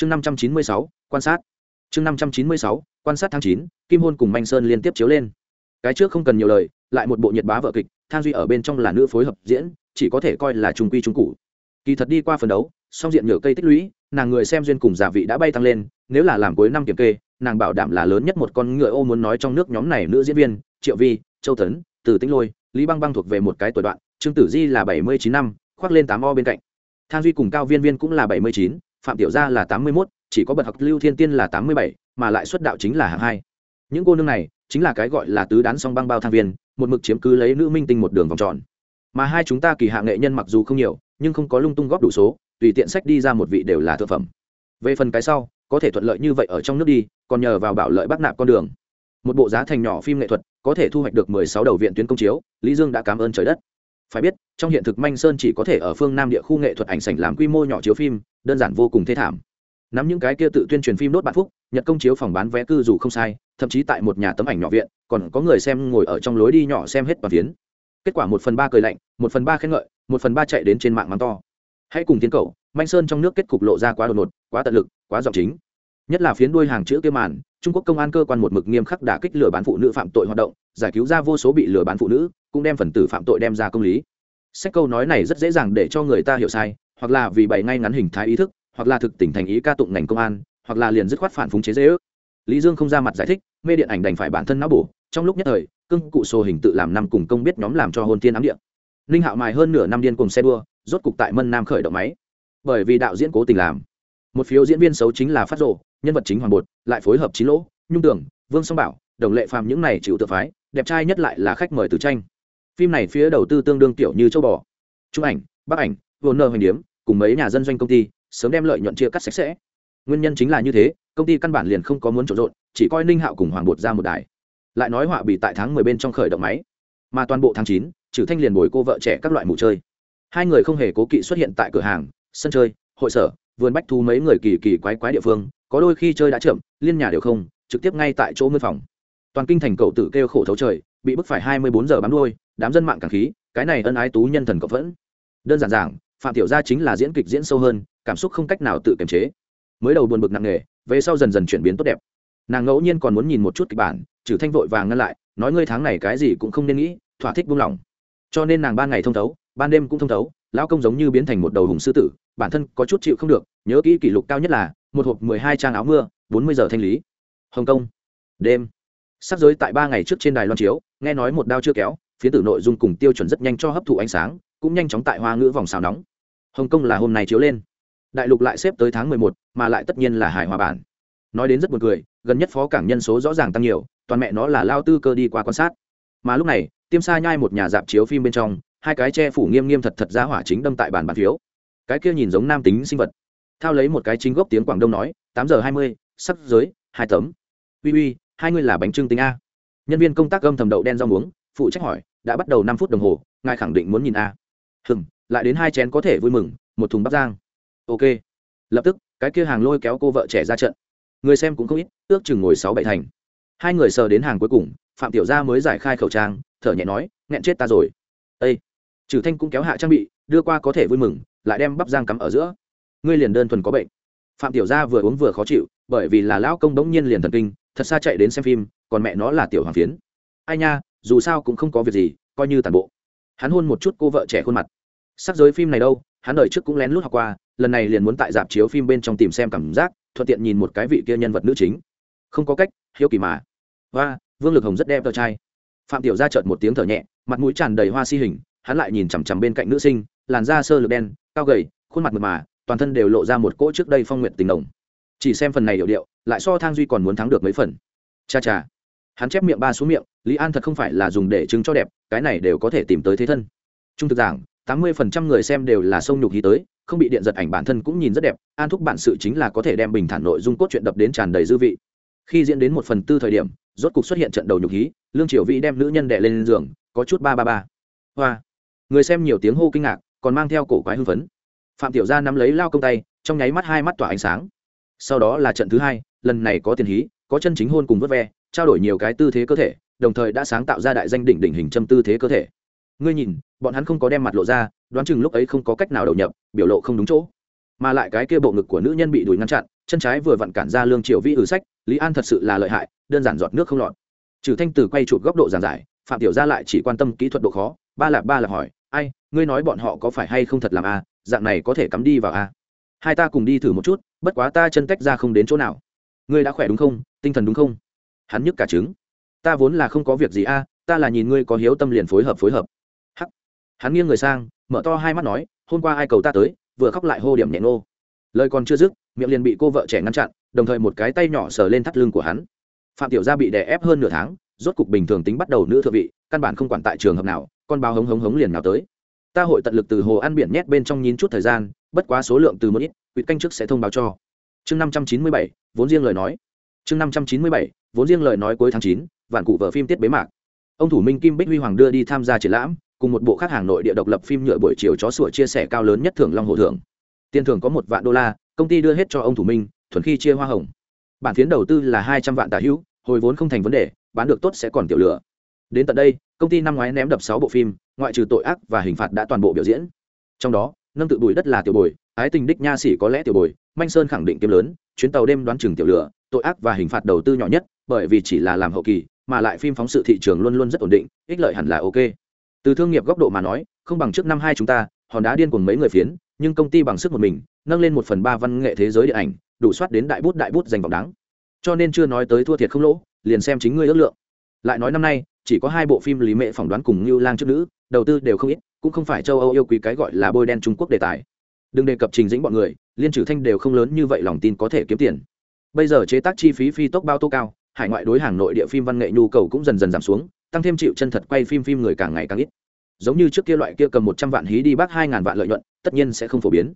chương năm trăm chín mươi sáu, quan sát. Chương năm trăm chín mươi sáu, quan sát tháng chín, kim hôn cùng manh sơn liên tiếp chiếu lên. Cái trước không cần nhiều lời, lại một bộ nhiệt bá vợ kịch, thang duy ở bên trong là nữ phối hợp diễn, chỉ có thể coi là trung quy trung cụ kỳ thật đi qua phần đấu, song diện nhựa cây tích lũy, nàng người xem duyên cùng giả vị đã bay tăng lên, nếu là làm cuối năm kiểm kê, nàng bảo đảm là lớn nhất một con ngựa ô muốn nói trong nước nhóm này nữ diễn viên, triệu vi, châu tấn, từ tĩnh lôi, lý băng băng thuộc về một cái tuổi đoạn, trương tử di là bảy mươi chín năm, khoác lên tám o bên cạnh. Thang duy cùng cao viên viên cũng là bảy mươi chín phạm tiểu gia là tám mươi mốt, chỉ có bậc học lưu thiên tiên là tám mươi bảy, mà lại xuất đạo chính là hạng hai. Những cô nương này chính là cái gọi là tứ đán song băng bao thang viên, một mực chiếm cứ lấy nữ minh tinh một đường vòng tròn. Mà hai chúng ta kỳ hạ nghệ nhân mặc dù không nhiều, nhưng không có lung tung góp đủ số, tùy tiện sách đi ra một vị đều là thực phẩm. Về phần cái sau, có thể thuận lợi như vậy ở trong nước đi, còn nhờ vào bảo lợi bắc nạp con đường. Một bộ giá thành nhỏ phim nghệ thuật, có thể thu hoạch được mười sáu đầu viện tuyến công chiếu, lý dương đã cảm ơn trời đất phải biết, trong hiện thực manh sơn chỉ có thể ở phương nam địa khu nghệ thuật ảnh sảnh làm quy mô nhỏ chiếu phim, đơn giản vô cùng thê thảm. Nắm những cái kia tự tuyên truyền phim đốt bạn phúc, nhật công chiếu phòng bán vé cư dù không sai, thậm chí tại một nhà tấm ảnh nhỏ viện, còn có người xem ngồi ở trong lối đi nhỏ xem hết toàn phiến. Kết quả một phần ba cười lạnh, một phần ba khen ngợi, một phần ba chạy đến trên mạng mắng to. Hãy cùng tiến cầu manh sơn trong nước kết cục lộ ra quá đột ngột, quá tận lực, quá giọng chính nhất là phiến đuôi hàng chữ kia màn, trung quốc công an cơ quan một mực nghiêm khắc đả kích lừa bán phụ nữ phạm tội hoạt động, giải cứu ra vô số bị lừa bán phụ nữ, cũng đem phần tử phạm tội đem ra công lý. Sách câu nói này rất dễ dàng để cho người ta hiểu sai, hoặc là vì bày ngay ngắn hình thái ý thức, hoặc là thực tỉnh thành ý ca tụng ngành công an, hoặc là liền dứt khoát phản phúng chế dễ ước. Lý dương không ra mặt giải thích, mê điện ảnh đành phải bản thân não bổ, trong lúc nhất thời, cưng cụ sổ hình tự làm năm cùng công biết nhóm làm cho hôn thiên ám điện ninh hạo mài hơn nửa năm điên cùng xe đua, rốt cục tại mân nam khởi động máy. Bởi vì đạo diễn cố tình làm một phiếu diễn viên xấu chính là phát rộ nhân vật chính hoàng bột, lại phối hợp chín lỗ, nhung tưởng vương song bảo, đồng lệ phàm những này chịu tự phái, đẹp trai nhất lại là khách mời từ tranh. Phim này phía đầu tư tương đương tiểu như châu bò. Chụp ảnh, bác ảnh vồn nơ hoành điếm, cùng mấy nhà dân doanh công ty, sớm đem lợi nhuận chia cắt sạch sẽ. Nguyên nhân chính là như thế, công ty căn bản liền không có muốn trộn rộn, chỉ coi ninh hạo cùng hoàng bột ra một đài. Lại nói họa bị tại tháng mười bên trong khởi động máy. Mà toàn bộ tháng chín trừ thanh liền bồi cô vợ trẻ các loại mù chơi. Hai người không hề cố kỵ xuất hiện tại cửa hàng, sân chơi, hội sở vườn bách thu mấy người kỳ kỳ quái quái địa phương, có đôi khi chơi đã chậm, liên nhà đều không, trực tiếp ngay tại chỗ mưa phòng. Toàn kinh thành cậu tử kêu khổ thấu trời, bị bức phải hai mươi bốn giờ bám đuôi, đám dân mạng càng khí, cái này ân ái tú nhân thần cộng vẫn. Đơn giản giảng, phạm tiểu gia chính là diễn kịch diễn sâu hơn, cảm xúc không cách nào tự kiềm chế. Mới đầu buồn bực nặng nề, về sau dần dần chuyển biến tốt đẹp. Nàng ngẫu nhiên còn muốn nhìn một chút kịch bản, trừ thanh vội vàng ngăn lại, nói ngươi tháng này cái gì cũng không nên nghĩ, thỏa thích buông lỏng. Cho nên nàng ban ngày thông thấu, ban đêm cũng thông thấu lão công giống như biến thành một đầu hùng sư tử, bản thân có chút chịu không được, nhớ kỹ kỷ lục cao nhất là một hộp mười hai trang áo mưa, bốn mươi giờ thanh lý. Hồng kông. Đêm. Sắp giới tại ba ngày trước trên đài loan chiếu, nghe nói một đao chưa kéo, phía tử nội dung cùng tiêu chuẩn rất nhanh cho hấp thụ ánh sáng, cũng nhanh chóng tại hoa ngữ vòng xào nóng. Hồng kông là hôm nay chiếu lên. Đại lục lại xếp tới tháng mười một, mà lại tất nhiên là hải hòa bản. Nói đến rất buồn cười, gần nhất phó cảng nhân số rõ ràng tăng nhiều, toàn mẹ nó là lao tư cơ đi qua quan sát. Mà lúc này, tiêm sa nhai một nhà dạp chiếu phim bên trong hai cái che phủ nghiêm nghiêm thật thật ra hỏa chính đâm tại bàn bàn phiếu. Cái kia nhìn giống nam tính sinh vật. Thao lấy một cái chính gốc tiếng quảng đông nói, tám giờ hai mươi sắc giới, hai tấm. Uy uy, hai người là bánh trưng tính a. Nhân viên công tác gâm thầm đậu đen rau muống, phụ trách hỏi, đã bắt đầu năm phút đồng hồ, ngài khẳng định muốn nhìn a. Hừng lại đến hai chén có thể vui mừng, một thùng bắp giang ok. Lập tức, cái kia hàng lôi kéo cô vợ trẻ ra trận. Người xem cũng không ít, ước chừng ngồi sáu bảy thành. Hai người sờ đến hàng cuối cùng, phạm tiểu gia mới giải khai khẩu trang, thở nhẹ nói, nghẹn chết ta rồi. Ây trừ thanh cũng kéo hạ trang bị, đưa qua có thể vui mừng, lại đem bắp giang cắm ở giữa. Ngươi liền đơn thuần có bệnh. Phạm tiểu gia vừa uống vừa khó chịu, bởi vì là lão công đống nhiên liền thần kinh, thật xa chạy đến xem phim, còn mẹ nó là tiểu hoàng phiến. Ai nha, dù sao cũng không có việc gì, coi như tàn bộ. Hắn hôn một chút cô vợ trẻ khuôn mặt. Sắc giới phim này đâu, hắn đợi trước cũng lén lút học qua, lần này liền muốn tại dạp chiếu phim bên trong tìm xem cảm giác, thuận tiện nhìn một cái vị kia nhân vật nữ chính. Không có cách, hiếu kỳ mà. Và vương lực hồng rất đẹp tờ trai. Phạm tiểu Gia chợt một tiếng thở nhẹ, mặt mũi tràn đầy hoa si hình hắn lại nhìn chằm chằm bên cạnh nữ sinh, làn da sơ lược đen, cao gầy, khuôn mặt mượt mà, toàn thân đều lộ ra một cỗ trước đây phong nguyện tình đồng chỉ xem phần này hiệu điệu, lại so thang duy còn muốn thắng được mấy phần. Cha cha. Hắn chép miệng ba xuống miệng, lý an thật không phải là dùng để chứng cho đẹp, cái này đều có thể tìm tới thế thân. Trung thực giảng, tám mươi phần trăm người xem đều là sông nhục hí tới, không bị điện giật ảnh bản thân cũng nhìn rất đẹp, an thúc bản sự chính là có thể đem bình thản nội dung cốt truyện đập đến tràn đầy dư vị. Khi diễn đến một phần tư thời điểm, rốt cục xuất hiện trận đầu nhục hí, lương triều vĩ đem nữ nhân đệ lên giường, có chút ba ba ba. Hoa người xem nhiều tiếng hô kinh ngạc, còn mang theo cổ quái hưng phấn. Phạm tiểu gia nắm lấy lao công tay, trong nháy mắt hai mắt tỏa ánh sáng. Sau đó là trận thứ hai, lần này có tiền hí, có chân chính hôn cùng vớt ve, trao đổi nhiều cái tư thế cơ thể, đồng thời đã sáng tạo ra đại danh đỉnh đỉnh hình châm tư thế cơ thể. Ngươi nhìn, bọn hắn không có đem mặt lộ ra, đoán chừng lúc ấy không có cách nào đầu nhập, biểu lộ không đúng chỗ. Mà lại cái kia bộ ngực của nữ nhân bị đùi ngăn chặn, chân trái vừa vặn cản ra lương triều vi ử sách, lý an thật sự là lợi hại, đơn giản giọt nước không lọt. Trừ thanh từ quay chụp góc độ giản giải, phạm tiểu gia lại chỉ quan tâm kỹ thuật độ khó ba lạp ba lạp hỏi, ai, ngươi nói bọn họ có phải hay không thật làm a dạng này có thể cắm đi vào a hai ta cùng đi thử một chút, bất quá ta chân tách ra không đến chỗ nào. Ngươi đã khỏe đúng không? Tinh thần đúng không? Hắn nhức cả trứng. Ta vốn là không có việc gì a ta là nhìn ngươi có hiếu tâm liền phối hợp phối hợp. Hắc. Hắn nghiêng người sang, mở to hai mắt nói, hôm qua ai cầu ta tới, vừa khóc lại hô điểm nhẹ nô. Lời còn chưa dứt, miệng liền bị cô vợ trẻ ngăn chặn, đồng thời một cái tay nhỏ sờ lên thắt lưng của hắn. Phạm tiểu gia bị đè ép hơn nửa tháng rốt cục bình thường tính bắt đầu nữ thượng vị, căn bản không quản tại trường hợp nào, con báo hống hống hống liền nào tới. Ta hội tận lực từ hồ ăn biển nhét bên trong nhín chút thời gian, bất quá số lượng từ một ít quỹ canh trước sẽ thông báo cho. Chương năm trăm chín mươi bảy, vốn riêng lời nói. Chương năm trăm chín mươi bảy, vốn riêng lời nói cuối tháng chín, vạn cụ vở phim tiết bế mạc. Ông thủ minh kim bích huy hoàng đưa đi tham gia triển lãm, cùng một bộ khác hàng nội địa độc lập phim nhựa buổi chiều chó sủa chia sẻ cao lớn nhất thưởng long hồ thưởng. Tiền thưởng có một vạn đô la, công ty đưa hết cho ông thủ minh, thuần khi chia hoa hồng. Bản phiến đầu tư là hai trăm vạn tả hữu, hồi vốn không thành vấn đề bán được tốt sẽ còn tiểu lửa. Đến tận đây, công ty năm ngoái ném đập sáu bộ phim, ngoại trừ tội ác và hình phạt đã toàn bộ biểu diễn. Trong đó, nâng tự bùi đất là tiểu bồi, ái tình đích nha sĩ có lẽ tiểu bồi, manh sơn khẳng định kiếm lớn, chuyến tàu đêm đoán chừng tiểu lửa, tội ác và hình phạt đầu tư nhỏ nhất, bởi vì chỉ là làm hậu kỳ, mà lại phim phóng sự thị trường luôn luôn rất ổn định, ích lợi hẳn là ok. Từ thương nghiệp góc độ mà nói, không bằng trước năm hai chúng ta, hòn đá điên cùng mấy người phiến, nhưng công ty bằng sức một mình, nâng lên một phần ba văn nghệ thế giới điện ảnh, đủ soát đến đại bút đại bút dành vọng đáng. Cho nên chưa nói tới thua thiệt không lỗ liền xem chính ngươi ước lượng. Lại nói năm nay, chỉ có hai bộ phim lý mệ phỏng đoán cùng như lang trước nữ, đầu tư đều không ít, cũng không phải châu âu yêu quý cái gọi là bôi đen trung quốc đề tài. Đừng đề cập trình dĩnh bọn người, liên trừ thanh đều không lớn như vậy lòng tin có thể kiếm tiền. Bây giờ chế tác chi phí phi tốc bao tô cao, hải ngoại đối hàng nội địa phim văn nghệ nhu cầu cũng dần dần giảm xuống, tăng thêm chịu chân thật quay phim phim người càng ngày càng ít. Giống như trước kia loại kia cầm một trăm vạn hí đi bác hai ngàn vạn lợi nhuận, tất nhiên sẽ không phổ biến.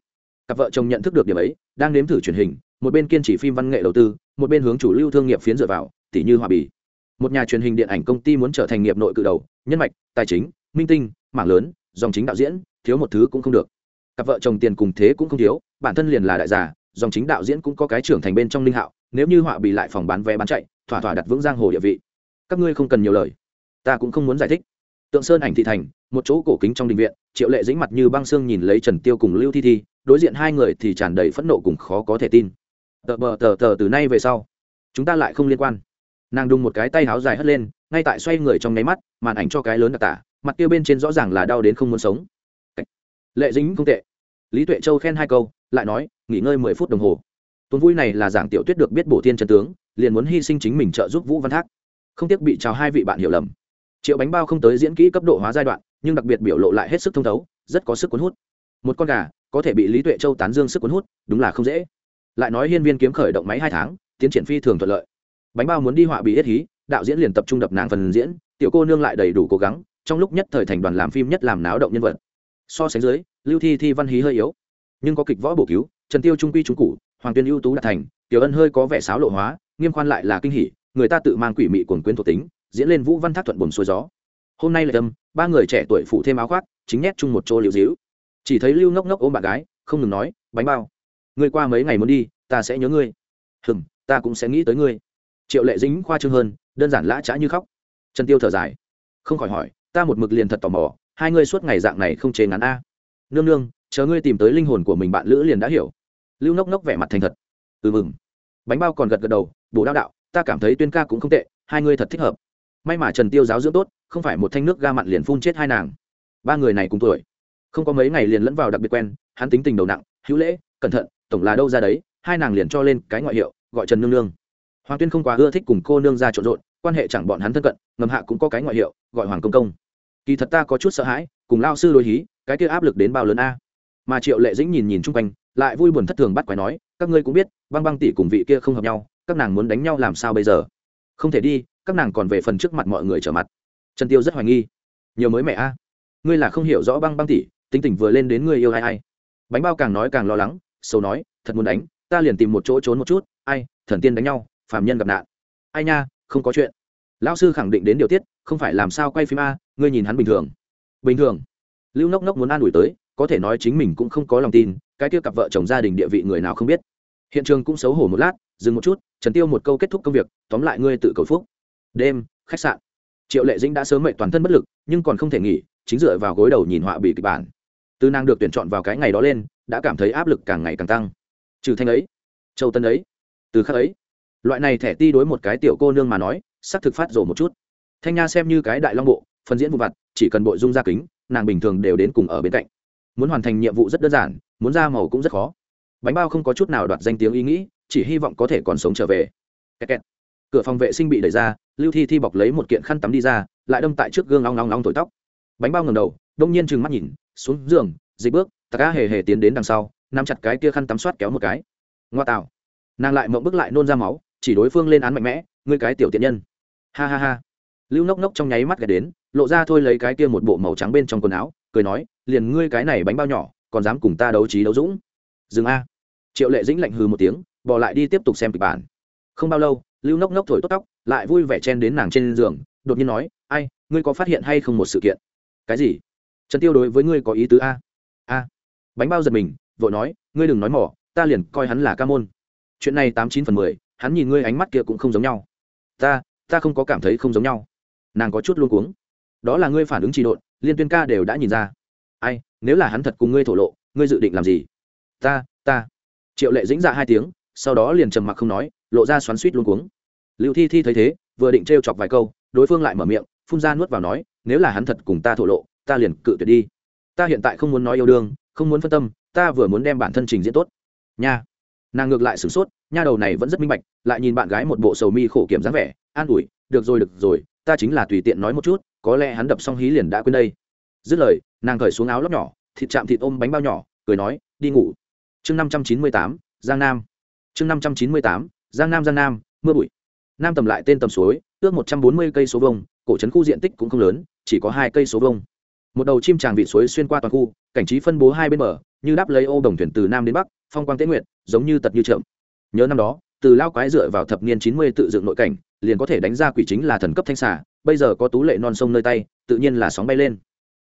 Cặp vợ chồng nhận thức được điểm ấy, đang nếm thử truyền hình, một bên kiên trì phim văn nghệ đầu tư, một bên hướng chủ lưu thương nghiệp phiến dựa vào tỉ như hòa bì. Một nhà truyền hình điện ảnh công ty muốn trở thành nghiệp nội cự đầu, nhân mạch, tài chính, minh tinh mạng lớn, dòng chính đạo diễn, thiếu một thứ cũng không được. Cặp vợ chồng tiền cùng thế cũng không thiếu, bản thân liền là đại già, dòng chính đạo diễn cũng có cái trưởng thành bên trong linh hạo, nếu như họa bị lại phòng bán vé bán chạy, thỏa thỏa đặt vững giang hồ địa vị. Các ngươi không cần nhiều lời. Ta cũng không muốn giải thích. Tượng sơn ảnh thị thành, một chỗ cổ kính trong đình viện, triệu lệ dĩnh mặt như băng xương nhìn lấy trần tiêu cùng lưu thi thi, đối diện hai người thì tràn đầy phẫn nộ cùng khó có thể tin. Tờ bờ tờ tờ từ nay về sau, chúng ta lại không liên quan nàng đung một cái tay háo dài hất lên ngay tại xoay người trong nháy mắt màn ảnh cho cái lớn đặc tả mặt kia bên trên rõ ràng là đau đến không muốn sống lệ dính không tệ lý tuệ châu khen hai câu lại nói nghỉ ngơi mười phút đồng hồ tuần vui này là giảng tiểu tuyết được biết bổ thiên trần tướng liền muốn hy sinh chính mình trợ giúp vũ văn thác không tiếc bị chào hai vị bạn hiểu lầm triệu bánh bao không tới diễn kỹ cấp độ hóa giai đoạn nhưng đặc biệt biểu lộ lại hết sức thông thấu rất có sức cuốn hút một con gà có thể bị lý tuệ châu tán dương sức cuốn hút đúng là không dễ lại nói hiên viên kiếm khởi động máy hai tháng tiến triển phi thường thuận lợi bánh bao muốn đi họa bị hết hí, đạo diễn liền tập trung đập nàng phần diễn, tiểu cô nương lại đầy đủ cố gắng, trong lúc nhất thời thành đoàn làm phim nhất làm náo động nhân vật. So sánh dưới, lưu thi thi văn hí hơi yếu, nhưng có kịch võ bổ cứu, trần tiêu trung quy trung cụ hoàng tuyên ưu tú đạt thành, tiểu ân hơi có vẻ sáo lộ hóa, nghiêm khoan lại là kinh hỉ, người ta tự mang quỷ mị cuồng quyến thuộc tính, diễn lên vũ văn thác thuận buồn xuôi gió. Hôm nay là tâm, ba người trẻ tuổi phụ thêm áo khoác, chính nét chung một chỗ liều dĩu chỉ thấy lưu ngốc ngốc ôm bạn gái, không ngừng nói, bánh bao ngươi qua mấy ngày muốn đi, ta sẽ nhớ ngươi. Hừm, ta cũng sẽ nghĩ tới ngươi triệu lệ dính khoa trương hơn, đơn giản lã trá như khóc. Trần tiêu thở dài. Không khỏi hỏi, ta một mực liền thật tò mò, hai ngươi suốt ngày dạng này không chế ngắn a. Nương nương, chờ ngươi tìm tới linh hồn của mình bạn lữ liền đã hiểu. Lưu nốc nốc vẻ mặt thành thật. Ừ mừng. Bánh bao còn gật gật đầu, bổ đao đạo, ta cảm thấy tuyên ca cũng không tệ, hai ngươi thật thích hợp. May mà trần tiêu giáo dưỡng tốt, không phải một thanh nước ga mặn liền phun chết hai nàng. Ba người này cùng tuổi. Không có mấy ngày liền lẫn vào đặc biệt quen, hắn tính tình đầu nặng, hữu lễ, cẩn thận, tổng là đâu ra đấy, hai nàng liền cho lên cái ngoại hiệu, gọi trần nương nương hoàng tuyên không quá ưa thích cùng cô nương ra trộn rộn, quan hệ chẳng bọn hắn thân cận, ngầm hạ cũng có cái ngoại hiệu, gọi hoàng công công. Kỳ thật ta có chút sợ hãi, cùng lao sư đối hí, cái kia áp lực đến bao lớn a? Mà triệu lệ dĩnh nhìn nhìn chung quanh, lại vui buồn thất thường bắt quái nói, các ngươi cũng biết, băng băng tỷ cùng vị kia không hợp nhau, các nàng muốn đánh nhau làm sao bây giờ? Không thể đi, các nàng còn về phần trước mặt mọi người trở mặt. Trần tiêu rất hoài nghi. Nhiều mới mẹ a. Ngươi là không hiểu rõ băng băng tỷ, tính tình vừa lên đến ngươi yêu ai ai. Bánh bao càng nói càng lo lắng sâu nói, thật muốn đánh, ta liền tìm một chỗ trốn một chút, ai, thần tiên đánh nhau phàm nhân gặp nạn. Ai nha, không có chuyện. Lão sư khẳng định đến điều tiết, không phải làm sao quay phim a, ngươi nhìn hắn bình thường. Bình thường. Lưu nốc nốc muốn an ủi tới, có thể nói chính mình cũng không có lòng tin, cái kia cặp vợ chồng gia đình địa vị người nào không biết. Hiện trường cũng xấu hổ một lát, dừng một chút, trần tiêu một câu kết thúc công việc, tóm lại ngươi tự cầu phúc. Đêm, khách sạn. Triệu lệ dĩnh đã sớm mệt toàn thân bất lực, nhưng còn không thể nghỉ, chính dựa vào gối đầu nhìn họa bị kịch bản. Từ nàng được tuyển chọn vào cái ngày đó lên, đã cảm thấy áp lực càng ngày càng tăng. Trừ thanh ấy, châu tân ấy, từ khắc ấy loại này thẻ ti đối một cái tiểu cô nương mà nói sắc thực phát rồ một chút. Thanh nha xem như cái đại long bộ, phần diễn vụ vặt, chỉ cần bội dung ra kính, nàng bình thường đều đến cùng ở bên cạnh. Muốn hoàn thành nhiệm vụ rất đơn giản, muốn ra màu cũng rất khó. Bánh bao không có chút nào đoạt danh tiếng ý nghĩ, chỉ hy vọng có thể còn sống trở về. Kẹt kẹt. cửa phòng vệ sinh bị đẩy ra, lưu thi thi bọc lấy một kiện khăn tắm đi ra, lại đâm tại trước gương long long long thổi tóc. Bánh bao ngầm đầu, đông nhiên trừng mắt nhìn, xuống giường, dịch bước, ta cá hề hề tiến đến đằng sau, nắm chặt cái kia khăn tắm soát kéo một cái. Ngoa tạo. Nàng lại mộng bức lại nôn ra máu chỉ đối phương lên án mạnh mẽ, ngươi cái tiểu tiện nhân. Ha ha ha. Lưu nốc nốc trong nháy mắt ghé đến, lộ ra thôi lấy cái kia một bộ màu trắng bên trong quần áo, cười nói, liền ngươi cái này bánh bao nhỏ, còn dám cùng ta đấu trí đấu dũng? Dừng a. Triệu lệ dĩnh lạnh hừ một tiếng, bỏ lại đi tiếp tục xem kịch bản. Không bao lâu, lưu nốc nốc thổi tốt tóc, lại vui vẻ chen đến nàng trên giường, đột nhiên nói, ai, ngươi có phát hiện hay không một sự kiện? Cái gì? Trần tiêu đối với ngươi có ý tứ a. A. Bánh bao giật mình, vội nói, ngươi đừng nói mỏ, ta liền coi hắn là ca môn. Chuyện này tám chín phần mười hắn nhìn ngươi ánh mắt kia cũng không giống nhau. Ta ta không có cảm thấy không giống nhau. Nàng có chút luôn cuống. Đó là ngươi phản ứng trị độn, liên tuyên ca đều đã nhìn ra. Ai, nếu là hắn thật cùng ngươi thổ lộ, ngươi dự định làm gì? Ta ta. Triệu lệ dĩnh dạ hai tiếng, sau đó liền trầm mặc không nói, lộ ra xoắn suýt luôn cuống. Liệu thi thi thấy thế, vừa định t chọc vài câu, đối phương lại mở miệng, phun ra nuốt vào nói, nếu là hắn thật cùng ta thổ lộ, ta liền cự tuyệt đi. Ta hiện tại không muốn nói yêu đương, không muốn phân tâm, ta vừa muốn đem bản thân trình diễn tốt. Nha nàng ngược lại sửng sốt, nha đầu này vẫn rất minh bạch, lại nhìn bạn gái một bộ sầu mi khổ kiểm dáng vẻ, an ủi, được rồi được rồi, ta chính là tùy tiện nói một chút, có lẽ hắn đập xong hí liền đã quên đây. Dứt lời, nàng cởi xuống áo lóc nhỏ, thịt chạm thịt ôm bánh bao nhỏ, cười nói, đi ngủ. Chương năm trăm chín mươi tám, giang nam. Chương năm trăm chín mươi tám, giang nam giang nam, mưa bụi. Nam tầm lại tên tầm suối, ước một trăm bốn mươi cây số vông cổ trấn khu diện tích cũng không lớn, chỉ có hai cây số vông một đầu chim tràng vị suối xuyên qua toàn khu, cảnh trí phân bố hai bên bờ, như đáp lấy ô đồng thuyền từ nam đến bắc phong quang tế nguyện giống như tật như trộm nhớ năm đó, từ lao quái dựa vào thập niên chín mươi tự dựng nội cảnh, liền có thể đánh ra quỷ chính là thần cấp thanh xà. bây giờ có tú lệ non sông nơi tay, tự nhiên là sóng bay lên.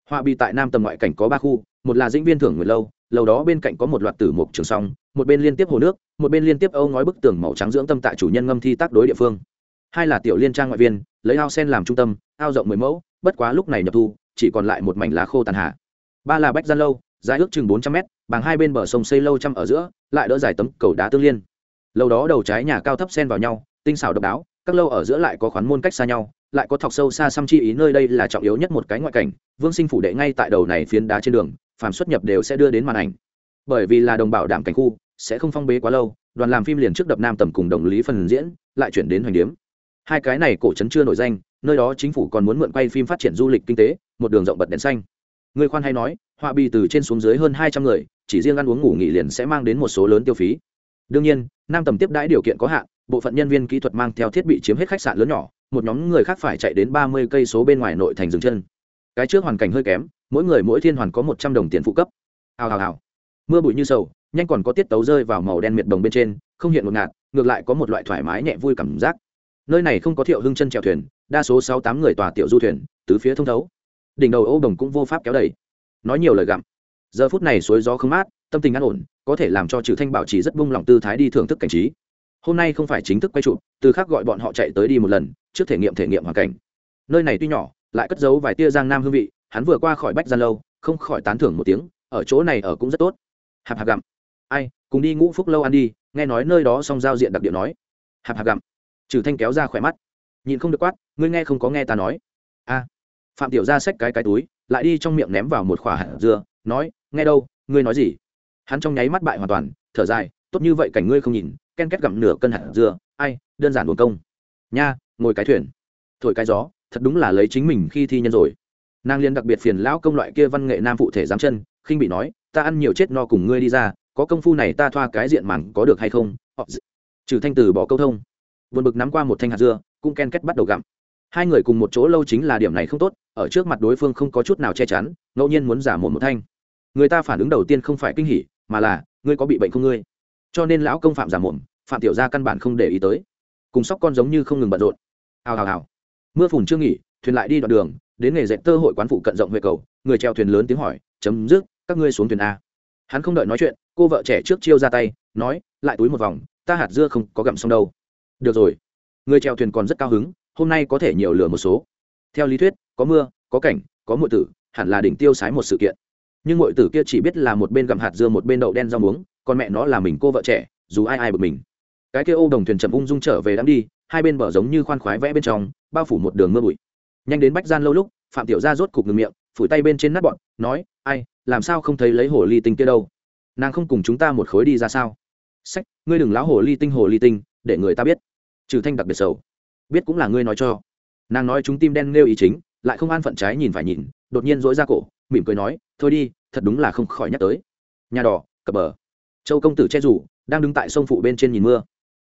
Họa bị tại nam tầm ngoại cảnh có ba khu, một là dĩnh viên thưởng người lâu lâu đó bên cạnh có một loạt tử mục trường song, một bên liên tiếp hồ nước, một bên liên tiếp âu ngói bức tường màu trắng dưỡng tâm tại chủ nhân ngâm thi tác đối địa phương. Hai là tiểu liên trang ngoại viên, lấy ao sen làm trung tâm, ao rộng mười mẫu, bất quá lúc này nhập thu, chỉ còn lại một mảnh lá khô tàn hạ. Ba là bách gian lâu, dài ước chừng bốn trăm mét bằng hai bên bờ sông xây lâu trăm ở giữa, lại đỡ dài tấm cầu đá tương liên. Lâu đó đầu trái nhà cao thấp sen vào nhau, tinh xảo độc đáo, các lâu ở giữa lại có khoán môn cách xa nhau, lại có thọc sâu xa xăm chi ý nơi đây là trọng yếu nhất một cái ngoại cảnh, vương sinh phủ đệ ngay tại đầu này phiến đá trên đường, phàm xuất nhập đều sẽ đưa đến màn ảnh. Bởi vì là đồng bảo đảm cảnh khu, sẽ không phong bế quá lâu, đoàn làm phim liền trước đập nam tầm cùng đồng lý phần diễn, lại chuyển đến hoành điếm. Hai cái này cổ trấn chưa nổi danh, nơi đó chính phủ còn muốn mượn quay phim phát triển du lịch kinh tế, một đường rộng bật đèn xanh người khoan hay nói, họa bì từ trên xuống dưới hơn hai trăm người, chỉ riêng ăn uống ngủ nghỉ liền sẽ mang đến một số lớn tiêu phí. Đương nhiên, nam tầm tiếp đãi điều kiện có hạn, bộ phận nhân viên kỹ thuật mang theo thiết bị chiếm hết khách sạn lớn nhỏ, một nhóm người khác phải chạy đến ba mươi cây số bên ngoài nội thành dừng chân. Cái trước hoàn cảnh hơi kém, mỗi người mỗi thiên hoàn có một trăm đồng tiền phụ cấp. Hào hào hào. Mưa bụi như sầu, nhanh còn có tiết tấu rơi vào màu đen miệt đồng bên trên, không hiện một ngạt, ngược lại có một loại thoải mái nhẹ vui cảm giác. Nơi này không có thiệu hưng chân trèo thuyền, đa số sáu tám người tòa tiểu du thuyền, tứ phía thông thấu đỉnh đầu ô đồng cũng vô pháp kéo đầy. Nói nhiều lời gặm. Giờ phút này suối gió không mát, tâm tình an ổn, có thể làm cho trừ thanh bảo trì rất bung lòng tư thái đi thưởng thức cảnh trí. Hôm nay không phải chính thức quay trụ, từ khác gọi bọn họ chạy tới đi một lần, trước thể nghiệm thể nghiệm hoàn cảnh. Nơi này tuy nhỏ, lại cất giấu vài tia giang nam hương vị, hắn vừa qua khỏi bách gian lâu, không khỏi tán thưởng một tiếng, ở chỗ này ở cũng rất tốt. Hạp hạp gặm. Ai, cùng đi ngũ phúc lâu ăn đi, nghe nói nơi đó xong giao diện đặc điểm nói. Hạp hạp gặm. Trừ thanh kéo ra khỏe mắt. Nhìn không được quát, ngươi nghe không có nghe ta nói. A phạm tiểu ra xách cái cái túi, lại đi trong miệng ném vào một khỏa hạt dưa, nói, nghe đâu, ngươi nói gì? Hắn trong nháy mắt bại hoàn toàn, thở dài, tốt như vậy cảnh ngươi không nhìn, ken két gặm nửa cân hạt dưa, ai, đơn giản buồn công. Nha, ngồi cái thuyền. Thổi cái gió, thật đúng là lấy chính mình khi thi nhân rồi. Nàng liên đặc biệt phiền lão công loại kia văn nghệ nam phụ thể dám chân, khinh bị nói, ta ăn nhiều chết no cùng ngươi đi ra, có công phu này ta thoa cái diện màn có được hay không? Trừ thanh từ bỏ câu thông. Vượt bực nắm qua một thanh hạt dưa, cũng ken két bắt đầu gặm hai người cùng một chỗ lâu chính là điểm này không tốt, ở trước mặt đối phương không có chút nào che chắn, ngẫu nhiên muốn giả một một thanh. Người ta phản ứng đầu tiên không phải kinh hỉ, mà là, ngươi có bị bệnh không ngươi? Cho nên lão công phạm giả mồm, phạm tiểu gia căn bản không để ý tới. Cùng sóc con giống như không ngừng bận rộn. Hào hào hào. Mưa phùn chưa nghỉ, thuyền lại đi đoạn đường, đến nghề dạy tơ hội quán phụ cận rộng huệ cầu, người treo thuyền lớn tiếng hỏi, chấm dứt, các ngươi xuống thuyền a. Hắn không đợi nói chuyện, cô vợ trẻ trước chiêu ra tay, nói, lại túi một vòng, ta hạt dưa không có gặm xong đâu. Được rồi. Người treo thuyền còn rất cao hứng hôm nay có thể nhiều lửa một số. Theo lý thuyết, có mưa, có cảnh, có mọi tử, hẳn là đỉnh tiêu sái một sự kiện. Nhưng mọi tử kia chỉ biết là một bên gặm hạt dưa, một bên đậu đen rau muống, còn mẹ nó là mình cô vợ trẻ, dù ai ai bực mình. Cái kia ô đồng thuyền chậm ung dung trở về đám đi, hai bên bờ giống như khoan khoái vẽ bên trong, bao phủ một đường mưa bụi. Nhanh đến bách gian lâu lúc, phạm tiểu gia rốt cục ngừng miệng, phủi tay bên trên nát bọn, nói, ai, làm sao không thấy lấy hồ ly tinh kia đâu? Nàng không cùng chúng ta một khối đi ra sao? Sách, ngươi đừng láo hồ ly tinh, hồ ly tinh, để người ta biết. Trừ thanh đặc biệt sầu biết cũng là ngươi nói cho. Nàng nói chúng tim đen nêu ý chính, lại không an phận trái nhìn phải nhìn, đột nhiên dỗi ra cổ, mỉm cười nói, thôi đi, thật đúng là không khỏi nhắc tới. Nhà đỏ, cập bờ. Châu công tử che rủ, đang đứng tại sông phụ bên trên nhìn mưa.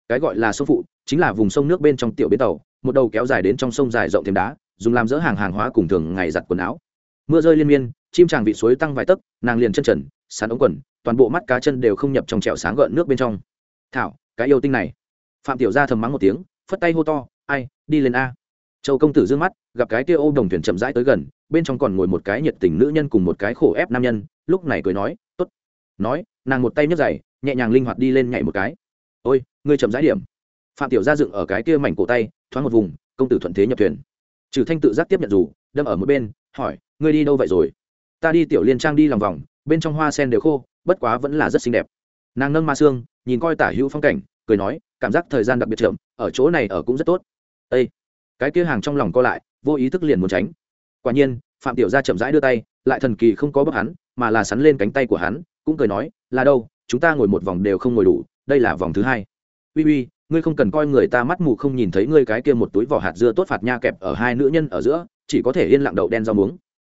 Cái gọi là sông phụ, chính là vùng sông nước bên trong tiểu bến tàu, một đầu kéo dài đến trong sông dài rộng thêm đá, dùng làm dỡ hàng hàng hóa cùng thường ngày giặt quần áo. Mưa rơi liên miên, chim chàng vị suối tăng vài tấc, nàng liền chân trần sàn ống quần, toàn bộ mắt cá chân đều không nhập trong trẹo sáng gợn nước bên trong. Thảo, cái yêu tinh này. Phạm tiểu gia thầm mắng một tiếng, phất tay hô to ai, đi lên a. Châu công tử d mắt, gặp cái kia ô đồng thuyền chậm rãi tới gần, bên trong còn ngồi một cái nhiệt tình nữ nhân cùng một cái khổ ép nam nhân, lúc này cười nói t ố t nói, nàng một tay nhấc giày, nhẹ nhàng linh hoạt đi lên nhảy một cái. Ôi, ngươi chậm rãi điểm. Phạm tiểu gia dựng ở cái kia mảnh cổ tay, thoáng một vùng, công tử thuận thế nhập thuyền. Trừ thanh tự giác tiếp nhận dù, đâm ở một bên, hỏi, ngươi đi đâu vậy rồi? Ta đi tiểu liên trang đi lòng vòng, bên trong hoa sen đều khô, bất quá vẫn là rất xinh đẹp. Nàng nâng ma xương, nhìn coi tả hữu phong cảnh, cười nói, cảm giác thời gian đặc biệt chậm, ở chỗ này ở cũng rất tốt. Ê! cái kia hàng trong lòng co lại, vô ý thức liền muốn tránh. Quả nhiên, phạm tiểu gia chậm rãi đưa tay, lại thần kỳ không có bắt hắn, mà là sắn lên cánh tay của hắn, cũng cười nói, là đâu, chúng ta ngồi một vòng đều không ngồi đủ, đây là vòng thứ hai. Uy uy, ngươi không cần coi người ta mắt mù không nhìn thấy ngươi cái kia một túi vỏ hạt dưa tốt phạt nha kẹp ở hai nữ nhân ở giữa, chỉ có thể yên lặng đậu đen rau muống.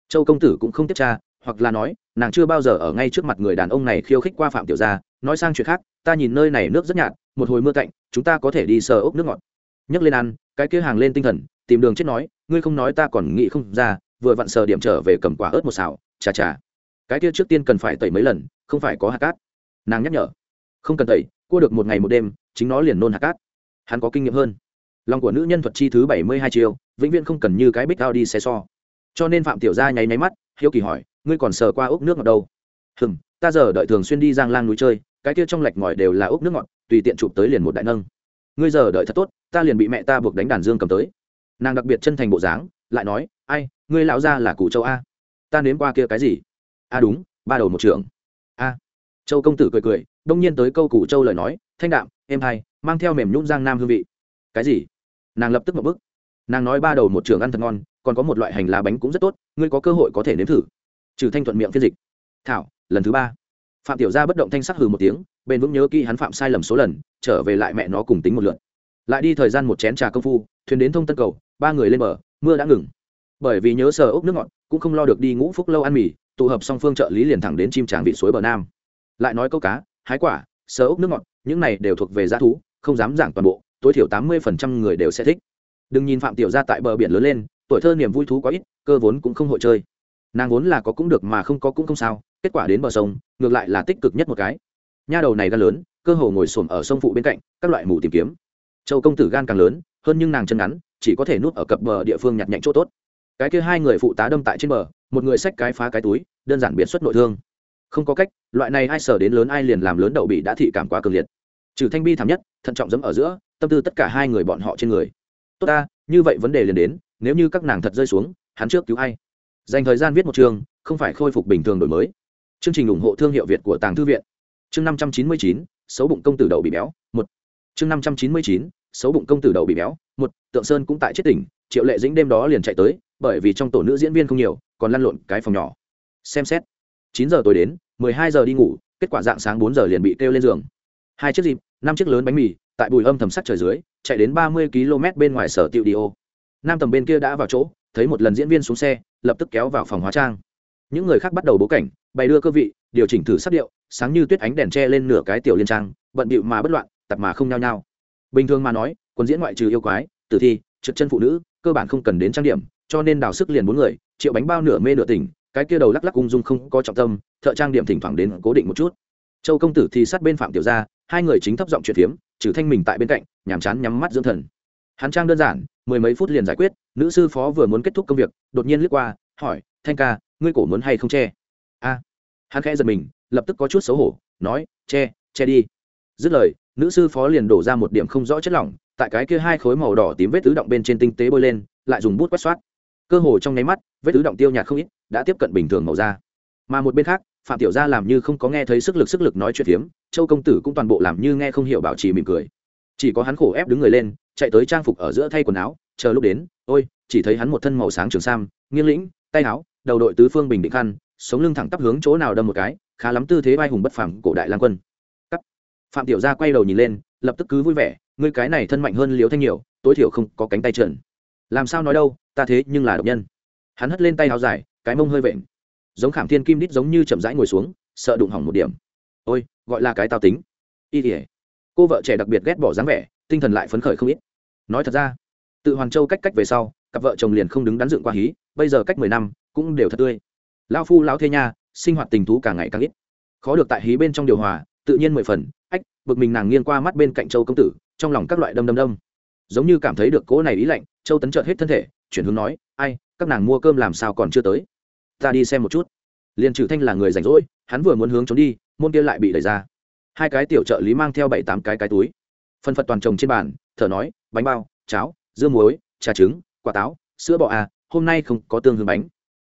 Châu công tử cũng không tiếp tra, hoặc là nói, nàng chưa bao giờ ở ngay trước mặt người đàn ông này khiêu khích qua phạm tiểu gia, nói sang chuyện khác, ta nhìn nơi này nước rất nhạt, một hồi mưa cạnh, chúng ta có thể đi sờ ốc nước ngọt nhấc lên ăn, cái kia hàng lên tinh thần, tìm đường chết nói, ngươi không nói ta còn nghĩ không ra, vừa vặn sờ điểm trở về cầm quả ớt một xào, chà chà. Cái kia trước tiên cần phải tẩy mấy lần, không phải có hạt cát. Nàng nhắc nhở. Không cần tẩy, cua được một ngày một đêm, chính nó liền nôn hạt cát. Hắn có kinh nghiệm hơn. Lòng của nữ nhân thuật chi thứ bảy mươi hai chiều vĩnh viễn không cần như cái bích ao đi xe so. Cho nên phạm tiểu gia nháy nháy mắt, hiếu kỳ hỏi, ngươi còn sờ qua ốc nước ngọt đâu? Hừm, ta giờ đợi thường xuyên đi giang lang núi chơi, cái kia trong lạch ngòi đều là ốc nước ngọt, tùy tiện chụp tới liền một đại nâng ngươi giờ đợi thật tốt, ta liền bị mẹ ta buộc đánh đàn dương cầm tới. Nàng đặc biệt chân thành bộ dáng, lại nói, ai, ngươi lão gia là cụ châu a? Ta nếm qua kia cái gì? A đúng, ba đầu một trưởng. A. Châu công tử cười cười, đông nhiên tới câu cụ châu lời nói, thanh đạm, êm hay, mang theo mềm nhũng giang nam hương vị. Cái gì? Nàng lập tức một bức. Nàng nói ba đầu một trường ăn thật ngon, còn có một loại hành lá bánh cũng rất tốt, ngươi có cơ hội có thể nếm thử. Trừ thanh thuận miệng phiên dịch. Thảo, lần thứ ba. Phạm tiểu gia bất động thanh sắc hừ một tiếng bền vững nhớ kỹ hắn phạm sai lầm số lần trở về lại mẹ nó cùng tính một lượt. Lại đi thời gian một chén trà công phu, thuyền đến thông tân cầu, ba người lên bờ, mưa đã ngừng. Bởi vì nhớ sờ ốc nước ngọt, cũng không lo được đi ngũ phúc lâu ăn mì, tụ hợp song phương trợ lý liền thẳng đến chim tràng vị suối bờ nam. Lại nói câu cá, hái quả, sờ ốc nước ngọt, những này đều thuộc về giá thú, không dám giảng toàn bộ, tối thiểu tám mươi phần trăm người đều sẽ thích. Đừng nhìn phạm tiểu gia tại bờ biển lớn lên, tuổi thơ niềm vui thú quá ít, cơ vốn cũng không hội chơi. Nàng vốn là có cũng được mà không có cũng không sao, kết quả đến bờ sông, ngược lại là tích cực nhất một cái. Nha đầu này gan lớn cơ hồ ngồi xổm ở sông phụ bên cạnh, các loại mù tìm kiếm. Châu công tử gan càng lớn, hơn nhưng nàng chân ngắn, chỉ có thể nuốt ở cập bờ địa phương nhặt nhạnh chỗ tốt. Cái kia hai người phụ tá đâm tại trên bờ, một người xách cái phá cái túi, đơn giản biệt xuất nội thương. Không có cách, loại này ai sở đến lớn ai liền làm lớn đậu bị đã thị cảm quá cường liệt. Trừ thanh bi thảm nhất, thận trọng dẫm ở giữa, tâm tư tất cả hai người bọn họ trên người. Tốt ta, như vậy vấn đề liền đến, nếu như các nàng thật rơi xuống, hắn trước cứu ai? Dành thời gian viết một chương không phải khôi phục bình thường đổi mới. Chương trình ủng hộ thương hiệu việt của tàng thư viện. Chương năm trăm chín mươi chín xấu bụng công tử đậu bị béo, một. Chương năm trăm chín mươi chín, xấu bụng công tử đậu bị béo, một. Tượng sơn cũng tại chết tỉnh, triệu lệ dĩnh đêm đó liền chạy tới, bởi vì trong tổ nữ diễn viên không nhiều, còn lăn lộn cái phòng nhỏ. Xem xét. Chín giờ tối đến, mười hai giờ đi ngủ, kết quả dạng sáng bốn giờ liền bị kêu lên giường. Hai chiếc dịp năm chiếc lớn bánh mì, tại bùi âm thầm sắt trời dưới, chạy đến ba mươi km bên ngoài sở tiệu đi ô. Nam tầm bên kia đã vào chỗ, thấy một lần diễn viên xuống xe, lập tức kéo vào phòng hóa trang. Những người khác bắt đầu bố cảnh, bày đưa cơ vị, điều chỉnh thử sắc điệu sáng như tuyết ánh đèn tre lên nửa cái tiểu liên trang, bận bịu mà bất loạn, tập mà không nhao nhao. Bình thường mà nói, quân diễn ngoại trừ yêu quái, tử thi, trượt chân phụ nữ, cơ bản không cần đến trang điểm, cho nên đào sức liền bốn người, triệu bánh bao nửa mê nửa tỉnh, cái kia đầu lắc lắc ung dung không có trọng tâm, thợ trang điểm thỉnh thoảng đến cố định một chút. Châu công tử thì sát bên phạm tiểu gia, hai người chính thấp giọng chuyện phiếm, trừ thanh mình tại bên cạnh, nhàm chán nhắm mắt dưỡng thần. Hắn trang đơn giản, mười mấy phút liền giải quyết, nữ sư phó vừa muốn kết thúc công việc, đột nhiên lướt qua, hỏi, thanh ca, ngươi cổ muốn hay không che? A, hắn khẽ giật mình lập tức có chút xấu hổ, nói, che che đi. Dứt lời, nữ sư phó liền đổ ra một điểm không rõ chất lỏng, tại cái kia hai khối màu đỏ tím vết tứ động bên trên tinh tế bôi lên, lại dùng bút quét soát. Cơ hồ trong nháy mắt, vết tứ động tiêu nhạt không ít, đã tiếp cận bình thường màu da. Mà một bên khác, phạm tiểu gia làm như không có nghe thấy sức lực sức lực nói chuyện phiếm, châu công tử cũng toàn bộ làm như nghe không hiểu bảo trì mỉm cười. Chỉ có hắn khổ ép đứng người lên, chạy tới trang phục ở giữa thay quần áo, chờ lúc đến, ôi, chỉ thấy hắn một thân màu sáng trường sam, nghiêng lĩnh, tay áo, đầu đội tứ phương bình định khăn sống lưng thẳng tắp hướng chỗ nào đâm một cái, khá lắm tư thế vai hùng bất phẳng cổ đại lang quân. Cắt. phạm tiểu gia quay đầu nhìn lên, lập tức cứ vui vẻ, ngươi cái này thân mạnh hơn liếu thanh nhiều, tối thiểu không có cánh tay trần làm sao nói đâu, ta thế nhưng là độc nhân. Hắn hất lên tay áo dài, cái mông hơi vện. Giống khảm thiên kim đít giống như chậm rãi ngồi xuống, sợ đụng hỏng một điểm. Ôi, gọi là cái tao tính. Y tỉa cô vợ trẻ đặc biệt ghét bỏ dáng vẻ, tinh thần lại phấn khởi không ít. Nói thật ra, tự hoàn châu cách cách về sau, cặp vợ chồng liền không đứng đắn dựng qua hí, bây giờ cách mười năm, cũng đều thật tươi lao phu lao thê nha, sinh hoạt tình thú càng ngày càng ít. Khó được tại hí bên trong điều hòa, tự nhiên mười phần, ách, bực mình nàng nghiêng qua mắt bên cạnh châu công tử, trong lòng các loại đâm đâm đâm. Giống như cảm thấy được cỗ này ý lạnh, châu tấn trợt hết thân thể, chuyển hướng nói, ai, các nàng mua cơm làm sao còn chưa tới? Ta đi xem một chút. Liền trừ thanh là người rảnh rỗi, hắn vừa muốn hướng trốn đi, môn kia lại bị đẩy ra. Hai cái tiểu trợ lý mang theo bảy tám cái cái túi, phân phật toàn trồng trên bàn, thở nói, bánh bao, cháo, dưa muối, trà trứng, quả táo, sữa bò a hôm nay không có tương hương bánh.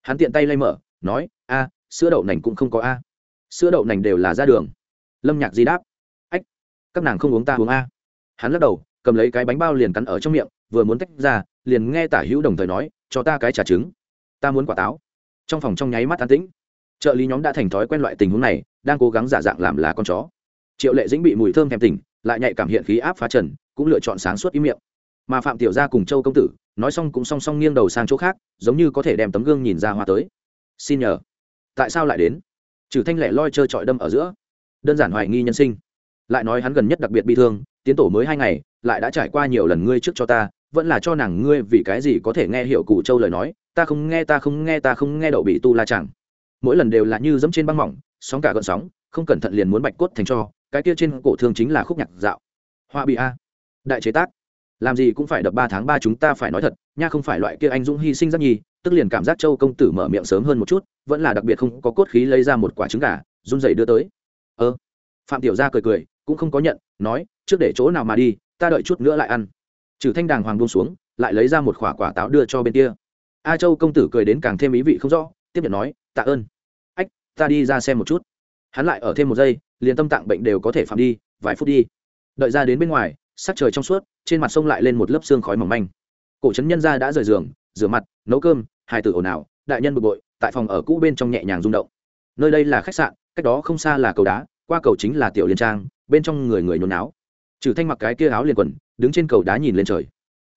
Hắn tiện tay lay mở nói, a, sữa đậu nành cũng không có a. Sữa đậu nành đều là ra đường. Lâm nhạc di đáp, ách, các nàng không uống ta uống a. Hắn lắc đầu, cầm lấy cái bánh bao liền cắn ở trong miệng, vừa muốn tách ra, liền nghe tả hữu đồng thời nói, cho ta cái trà trứng. Ta muốn quả táo. Trong phòng trong nháy mắt an tĩnh. Trợ lý nhóm đã thành thói quen loại tình huống này, đang cố gắng giả dạng làm là con chó. Triệu lệ dĩnh bị mùi thơm thèm tỉnh, lại nhạy cảm hiện khí áp phá trần, cũng lựa chọn sáng suốt ý miệng. Mà phạm tiểu gia cùng châu công tử, nói xong cũng song song nghiêng đầu sang chỗ khác, giống như có thể đem tấm gương nhìn ra hoa tới xin nhờ. Tại sao lại đến? Trừ thanh lệ loi trơ trọi đâm ở giữa. Đơn giản hoài nghi nhân sinh. Lại nói hắn gần nhất đặc biệt bị thương, tiến tổ mới hai ngày, lại đã trải qua nhiều lần ngươi trước cho ta, vẫn là cho nàng ngươi vì cái gì có thể nghe hiểu cụ châu lời nói, ta không nghe, ta không nghe, ta không nghe đậu bị tu la chẳng. Mỗi lần đều là như dẫm trên băng mỏng, sóng cả gợn sóng, không cẩn thận liền muốn bạch cốt thành cho, cái kia trên cổ thương chính là khúc nhạc dạo. Hoa bị a. Đại chế tác. Làm gì cũng phải đập ba tháng ba chúng ta phải nói thật, nha không phải loại kia anh dũng hy sinh rất nhi tức liền cảm giác châu công tử mở miệng sớm hơn một chút, vẫn là đặc biệt không có cốt khí lấy ra một quả trứng gà, run rẩy đưa tới. Ơ. Phạm tiểu gia cười cười, cũng không có nhận, nói, trước để chỗ nào mà đi, ta đợi chút nữa lại ăn. Trừ thanh đàng hoàng buông xuống, lại lấy ra một quả quả táo đưa cho bên kia. A châu công tử cười đến càng thêm ý vị không rõ, tiếp nhận nói, tạ ơn. Ách, ta đi ra xem một chút. Hắn lại ở thêm một giây, liền tâm tạng bệnh đều có thể phạm đi, vài phút đi. Đợi ra đến bên ngoài, sắc trời trong suốt, trên mặt sông lại lên một lớp xương khói mỏng manh. Cổ trấn nhân ra đã rời giường, rửa mặt, nấu cơm hai tử ồn ào, đại nhân bực bội, tại phòng ở cũ bên trong nhẹ nhàng rung động. Nơi đây là khách sạn, cách đó không xa là cầu đá, qua cầu chính là tiểu liên trang, bên trong người người nhốn náo. Trừ thanh mặc cái kia áo liền quần, đứng trên cầu đá nhìn lên trời.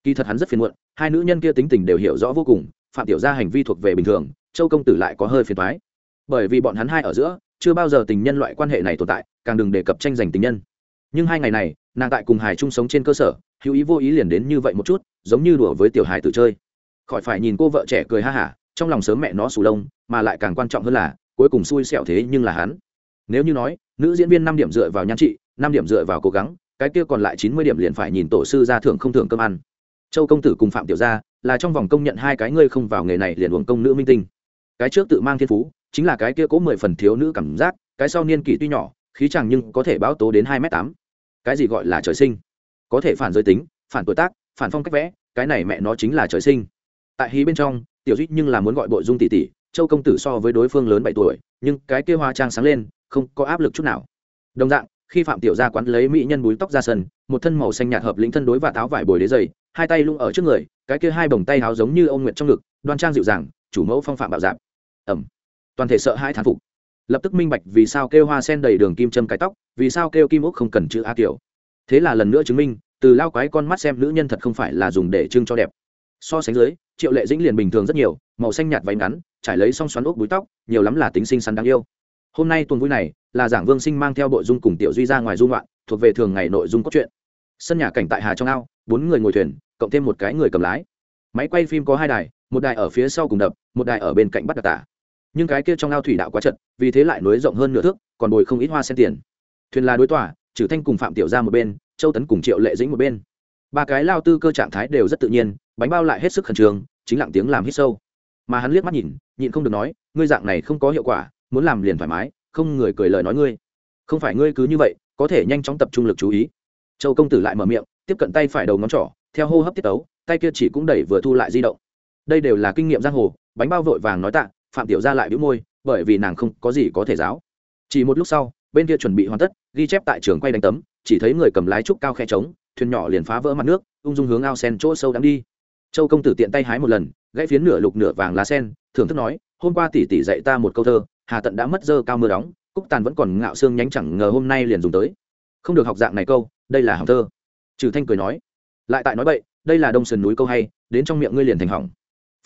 Kỳ thật hắn rất phiền muộn, hai nữ nhân kia tính tình đều hiểu rõ vô cùng, phạm tiểu gia hành vi thuộc về bình thường, châu công tử lại có hơi phiền toái. Bởi vì bọn hắn hai ở giữa, chưa bao giờ tình nhân loại quan hệ này tồn tại, càng đừng đề cập tranh giành tình nhân. Nhưng hai ngày này, nàng tại cùng hải chung sống trên cơ sở, hữu ý vô ý liền đến như vậy một chút, giống như đùa với tiểu hải tự chơi khỏi phải nhìn cô vợ trẻ cười ha hả, trong lòng sớm mẹ nó sù lông, mà lại càng quan trọng hơn là, cuối cùng xui xẻo thế nhưng là hắn. Nếu như nói, nữ diễn viên năm điểm dựa vào nhan trị, năm điểm dựa vào cố gắng, cái kia còn lại chín mươi điểm liền phải nhìn tổ sư ra thưởng không thưởng cơm ăn. Châu công tử cùng phạm tiểu gia, là trong vòng công nhận hai cái ngươi không vào nghề này liền uống công nữ minh tinh. Cái trước tự mang thiên phú, chính là cái kia cố mười phần thiếu nữ cảm giác, cái sau niên kỷ tuy nhỏ, khí chàng nhưng có thể báo tố đến hai m tám. Cái gì gọi là trời sinh? Có thể phản giới tính, phản tuổi tác, phản phong cách vẽ, cái này mẹ nó chính là trời sinh tại hí bên trong, tiểu duy nhưng là muốn gọi bội dung tỷ tỷ, châu công tử so với đối phương lớn bảy tuổi, nhưng cái kia hoa trang sáng lên, không có áp lực chút nào. Đồng dạng, khi phạm tiểu gia quán lấy mỹ nhân búi tóc ra sân, một thân màu xanh nhạt hợp lĩnh thân đối và táo vải bồi đế dày hai tay lung ở trước người, cái kia hai bồng tay háo giống như ông nguyệt trong ngực, đoan trang dịu dàng, chủ mẫu phong phạm bạo dạp ẩm. Toàn thể sợ hai thán phục. Lập tức minh bạch vì sao kêu hoa sen đầy đường kim châm cái tóc, vì sao kêu kim ốc không cần chữ a kiểu thế là lần nữa chứng minh, từ lao quái con mắt xem nữ nhân thật không phải là dùng để trưng cho đẹp. So sánh dưới triệu lệ dĩnh liền bình thường rất nhiều, màu xanh nhạt váy ngắn, trải lấy song xoắn ốc búi tóc, nhiều lắm là tính xinh xắn đáng yêu. Hôm nay tuần vui này, là giảng vương sinh mang theo bộ dung cùng tiểu duy ra ngoài dung loạn thuộc về thường ngày nội dung cốt truyện. Sân nhà cảnh tại hà trong ao, bốn người ngồi thuyền, cộng thêm một cái người cầm lái. Máy quay phim có hai đài, một đài ở phía sau cùng đập, một đài ở bên cạnh bắt đặc tả. Nhưng cái kia trong ao thủy đạo quá chật, vì thế lại nối rộng hơn nửa thước, còn bồi không ít hoa sen tiền. Thuyền là đối tỏa trừ thanh cùng phạm tiểu ra một bên, châu tấn cùng triệu lệ dĩnh một bên ba cái lao tư cơ trạng thái đều rất tự nhiên, bánh bao lại hết sức khẩn trương, chính lặng tiếng làm hít sâu. Mà hắn liếc mắt nhìn, nhịn không được nói, ngươi dạng này không có hiệu quả, muốn làm liền thoải mái, không người cười lời nói ngươi. Không phải ngươi cứ như vậy, có thể nhanh chóng tập trung lực chú ý. Châu công tử lại mở miệng, tiếp cận tay phải đầu ngón trỏ, theo hô hấp tiết tấu, tay kia chỉ cũng đẩy vừa thu lại di động. Đây đều là kinh nghiệm giang hồ, bánh bao vội vàng nói tạ, phạm tiểu ra lại bĩu môi, bởi vì nàng không có gì có thể giáo. Chỉ một lúc sau, bên kia chuẩn bị hoàn tất, ghi chép tại trường quay đánh tấm, chỉ thấy người cầm lái trúc cao khe trống thuyền nhỏ liền phá vỡ mặt nước, ung dung hướng ao sen chỗ sâu đắm đi. Châu công tử tiện tay hái một lần, gãy phiến nửa lục nửa vàng lá sen, thưởng thức nói, hôm qua tỷ tỷ dạy ta một câu thơ, hà tận đã mất dơ cao mưa đóng, cúc tàn vẫn còn ngạo xương nhánh chẳng ngờ hôm nay liền dùng tới. Không được học dạng này câu, đây là hỏng thơ. Trừ thanh cười nói, lại tại nói bậy, đây là đông sườn núi câu hay, đến trong miệng ngươi liền thành hỏng.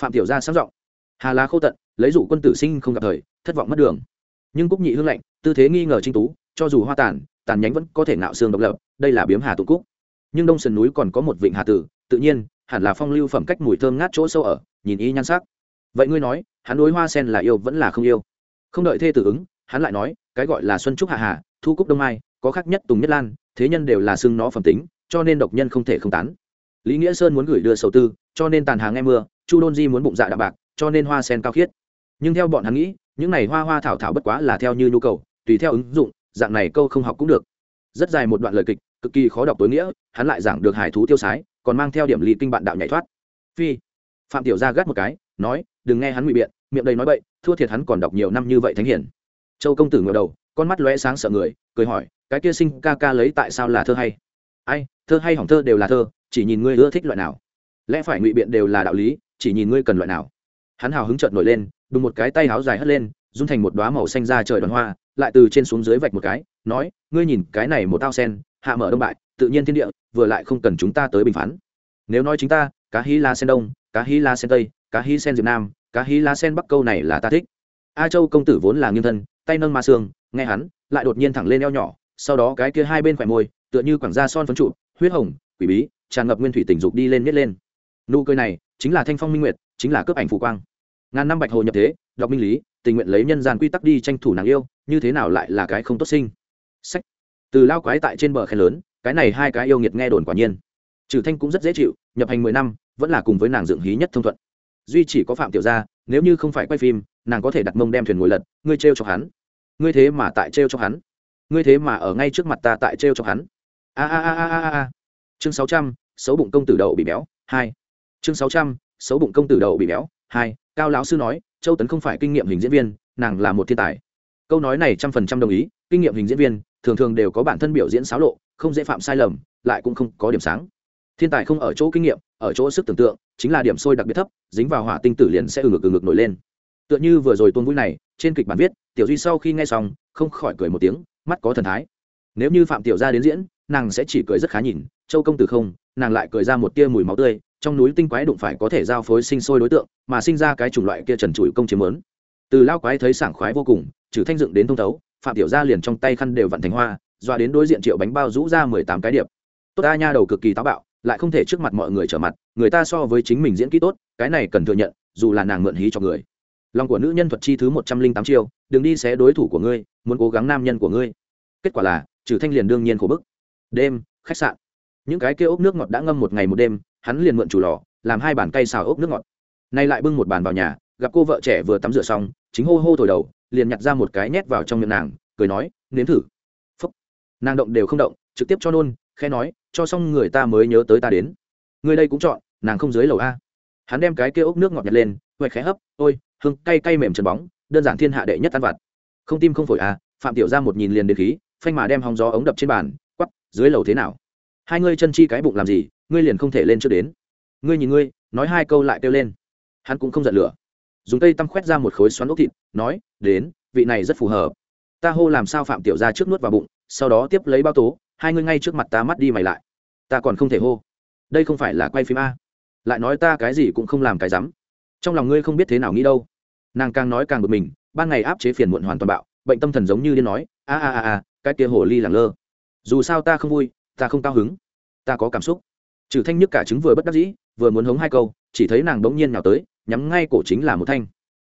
Phạm tiểu gia sáng giọng, hà lá khô tận, lấy dụ quân tử sinh không gặp thời, thất vọng mất đường. Nhưng cúc nhị hương lạnh, tư thế nghi ngờ trinh tú, cho dù hoa tàn tàn nhánh vẫn có thể ngạo xương độc lập, đây là biếm hà tụ cúc nhưng đông sườn núi còn có một vịnh hà tử, tự nhiên, hẳn là phong lưu phẩm cách mùi thơm ngát chỗ sâu ở, nhìn y nhan sắc. Vậy ngươi nói, hắn đối hoa sen là yêu vẫn là không yêu? Không đợi thê tử ứng, hắn lại nói, cái gọi là xuân trúc hạ hà, thu cúc đông mai, có khác nhất tùng nhất lan, thế nhân đều là xưng nó phẩm tính, cho nên độc nhân không thể không tán. Lý nghĩa sơn muốn gửi đưa sầu tư, cho nên tàn hàng nghe mưa, chu đôn di muốn bụng dạ đạm bạc, cho nên hoa sen cao khiết. Nhưng theo bọn hắn nghĩ, những này hoa hoa thảo thảo bất quá là theo như nhu cầu, tùy theo ứng dụng, dạng này câu không học cũng được. Rất dài một đoạn lời kịch cực kỳ khó đọc tối nghĩa, hắn lại giảng được hải thú tiêu sái, còn mang theo điểm lý kinh bạn đạo nhảy thoát. Phi. Phạm tiểu gia gắt một cái, nói, đừng nghe hắn ngụy biện, miệng đầy nói bậy, thua thiệt hắn còn đọc nhiều năm như vậy thánh hiển. Châu công tử ngửa đầu, con mắt lóe sáng sợ người, cười hỏi, cái kia sinh ca ca lấy tại sao là thơ hay? Ai, thơ hay hỏng thơ đều là thơ, chỉ nhìn ngươi ưa thích loại nào. Lẽ phải ngụy biện đều là đạo lý, chỉ nhìn ngươi cần loại nào. Hắn hào hứng chợt nổi lên, đùng một cái tay háo dài hất lên, dung thành một đoá màu xanh ra trời đoàn hoa, lại từ trên xuống dưới vạch một cái, nói, ngươi nhìn cái này một tao sen hạ mở đông bại, tự nhiên thiên địa, vừa lại không cần chúng ta tới bình phán. Nếu nói chính ta, cá hí la sen đông, cá hí la sen tây, cá hí sen diệp nam, cá hí la sen bắc câu này là ta thích. A châu công tử vốn là nghiêng thân, tay nâng ma xương nghe hắn, lại đột nhiên thẳng lên eo nhỏ, sau đó cái kia hai bên khỏe môi, tựa như quảng da son phấn trụ, huyết hồng, quỷ bí, tràn ngập nguyên thủy tình dục đi lên miết lên. Nụ cười này, chính là thanh phong minh nguyệt, chính là cướp ảnh phù quang. Ngàn năm bạch hồ nhập thế, đọc minh lý, tình nguyện lấy nhân gian quy tắc đi tranh thủ nàng yêu, như thế nào lại là cái không tốt sinh? Sách từ lao quái tại trên bờ khe lớn, cái này hai cái yêu nghiệt nghe đồn quả nhiên. Trừ thanh cũng rất dễ chịu, nhập hành mười năm, vẫn là cùng với nàng dựng hí nhất thông thuận. Duy chỉ có phạm tiểu gia, nếu như không phải quay phim, nàng có thể đặt mông đem thuyền ngồi lật, ngươi treo cho hắn. Ngươi thế mà tại treo cho hắn. Ngươi thế mà ở ngay trước mặt ta tại treo cho hắn. A a a a a a. Chương sáu trăm, xấu bụng công tử đậu bị béo, hai. Chương sáu trăm, xấu bụng công tử đậu bị béo, hai. Cao lão sư nói, châu tấn không phải kinh nghiệm hình diễn viên, nàng là một thiên tài. Câu nói này trăm phần trăm đồng ý, kinh nghiệm hình diễn viên thường thường đều có bản thân biểu diễn xáo lộ, không dễ phạm sai lầm, lại cũng không có điểm sáng. Thiên tài không ở chỗ kinh nghiệm, ở chỗ sức tưởng tượng, chính là điểm sôi đặc biệt thấp, dính vào hỏa tinh tử liền sẽ ừ ngực ừ ngực nổi lên. Tựa như vừa rồi tuôn vui này, trên kịch bản viết, tiểu duy sau khi nghe xong, không khỏi cười một tiếng, mắt có thần thái. Nếu như phạm tiểu gia đến diễn, nàng sẽ chỉ cười rất khá nhìn, châu công tử không, nàng lại cười ra một tia mùi máu tươi, trong núi tinh quái đụng phải có thể giao phối sinh sôi đối tượng, mà sinh ra cái chủng loại kia trần trụi công chiếm lớn. Từ lao quái thấy sảng khoái vô cùng, trừ thanh dựng đến thông thấu phạm tiểu gia liền trong tay khăn đều vặn thành hoa doa đến đối diện triệu bánh bao rũ ra mười tám cái điệp. Tốt ta nha đầu cực kỳ táo bạo, lại không thể trước mặt mọi người trở mặt, người ta so với chính mình diễn kỹ tốt, cái này cần thừa nhận, dù là nàng mượn hí cho người. Lòng của nữ nhân thuật chi thứ một trăm linh tám chiêu, đừng đi xé đối thủ của ngươi, muốn cố gắng nam nhân của ngươi. Kết quả là trừ thanh liền đương nhiên khổ bức. Đêm, khách sạn. Những cái kia ốc nước ngọt đã ngâm một ngày một đêm, hắn liền mượn chủ lò, làm hai bàn cây xào ốc nước ngọt. Nay lại bưng một bàn vào nhà, gặp cô vợ trẻ vừa tắm rửa xong, chính hô hô thổi đầu liền nhặt ra một cái nhét vào trong miệng nàng, cười nói, nếm thử. Phúc. Nàng động đều không động, trực tiếp cho nôn khe nói, cho xong người ta mới nhớ tới ta đến. Người đây cũng chọn, nàng không dưới lầu a. Hắn đem cái kia ốc nước ngọt nhặt lên huệ khẽ hấp, ôi, hương, cay cay mềm trần bóng, đơn giản thiên hạ đệ nhất ăn vặt. Không tim không phổi a, phạm tiểu ra một nhìn liền đến khí, phanh mà đem hòng gió ống đập trên bàn, quắp, dưới lầu thế nào? Hai ngươi chân chi cái bụng làm gì, ngươi liền không thể lên trước đến. Ngươi nhìn ngươi, nói hai câu lại kêu lên. Hắn cũng không giận lửa dùng tay tăm khoét ra một khối xoắn ốc thịt, nói, đến, vị này rất phù hợp. Ta hô làm sao phạm tiểu ra trước nuốt vào bụng, sau đó tiếp lấy bao tố, hai ngươi ngay trước mặt ta mắt đi mày lại. Ta còn không thể hô. Đây không phải là quay phim a. Lại nói ta cái gì cũng không làm cái rắm. Trong lòng ngươi không biết thế nào nghĩ đâu. Nàng càng nói càng bực mình, ban ngày áp chế phiền muộn hoàn toàn bạo, bệnh tâm thần giống như điên nói, a a a a, cái kia hồ ly làng lơ. Dù sao ta không vui, ta không cao hứng. Ta có cảm xúc. Trừ thanh nhức cả trứng vừa bất đắc dĩ, vừa muốn hống hai câu, chỉ thấy nàng bỗng nhiên nhào tới nhắm ngay cổ chính là một thanh.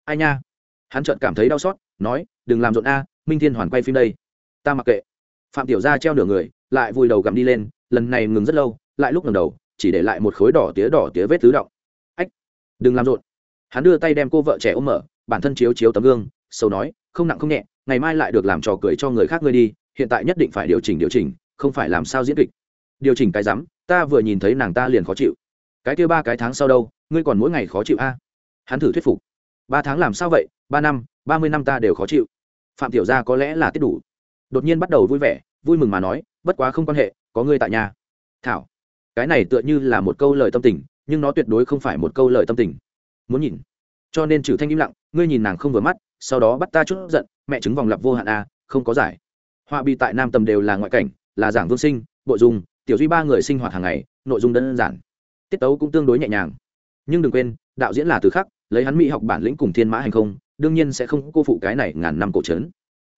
Ai nha? Hắn chợt cảm thấy đau xót, nói, đừng làm rộn a, minh thiên hoàn quay phim đây. Ta mặc kệ. Phạm tiểu gia treo nửa người, lại vùi đầu gặm đi lên, lần này ngừng rất lâu, lại lúc ngẩng đầu, chỉ để lại một khối đỏ tía đỏ tía vết tứ động. Ách, đừng làm rộn. Hắn đưa tay đem cô vợ trẻ ôm mở, bản thân chiếu chiếu tấm gương sâu nói, không nặng không nhẹ, ngày mai lại được làm trò cười cho người khác ngươi đi, hiện tại nhất định phải điều chỉnh điều chỉnh, không phải làm sao diễn kịch. Điều chỉnh cái rắm, ta vừa nhìn thấy nàng ta liền khó chịu. Cái kia ba cái tháng sau đâu ngươi còn mỗi ngày khó chịu a? Hắn thử thuyết phục. Ba tháng làm sao vậy? Ba năm, ba mươi năm ta đều khó chịu. Phạm tiểu gia có lẽ là tiết đủ. Đột nhiên bắt đầu vui vẻ, vui mừng mà nói, bất quá không quan hệ, có ngươi tại nhà. Thảo, cái này tựa như là một câu lời tâm tình, nhưng nó tuyệt đối không phải một câu lời tâm tình. Muốn nhìn. Cho nên trừ thanh im lặng, ngươi nhìn nàng không vừa mắt, sau đó bắt ta chút giận, mẹ chứng vòng lặp vô hạn a, không có giải. Họa bị tại nam tầm đều là ngoại cảnh, là giảng vương sinh bộ dung tiểu duy ba người sinh hoạt hàng ngày, nội dung đơn giản. Tiết tấu cũng tương đối nhẹ nhàng nhưng đừng quên, đạo diễn là từ khắc, lấy hắn mỹ học bản lĩnh cùng thiên mã hành không, đương nhiên sẽ không cô phụ cái này ngàn năm cổ trấn.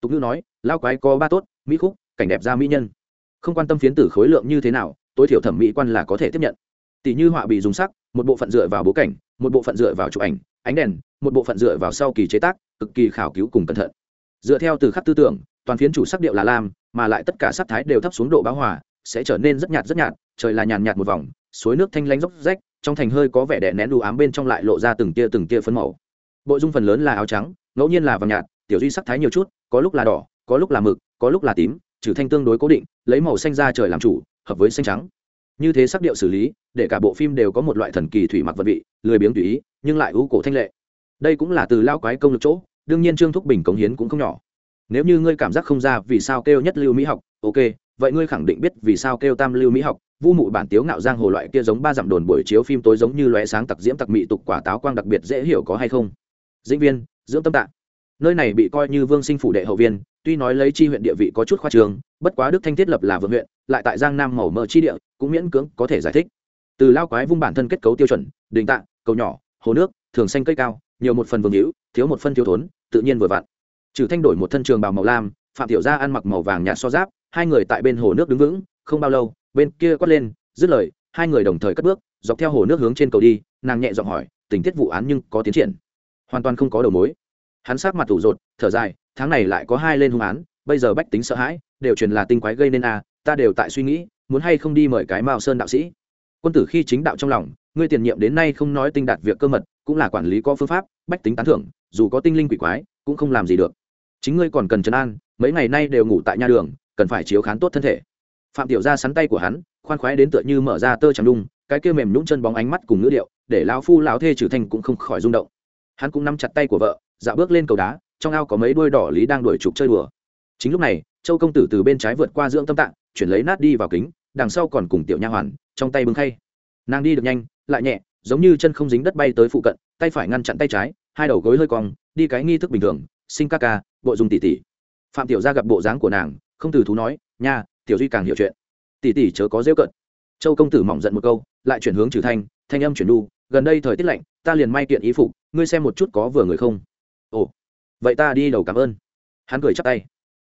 Tục ngữ nói, lao quái có ba tốt, mỹ khúc, cảnh đẹp ra mỹ nhân. Không quan tâm phiến tử khối lượng như thế nào, tối thiểu thẩm mỹ quan là có thể tiếp nhận. Tỷ như họa bị dùng sắc, một bộ phận dựa vào bố cảnh, một bộ phận dựa vào chụp ảnh, ánh đèn, một bộ phận dựa vào sau kỳ chế tác, cực kỳ khảo cứu cùng cẩn thận. Dựa theo từ khắc tư tưởng, toàn phiến chủ sắc điệu là lam, mà lại tất cả sắc thái đều thấp xuống độ bão hòa, sẽ trở nên rất nhạt rất nhạt, trời là nhàn nhạt một vòng, suối nước thanh lanh dốc rách trong thành hơi có vẻ đè nén đủ ám bên trong lại lộ ra từng tia từng tia phấn màu. Bộ dung phần lớn là áo trắng, ngẫu nhiên là vàng nhạt, tiểu duy sắc thái nhiều chút, có lúc là đỏ, có lúc là mực, có lúc là tím, trừ thanh tương đối cố định, lấy màu xanh ra trời làm chủ, hợp với xanh trắng. Như thế sắc điệu xử lý, để cả bộ phim đều có một loại thần kỳ thủy mặc vật vị, lười biếng tùy ý, nhưng lại ưu cổ thanh lệ. Đây cũng là từ lao quái công lực chỗ, đương nhiên trương thúc bình cống hiến cũng không nhỏ. Nếu như ngươi cảm giác không ra vì sao kêu nhất lưu mỹ học, ok vậy ngươi khẳng định biết vì sao kêu tam lưu mỹ học, vu mụ bản tiếu ngạo giang hồ loại kia giống ba dặm đồn buổi chiếu phim tối giống như lóe sáng tặc diễm tặc mị tục quả táo quang đặc biệt dễ hiểu có hay không? Dĩnh viên, dưỡng tâm tạng nơi này bị coi như vương sinh phủ đệ hậu viên, tuy nói lấy chi huyện địa vị có chút khoa trường, bất quá đức thanh thiết lập là vượng huyện, lại tại giang nam màu mỡ chi địa, cũng miễn cưỡng có thể giải thích. Từ lao quái vung bản thân kết cấu tiêu chuẩn, đình tạng cầu nhỏ, hồ nước, thường xanh cây cao, nhiều một phần vương hữu, thiếu một phân thiếu thốn, tự nhiên vừa vặn. Trừ thanh đổi một thân trường bào màu lam, phạm tiểu gia ăn mặc màu vàng nhạt so giáp hai người tại bên hồ nước đứng vững không bao lâu bên kia quát lên dứt lời hai người đồng thời cất bước dọc theo hồ nước hướng trên cầu đi nàng nhẹ giọng hỏi tình tiết vụ án nhưng có tiến triển? Hoàn toàn không có đầu mối. Hắn sát mặt thủ rột thở dài tháng này lại có hai lên hung án bây giờ bách tính sợ hãi đều truyền là tinh quái gây nên a à, ta đều tại suy nghĩ muốn hay không đi mời cái mao sơn đạo sĩ. Quân tử khi chính đạo trong lòng ngươi tiền nhiệm đến nay không nói tinh đạt việc cơ mật cũng là quản lý có phương pháp bách tính tán thưởng dù có tinh linh quỷ quái cũng không làm gì được. Chính ngươi còn cần trấn an mấy ngày nay đều ngủ tại nhà đường cần phải chiếu khán tốt thân thể. Phạm tiểu gia sắn tay của hắn, khoan khoái đến tựa như mở ra tơ chẳng đung, cái kia mềm nhũng chân bóng ánh mắt cùng ngữ điệu, để lão phu lão thê trừ thành cũng không khỏi rung động. Hắn cũng nắm chặt tay của vợ, dạo bước lên cầu đá, trong ao có mấy đuôi đỏ lý đang đuổi trục chơi đùa. Chính lúc này, châu công tử từ bên trái vượt qua dưỡng tâm tạng, chuyển lấy nát đi vào kính, đằng sau còn cùng tiểu nha hoàn, trong tay bưng khay. Nàng đi được nhanh, lại nhẹ, giống như chân không dính đất bay tới phụ cận, tay phải ngăn chặn tay trái, hai đầu gối hơi cong, đi cái nghi thức bình thường sinh ca ca, bộ dùng tỷ tỷ. Phạm tiểu gia gặp bộ dáng của nàng không từ thú nói, nha, tiểu duy càng hiểu chuyện. Tỷ tỷ chớ có rêu cận châu công tử mỏng giận một câu, lại chuyển hướng trừ thanh thanh âm chuyển đu gần đây thời tiết lạnh, ta liền may kiện ý phục, ngươi xem một chút có vừa người không? Ồ, vậy ta đi đầu cảm ơn. Hắn cười chắp tay.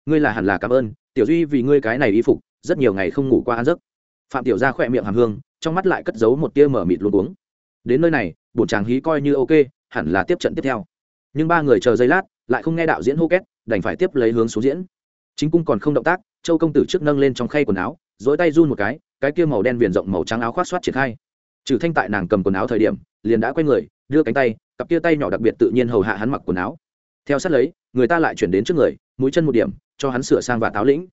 Ngươi là hẳn là cảm ơn, tiểu duy vì ngươi cái này ý phục, rất nhiều ngày không ngủ qua ăn giấc. Phạm tiểu gia khỏe miệng hàm hương, trong mắt lại cất giấu một tia mở mịt luôn uống đến nơi này, bổn chàng hí coi như ok, hẳn là tiếp trận tiếp theo. Nhưng ba người chờ giây lát, lại không nghe đạo diễn hô két, đành phải tiếp lấy hướng xuống diễn chính cung còn không động tác, châu công tử trước nâng lên trong khay quần áo, dỗi tay run một cái cái kia màu đen viền rộng màu trắng áo khoác soát triển khai. Trừ thanh tại nàng cầm quần áo thời điểm, liền đã quay người, đưa cánh tay, cặp kia tay nhỏ đặc biệt tự nhiên hầu hạ hắn mặc quần áo. Theo sát lấy, người ta lại chuyển đến trước người, mũi chân một điểm, cho hắn sửa sang và táo lĩnh.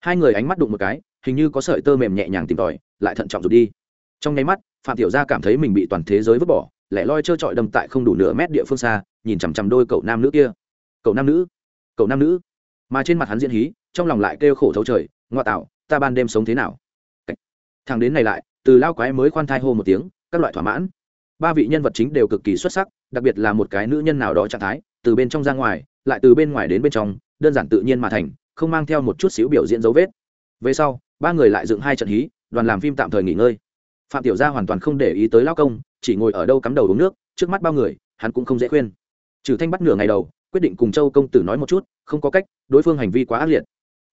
Hai người ánh mắt đụng một cái, hình như có sợi tơ mềm nhẹ nhàng tìm tòi, lại thận trọng rụt đi. Trong nháy mắt, phạm tiểu gia cảm thấy mình bị toàn thế giới vứt bỏ, lẻ loi trơ trọi đâm tại không đủ nửa mét địa phương xa, nhìn chằm chằm đôi cậu nam nữ kia. Cậu nam nữ? Cậu nam nữ? Mà trên mặt hắn diễn hí, trong lòng lại kêu khổ thấu trời, ngoa tạo, ta ban đêm sống thế nào? Thằng đến này lại, từ lao quái mới khoan thai hô một tiếng, các loại thỏa mãn. Ba vị nhân vật chính đều cực kỳ xuất sắc, đặc biệt là một cái nữ nhân nào đó trạng thái, từ bên trong ra ngoài, lại từ bên ngoài đến bên trong, đơn giản tự nhiên mà thành, không mang theo một chút xíu biểu diễn dấu vết. Về sau, ba người lại dựng hai trận hí, đoàn làm phim tạm thời nghỉ ngơi. Phạm tiểu gia hoàn toàn không để ý tới lao công, chỉ ngồi ở đâu cắm đầu uống nước, trước mắt bao người, hắn cũng không dễ khuyên. Trừ thanh bắt nửa ngày đầu, quyết định cùng châu công tử nói một chút không có cách, đối phương hành vi quá ác liệt.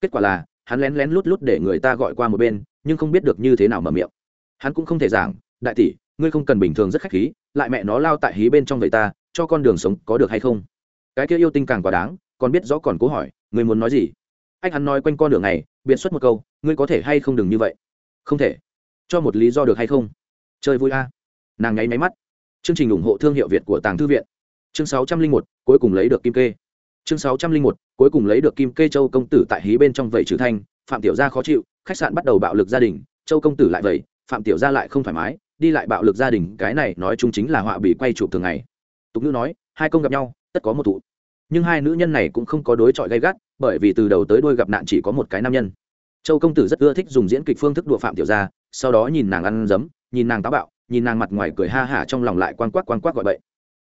Kết quả là, hắn lén lén lút lút để người ta gọi qua một bên, nhưng không biết được như thế nào mở miệng. Hắn cũng không thể giảng, đại tỷ, ngươi không cần bình thường rất khách khí, lại mẹ nó lao tại hí bên trong vậy ta, cho con đường sống có được hay không? Cái kia yêu tinh càng quá đáng, còn biết rõ còn cố hỏi, ngươi muốn nói gì? Anh hắn nói quanh con đường này biện xuất một câu, ngươi có thể hay không đừng như vậy? Không thể. Cho một lý do được hay không? Chơi vui a. Nàng nháy máy mắt. Chương trình ủng hộ thương hiệu việt của tàng thư viện. Chương sáu trăm linh một, cuối cùng lấy được kim kê chương sáu trăm linh một, cuối cùng lấy được kim kê châu công tử tại hí bên trong vẩy trừ thanh, phạm tiểu gia khó chịu, khách sạn bắt đầu bạo lực gia đình, châu công tử lại vậy, phạm tiểu gia lại không thoải mái, đi lại bạo lực gia đình, cái này nói chung chính là họa bị quay chụp thường ngày. Tục ngữ nói, hai công gặp nhau, tất có một thụ. Nhưng hai nữ nhân này cũng không có đối chọi gay gắt, bởi vì từ đầu tới đuôi gặp nạn chỉ có một cái nam nhân. Châu công tử rất ưa thích dùng diễn kịch phương thức đùa phạm tiểu gia, sau đó nhìn nàng ăn dấm, nhìn nàng táo bạo, nhìn nàng mặt ngoài cười ha hả trong lòng lại quan quắc quan quắc gọi bậy.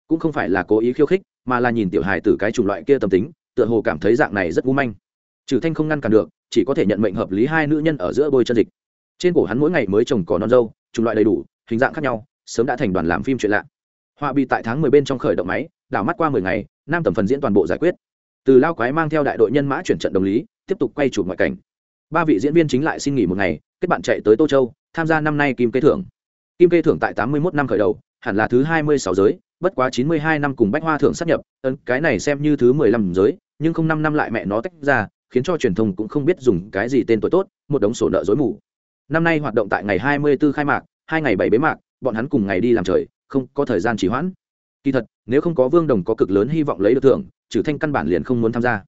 Cũng không phải là cố ý khiêu khích mà là nhìn tiểu hài từ cái chủng loại kia tâm tính, tựa hồ cảm thấy dạng này rất u manh. Trừ thanh không ngăn cản được, chỉ có thể nhận mệnh hợp lý hai nữ nhân ở giữa bôi chân dịch. Trên cổ hắn mỗi ngày mới trồng cỏ non dâu, chủng loại đầy đủ, hình dạng khác nhau, sớm đã thành đoàn làm phim chuyện lạ. Họa bị tại tháng mười bên trong khởi động máy, đảo mắt qua mười ngày, nam tầm phần diễn toàn bộ giải quyết. Từ lao quái mang theo đại đội nhân mã chuyển trận đồng lý, tiếp tục quay chụp ngoại cảnh. Ba vị diễn viên chính lại xin nghỉ một ngày, kết bạn chạy tới tô châu, tham gia năm nay kim kê thưởng. Kim kê thưởng tại tám mươi một năm khởi đầu, hẳn là thứ hai mươi sáu giới bất quá chín mươi hai năm cùng bách hoa thưởng sắp nhập, ấn cái này xem như thứ mười lăm giới, nhưng không năm năm lại mẹ nó tách ra, khiến cho truyền thông cũng không biết dùng cái gì tên tuổi tốt, một đống sổ nợ dối mù. Năm nay hoạt động tại ngày hai mươi 24 khai mạc, hai ngày bảy bế mạc, bọn hắn cùng ngày đi làm trời, không có thời gian trì hoãn. Kỳ thật, nếu không có vương đồng có cực lớn hy vọng lấy được thưởng trừ thanh căn bản liền không muốn tham gia.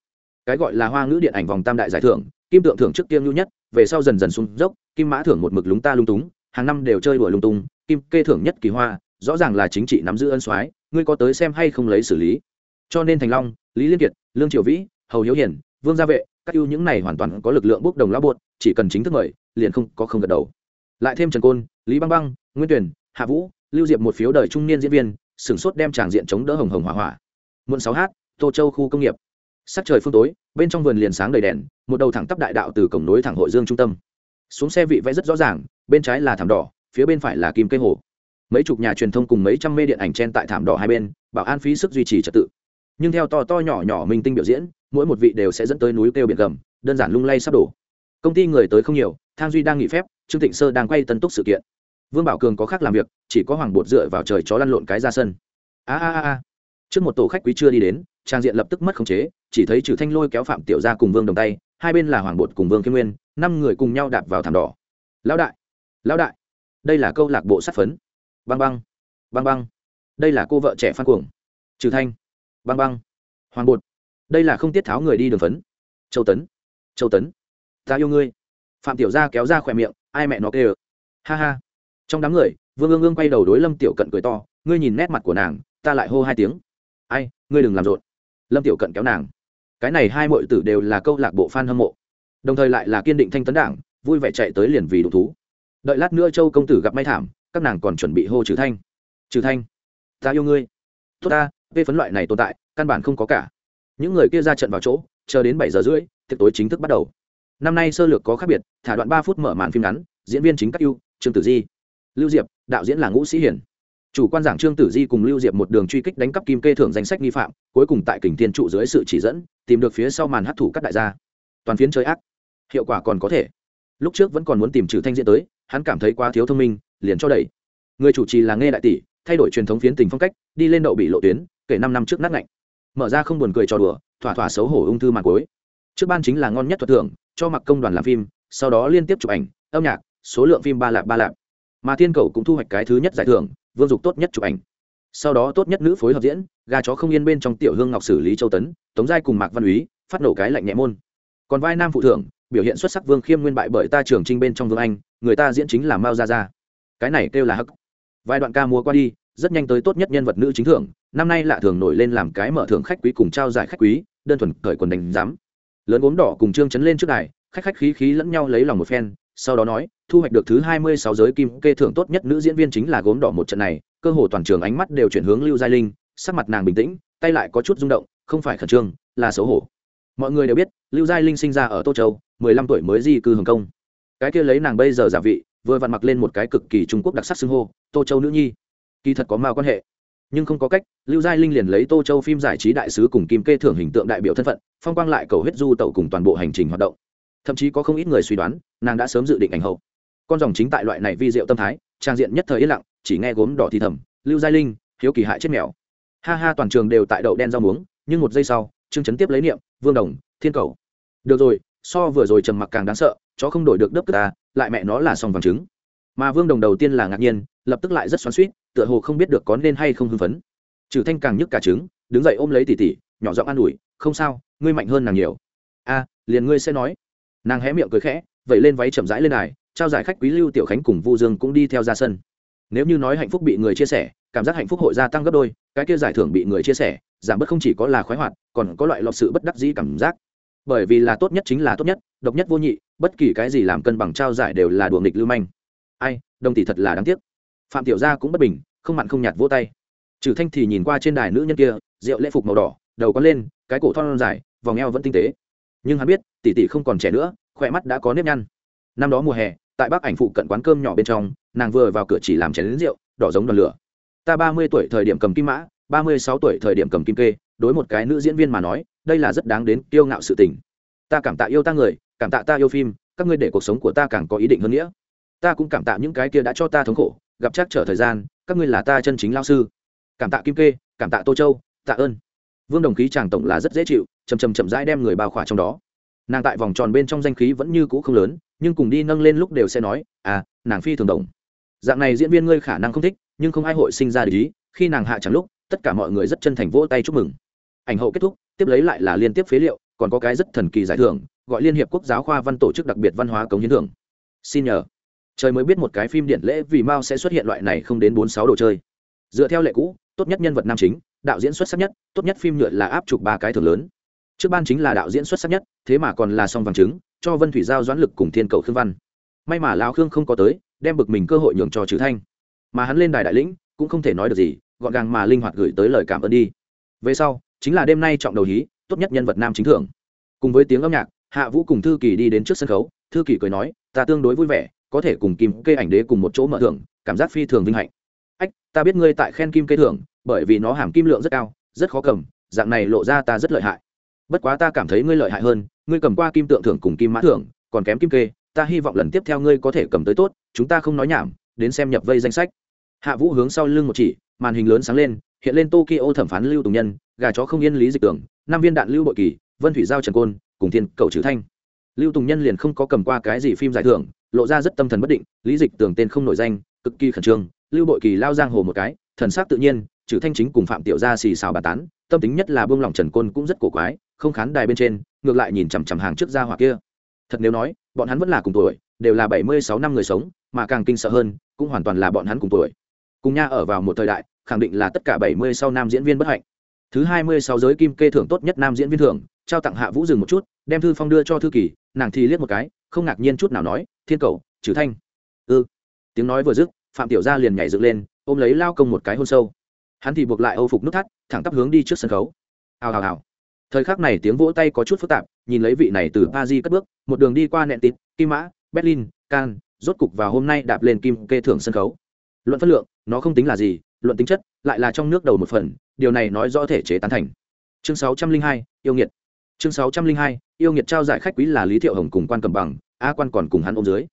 Cái gọi là hoa ngữ điện ảnh vòng tam đại giải thưởng, kim tượng thưởng trước tiên lưu nhất, về sau dần dần xuống dốc, kim mã thưởng một mực lúng ta lung túng, hàng năm đều chơi đùa lung tung, kim kê thưởng nhất kỳ hoa rõ ràng là chính trị nắm giữ ân soái, ngươi có tới xem hay không lấy xử lý. Cho nên thành long, lý liên kiệt, lương triều vĩ, hầu hiếu hiển, vương gia vệ, các ưu những này hoàn toàn có lực lượng bốc đồng lá buột chỉ cần chính thức mời, liền không có không gật đầu. Lại thêm trần côn, lý băng băng, nguyên tuyển hạ vũ, lưu diệp một phiếu đời trung niên diễn viên, sửng sốt đem tràng diện chống đỡ hồng hồng hỏa hỏa. Muộn sáu h tô châu khu công nghiệp. Sắc trời phương tối, bên trong vườn liền sáng đầy đèn, một đầu thẳng tắp đại đạo từ cổng nối thẳng hội dương trung tâm. Xuống xe vị vẽ rất rõ ràng, bên trái là thảm đỏ, phía bên phải là kim cây hồ mấy chục nhà truyền thông cùng mấy trăm mê điện ảnh trên tại thảm đỏ hai bên, bảo an phí sức duy trì trật tự. Nhưng theo to to nhỏ nhỏ minh tinh biểu diễn, mỗi một vị đều sẽ dẫn tới núi kêu biển gầm, đơn giản lung lay sắp đổ. Công ty người tới không nhiều, thang duy đang nghỉ phép, trương Thịnh sơ đang quay tân túc sự kiện. Vương bảo cường có khác làm việc, chỉ có hoàng bột dựa vào trời chó lăn lộn cái ra sân. A a a trước một tổ khách quý chưa đi đến, trang diện lập tức mất khống chế, chỉ thấy trừ thanh lôi kéo phạm tiểu ra cùng vương đồng tay, hai bên là hoàng bột cùng vương kim nguyên, năm người cùng nhau đạp vào thảm đỏ. Lão đại lão đại, đây là câu lạc bộ sát phấn băng băng. Băng băng. Đây là cô vợ trẻ phan cuồng. Trừ thanh. Băng băng. Hoàng bột. Đây là không tiết tháo người đi đường phấn. Châu tấn. Châu tấn. Ta yêu ngươi. Phạm tiểu gia kéo ra khỏe miệng, ai mẹ nó kêu. Ha ha. Trong đám người, vương ương ương quay đầu đối lâm tiểu cận cười to, ngươi nhìn nét mặt của nàng, ta lại hô hai tiếng. Ai, ngươi đừng làm rộn. Lâm tiểu cận kéo nàng. Cái này hai mọi tử đều là câu lạc bộ fan hâm mộ. Đồng thời lại là kiên định thanh tấn đảng, vui vẻ chạy tới liền vì đủ thú. Đợi lát nữa châu công tử gặp may thảm các nàng còn chuẩn bị hô trừ thanh. Trừ thanh. Ta yêu ngươi. Tốt ta, vê phấn loại này tồn tại, căn bản không có cả. Những người kia ra trận vào chỗ, chờ đến bảy giờ rưỡi, tiệc tối chính thức bắt đầu. Năm nay sơ lược có khác biệt, thả đoạn ba phút mở màn phim ngắn, diễn viên chính các ưu, trương tử di. Lưu diệp, đạo diễn là ngũ sĩ hiển chủ quan giảng trương tử di cùng lưu diệp một đường truy kích đánh cắp kim kê thưởng danh sách nghi phạm, cuối cùng tại kình thiên trụ dưới sự chỉ dẫn, tìm được phía sau màn hấp thủ các đại gia. Toàn phiến chơi ác. Hiệu quả còn có thể. Lúc trước vẫn còn muốn tìm trừ thanh diễn tới, hắn cảm thấy quá thiếu thông minh liền cho đẩy. Người chủ trì là nghe đại tỷ, thay đổi truyền thống phiến tình phong cách, đi lên đậu bị lộ tuyến, kể năm năm trước nát ngạnh. Mở ra không buồn cười trò đùa, thỏa thỏa xấu hổ ung thư màn cuối. Trước ban chính là ngon nhất thuật thưởng, cho mặc công đoàn làm phim, sau đó liên tiếp chụp ảnh, âm nhạc, số lượng phim ba lạp ba lạp. Mà thiên cầu cũng thu hoạch cái thứ nhất giải thưởng, vương dục tốt nhất chụp ảnh. Sau đó tốt nhất nữ phối hợp diễn, gà chó không yên bên trong tiểu hương ngọc xử lý châu tấn, tống giai cùng mạc văn úy, phát nổ cái lạnh nhẹ môn. Còn vai nam phụ thưởng, biểu hiện xuất sắc vương khiêm nguyên bại bởi ta trưởng trinh bên trong vương anh, người ta diễn chính là mao gia gia cái này kêu là hắc. Vài đoạn ca múa qua đi, rất nhanh tới tốt nhất nhân vật nữ chính thưởng. Năm nay lạ thường nổi lên làm cái mở thưởng khách quý cùng trao giải khách quý, đơn thuần cởi quần đánh giám. Lớn gốm đỏ cùng trương chấn lên trước đài, khách khách khí khí lẫn nhau lấy lòng một phen, sau đó nói, thu hoạch được thứ hai mươi sáu giới kim kê thưởng tốt nhất nữ diễn viên chính là gốm đỏ một trận này. Cơ hồ toàn trường ánh mắt đều chuyển hướng lưu giai linh, sắc mặt nàng bình tĩnh, tay lại có chút rung động, không phải khẩn trương, là xấu hổ. Mọi người đều biết, lưu giai linh sinh ra ở tô châu, mười lăm tuổi mới di cư hồng kông cái kia lấy nàng bây giờ giả vị, vừa vặn mặc lên một cái cực kỳ trung quốc đặc sắc xưng hô, tô châu nữ nhi. Kỳ thật có mao quan hệ, nhưng không có cách, lưu giai linh liền lấy tô châu phim giải trí đại sứ cùng kim kê thưởng hình tượng đại biểu thân phận, phong quang lại cầu huyết du tẩu cùng toàn bộ hành trình hoạt động. Thậm chí có không ít người suy đoán, nàng đã sớm dự định ảnh hậu. Con dòng chính tại loại này vi diệu tâm thái, trang diện nhất thời yên lặng, chỉ nghe gốm đỏ thì thầm, lưu giai linh, hiếu kỳ hại chết mèo. Ha ha, toàn trường đều tại đậu đen rau muống, nhưng một giây sau trương chấn tiếp lấy niệm, vương đồng, thiên cầu. Được rồi, so vừa rồi trầm mặc càng đáng sợ chó không đổi được đớp cất ta, lại mẹ nó là sòng vàng trứng. Mà vương đồng đầu tiên là ngạc nhiên, lập tức lại rất xoắn suýt tựa hồ không biết được có nên hay không hưng phấn. Trừ thanh càng nhức cả trứng, đứng dậy ôm lấy tỉ tỉ nhỏ giọng an ủi, không sao, ngươi mạnh hơn nàng nhiều. A, liền ngươi sẽ nói. Nàng hé miệng cười khẽ vậy lên váy chậm rãi lên đài, trao giải khách quý lưu tiểu khánh cùng vu dương cũng đi theo ra sân. Nếu như nói hạnh phúc bị người chia sẻ, cảm giác hạnh phúc hội gia tăng gấp đôi, cái kia giải thưởng bị người chia sẻ, giảm bớt không chỉ có là khoái hoạt, còn có loại lọt sự bất đắc dĩ cảm giác. Bởi vì là tốt nhất chính là tốt nhất, độc nhất vô nhị bất kỳ cái gì làm cân bằng trao giải đều là đùa nghịch lưu manh. Ai, đồng tỷ thật là đáng tiếc. Phạm tiểu gia cũng bất bình, không mặn không nhạt vỗ tay. Trừ thanh thì nhìn qua trên đài nữ nhân kia, rượu lễ phục màu đỏ, đầu có lên, cái cổ thon dài, vòng eo vẫn tinh tế. Nhưng hắn biết, tỷ tỷ không còn trẻ nữa, khỏe mắt đã có nếp nhăn. Năm đó mùa hè, tại bắc ảnh phụ cận quán cơm nhỏ bên trong, nàng vừa vào cửa chỉ làm chén lính rượu, đỏ giống đoàn lửa. Ta ba mươi tuổi thời điểm cầm kim mã, ba mươi sáu tuổi thời điểm cầm kim kê, đối một cái nữ diễn viên mà nói, đây là rất đáng đến kiêu ngạo sự tình. Ta cảm tạ yêu ta người cảm tạ ta yêu phim, các ngươi để cuộc sống của ta càng có ý định hơn nghĩa. ta cũng cảm tạ những cái kia đã cho ta thống khổ, gặp chắc trở thời gian, các ngươi là ta chân chính lao sư cảm tạ kim kê, cảm tạ tô châu, tạ ơn vương đồng khí chàng tổng là rất dễ chịu chầm chầm chậm rãi đem người bao khỏa trong đó nàng tại vòng tròn bên trong danh khí vẫn như cũ không lớn, nhưng cùng đi nâng lên lúc đều sẽ nói à nàng phi thường đồng dạng này diễn viên ngươi khả năng không thích, nhưng không ai hội sinh ra để ý. khi nàng hạ chẳng lúc, tất cả mọi người rất chân thành vỗ tay chúc mừng ảnh hậu kết thúc, tiếp lấy lại là liên tiếp phế liệu, còn có cái rất thần kỳ giải thưởng gọi liên hiệp quốc giáo khoa văn tổ chức đặc biệt văn hóa cống hiến thưởng. Xin nhờ. Trời mới biết một cái phim điện lễ vì mao sẽ xuất hiện loại này không đến bốn sáu đồ chơi. Dựa theo lệ cũ, tốt nhất nhân vật nam chính, đạo diễn xuất sắc nhất, tốt nhất phim nhựa là áp chụp ba cái thưởng lớn. Trước ban chính là đạo diễn xuất sắc nhất, thế mà còn là song vàng chứng cho vân thủy giao doãn lực cùng thiên cầu khương văn. May mà lão khương không có tới, đem bực mình cơ hội nhường cho trừ thanh. Mà hắn lên đài đại lĩnh, cũng không thể nói được gì, gọn gàng mà linh hoạt gửi tới lời cảm ơn đi. Về sau, chính là đêm nay trọng đầu hí, tốt nhất nhân vật nam chính thưởng. Cùng với tiếng âm nhạc hạ vũ cùng thư kỳ đi đến trước sân khấu, thư kỳ cười nói, ta tương đối vui vẻ, có thể cùng kim kê ảnh đế cùng một chỗ mở thưởng, cảm giác phi thường vinh hạnh. Ách, ta biết ngươi tại khen kim kê thưởng, bởi vì nó hàm kim lượng rất cao, rất khó cầm, dạng này lộ ra ta rất lợi hại. Bất quá ta cảm thấy ngươi lợi hại hơn, ngươi cầm qua kim tượng thưởng cùng kim mã thưởng, còn kém kim kê, ta hy vọng lần tiếp theo ngươi có thể cầm tới tốt, chúng ta không nói nhảm, đến xem nhập vây danh sách. Hạ vũ hướng sau lưng một chỉ, màn hình lớn sáng lên, hiện lên tokyo thẩm phán lưu tùng nhân, gà chó không yên lý dịch tưởng, năm viên đạn lưu bội kỳ, vân thủy giao trần côn cùng thiên cầu trừ thanh. Lưu tùng nhân liền không có cầm qua cái gì phim giải thưởng, lộ ra rất tâm thần bất định, lý dịch tưởng tên không nổi danh, cực kỳ khẩn trương, lưu bội kỳ lao giang hồ một cái, thần sắc tự nhiên, trừ thanh chính cùng phạm tiểu gia xì xào bà tán, tâm tính nhất là buông lỏng trần côn cũng rất cổ quái, không khán đài bên trên, ngược lại nhìn chằm chằm hàng trước gia hỏa kia. Thật nếu nói, bọn hắn vẫn là cùng tuổi, đều là bảy mươi sáu năm người sống, mà càng kinh sợ hơn, cũng hoàn toàn là bọn hắn cùng tuổi. Cùng nha ở vào một thời đại, khẳng định là tất cả bảy mươi sau nam diễn viên bất hạnh. Thứ hai mươi sáu giới kim kê thưởng tốt nhất nam diễn viên thưởng trao tặng hạ vũ dừng một chút, đem thư phong đưa cho thư kỳ, nàng thì liếc một cái, không ngạc nhiên chút nào nói, thiên cầu, trừ thanh. Ư ừ. tiếng nói vừa dứt, phạm tiểu gia liền nhảy dựng lên, ôm lấy lao công một cái hôn sâu. Hắn thì buộc lại âu phục nút thắt, thẳng tắp hướng đi trước sân khấu. Hào hào hào. Thời khắc này tiếng vỗ tay có chút phức tạp, nhìn lấy vị này từ Paris di cất bước, một đường đi qua nẹn tít kim mã, berlin can rốt cục vào hôm nay đạp lên kim kê thưởng sân khấu. Luận phân lượng, nó không tính là gì, luận tính chất, lại là trong nước đầu một phần, điều này nói rõ thể chế tán thành. Chương sáu trăm linh hai, yêu nghiệt chương sáu trăm linh hai, yêu nghiệt trao giải khách quý là lý thiệu hồng cùng quan cầm bằng, a quan còn cùng hắn ôm dưới.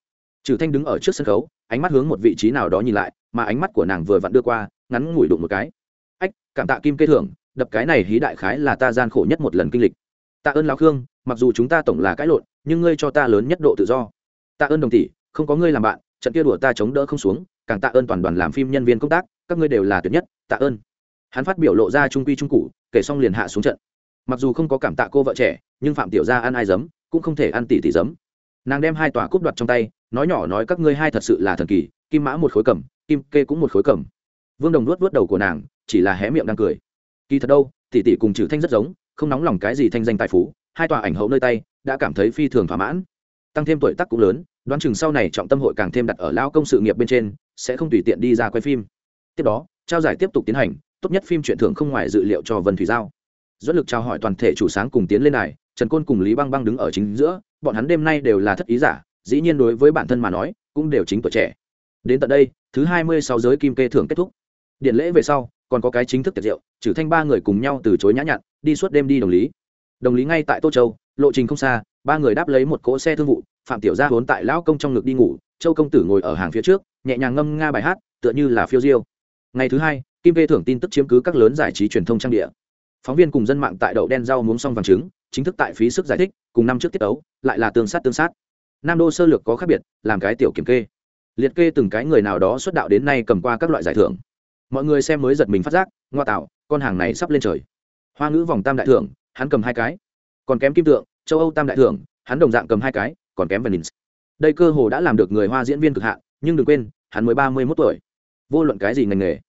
Trừ thanh đứng ở trước sân khấu, ánh mắt hướng một vị trí nào đó nhìn lại, mà ánh mắt của nàng vừa vặn đưa qua, ngắn ngủi đụng một cái. Ách, cảm tạ kim kê thưởng, đập cái này hí đại khái là ta gian khổ nhất một lần kinh lịch. Tạ ơn lão khương, mặc dù chúng ta tổng là cãi lộn, nhưng ngươi cho ta lớn nhất độ tự do. Tạ ơn đồng tỷ, không có ngươi làm bạn, trận kia đùa ta chống đỡ không xuống, càng tạ ơn toàn đoàn làm phim nhân viên công tác, các ngươi đều là tuyệt nhất, tạ ơn. Hắn phát biểu lộ ra trung quy trung cụ kể xong liền hạ xuống trận mặc dù không có cảm tạ cô vợ trẻ, nhưng phạm tiểu gia ăn ai giấm, cũng không thể ăn tỷ tỷ giấm. Nàng đem hai tòa cúp đoạt trong tay, nói nhỏ nói các ngươi hai thật sự là thần kỳ, kim mã một khối cầm, kim kê cũng một khối cầm. Vương đồng nuốt nuốt đầu của nàng, chỉ là hé miệng đang cười. Kỳ thật đâu tỷ tỷ cùng trừ thanh rất giống, không nóng lòng cái gì thanh danh tài phú, hai tòa ảnh hậu nơi tay, đã cảm thấy phi thường thỏa mãn. Tăng thêm tuổi tác cũng lớn, đoán chừng sau này trọng tâm hội càng thêm đặt ở lao công sự nghiệp bên trên, sẽ không tùy tiện đi ra quay phim. Tiếp đó, trao giải tiếp tục tiến hành, tốt nhất phim truyện thưởng không ngoài dự liệu cho vân thủy giao dẫn lực trao hỏi toàn thể chủ sáng cùng tiến lên này, trần côn cùng lý băng băng đứng ở chính giữa, bọn hắn đêm nay đều là thất ý giả, dĩ nhiên đối với bản thân mà nói, cũng đều chính tuổi trẻ. Đến tận đây, thứ hai mươi sáu giới kim kê thưởng kết thúc. Điện lễ về sau, còn có cái chính thức tiệc rượu, trừ thanh ba người cùng nhau từ chối nhã nhặn, đi suốt đêm đi đồng lý. Đồng lý ngay tại tô châu, lộ trình không xa, ba người đáp lấy một cỗ xe thương vụ, phạm tiểu gia vốn tại lão công trong ngực đi ngủ, châu công tử ngồi ở hàng phía trước, nhẹ nhàng ngâm nga bài hát, tựa như là phiêu diêu. Ngày thứ hai, kim kê thưởng tin tức chiếm cứ các lớn giải trí truyền thông trang địa phóng viên cùng dân mạng tại đậu đen rau muống xong vàng trứng, chính thức tại phí sức giải thích, cùng năm trước tiết ấu lại là tương sát tương sát. Nam đô sơ lược có khác biệt, làm cái tiểu kiểm kê. Liệt kê từng cái người nào đó xuất đạo đến nay cầm qua các loại giải thưởng. Mọi người xem mới giật mình phát giác, ngoa tạo, con hàng này sắp lên trời. Hoa ngữ vòng tam đại thưởng, hắn cầm hai cái. Còn kém kim tượng, châu âu tam đại thưởng, hắn đồng dạng cầm hai cái, còn kém venice. Đây cơ hồ đã làm được người hoa diễn viên cực hạn, nhưng đừng quên, hắn mới ba mươi mốt tuổi. Vô luận cái gì ngành nghề,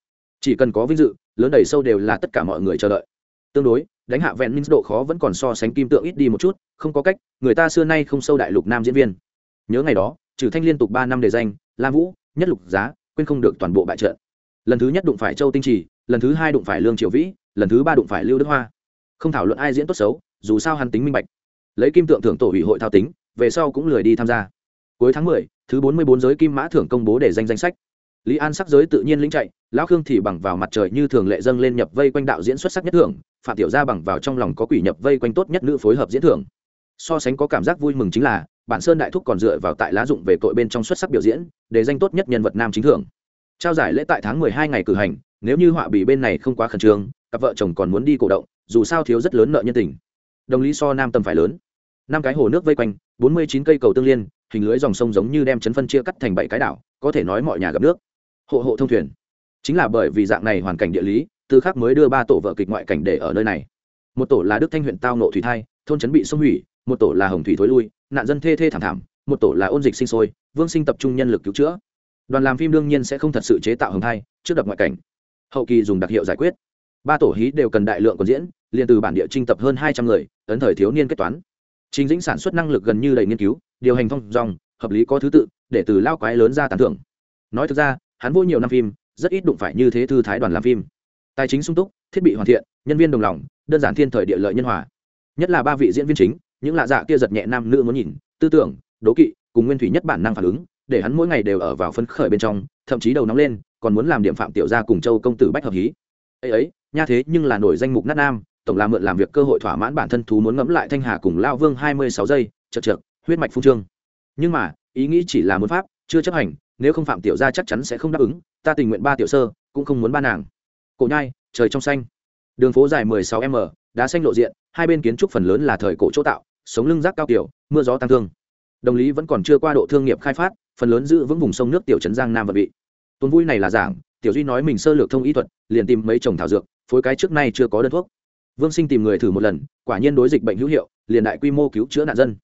chỉ cần có vinh dự, lớn đầy sâu đều là tất cả mọi người chờ đợi tương đối, đánh hạ vẹn minh độ khó vẫn còn so sánh kim tượng ít đi một chút, không có cách, người ta xưa nay không sâu đại lục nam diễn viên. Nhớ ngày đó, trừ thanh liên tục ba năm đề danh lam vũ, nhất lục giá, quên không được toàn bộ bại trận. Lần thứ nhất đụng phải châu tinh trì, lần thứ hai đụng phải lương triều vĩ, lần thứ ba đụng phải lưu đức hoa. Không thảo luận ai diễn tốt xấu, dù sao hắn tính minh bạch. Lấy kim tượng thưởng tổ ủy hội thao tính, về sau cũng lười đi tham gia. Cuối tháng mười, thứ bốn mươi bốn giới kim mã thưởng công bố để danh danh sách. Lý an sắc giới tự nhiên lĩnh chạy, lão khương thì bằng vào mặt trời như thường lệ dâng lên nhập vây quanh đạo diễn xuất sắc nhất thưởng phạm tiểu gia bằng vào trong lòng có quỷ nhập vây quanh tốt nhất nữ phối hợp diễn thưởng. So sánh có cảm giác vui mừng chính là, bản sơn đại thúc còn dựa vào tại lá dụng về tội bên trong xuất sắc biểu diễn, để danh tốt nhất nhân vật nam chính thưởng. Trao giải lễ tại tháng mười hai ngày cử hành, nếu như họa bị bên này không quá khẩn trương, cặp vợ chồng còn muốn đi cổ động, dù sao thiếu rất lớn nợ nhân tình. Đồng lý so nam tầm phải lớn. Năm cái hồ nước vây quanh, bốn mươi chín cây cầu tương liên, hình lưới dòng sông giống như đem chấn phân chia cắt thành bảy cái đảo, có thể nói mọi nhà gặp nước. Hộ hộ thông thuyền. Chính là bởi vì dạng này hoàn cảnh địa lý tư khắc mới đưa ba tổ vợ kịch ngoại cảnh để ở nơi này. Một tổ là đức thanh huyện tao nộ thủy thai, thôn trấn bị sông hủy, một tổ là hồng thủy thối lui, nạn dân thê thê thảm thảm, một tổ là ôn dịch sinh sôi, vương sinh tập trung nhân lực cứu chữa. Đoàn làm phim đương nhiên sẽ không thật sự chế tạo hồng thai trước đập ngoại cảnh. Hậu kỳ dùng đặc hiệu giải quyết. Ba tổ hí đều cần đại lượng còn diễn, liền từ bản địa trinh tập hơn hai trăm người, ấn thời thiếu niên kết toán. Chính dĩnh sản xuất năng lực gần như đầy nghiên cứu, điều hành thông dòng, hợp lý có thứ tự, để từ lao quái lớn ra tán thưởng. Nói thực ra, hắn vô nhiều năm phim, rất ít đụng phải như thế thư thái đoàn làm phim tài chính sung túc, thiết bị hoàn thiện, nhân viên đồng lòng, đơn giản thiên thời địa lợi nhân hòa. Nhất là ba vị diễn viên chính, những lạ dạ kia giật nhẹ nam nữ muốn nhìn, tư tưởng, đố kỵ, cùng nguyên thủy nhất bản năng phản ứng, để hắn mỗi ngày đều ở vào phấn khởi bên trong, thậm chí đầu nóng lên, còn muốn làm điểm phạm tiểu gia cùng châu công tử bách hợp hí. Ấy ấy, nha thế nhưng là nổi danh mục nát nam, tổng là mượn làm việc cơ hội thỏa mãn bản thân thú muốn ngẫm lại thanh hà cùng lao vương hai mươi sáu giây, chật chật huyết mạch phung trương. Nhưng mà, ý nghĩ chỉ là muốn pháp, chưa chấp hành, nếu không phạm tiểu gia chắc chắn sẽ không đáp ứng, ta tình nguyện ba tiểu sơ, cũng không muốn ba nàng cổ nhai, trời trong xanh. Đường phố dài mười sáu m, đá xanh lộ diện, hai bên kiến trúc phần lớn là thời cổ chỗ tạo, sống lưng rác cao tiểu mưa gió tăng thương. Đồng lý vẫn còn chưa qua độ thương nghiệp khai phát, phần lớn giữ vững vùng sông nước tiểu trấn giang nam và vị. Tuần vui này là giảng, tiểu duy nói mình sơ lược thông y thuật, liền tìm mấy chồng thảo dược, phối cái trước nay chưa có đơn thuốc. Vương sinh tìm người thử một lần, quả nhiên đối dịch bệnh hữu hiệu, liền đại quy mô cứu chữa nạn dân.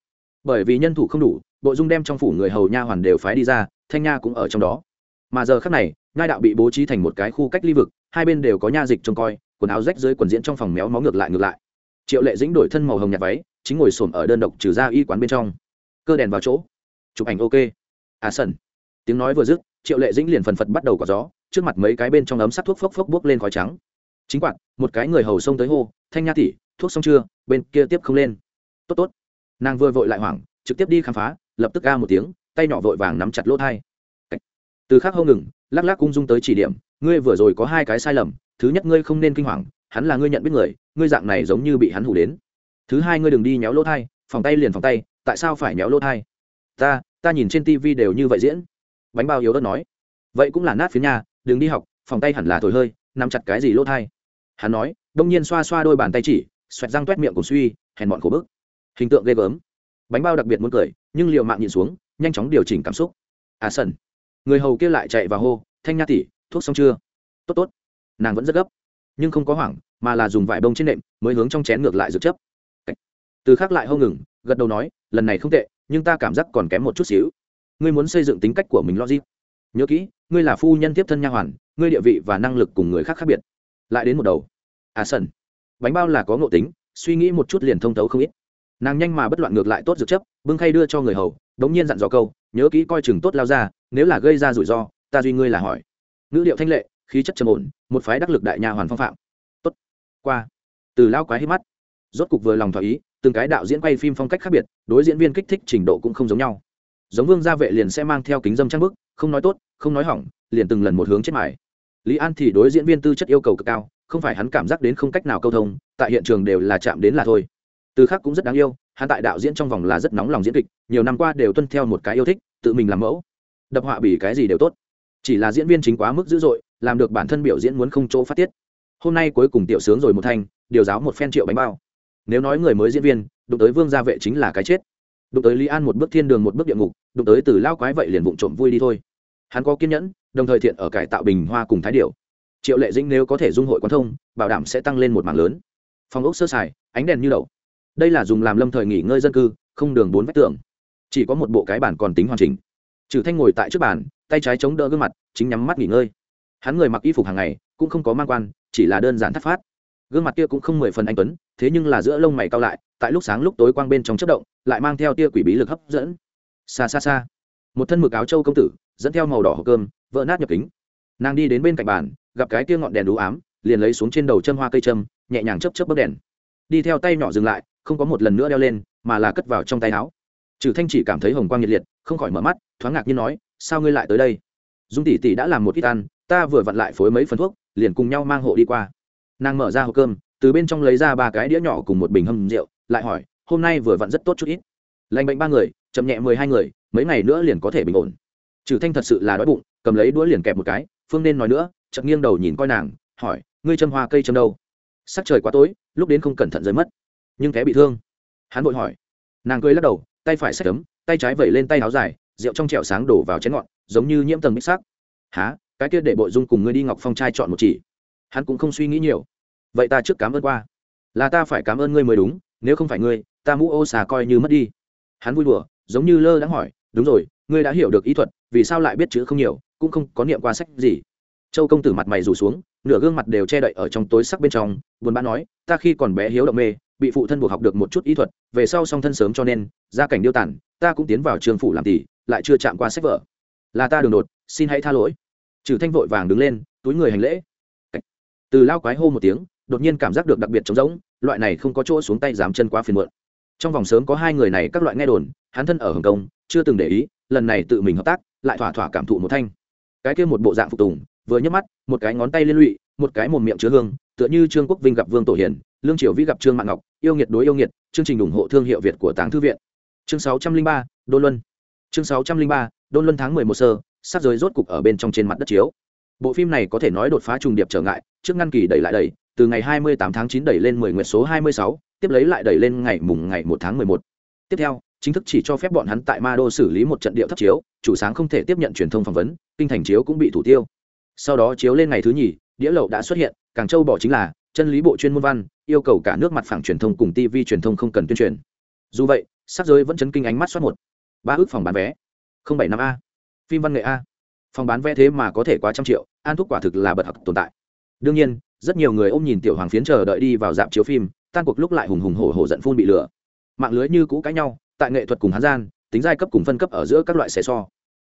Bởi vì nhân thủ không đủ bộ dung đem trong phủ người hầu nha hoàn đều phái đi ra, thanh nha cũng ở trong đó. Mà giờ khác này ngai đạo bị bố trí thành một cái khu cách ly vực hai bên đều có nha dịch trông coi, quần áo rách dưới quần diễn trong phòng méo mó ngược lại ngược lại. Triệu lệ dĩnh đổi thân màu hồng nhạt váy, chính ngồi xổm ở đơn độc trừ ra y quán bên trong. Cơ đèn vào chỗ. Chụp ảnh ok. À sần. Tiếng nói vừa dứt, triệu lệ dĩnh liền phần phật bắt đầu có gió, trước mặt mấy cái bên trong ấm sắt thuốc phốc phốc bốc lên khói trắng. Chính quạt, một cái người hầu xông tới hô, thanh nha tỉ thuốc xong chưa? Bên kia tiếp không lên. Tốt tốt. Nàng vừa vội lại hoảng, trực tiếp đi khám phá, lập tức ga một tiếng, tay nhỏ vội vàng nắm chặt lỗ thai. Từ khác hô ngừng, lắc lắc cung dung tới chỉ điểm ngươi vừa rồi có hai cái sai lầm, thứ nhất ngươi không nên kinh hoàng, hắn là ngươi nhận biết người, ngươi dạng này giống như bị hắn hủ đến. Thứ hai ngươi đừng đi nhéo lỗ thai, phòng tay liền phòng tay, tại sao phải nhéo lỗ thai? Ta ta nhìn trên tv đều như vậy diễn. Bánh bao yếu đất nói. Vậy cũng là nát phía nhà, đừng đi học, phòng tay hẳn là thổi hơi, nắm chặt cái gì lỗ thai? Hắn nói, đông nhiên xoa xoa đôi bàn tay chỉ, xoẹt răng toét miệng cùng suy, hèn bọn khổ bức. Hình tượng ghê gớm. Bánh bao đặc biệt muốn cười, nhưng liều mạng nhìn xuống, nhanh chóng điều chỉnh cảm xúc. À sần. Người hầu kia lại chạy vào hô, thanh nha tỉ thuốc xong chưa? Tốt tốt. Nàng vẫn rất gấp. Nhưng không có hoảng, mà là dùng vải bông trên nệm, mới hướng trong chén ngược lại dược chấp. Từ khác lại hâu ngừng, gật đầu nói, lần này không tệ, nhưng ta cảm giác còn kém một chút xíu. Ngươi muốn xây dựng tính cách của mình logic. Nhớ kỹ, ngươi là phu nhân tiếp thân nha hoàn, ngươi địa vị và năng lực cùng người khác khác biệt. Lại đến một đầu. À sần. Bánh bao là có ngộ tính, suy nghĩ một chút liền thông thấu không ít. Nàng nhanh mà bất loạn ngược lại tốt dược chấp, bưng khay đưa cho người hầu, đống nhiên dặn dò câu, nhớ kỹ coi chừng tốt lao ra, nếu là gây ra rủi ro, ta duy ngươi là hỏi ngữ điệu thanh lệ, khí chất trầm ổn, một phái đắc lực đại nhà hoàn phong phạm. Tốt. Qua. Từ lao quái hít mắt. Rốt cục vừa lòng thỏa ý, từng cái đạo diễn quay phim phong cách khác biệt, đối diễn viên kích thích trình độ cũng không giống nhau. Giống vương gia vệ liền sẽ mang theo kính dâm trang bức, không nói tốt, không nói hỏng, liền từng lần một hướng chết mải lý an thì đối diễn viên tư chất yêu cầu cực cao, không phải hắn cảm giác đến không cách nào câu thông, tại hiện trường đều là chạm đến là thôi. Từ khác cũng rất đáng yêu, hắn tại đạo diễn trong vòng là rất nóng lòng diễn kịch, nhiều năm qua đều tuân theo một cái yêu thích, tự mình làm mẫu. Đập họa bỉ cái gì đều tốt chỉ là diễn viên chính quá mức dữ dội, làm được bản thân biểu diễn muốn không chỗ phát tiết. Hôm nay cuối cùng tiểu sướng rồi một thanh, điều giáo một phen triệu bánh bao. Nếu nói người mới diễn viên, đụng tới vương gia vệ chính là cái chết. Đụng tới lý an một bước thiên đường một bước địa ngục, đụng tới từ lao quái vậy liền vụng trộm vui đi thôi. Hắn có kiên nhẫn, đồng thời thiện ở cải tạo bình hoa cùng thái điệu triệu lệ dĩnh nếu có thể dung hội quán thông, bảo đảm sẽ tăng lên một mảng lớn. Phòng ốc sơ sài, ánh đèn như đậu. Đây là dùng làm lâm thời nghỉ ngơi dân cư, không đường bốn vách tường. Chỉ có một bộ cái bản còn tính hoàn chỉnh. Trừ thanh ngồi tại trước bàn tay trái chống đỡ gương mặt, chính nhắm mắt nghỉ ngơi. Hắn người mặc y phục hàng ngày, cũng không có mang quan, chỉ là đơn giản thất phát. Gương mặt kia cũng không mười phần anh tuấn, thế nhưng là giữa lông mày cao lại, tại lúc sáng lúc tối quang bên trong chất động, lại mang theo tia quỷ bí lực hấp dẫn. Xa xa xa. Một thân mực áo châu công tử, dẫn theo màu đỏ hộp cơm, vỡ nát nhập kính. Nàng đi đến bên cạnh bàn, gặp cái tia ngọn đèn đủ ám, liền lấy xuống trên đầu chân hoa cây châm, nhẹ nhàng chấp chấp bấc đèn. Đi theo tay nhỏ dừng lại, không có một lần nữa đeo lên, mà là cất vào trong tay áo. Trừ thanh chỉ cảm thấy hồng quang nhiệt liệt, không khỏi mở mắt, thoáng ngạc nhiên nói sao ngươi lại tới đây? Dung tỷ tỷ đã làm một ít ăn ta vừa vặn lại phối mấy phần thuốc liền cùng nhau mang hộ đi qua. Nàng mở ra hộp cơm từ bên trong lấy ra ba cái đĩa nhỏ cùng một bình hâm rượu lại hỏi hôm nay vừa vặn rất tốt chút ít. Lành bệnh ba người chậm nhẹ mười hai người mấy ngày nữa liền có thể bình ổn. Trừ thanh thật sự là đói bụng cầm lấy đũa liền kẹp một cái phương nên nói nữa chợt nghiêng đầu nhìn coi nàng hỏi ngươi châm hoa cây châm đâu? Sắc trời quá tối lúc đến không cẩn thận rơi mất nhưng té bị thương. Hắn vội hỏi. Nàng cười lắc đầu tay phải xách ấm, tay trái vẩy lên tay áo dài rượu trong trẻo sáng đổ vào chén ngọn giống như nhiễm tầng bích sắc. Há cái kia để bội dung cùng ngươi đi ngọc phong trai chọn một chỉ. Hắn cũng không suy nghĩ nhiều. Vậy ta trước cảm ơn qua. Là ta phải cảm ơn ngươi mới đúng, nếu không phải ngươi, ta mũ ô xà coi như mất đi. Hắn vui đùa, giống như lơ đã hỏi, đúng rồi, ngươi đã hiểu được ý thuật, vì sao lại biết chữ không nhiều, cũng không có niệm qua sách gì? Châu công tử mặt mày rủ xuống, nửa gương mặt đều che đậy ở trong tối sắc bên trong, buồn bã nói, ta khi còn bé hiếu động mê, bị phụ thân buộc học được một chút ý thuật, về sau song thân sớm cho nên, gia cảnh điêu tản ta cũng tiến vào trường phủ làm tỷ lại chưa chạm qua sách vở. Là ta đường đột, xin hãy tha lỗi. Trừ thanh vội vàng đứng lên, túi người hành lễ. Từ lao quái hô một tiếng, đột nhiên cảm giác được đặc biệt trống rỗng, loại này không có chỗ xuống tay dám chân quá phiền muộn. Trong vòng sớm có hai người này, các loại nghe đồn, hắn thân ở hồng kông, chưa từng để ý, lần này tự mình hợp tác, lại thỏa thỏa cảm thụ một thanh. Cái kia một bộ dạng phục tùng, vừa nhấc mắt, một cái ngón tay liên lụy, một cái mồm miệng chứa hương, tựa như trương quốc vinh gặp vương tổ hiền lương triều vĩ gặp trương mạng ngọc, yêu nghiệt đối yêu nghiệt, chương trình ủng hộ thương hiệu việt của tàng thư viện. Chương sáu trăm linh ba đôn luân chương sáu trăm linh ba, đôn luân tháng mười một sơ sát giới rốt cục ở bên trong trên mặt đất chiếu. Bộ phim này có thể nói đột phá trùng điệp trở ngại, trước ngăn kỳ đẩy lại đẩy, từ ngày hai mươi tám tháng chín đẩy lên mười nguyệt số hai mươi sáu, tiếp lấy lại đẩy lên ngày mùng ngày một tháng mười một. Tiếp theo, chính thức chỉ cho phép bọn hắn tại ma đô xử lý một trận điệu thấp chiếu, chủ sáng không thể tiếp nhận truyền thông phỏng vấn, kinh thành chiếu cũng bị thủ tiêu. Sau đó chiếu lên ngày thứ nhì, đĩa lậu đã xuất hiện, càng châu bỏ chính là, chân lý bộ chuyên môn văn, yêu cầu cả nước mặt phẳng truyền thông cùng tv truyền thông không cần tuyên truyền. Dù vậy sắc giới vẫn chấn kinh ánh mắt soát một ba ước phòng bán vé. Không bảy năm a. Phim văn nghệ a. Phòng bán vé thế mà có thể quá trăm triệu, an thuốc quả thực là bật học tồn tại. Đương nhiên, rất nhiều người ôm nhìn tiểu hoàng phiến chờ đợi đi vào dạp chiếu phim, tan cuộc lúc lại hùng hùng hổ hổ giận phun bị lửa. Mạng lưới như cũ cãi nhau, tại nghệ thuật cùng hán gian, tính giai cấp cùng phân cấp ở giữa các loại xẻ so.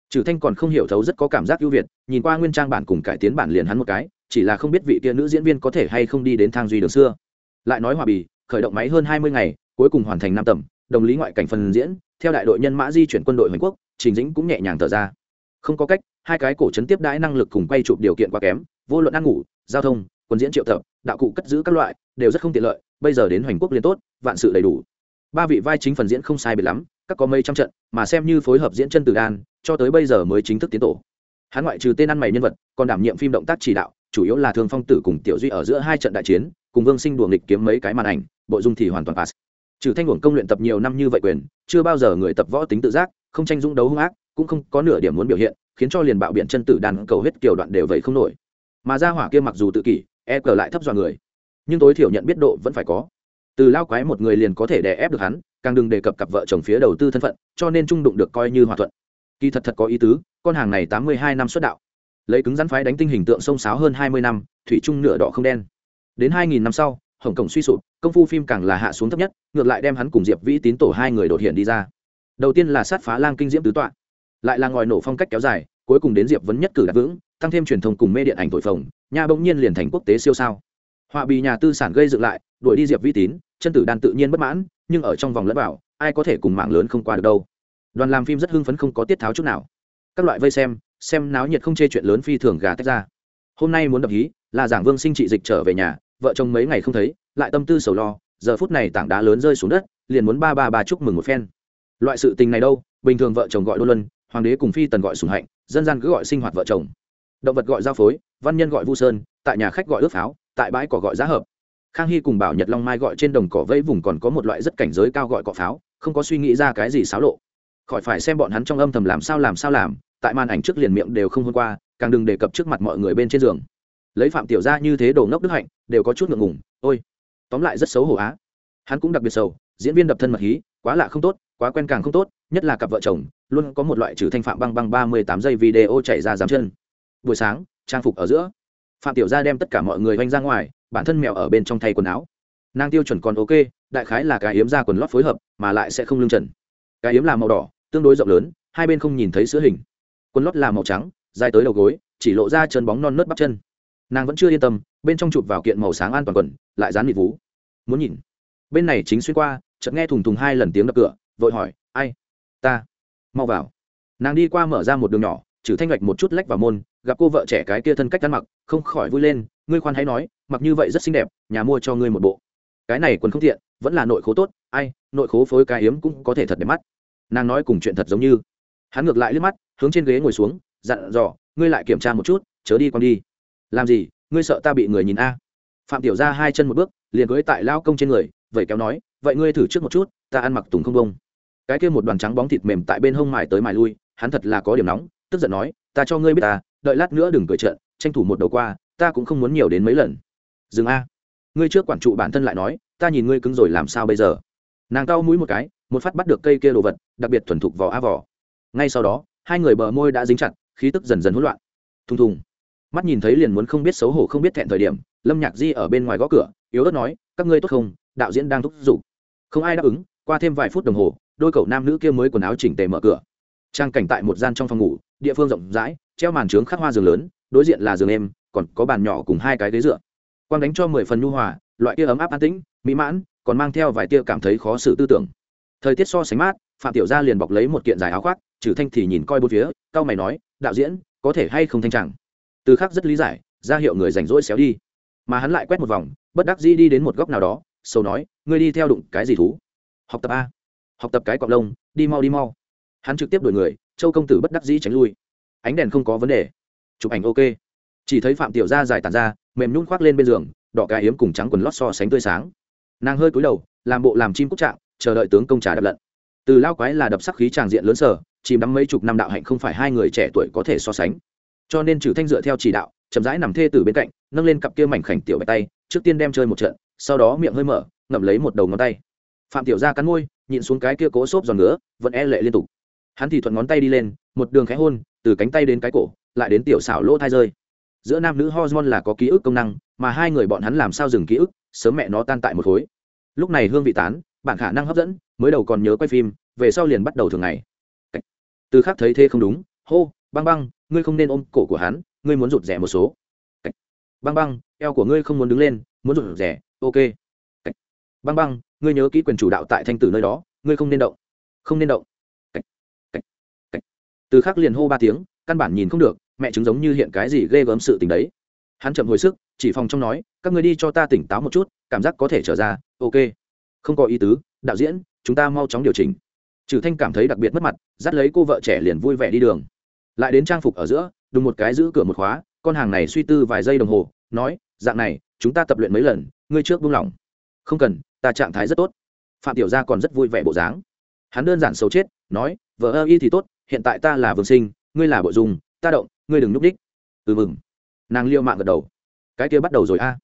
Trừ thanh còn không hiểu thấu rất có cảm giác ưu việt, nhìn qua nguyên trang bản cùng cải tiến bản liền hắn một cái, chỉ là không biết vị kia nữ diễn viên có thể hay không đi đến thang duy đường xưa. Lại nói hòa bì, khởi động máy hơn hai mươi ngày, cuối cùng hoàn thành năm tầm đồng lý ngoại cảnh phần diễn, theo đại đội nhân mã di chuyển quân đội hoành quốc, trình dĩnh cũng nhẹ nhàng thở ra. Không có cách, hai cái cổ chấn tiếp đãi năng lực cùng quay chụp điều kiện quá kém, vô luận ăn ngủ, giao thông, quân diễn triệu tập, đạo cụ cất giữ các loại, đều rất không tiện lợi, bây giờ đến hoành quốc liên tốt, vạn sự đầy đủ. Ba vị vai chính phần diễn không sai biệt lắm, các có mấy trăm trận, mà xem như phối hợp diễn chân từ đan, cho tới bây giờ mới chính thức tiến tổ. Hắn ngoại trừ tên ăn mày nhân vật, còn đảm nhiệm phim động tác chỉ đạo, chủ yếu là thương phong tử cùng tiểu duy ở giữa hai trận đại chiến, cùng vương sinh đùa nghịch kiếm mấy cái màn ảnh, bộ dung thì hoàn toàn pass trừ thanh uổng công luyện tập nhiều năm như vậy quyền, chưa bao giờ người tập võ tính tự giác, không tranh dũng đấu hung ác, cũng không có nửa điểm muốn biểu hiện, khiến cho liền bạo biện chân tử đàn cầu hết kiểu đoạn đều vậy không nổi. Mà ra hỏa kia mặc dù tự kỷ e cờ lại thấp dọa người. Nhưng tối thiểu nhận biết độ vẫn phải có. Từ lao quái một người liền có thể đè ép được hắn, càng đừng đề cập cặp vợ chồng phía đầu tư thân phận, cho nên trung đụng được coi như hòa thuận. Kỳ thật thật có ý tứ, con hàng này tám mươi hai năm xuất đạo. Lấy cứng rắn phái đánh tinh hình tượng sông sáo hơn hai mươi năm, thủy chung nửa đỏ không đen. Đến hai nghìn năm sau hồng cổng suy sụp, công phu phim càng là hạ xuống thấp nhất, ngược lại đem hắn cùng diệp vĩ tín tổ hai người đột hiện đi ra. Đầu tiên là sát phá lang kinh diễm tứ tọa, lại là ngòi nổ phong cách kéo dài, cuối cùng đến diệp vấn nhất cử đặt vững, tăng thêm truyền thông cùng mê điện ảnh thổi phồng nhà bỗng nhiên liền thành quốc tế siêu sao. Họa bị nhà tư sản gây dựng lại, đuổi đi diệp vĩ tín, chân tử đan tự nhiên bất mãn, nhưng ở trong vòng lẫn bảo ai có thể cùng mạng lớn không qua được đâu. Đoàn làm phim rất hưng phấn không có tiết tháo chút nào. Các loại vây xem xem náo nhiệt không chê chuyện lớn phi thường gà tách ra. Hôm nay muốn đập hí, là giảng vương sinh trị dịch trở về nhà vợ chồng mấy ngày không thấy, lại tâm tư sầu lo, giờ phút này tảng đá lớn rơi xuống đất, liền muốn ba ba ba chúc mừng một phen. Loại sự tình này đâu, bình thường vợ chồng gọi đô luân, hoàng đế cùng phi tần gọi sùng hạnh, dân gian cứ gọi sinh hoạt vợ chồng. Động vật gọi giao phối, văn nhân gọi vu sơn, tại nhà khách gọi ướp pháo, tại bãi cỏ gọi giá hợp. Khang hy cùng bảo nhật long mai gọi trên đồng cỏ vẫy vùng còn có một loại rất cảnh giới cao gọi cỏ pháo, không có suy nghĩ ra cái gì xáo lộ. Khỏi phải xem bọn hắn trong âm thầm làm sao làm sao làm, tại màn ảnh trước liền miệng đều không hôm qua, càng đừng đề cập trước mặt mọi người bên trên giường lấy phạm tiểu Gia như thế đồ ngốc đức hạnh, đều có chút ngượng ngùng, ôi, tóm lại rất xấu hổ á. Hắn cũng đặc biệt sầu, diễn viên đập thân mật hí, quá lạ không tốt, quá quen càng không tốt, nhất là cặp vợ chồng, luôn có một loại trừ thanh phạm băng băng ba mươi tám giây video chạy ra dám chân. Buổi sáng, trang phục ở giữa. Phạm tiểu gia đem tất cả mọi người vanh ra ngoài, bản thân mèo ở bên trong thay quần áo. Nàng tiêu chuẩn còn ok, đại khái là cái yếm ra quần lót phối hợp, mà lại sẽ không lương trần. Cái yếm là màu đỏ, tương đối rộng lớn, hai bên không nhìn thấy sữa hình. Quần lót là màu trắng, dài tới đầu gối, chỉ lộ ra chân bóng non nớt bắp chân nàng vẫn chưa yên tâm, bên trong chụp vào kiện màu sáng an toàn quần, lại dán mịt vú. Muốn nhìn. Bên này chính xuyên qua, chợt nghe thùng thùng hai lần tiếng đập cửa, vội hỏi, ai? Ta. Mau vào. Nàng đi qua mở ra một đường nhỏ, trừ thanh ngạch một chút lách vào môn, gặp cô vợ trẻ cái kia thân cách ăn mặc, không khỏi vui lên, ngươi khoan hãy nói, mặc như vậy rất xinh đẹp, nhà mua cho ngươi một bộ. Cái này quần không thiện vẫn là nội khố tốt, ai, nội khố phối cái hiếm cũng có thể thật đẹp mắt. Nàng nói cùng chuyện thật giống như. Hắn ngược lại liếc mắt, hướng trên ghế ngồi xuống, dặn dò, ngươi lại kiểm tra một chút, chớ đi con đi làm gì? Ngươi sợ ta bị người nhìn a? Phạm tiểu ra hai chân một bước, liền cưới tại lao công trên người vậy kéo nói, vậy ngươi thử trước một chút, ta ăn mặc tùng không bông. Cái kia một đoàn trắng bóng thịt mềm tại bên hông mài tới mài lui, hắn thật là có điểm nóng, tức giận nói, ta cho ngươi biết ta, đợi lát nữa đừng cười trợn, tranh thủ một đầu qua, ta cũng không muốn nhiều đến mấy lần. Dừng a. Ngươi trước quản trụ bản thân lại nói, ta nhìn ngươi cứng rồi làm sao bây giờ? Nàng cau mũi một cái, một phát bắt được cây kia đồ vật, đặc biệt thuần thục vỏ a vỏ. Ngay sau đó, hai người bờ môi đã dính chặt, khí tức dần dần hỗn loạn. Thùng thùng mắt nhìn thấy liền muốn không biết xấu hổ không biết thẹn thời điểm, lâm nhạc di ở bên ngoài gõ cửa, yếu ớt nói, các ngươi tốt không? Đạo diễn đang thúc giục. Không ai đáp ứng, qua thêm vài phút đồng hồ, đôi cậu nam nữ kia mới quần áo chỉnh tề mở cửa. Trang cảnh tại một gian trong phòng ngủ, địa phương rộng rãi, treo màn trướng khắc hoa giường lớn, đối diện là giường em còn có bàn nhỏ cùng hai cái ghế dựa. Quang đánh cho mười phần nhu hòa, loại kia ấm áp an tĩnh, mỹ mãn, còn mang theo vài tia cảm thấy khó xử tư tưởng. Thời tiết so sánh mát, phạm tiểu gia liền bọc lấy một kiện dài áo khoác, trừ thanh thì nhìn coi bốn phía cao mày nói, đạo diễn, có thể hay không thanh chẳng từ khác rất lý giải, ra hiệu người rảnh rỗi xéo đi. Mà hắn lại quét một vòng, bất đắc dĩ đi đến một góc nào đó sâu nói, ngươi đi theo đụng cái gì thú? Học tập a. Học tập cái cọc lông, đi mau đi mau. Hắn trực tiếp đuổi người, châu công tử bất đắc dĩ tránh lui. Ánh đèn không có vấn đề. Chụp ảnh ok. Chỉ thấy phạm tiểu gia dài tàn ra, mềm nhún khoác lên bên giường, đỏ cái hiếm cùng trắng quần lót so sánh tươi sáng. Nàng hơi cúi đầu, làm bộ làm chim cúc trạng, chờ đợi tướng công trà đập lận. Từ lao quái là đập sắc khí tràng diện lớn sở, chìm đắm mấy chục năm đạo hạnh không phải hai người trẻ tuổi có thể so sánh cho nên trừ thanh dựa theo chỉ đạo, chậm rãi nằm thê từ bên cạnh, nâng lên cặp kia mảnh khảnh tiểu bạch tay, trước tiên đem chơi một trận, sau đó miệng hơi mở, ngậm lấy một đầu ngón tay. Phạm tiểu gia cắn môi, nhịn xuống cái kia cố xốp giòn ngứa, vẫn e lệ liên tục. Hắn thì thuận ngón tay đi lên, một đường khẽ hôn, từ cánh tay đến cái cổ, lại đến tiểu xảo lỗ thai rơi. Giữa nam nữ hormone là có ký ức công năng, mà hai người bọn hắn làm sao dừng ký ức, sớm mẹ nó tan tại một khối. Lúc này hương vị tán bạn khả năng hấp dẫn, mới đầu còn nhớ quay phim, về sau liền bắt đầu thường ngày. Từ khác thấy thế không đúng, hô, băng băng ngươi không nên ôm cổ của hắn, ngươi muốn rụt rẻ một số. Băng băng, eo của ngươi không muốn đứng lên, muốn rụt rẻ ok. Băng băng, ngươi nhớ kỹ quyền chủ đạo tại thanh tử nơi đó, ngươi không nên động. Không nên động. Từ khắc liền hô ba tiếng, căn bản nhìn không được, mẹ chứng giống như hiện cái gì ghê gớm sự tình đấy. Hắn chậm hồi sức, chỉ phòng trong nói, các người đi cho ta tỉnh táo một chút, cảm giác có thể trở ra, ok. Không có ý tứ, đạo diễn, chúng ta mau chóng điều chỉnh. Trừ thanh cảm thấy đặc biệt mất mặt, dắt lấy cô vợ trẻ liền vui vẻ đi đường lại đến trang phục ở giữa, đùng một cái giữ cửa một khóa, con hàng này suy tư vài giây đồng hồ, nói, dạng này, chúng ta tập luyện mấy lần, ngươi trước buông lỏng. Không cần, ta trạng thái rất tốt. Phạm tiểu gia còn rất vui vẻ bộ dáng. Hắn đơn giản xấu chết, nói, vợ ơ, y thì tốt, hiện tại ta là vương sinh, ngươi là bộ dùng, ta động, ngươi đừng núp đích. Ừ mừng. Nàng liêu mạng gật đầu. Cái kia bắt đầu rồi a.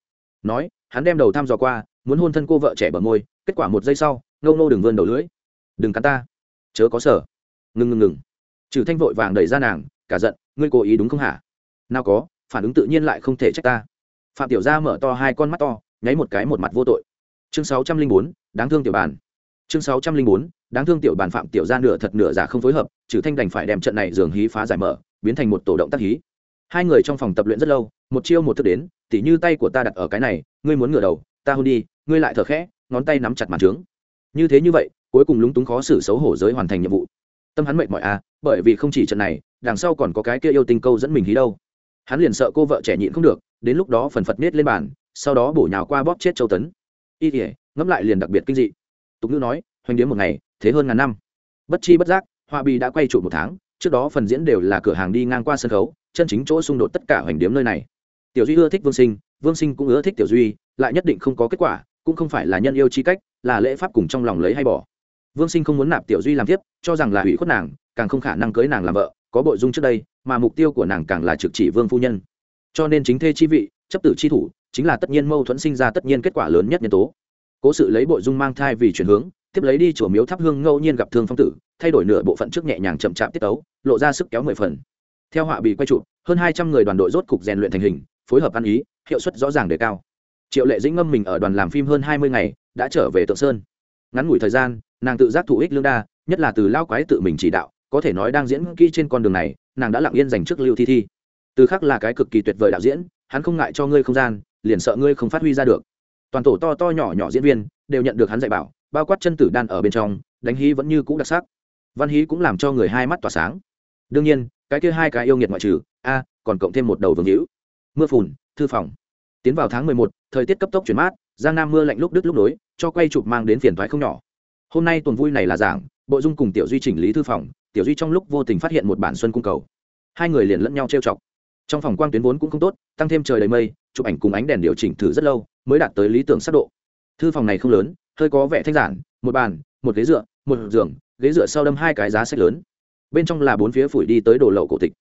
Nói, hắn đem đầu thăm dò qua, muốn hôn thân cô vợ trẻ bờ môi, kết quả một giây sau, ngâu nô đừng vươn đầu lưỡi. Đừng cắn ta, chớ có sở. Ngừng ngừng ngừng trừ thanh vội vàng đẩy ra nàng, cả giận, ngươi cố ý đúng không hả? Nào có, phản ứng tự nhiên lại không thể trách ta. Phạm tiểu gia mở to hai con mắt to, nháy một cái một mặt vô tội. Chương sáu trăm linh bốn, đáng thương tiểu bàn. Chương sáu trăm linh bốn, đáng thương tiểu bàn phạm tiểu gia nửa thật nửa giả không phối hợp, trừ thanh đành phải đem trận này dường hí phá giải mở, biến thành một tổ động tác hí. Hai người trong phòng tập luyện rất lâu, một chiêu một thức đến, tỉ như tay của ta đặt ở cái này, ngươi muốn ngửa đầu, ta hôn đi, ngươi lại thở khẽ, ngón tay nắm chặt màn trướng. Như thế như vậy, cuối cùng lúng túng khó xử xấu hổ giới hoàn thành nhiệm vụ tâm hắn mệt mỏi à bởi vì không chỉ trận này, đằng sau còn có cái kia yêu tinh câu dẫn mình hí đâu. Hắn liền sợ cô vợ trẻ nhịn không được, đến lúc đó phần phật nết lên bàn, sau đó bổ nhào qua bóp chết châu tấn. Y thể ngẫm lại liền đặc biệt kinh dị. Tục ngữ nói, hoành điếm một ngày, thế hơn ngàn năm. Bất chi bất giác hoa bì đã quay trụ một tháng, trước đó phần diễn đều là cửa hàng đi ngang qua sân khấu, chân chính chỗ xung đột tất cả hoành điếm nơi này. Tiểu duy ưa thích vương sinh vương sinh cũng ưa thích tiểu duy, lại nhất định không có kết quả, cũng không phải là nhân yêu chi cách, là lễ pháp cùng trong lòng lấy hay bỏ vương sinh không muốn nạp tiểu duy làm tiếp cho rằng là hủy khuất nàng, càng không khả năng cưới nàng làm vợ, có bội dung trước đây, mà mục tiêu của nàng càng là trực chỉ vương phu nhân. Cho nên chính thê chi vị, chấp tử chi thủ, chính là tất nhiên mâu thuẫn sinh ra tất nhiên kết quả lớn nhất nhân tố. Cố sự lấy bội dung mang thai vì chuyển hướng, tiếp lấy đi chùa miếu thắp hương ngẫu nhiên gặp thương phong tử, thay đổi nửa bộ phận trước nhẹ nhàng chậm chạp tiết tấu, lộ ra sức kéo mười phần. Theo họa bị quay trụ, hơn hai trăm người đoàn đội rốt cục rèn luyện thành hình, phối hợp ăn ý, hiệu suất rõ ràng đề cao. Triệu lệ dĩnh ngâm mình ở đoàn làm phim hơn hai mươi ngày, đã trở về tượng sơn. Ngắn ngủi thời gian nàng tự giác thụ ích lương đa, nhất là từ lao quái tự mình chỉ đạo, có thể nói đang diễn kỹ trên con đường này, nàng đã lặng yên dành trước lưu thi thi. Từ khác là cái cực kỳ tuyệt vời đạo diễn, hắn không ngại cho ngươi không gian, liền sợ ngươi không phát huy ra được. Toàn tổ to to nhỏ nhỏ diễn viên, đều nhận được hắn dạy bảo, bao quát chân tử đan ở bên trong, đánh hí vẫn như cũ đặc sắc. Văn hí cũng làm cho người hai mắt tỏa sáng. Đương nhiên, cái kia hai cái yêu nghiệt ngoại trừ, a, còn cộng thêm một đầu vương hữu. Mưa phùn, thư phòng. Tiến vào tháng mười một, thời tiết cấp tốc chuyển mát, giang nam mưa lạnh lúc đứt lúc nối, cho quay chụp mang đến phiền thoái không nhỏ hôm nay tuần vui này là giảng, bộ dung cùng tiểu duy chỉnh lý thư phòng, tiểu duy trong lúc vô tình phát hiện một bản xuân cung cầu. Hai người liền lẫn nhau trêu chọc. Trong phòng quang tuyến vốn cũng không tốt, tăng thêm trời đầy mây, chụp ảnh cùng ánh đèn điều chỉnh thử rất lâu, mới đạt tới lý tưởng sắc độ. Thư phòng này không lớn, hơi có vẻ thanh giản, một bàn, một ghế dựa, một giường, ghế dựa sau đâm hai cái giá sách lớn. Bên trong là bốn phía phủi đi tới đồ lậu cổ tịch.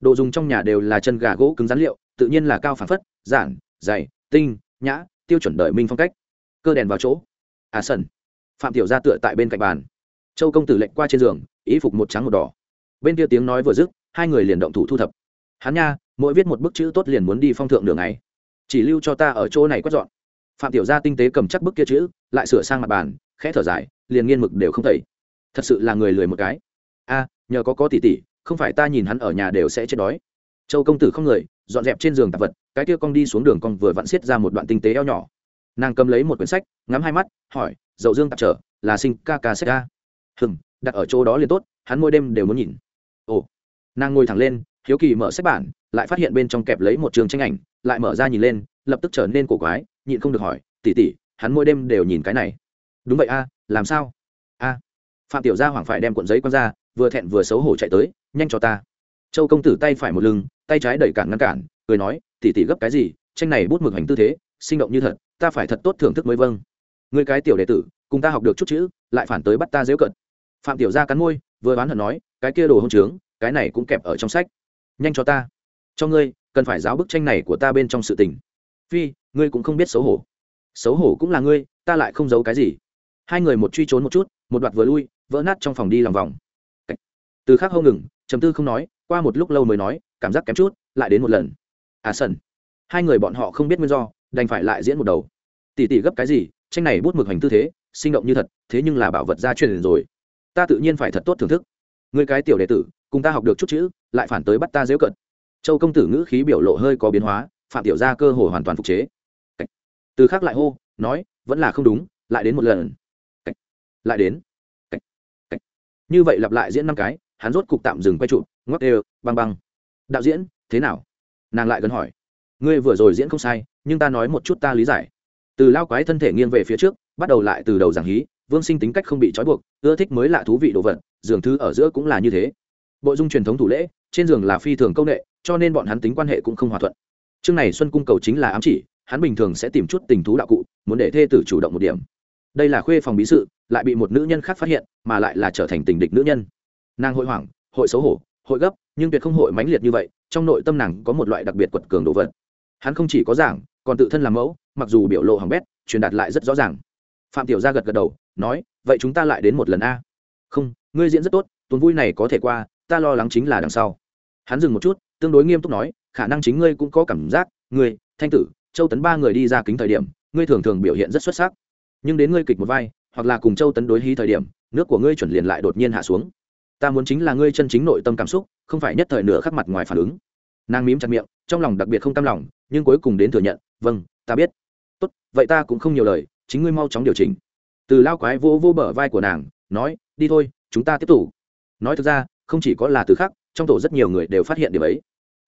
Đồ dùng trong nhà đều là chân gà gỗ cứng rắn liệu, tự nhiên là cao phản phất, giản, dày, tinh, nhã, tiêu chuẩn đời minh phong cách. Cơ đèn vào chỗ. À sần phạm tiểu Gia tựa tại bên cạnh bàn. Châu công tử lệnh qua trên giường, ý phục một trắng một đỏ. Bên kia tiếng nói vừa dứt, hai người liền động thủ thu thập. Hắn nha, mỗi viết một bức chữ tốt liền muốn đi phong thượng đường này chỉ lưu cho ta ở chỗ này quét dọn. Phạm tiểu gia tinh tế cầm chắc bức kia chữ, lại sửa sang mặt bàn, khẽ thở dài, liền nghiên mực đều không thấy. thật sự là người lười một cái. A, nhờ có có tỷ tỷ, không phải ta nhìn hắn ở nhà đều sẽ chết đói. Châu công tử không người, dọn dẹp trên giường tạp vật, cái kia cong đi xuống đường cong vừa vặn xiết ra một đoạn tinh tế eo nhỏ nàng cầm lấy một quyển sách, ngắm hai mắt, hỏi, dậu dương tạp trở, là sinh ca ca sách ca? Hừng đặt ở chỗ đó liền tốt, hắn mỗi đêm đều muốn nhìn. Ồ. Nàng ngồi thẳng lên, hiếu kỳ mở sách bản, lại phát hiện bên trong kẹp lấy một trường tranh ảnh, lại mở ra nhìn lên, lập tức trở nên cổ quái, nhịn không được hỏi tỉ tỉ hắn mỗi đêm đều nhìn cái này? Đúng vậy a, làm sao? A. Phạm tiểu gia hoảng phải đem cuộn giấy quăng ra, vừa thẹn vừa xấu hổ chạy tới, nhanh cho ta. Châu công tử tay phải một lưng, tay trái đẩy cản ngăn cản, cười nói tỉ tỉ gấp cái gì, tranh này bút mực hành tư thế sinh động như thật, ta phải thật tốt thưởng thức mới vâng. Người cái tiểu đệ tử, cùng ta học được chút chữ, lại phản tới bắt ta dễu cận. Phạm tiểu gia cắn môi, vừa bán hận nói, cái kia đồ hông trướng, cái này cũng kẹp ở trong sách. Nhanh cho ta. Cho ngươi, cần phải giáo bức tranh này của ta bên trong sự tình. Phi, ngươi cũng không biết xấu hổ. Xấu hổ cũng là ngươi, ta lại không giấu cái gì. Hai người một truy trốn một chút, một đoạt vừa lui, vỡ nát trong phòng đi lòng vòng. Từ khác hâu ngừng chấm tư không nói, qua một lúc lâu mới nói, cảm giác kém chút, lại đến một lần. À sần. Hai người bọn họ không biết nguyên do đành phải lại diễn một đầu. Tỉ tỉ gấp cái gì? Tranh này bút mực hành tư thế, sinh động như thật, thế nhưng là bảo vật gia truyền rồi. Ta tự nhiên phải thật tốt thưởng thức. Người cái tiểu đệ tử, cùng ta học được chút chữ, lại phản tới bắt ta dễ cận. Châu công tử ngữ khí biểu lộ hơi có biến hóa, phạm tiểu gia cơ hồ hoàn toàn phục chế. Từ khác lại hô, nói, vẫn là không đúng, lại đến một lần. Lại đến. Như vậy lặp lại diễn năm cái, hắn rốt cục tạm dừng quay trụ ngoắc đều, băng băng. Đạo diễn, thế nào? Nàng lại gần hỏi. Ngươi vừa rồi diễn không sai nhưng ta nói một chút ta lý giải. Từ lao quái thân thể nghiêng về phía trước, bắt đầu lại từ đầu giảng hí, vương sinh tính cách không bị trói buộc, ưa thích mới lạ thú vị đồ vật giường thư ở giữa cũng là như thế. Bộ dung truyền thống thủ lễ, trên giường là phi thường công nghệ, cho nên bọn hắn tính quan hệ cũng không hòa thuận. Chương này xuân cung cầu chính là ám chỉ, hắn bình thường sẽ tìm chút tình thú đạo cụ, muốn để thê tử chủ động một điểm. Đây là khuê phòng bí sự, lại bị một nữ nhân khác phát hiện, mà lại là trở thành tình địch nữ nhân. Nàng hội hoảng, hội xấu hổ, hội gấp, nhưng tuyệt không hội mãnh liệt như vậy, trong nội tâm nàng có một loại đặc biệt quật cường đồ vật. Hắn không chỉ có giảng còn tự thân làm mẫu, mặc dù biểu lộ hỏng bét, truyền đạt lại rất rõ ràng. Phạm tiểu gia gật gật đầu, nói, vậy chúng ta lại đến một lần a. Không, ngươi diễn rất tốt, tuần vui này có thể qua, ta lo lắng chính là đằng sau. Hắn dừng một chút, tương đối nghiêm túc nói, khả năng chính ngươi cũng có cảm giác, ngươi, thanh tử, châu tấn ba người đi ra kính thời điểm, ngươi thường thường biểu hiện rất xuất sắc. Nhưng đến ngươi kịch một vai, hoặc là cùng châu tấn đối hí thời điểm, nước của ngươi chuẩn liền lại đột nhiên hạ xuống. Ta muốn chính là ngươi chân chính nội tâm cảm xúc, không phải nhất thời nửa khắc mặt ngoài phản ứng. Nàng mím chặt miệng, trong lòng đặc biệt không tâm lòng nhưng cuối cùng đến thừa nhận vâng ta biết. Tốt, vậy ta cũng không nhiều lời, chính ngươi mau chóng điều chỉnh. Từ lao quái vô vô bờ vai của nàng, nói, đi thôi, chúng ta tiếp tục. Nói thực ra, không chỉ có là từ khác trong tổ rất nhiều người đều phát hiện điều ấy.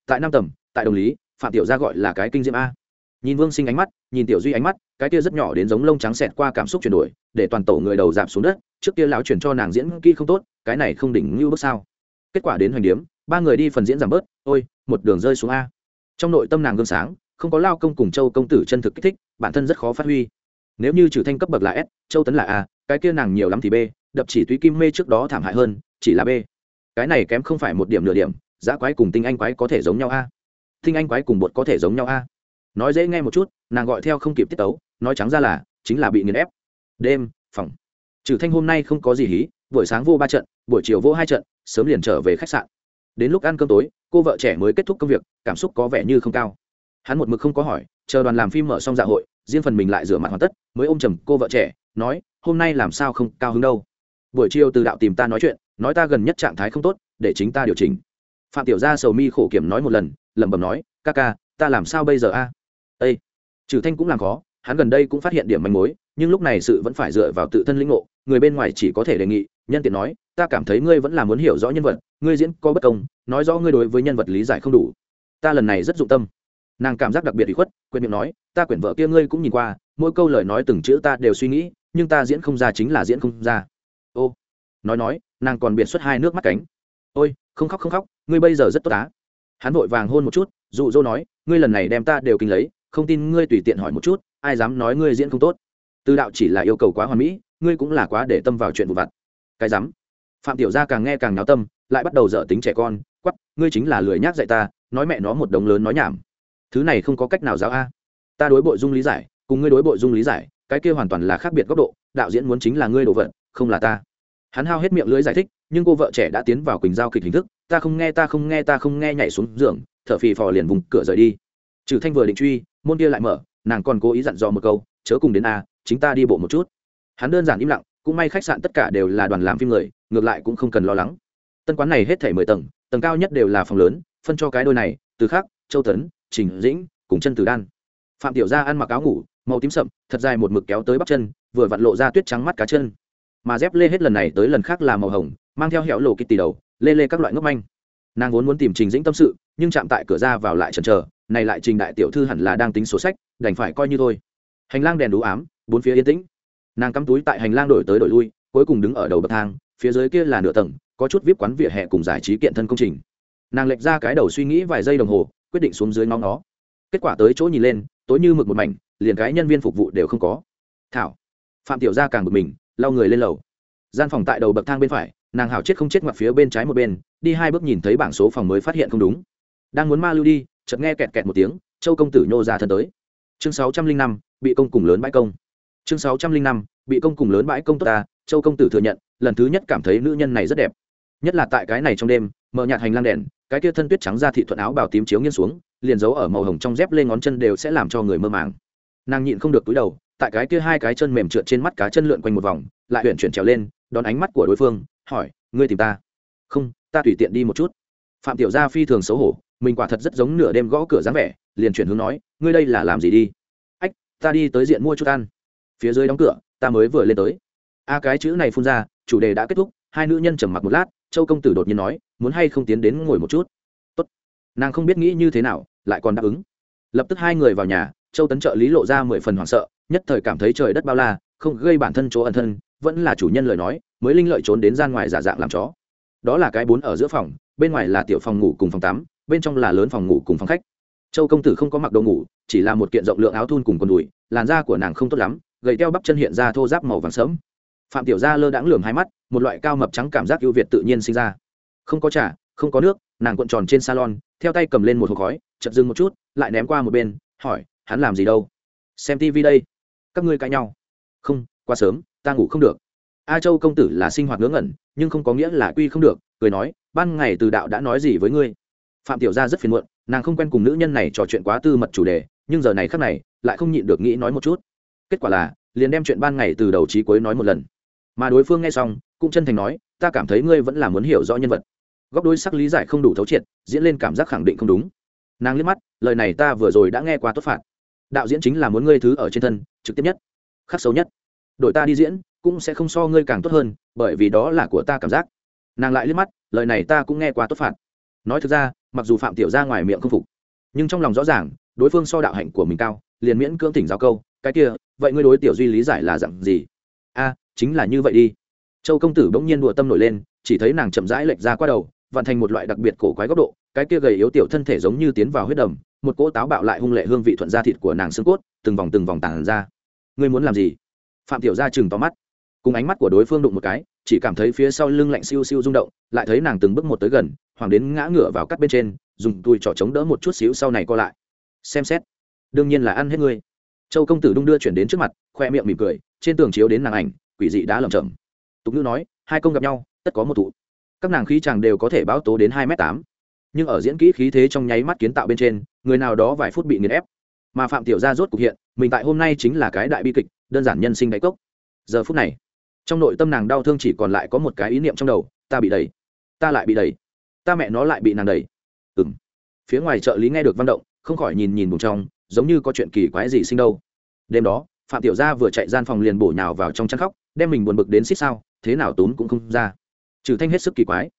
Tại nam tầm, tại đồng lý, phạm tiểu gia gọi là cái kinh diệm a. Nhìn vương sinh ánh mắt, nhìn tiểu duy ánh mắt, cái kia rất nhỏ đến giống lông trắng xẹt qua cảm xúc chuyển đổi, để toàn tổ người đầu giảm xuống đất, trước kia lão chuyển cho nàng diễn kỹ không tốt, cái này không đỉnh như bước sao. Kết quả đến hoành điếm, ba người đi phần diễn giảm bớt, ôi, một đường rơi xuống a trong nội tâm nàng gương sáng, không có lao công cùng châu công tử chân thực kích thích, bản thân rất khó phát huy. Nếu như trừ thanh cấp bậc là s, châu tấn là a, cái kia nàng nhiều lắm thì b, đập chỉ túy kim mê trước đó thảm hại hơn, chỉ là b. Cái này kém không phải một điểm nửa điểm, giá quái cùng tinh anh quái có thể giống nhau a. Tinh anh quái cùng bột có thể giống nhau a. Nói dễ nghe một chút, nàng gọi theo không kịp tiết tấu, nói trắng ra là, chính là bị nghiền ép. Đêm, phòng. Trừ thanh hôm nay không có gì hí, buổi sáng vô ba trận, buổi chiều vô hai trận, sớm liền trở về khách sạn. Đến lúc ăn cơm tối cô vợ trẻ mới kết thúc công việc, cảm xúc có vẻ như không cao. Hắn một mực không có hỏi, chờ đoàn làm phim mở xong dạ hội, riêng phần mình lại rửa mặt hoàn tất, mới ôm chầm cô vợ trẻ, nói, hôm nay làm sao không cao hứng đâu? Buổi chiều từ đạo tìm ta nói chuyện, nói ta gần nhất trạng thái không tốt, để chính ta điều chỉnh. Phạm tiểu gia sầu mi khổ kiểm nói một lần, lẩm bẩm nói, ca ca, ta làm sao bây giờ a? À? ây trừ thanh cũng làm khó, hắn gần đây cũng phát hiện điểm manh mối nhưng lúc này sự vẫn phải dựa vào tự thân lĩnh ngộ, người bên ngoài chỉ có thể đề nghị, nhân tiện nói, ta cảm thấy ngươi vẫn là muốn hiểu rõ nhân vật, ngươi diễn có bất công, nói rõ ngươi đối với nhân vật lý giải không đủ. Ta lần này rất dụng tâm. Nàng cảm giác đặc biệt bị khuất quyện miệng nói, ta quyển vợ kia ngươi cũng nhìn qua, mỗi câu lời nói từng chữ ta đều suy nghĩ, nhưng ta diễn không ra chính là diễn không ra. Ô, nói nói, nàng còn biệt xuất hai nước mắt cánh. Ôi, không khóc không khóc, ngươi bây giờ rất tốt á. Hắn vội vàng hôn một chút, dụ dỗ nói, ngươi lần này đem ta đều kinh lấy, không tin ngươi tùy tiện hỏi một chút, ai dám nói ngươi diễn không tốt? Tư đạo chỉ là yêu cầu quá hoàn mỹ, ngươi cũng là quá để tâm vào chuyện vụ vặt. Cái rắm. Phạm tiểu gia càng nghe càng náo tâm, lại bắt đầu dở tính trẻ con quắp ngươi chính là lười nhác dạy ta, nói mẹ nó một đống lớn nói nhảm. Thứ này không có cách nào giáo a. Ta đối bội dung lý giải, cùng ngươi đối bội dung lý giải, cái kia hoàn toàn là khác biệt góc độ, đạo diễn muốn chính là ngươi đồ vật không là ta. Hắn hao hết miệng lưới giải thích, nhưng cô vợ trẻ đã tiến vào quỳnh giao kịch hình thức, ta không nghe, ta không nghe, ta không nghe nhảy xuống giường, thở phì phò liền vùng cửa rời đi. Trừ thanh vừa định truy, môn kia lại mở, nàng còn cố ý dặn dò một câu, chớ cùng đến a chính ta đi bộ một chút. Hắn đơn giản im lặng, cũng may khách sạn tất cả đều là đoàn làm phim người, ngược lại cũng không cần lo lắng. Tân quán này hết thể mười tầng tầng cao nhất đều là phòng lớn, phân cho cái đôi này, từ khắc, châu tấn, trình dĩnh, cùng chân từ đan. Phạm tiểu gia ăn mặc áo ngủ, màu tím sậm, thật dài một mực kéo tới bắp chân, vừa vặn lộ ra tuyết trắng mắt cá chân. Mà dép lê hết lần này tới lần khác là màu hồng, mang theo hẻo lộ kịch tì đầu, lê lê các loại ngốc manh. Nàng vốn muốn tìm trình dĩnh tâm sự, nhưng chạm tại cửa ra vào lại chần chờ, này lại trình đại tiểu thư hẳn là đang tính sổ sách, đành phải coi như thôi. Hành lang đèn đủ ám bốn phía yên tĩnh. Nàng cắm túi tại hành lang đổi tới đổi lui, cuối cùng đứng ở đầu bậc thang, phía dưới kia là nửa tầng, có chút vip quán vỉa hè cùng giải trí kiện thân công trình. Nàng lệch ra cái đầu suy nghĩ vài giây đồng hồ, quyết định xuống dưới ngóng nó kết quả tới chỗ nhìn lên, tối như mực một mảnh, liền cái nhân viên phục vụ đều không có. Thảo. Phạm tiểu gia càng bực mình, lau người lên lầu. Gian phòng tại đầu bậc thang bên phải, nàng hảo chết không chết ngoặt phía bên trái một bên, đi hai bước nhìn thấy bảng số phòng mới phát hiện không đúng. Đang muốn ma lưu đi, chợt nghe kẹt kẹt một tiếng, châu công tử nhô ra thân tới. Chương sáu trăm linh năm, bị công cùng lớn bãi công chương sáu trăm linh năm, bị công cùng lớn bãi công tốt ta, châu công tử thừa nhận, lần thứ nhất cảm thấy nữ nhân này rất đẹp. Nhất là tại cái này trong đêm mở nhạt hành lang đèn, cái kia thân tuyết trắng ra thị thuận áo bào tím chiếu nghiêng xuống, liền giấu ở màu hồng trong dép lên ngón chân đều sẽ làm cho người mơ màng. Nàng nhịn không được túi đầu, tại cái kia hai cái chân mềm trượt trên mắt cá chân lượn quanh một vòng, lại huyện chuyển trèo lên, đón ánh mắt của đối phương, hỏi, ngươi tìm ta? Không, ta tùy tiện đi một chút. Phạm tiểu gia phi thường xấu hổ, mình quả thật rất giống nửa đêm gõ cửa dáng vẻ, liền chuyển hướng nói, ngươi đây là làm gì đi? Ách, ta đi tới diện mua chút ăn phía dưới đóng cửa, ta mới vừa lên tới. A cái chữ này phun ra, chủ đề đã kết thúc, hai nữ nhân trầm mặc một lát, châu công tử đột nhiên nói, muốn hay không tiến đến ngồi một chút? Tốt. nàng không biết nghĩ như thế nào, lại còn đáp ứng. Lập tức hai người vào nhà, châu tấn trợ lý lộ ra mười phần hoảng sợ, nhất thời cảm thấy trời đất bao la, không gây bản thân chỗ ẩn thân, vẫn là chủ nhân lời nói, mới linh lợi trốn đến gian ngoài giả dạng làm chó. Đó là cái bốn ở giữa phòng, bên ngoài là tiểu phòng ngủ cùng phòng tắm, bên trong là lớn phòng ngủ cùng phòng khách. Châu công tử không có mặc đồ ngủ, chỉ là một kiện rộng lượng áo thun cùng quần đùi, làn da của nàng không tốt lắm gầy teo bắp chân hiện ra thô giáp màu vàng sớm phạm tiểu gia lơ đãng lườm hai mắt, một loại cao mập trắng cảm giác ưu việt tự nhiên sinh ra. Không có trà, không có nước, nàng cuộn tròn trên salon, theo tay cầm lên một hộp khói chật dừng một chút, lại ném qua một bên, hỏi, hắn làm gì đâu? Xem tv đây. Các ngươi cãi nhau. Không, quá sớm, ta ngủ không được. A châu công tử là sinh hoạt ngớ ngẩn, nhưng không có nghĩa là quy không được, cười nói, ban ngày từ đạo đã nói gì với ngươi? Phạm tiểu gia rất phiền muộn, nàng không quen cùng nữ nhân này trò chuyện quá tư mật chủ đề, nhưng giờ này khắc này, lại không nhịn được nghĩ nói một chút kết quả là, liền đem chuyện ban ngày từ đầu chí cuối nói một lần. Mà đối phương nghe xong, cũng chân thành nói, ta cảm thấy ngươi vẫn là muốn hiểu rõ nhân vật. Góc đôi sắc lý giải không đủ thấu triệt, diễn lên cảm giác khẳng định không đúng. Nàng liếc mắt, lời này ta vừa rồi đã nghe qua tốt phạt. Đạo diễn chính là muốn ngươi thứ ở trên thân, trực tiếp nhất, khắc xấu nhất. Đội ta đi diễn, cũng sẽ không so ngươi càng tốt hơn, bởi vì đó là của ta cảm giác. Nàng lại liếc mắt, lời này ta cũng nghe qua tốt phạt. Nói thực ra, mặc dù phạm tiểu ra ngoài miệng không phục, nhưng trong lòng rõ ràng, đối phương so đạo hạnh của mình cao, liền miễn cưỡng thỉnh giáo câu, cái kia vậy ngươi đối tiểu duy lý giải là dặn gì? A, chính là như vậy đi. Châu công tử bỗng nhiên đùa tâm nổi lên, chỉ thấy nàng chậm rãi lệch ra qua đầu, vặn thành một loại đặc biệt cổ quái góc độ, cái kia gầy yếu tiểu thân thể giống như tiến vào huyết đầm, một cỗ táo bạo lại hung lệ hương vị thuận da thịt của nàng xương cốt, từng vòng từng vòng tàn ra. Ngươi muốn làm gì? Phạm tiểu gia chừng to mắt, cùng ánh mắt của đối phương đụng một cái, chỉ cảm thấy phía sau lưng lạnh siêu siêu rung động, lại thấy nàng từng bước một tới gần, hoàng đến ngã ngửa vào cắt bên trên, dùng tùi trỏ chống đỡ một chút xíu sau này co lại. Xem xét, đương nhiên là ăn hết ngươi châu công tử đung đưa chuyển đến trước mặt, khoe miệng mỉm cười, trên tường chiếu đến nàng ảnh, quỷ dị đã lầm chầm tục ngữ nói, hai công gặp nhau, tất có một thụ. Các nàng khí chàng đều có thể báo tố đến hai m tám. Nhưng ở diễn kỹ khí thế trong nháy mắt kiến tạo bên trên, người nào đó vài phút bị nghiền ép. Mà phạm tiểu gia rốt cục hiện, mình tại hôm nay chính là cái đại bi kịch, đơn giản nhân sinh đáy cốc. Giờ phút này, trong nội tâm nàng đau thương chỉ còn lại có một cái ý niệm trong đầu, ta bị đẩy, ta lại bị đẩy, ta mẹ nó lại bị nàng đẩy. Ừng phía ngoài trợ lý nghe được văn động, không khỏi nhìn nhìn bùng trong giống như có chuyện kỳ quái gì sinh đâu. Đêm đó, phạm tiểu gia vừa chạy gian phòng liền bổ nhào vào trong chăn khóc, đem mình buồn bực đến xít sao, thế nào tốn cũng không ra. Trừ thanh hết sức kỳ quái.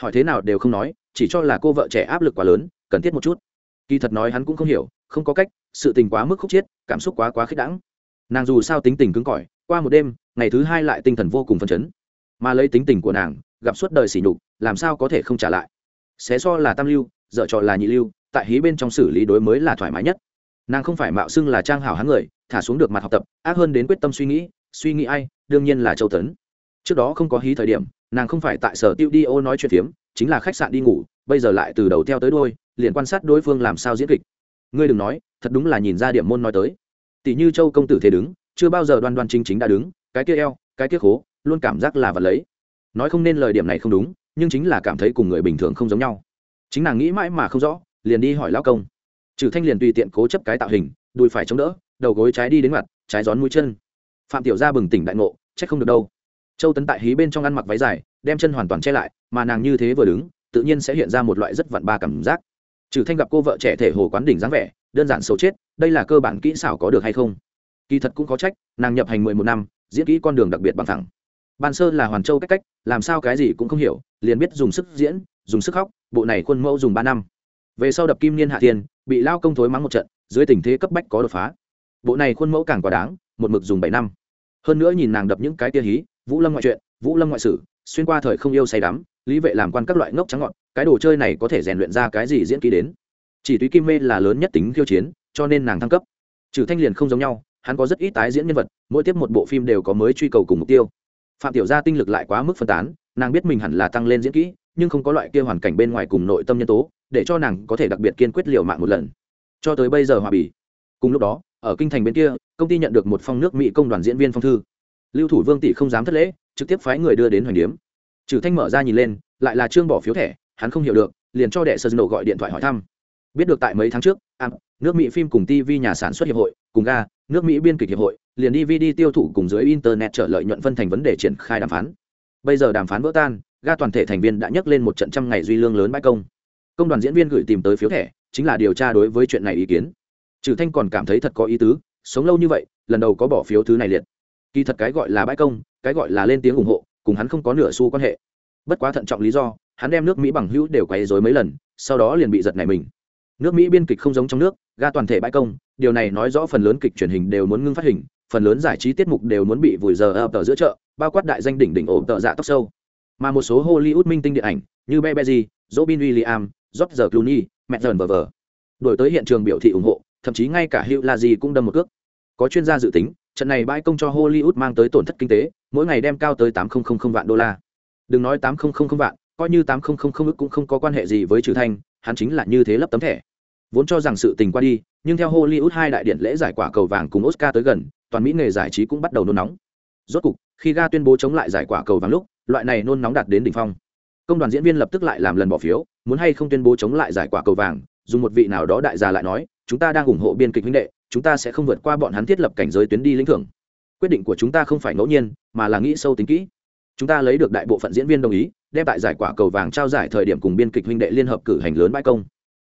Hỏi thế nào đều không nói, chỉ cho là cô vợ trẻ áp lực quá lớn, cần thiết một chút. Kỳ thật nói hắn cũng không hiểu, không có cách, sự tình quá mức khúc chiết, cảm xúc quá quá khích đãng. Nàng dù sao tính tình cứng cỏi, qua một đêm, ngày thứ hai lại tinh thần vô cùng phấn chấn. Mà lấy tính tình của nàng, gặp suốt đời sỉ nhục, làm sao có thể không trả lại? Xé so là tam lưu, dở trò là nhị lưu, tại hí bên trong xử lý đối mới là thoải mái nhất nàng không phải mạo xưng là trang hảo hán người, thả xuống được mặt học tập, ác hơn đến quyết tâm suy nghĩ suy nghĩ ai, đương nhiên là châu tấn. Trước đó không có hí thời điểm, nàng không phải tại sở tiêu đi ô nói chuyện phiếm, chính là khách sạn đi ngủ, bây giờ lại từ đầu theo tới đôi liền quan sát đối phương làm sao diễn kịch. Ngươi đừng nói, thật đúng là nhìn ra điểm môn nói tới. Tỷ như châu công tử thế đứng, chưa bao giờ đoan đoan chính chính đã đứng, cái kia eo, cái kia khố, luôn cảm giác là vật lấy. Nói không nên lời điểm này không đúng, nhưng chính là cảm thấy cùng người bình thường không giống nhau. Chính nàng nghĩ mãi mà không rõ, liền đi hỏi lão công trừ thanh liền tùy tiện cố chấp cái tạo hình, đùi phải chống đỡ, đầu gối trái đi đến mặt, trái gión mũi chân. Phạm tiểu gia bừng tỉnh đại ngộ, trách không được đâu. Châu tấn tại hí bên trong ăn mặc váy dài, đem chân hoàn toàn che lại, mà nàng như thế vừa đứng, tự nhiên sẽ hiện ra một loại rất vặn ba cảm giác. Trừ thanh gặp cô vợ trẻ thể hồ quán đỉnh dáng vẻ, đơn giản xấu chết, đây là cơ bản kỹ xảo có được hay không? Kỳ thật cũng có trách, nàng nhập hành mười một năm, diễn kỹ con đường đặc biệt bằng thẳng ban sơ là hoàn châu cách cách, làm sao cái gì cũng không hiểu, liền biết dùng sức diễn, dùng sức khóc, bộ này khuôn mẫu dùng ba năm về sau đập kim niên hạ tiền bị lao công thối mắng một trận, dưới tình thế cấp bách có đột phá. Bộ này khuôn mẫu càng quá đáng, một mực dùng bảy năm. Hơn nữa nhìn nàng đập những cái tia hí, vũ lâm ngoại truyện vũ lâm ngoại sử, xuyên qua thời không yêu say đắm, lý vệ làm quan các loại ngốc trắng ngọn, cái đồ chơi này có thể rèn luyện ra cái gì diễn kỹ đến. Chỉ túy kim mê là lớn nhất tính khiêu chiến, cho nên nàng thăng cấp. Trừ thanh liền không giống nhau, hắn có rất ít tái diễn nhân vật, mỗi tiếp một bộ phim đều có mới truy cầu cùng mục tiêu. Phạm tiểu gia tinh lực lại quá mức phân tán, nàng biết mình hẳn là tăng lên diễn kỹ nhưng không có loại kia hoàn cảnh bên ngoài cùng nội tâm nhân tố để cho nàng có thể đặc biệt kiên quyết liều mạng một lần. Cho tới bây giờ hòa bỉ cùng lúc đó ở kinh thành bên kia công ty nhận được một phong nước mỹ công đoàn diễn viên phong thư. Lưu thủ vương tỷ không dám thất lễ trực tiếp phái người đưa đến hoành điếm. Trừ thanh mở ra nhìn lên lại là trương bỏ phiếu thẻ hắn không hiểu được liền cho đệ sơ nổ gọi điện thoại hỏi thăm. Biết được tại mấy tháng trước à, nước mỹ phim cùng tv nhà sản xuất hiệp hội cùng ga nước mỹ biên kịch hiệp hội liền dvd tiêu thụ cùng dưới internet trở lợi nhuận phân thành vấn đề triển khai đàm phán. Bây giờ đàm phán vỡ tan ga toàn thể thành viên đã nhắc lên một trận trăm ngày duy lương lớn bãi công. Công đoàn diễn viên gửi tìm tới phiếu thẻ, chính là điều tra đối với chuyện này ý kiến. Trừ thanh còn cảm thấy thật có ý tứ, sống lâu như vậy, lần đầu có bỏ phiếu thứ này liệt. Kỳ thật cái gọi là bãi công, cái gọi là lên tiếng ủng hộ, cùng hắn không có nửa xu quan hệ. Bất quá thận trọng lý do, hắn đem nước mỹ bằng hữu đều quay dối mấy lần, sau đó liền bị giật này mình. Nước mỹ biên kịch không giống trong nước, ga toàn thể bãi công, điều này nói rõ phần lớn kịch truyền hình đều muốn ngưng phát hình, phần lớn giải trí tiết mục đều muốn bị vùi giờ ập tờ giữa chợ, bao quát đại danh đỉnh đỉnh ổ tờ dạ tóc sâu mà một số hollywood minh tinh điện ảnh như bebeji robin williams, george clooney mẹ dần vờ vờ. Đổi tới hiện trường biểu thị ủng hộ, thậm chí ngay cả hugh laji cũng đâm một cước. Có chuyên gia dự tính, trận này bãi công cho hollywood mang tới tổn thất kinh tế, mỗi ngày đem cao tới tám vạn đô la. Đừng nói tám vạn, coi như tám ức cũng không có quan hệ gì với trừ thanh, hắn chính là như thế lấp tấm thẻ. Vốn cho rằng sự tình qua đi, nhưng theo hollywood hai đại điện lễ giải quả cầu vàng cùng oscar tới gần, toàn mỹ nghề giải trí cũng bắt đầu nôn nóng. Rốt cục, khi ga tuyên bố chống lại giải quả cầu vàng lúc loại này nôn nóng đạt đến đỉnh phong. Công đoàn diễn viên lập tức lại làm lần bỏ phiếu, muốn hay không tuyên bố chống lại giải quả cầu vàng, dùng một vị nào đó đại gia lại nói, chúng ta đang ủng hộ biên kịch huynh đệ, chúng ta sẽ không vượt qua bọn hắn thiết lập cảnh giới tuyến đi lĩnh thưởng. Quyết định của chúng ta không phải ngẫu nhiên, mà là nghĩ sâu tính kỹ. Chúng ta lấy được đại bộ phận diễn viên đồng ý, đem tại giải quả cầu vàng trao giải thời điểm cùng biên kịch huynh đệ liên hợp cử hành lớn bãi công.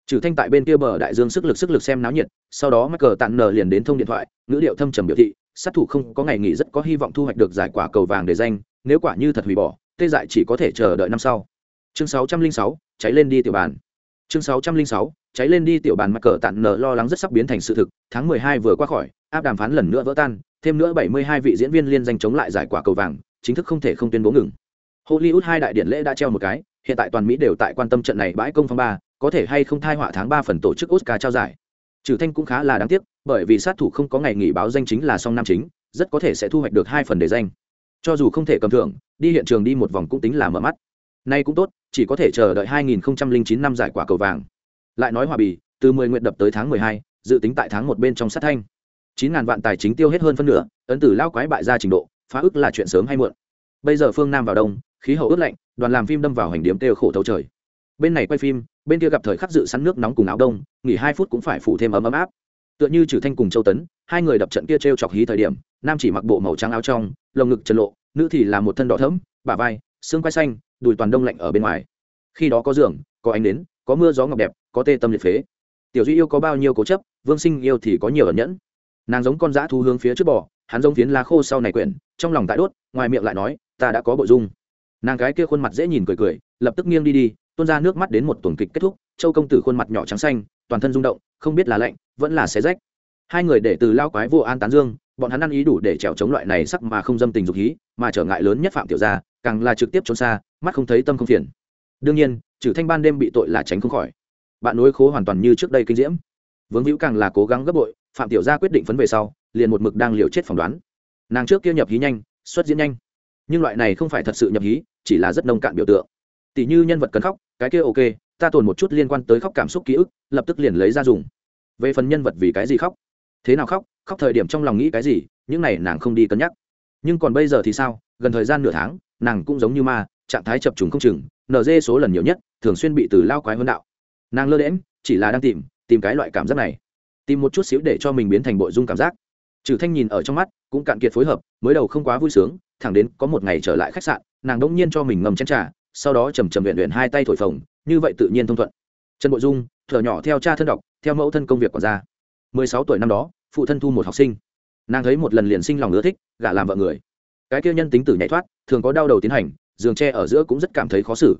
Trừ thanh tại bên kia bờ đại dương sức lực sức lực xem náo nhiệt, sau đó mắc cờ tặng nờ liền đến thông điện thoại, ngữ điệu thâm trầm biểu thị sát thủ không có ngày nghỉ rất có hy vọng thu hoạch được giải quả cầu vàng để danh nếu quả như thật hủy bỏ tê dại chỉ có thể chờ đợi năm sau. Chương 606, cháy lên đi tiểu bàn. Chương 606, cháy lên đi tiểu bàn mặt cờ tặn nở lo lắng rất sắp biến thành sự thực tháng 12 vừa qua khỏi áp đàm phán lần nữa vỡ tan thêm nữa 72 vị diễn viên liên danh chống lại giải quả cầu vàng chính thức không thể không tuyên bố ngừng. Hollywood hai đại điện lễ đã treo một cái hiện tại toàn mỹ đều tại quan tâm trận này bãi công phong ba có thể hay không thai họa tháng ba phần tổ chức oscar trao giải trừ thanh cũng khá là đáng tiếc bởi vì sát thủ không có ngày nghỉ báo danh chính là song nam chính rất có thể sẽ thu hoạch được hai phần đề danh. Cho dù không thể cầm thưởng đi hiện trường đi một vòng cũng tính là mở mắt. Nay cũng tốt chỉ có thể chờ đợi 2009 năm giải quả cầu vàng. Lại nói hòa bì từ 10 nguyện đập tới tháng 12, dự tính tại tháng một bên trong sát thanh. 9.000 vạn tài chính tiêu hết hơn phân nửa ấn tử lao quái bại ra trình độ phá ức là chuyện sớm hay muộn. Bây giờ phương nam vào đông khí hậu ướt lạnh đoàn làm phim đâm vào hành điếm kêu khổ thấu trời. Bên này quay phim bên kia gặp thời khắc dự sẵn nước nóng cùng áo đông, nghỉ hai phút cũng phải phủ thêm ấm ấm áp. Tựa như trừ thanh cùng châu tấn, hai người đập trận kia t r e o chọc hí thời điểm, nam chỉ mặc bộ màu trắng áo trong, lồng ngực trần lộ, nữ thì là một thân đỏ thẫm, bả vai, xương quai xanh, đùi toàn đông lạnh ở bên ngoài. Khi đó có giường, có ánh nến, có mưa gió ngọc đẹp, có tê tâm liệt phế. Tiểu duy yêu có bao nhiêu cố chấp, vương sinh yêu thì có nhiều ẩn nhẫn. Nàng giống con dã thu hướng phía trước bò, hắn giống phiến lá khô sau này quyển, trong lòng tại đốt, ngoài miệng lại nói, ta đã có bộ dung. Nàng gái kia khuôn mặt dễ nhìn cười cười, lập tức nghiêng đi đi tuôn ra nước mắt đến một tuần kịch kết thúc, châu công tử khuôn mặt nhỏ trắng xanh, toàn thân rung động, không biết là lạnh, vẫn là xé rách. Hai người để từ lao quái vô an tán dương, bọn hắn ăn ý đủ để trèo chống loại này sắc mà không dâm tình dục hí, mà trở ngại lớn nhất phạm tiểu gia, càng là trực tiếp trốn xa, mắt không thấy tâm không phiền. Đương nhiên, trừ thanh ban đêm bị tội là tránh không khỏi. Bạn nối khố hoàn toàn như trước đây kinh diễm. Vướng hữu càng là cố gắng gấp bội, phạm tiểu gia quyết định phấn về sau, liền một mực đang liều chết phỏng đoán. Nàng trước kia nhập hí nhanh, xuất diễn nhanh. Nhưng loại này không phải thật sự nhập hí, chỉ là rất nông cạn biểu tượng tỷ như nhân vật cần khóc, cái kia ok, ta tồn một chút liên quan tới khóc cảm xúc ký ức, lập tức liền lấy ra dùng. Về phần nhân vật vì cái gì khóc? Thế nào khóc? Khóc thời điểm trong lòng nghĩ cái gì? Những này nàng không đi cân nhắc. Nhưng còn bây giờ thì sao? Gần thời gian nửa tháng, nàng cũng giống như ma, trạng thái chập trùng không chừng nd số lần nhiều nhất, thường xuyên bị từ lao quái hơn đạo. Nàng lơ đễm chỉ là đang tìm tìm cái loại cảm giác này. Tìm một chút xíu để cho mình biến thành bội dung cảm giác. Trừ thanh nhìn ở trong mắt, cũng cạn kiệt phối hợp, mới đầu không quá vui sướng, thẳng đến có một ngày trở lại khách sạn, nàng đ nhiên cho mình ngầm chén trà sau đó chầm trầm luyện luyện hai tay thổi phồng, như vậy tự nhiên thông thuận. Trần bội dung, thở nhỏ theo cha thân đọc, theo mẫu thân công việc còn ra. Mười sáu tuổi năm đó, phụ thân thu một học sinh. Nàng thấy một lần liền sinh lòng ưa thích, gả làm vợ người. Cái kia nhân tính tử nhảy thoát, thường có đau đầu tiến hành, giường tre ở giữa cũng rất cảm thấy khó xử.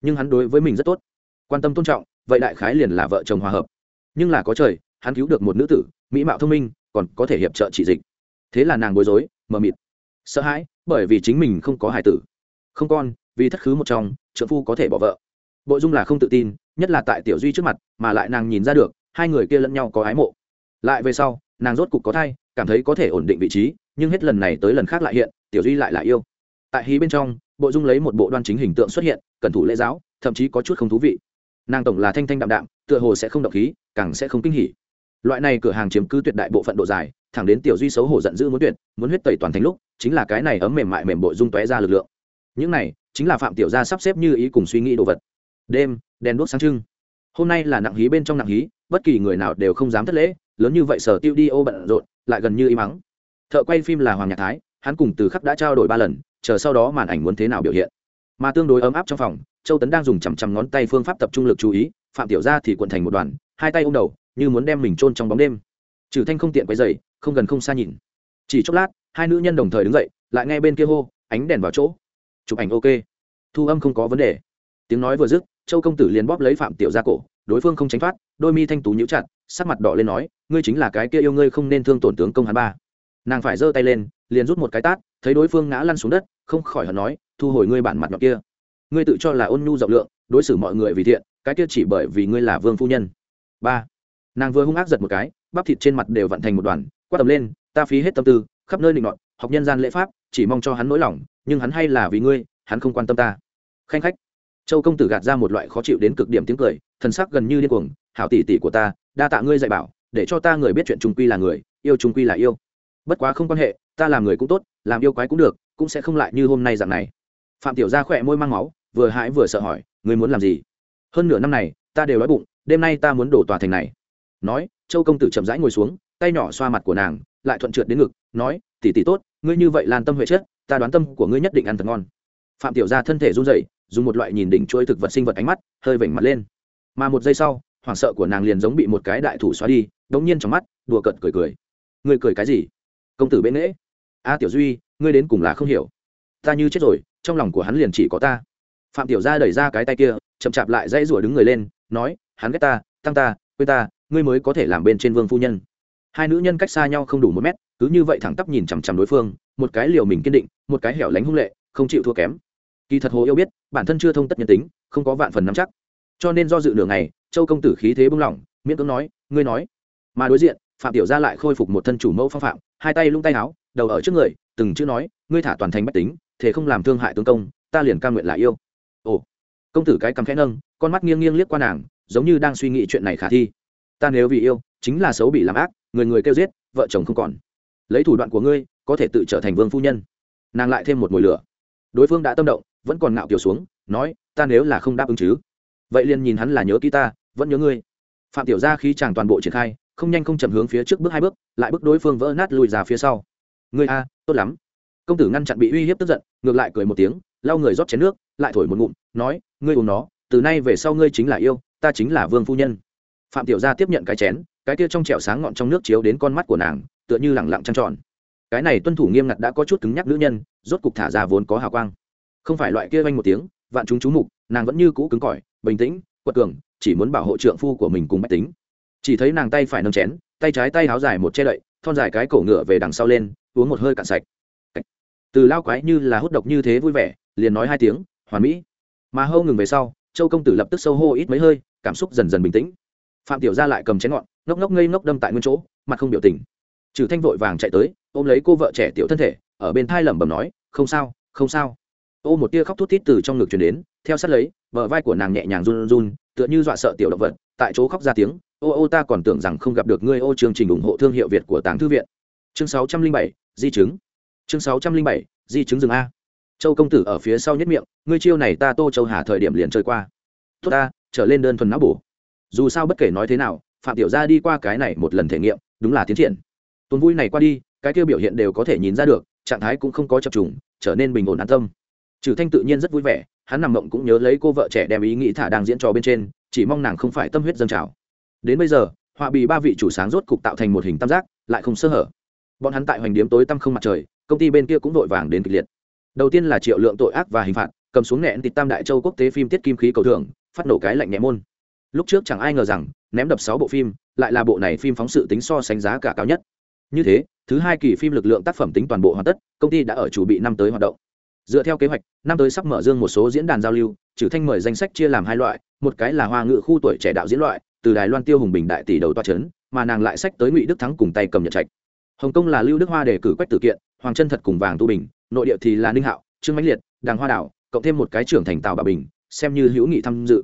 Nhưng hắn đối với mình rất tốt. Quan tâm tôn trọng, vậy đại khái liền là vợ chồng hòa hợp. Nhưng là có trời, hắn cứu được một nữ tử, mỹ mạo thông minh, còn có thể hiệp trợ trị dịch. Thế là nàng bối rối, mờ mịt, sợ hãi, bởi vì chính mình không có hài tử. Không con vì thất khứ một trong trợ phu có thể bỏ vợ. Bội dung là không tự tin, nhất là tại tiểu duy trước mặt, mà lại nàng nhìn ra được, hai người kia lẫn nhau có ái mộ. Lại về sau, nàng rốt cục có thai, cảm thấy có thể ổn định vị trí, nhưng hết lần này tới lần khác lại hiện, tiểu duy lại là yêu. Tại hí bên trong bội dung lấy một bộ đoan chính hình tượng xuất hiện, cẩn thủ lễ giáo, thậm chí có chút không thú vị. Nàng tổng là thanh thanh đạm đạm, tựa hồ sẽ không động khí, càng sẽ không kinh hỉ. Loại này cửa hàng chiếm cứ tuyệt đại bộ phận độ dài, thẳng đến tiểu duy xấu hổ giận dữ muốn tuyệt, muốn huyết tẩy toàn thành lúc, chính là cái này ấm mềm mại mềm bội dung tóe ra lực lượng những này chính là phạm tiểu gia sắp xếp như ý cùng suy nghĩ đồ vật. Đêm, đèn đuốc sáng trưng. Hôm nay là nặng hí bên trong nặng hí, bất kỳ người nào đều không dám thất lễ, lớn như vậy sở tiêu đi ô bận rộn, lại gần như im mắng thợ quay phim là hoàng nhạc thái, hắn cùng từ khắc đã trao đổi ba lần, chờ sau đó màn ảnh muốn thế nào biểu hiện. Mà tương đối ấm áp trong phòng, châu tấn đang dùng chằm chằm ngón tay phương pháp tập trung lực chú ý, phạm tiểu gia thì cuộn thành một đoàn, hai tay ôm đầu, như muốn đem mình chôn trong bóng đêm. Trừ thanh không tiện quay dày không gần không xa nhìn. Chỉ chốc lát, hai nữ nhân đồng thời đứng dậy, lại nghe bên kia hô, ánh đèn vào chỗ chụp ảnh ok. Thu âm không có vấn đề. Tiếng nói vừa dứt, châu công tử liền bóp lấy phạm tiểu ra cổ, đối phương không tránh thoát, đôi mi thanh tú nhíu chặt, sắc mặt đỏ lên nói, ngươi chính là cái kia yêu ngươi không nên thương tổn tướng công hắn ba. Nàng phải giơ tay lên, liền rút một cái tát, thấy đối phương ngã lăn xuống đất, không khỏi hận nói, thu hồi ngươi bản mặt nhọn kia. Ngươi tự cho là ôn nhu rộng lượng, đối xử mọi người vì thiện, cái kia chỉ bởi vì ngươi là vương phu nhân. Ba. Nàng vừa hung ác giật một cái, bắp thịt trên mặt đều vặn thành một đoàn, quát tầm lên, ta phí hết tâm tư, khắp nơi định nọt, học nhân gian lễ pháp, chỉ mong cho hắn nỗi lòng nhưng hắn hay là vì ngươi, hắn không quan tâm ta. Khanh khách. Châu công tử gạt ra một loại khó chịu đến cực điểm tiếng cười, thần sắc gần như điên cuồng, hảo tỷ tỷ của ta, đa tạ ngươi dạy bảo, để cho ta người biết chuyện trung quy là người, yêu trung quy là yêu. Bất quá không quan hệ, ta làm người cũng tốt, làm yêu quái cũng được, cũng sẽ không lại như hôm nay dạng này. Phạm tiểu gia khỏe môi mang máu, vừa hãi vừa sợ hỏi, ngươi muốn làm gì? Hơn nửa năm này, ta đều đói bụng, đêm nay ta muốn đổ tòa thành này. Nói, châu công tử chậm rãi ngồi xuống, tay nhỏ xoa mặt của nàng, lại thuận trượt đến ngực, nói, tỷ tỷ tốt, ngươi như vậy lan tâm huệ chết ta đoán tâm của ngươi nhất định ăn thật ngon. Phạm tiểu gia thân thể run rẩy, dùng một loại nhìn đỉnh chuỗi thực vật sinh vật ánh mắt, hơi vểnh mặt lên. Mà một giây sau, hoảng sợ của nàng liền giống bị một cái đại thủ xóa đi đống nhiên trong mắt, đùa cợt cười cười. Ngươi cười cái gì? Công tử bên nễ. a tiểu duy, ngươi đến cùng là không hiểu. Ta như chết rồi, trong lòng của hắn liền chỉ có ta. Phạm tiểu gia đẩy ra cái tay kia, chậm chạp lại dãy rủa đứng người lên, nói, hắn ghét ta, tăng ta, quên ta, ngươi mới có thể làm bên trên vương phu nhân. Hai nữ nhân cách xa nhau không đủ một mét, cứ như vậy thẳng tắp nhìn chằm chằm đối phương một cái liều mình kiên định, một cái hẻo lánh hung lệ, không chịu thua kém. Kỳ thật hồ yêu biết, bản thân chưa thông tất nhân tính, không có vạn phần nắm chắc. Cho nên do dự nửa ngày, châu công tử khí thế bung lỏng, miễn cưỡng nói, ngươi nói. Mà đối diện, phạm tiểu gia lại khôi phục một thân chủ mẫu phong phạm, hai tay lung tay áo, đầu ở trước người, từng chữ nói, ngươi thả toàn thành bách tính thế không làm thương hại tướng công, ta liền cam nguyện là yêu. Ồ. Công tử cái cằm khẽ nâng, con mắt nghiêng nghiêng liếc qua nàng, giống như đang suy nghĩ chuyện này khả thi. Ta nếu vì yêu, chính là xấu bị làm ác, người người kêu giết, vợ chồng không còn. Lấy thủ đoạn của ngươi có thể tự trở thành vương phu nhân. Nàng lại thêm một mùi lửa. Đối phương đã tâm động, vẫn còn ngạo kiểu xuống, nói, ta nếu là không đáp ứng chứ? Vậy liền nhìn hắn là nhớ ký ta, vẫn nhớ ngươi. Phạm tiểu gia khí chàng toàn bộ triển khai, không nhanh không chậm hướng phía trước bước hai bước, lại bước đối phương vỡ nát lùi ra phía sau. Ngươi a, tốt lắm. Công tử ngăn chặn bị uy hiếp tức giận, ngược lại cười một tiếng, lau người rót chén nước, lại thổi một ngụm, nói, ngươi uống nó, từ nay về sau ngươi chính là yêu, ta chính là vương phu nhân. Phạm tiểu gia tiếp nhận cái chén, cái kia trong trẻo sáng ngọn trong nước chiếu đến con mắt của nàng, tựa như lẳng lặng trăng tròn cái này tuân thủ nghiêm ngặt đã có chút cứng nhắc nữ nhân, rốt cục thả ra vốn có hào quang. Không phải loại kia vanh một tiếng, vạn chúng chú mục, nàng vẫn như cũ cứng cỏi, bình tĩnh, quật cường, chỉ muốn bảo hộ trượng phu của mình cùng bách tính. Chỉ thấy nàng tay phải nâng chén, tay trái tay háo dài một che đậy, thon dài cái cổ ngựa về đằng sau lên, uống một hơi cạn sạch. Từ lao quái như là hút độc như thế vui vẻ, liền nói hai tiếng, hoàn mỹ. Mà hâu ngừng về sau, châu công tử lập tức sâu hô ít mấy hơi, cảm xúc dần dần bình tĩnh. Phạm tiểu gia lại cầm chén ngọn, ngốc ngốc ngây ngốc đâm tại nguyên chỗ, mặt không biểu tình trừ thanh vội vàng chạy tới, ôm lấy cô vợ trẻ tiểu thân thể, ở bên thai lẩm bẩm nói, không sao không sao. Ô một tia khóc thút thít từ trong ngực truyền đến, theo sát lấy vợ vai của nàng nhẹ nhàng run run, tựa như dọa sợ tiểu động vật, tại chỗ khóc ra tiếng, ô ô, ta còn tưởng rằng không gặp được ngươi, ô, chương trình ủng hộ thương hiệu việt của tàng thư viện. Chương sáu trăm linh bảy, di chứng. Chương sáu trăm linh bảy, di chứng rừng a. Châu công tử ở phía sau nhất miệng, ngươi chiêu này ta tô châu hà thời điểm liền chơi qua. Tốt ta, trở lên đơn thuần não bổ. Dù sao bất kể nói thế nào, phạm tiểu gia đi qua cái này một lần thể nghiệm, đúng là tiến triển tuần vui này qua đi, cái kia biểu hiện đều có thể nhìn ra được, trạng thái cũng không có chập trùng, trở nên bình ổn an tâm. Trừ thanh tự nhiên rất vui vẻ, hắn nằm mộng cũng nhớ lấy cô vợ trẻ đem ý nghĩ thả đang diễn trò bên trên, chỉ mong nàng không phải tâm huyết dâng trào. Đến bây giờ, họa bị ba vị chủ sáng rốt cục tạo thành một hình tam giác, lại không sơ hở. Bọn hắn tại hoành điếm tối tăm không mặt trời, công ty bên kia cũng vội vàng đến kịch liệt. Đầu tiên là triệu lượng tội ác và hình phạt, cầm xuống nẹn tịt tam đại châu quốc tế phim tiết kim khí cầu thưởng, phát nổ cái lạnh nhẹ môn. Lúc trước chẳng ai ngờ rằng, ném đập sáu bộ phim, lại là bộ này phim phóng sự tính so sánh giá cả cao nhất như thế, thứ hai kỳ phim lực lượng tác phẩm tính toàn bộ hoàn tất, công ty đã ở chủ bị năm tới hoạt động. Dựa theo kế hoạch, năm tới sắp mở dương một số diễn đàn giao lưu, trừ thanh mời danh sách chia làm hai loại, một cái là hoa ngự khu tuổi trẻ đạo diễn loại, từ đài loan tiêu hùng bình đại tỷ đầu toa trấn mà nàng lại sách tới ngụy đức thắng cùng tay cầm nhật trạch. Hồng kông là lưu đức hoa đề cử quách tử kiện, hoàng chân thật cùng vàng tu bình, nội địa thì là ninh hạo, trương mãnh liệt, đàng hoa đảo, cộng thêm một cái trưởng thành tào bà bình, xem như hữu nghị tham dự.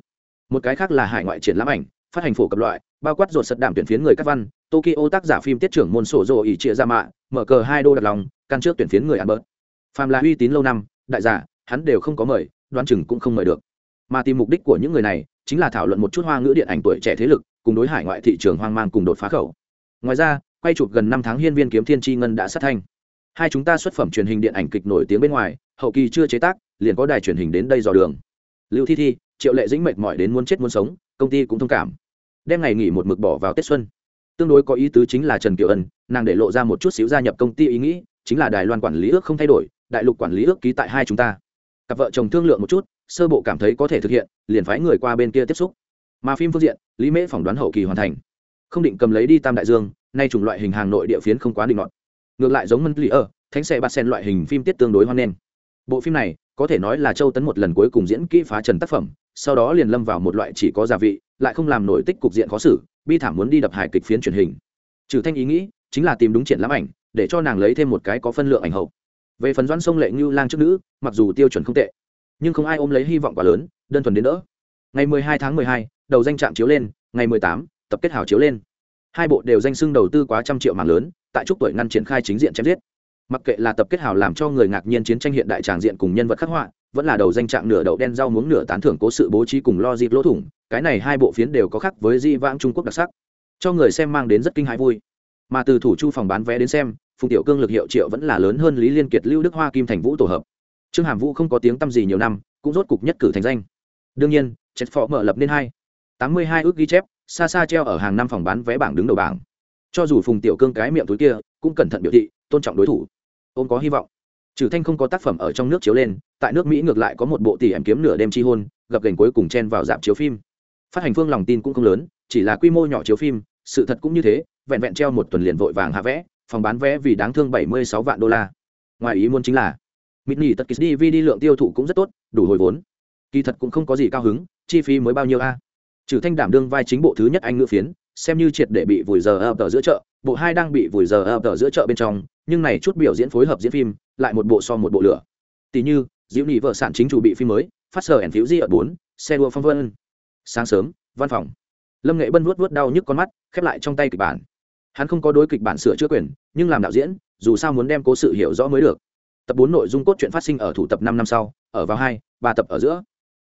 Một cái khác là hải ngoại triển lãm ảnh, phát hành phổ cập loại bao quát ruột sật đảm tuyển phiến người các văn, tokyo tác giả phim tiết trưởng môn sổ rồ ỉ trịa ra mạ mở cờ hai đô đặt lòng, căn trước tuyển phiến người ăn bớt phàm là uy tín lâu năm, đại giả, hắn đều không có mời đoan chừng cũng không mời được. Mà tìm mục đích của những người này, chính là thảo luận một chút hoa ngữ điện ảnh tuổi trẻ thế lực, cùng đối hải ngoại thị trường hoang mang cùng đột phá khẩu. Ngoài ra, quay chụp gần năm tháng hiên viên kiếm thiên tri ngân đã sát thanh hai chúng ta xuất phẩm truyền hình điện ảnh kịch nổi tiếng bên ngoài, hậu kỳ chưa chế tác, liền có đài truyền hình đến đây dò đường. Lưu thi thi, triệu lệ dĩnh mệt mỏi đến muốn chết muốn sống, công ty cũng thông cảm đem ngày nghỉ một mực bỏ vào tết xuân. Tương đối có ý tứ chính là trần kiều ân, nàng để lộ ra một chút xíu gia nhập công ty ý nghĩ, chính là đài loan quản lý ước không thay đổi, đại lục quản lý ước ký tại hai chúng ta. Cặp vợ chồng thương lượng một chút, sơ bộ cảm thấy có thể thực hiện, liền phái người qua bên kia tiếp xúc. Mà phim phương diện, lý mễ phỏng đoán hậu kỳ hoàn thành. Không định cầm lấy đi tam đại dương, nay chủng loại hình hàng nội địa phiến không quá định ngọn ngược lại giống mân lì ở, thánh xe bát sen loại hình phim tiết tương đối hoan nghênh. Bộ phim này, có thể nói là châu tấn một lần cuối cùng diễn kỹ phá trần tác phẩm, sau đó liền lâm vào một loại chỉ có gia vị lại không làm nổi tích cục diện khó xử bi thảm muốn đi đập hài kịch phiến truyền hình. Trừ thanh ý nghĩ chính là tìm đúng triển lãm ảnh để cho nàng lấy thêm một cái có phân lượng ảnh hậu. Về phần doãn sông lệ như lang trước nữ mặc dù tiêu chuẩn không tệ nhưng không ai ôm lấy hy vọng quá lớn đơn thuần đến đỡ. Ngày 12 tháng 12, đầu danh trạm chiếu lên ngày 18, tập kết hào chiếu lên. Hai bộ đều danh sưng đầu tư quá trăm triệu màn lớn tại chúc tuổi ngăn triển khai chính diện chém giết. Mặc kệ là tập kết hào làm cho người ngạc nhiên chiến tranh hiện đại tràng diện cùng nhân vật khắc họa vẫn là đầu danh trạng nửa đậu đen rau muống nửa tán thưởng cố sự bố trí cùng lo dịp lỗ thủng cái này hai bộ phiến đều có khác với di vãng trung quốc đặc sắc, cho người xem mang đến rất kinh hãi vui. Mà từ thủ chu phòng bán vé đến xem, phùng tiểu cương lực hiệu triệu vẫn là lớn hơn lý liên kiệt, lưu đức hoa, kim thành vũ tổ hợp. Trương hàm vũ không có tiếng tăm gì nhiều năm, cũng rốt cục nhất cử thành danh. Đương nhiên chết phó mở lập nên hai. Tám mươi hai ước ghi chép, xa xa treo ở hàng năm phòng bán vé bảng đứng đầu bảng. Cho dù phùng tiểu cương cái miệng túi kia, cũng cẩn thận biểu thị, tôn trọng đối thủ. Ôm có hy vọng. Trừ thanh không có tác phẩm ở trong nước chiếu lên, tại nước mỹ ngược lại có một bộ tỷ em kiếm nửa đêm chi hôn, gặp gành cuối cùng chen vào dạp chiếu phim phát hành phương lòng tin cũng không lớn, chỉ là quy mô nhỏ chiếu phim, sự thật cũng như thế, vẹn vẹn treo một tuần liền vội vàng hạ vẽ phòng bán vé vì đáng thương bảy mươi sáu vạn đô la. Ngoài ý muốn chính là mini tất kỳ dvd lượng tiêu thụ cũng rất tốt, đủ hồi vốn. Kỳ thật cũng không có gì cao hứng, chi phí mới bao nhiêu a? Trừ thanh đảm đương vai chính bộ thứ nhất anh ngữ phiến, xem như triệt để bị vùi giờ ập tờ giữa chợ, bộ hai đang bị vùi giờ ập tờ giữa chợ bên trong, nhưng này chút biểu diễn phối hợp diễn phim, lại một bộ so một bộ lửa. Tỷ như, diễu nhị vợ sản chính chủ bị phim mới, phát sở ẩn phiếu di ở bốn, xe đua phong vân sáng sớm, văn phòng. Lâm nghệ bân vuốt vuốt đau nhức con mắt, khép lại trong tay kịch bản. Hắn không có đối kịch bản sửa chữa quyền, nhưng làm đạo diễn, dù sao muốn đem cố sự hiểu rõ mới được. Tập bốn nội dung cốt truyện phát sinh ở thủ tập năm năm sau, ở vào hai, ba tập ở giữa.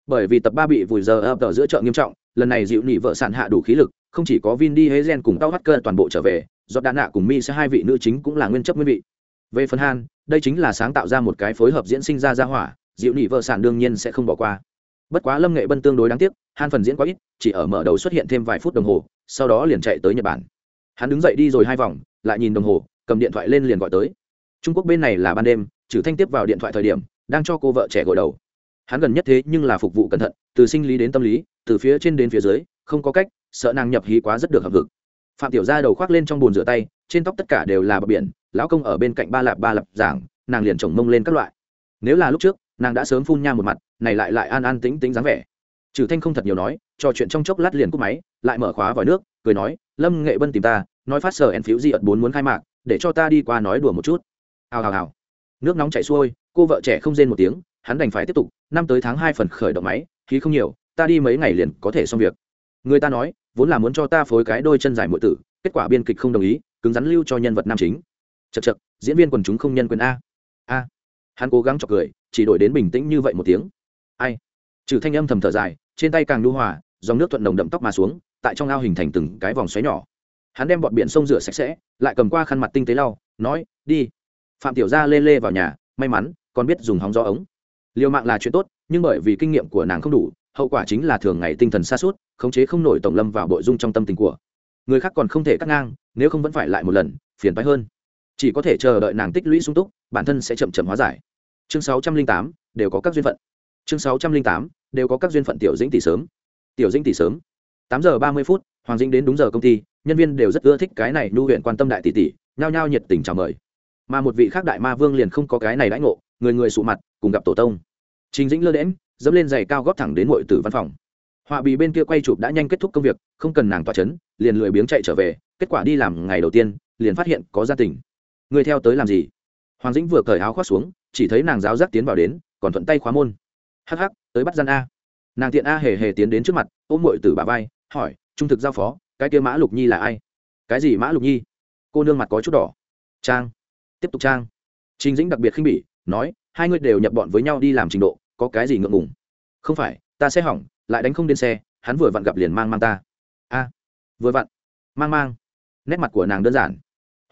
Bởi vì tập ba bị vùi giờ ập ở giữa chợ nghiêm trọng, lần này dịu nỉ vợ sản hạ đủ khí lực, không chỉ có vin đi hế gen cùng tao hắt cơ toàn bộ trở về do đà nạ cùng mi sẽ hai vị nữ chính cũng là nguyên chấp nguyên vị. Về phần han, đây chính là sáng tạo ra một cái phối hợp diễn sinh ra ra hỏa, dịu nỉ vợ sản đương nhiên sẽ không bỏ qua bất quá lâm nghệ bân tương đối đáng tiếc han phần diễn quá ít, chỉ ở mở đầu xuất hiện thêm vài phút đồng hồ, sau đó liền chạy tới nhật bản. Hắn đứng dậy đi rồi hai vòng, lại nhìn đồng hồ, cầm điện thoại lên liền gọi tới. Trung quốc bên này là ban đêm trừ thanh tiếp vào điện thoại thời điểm, đang cho cô vợ trẻ gội đầu. Hắn gần nhất thế nhưng là phục vụ cẩn thận, từ sinh lý đến tâm lý, từ phía trên đến phía dưới, không có cách, sợ nàng nhập hí quá rất được hợp vực phạm tiểu gia đầu khoác lên trong bồn rửa tay, trên tóc tất cả đều là bờ biển, lão công ở bên cạnh ba lạp ba lạp giảng, nàng liền chồng mông lên các loại. Nếu là lúc trước, nàng đã sớm phun nha một mặt này lại lại an an tính tính dáng vẻ. Trừ thanh không thật nhiều nói, trò chuyện trong chốc lát liền cúp máy, lại mở khóa vòi nước, cười nói, lâm nghệ bân tìm ta, nói phát sở en phiếu di ợt bốn muốn khai mạc, để cho ta đi qua nói đùa một chút. Hào hào hào. Nước nóng chảy xuôi, cô vợ trẻ không rên một tiếng, hắn đành phải tiếp tục, năm tới tháng hai phần khởi động máy, khí không nhiều, ta đi mấy ngày liền có thể xong việc. Người ta nói, vốn là muốn cho ta phối cái đôi chân dài mọi tử, kết quả biên kịch không đồng ý, cứng rắn lưu cho nhân vật nam chính. Chật chật diễn viên quần chúng không nhân quyền a. A. Hắn cố gắng chọc cười, chỉ đổi đến bình tĩnh như vậy một tiếng ai? Trừ thanh âm thầm thở dài, trên tay càng đu hòa, dòng nước thuận nồng đậm tóc mà xuống, tại trong ao hình thành từng cái vòng xoáy nhỏ. Hắn đem bọn biển sông rửa sạch sẽ, lại cầm qua khăn mặt tinh tế lau, nói, đi. Phạm tiểu gia lê lê vào nhà, may mắn, còn biết dùng hóng gió ống. Liều mạng là chuyện tốt, nhưng bởi vì kinh nghiệm của nàng không đủ, hậu quả chính là thường ngày tinh thần xa suốt khống chế không nổi tổng lâm vào bội dung trong tâm tình của. Người khác còn không thể cắt ngang, nếu không vẫn phải lại một lần, phiền phái hơn. Chỉ có thể chờ đợi nàng tích lũy sung túc, bản thân sẽ chậm chậm hóa giải. Chương sáu trăm linh tám, đều có các duyên phận chương sáu trăm linh tám, đều có các duyên phận tiểu dĩnh tỷ sớm. Tiểu dĩnh tỷ sớm. Tám giờ ba mươi phút, hoàng dĩnh đến đúng giờ công ty, nhân viên đều rất ưa thích cái này nhu huyện quan tâm đại tỷ tỷ, nhao nhao nhiệt tình chào mời. Mà một vị khác đại ma vương liền không có cái này đãi ngộ, người người sụ mặt, cùng gặp tổ tông. Trình dĩnh lơ đễm dẫm lên giày cao góp thẳng đến mọi tử văn phòng. Họa bì bên kia quay chụp đã nhanh kết thúc công việc, không cần nàng tỏa chấn, liền lười biếng chạy trở về, kết quả đi làm ngày đầu tiên, liền phát hiện có gia tình. Người theo tới làm gì? Hoàng dĩnh vừa cởi áo khoác xuống, chỉ thấy nàng giáo giác tiến vào đến, còn thuận tay khóa môn hắc hắc, tới bắt gian a. Nàng tiện a hề hề tiến đến trước mặt, ôm mội từ bà vai, hỏi, trung thực giao phó, cái kia mã lục nhi là ai? Cái gì mã lục nhi? Cô nương mặt có chút đỏ. Trang, tiếp tục trang. Trình dĩnh đặc biệt khinh bỉ, nói, hai người đều nhập bọn với nhau đi làm trình độ, có cái gì ngượng ngùng? Không phải, ta sẽ hỏng, lại đánh không đến xe, hắn vừa vặn gặp liền mang mang ta. A, vừa vặn, mang mang. Nét mặt của nàng đơn giản.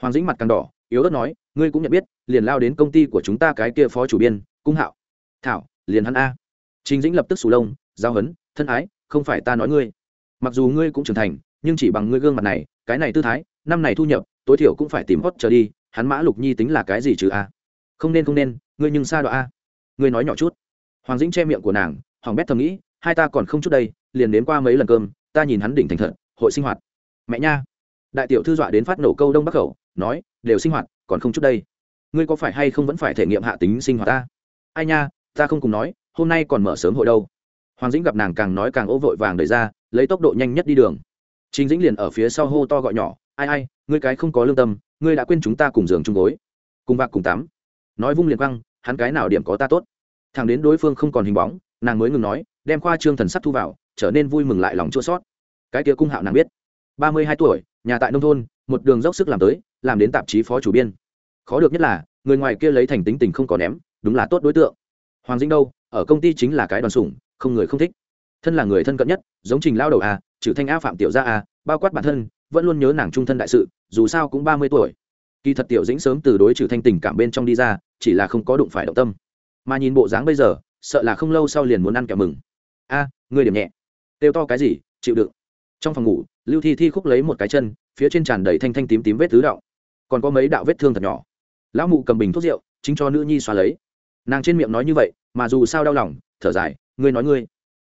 Hoàng dĩnh mặt càng đỏ, yếu ớt nói, ngươi cũng nhận biết, liền lao đến công ty của chúng ta cái kia phó chủ biên, cung hạo. Thảo, liền hắn a trình dĩnh lập tức sù lông, giao hấn, thân ái, không phải ta nói ngươi. Mặc dù ngươi cũng trưởng thành, nhưng chỉ bằng ngươi gương mặt này, cái này tư thái, năm này thu nhập, tối thiểu cũng phải tìm hot trở đi, hắn mã lục nhi tính là cái gì chứ a? Không nên không nên, ngươi nhưng xa đoạn a. Ngươi nói nhỏ chút. Hoàng dĩnh che miệng của nàng, hoàng bét thầm nghĩ, hai ta còn không chút đây, liền đến qua mấy lần cơm, ta nhìn hắn đỉnh thành thật, hội sinh hoạt. Mẹ nha. Đại tiểu thư dọa đến phát nổ câu đông bắc khẩu, nói, đều sinh hoạt, còn không chút đây. Ngươi có phải hay không vẫn phải thể nghiệm hạ tính sinh hoạt ta? Ai nha, ta không cùng nói hôm nay còn mở sớm hội đâu. Hoàng dĩnh gặp nàng càng nói càng ô vội vàng đẩy ra lấy tốc độ nhanh nhất đi đường. Chính dĩnh liền ở phía sau hô to gọi nhỏ ai ai ngươi cái không có lương tâm ngươi đã quên chúng ta cùng giường chung gối. Cùng vạc cùng tắm. Nói vung liền văng, hắn cái nào điểm có ta tốt? Thằng đến đối phương không còn hình bóng nàng mới ngừng nói đem khoa trương thần sắc thu vào trở nên vui mừng lại lòng chua sót. Cái kia cung hạo nàng biết. Ba mươi hai tuổi nhà tại nông thôn một đường dốc sức làm tới làm đến tạp chí phó chủ biên. Khó được nhất là người ngoài kia lấy thành tính tình không có ném đúng là tốt đối tượng hoàng dĩnh đâu? Ở công ty chính là cái đoàn sủng không người không thích. Thân là người thân cận nhất giống trình lao đầu à, a trừ thanh a phạm tiểu gia a bao quát bản thân vẫn luôn nhớ nàng trung thân đại sự dù sao cũng ba mươi tuổi. Kỳ thật tiểu dĩnh sớm từ đối trừ thanh tình cảm bên trong đi ra chỉ là không có đụng phải động tâm. Mà nhìn bộ dáng bây giờ sợ là không lâu sau liền muốn ăn kẹo mừng. A à, điểm nhẹ. Têu to cái gì chịu đựng. Trong phòng ngủ lưu thi thi khúc lấy một cái chân phía trên tràn đầy thanh thanh tím tím vết tứ đạo còn có mấy đạo vết thương thật nhỏ. Lão mụ cầm bình thuốc rượu chính cho nữ nhi xoa lấy nàng trên miệng nói như vậy, mà dù sao đau lòng, thở dài, ngươi nói ngươi,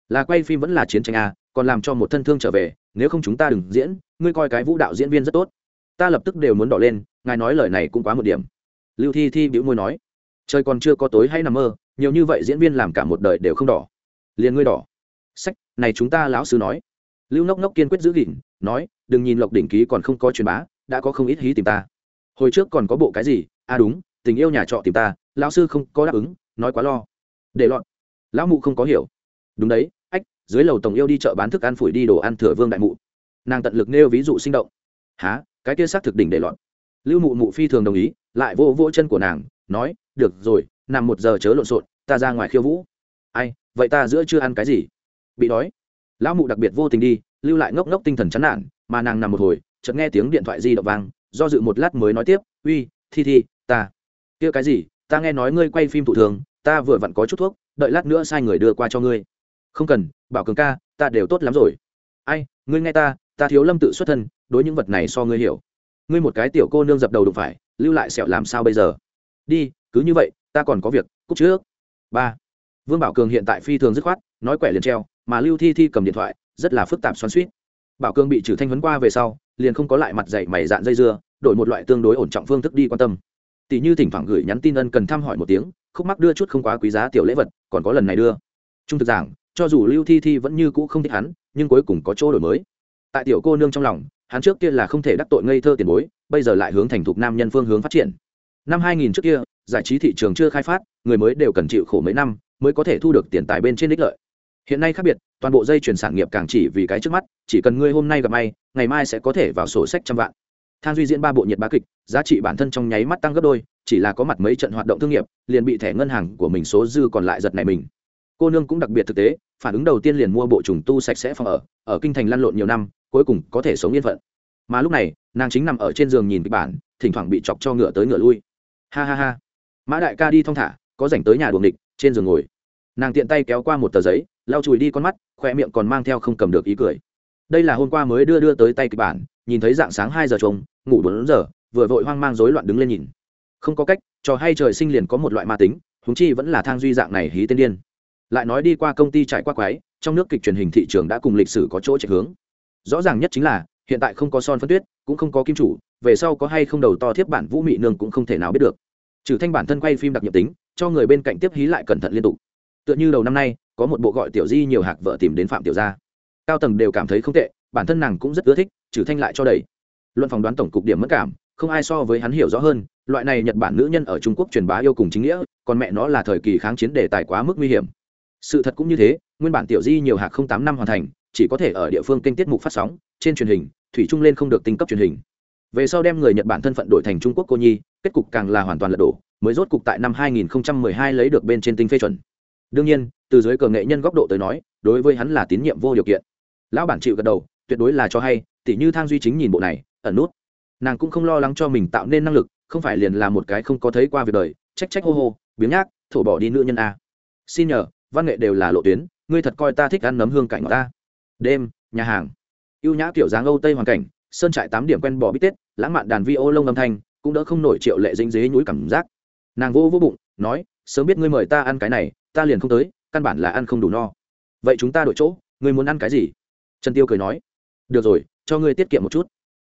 là quay phim vẫn là chiến tranh à? còn làm cho một thân thương trở về, nếu không chúng ta đừng diễn, ngươi coi cái vũ đạo diễn viên rất tốt. Ta lập tức đều muốn đỏ lên, ngài nói lời này cũng quá một điểm. Lưu thi thi bĩu môi nói, trời còn chưa có tối hay nằm mơ, nhiều như vậy diễn viên làm cả một đời đều không đỏ. Liền ngươi đỏ. Sách, này chúng ta lão sư nói. Lưu nốc nốc kiên quyết giữ gìn, nói, đừng nhìn lộc đỉnh ký còn không có truyền bá, đã có không ít hí tìm ta. Hồi trước còn có bộ cái gì? À đúng tình yêu nhà trọ tìm ta, lão sư không có đáp ứng, nói quá lo. Để lọt. Lão mụ không có hiểu. Đúng đấy, ách, dưới lầu tổng yêu đi chợ bán thức ăn phủi đi đồ ăn thừa vương đại mụ. Nàng tận lực nêu ví dụ sinh động. Há cái kia xác thực đỉnh để lọt. Lưu mụ mụ phi thường đồng ý, lại vô vô chân của nàng, nói, được rồi, nằm một giờ chớ lộn xộn, ta ra ngoài khiêu vũ. Ai, vậy ta giữa chưa ăn cái gì? Bị đói. Lão mụ đặc biệt vô tình đi, lưu lại ngốc ngốc tinh thần chán nản, mà nàng nằm một hồi, chợt nghe tiếng điện thoại di động vang, do dự một lát mới nói tiếp, uy, thi thi kia cái gì? Ta nghe nói ngươi quay phim thủ thường, ta vừa vặn có chút thuốc, đợi lát nữa sai người đưa qua cho ngươi. Không cần, bảo cường ca, ta đều tốt lắm rồi. Ai, ngươi nghe ta ta thiếu lâm tự xuất thân, đối những vật này so ngươi hiểu. Ngươi một cái tiểu cô nương dập đầu đụng phải, lưu lại sẹo làm sao bây giờ? Đi, cứ như vậy, ta còn có việc cúc trước. Ba. Vương bảo cường hiện tại phi thường dứt khoát, nói quẻ liền treo, mà lưu thi thi cầm điện thoại, rất là phức tạp xoắn suýt bảo cường bị trừ thanh vấn qua về sau, liền không có lại mặt dạy mày dạn dây dưa, đổi một loại tương đối ổn trọng phương thức đi quan tâm tỷ như thỉnh thoảng gửi nhắn tin ân cần thăm hỏi một tiếng, khúc mắc đưa chút không quá quý giá tiểu lễ vật, còn có lần này đưa. Trung thực giảng, cho dù lưu thi thi vẫn như cũ không thích hắn, nhưng cuối cùng có chỗ đổi mới. Tại tiểu cô nương trong lòng, hắn trước kia là không thể đắc tội ngây thơ tiền bối, bây giờ lại hướng thành thục nam nhân phương hướng phát triển. Năm 2000 trước kia, giải trí thị trường chưa khai phát, người mới đều cần chịu khổ mấy năm mới có thể thu được tiền tài bên trên đích lợi. Hiện nay khác biệt, toàn bộ dây chuyển sản nghiệp càng chỉ vì cái trước mắt, chỉ cần ngươi hôm nay gặp may, ngày mai sẽ có thể vào sổ sách trăm vạn than duy diễn ba bộ nhiệt bá kịch, giá trị bản thân trong nháy mắt tăng gấp đôi, chỉ là có mặt mấy trận hoạt động thương nghiệp, liền bị thẻ ngân hàng của mình số dư còn lại giật này mình. Cô nương cũng đặc biệt thực tế, phản ứng đầu tiên liền mua bộ trùng tu sạch sẽ phòng ở ở kinh thành lăn lộn nhiều năm, cuối cùng có thể sống yên phận. Mà lúc này, nàng chính nằm ở trên giường nhìn kịch bản, thỉnh thoảng bị chọc cho ngựa tới ngựa lui. Ha ha ha. Mã đại ca đi thong thả, có dành tới nhà đuồng địch trên giường ngồi. Nàng tiện tay kéo qua một tờ giấy, lau chùi đi con mắt, khoe miệng còn mang theo không cầm được ý cười đây là hôm qua mới đưa đưa tới tay kịch bản, nhìn thấy dạng sáng hai giờ trống, ngủ bốn giờ, vừa vội hoang mang rối loạn đứng lên nhìn. Không có cách, trò hay trời sinh liền có một loại ma tính húng chi vẫn là thang duy dạng này hí tên điên. Lại nói đi qua công ty trải qua quái, trong nước kịch truyền hình thị trường đã cùng lịch sử có chỗ chạy hướng. Rõ ràng nhất chính là, hiện tại không có son phân tuyết, cũng không có kim chủ, về sau có hay không đầu to thiếp bản vũ mị nương cũng không thể nào biết được. Trừ thanh bản thân quay phim đặc nhiệm tính, cho người bên cạnh tiếp hí lại cẩn thận liên tục. Tựa như đầu năm nay, có một bộ gọi tiểu di nhiều hạc vợ tìm đến phạm tiểu gia cao tầng đều cảm thấy không tệ, bản thân nàng cũng rất ưa thích, trừ thanh lại cho đầy. Luận phỏng đoán tổng cục điểm mất cảm, không ai so với hắn hiểu rõ hơn, loại này nhật bản nữ nhân ở trung quốc truyền bá yêu cùng chính nghĩa, còn mẹ nó là thời kỳ kháng chiến đề tài quá mức nguy hiểm. Sự thật cũng như thế, nguyên bản tiểu di nhiều hạc không tám năm hoàn thành, chỉ có thể ở địa phương kênh tiết mục phát sóng, trên truyền hình, thủy trung lên không được tinh cấp truyền hình. Về sau đem người nhật bản thân phận đổi thành trung quốc cô nhi, kết cục càng là hoàn toàn lật đổ, mới rốt cục tại năm 2012 lấy được bên trên tinh phê chuẩn. Đương nhiên, từ dưới cờ nghệ nhân góc độ tới nói, đối với hắn là tín nhiệm vô điều kiện lão bản chịu gật đầu, tuyệt đối là cho hay, tỉ như thang duy chính nhìn bộ này, ẩn nút. Nàng cũng không lo lắng cho mình tạo nên năng lực, không phải liền là một cái không có thấy qua việc đời, trách trách hô hô, biếng nhác, thổ bỏ đi nữ nhân a. Xin nhờ, văn nghệ đều là lộ tuyến, ngươi thật coi ta thích ăn nấm hương cảnh của ta. Đêm, nhà hàng. Ưu nhã kiểu dáng âu tây hoàn cảnh, sơn trại tám điểm quen bỏ bít tết, lãng mạn đàn vi ô lông âm thanh, cũng đỡ không nổi triệu lệ dính dế nhúi cảm giác. Nàng vô vô bụng, nói, sớm biết ngươi mời ta ăn cái này, ta liền không tới, căn bản là ăn không đủ no. Vậy chúng ta đổi chỗ, ngươi muốn ăn cái gì? Trần tiêu cười nói, được rồi, cho ngươi tiết kiệm một chút.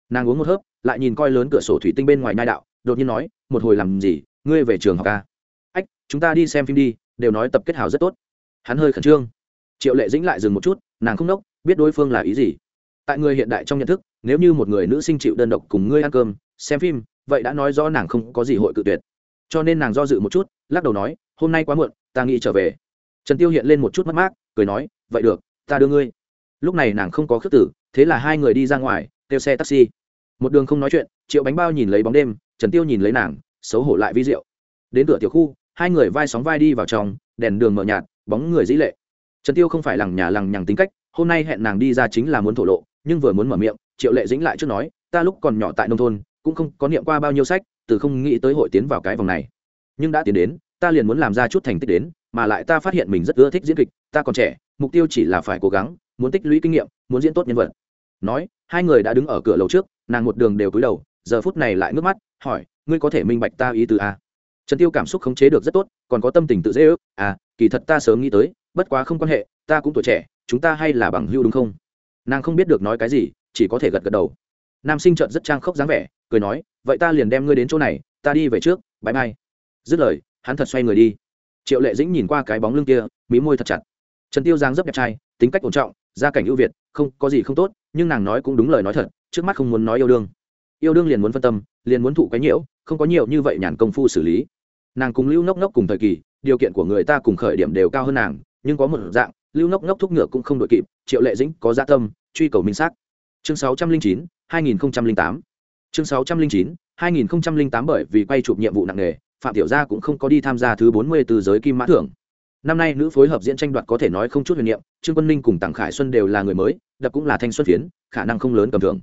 Nàng uống một hớp, lại nhìn coi lớn cửa sổ thủy tinh bên ngoài nai đạo, đột nhiên nói, một hồi làm gì, ngươi về trường học ca à? ách, chúng ta đi xem phim đi, đều nói tập kết hào rất tốt. Hắn hơi khẩn trương. Triệu lệ dĩnh lại dừng một chút, nàng không đốc biết đối phương là ý gì. Tại người hiện đại trong nhận thức, nếu như một người nữ sinh chịu đơn độc cùng ngươi ăn cơm, xem phim, vậy đã nói rõ nàng không có gì hội cự tuyệt. Cho nên nàng do dự một chút, lắc đầu nói, hôm nay quá muộn, ta nghĩ trở về. Trần tiêu hiện lên một chút mất mát, cười nói, vậy được, ta đưa ngươi lúc này nàng không có khước tử, thế là hai người đi ra ngoài, kêu xe taxi. Một đường không nói chuyện, triệu bánh bao nhìn lấy bóng đêm, trần tiêu nhìn lấy nàng, xấu hổ lại vi diệu đến cửa tiểu khu, hai người vai sóng vai đi vào trong, đèn đường mở nhạt, bóng người dĩ lệ. Trần tiêu không phải lằng nhà lằng nhằng tính cách, hôm nay hẹn nàng đi ra chính là muốn thổ lộ, nhưng vừa muốn mở miệng, triệu lệ dĩnh lại trước nói, ta lúc còn nhỏ tại nông thôn, cũng không có niệm qua bao nhiêu sách, từ không nghĩ tới hội tiến vào cái vòng này. Nhưng đã tiến đến, ta liền muốn làm ra chút thành tích đến, mà lại ta phát hiện mình rất ưa thích diễn kịch, ta còn trẻ, mục tiêu chỉ là phải cố gắng muốn tích lũy kinh nghiệm, muốn diễn tốt nhân vật. Nói, hai người đã đứng ở cửa lầu trước, nàng một đường đều cúi đầu, giờ phút này lại ngước mắt, hỏi, ngươi có thể minh bạch ta ý từ a à? trần tiêu cảm xúc khống chế được rất tốt, còn có tâm tình tự dễ ước à kỳ thật ta sớm nghĩ tới, bất quá không quan hệ, ta cũng tuổi trẻ, chúng ta hay là bằng hưu đúng không? Nàng không biết được nói cái gì, chỉ có thể gật gật đầu. Nam sinh trợn rất trang khốc dáng vẻ, cười nói, vậy ta liền đem ngươi đến chỗ này, ta đi về trước bãi mai dứt lời, hắn thật xoay người đi. Triệu lệ dĩnh nhìn qua cái bóng lưng kia, mí môi thật chặt. Trần tiêu giang dấp đẹp trai, tính cách ổn trọng gia cảnh ưu việt, không có gì không tốt, nhưng nàng nói cũng đúng lời nói thật, trước mắt không muốn nói yêu đương. Yêu đương liền muốn phân tâm, liền muốn thụ cái nhiễu, không có nhiều như vậy nhàn công phu xử lý. Nàng cùng lưu ngốc ngốc cùng thời kỳ, điều kiện của người ta cùng khởi điểm đều cao hơn nàng, nhưng có một dạng, lưu ngốc ngốc thúc ngựa cũng không đội kịp, triệu lệ dĩnh có gia tâm, truy cầu minh xác. Chương sáu trăm linh chín, hai nghìn tám. Chương sáu trăm linh chín, hai nghìn tám bởi vì quay chụp nhiệm vụ nặng nề, phạm tiểu gia cũng không có đi tham gia thứ bốn mươi từ giới kim mã thưởng năm nay nữ phối hợp diễn tranh đoạt có thể nói không chút huyền niệm, trương quân ninh cùng tặng khải xuân đều là người mới, đập cũng là thanh xuân phiến, khả năng không lớn cầm thường.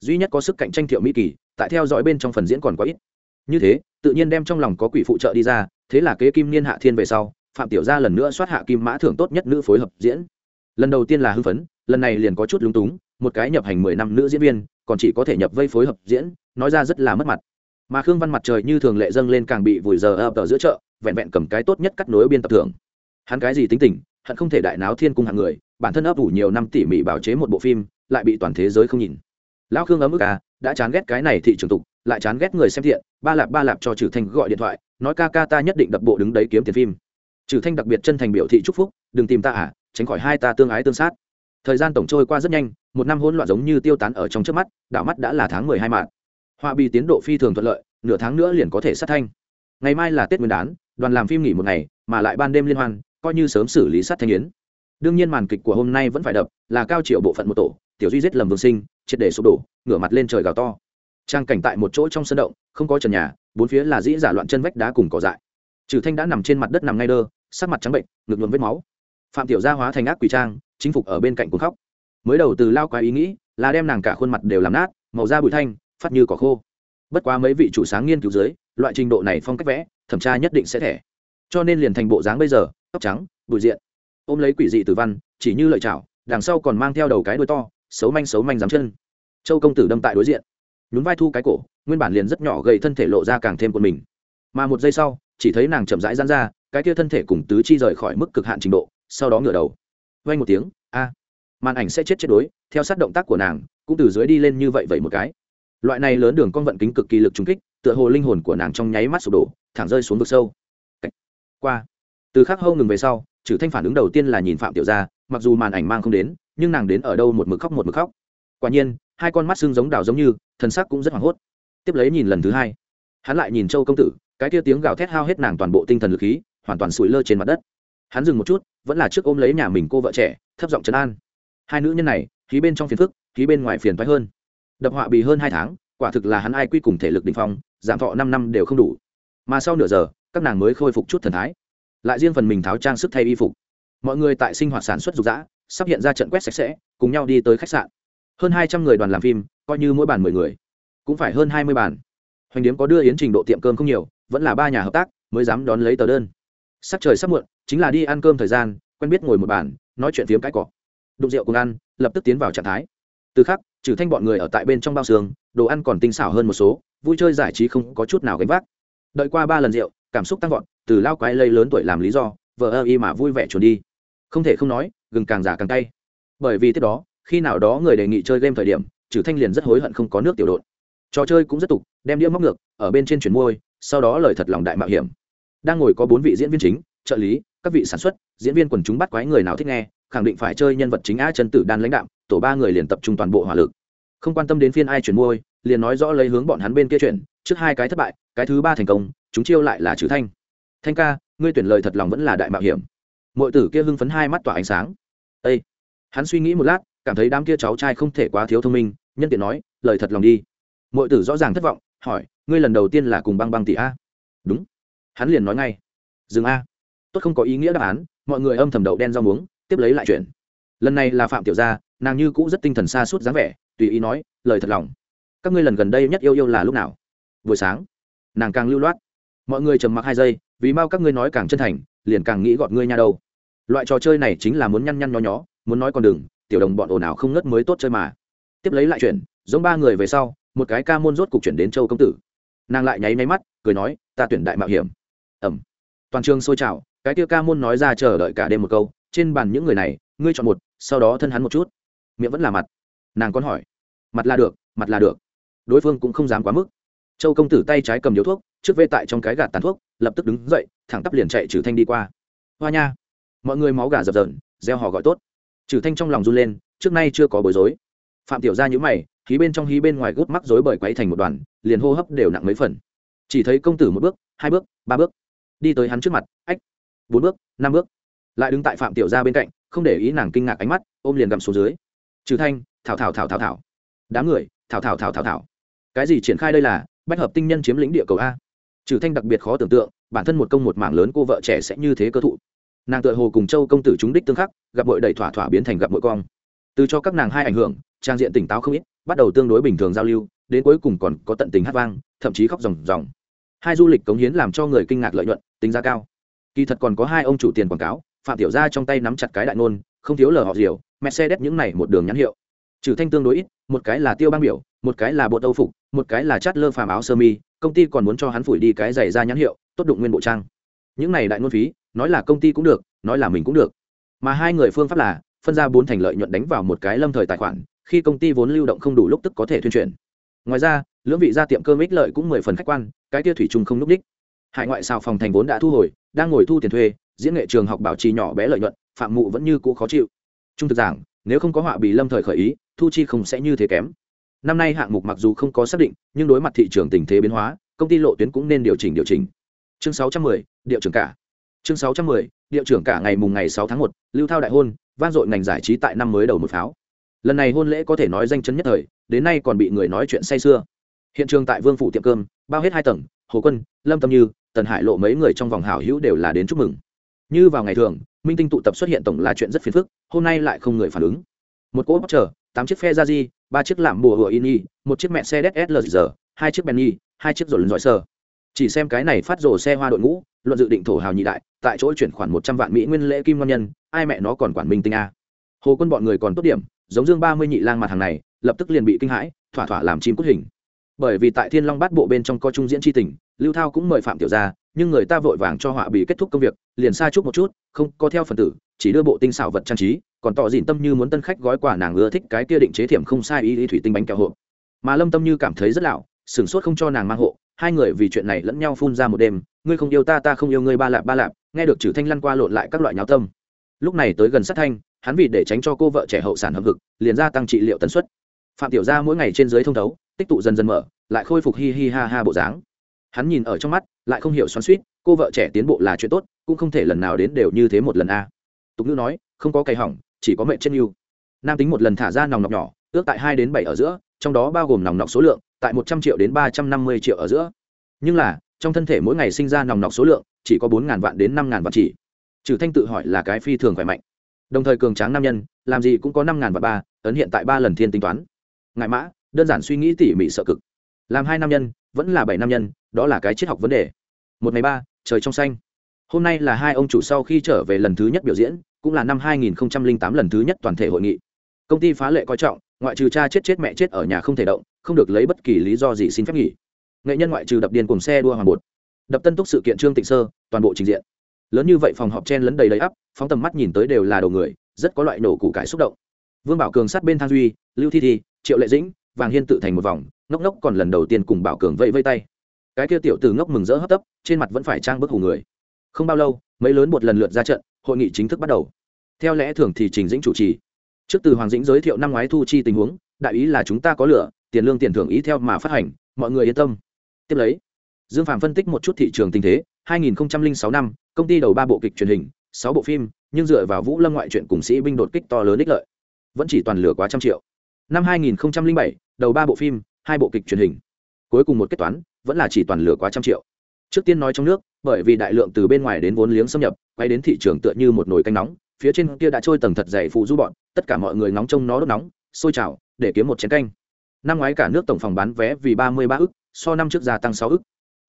Duy nhất có sức cạnh tranh thiệu mỹ kỳ, tại theo dõi bên trong phần diễn còn quá ít. Như thế, tự nhiên đem trong lòng có quỷ phụ trợ đi ra, thế là kế kim niên hạ thiên về sau, phạm tiểu gia lần nữa soát hạ kim mã thưởng tốt nhất nữ phối hợp diễn. Lần đầu tiên là hưng phấn, lần này liền có chút lúng túng, một cái nhập hành mười năm nữ diễn viên, còn chỉ có thể nhập vây phối hợp diễn, nói ra rất là mất mặt. Mà khương văn mặt trời như thường lệ dâng lên càng bị vùi giờ ập ở giữa chợ, vẹn vẹn cầm cái tốt nhất cắt nối biên tập thưởng hắn cái gì tính tình hắn không thể đại náo thiên cung hạng người, bản thân ấp ủ nhiều năm tỉ mỉ bảo chế một bộ phim, lại bị toàn thế giới không nhìn. Lão khương ấm ức à đã chán ghét cái này thị trường tục, lại chán ghét người xem thiện, ba lạp ba lạp cho trừ thanh gọi điện thoại, nói ca ca ta nhất định đập bộ đứng đấy kiếm tiền phim. Trừ thanh đặc biệt chân thành biểu thị chúc phúc, đừng tìm ta à tránh khỏi hai ta tương ái tương sát. Thời gian tổng trôi qua rất nhanh, một năm hỗn loạn giống như tiêu tán ở trong trước mắt, đảo mắt đã là tháng mười hai mạng. Họa bị tiến độ phi thường thuận lợi, nửa tháng nữa liền có thể sát thanh. Ngày mai là tết nguyên đán, đoàn làm phim nghỉ một ngày, mà lại ban đêm liên hoan coi như sớm xử lý sát thanh yến. Đương nhiên màn kịch của hôm nay vẫn phải đập, là cao triệu bộ phận một tổ, tiểu duy giết lầm vương sinh, triệt để sụp đổ, ngửa mặt lên trời gào to. Trang cảnh tại một chỗ trong sân động, không có trần nhà, bốn phía là dĩ giả loạn chân vách đá cùng cỏ dại. Trừ thanh đã nằm trên mặt đất nằm ngay đơ, sắc mặt trắng bệnh, ngực nhuộm vết máu. Phạm tiểu gia hóa thành ác quỷ trang, chính phục ở bên cạnh cuốn khóc. Mới đầu từ lao quá ý nghĩ, là đem nàng cả khuôn mặt đều làm nát, màu da bụi thanh, phát như cỏ khô. Bất quá mấy vị chủ sáng nghiên cứu dưới, loại trình độ này phong cách vẽ, thẩm tra nhất định sẽ thẻ cho nên liền thành bộ dáng bây giờ, tóc trắng, bụi diện. Ôm lấy quỷ dị tử văn, chỉ như lợi chảo, đằng sau còn mang theo đầu cái đuôi to, xấu manh xấu manh dám chân. Châu công tử đâm tại đối diện. Nhún vai thu cái cổ, nguyên bản liền rất nhỏ gầy thân thể lộ ra càng thêm của mình. Mà một giây sau, chỉ thấy nàng chậm rãi dán ra, cái kia thân thể cùng tứ chi rời khỏi mức cực hạn trình độ, sau đó ngửa đầu. Vay một tiếng, a. Màn ảnh sẽ chết chết đối, theo sát động tác của nàng, cũng từ dưới đi lên như vậy vậy một cái. Loại này lớn đường con vận kính cực kỳ lực trúng kích, tựa hồ linh hồn của nàng trong nháy mắt sụp đổ, thẳng rơi xuống vực sâu qua. Từ khắc hâu ngừng về sau trừ thanh phản ứng đầu tiên là nhìn phạm tiểu gia, mặc dù màn ảnh mang không đến, nhưng nàng đến ở đâu một mực khóc một mực khóc. Quả nhiên, hai con mắt xương giống đào giống như, thần sắc cũng rất hoảng hốt. Tiếp lấy nhìn lần thứ hai, hắn lại nhìn châu công tử, cái kia tiếng gào thét hao hết nàng toàn bộ tinh thần lực khí, hoàn toàn sủi lơ trên mặt đất. Hắn dừng một chút, vẫn là trước ôm lấy nhà mình cô vợ trẻ, thấp giọng trấn an. Hai nữ nhân này, khí bên trong phiền phức, khí bên ngoài phiền thoái hơn. Đập họa bị hơn hai tháng, quả thực là hắn ai quy cùng thể lực đình phong, giảm thọ năm năm đều không đủ. Mà sau nửa giờ các nàng mới khôi phục chút thần thái. Lại riêng phần mình tháo trang sức thay y phục. Mọi người tại sinh hoạt sản xuất rục rã, sắp hiện ra trận quét sạch sẽ cùng nhau đi tới khách sạn. Hơn hai trăm người đoàn làm phim coi như mỗi bàn mười người. Cũng phải hơn hai mươi bàn. Hoành điếm có đưa yến trình độ tiệm cơm không nhiều vẫn là ba nhà hợp tác mới dám đón lấy tờ đơn. Sắc trời sắp muộn chính là đi ăn cơm thời gian quen biết ngồi một bàn nói chuyện phiếm cãi cọ, đụng rượu cùng ăn lập tức tiến vào trạng thái. Từ khắc trừ thanh bọn người ở tại bên trong bao xương đồ ăn còn tinh xảo hơn một số vui chơi giải trí không có chút nào gánh vác. Đợi qua ba lần rượu cảm xúc tăng vọt, từ lao quái lây lớn tuổi làm lý do, vợ ơ y mà vui vẻ trốn đi. Không thể không nói, gừng càng già càng tay bởi vì tiếp đó, khi nào đó người đề nghị chơi game thời điểm trừ thanh liền rất hối hận không có nước tiểu đột trò chơi cũng rất tục, đem đĩa móc ngược, ở bên trên chuyển môi, sau đó lời thật lòng đại mạo hiểm. Đang ngồi có bốn vị diễn viên chính, trợ lý, các vị sản xuất, diễn viên quần chúng bắt quái người nào thích nghe, khẳng định phải chơi nhân vật chính a chân tử đan lãnh đạo tổ ba người liền tập trung toàn bộ hỏa lực. Không quan tâm đến phiên ai chuyển môi, liền nói rõ lấy hướng bọn hắn bên kia chuyển, trước hai cái thất bại, cái thứ ba thành công chúng chiêu lại là trừ thanh. Thanh ca, ngươi tuyển lời thật lòng vẫn là đại mạo hiểm. Mọi tử kia hưng phấn hai mắt tỏa ánh sáng. Ê! Hắn suy nghĩ một lát, cảm thấy đám kia cháu trai không thể quá thiếu thông minh, nhân tiện nói, lời thật lòng đi. Mọi tử rõ ràng thất vọng, hỏi, ngươi lần đầu tiên là cùng băng băng tỷ a? Đúng. Hắn liền nói ngay. Dừng a. Tốt không có ý nghĩa đáp án, mọi người âm thầm đậu đen rau muống, tiếp lấy lại chuyện lần này là phạm tiểu gia, nàng như cũ rất tinh thần xa suốt dáng vẻ, tùy ý nói, lời thật lòng. Các ngươi lần gần đây nhất yêu yêu là lúc nào? Buổi sáng. Nàng càng lưu loát mọi người trầm mặc hai giây, vì mau các ngươi nói càng chân thành, liền càng nghĩ gọn ngươi nha đâu. Loại trò chơi này chính là muốn nhăn nhăn nho nhó, muốn nói còn đừng tiểu đồng bọn ồn ào không ngất mới tốt chơi mà. Tiếp lấy lại chuyển, giống ba người về sau, một cái ca môn rốt cục chuyển đến châu công tử. Nàng lại nháy máy mắt, cười nói, ta tuyển đại mạo hiểm. Ẩm toàn trường sôi trào, cái kia ca môn nói ra chờ đợi cả đêm một câu, trên bàn những người này, ngươi chọn một, sau đó thân hắn một chút. Miệng vẫn là mặt. Nàng còn hỏi, mặt là được, mặt là được. Đối phương cũng không dám quá mức. Châu công tử tay trái cầm điếu thuốc trước vê tại trong cái gạt tàn thuốc, lập tức đứng dậy, thẳng tắp liền chạy trừ thanh đi qua. Hoa nha. Mọi người máu gà dập dởn gieo họ gọi tốt. Trừ thanh trong lòng run lên, trước nay chưa có bối rối. Phạm tiểu gia nhíu mày, khí bên trong khí bên ngoài gút mắc rối bởi quấy thành một đoàn, liền hô hấp đều nặng mấy phần. Chỉ thấy công tử một bước, hai bước, ba bước. Đi tới hắn trước mặt, ách, bốn bước, năm bước. Lại đứng tại phạm tiểu gia bên cạnh, không để ý nàng kinh ngạc ánh mắt, ôm liền gầm xuống dưới. Trừ thanh, thảo thảo thảo thảo thảo. Đám người, thảo thảo thảo thảo thảo. Cái gì triển khai đây là, bách hợp tinh nhân chiếm lĩnh địa cầu a trừ thanh đặc biệt khó tưởng tượng, bản thân một công một mảng lớn cô vợ trẻ sẽ như thế cơ thụ. Nàng tựa hồ cùng châu công tử chúng đích tương khắc, gặp bội đầy thỏa thỏa biến thành gặp bội cong. Từ cho các nàng hai ảnh hưởng, trang diện tỉnh táo không ít, bắt đầu tương đối bình thường giao lưu, đến cuối cùng còn có tận tình hát vang, thậm chí khóc ròng ròng. Hai du lịch cống hiến làm cho người kinh ngạc lợi nhuận, tính giá cao. Kỳ thật còn có hai ông chủ tiền quảng cáo, phạm tiểu gia trong tay nắm chặt cái đại nôn không thiếu lờ họ diều mercedes những này một đường nhãn hiệu trừ thanh tương đối ít, một cái là tiêu băng biểu, một cái là bộ âu phục, một cái là chát lơ phàm áo sơ mi, công ty còn muốn cho hắn phủi đi cái giày ra nhãn hiệu, tốt đụng nguyên bộ trang. Những này đại ngôn phí, nói là công ty cũng được, nói là mình cũng được. Mà hai người phương pháp là, phân ra bốn thành lợi nhuận đánh vào một cái lâm thời tài khoản, khi công ty vốn lưu động không đủ lúc tức có thể tuyên truyền ngoài ra, lưỡng vị ra tiệm cơm ích lợi cũng mười phần khách quan, cái tia thủy chung không núp đích. Hải ngoại xào phòng thành vốn đã thu hồi, đang ngồi thu tiền thuê, diễn nghệ trường học bảo trì nhỏ bé lợi nhuận, phạm mụ vẫn như cũ khó chịu. Trung thực giảng, nếu không có họa bị lâm thời khởi ý thu chi không sẽ như thế kém. Năm nay hạng mục mặc dù không có xác định nhưng đối mặt thị trường tình thế biến hóa công ty lộ tuyến cũng nên điều chỉnh điều chỉnh. Chương 610, điệu trưởng cả. Chương 610, điệu trưởng cả ngày mùng ngày 6 tháng 1, lưu thao đại hôn vang dội ngành giải trí tại năm mới đầu một pháo. Lần này hôn lễ có thể nói danh chấn nhất thời đến nay còn bị người nói chuyện say xưa hiện trường tại vương phủ tiệm cơm bao hết hai tầng hồ quân lâm tâm như tần hải lộ mấy người trong vòng hảo hữu đều là đến chúc mừng. Như vào ngày thường minh tinh tụ tập xuất hiện tổng là chuyện rất phiền phức hôm nay lại không người phản ứng. Một cỗ bóc chờ tám chiếc phe ra di ba chiếc làm bùa hựa ini một chiếc mẹ xe dslr hai chiếc benny hai chiếc rồi lần giỏi sơ chỉ xem cái này phát rồ xe hoa đội ngũ, luận dự định thổ hào nhị đại, tại chỗ chuyển khoản một trăm vạn mỹ nguyên lễ kim ngon nhân, ai mẹ nó còn quản minh tinh a. Hồ quân bọn người còn tốt điểm, giống dương ba mươi nhị lang mặt hàng này, lập tức liền bị kinh hãi, thỏa thỏa làm chim cút hình. Bởi vì tại thiên long bát bộ bên trong có trung diễn tri tình, lưu thao cũng mời phạm tiểu ra nhưng người ta vội vàng cho họa bị kết thúc công việc, liền xa chút một chút, không có theo phần tử, chỉ đưa bộ tinh xảo vật trang trí còn tỏ dịn tâm như muốn tân khách gói quà nàng ưa thích cái kia định chế thiểm không sai ý, ý thủy tinh bánh kẹo hộp. Mà lâm tâm như cảm thấy rất lạo sửng sốt không cho nàng mang hộ hai người vì chuyện này lẫn nhau phun ra một đêm ngươi không yêu ta ta không yêu ngươi ba lạp ba lạp. Nghe được chử thanh lăn qua lộn lại các loại nháo tâm. Lúc này tới gần sát thanh hắn vì để tránh cho cô vợ trẻ hậu sản hâm hực liền gia tăng trị liệu tần suất. Phạm tiểu gia mỗi ngày trên dưới thông thấu tích tụ dần dần mở lại khôi phục hi hi ha ha bộ dáng. Hắn nhìn ở trong mắt lại không hiểu xoắn xuýt cô vợ trẻ tiến bộ là chuyện tốt cũng không thể lần nào đến đều như thế một lần a. Tục ngữ nói không có cây hỏng chỉ có mệnh trên yêu. Nam tính một lần thả ra nòng nọc nhỏ, ước tại hai đến bảy ở giữa, trong đó bao gồm nòng nọc số lượng, tại một trăm triệu đến ba trăm năm mươi triệu ở giữa. Nhưng là, trong thân thể mỗi ngày sinh ra nòng nọc số lượng, chỉ có bốn ngàn vạn đến năm ngàn vạn chỉ. Trừ thanh tự hỏi là cái phi thường khỏe mạnh. Đồng thời cường tráng nam nhân, làm gì cũng có năm ngàn vạn ba, ấn hiện tại ba lần thiên tính toán. Ngại mã, đơn giản suy nghĩ tỉ mỉ sợ cực. Làm hai nam nhân, vẫn là bảy nam nhân, đó là cái triết học vấn đề. Một ngày ba, trời trong xanh hôm nay là hai ông chủ sau khi trở về lần thứ nhất biểu diễn, cũng là năm 2008 lần thứ nhất toàn thể hội nghị. Công ty phá lệ coi trọng, ngoại trừ cha chết chết mẹ chết ở nhà không thể động, không được lấy bất kỳ lý do gì xin phép nghỉ. Nghệ nhân ngoại trừ đập điền cùng xe đua hoàng bột, đập tân túc sự kiện trương tịnh sơ, toàn bộ trình diện. Lớn như vậy phòng họp chen lấn đầy đầy ắp, phóng tầm mắt nhìn tới đều là đầu người, rất có loại nổ củ cải xúc động. Vương bảo cường sát bên thang duy, lưu thi thi, triệu lệ dĩnh, vàng hiên tự thành một vòng, ngốc ngốc còn lần đầu tiên cùng bảo cường vẫy vây tay. Cái kia tiểu từ ngốc mừng rỡ hấp tấp, trên mặt vẫn phải trang bức hù người không bao lâu, mấy lớn một lần lượt ra trận, hội nghị chính thức bắt đầu. Theo lẽ thường thì trình dĩnh chủ trì. Trước từ hoàng dĩnh giới thiệu năm ngoái thu chi tình huống, đại ý là chúng ta có lửa, tiền lương tiền thưởng ý theo mà phát hành, mọi người yên tâm. Tiếp lấy, dương phạm phân tích một chút thị trường tình thế 2006 năm, công ty đầu ba bộ kịch truyền hình, sáu bộ phim, nhưng dựa vào vũ lâm ngoại truyện cùng sĩ binh đột kích to lớn ích lợi. Vẫn chỉ toàn lửa quá trăm triệu. Năm 2007 đầu ba bộ phim, hai bộ kịch truyền hình. Cuối cùng một kết toán, vẫn là chỉ toàn lửa quá trăm triệu trước tiên nói trong nước, bởi vì đại lượng từ bên ngoài đến vốn liếng xâm nhập, quay đến thị trường tựa như một nồi canh nóng, phía trên kia đã trôi tầng thật dày phụ du bọn, tất cả mọi người nóng trông nó đốt nóng, sôi trào, để kiếm một chén canh. Năm ngoái cả nước tổng phòng bán vé vì ba mươi ba ức, so năm trước gia tăng sáu ức.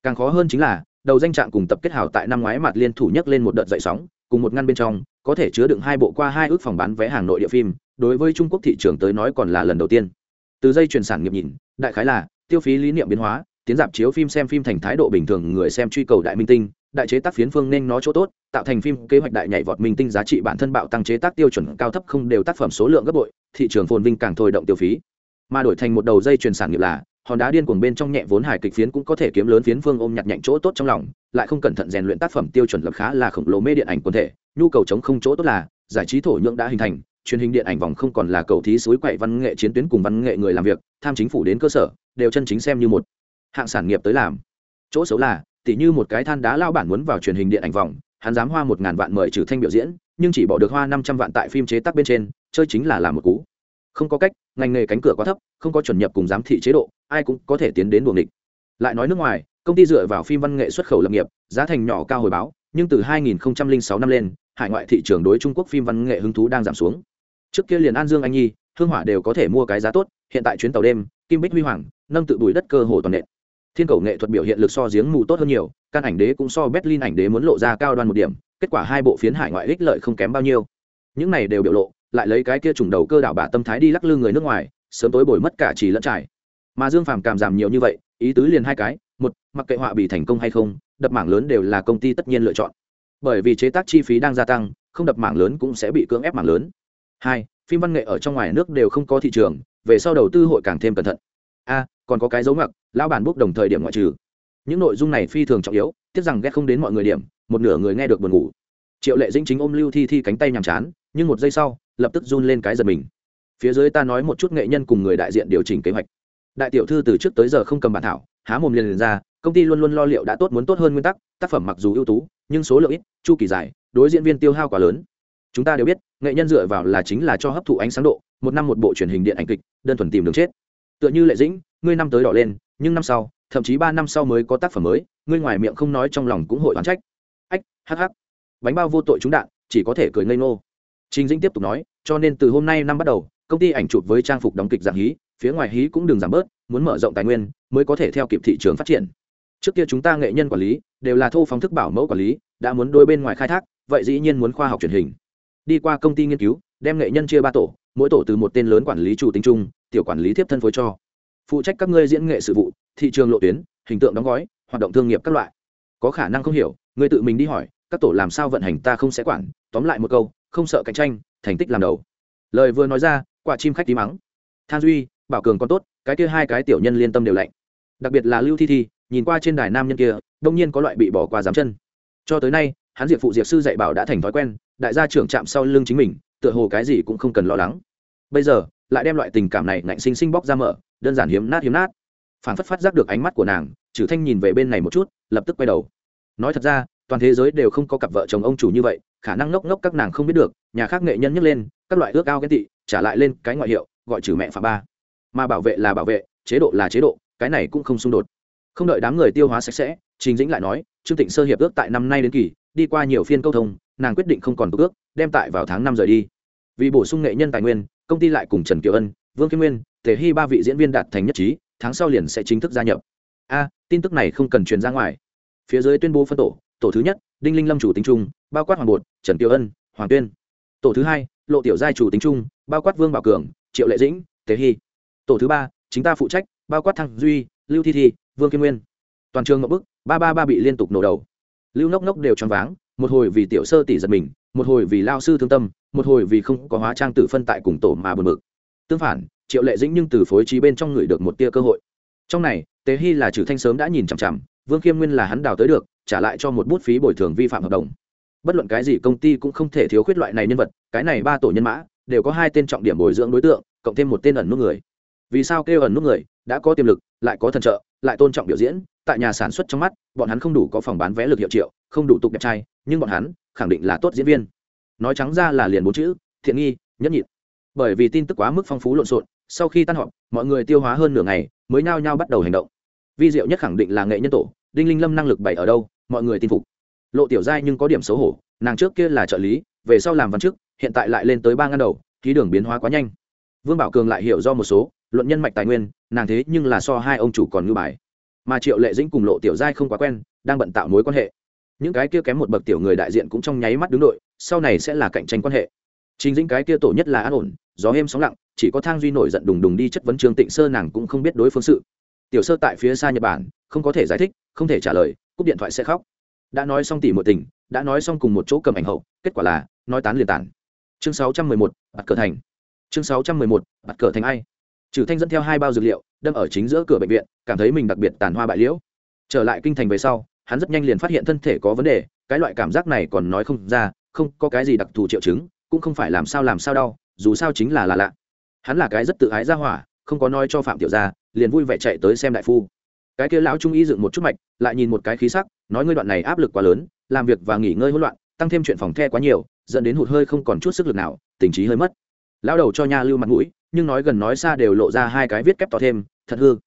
Càng khó hơn chính là, đầu danh trạng cùng tập kết hảo tại năm ngoái mặt liên thủ nhất lên một đợt dậy sóng, cùng một ngăn bên trong, có thể chứa đựng hai bộ qua hai ước phòng bán vé hàng nội địa phim, đối với trung quốc thị trường tới nói còn là lần đầu tiên. Từ dây truyền sản nghiệp nhìn, đại khái là tiêu phí lý niệm biến hóa tiến dạp chiếu phim xem phim thành thái độ bình thường, người xem truy cầu đại minh tinh, đại chế tác phiến phương nên nó chỗ tốt, tạo thành phim kế hoạch đại nhảy vọt minh tinh giá trị bản thân bạo tăng chế tác tiêu chuẩn cao thấp không đều tác phẩm số lượng gấp bội, thị trường phồn vinh càng thôi động tiêu phí. Mà đổi thành một đầu dây truyền sản nghiệp là, hòn đá điên cuồng bên trong nhẹ vốn hài kịch phiến cũng có thể kiếm lớn phiến phương ôm nhặt nhạnh chỗ tốt trong lòng, lại không cẩn thận rèn luyện tác phẩm tiêu chuẩn lập khá là khổng lồ mê điện ảnh quần thể, nhu cầu chống không chỗ tốt là, giải trí thổ nhưỡng đã hình thành, truyền hình điện ảnh vòng không còn là cầu thí suối quậy văn nghệ chiến tuyến cùng văn nghệ người làm việc, tham chính phủ đến cơ sở, đều chân chính xem như một hạng sản nghiệp tới làm. Chỗ xấu là, tỉ như một cái than đá lao bản muốn vào truyền hình điện ảnh vòng, hắn dám hoa một ngàn vạn mời trừ thanh biểu diễn, nhưng chỉ bỏ được hoa năm trăm vạn tại phim chế tác bên trên, chơi chính là làm một cú. Không có cách, ngành nghề cánh cửa quá thấp, không có chuẩn nhập cùng giám thị chế độ, ai cũng có thể tiến đến buồng địch lại nói nước ngoài, công ty dựa vào phim văn nghệ xuất khẩu lập nghiệp, giá thành nhỏ cao hồi báo, nhưng từ 2006 năm lên, hải ngoại thị trường đối trung quốc phim văn nghệ hứng thú đang giảm xuống. Trước kia liền an dương, anh nhi, hương hỏa đều có thể mua cái giá tốt, hiện tại chuyến tàu đêm, kim bích huy hoàng, nâng tự bùi đất cơ hồ toàn nện thiên cầu nghệ thuật biểu hiện lực so giếng mù tốt hơn nhiều, căn ảnh đế cũng so berlin ảnh đế muốn lộ ra cao đoan một điểm, kết quả hai bộ phiến hải ngoại ích lợi không kém bao nhiêu. Những này đều biểu lộ, lại lấy cái kia trùng đầu cơ đảo bả tâm thái đi lắc lư người nước ngoài, sớm tối bồi mất cả chỉ lẫn trải. Mà dương phàm cảm giảm nhiều như vậy, ý tứ liền hai cái, một, mặc kệ họa bị thành công hay không, đập mảng lớn đều là công ty tất nhiên lựa chọn. Bởi vì chế tác chi phí đang gia tăng, không đập mảng lớn cũng sẽ bị cưỡng ép mảng lớn. Hai, phim văn nghệ ở trong ngoài nước đều không có thị trường, về sau đầu tư hội càng thêm cẩn thận. A còn có cái dấu ngoặc lão bản bút đồng thời điểm ngoại trừ. Những nội dung này phi thường trọng yếu tiếc rằng ghét không đến mọi người điểm một nửa người nghe được buồn ngủ. Triệu lệ dĩnh chính ôm lưu thi thi cánh tay nhàm chán nhưng một giây sau lập tức run lên cái giật mình. Phía dưới ta nói một chút nghệ nhân cùng người đại diện điều chỉnh kế hoạch. Đại tiểu thư từ trước tới giờ không cầm bản thảo há mồm liền, liền ra công ty luôn luôn lo liệu đã tốt muốn tốt hơn nguyên tắc tác phẩm mặc dù ưu tú nhưng số lượng ít chu kỳ dài đối diễn viên tiêu hao quá lớn. Chúng ta đều biết nghệ nhân dựa vào là chính là cho hấp thụ ánh sáng độ một năm một bộ truyền hình điện ảnh kịch đơn thuần tìm đường chết. Tựa như lệ dĩnh ngươi năm tới đỏ lên, nhưng năm sau, thậm chí ba năm sau mới có tác phẩm mới, ngươi ngoài miệng không nói trong lòng cũng hội oán trách. Ách, hắc hắc. Bánh bao vô tội trúng đạn, chỉ có thể cười ngây ngô. Trình dĩnh tiếp tục nói, cho nên từ hôm nay năm bắt đầu, công ty ảnh chụp với trang phục đóng kịch dạng hí, phía ngoài hí cũng đừng giảm bớt, muốn mở rộng tài nguyên, mới có thể theo kịp thị trường phát triển. Trước kia chúng ta nghệ nhân quản lý, đều là thô phóng thức bảo mẫu quản lý, đã muốn đôi bên ngoài khai thác, vậy dĩ nhiên muốn khoa học truyền hình. Đi qua công ty nghiên cứu, đem nghệ nhân chia ba tổ, mỗi tổ từ một tên lớn quản lý chủ tính chung, tiểu quản lý tiếp thân phối cho phụ trách các ngươi diễn nghệ sự vụ, thị trường lộ tuyến, hình tượng đóng gói, hoạt động thương nghiệp các loại. Có khả năng không hiểu, ngươi tự mình đi hỏi, các tổ làm sao vận hành ta không sẽ quản, tóm lại một câu, không sợ cạnh tranh, thành tích làm đầu. Lời vừa nói ra, quả chim khách tí mắng. Than duy, bảo cường còn tốt, cái kia hai cái tiểu nhân liên tâm đều lạnh. Đặc biệt là lưu thi thi, nhìn qua trên đài nam nhân kia, đông nhiên có loại bị bỏ qua dám chân. Cho tới nay, hắn diệp phụ diệp sư dạy bảo đã thành thói quen, đại gia trưởng chạm sau lưng chính mình, tựa hồ cái gì cũng không cần lo lắng. Bây giờ, lại đem loại tình cảm này ngạnh sinh sinh bóc ra mở đơn giản hiếm nát hiếm nát. Phản phất phát giác được ánh mắt của nàng trừ thanh nhìn về bên này một chút, lập tức quay đầu. Nói thật ra, toàn thế giới đều không có cặp vợ chồng ông chủ như vậy, khả năng ngốc ngốc các nàng không biết được, nhà khác nghệ nhân nhấc lên, các loại ước ao ghen tị, trả lại lên cái ngoại hiệu, gọi trừ mẹ phạm ba. Mà bảo vệ là bảo vệ, chế độ là chế độ, cái này cũng không xung đột. Không đợi đám người tiêu hóa sạch sẽ, trình dĩnh lại nói, trương tịnh sơ hiệp ước tại năm nay đến kỳ, đi qua nhiều phiên câu thông, nàng quyết định không còn tục ước, đem tại vào tháng năm rời đi. Vì bổ sung nghệ nhân tài nguyên, công ty lại cùng trần kiều ân, vương kim nguyên tề hy ba vị diễn viên đạt thành nhất trí, tháng sau liền sẽ chính thức gia nhập. A, tin tức này không cần truyền ra ngoài. Phía dưới tuyên bố phân tổ tổ thứ nhất, đinh linh lâm chủ tính trung, bao quát hoàng bột, trần kiều ân, hoàng tuyên. Tổ thứ hai, lộ tiểu giai chủ tính trung, bao quát vương bảo cường, triệu lệ dĩnh, tề hy. Tổ thứ ba, chính ta phụ trách, bao quát thăng duy, lưu thi thi, vương kim nguyên. Toàn trường ngậm bức, ba ba ba bị liên tục nổ đầu. Lưu nốc nốc đều choáng váng, một hồi vì tiểu sơ tỷ giật mình, một hồi vì lao sư thương tâm, một hồi vì không có hóa trang tử phân tại cùng tổ mà bật mực tương phản triệu lệ dĩnh nhưng từ phối trí bên trong người được một tia cơ hội. Trong này, tế hy là trừ thanh sớm đã nhìn chằm chằm, vương khiêm nguyên là hắn đào tới được, trả lại cho một bút phí bồi thường vi phạm hợp đồng. Bất luận cái gì, công ty cũng không thể thiếu khuyết loại này nhân vật, cái này ba tổ nhân mã, đều có hai tên trọng điểm bồi dưỡng đối tượng, cộng thêm một tên ẩn nút người. Vì sao kêu ẩn nút người? Đã có tiềm lực, lại có thần trợ, lại tôn trọng biểu diễn, tại nhà sản xuất trong mắt, bọn hắn không đủ có phòng bán vé lực hiệu triệu, không đủ tục đẹp trai, nhưng bọn hắn khẳng định là tốt diễn viên. Nói trắng ra là liền bốn chữ, thiện nghi nhất nhịn. Bởi vì tin tức quá mức phong phú lộn xộn sau khi tan họp, mọi người tiêu hóa hơn nửa ngày, mới nhao nhao bắt đầu hành động. Vi diệu nhất khẳng định là nghệ nhân tổ, đinh linh lâm năng lực bày ở đâu, mọi người tin phục. Lộ tiểu giai nhưng có điểm xấu hổ, nàng trước kia là trợ lý, về sau làm văn chức, hiện tại lại lên tới ba ngăn đầu, ký đường biến hóa quá nhanh. Vương bảo cường lại hiểu do một số, luận nhân mạch tài nguyên, nàng thế nhưng là so hai ông chủ còn ngư bài. Mà triệu lệ dĩnh cùng lộ tiểu giai không quá quen, đang bận tạo mối quan hệ. Những cái kia kém một bậc tiểu người đại diện cũng trong nháy mắt đứng đội, sau này sẽ là cạnh tranh quan hệ. Chính dĩnh cái kia tổ nhất là an ổn gió êm sóng lặng, chỉ có thang duy nổi giận đùng đùng đi chất vấn trương tịnh sơ nàng cũng không biết đối phương sự. Tiểu sơ tại phía xa nhật bản, không có thể giải thích, không thể trả lời, cúp điện thoại sẽ khóc. Đã nói xong tỉ một tình, đã nói xong cùng một chỗ cầm ảnh hậu, kết quả là, nói tán liền tản. Chương sáu trăm mười một, bạt cờ thành. Chương sáu trăm mười một, bạt cờ thành ai? Trừ thanh dẫn theo hai bao dược liệu, đâm ở chính giữa cửa bệnh viện, cảm thấy mình đặc biệt tàn hoa bại liễu. Trở lại kinh thành về sau, hắn rất nhanh liền phát hiện thân thể có vấn đề, cái loại cảm giác này còn nói không ra, không có cái gì đặc thù triệu chứng, cũng không phải làm sao làm sao đau dù sao chính là là lạ. Hắn là cái rất tự ái ra hỏa, không có nói cho phạm tiểu gia, liền vui vẻ chạy tới xem đại phu. Cái kia lão trung y dựng một chút mạch, lại nhìn một cái khí sắc, nói ngươi đoạn này áp lực quá lớn, làm việc và nghỉ ngơi hỗn loạn, tăng thêm chuyện phòng the quá nhiều, dẫn đến hụt hơi không còn chút sức lực nào, tình trí hơi mất. Lão đầu cho nha lưu mặt mũi, nhưng nói gần nói xa đều lộ ra hai cái viết kép to thêm, thật hư.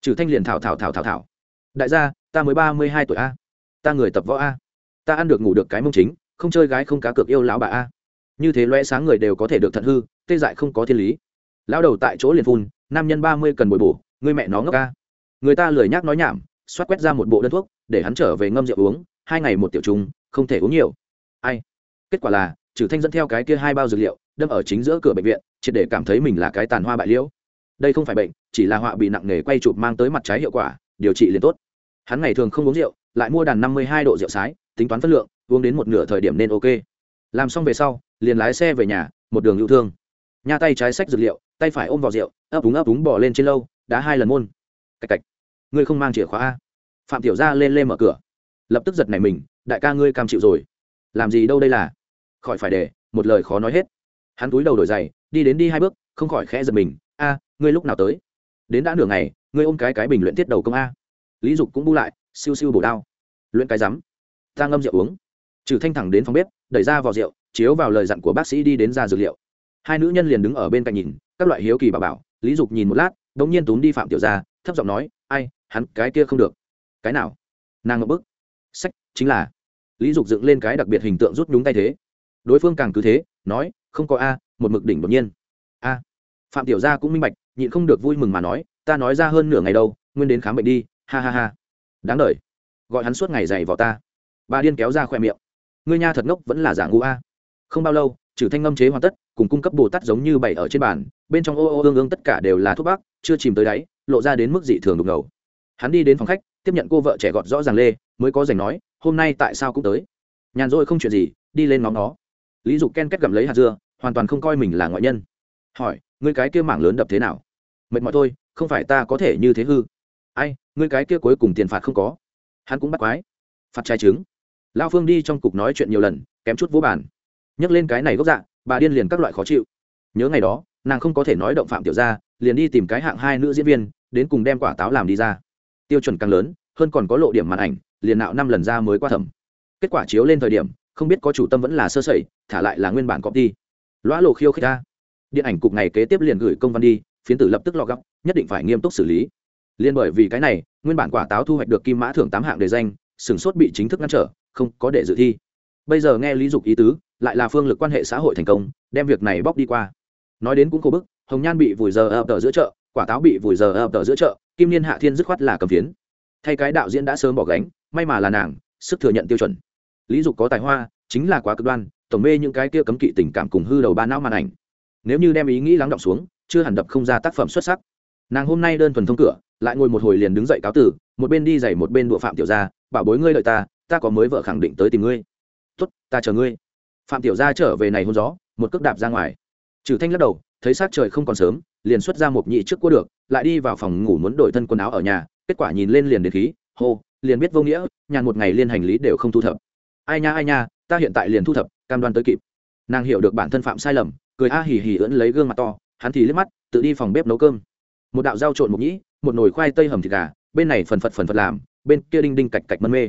Trừ thanh liền thảo thảo thảo thảo thảo. Đại gia, ta mới ba mươi hai tuổi a. Ta người tập võ a. Ta ăn được ngủ được cái mông chính, không chơi gái không cá cược yêu lão bà a như thế loe sáng người đều có thể được thận hư, tê dại không có thiên lý. Lão đầu tại chỗ liền phun, nam nhân ba mươi cần bồi bổ, người mẹ nó ngốc ca. Người ta lười nhác nói nhảm, xoát quét ra một bộ đơn thuốc, để hắn trở về ngâm rượu uống, hai ngày một tiểu trùng, không thể uống nhiều. Ai? Kết quả là trừ thanh dẫn theo cái kia hai bao dược liệu, đâm ở chính giữa cửa bệnh viện, triệt để cảm thấy mình là cái tàn hoa bại liễu. Đây không phải bệnh, chỉ là họa bị nặng nề quay chụp mang tới mặt trái hiệu quả, điều trị liền tốt. Hắn ngày thường không uống rượu, lại mua đàn năm mươi hai độ rượu sái, tính toán phân lượng, uống đến một nửa thời điểm nên ok làm xong về sau, liền lái xe về nhà, một đường hữu thương. Nha tay trái sách dược liệu, tay phải ôm vào rượu, ấp úng ấp úng bỏ lên trên lâu, đá hai lần môn. Cạch cạch. Ngươi không mang chìa khóa a? Phạm tiểu gia lên lên mở cửa. Lập tức giật nảy mình, đại ca ngươi cam chịu rồi. Làm gì đâu đây là? Khỏi phải để, một lời khó nói hết. Hắn túi đầu đổi giày, đi đến đi hai bước, không khỏi khẽ giật mình. A, ngươi lúc nào tới? Đến đã nửa ngày, ngươi ôm cái cái bình luyện tiết đầu công a. Lý dục cũng bu lại, siêu siêu bổ đao. Luyện cái rắm. Ta ngâm rượu uống trừ thanh thẳng đến phòng bếp, đẩy ra vào rượu, chiếu vào lời dặn của bác sĩ đi đến ra dược liệu. Hai nữ nhân liền đứng ở bên cạnh nhìn, các loại hiếu kỳ bà bảo, lý dục nhìn một lát đ ỗ n g nhiên túm đi phạm tiểu ra thấp giọng nói, ai, hắn cái kia không được. Cái nào? Nàng ngập bức. Sách, chính là. Lý dục dựng lên cái đặc biệt hình tượng rút nhúng tay thế. Đối phương càng cứ thế, nói, không có a, một mực đỉnh đột nhiên. A. Phạm tiểu gia cũng minh bạch, nhịn không được vui mừng mà nói, ta nói ra hơn nửa ngày đâu, nguyên đến khám bệnh đi, ha ha ha. Đáng đ gọi hắn suốt ngày dày vào ta. Bà điên kéo ra khoe miệng ngươi nha thật ngốc vẫn là giả ngu a. Không bao lâu, trừ thanh ngâm chế hoàn tất, cùng cung cấp bồ tát giống như bày ở trên bàn, bên trong ô ô ương ương tất cả đều là thuốc bắc, chưa chìm tới đáy, lộ ra đến mức dị thường đục ngầu. Hắn đi đến phòng khách, tiếp nhận cô vợ trẻ gọt rõ ràng lê, mới có giành nói, hôm nay tại sao cũng tới? Nhàn rỗi không chuyện gì, đi lên ngóng nó. Lý dục ken kết gặm lấy hạt dưa, hoàn toàn không coi mình là ngoại nhân. Hỏi, ngươi cái kia mảng lớn đập thế nào? Mệt mỏi thôi, không phải ta có thể như thế hư. Ai, ngươi cái kia cuối cùng tiền phạt không có. Hắn cũng bắt quái. Phạt trai trứng lao phương đi trong cục nói chuyện nhiều lần, kém chút vô bản nhắc lên cái này gốc dạ bà điên liền các loại khó chịu. Nhớ ngày đó, nàng không có thể nói động phạm tiểu ra liền đi tìm cái hạng hai nữ diễn viên, đến cùng đem quả táo làm đi ra. Tiêu chuẩn càng lớn, hơn còn có lộ điểm màn ảnh, liền nạo năm lần ra mới qua thẩm. Kết quả chiếu lên thời điểm, không biết có chủ tâm vẫn là sơ sẩy, thả lại là nguyên bản copy. Lõa lộ khiêu khích ta điện ảnh cục này kế tiếp liền gửi công văn đi, phiến tử lập tức lo gấp nhất định phải nghiêm túc xử lý. Liên bởi vì cái này, nguyên bản quả táo thu hoạch được kim mã thưởng tám hạng đề danh sửng sốt bị chính thức ngăn trở không có để dự thi. Bây giờ nghe lý dục ý tứ, lại là phương lực quan hệ xã hội thành công, đem việc này bóc đi qua. Nói đến cũng khổ bức, hồng nhan bị vùi giờ ập tờ giữa chợ, quả táo bị vùi giờ ập tờ giữa chợ, kim niên hạ thiên dứt khoát là cầm phiến. Thay cái đạo diễn đã sớm bỏ gánh, may mà là nàng, sức thừa nhận tiêu chuẩn. Lý dục có tài hoa, chính là quá cực đoan, tổng mê những cái kia cấm kỵ tình cảm cùng hư đầu ba não màn ảnh. Nếu như đem ý nghĩ lắng động xuống, chưa hẳn đập không ra tác phẩm xuất sắc. Nàng hôm nay đơn thuần thông cửa, lại ngồi một hồi liền đứng dậy cáo tử, một bên đi giày một bên đụa phạm tiểu gia, bảo bối ngươi lợi ta ta có mới vợ khẳng định tới tìm ngươi. Tốt, ta chờ ngươi. Phạm tiểu gia trở về này hôn gió, một cước đạp ra ngoài. Trừ thanh lắc đầu, thấy sát trời không còn sớm, liền xuất ra một nhị trước cua được, lại đi vào phòng ngủ muốn đổi thân quần áo ở nhà, kết quả nhìn lên liền đến khí, hô, liền biết vô nghĩa, nhàn một ngày liên hành lý đều không thu thập. Ai nha ai nha, ta hiện tại liền thu thập, cam đoan tới kịp. Nàng hiểu được bản thân phạm sai lầm, cười a hì hì ưỡn lấy gương mặt to, hắn thì liếc mắt, tự đi phòng bếp nấu cơm. Một đạo dao trộn một nhĩ, một nồi khoai tây hầm thịt gà, bên này phần phật phần phật làm, bên kia đinh đinh cạch cạch mân mê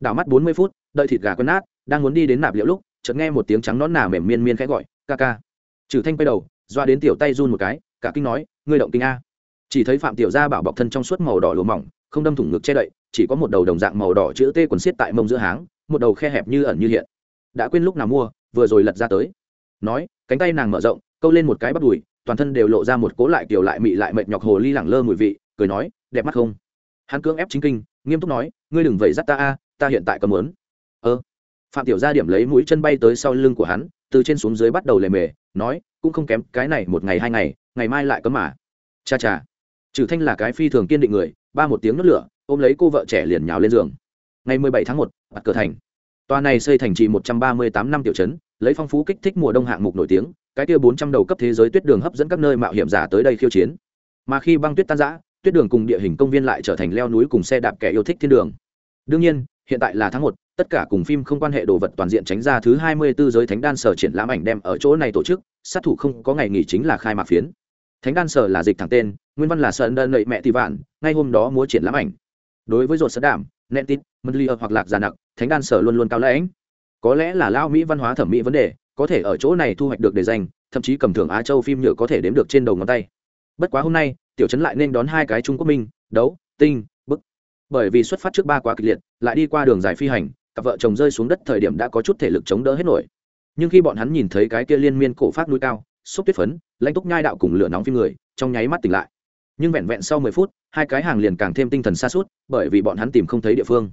đảo mắt bốn mươi phút, đợi thịt gà quen nát, đang muốn đi đến nạp liệu lúc, chợt nghe một tiếng trắng nón nà mềm miên miên khẽ gọi, ca ca. Trừ thanh quay đầu, doa đến tiểu tay run một cái, cả kinh nói, ngươi động kinh a. Chỉ thấy phạm tiểu gia bảo bọc thân trong suốt màu đỏ lụa mỏng, không đâm thủng ngực che đậy, chỉ có một đầu đồng dạng màu đỏ chữ t quần xiết tại mông giữa háng, một đầu khe hẹp như ẩn như hiện. Đã quên lúc nào mua, vừa rồi lật ra tới. Nói, cánh tay nàng mở rộng, câu lên một cái bắp đùi, toàn thân đều lộ ra một cố lại kiểu lại mị lại mệt nhọc hồ ly lẳng lơ mùi vị, cười nói, đẹp mắt không? Hắn cưỡng ép chính kinh, nghiêm túc nói, ngươi đừng vẩy dắt ta a ta hiện tại cầm muốn. Ơ. Phạm tiểu gia điểm lấy mũi chân bay tới sau lưng của hắn, từ trên xuống dưới bắt đầu lề mề, nói, cũng không kém cái này một ngày hai ngày ngày mai lại cấm mà. Cha cha. Trừ thanh là cái phi thường kiên định người, ba một tiếng nốt lửa, ôm lấy cô vợ trẻ liền nhào lên giường. Ngày mười bảy tháng một mặt cửa thành. Tòa này xây thành trì một trăm ba mươi tám năm tiểu trấn, lấy phong phú kích thích mùa đông hạng mục nổi tiếng, cái kia bốn trăm đầu cấp thế giới tuyết đường hấp dẫn các nơi mạo hiểm giả tới đây khiêu chiến. Mà khi băng tuyết tan rã, tuyết đường cùng địa hình công viên lại trở thành leo núi cùng xe đạp kẻ yêu thích thiên đường. Đương nhiên hiện tại là tháng một, tất cả cùng phim không quan hệ đồ vật toàn diện tránh ra thứ hai mươi 24 giới thánh đan sở triển lãm ảnh đem ở chỗ này tổ chức, sát thủ không có ngày nghỉ chính là khai mạc phiến. Thánh đan sở là dịch thẳng tên, nguyên văn là sơn đơn Lợi mẹ tỷ vạn, ngay hôm đó múa triển lãm ảnh. Đối với rột sơ đảm nẹn tít mân ly hoặc lạc già nặc, thánh đan sở luôn luôn cao lãnh. Có lẽ là lao mỹ văn hóa thẩm mỹ vấn đề, có thể ở chỗ này thu hoạch được đề danh, thậm chí cầm thưởng á châu phim nhựa có thể đếm được trên đầu ngón tay. Bất quá hôm nay, tiểu trấn lại nên đón hai cái trung quốc minh, đấu, tinh bởi vì xuất phát trước ba quá kịch liệt, lại đi qua đường dài phi hành, cặp vợ chồng rơi xuống đất thời điểm đã có chút thể lực chống đỡ hết nổi. Nhưng khi bọn hắn nhìn thấy cái kia liên miên cổ phát núi cao, xúc tuyết phấn, lãnh túc nhai đạo cùng lửa nóng phim người, trong nháy mắt tỉnh lại. Nhưng vẹn vẹn sau mười phút, hai cái hàng liền càng thêm tinh thần xa suốt bởi vì bọn hắn tìm không thấy địa phương.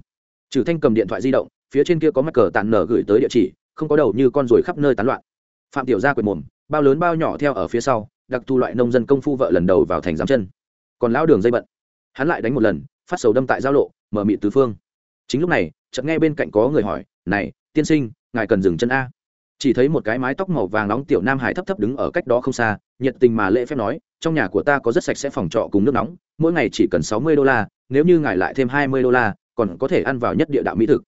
Trừ thanh cầm điện thoại di động, phía trên kia có mắc cờ tàn nở gửi tới địa chỉ, không có đầu như con ruồi khắp nơi tán loạn. Phạm tiểu gia quệt mồm, bao lớn bao nhỏ theo ở phía sau, đặc thù loại nông dân công phu vợ lần đầu vào thành giám chân. Còn lão đường dây bận. Hắn lại đánh một lần phát sầu đâm tại giao lộ, mở mị tứ phương. Chính lúc này, chợt nghe bên cạnh có người hỏi, này, tiên sinh, ngài cần dừng chân a? Chỉ thấy một cái mái tóc màu vàng nóng tiểu nam hải thấp thấp đứng ở cách đó không xa, nhiệt tình mà lễ phép nói, trong nhà của ta có rất sạch sẽ phòng trọ cùng nước nóng, mỗi ngày chỉ cần sáu mươi đô la, nếu như ngài lại thêm hai mươi đô la, còn có thể ăn vào nhất địa đạo mỹ thực.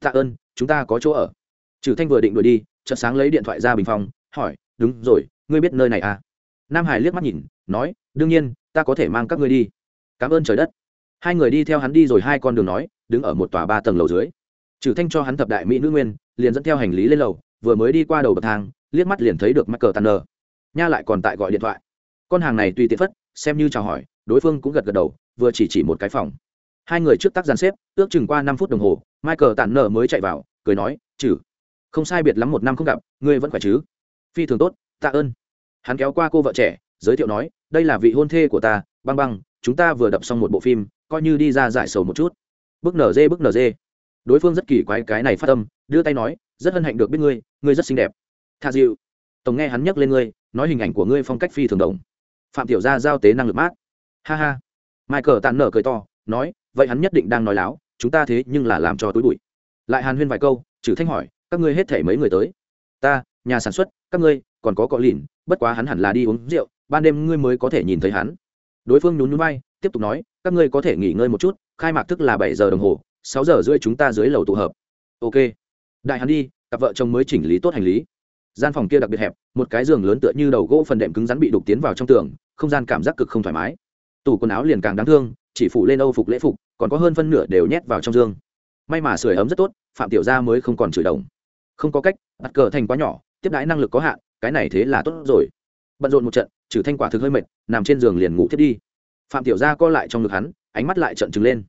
Tạ ơn, chúng ta có chỗ ở. Trừ thanh vừa định đuổi đi, chợt sáng lấy điện thoại ra bình phòng hỏi, đúng rồi, ngươi biết nơi này à? Nam hải liếc mắt nhìn, nói, đương nhiên, ta có thể mang các ngươi đi. Cảm ơn trời đất hai người đi theo hắn đi rồi hai con đường nói, đứng ở một tòa ba tầng lầu dưới. Trừ thanh cho hắn thập đại mỹ nữ nguyên, liền dẫn theo hành lý lên lầu, vừa mới đi qua đầu bậc thang, liếc mắt liền thấy được mắc cờ tàn nờ nha lại còn tại gọi điện thoại. Con hàng này tùy tiện phất, xem như chào hỏi, đối phương cũng gật gật đầu, vừa chỉ chỉ một cái phòng. Hai người trước tắc giàn xếp, ước chừng qua năm phút đồng hồ, michael tản nở mới chạy vào, cười nói chử không sai biệt lắm một năm không gặp, ngươi vẫn khỏe chứ? Phi thường tốt, tạ ơn. Hắn kéo qua cô vợ trẻ, giới thiệu nói, đây là vị hôn thê của ta, băng băng, chúng ta vừa đập xong một bộ phim coi như đi ra giải sầu một chút. Bức nở dê bức nở dê. Đối phương rất kỳ quái cái này phát âm, đưa tay nói rất hân hạnh được biết ngươi ngươi rất xinh đẹp. Tha dịu tổng nghe hắn nhắc lên ngươi nói hình ảnh của ngươi phong cách phi thường đồng phạm tiểu gia giao tế năng lực mát. Ha ha. Michael tàn nở cười to nói vậy hắn nhất định đang nói láo chúng ta thế nhưng là làm cho túi bụi. Lại hàn huyên vài câu trừ thanh hỏi các ngươi hết thể mấy người tới? Ta nhà sản xuất các ngươi còn có cọ lìn bất quá hắn hẳn là đi uống rượu ban đêm ngươi mới có thể nhìn thấy hắn. Đối phương nhún nhún bay tiếp tục nói các ngươi có thể nghỉ ngơi một chút, khai mạc thức là bảy giờ đồng hồ, sáu giờ rưỡi chúng ta dưới lầu tụ hợp. Ok. Đại hắn đi, cặp vợ chồng mới chỉnh lý tốt hành lý. Gian phòng kia đặc biệt hẹp, một cái giường lớn tựa như đầu gỗ phần đệm cứng rắn bị đục tiến vào trong tường, không gian cảm giác cực không thoải mái. Tủ quần áo liền càng đáng thương, chỉ phủ lên âu phục lễ phục, còn có hơn phân nửa đều nhét vào trong giường. May mà sưởi ấm rất tốt, phạm tiểu gia mới không còn chửi đồng không có cách, đặt cờ thành quá nhỏ, tiếp đãi năng lực có hạn, cái này thế là tốt rồi. Bận rộn một trận, trừ thanh quả thực hơi mệt, nằm trên giường liền ngủ thiết đi phạm tiểu gia co lại trong ngực hắn, ánh mắt lại trợn trừng lên.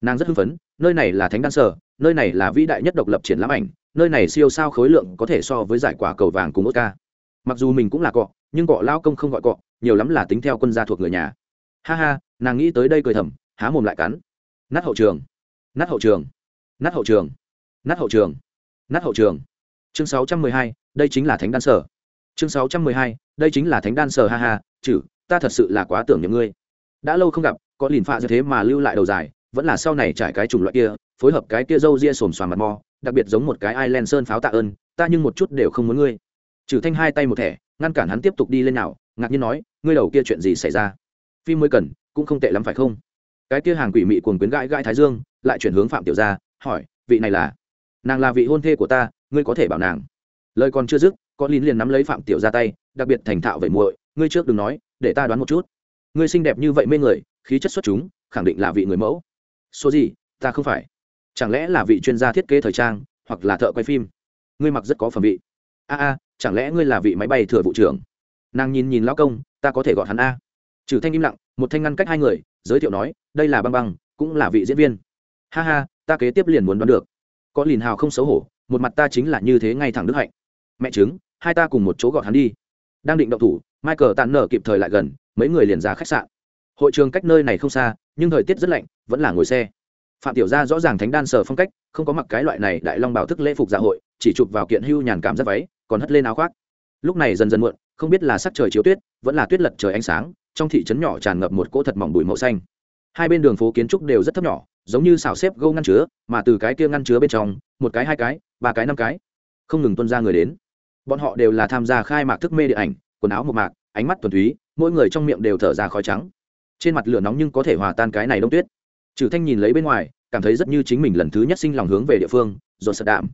Nàng rất hưng phấn, nơi này là thánh đan sở, nơi này là vĩ đại nhất độc lập triển lãm ảnh, nơi này siêu sao khối lượng có thể so với giải quả cầu vàng cùng oscar. Mặc dù mình cũng là cọ, nhưng cọ lao công không gọi cọ, nhiều lắm là tính theo quân gia thuộc người nhà. Ha ha, nàng nghĩ tới đây cười thầm, há mồm lại cắn. Nát hậu trường. Nát hậu trường. Nát hậu trường. Nát hậu trường. Nát hậu trường. Chương sáu trăm mười hai, đây chính là thánh đan sở. Chương sáu trăm mười hai, đây chính là thánh đan sở, ha ha, chử, ta thật sự là quá tưởng những ngươi đã lâu không gặp, có lìn phạ như thế mà lưu lại đầu dài, vẫn là sau này trải cái chủng loại kia, phối hợp cái kia râu ria xồm xoàm mặt mò, đặc biệt giống một cái Ireland sơn pháo tạ ơn, ta nhưng một chút đều không muốn ngươi. Trừ thanh hai tay một thẻ, ngăn cản hắn tiếp tục đi lên nào, ngạc nhiên nói, ngươi đầu kia chuyện gì xảy ra? Phim mới cần, cũng không tệ lắm phải không? Cái kia hàng quỷ mị cuồng quyến gãi gãi thái dương, lại chuyển hướng phạm tiểu gia, hỏi, vị này là? Nàng là vị hôn thê của ta, ngươi có thể bảo nàng. Lời còn chưa dứt, có lín liền nắm lấy phạm tiểu gia tay, đặc biệt thành thạo vậy muội, ngươi trước đừng nói, để ta đoán một chút ngươi xinh đẹp như vậy mê người, khí chất xuất chúng, khẳng định là vị người mẫu. Số gì, ta không phải. Chẳng lẽ là vị chuyên gia thiết kế thời trang, hoặc là thợ quay phim? Ngươi mặc rất có phẩm vị. A a, chẳng lẽ ngươi là vị máy bay thừa vụ trưởng? Nàng nhìn nhìn lão công, ta có thể gọi hắn a. Trừ thanh im lặng, một thanh ngăn cách hai người, giới thiệu nói, đây là băng băng, cũng là vị diễn viên. Ha ha, ta kế tiếp liền muốn đoán được. Có lìn hào không xấu hổ, một mặt ta chính là như thế ngay thẳng đức hạnh. Mẹ chứng hai ta cùng một chỗ gọi hắn đi. Đang định động thủ, michael tàn nở kịp thời lại gần mấy người liền ra khách sạn. Hội trường cách nơi này không xa, nhưng thời tiết rất lạnh, vẫn là ngồi xe. Phạm tiểu gia rõ ràng thánh đan sở phong cách, không có mặc cái loại này đại long bảo thức lễ phục dạ hội, chỉ chụp vào kiện hưu nhàn cảm rất váy, còn hất lên áo khoác. Lúc này dần dần muộn, không biết là sắc trời chiếu tuyết, vẫn là tuyết lật trời ánh sáng, trong thị trấn nhỏ tràn ngập một cỗ thật mỏng bụi màu xanh. Hai bên đường phố kiến trúc đều rất thấp nhỏ, giống như xào xếp gâu ngăn chứa, mà từ cái kia ngăn chứa bên trong, một cái, hai cái, ba cái, năm cái. Không ngừng tuân ra người đến. Bọn họ đều là tham gia khai mạc thức mê điện ảnh, quần áo một mạc, ánh mắt thuần túy mỗi người trong miệng đều thở ra khói trắng. Trên mặt lửa nóng nhưng có thể hòa tan cái này đông tuyết. Trừ thanh nhìn lấy bên ngoài, cảm thấy rất như chính mình lần thứ nhất sinh lòng hướng về địa phương dồn sật đạm.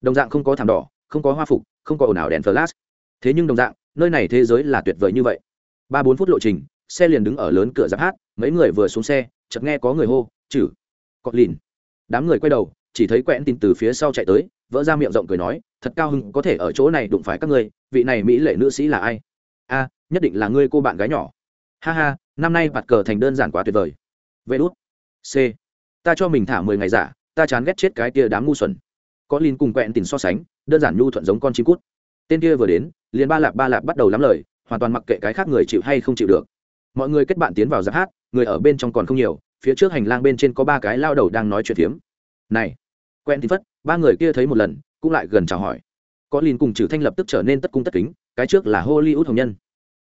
Đồng dạng không có thảm đỏ, không có hoa phục, không có ồn ào đèn flash. Thế nhưng đồng dạng, nơi này thế giới là tuyệt vời như vậy. Ba bốn phút lộ trình, xe liền đứng ở lớn cửa giáp hát, mấy người vừa xuống xe, chợt nghe có người hô, chử. Cọt lìn. Đám người quay đầu, chỉ thấy quẹn tin từ phía sau chạy tới, vỡ ra miệng rộng cười nói, thật cao hưng có thể ở chỗ này đụng phải các ngươi, vị này mỹ lệ nữ sĩ là ai? Nhất định là ngươi cô bạn gái nhỏ. Ha ha, năm nay bạt cờ thành đơn giản quá tuyệt vời. Vê đốt c. Ta cho mình thả mười ngày giả, ta chán ghét chết cái kia đám ngu xuẩn. Có lin cùng quẹn tìm so sánh, đơn giản nhu thuận giống con chim cút. Tên kia vừa đến, liền ba lạp ba lạp bắt đầu lắm lời, hoàn toàn mặc kệ cái khác người chịu hay không chịu được. Mọi người kết bạn tiến vào giáp hát, người ở bên trong còn không nhiều, phía trước hành lang bên trên có ba cái lao đầu đang nói chuyện phiếm. Này quen thì phất, ba người kia thấy một lần, cũng lại gần chào hỏi. Có lìn cùng trừ thanh lập tức trở nên tất cung tất kính, cái trước là hollywood hồng nhân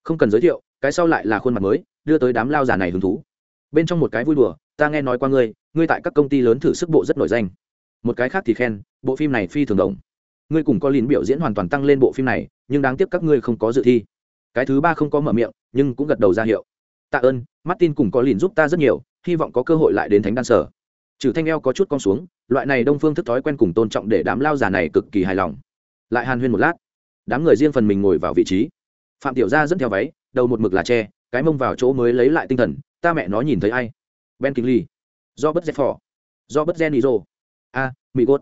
không cần giới thiệu, cái sau lại là khuôn mặt mới, đưa tới đám lao già này hứng thú. Bên trong một cái vui đùa, ta nghe nói qua ngươi ngươi tại các công ty lớn thử sức bộ rất nổi danh. Một cái khác thì khen, bộ phim này phi thường đồng ngươi cùng có lìn biểu diễn hoàn toàn tăng lên bộ phim này, nhưng đáng tiếc các ngươi không có dự thi. Cái thứ ba không có mở miệng, nhưng cũng gật đầu ra hiệu. Tạ ơn, martin cùng có lìn giúp ta rất nhiều, hy vọng có cơ hội lại đến thánh đan sở. Trừ thanh eo có chút con xuống, loại này đông phương thức thói quen cùng tôn trọng để đám lao già này cực kỳ hài lòng. Lại hàn huyên một lát. Đám người riêng phần mình ngồi vào vị trí phạm tiểu gia dẫn theo váy đầu một mực là tre cái mông vào chỗ mới lấy lại tinh thần ta mẹ nó nhìn thấy ai? Ben kingley do bất dẹp phò do bất gen rô a mỹ Cốt,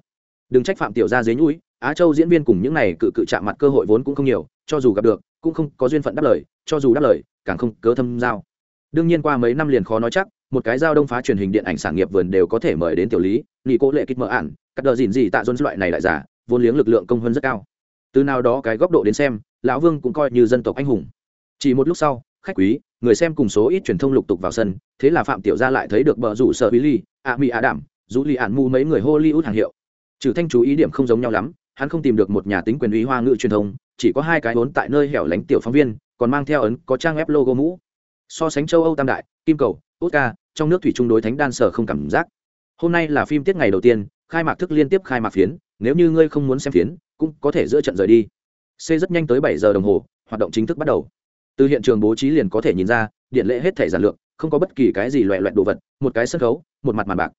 đừng trách phạm tiểu gia dế nhũi á châu diễn viên cùng những này cự cự chạm mặt cơ hội vốn cũng không nhiều cho dù gặp được cũng không có duyên phận đáp lời cho dù đáp lời càng không cớ thâm giao. Đương nhiên qua mấy năm liền khó nói chắc một cái giao đông phá truyền hình điện ảnh sản nghiệp vườn đều có thể mời đến tiểu lý nghị cố lệ kích mở ản cắt đờ dìn gì tạ dôn loại này lại giả vốn liếng lực lượng công hơn rất cao. Từ nào đó cái góc độ đến xem lão vương cũng coi như dân tộc anh hùng. Chỉ một lúc sau, khách quý, người xem cùng số ít truyền thông lục tục vào sân, thế là phạm tiểu gia lại thấy được bờ rủ sợ bí ly, ạ mỹ ạ đảm rủ lì ạn mu mấy người hollywood hàng hiệu. Trừ thanh chú ý điểm không giống nhau lắm, hắn không tìm được một nhà tính quyền uy hoa ngữ truyền thông, chỉ có hai cái vốn tại nơi hẻo lánh tiểu phóng viên, còn mang theo ấn có trang web logo mũ. So sánh châu âu tam đại, kim cầu, oscar, trong nước thủy trung đối thánh đan sở không cảm giác. Hôm nay là phim tiết ngày đầu tiên, khai mạc thức liên tiếp khai mạc phiến, nếu như ngươi không muốn xem phiến, cũng có thể giữa trận rời đi c rất nhanh tới bảy giờ đồng hồ hoạt động chính thức bắt đầu. Từ hiện trường bố trí liền có thể nhìn ra điện lễ hết thể giản lược không có bất kỳ cái gì loẹ loẹt đồ vật một cái sân khấu một mặt màn bạc.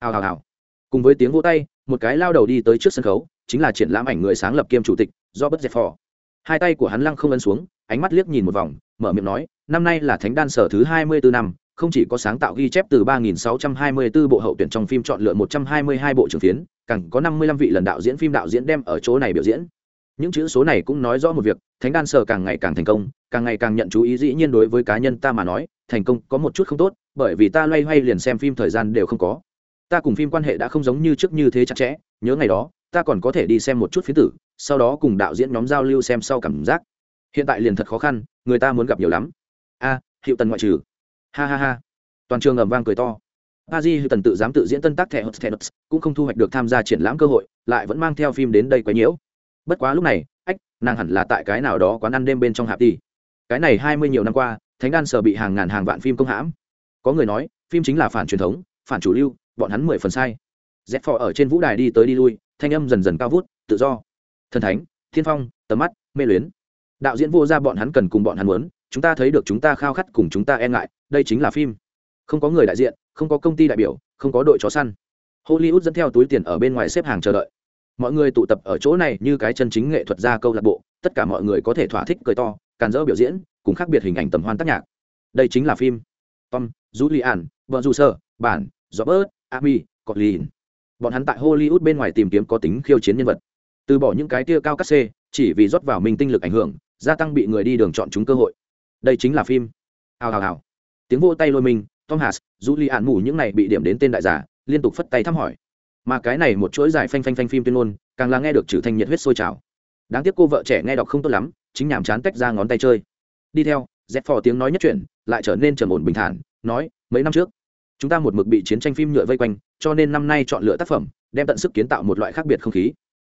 Hào hào hào. Cùng với tiếng vỗ tay một cái lao đầu đi tới trước sân khấu chính là triển lãm ảnh người sáng lập kiêm chủ tịch do bất dẹp phò hai tay của hắn lăng không ấn xuống ánh mắt liếc nhìn một vòng mở miệng nói năm nay là thánh đan sở thứ hai mươi bốn năm không chỉ có sáng tạo ghi chép từ 3624 bộ hậu tuyển trong phim chọn lựa 122 bộ trường phiến, càng có 55 vị lần đạo diễn phim đạo diễn đem ở chỗ này biểu diễn. Những chữ số này cũng nói rõ một việc, Thánh Đan Sở càng ngày càng thành công, càng ngày càng nhận chú ý dĩ nhiên đối với cá nhân ta mà nói, thành công có một chút không tốt, bởi vì ta loay hoay liền xem phim thời gian đều không có. Ta cùng phim quan hệ đã không giống như trước như thế chặt chẽ, nhớ ngày đó, ta còn có thể đi xem một chút phiến tử, sau đó cùng đạo diễn nhóm giao lưu xem sau cảm giác. Hiện tại liền thật khó khăn, người ta muốn gặp nhiều lắm. A, Hiệu Tần ngoại trừ ha ha ha toàn trường ầm vang cười to a di hiệu tần tự dám tự diễn tân tác thẻ hot thẻ cũng không thu hoạch được tham gia triển lãm cơ hội lại vẫn mang theo phim đến đây quấy nhiễu bất quá lúc này, ách, nàng hẳn là tại cái nào đó quán ăn đêm bên trong hạp đi. Cái này hai mươi nhiều năm qua, thánh đan sở bị hàng ngàn hàng vạn phim công hãm. Có người nói, phim chính là phản truyền thống, phản chủ lưu, bọn hắn mười phần sai. Z phò ở trên vũ đài đi tới đi lui, thanh âm dần dần cao vút, tự do. Thần thánh, thiên phong, tầm mắt, mê luyến. Đạo diễn vô ra bọn hắn cần cùng bọn hắn muốn, chúng ta thấy được chúng ta khao khát cùng chúng ta e ngại, đây chính là phim. Không có người đại diện, không có công ty đại biểu, không có đội chó săn. Hollywood dẫn theo túi tiền ở bên ngoài xếp hàng chờ đợi mọi người tụ tập ở chỗ này như cái chân chính nghệ thuật gia câu lạc bộ, tất cả mọi người có thể thỏa thích cười to, càn dỡ biểu diễn, cùng khác biệt hình ảnh tầm hoan tác nhạc. Đây chính là phim. Tom, julian vợ dù sơ bản, robert ami cotlin bọn hắn tại hollywood bên ngoài tìm kiếm có tính khiêu chiến nhân vật. Từ bỏ những cái tia cao cắt xê chỉ vì rót vào mình tinh lực ảnh hưởng, gia tăng bị người đi đường chọn chúng cơ hội. Đây chính là phim. Hào hào hào. Tiếng vô tay lôi mình, tom hass Julian li mù những này bị điểm đến tên đại giả, liên tục phất tay thăm hỏi mà cái này một chuỗi dài phanh phanh phanh phim tuyên ngôn, càng là nghe được trừ thanh nhiệt huyết sôi trào. Đáng tiếc cô vợ trẻ nghe đọc không tốt lắm, chính nhàm chán tách ra ngón tay chơi. Đi theo dép phò tiếng nói nhất chuyển, lại trở nên trầm ổn bình thản, nói, mấy năm trước, chúng ta một mực bị chiến tranh phim nhựa vây quanh, cho nên năm nay chọn lựa tác phẩm, đem tận sức kiến tạo một loại khác biệt không khí.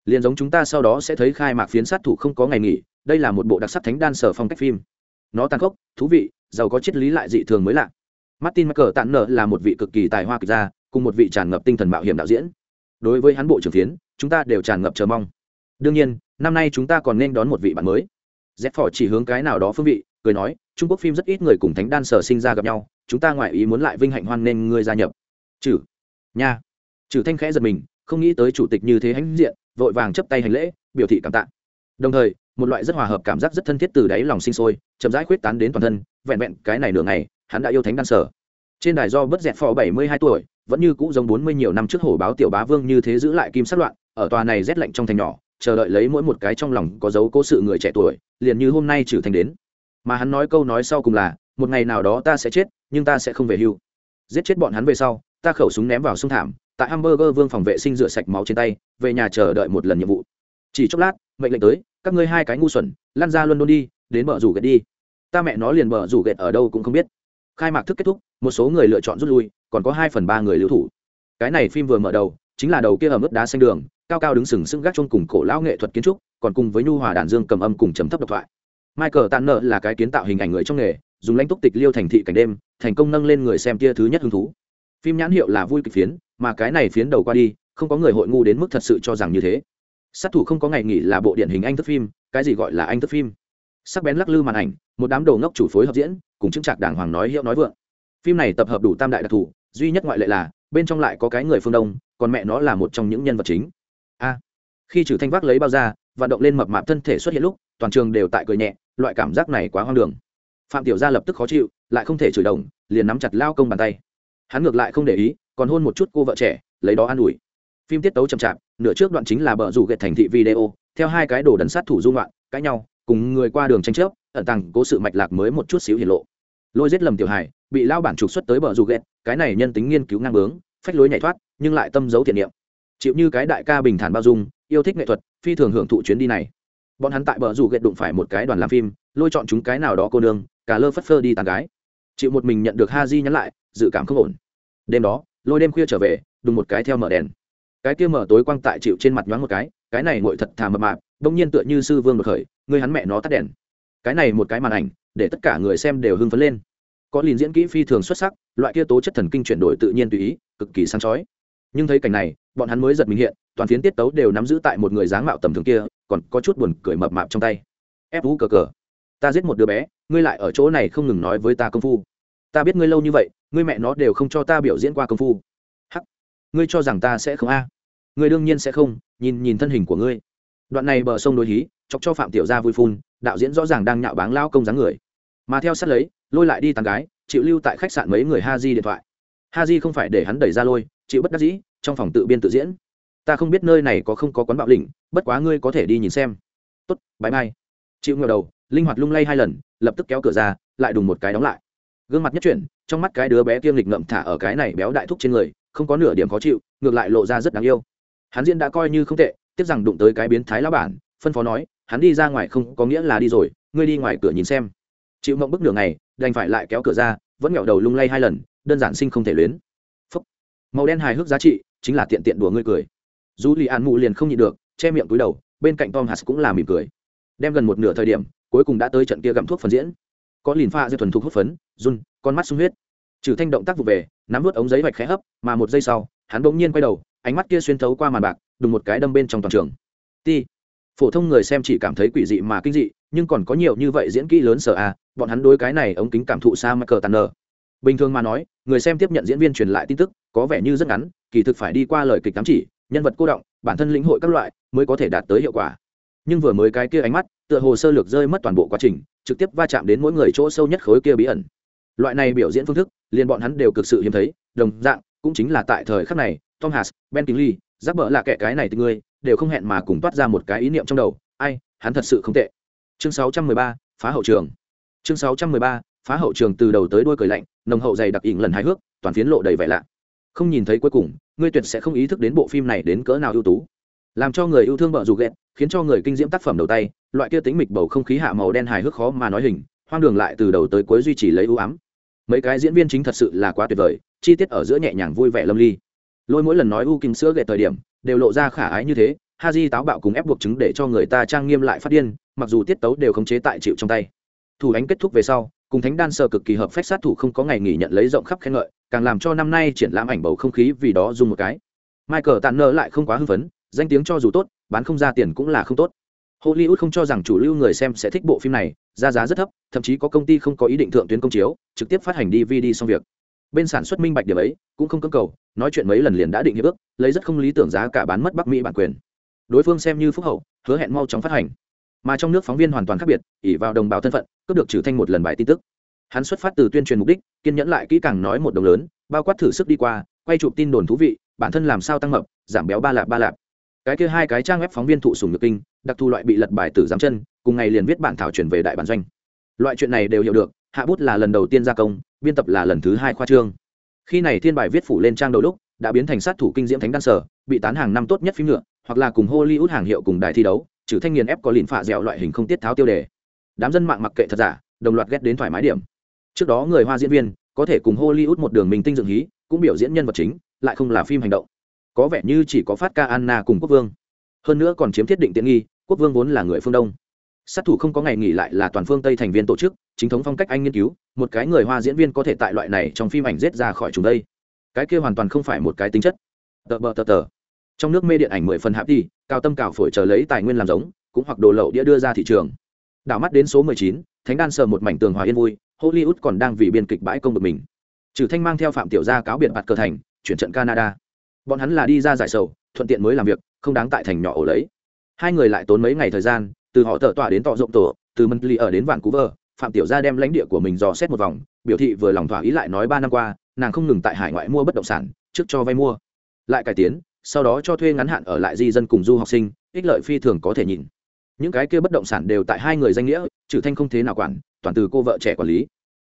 Liền giống chúng ta sau đó sẽ thấy khai mạc phiến sát thủ không có ngày nghỉ, đây là một bộ đặc sắc thánh đan sở phong cách phim. Nó tàn khốc, thú vị, giàu có triết lý lại dị thường mới lạ. Martin mắc tặng nợ là một vị cực kỳ tài hoa kịch gia, cùng một vị tràn ngập tinh thần mạo hiểm đạo diễn đối với hắn bộ trưởng phiến, chúng ta đều tràn ngập chờ mong. Đương nhiên, năm nay chúng ta còn nên đón một vị bạn mới. Z phỏ chỉ hướng cái nào đó phương vị, cười nói, trung quốc phim rất ít người cùng thánh đan sở sinh ra gặp nhau, chúng ta ngoại ý muốn lại vinh hạnh hoan nên ngươi gia nhập. Chử nha. Chử thanh khẽ giật mình, không nghĩ tới chủ tịch như thế hãnh diện, vội vàng chấp tay hành lễ, biểu thị cảm tạ. Đồng thời, một loại rất hòa hợp cảm giác rất thân thiết từ đáy lòng sinh sôi, chậm rãi khuyết tán đến toàn thân, vẹn vẹn cái này nửa ngày, hắn đã yêu thánh đan sở trên đài do bất dẹt phò bảy mươi hai tuổi, vẫn như cũ giống bốn mươi nhiều năm trước hổ báo tiểu bá vương như thế giữ lại kim sát loạn, ở tòa này rét lạnh trong thành nhỏ, chờ đợi lấy mỗi một cái trong lòng có dấu cố sự người trẻ tuổi, liền như hôm nay trừ thành đến. Mà hắn nói câu nói sau cùng là, một ngày nào đó ta sẽ chết, nhưng ta sẽ không về hưu. Giết chết bọn hắn về sau, ta khẩu súng ném vào sông thảm, tại hamburger vương phòng vệ sinh rửa sạch máu trên tay, về nhà chờ đợi một lần nhiệm vụ. Chỉ chốc lát, mệnh lệnh tới, các ngươi hai cái ngu xuẩn, lăn ra luân đôn đi, đến bờ rủ gậy đi. Ta mẹ nó liền bờ rủ gậy ở đâu cũng không biết. Khai mạc thức kết thúc một số người lựa chọn rút lui, còn có hai phần ba người lưu thủ. Cái này phim vừa mở đầu, chính là đầu kia ở mức đá xanh đường, cao cao đứng sừng sững gác chung cùng cổ lão nghệ thuật kiến trúc, còn cùng với nhu hòa đàn dương cầm âm cùng chấm thấp độc thoại. Michael tàn nợ là cái kiến tạo hình ảnh người trong nghề, dùng lãnh túc tịch liêu thành thị cảnh đêm, thành công nâng lên người xem kia thứ nhất hứng thú. Phim nhãn hiệu là vui kịch phiến, mà cái này phiến đầu qua đi, không có người hội ngu đến mức thật sự cho rằng như thế. Sát thủ không có ngày nghỉ là bộ điện hình anh thức phim, cái gì gọi là anh thức phim? Sắc bén lắc lư màn ảnh, một đám đồ ngốc chủ phối hợp diễn, cùng chứng trạc đàng hoàng nói hiệu nói vượng phim này tập hợp đủ tam đại đặc thù, duy nhất ngoại lệ là, bên trong lại có cái người phương đông, còn mẹ nó là một trong những nhân vật chính. A. Khi trừ thanh vác lấy bao ra và động lên mập mạp thân thể xuất hiện lúc, toàn trường đều tại cười nhẹ, loại cảm giác này quá hoang đường. Phạm tiểu gia lập tức khó chịu, lại không thể chửi đồng, liền nắm chặt lao công bàn tay. Hắn ngược lại không để ý, còn hôn một chút cô vợ trẻ, lấy đó an ủi. Phim tiết tấu chậm chạp, nửa trước đoạn chính là bờ rủ ghẹt thành thị video, theo hai cái đồ đần sát thủ dung loạn, cãi nhau, cùng người qua đường tranh chấp, ẩn tàng cố sự mạch lạc mới một chút xíu hiển lộ lôi giết lầm tiểu hải bị lao bản trục xuất tới bờ dù ghét cái này nhân tính nghiên cứu ngang bướng, phách lối nhảy thoát, nhưng lại tâm giấu thiện niệm. Chịu như cái đại ca bình thản bao dung, yêu thích nghệ thuật, phi thường hưởng thụ chuyến đi này. Bọn hắn tại bờ rủ ghẹt đụng phải một cái đoàn làm phim, lôi chọn chúng cái nào đó cô nương, cả lơ phất phơ đi tàn gái. Chịu một mình nhận được ha di nhắn lại, dự cảm không ổn. Đêm đó, lôi đêm khuya trở về, đùng một cái theo mở đèn. Cái kia mở tối quang tại chịu trên mặt nhoáng một cái cái này ngội thật thà mập mạp đông nhiên tựa như sư vương bậc khởi, người hắn mẹ nó tắt đèn. Cái này một cái màn ảnh để tất cả người xem đều hưng phấn lên. Có liền diễn kỹ phi thường xuất sắc, loại kia tố chất thần kinh chuyển đổi tự nhiên tùy ý, cực kỳ sáng chói. Nhưng thấy cảnh này, bọn hắn mới giật mình hiện, toàn phiến tiết tấu đều nắm giữ tại một người dáng mạo tầm thường kia, còn có chút buồn cười mập mạp trong tay. Ép vũ cờ cờ. Ta giết một đứa bé, ngươi lại ở chỗ này không ngừng nói với ta công phu. Ta biết ngươi lâu như vậy, ngươi mẹ nó đều không cho ta biểu diễn qua công phu. Hắc. Ngươi cho rằng ta sẽ không a? Ngươi đương nhiên sẽ không, nhìn nhìn thân hình của ngươi. Đoạn này bờ sông đối hí, chọc cho phạm tiểu gia vui phun đạo diễn rõ ràng đang nhạo báng lao công dáng người. Mà theo sát lấy, lôi lại đi tàn gái, chịu lưu tại khách sạn mấy người ha di điện thoại. Ha di không phải để hắn đẩy ra lôi, chịu bất đắc dĩ, trong phòng tự biên tự diễn. Ta không biết nơi này có không có quán bạo lĩnh, bất quá ngươi có thể đi nhìn xem. Tốt bãi mai. Chịu ngờ đầu, linh hoạt lung lay hai lần, lập tức kéo cửa ra, lại đùng một cái đóng lại. Gương mặt nhất chuyển, trong mắt cái đứa bé kiêm lịch ngậm thả ở cái này béo đại thúc trên người, không có nửa điểm khó chịu, ngược lại lộ ra rất đáng yêu. Hắn diễn đã coi như không tệ, tiếc rằng đụng tới cái biến thái lão bản, phân phó nói hắn đi ra ngoài không có nghĩa là đi rồi, ngươi đi ngoài cửa nhìn xem. Chịu mộng bức nửa ngày, đành phải lại kéo cửa ra, vẫn nghẹo đầu lung lay hai lần, đơn giản sinh không thể luyến. Phúc. màu đen hài hước giá trị, chính là tiện tiện đùa ngươi cười. Dù lì an mụ liền không nhịn được, che miệng cúi đầu, bên cạnh tom hạt cũng là mỉm cười. Đem gần một nửa thời điểm, cuối cùng đã tới trận kia gặm thuốc phần diễn. Có lìn pha dây thuần thục hút phấn, run, con mắt sung huyết. Trừ thanh động tác vụ về, nắm vớt ống giấy vạch khẽ hấp, mà một giây sau, hắn bỗng nhiên quay đầu, ánh mắt kia xuyên thấu qua màn bạc, đùng một cái đâm bên trong toàn trường. Ti phổ thông người xem chỉ cảm thấy quỷ dị mà kinh dị, nhưng còn có nhiều như vậy diễn kỹ lớn sở a à, bọn hắn đối cái này ống kính cảm thụ xa mà cờ tàn nờ bình thường mà nói, người xem tiếp nhận diễn viên truyền lại tin tức, có vẻ như rất ngắn, kỳ thực phải đi qua lời kịch tám chỉ, nhân vật cô động, bản thân lĩnh hội các loại, mới có thể đạt tới hiệu quả. Nhưng vừa mới cái kia ánh mắt, tựa hồ sơ lược rơi mất toàn bộ quá trình, trực tiếp va chạm đến mỗi người chỗ sâu nhất khối kia bí ẩn. Loại này biểu diễn phương thức, liền bọn hắn đều cực sự hiếm thấy, đồng dạng, cũng chính là tại thời khắc này, tom hass ben kingley giáp bỡ là kẻ cái này từ ngươi đều không hẹn mà cùng toát ra một cái ý niệm trong đầu ai hắn thật sự không tệ. Chương 613, phá hậu trường. Chương 613, phá hậu trường từ đầu tới đuôi cười lạnh nồng hậu dày đặc ỉn lần hài hước toàn phiến lộ đầy vẻ lạ. Không nhìn thấy cuối cùng ngươi tuyệt sẽ không ý thức đến bộ phim này đến cỡ nào ưu tú. Làm cho người yêu thương bợ dù ghét khiến cho người kinh diễm tác phẩm đầu tay loại kia tính mịch bầu không khí hạ màu đen hài hước khó mà nói hình hoang đường lại từ đầu tới cuối duy trì lấy ưu ám. Mấy cái diễn viên chính thật sự là quá tuyệt vời chi tiết ở giữa nhẹ nhàng vui vẻ lâm ly. Lôi mỗi lần nói u kinh sữa ghệ thời điểm đều lộ ra khả ái như thế ha di táo bạo cùng ép buộc chứng để cho người ta trang nghiêm lại phát điên, mặc dù tiết tấu đều khống chế tại chịu trong tay. Thủ ánh kết thúc về sau, cùng thánh đan sơ cực kỳ hợp phách sát thủ không có ngày nghỉ nhận lấy rộng khắp khen ngợi, càng làm cho năm nay triển lãm ảnh bầu không khí vì đó dùng một cái. Michael tàn nơ lại không quá hưng phấn, danh tiếng cho dù tốt, bán không ra tiền cũng là không tốt. Hollywood không cho rằng chủ lưu người xem sẽ thích bộ phim này ra giá rất thấp, thậm chí có công ty không có ý định thượng tuyến công chiếu, trực tiếp phát hành dvd xong việc. Bên sản xuất minh bạch điểm ấy, cũng không cơ cầu nói chuyện mấy lần liền đã định hiệp ước, lấy rất không lý tưởng giá cả bán mất bắc mỹ bản quyền. Đối phương xem như phúc hậu, hứa hẹn mau chóng phát hành. Mà trong nước phóng viên hoàn toàn khác biệt ỉ vào đồng bào thân phận, cướp được trừ thanh một lần bài tin tức. Hắn xuất phát từ tuyên truyền mục đích, kiên nhẫn lại kỹ càng nói một đồng lớn, bao quát thử sức đi qua, quay chụp tin đồn thú vị, bản thân làm sao tăng mập, giảm béo ba lạp ba lạp. Cái kia hai cái trang web phóng viên thụ sùng nhược kinh, đặc thù loại bị lật bài tử giám chân, cùng ngày liền viết bản thảo chuyển về đại bản doanh. Loại chuyện này đều hiểu được, hạ bút là lần đầu tiên gia công, biên tập là lần thứ hai khoa trương khi này thiên bài viết phủ lên trang đầu lúc, đã biến thành sát thủ kinh diễm thánh đan sở, bị tán hàng năm tốt nhất phim nhựa hoặc là cùng hollywood hàng hiệu cùng đài thi đấu, trừ thanh nghiền ép có lìn phạ dẻo loại hình không tiết tháo tiêu đề. Đám dân mạng mặc kệ thật giả, đồng loạt ghét đến thoải mái điểm. Trước đó người hoa diễn viên, có thể cùng hollywood một đường mình tinh dựng hí, cũng biểu diễn nhân vật chính, lại không là phim hành động. Có vẻ như chỉ có phát ca anna cùng quốc vương. Hơn nữa còn chiếm thiết định tiện nghi, quốc vương vốn là người phương đông sát thủ không có ngày nghỉ lại là toàn phương tây thành viên tổ chức, chính thống phong cách anh nghiên cứu, một cái người hoa diễn viên có thể tại loại này trong phim ảnh rết ra khỏi chúng đây. Cái kia hoàn toàn không phải một cái tính chất. Tờ bờ tờ tờ. Trong nước mê điện ảnh mười phần hạp đi, cao tâm cào phổi chờ lấy tài nguyên làm giống, cũng hoặc đồ lậu đĩa đưa ra thị trường. Đảo mắt đến số mười chín, thánh đan sờ một mảnh tường hòa yên vui, hollywood còn đang vì biên kịch bãi công được mình. Trừ thanh mang theo phạm tiểu gia cáo biệt bạt cờ thành, chuyển trận canada. Bọn hắn là đi ra giải sầu, thuận tiện mới làm việc, không đáng tại thành nhỏ ổ lấy. Hai người lại tốn mấy ngày thời gian từ họ tờ tọa đến tọ rộng tổ, từ mân ly ở đến vạn cú vơ, phạm tiểu gia đem lãnh địa của mình dò xét một vòng, biểu thị vừa lòng thỏa ý lại nói ba năm qua, nàng không ngừng tại hải ngoại mua bất động sản, trước cho vay mua, lại cải tiến, sau đó cho thuê ngắn hạn ở lại di dân cùng du học sinh, ích lợi phi thường có thể nhìn. Những cái kia bất động sản đều tại hai người danh nghĩa, trừ thanh không thế nào quản, toàn từ cô vợ trẻ quản lý.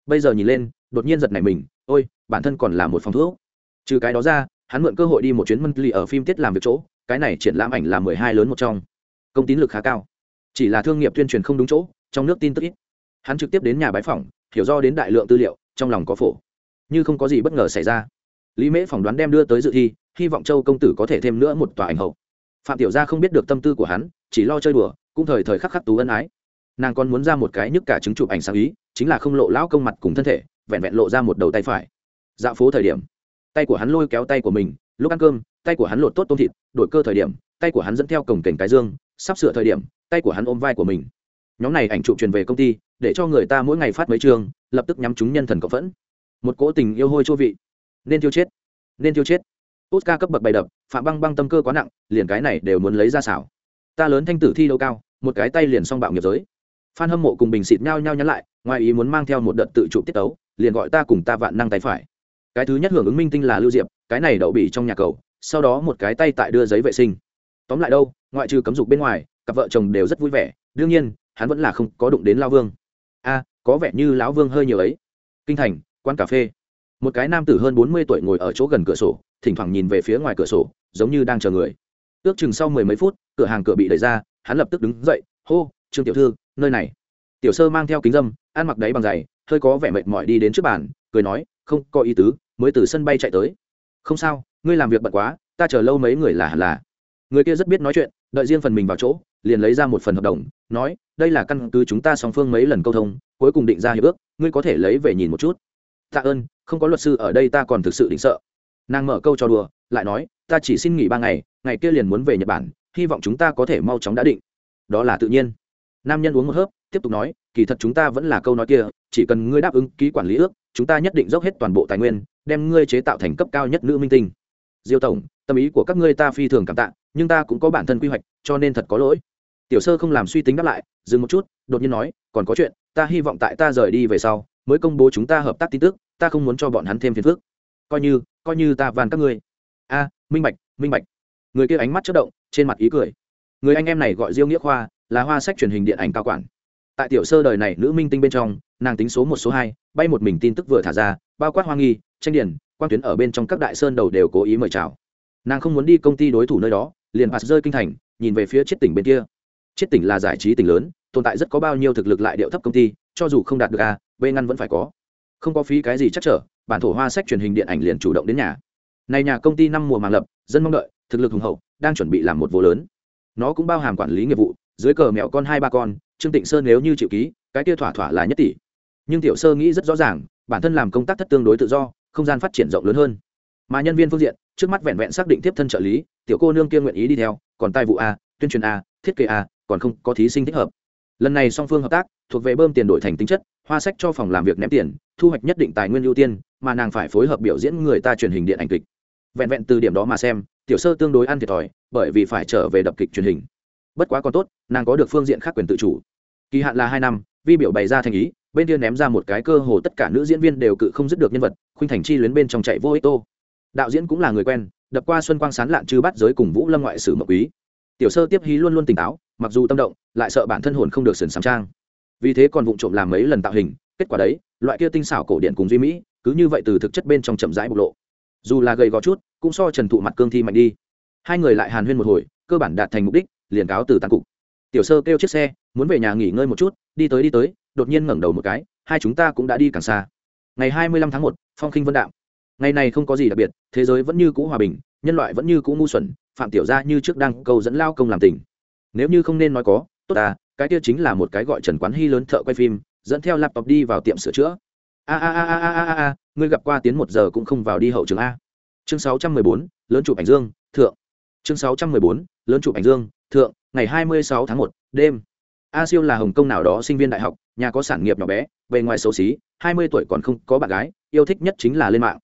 Bây giờ nhìn lên, đột nhiên giật này mình, ôi, bản thân còn là một phòng thuốc. Trừ cái đó ra, hắn mượn cơ hội đi một chuyến mân ly ở phim tiết làm việc chỗ, cái này triển lãm ảnh là mười hai lớn một trong. Công tín lực khá cao chỉ là thương nghiệp tuyên truyền không đúng chỗ, trong nước tin tức ít. Hắn trực tiếp đến nhà bái phỏng, hiểu do đến đại lượng tư liệu, trong lòng có phổ. Như không có gì bất ngờ xảy ra. Lý mễ phỏng đoán đem đưa tới dự thi, hy vọng châu công tử có thể thêm nữa một tòa ảnh hậu. Phạm tiểu gia không biết được tâm tư của hắn, chỉ lo chơi đùa, cũng thời thời khắc khắc tú ân ái. Nàng còn muốn ra một cái nhức cả chứng chụp ảnh sáng ý, chính là không lộ lão công mặt cùng thân thể, vẹn vẹn lộ ra một đầu tay phải. Dạo phố thời điểm, tay của hắn lôi kéo tay của mình, lúc ăn cơm, tay của hắn lột tốt tôm thịt, đổi cơ thời điểm, tay của hắn dẫn theo cổng cảnh cái dương, sắp sửa thời điểm tay của hắn ôm vai của mình. Nhóm này ảnh chụp truyền về công ty, để cho người ta mỗi ngày phát mấy chương lập tức nhắm chúng nhân thần cộng phẫn. Một cỗ tình yêu hôi chô vị. Nên tiêu chết. Nên tiêu chết. Oscar cấp bậc bày đập, phạm băng băng tâm cơ quá nặng, liền cái này đều muốn lấy ra xảo. Ta lớn thanh tử thi đâu cao, một cái tay liền xong bạo nghiệp giới. Phan hâm mộ cùng bình xịt nhau nhau nhắn lại, ngoài ý muốn mang theo một đợt tự chụp tiết tấu, liền gọi ta cùng ta vạn năng tay phải. Cái thứ nhất hưởng ứng minh tinh là lưu diệp, cái này đậu bị trong nhà cầu, sau đó một cái tay tại đưa giấy vệ sinh. Tóm lại đâu, ngoại trừ cấm dục bên ngoài cặp vợ chồng đều rất vui vẻ, đương nhiên, hắn vẫn là không có đụng đến lao vương. A, có vẻ như lão vương hơi nhiều ấy. Kinh thành, quán cà phê. Một cái nam tử hơn bốn mươi tuổi ngồi ở chỗ gần cửa sổ, thỉnh thoảng nhìn về phía ngoài cửa sổ, giống như đang chờ người. Ước chừng sau mười mấy phút, cửa hàng cửa bị đẩy ra, hắn lập tức đứng dậy, hô, trương tiểu thư, nơi này. Tiểu sơ mang theo kính dâm, ăn mặc đáy bằng giày, hơi có vẻ mệt mỏi đi đến trước bàn, cười nói, không có ý tứ, mới từ sân bay chạy tới. Không sao, ngươi làm việc bận quá, ta chờ lâu mấy người là hẳn là. Người kia rất biết nói chuyện, đợi riêng phần mình vào chỗ liền lấy ra một phần hợp đồng, nói, đây là căn cứ chúng ta song phương mấy lần câu thông, cuối cùng định ra hiệp ước, ngươi có thể lấy về nhìn một chút. Tạ ơn, không có luật sư ở đây ta còn thực sự định sợ. Nàng mở câu cho đùa, lại nói, ta chỉ xin nghỉ ba ngày ngày kia liền muốn về nhật bản, hy vọng chúng ta có thể mau chóng đã định. Đó là tự nhiên. Nam nhân uống một hớp, tiếp tục nói, kỳ thật chúng ta vẫn là câu nói kia, chỉ cần ngươi đáp ứng ký quản lý ước, chúng ta nhất định dốc hết toàn bộ tài nguyên, đem ngươi chế tạo thành cấp cao nhất nữ minh tinh. Diêu tổng, tâm ý của các ngươi ta phi thường cảm tạ, nhưng ta cũng có bản thân quy hoạch, cho nên thật có lỗi tiểu sơ không làm suy tính đáp lại, dừng một chút, đột nhiên nói, còn có chuyện, ta hy vọng tại ta rời đi về sau, mới công bố chúng ta hợp tác tin tức, ta không muốn cho bọn hắn thêm phiền phức. Coi như coi như ta van các ngươi. A, minh bạch minh bạch. Người kia ánh mắt chất động, trên mặt ý cười. Người anh em này gọi diêu nghĩa khoa, là hoa sách truyền hình điện ảnh cao quản. Tại tiểu sơ đời này nữ minh tinh bên trong, nàng tính số một, số hai, bay một mình tin tức vừa thả ra, bao quát hoa nghi, tranh điển quan tuyến ở bên trong các đại sơn đầu đều cố ý mời chào. Nàng không muốn đi công ty đối thủ nơi đó, liền bạt rơi kinh thành, nhìn về phía chiếc tỉnh bên kia chiết tỉnh là giải trí tỉnh lớn, tồn tại rất có bao nhiêu thực lực lại điệu thấp công ty, cho dù không đạt được a, b ngăn vẫn phải có. Không có phí cái gì chắc trở, bản thổ hoa sách truyền hình điện ảnh liền chủ động đến nhà. Này nhà công ty năm mùa màng lập, dân mong đợi, thực lực hùng hậu, đang chuẩn bị làm một vô lớn. Nó cũng bao hàm quản lý nghiệp vụ, dưới cờ mẹo con hai ba con, trương tịnh sơn nếu như chịu ký, cái kia thỏa thỏa là nhất tỷ. Nhưng tiểu sơ nghĩ rất rõ ràng, bản thân làm công tác thất tương đối tự do, không gian phát triển rộng lớn hơn. Mà nhân viên phương diện, trước mắt vẹn vẹn xác định tiếp thân trợ lý, tiểu cô nương kia nguyện ý đi theo, còn tài vụ a, tuyên truyền a, thiết kế a còn không có thí sinh thích hợp. Lần này song phương hợp tác, thuộc về bơm tiền đổi thành tính chất, hoa sách cho phòng làm việc ném tiền, thu hoạch nhất định tài nguyên ưu tiên, mà nàng phải phối hợp biểu diễn người ta truyền hình điện ảnh kịch. Vẹn vẹn từ điểm đó mà xem, tiểu sơ tương đối ăn thiệt thòi, bởi vì phải trở về đập kịch truyền hình. Bất quá còn tốt, nàng có được phương diện khác quyền tự chủ. Kỳ hạn là hai năm, vi biểu bày ra thành ý, bên kia ném ra một cái cơ hồ tất cả nữ diễn viên đều cự không dứt được nhân vật, khuynh thành chi luyến bên trong chạy vô ích tô. Đạo diễn cũng là người quen, đập qua xuân quang sán lạn chư bắt giới cùng vũ lâm ngoại sử mộc quý. Tiểu sơ tiếp hí luôn luôn tỉnh táo mặc dù tâm động, lại sợ bản thân hồn không được sườn sắm trang. Vì thế còn vụng trộm làm mấy lần tạo hình, kết quả đấy, loại kia tinh xảo cổ điện cùng duy mỹ, cứ như vậy từ thực chất bên trong chậm rãi bộc lộ. Dù là gầy gò chút, cũng so trần thụ mặt cương thi mạnh đi. Hai người lại hàn huyên một hồi, cơ bản đạt thành mục đích, liền cáo từ tàn cục. Tiểu sơ kêu chiếc xe, muốn về nhà nghỉ ngơi một chút, đi tới đi tới, đột nhiên ngẩng đầu một cái, hai chúng ta cũng đã đi càng xa. Ngày hai mươi lăm tháng một, phong khinh vân đạo. Ngày này không có gì đặc biệt, thế giới vẫn như cũ hòa bình, nhân loại vẫn như cũ ngu xuẩn, phạm tiểu gia như trước đang cầu dẫn lao công làm tình nếu như không nên nói có, tốt à cái kia chính là một cái gọi trần quán hy lớn thợ quay phim, dẫn theo laptop đi vào tiệm sửa chữa. A a a a a a a, ngươi gặp qua tiến một giờ cũng không vào đi hậu trường a. Chương sáu trăm mười bốn, lớn chụp ảnh dương, thượng. Chương sáu trăm mười bốn, lớn chụp ảnh dương, thượng, ngày hai mươi sáu tháng một, đêm. A siêu là hồng kông nào đó sinh viên đại học, nhà có sản nghiệp nhỏ bé, bề ngoài xấu xí, hai mươi tuổi còn không có bạn gái, yêu thích nhất chính là lên mạng.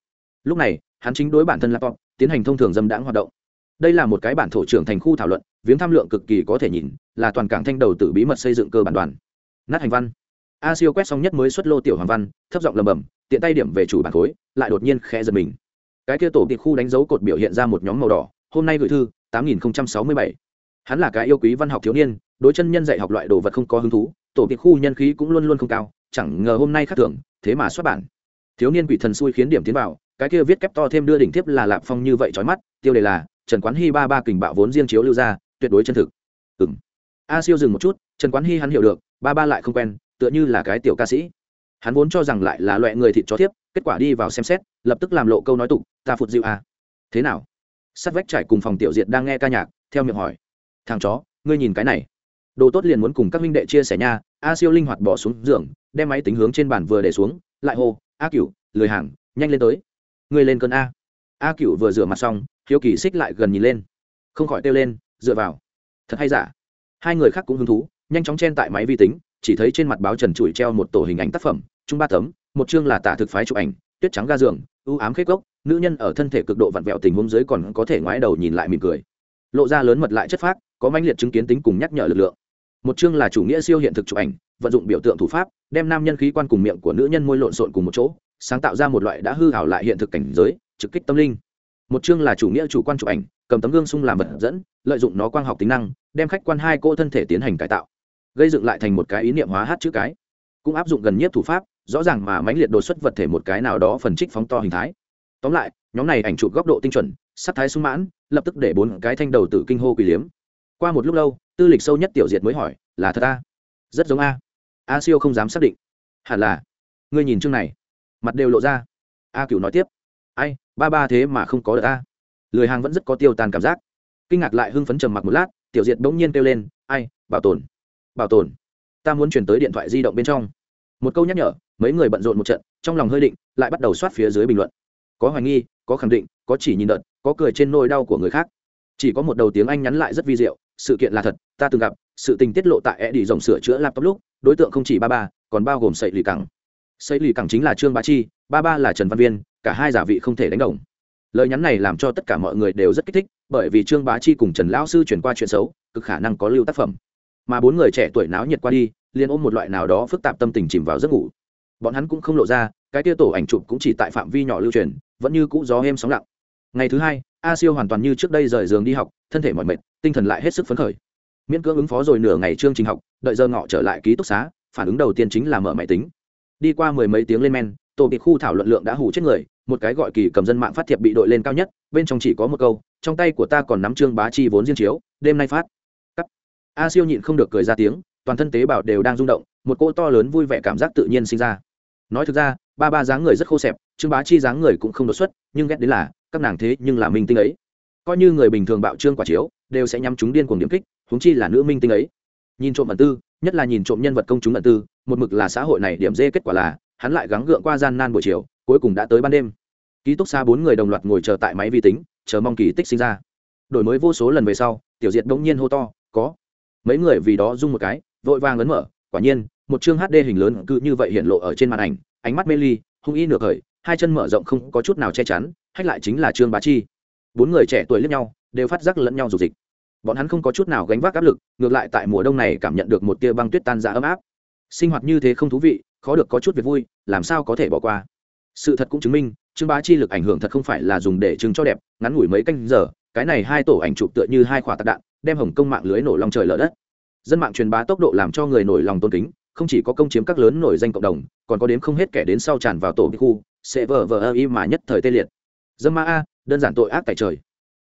Lúc này, hắn chính đối bản thân laptop, tiến hành thông thường dâm đãng hoạt động đây là một cái bản thổ trưởng thành khu thảo luận, viếng tham lượng cực kỳ có thể nhìn, là toàn cảng thanh đầu tử bí mật xây dựng cơ bản đoàn. Nát hành văn. A siêu quét xong nhất mới xuất lô tiểu hoàng văn, thấp giọng lầm bầm tiện tay điểm về chủ bản khối lại đột nhiên khẽ giật mình. Cái kia tổ tiệc khu đánh dấu cột biểu hiện ra một nhóm màu đỏ, hôm nay gửi thư, tám nghìn sáu mươi bảy. Hắn là cái yêu quý văn học thiếu niên, đối chân nhân dạy học loại đồ vật không có hứng thú, tổ tiệc khu nhân khí cũng luôn luôn không cao, chẳng ngờ hôm nay khác thường, thế mà xuất bản. Thiếu niên quỷ thần xui khiến điểm tiến vào, cái kia viết kép to thêm đưa đỉnh tiếp là lạp phong như vậy trói mắt, tiêu đề là trần quán hy ba ba kình bạo vốn riêng chiếu lưu ra, tuyệt đối chân thực. Ừng a siêu dừng một chút, trần quán hy hắn hiểu được, ba ba lại không quen, tựa như là cái tiểu ca sĩ. Hắn vốn cho rằng lại là loại người thịt chó thiếp, kết quả đi vào xem xét, lập tức làm lộ câu nói tục, ta phụt dịu à. thế nào? Sắt vách trải cùng phòng tiểu diệt đang nghe ca nhạc, theo miệng hỏi. Thằng chó, ngươi nhìn cái này. Đồ tốt liền muốn cùng các minh đệ chia sẻ nha, a siêu linh hoạt bỏ xuống giường, đem máy tính hướng trên bàn vừa để xuống, lại hô, a cựu lười hàng, nhanh lên tới. Ngươi lên cơn a. A cựu vừa rửa mặt xong hiếu kỳ xích lại gần nhìn lên. Không khỏi kêu lên, dựa vào. Thật hay giả? Hai người khác cũng hứng thú, nhanh chóng chen tại máy vi tính, chỉ thấy trên mặt báo trần trụi treo một tổ hình ảnh tác phẩm, chung ba tấm, một chương là tả thực phái chụp ảnh, tuyết trắng ga giường ưu ám khét gốc nữ nhân ở thân thể cực độ vặn vẹo tình huống dưới còn có thể ngoái đầu nhìn lại mỉm cười. Lộ ra lớn mật lại chất phác, có mãnh liệt chứng kiến tính cùng nhắc nhở lực lượng. Một chương là chủ nghĩa siêu hiện thực chụp ảnh, vận dụng biểu tượng thủ pháp, đem nam nhân khí quan cùng miệng của nữ nhân môi lộn xộn cùng một chỗ, sáng tạo ra một loại đã hư hảo lại hiện thực cảnh giới, trực kích tâm linh một chương là chủ nghĩa chủ quan chụp ảnh, cầm tấm gương sung làm vật dẫn, lợi dụng nó quang học tính năng, đem khách quan hai cô thân thể tiến hành cải tạo. Gây dựng lại thành một cái ý niệm hóa hát chữ cái. Cũng áp dụng gần nhất thủ pháp, rõ ràng mà mãnh liệt đột xuất vật thể một cái nào đó phần trích phóng to hình thái. Tóm lại, nhóm này ảnh chụp góc độ tinh chuẩn, sắc thái sung mãn, lập tức để bốn cái thanh đầu tử kinh hô quỳ liếm. Qua một lúc lâu, tư lịch sâu nhất tiểu diệt mới hỏi, là thật a? Rất giống a. A siêu không dám xác định. Hẳn là. Ngươi nhìn chương này. Mặt đều lộ ra. A cửu nói tiếp. Ai ba ba thế mà không có được a. Lười hàng vẫn rất có tiêu tàn cảm giác. Kinh ngạc lại hưng phấn trầm mặc một lát, tiểu diệt bỗng nhiên kêu lên, ai, bảo tồn bảo tồn, ta muốn chuyển tới điện thoại di động bên trong. Một câu nhắc nhở, mấy người bận rộn một trận, trong lòng hơi định, lại bắt đầu soát phía dưới bình luận. Có hoài nghi, có khẳng định, có chỉ nhìn đợt, có cười trên nôi đau của người khác. Chỉ có một đầu tiếng anh nhắn lại rất vi diệu, sự kiện là thật, ta từng gặp, sự tình tiết lộ tại e đi dòng sửa chữa laptop lúc, đối tượng không chỉ ba ba, còn bao gồm sậy lì cẳng. Sậy lì cẳng chính là trương bá chi, ba ba là trần văn viên cả hai giả vị không thể đánh đồng. Lời nhắn này làm cho tất cả mọi người đều rất kích thích, bởi vì trương bá chi cùng trần lão sư chuyển qua chuyện xấu, cực khả năng có lưu tác phẩm. Mà bốn người trẻ tuổi náo nhiệt qua đi, liền ôm một loại nào đó phức tạp tâm tình chìm vào giấc ngủ. Bọn hắn cũng không lộ ra, cái tia tổ ảnh chụp cũng chỉ tại phạm vi nhỏ lưu truyền, vẫn như cũ gió êm sóng lặng. Ngày thứ hai, a siêu hoàn toàn như trước đây rời giường đi học, thân thể mỏi mệt, tinh thần lại hết sức phấn khởi. Miễn cưỡng ứng phó rồi nửa ngày chương trình học, đợi giờ ngọ trở lại ký túc xá, phản ứng đầu tiên chính là mở máy tính. Đi qua mười mấy tiếng lên men tổ bị khu thảo luận lượng đã hủ chết người, một cái gọi kỳ cầm dân mạng phát thiệp bị đội lên cao nhất, bên trong chỉ có một câu, trong tay của ta còn nắm trương bá chi vốn riêng chiếu, đêm nay phát. Cắt. a siêu nhịn không được cười ra tiếng, toàn thân tế bào đều đang rung động, một cỗ to lớn vui vẻ cảm giác tự nhiên sinh ra. Nói thực ra, ba ba dáng người rất khô xẹp trương bá chi dáng người cũng không đột xuất, nhưng ghét đến là, các nàng thế nhưng là minh tinh ấy. Coi như người bình thường bạo trương quả chiếu, đều sẽ nhắm chúng điên cuồng điểm kích, huống chi là nữ minh tinh ấy. Nhìn trộm ẩn tư, nhất là nhìn trộm nhân vật công chúng ẩn tư, một mực là xã hội này điểm dê kết quả là hắn lại gắng gượng qua gian nan buổi chiều, cuối cùng đã tới ban đêm. Ký túc xa bốn người đồng loạt ngồi chờ tại máy vi tính, chờ mong kỳ tích sinh ra. Đổi mới vô số lần về sau, tiểu diệt bỗng nhiên hô to, có. Mấy người vì đó rung một cái, vội vàng ấn mở, quả nhiên, một chương hd hình lớn cứ như vậy hiện lộ ở trên màn ảnh, ánh mắt mê ly, hung y nửa khởi, hai chân mở rộng không có chút nào che chắn, hách lại chính là trương bá chi. Bốn người trẻ tuổi lẫn nhau, đều phát giác lẫn nhau dục dịch. Bọn hắn không có chút nào gánh vác áp lực, ngược lại tại mùa đông này cảm nhận được một tia băng tuyết tan ra ấm áp. Sinh hoạt như thế không thú vị khó được có chút việc vui, làm sao có thể bỏ qua. Sự thật cũng chứng minh, trương bá chi lực ảnh hưởng thật không phải là dùng để chứng cho đẹp, ngắn ngủi mấy canh giờ, cái này hai tổ ảnh chụp tựa như hai khỏa tạc đạn, đem hồng công mạng lưới nổ lòng trời lở đất. Dân mạng truyền bá tốc độ làm cho người nổi lòng tôn kính, không chỉ có công chiếm các lớn nổi danh cộng đồng, còn có đếm không hết kẻ đến sau tràn vào tổ bí khu, sẽ vờ vờ ơ y mà nhất thời tê liệt. Dân ma a, đơn giản tội ác tại trời.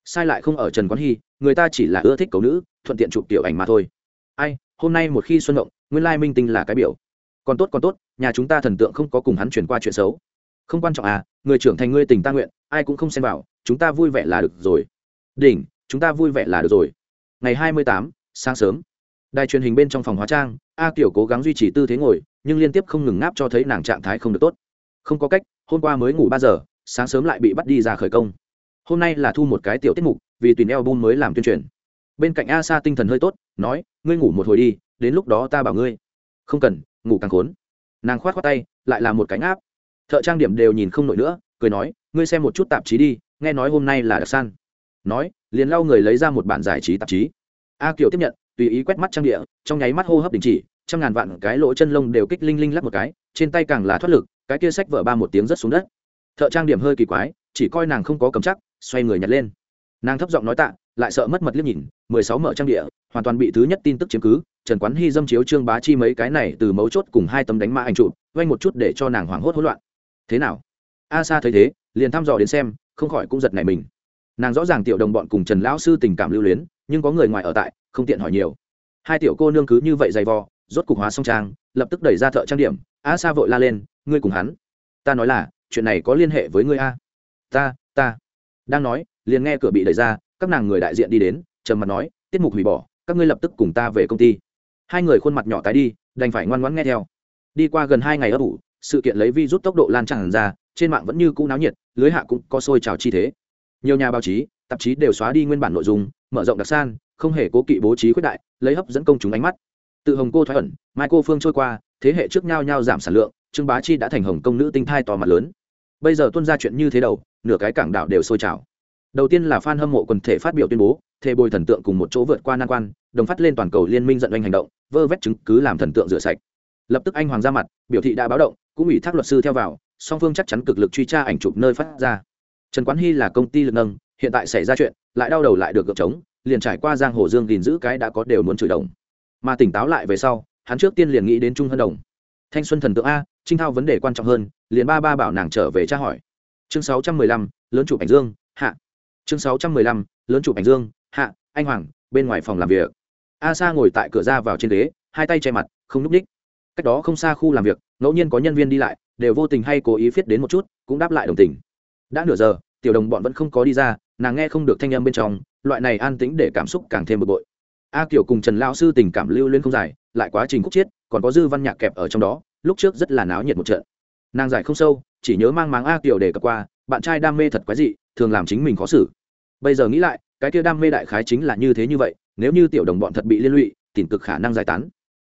Sai lại không ở trần quán hy, người ta chỉ là ưa thích cầu nữ, thuận tiện chụp tiểu ảnh mà thôi. Ai, hôm nay một khi xuân động, nguyên lai minh tinh là cái biểu còn tốt còn tốt, nhà chúng ta thần tượng không có cùng hắn chuyển qua chuyện xấu. Không quan trọng à người trưởng thành ngươi tình ta nguyện, ai cũng không xem vào, chúng ta vui vẻ là được rồi. Đỉnh, chúng ta vui vẻ là được rồi. Ngày hai mươi tám, sáng sớm. Đài truyền hình bên trong phòng hóa trang, a kiểu cố gắng duy trì tư thế ngồi, nhưng liên tiếp không ngừng ngáp cho thấy nàng trạng thái không được tốt. Không có cách, hôm qua mới ngủ ba giờ, sáng sớm lại bị bắt đi ra khởi công. Hôm nay là thu một cái tiểu tiết mục, vì tùy neo bun mới làm tuyên truyền. Bên cạnh a sa tinh thần hơi tốt, nói, ngươi ngủ một hồi đi, đến lúc đó ta bảo ngươi. Không cần ngủ càng khốn. Nàng khoát khoát tay, lại là một cánh áp thợ trang điểm đều nhìn không nổi nữa, cười nói, ngươi xem một chút tạp chí đi, nghe nói hôm nay là đặc san. Nói, liền lau người lấy ra một bản giải trí tạp chí. A kiều tiếp nhận, tùy ý quét mắt trang địa, trong nháy mắt hô hấp đình chỉ, trăm ngàn vạn cái lỗ chân lông đều kích linh linh lắc một cái, trên tay càng là thoát lực, cái kia sách vở ba một tiếng rất xuống đất. Thợ trang điểm hơi kỳ quái, chỉ coi nàng không có cầm chắc, xoay người nhặt lên. Nàng thấp giọng nói tạ, lại sợ mất mật liếc nhìn, mười sáu mở trang địa hoàn toàn bị thứ nhất tin tức chiếm cứ, trần quán hy dâm chiếu trương bá chi mấy cái này từ mấu chốt cùng hai tấm đánh mã anh trụ vanh một chút để cho nàng hoảng hốt hỗn loạn. Thế nào? A sa thấy thế, liền thăm dò đến xem, không khỏi cũng giật nảy mình. Nàng rõ ràng tiểu đồng bọn cùng trần lão sư tình cảm lưu luyến, nhưng có người ngoài ở tại, không tiện hỏi nhiều. Hai tiểu cô nương cứ như vậy dày vò, rốt cục hóa song trang, lập tức đẩy ra thợ trang điểm. A sa vội la lên, ngươi cùng hắn? Ta nói là, chuyện này có liên hệ với ngươi a? Ta ta. Đang nói, liền nghe cửa bị đẩy ra, các nàng người đại diện đi đến, trầm mặt nói, tiết mục hủy bỏ các ngươi lập tức cùng ta về công ty. Hai người khuôn mặt nhỏ tái đi, đành phải ngoan ngoãn nghe theo. Đi qua gần hai ngày ấp ủ, sự kiện lấy vi rút tốc độ lan tràn ra, trên mạng vẫn như cũ náo nhiệt, lưới hạ cũng có sôi trào chi thế. Nhiều nhà báo chí, tạp chí đều xóa đi nguyên bản nội dung, mở rộng đặc san, không hề cố kỵ bố trí khuyết đại, lấy hấp dẫn công chúng ánh mắt. Tự hồng cô thoái ẩn, mai cô phương trôi qua, thế hệ trước nhau nhau giảm sản lượng, trương bá chi đã thành hồng công nữ tinh thai to mặt lớn. Bây giờ tuân ra chuyện như thế đầu, nửa cái cảng đảo đều sôi trào. Đầu tiên là fan hâm mộ quần thể phát biểu tuyên bố, thề bồi thần tượng cùng một chỗ vượt qua nan quan đồng phát lên toàn cầu liên minh giận anh hành động, vơ vét chứng cứ làm thần tượng rửa sạch. Lập tức anh hoàng ra mặt, biểu thị đã báo động, cũng ủy thác luật sư theo vào, song phương chắc chắn cực lực truy tra ảnh chụp nơi phát ra. Trần quán hy là công ty lực nâng, hiện tại xảy ra chuyện, lại đau đầu lại được gợp trống, liền trải qua giang hồ dương gìn giữ cái đã có đều muốn chửi đồng. Mà tỉnh táo lại về sau, hắn trước tiên liền nghĩ đến trung hân đồng. Thanh xuân thần tượng a, trinh thao vấn đề quan trọng hơn, liền ba ba bảo nàng trở về tra hỏi. Chương sáu trăm mười lăm, lớn chủ ảnh dương, hạ. Chương sáu trăm mười lăm, lớn chủ ảnh dương, hạ, anh hoàng, bên ngoài phòng làm việc a sa ngồi tại cửa ra vào trên ghế, hai tay che mặt, không núp đích cách đó không xa khu làm việc, ngẫu nhiên có nhân viên đi lại, đều vô tình hay cố ý viết đến một chút, cũng đáp lại đồng tình. Đã nửa giờ, tiểu đồng bọn vẫn không có đi ra, nàng nghe không được thanh âm bên trong, loại này an tĩnh để cảm xúc càng thêm bực bội. A kiểu cùng trần lao sư tình cảm lưu lên không dài, lại quá trình khúc chiết, còn có dư văn nhạc kẹp ở trong đó, lúc trước rất là náo nhiệt một trận. Nàng giải không sâu, chỉ nhớ mang máng a kiểu để cập qua, bạn trai đam mê thật quái dị, thường làm chính mình khó xử. Bây giờ nghĩ lại, cái kia đam mê đại khái chính là như thế như vậy nếu như tiểu đồng bọn thật bị liên lụy, tìm cực khả năng giải tán.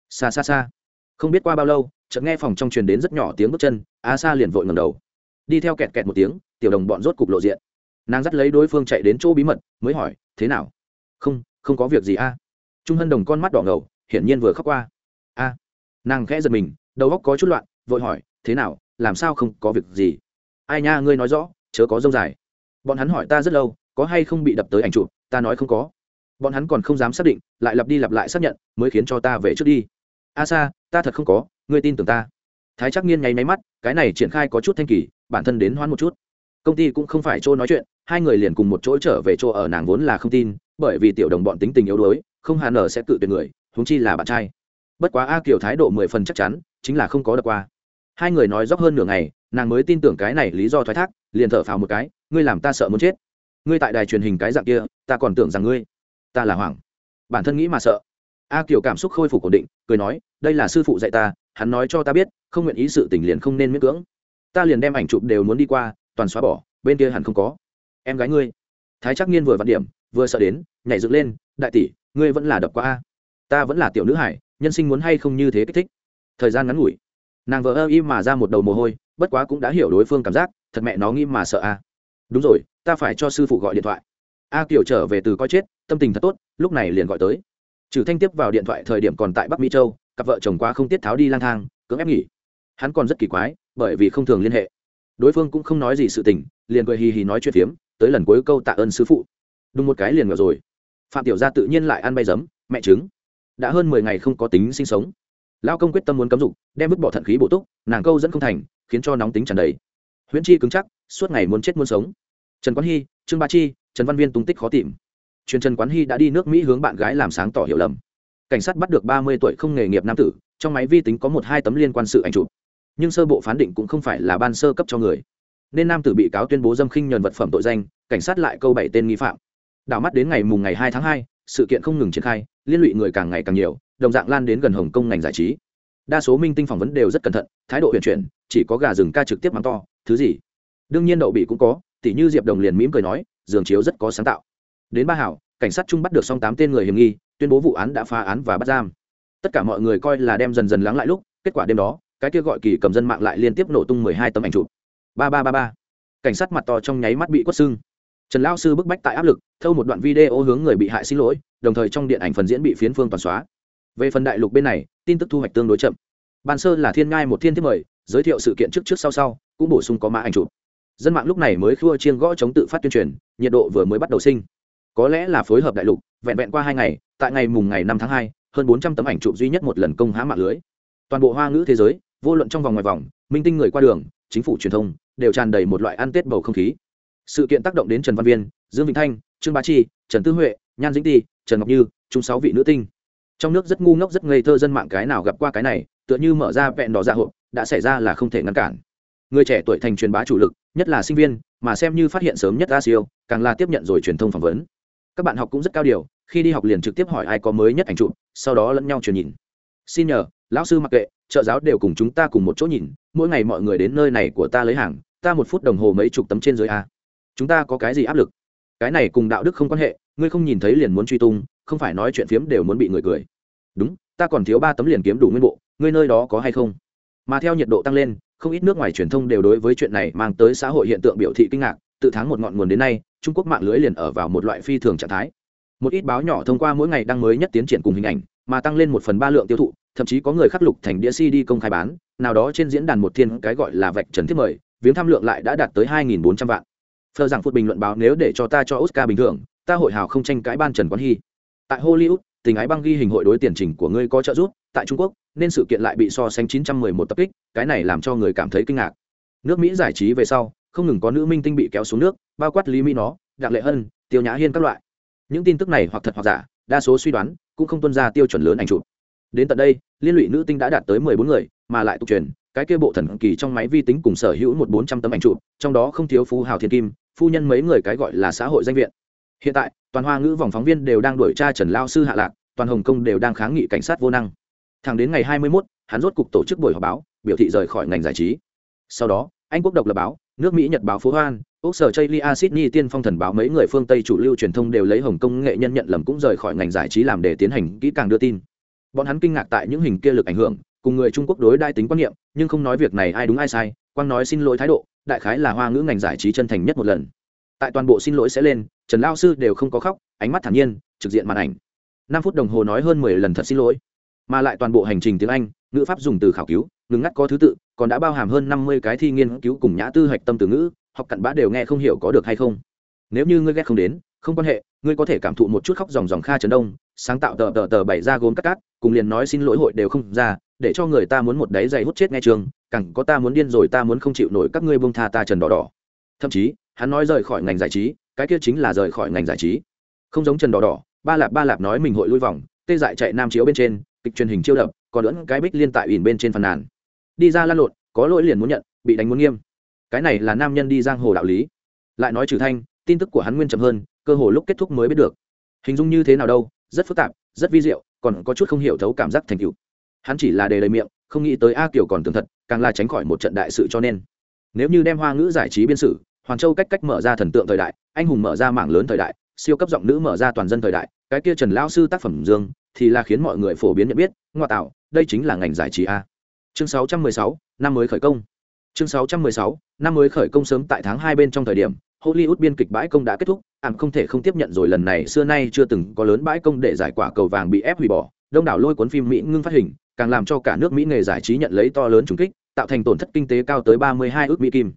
Xa xa xa. Không biết qua bao lâu, chợt nghe phòng trong truyền đến rất nhỏ tiếng bước chân, a sa liền vội ngầm đầu. Đi theo kẹt kẹt một tiếng, tiểu đồng bọn rốt cục lộ diện. Nàng dắt lấy đối phương chạy đến chỗ bí mật, mới hỏi, thế nào? Không không có việc gì a. Trung hân đồng con mắt đỏ ngầu, hiển nhiên vừa khóc qua. A. Nàng khẽ giật mình, đầu óc có chút loạn, vội hỏi, thế nào, làm sao không có việc gì? Ai nha, ngươi nói rõ, chớ có dông dài. Bọn hắn hỏi ta rất lâu, có hay không bị đập tới ảnh chụp, ta nói không có bọn hắn còn không dám xác định, lại lặp đi lặp lại xác nhận, mới khiến cho ta về trước đi. A sa, ta thật không có, ngươi tin tưởng ta. Thái chắc nghiên nháy máy mắt, cái này triển khai có chút thanh kỳ, bản thân đến hoãn một chút. Công ty cũng không phải chỗ nói chuyện, hai người liền cùng một chỗ trở về chỗ ở nàng vốn là không tin, bởi vì tiểu đồng bọn tính tình yếu đuối, không hà nở sẽ cự tuyệt người, huống chi là bạn trai. Bất quá a kiểu thái độ mười phần chắc chắn, chính là không có đợt qua. Hai người nói dốc hơn nửa ngày, nàng mới tin tưởng cái này lý do thoái thác, liền thở phào một cái, ngươi làm ta sợ muốn chết. Ngươi tại đài truyền hình cái dạng kia, ta còn tưởng rằng ngươi ta là hoàng bản thân nghĩ mà sợ. A kiều cảm xúc khôi phục ổn định, cười nói, đây là sư phụ dạy ta, hắn nói cho ta biết, không nguyện ý sự tình liền không nên miễn cưỡng. Ta liền đem ảnh chụp đều muốn đi qua, toàn xóa bỏ, bên kia hẳn không có. Em gái ngươi. Thái chắc nghiên vừa vặn điểm, vừa sợ đến, nhảy dựng lên, đại tỷ, ngươi vẫn là đập qua a. Ta vẫn là tiểu nữ hải, nhân sinh muốn hay không như thế kích thích? Thời gian ngắn ngủi. Nàng vợ ơ im mà ra một đầu mồ hôi, bất quá cũng đã hiểu đối phương cảm giác, thật mẹ nó nghĩ mà sợ a. Đúng rồi, ta phải cho sư phụ gọi điện thoại a kiều trở về từ coi chết, tâm tình thật tốt, lúc này liền gọi tới. Trừ thanh tiếp vào điện thoại thời điểm còn tại bắc mỹ châu, cặp vợ chồng quá không tiết tháo đi lang thang, cưỡng ép nghỉ. Hắn còn rất kỳ quái, bởi vì không thường liên hệ. Đối phương cũng không nói gì sự tình, liền cười hì hì nói chuyện phiếm, tới lần cuối câu tạ ơn sư phụ. Đúng một cái liền ngờ rồi. Phạm tiểu gia tự nhiên lại ăn bay giấm, mẹ trứng. Đã hơn mười ngày không có tính sinh sống. Lao công quyết tâm muốn cấm dục, đem vứt bỏ thận khí bổ túc, nàng câu dẫn không thành, khiến cho nóng tính tràn đầy. Huyễn chi cứng chắc, suốt ngày muốn chết muốn sống trần quán hy, trương ba chi, trần văn viên tung tích khó tìm. Truyền trần quán hy đã đi nước mỹ hướng bạn gái làm sáng tỏ hiểu lầm. Cảnh sát bắt được ba mươi tuổi không nghề nghiệp nam tử, trong máy vi tính có một hai tấm liên quan sự ảnh chụp. Nhưng sơ bộ phán định cũng không phải là ban sơ cấp cho người. Nên nam tử bị cáo tuyên bố dâm khinh nhờn vật phẩm tội danh, cảnh sát lại câu bảy tên nghi phạm. Đảo mắt đến ngày mùng ngày hai tháng hai, sự kiện không ngừng triển khai, liên lụy người càng ngày càng nhiều, đồng dạng lan đến gần hồng kông ngành giải trí. Đa số minh tinh phỏng vấn đều rất cẩn thận, thái độ huyền chuyển, chỉ có gà rừng ca trực tiếp mắng to, thứ gì? Đương nhiên đậu bị cũng có tỉ như diệp đồng liền mỉm cười nói, giường chiếu rất có sáng tạo. Đến ba hảo, cảnh sát trung bắt được xong tám tên người hiểm nghi, tuyên bố vụ án đã phá án và bắt giam. Tất cả mọi người coi là đem dần dần lắng lại lúc, kết quả đêm đó, cái kia gọi kỳ cầm dân mạng lại liên tiếp nổ tung mười hai tấm ảnh chụp. Ba ba ba ba. Cảnh sát mặt to trong nháy mắt bị quất xương trần lao sư bức bách tại áp lực, thâu một đoạn video hướng người bị hại xin lỗi, đồng thời trong điện ảnh phần diễn bị phiến phương toàn xóa. Về phần đại lục bên này, tin tức thu hoạch tương đối chậm. Ban sơ là thiên ngai một thiên thiết mời, giới thiệu sự kiện trước trước sau sau, cũng bổ sung có mã ảnh chụp dân mạng lúc này mới khua chiên gõ chống tự phát tuyên truyền, nhiệt độ vừa mới bắt đầu sinh. Có lẽ là phối hợp đại lục, vẹn vẹn qua hai ngày, tại ngày mùng ngày năm tháng hai, hơn bốn trăm tấm ảnh chụp duy nhất một lần công hãm mạng lưới. Toàn bộ hoa ngữ thế giới, vô luận trong vòng ngoài vòng, minh tinh người qua đường, chính phủ truyền thông, đều tràn đầy một loại ăn tết bầu không khí. Sự kiện tác động đến trần văn viên, dương vĩnh thanh, trương bá chi, trần tư huệ, nhan dĩnh ti, trần ngọc như, chung sáu vị nữ tinh. Trong nước rất ngu ngốc rất ngây thơ dân mạng cái nào gặp qua cái này, tựa như mở ra vẹn đỏ ra hộp, đã xảy ra là không thể ngăn cản người trẻ tuổi thành truyền bá chủ lực, nhất là sinh viên, mà xem như phát hiện sớm nhất asio càng là tiếp nhận rồi truyền thông phỏng vấn. Các bạn học cũng rất cao điều, khi đi học liền trực tiếp hỏi ai có mới nhất ảnh chụp, sau đó lẫn nhau truyền nhìn. Xin nhờ, lão sư mặc kệ, trợ giáo đều cùng chúng ta cùng một chỗ nhìn, mỗi ngày mọi người đến nơi này của ta lấy hàng, ta một phút đồng hồ mấy chục tấm trên dưới a. Chúng ta có cái gì áp lực? Cái này cùng đạo đức không quan hệ, ngươi không nhìn thấy liền muốn truy tung, không phải nói chuyện phiếm đều muốn bị người cười. Đúng, ta còn thiếu ba tấm liền kiếm đủ nguyên bộ, ngươi nơi đó có hay không? Mà theo nhiệt độ tăng lên không ít nước ngoài truyền thông đều đối với chuyện này mang tới xã hội hiện tượng biểu thị kinh ngạc. Từ tháng một ngọn nguồn đến nay, trung quốc mạng lưới liền ở vào một loại phi thường trạng thái. Một ít báo nhỏ thông qua mỗi ngày đăng mới nhất tiến triển cùng hình ảnh, mà tăng lên một phần ba lượng tiêu thụ, thậm chí có người khắc lục thành đĩa cd công khai bán, nào đó trên diễn đàn một thiên cái gọi là vạch trần thiết mời, viếng thăm lượng lại đã đạt tới hai bốn trăm vạn. Phờ rằng phút bình luận báo nếu để cho ta cho oscar bình thường, ta hội hào không tranh cãi ban trần quán hy. Tại hollywood, tình ái băng ghi hình hội đối tiền trình của ngươi có trợ giúp tại trung quốc, nên sự kiện lại bị so sánh 911 tập kích, cái này làm cho người cảm thấy kinh ngạc. Nước mỹ giải trí về sau, không ngừng có nữ minh tinh bị kéo xuống nước, bao quát lý mỹ nó, đặng lệ hân, tiêu nhã hiên các loại. Những tin tức này hoặc thật hoặc giả, đa số suy đoán, cũng không tuân ra tiêu chuẩn lớn ảnh chụp. Đến tận đây, liên lụy nữ tinh đã đạt tới 14 người, mà lại tục truyền, cái kia bộ thần kỳ trong máy vi tính cùng sở hữu một bốn trăm tấm ảnh chụp, trong đó không thiếu phú hào thiên kim, phu nhân mấy người cái gọi là xã hội danh viện. Hiện tại, toàn hoa ngữ vòng phóng viên đều đang đuổi tra trần lao sư hạ lạc, toàn hồng kông đều đang kháng nghị cảnh sát vô năng thẳng đến ngày 21, hắn rốt cục tổ chức buổi họp báo biểu thị rời khỏi ngành giải trí. Sau đó anh quốc độc lập báo nước mỹ nhật báo phố hoan úc sở chaylia sydney tiên phong thần báo mấy người phương tây chủ lưu truyền thông đều lấy hồng kông nghệ nhân nhận lầm cũng rời khỏi ngành giải trí làm để tiến hành kỹ càng đưa tin. Bọn hắn kinh ngạc tại những hình kia lực ảnh hưởng cùng người trung quốc đối đại tính quan niệm nhưng không nói việc này ai đúng ai sai quang nói xin lỗi thái độ đại khái là hoa ngữ ngành giải trí chân thành nhất một lần. Tại toàn bộ xin lỗi sẽ lên trần lao sư đều không có khóc ánh mắt thản nhiên trực diện màn ảnh. năm phút đồng hồ nói hơn mười lần thật xin lỗi mà lại toàn bộ hành trình tiếng anh, ngữ pháp dùng từ khảo cứu, ngừng ngắt có thứ tự, còn đã bao hàm hơn năm mươi cái thi nghiên cứu cùng nhã tư hạch tâm từ ngữ, học cặn bã đều nghe không hiểu có được hay không. Nếu như ngươi ghét không đến, không quan hệ, ngươi có thể cảm thụ một chút khóc dòng dòng kha trấn đông, sáng tạo tờ tờ tờ bày ra gốm cắt cát, cùng liền nói xin lỗi hội đều không ra, để cho người ta muốn một đáy dày hút chết nghe trường cẳng có ta muốn điên rồi ta muốn không chịu nổi các ngươi bông tha ta trần đỏ đỏ. Thậm chí, hắn nói rời khỏi ngành giải trí, cái kia chính là rời khỏi ngành giải trí. Không giống trần đỏ đỏ, ba lạp ba lạp nói mình hội lui vòng, tê dại chạy nam chiếu bên trên kịch truyền hình chiêu đập, còn lẫn cái bích liên tại ỉn bên trên phần nàn. Đi ra lan lộn, có lỗi liền muốn nhận, bị đánh muốn nghiêm. Cái này là nam nhân đi giang hồ đạo lý. Lại nói trừ thanh, tin tức của hắn nguyên chậm hơn, cơ hồ lúc kết thúc mới biết được. Hình dung như thế nào đâu, rất phức tạp, rất vi diệu, còn có chút không hiểu thấu cảm giác thành tựu. Hắn chỉ là đề lời miệng, không nghĩ tới a kiều còn tường thật, càng là tránh khỏi một trận đại sự cho nên. Nếu như đem hoa ngữ giải trí biên sử hoàn châu cách cách mở ra thần tượng thời đại, anh hùng mở ra mạng lớn thời đại, siêu cấp giọng nữ mở ra toàn dân thời đại, cái kia trần lão sư tác phẩm dương thì là khiến mọi người phổ biến nhận biết ngoa tạo đây chính là ngành giải trí a. Chương 616, năm mới khởi công. Chương 616, năm mới khởi công sớm tại tháng hai bên trong thời điểm hollywood biên kịch bãi công đã kết thúc ảm không thể không tiếp nhận rồi lần này xưa nay chưa từng có lớn bãi công để giải quả cầu vàng bị ép hủy bỏ đông đảo lôi cuốn phim mỹ ngưng phát hình càng làm cho cả nước mỹ nghề giải trí nhận lấy to lớn trùng kích tạo thành tổn thất kinh tế cao tới 32 ước mỹ kim.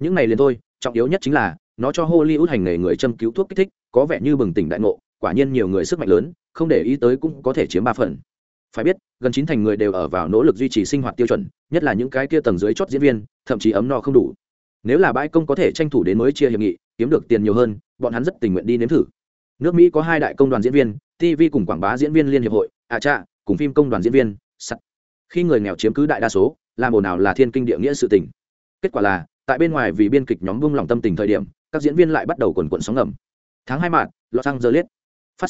Những này liền thôi trọng yếu nhất chính là nó cho hollywood hành nghề người châm cứu thuốc kích thích có vẻ như bừng tỉnh đại ngộ quả nhiên nhiều người sức mạnh lớn không để ý tới cũng có thể chiếm ba phần. Phải biết, gần chín thành người đều ở vào nỗ lực duy trì sinh hoạt tiêu chuẩn, nhất là những cái kia tầng dưới chót diễn viên, thậm chí ấm no không đủ. Nếu là bãi công có thể tranh thủ đến mới chia hiệp nghị, kiếm được tiền nhiều hơn, bọn hắn rất tình nguyện đi nếm thử. Nước mỹ có hai đại công đoàn diễn viên tv cùng quảng bá diễn viên liên hiệp hội ạ à cha, cùng phim công đoàn diễn viên, sắt. Khi người nghèo chiếm cứ đại đa số, làm ồn nào là thiên kinh địa nghĩa sự tình. Kết quả là, tại bên ngoài vì biên kịch nhóm buông lòng tâm tình thời điểm, các diễn viên lại bắt đầu quần quần sóng ngầm. Tháng hai mạng lọt xăng giờ liết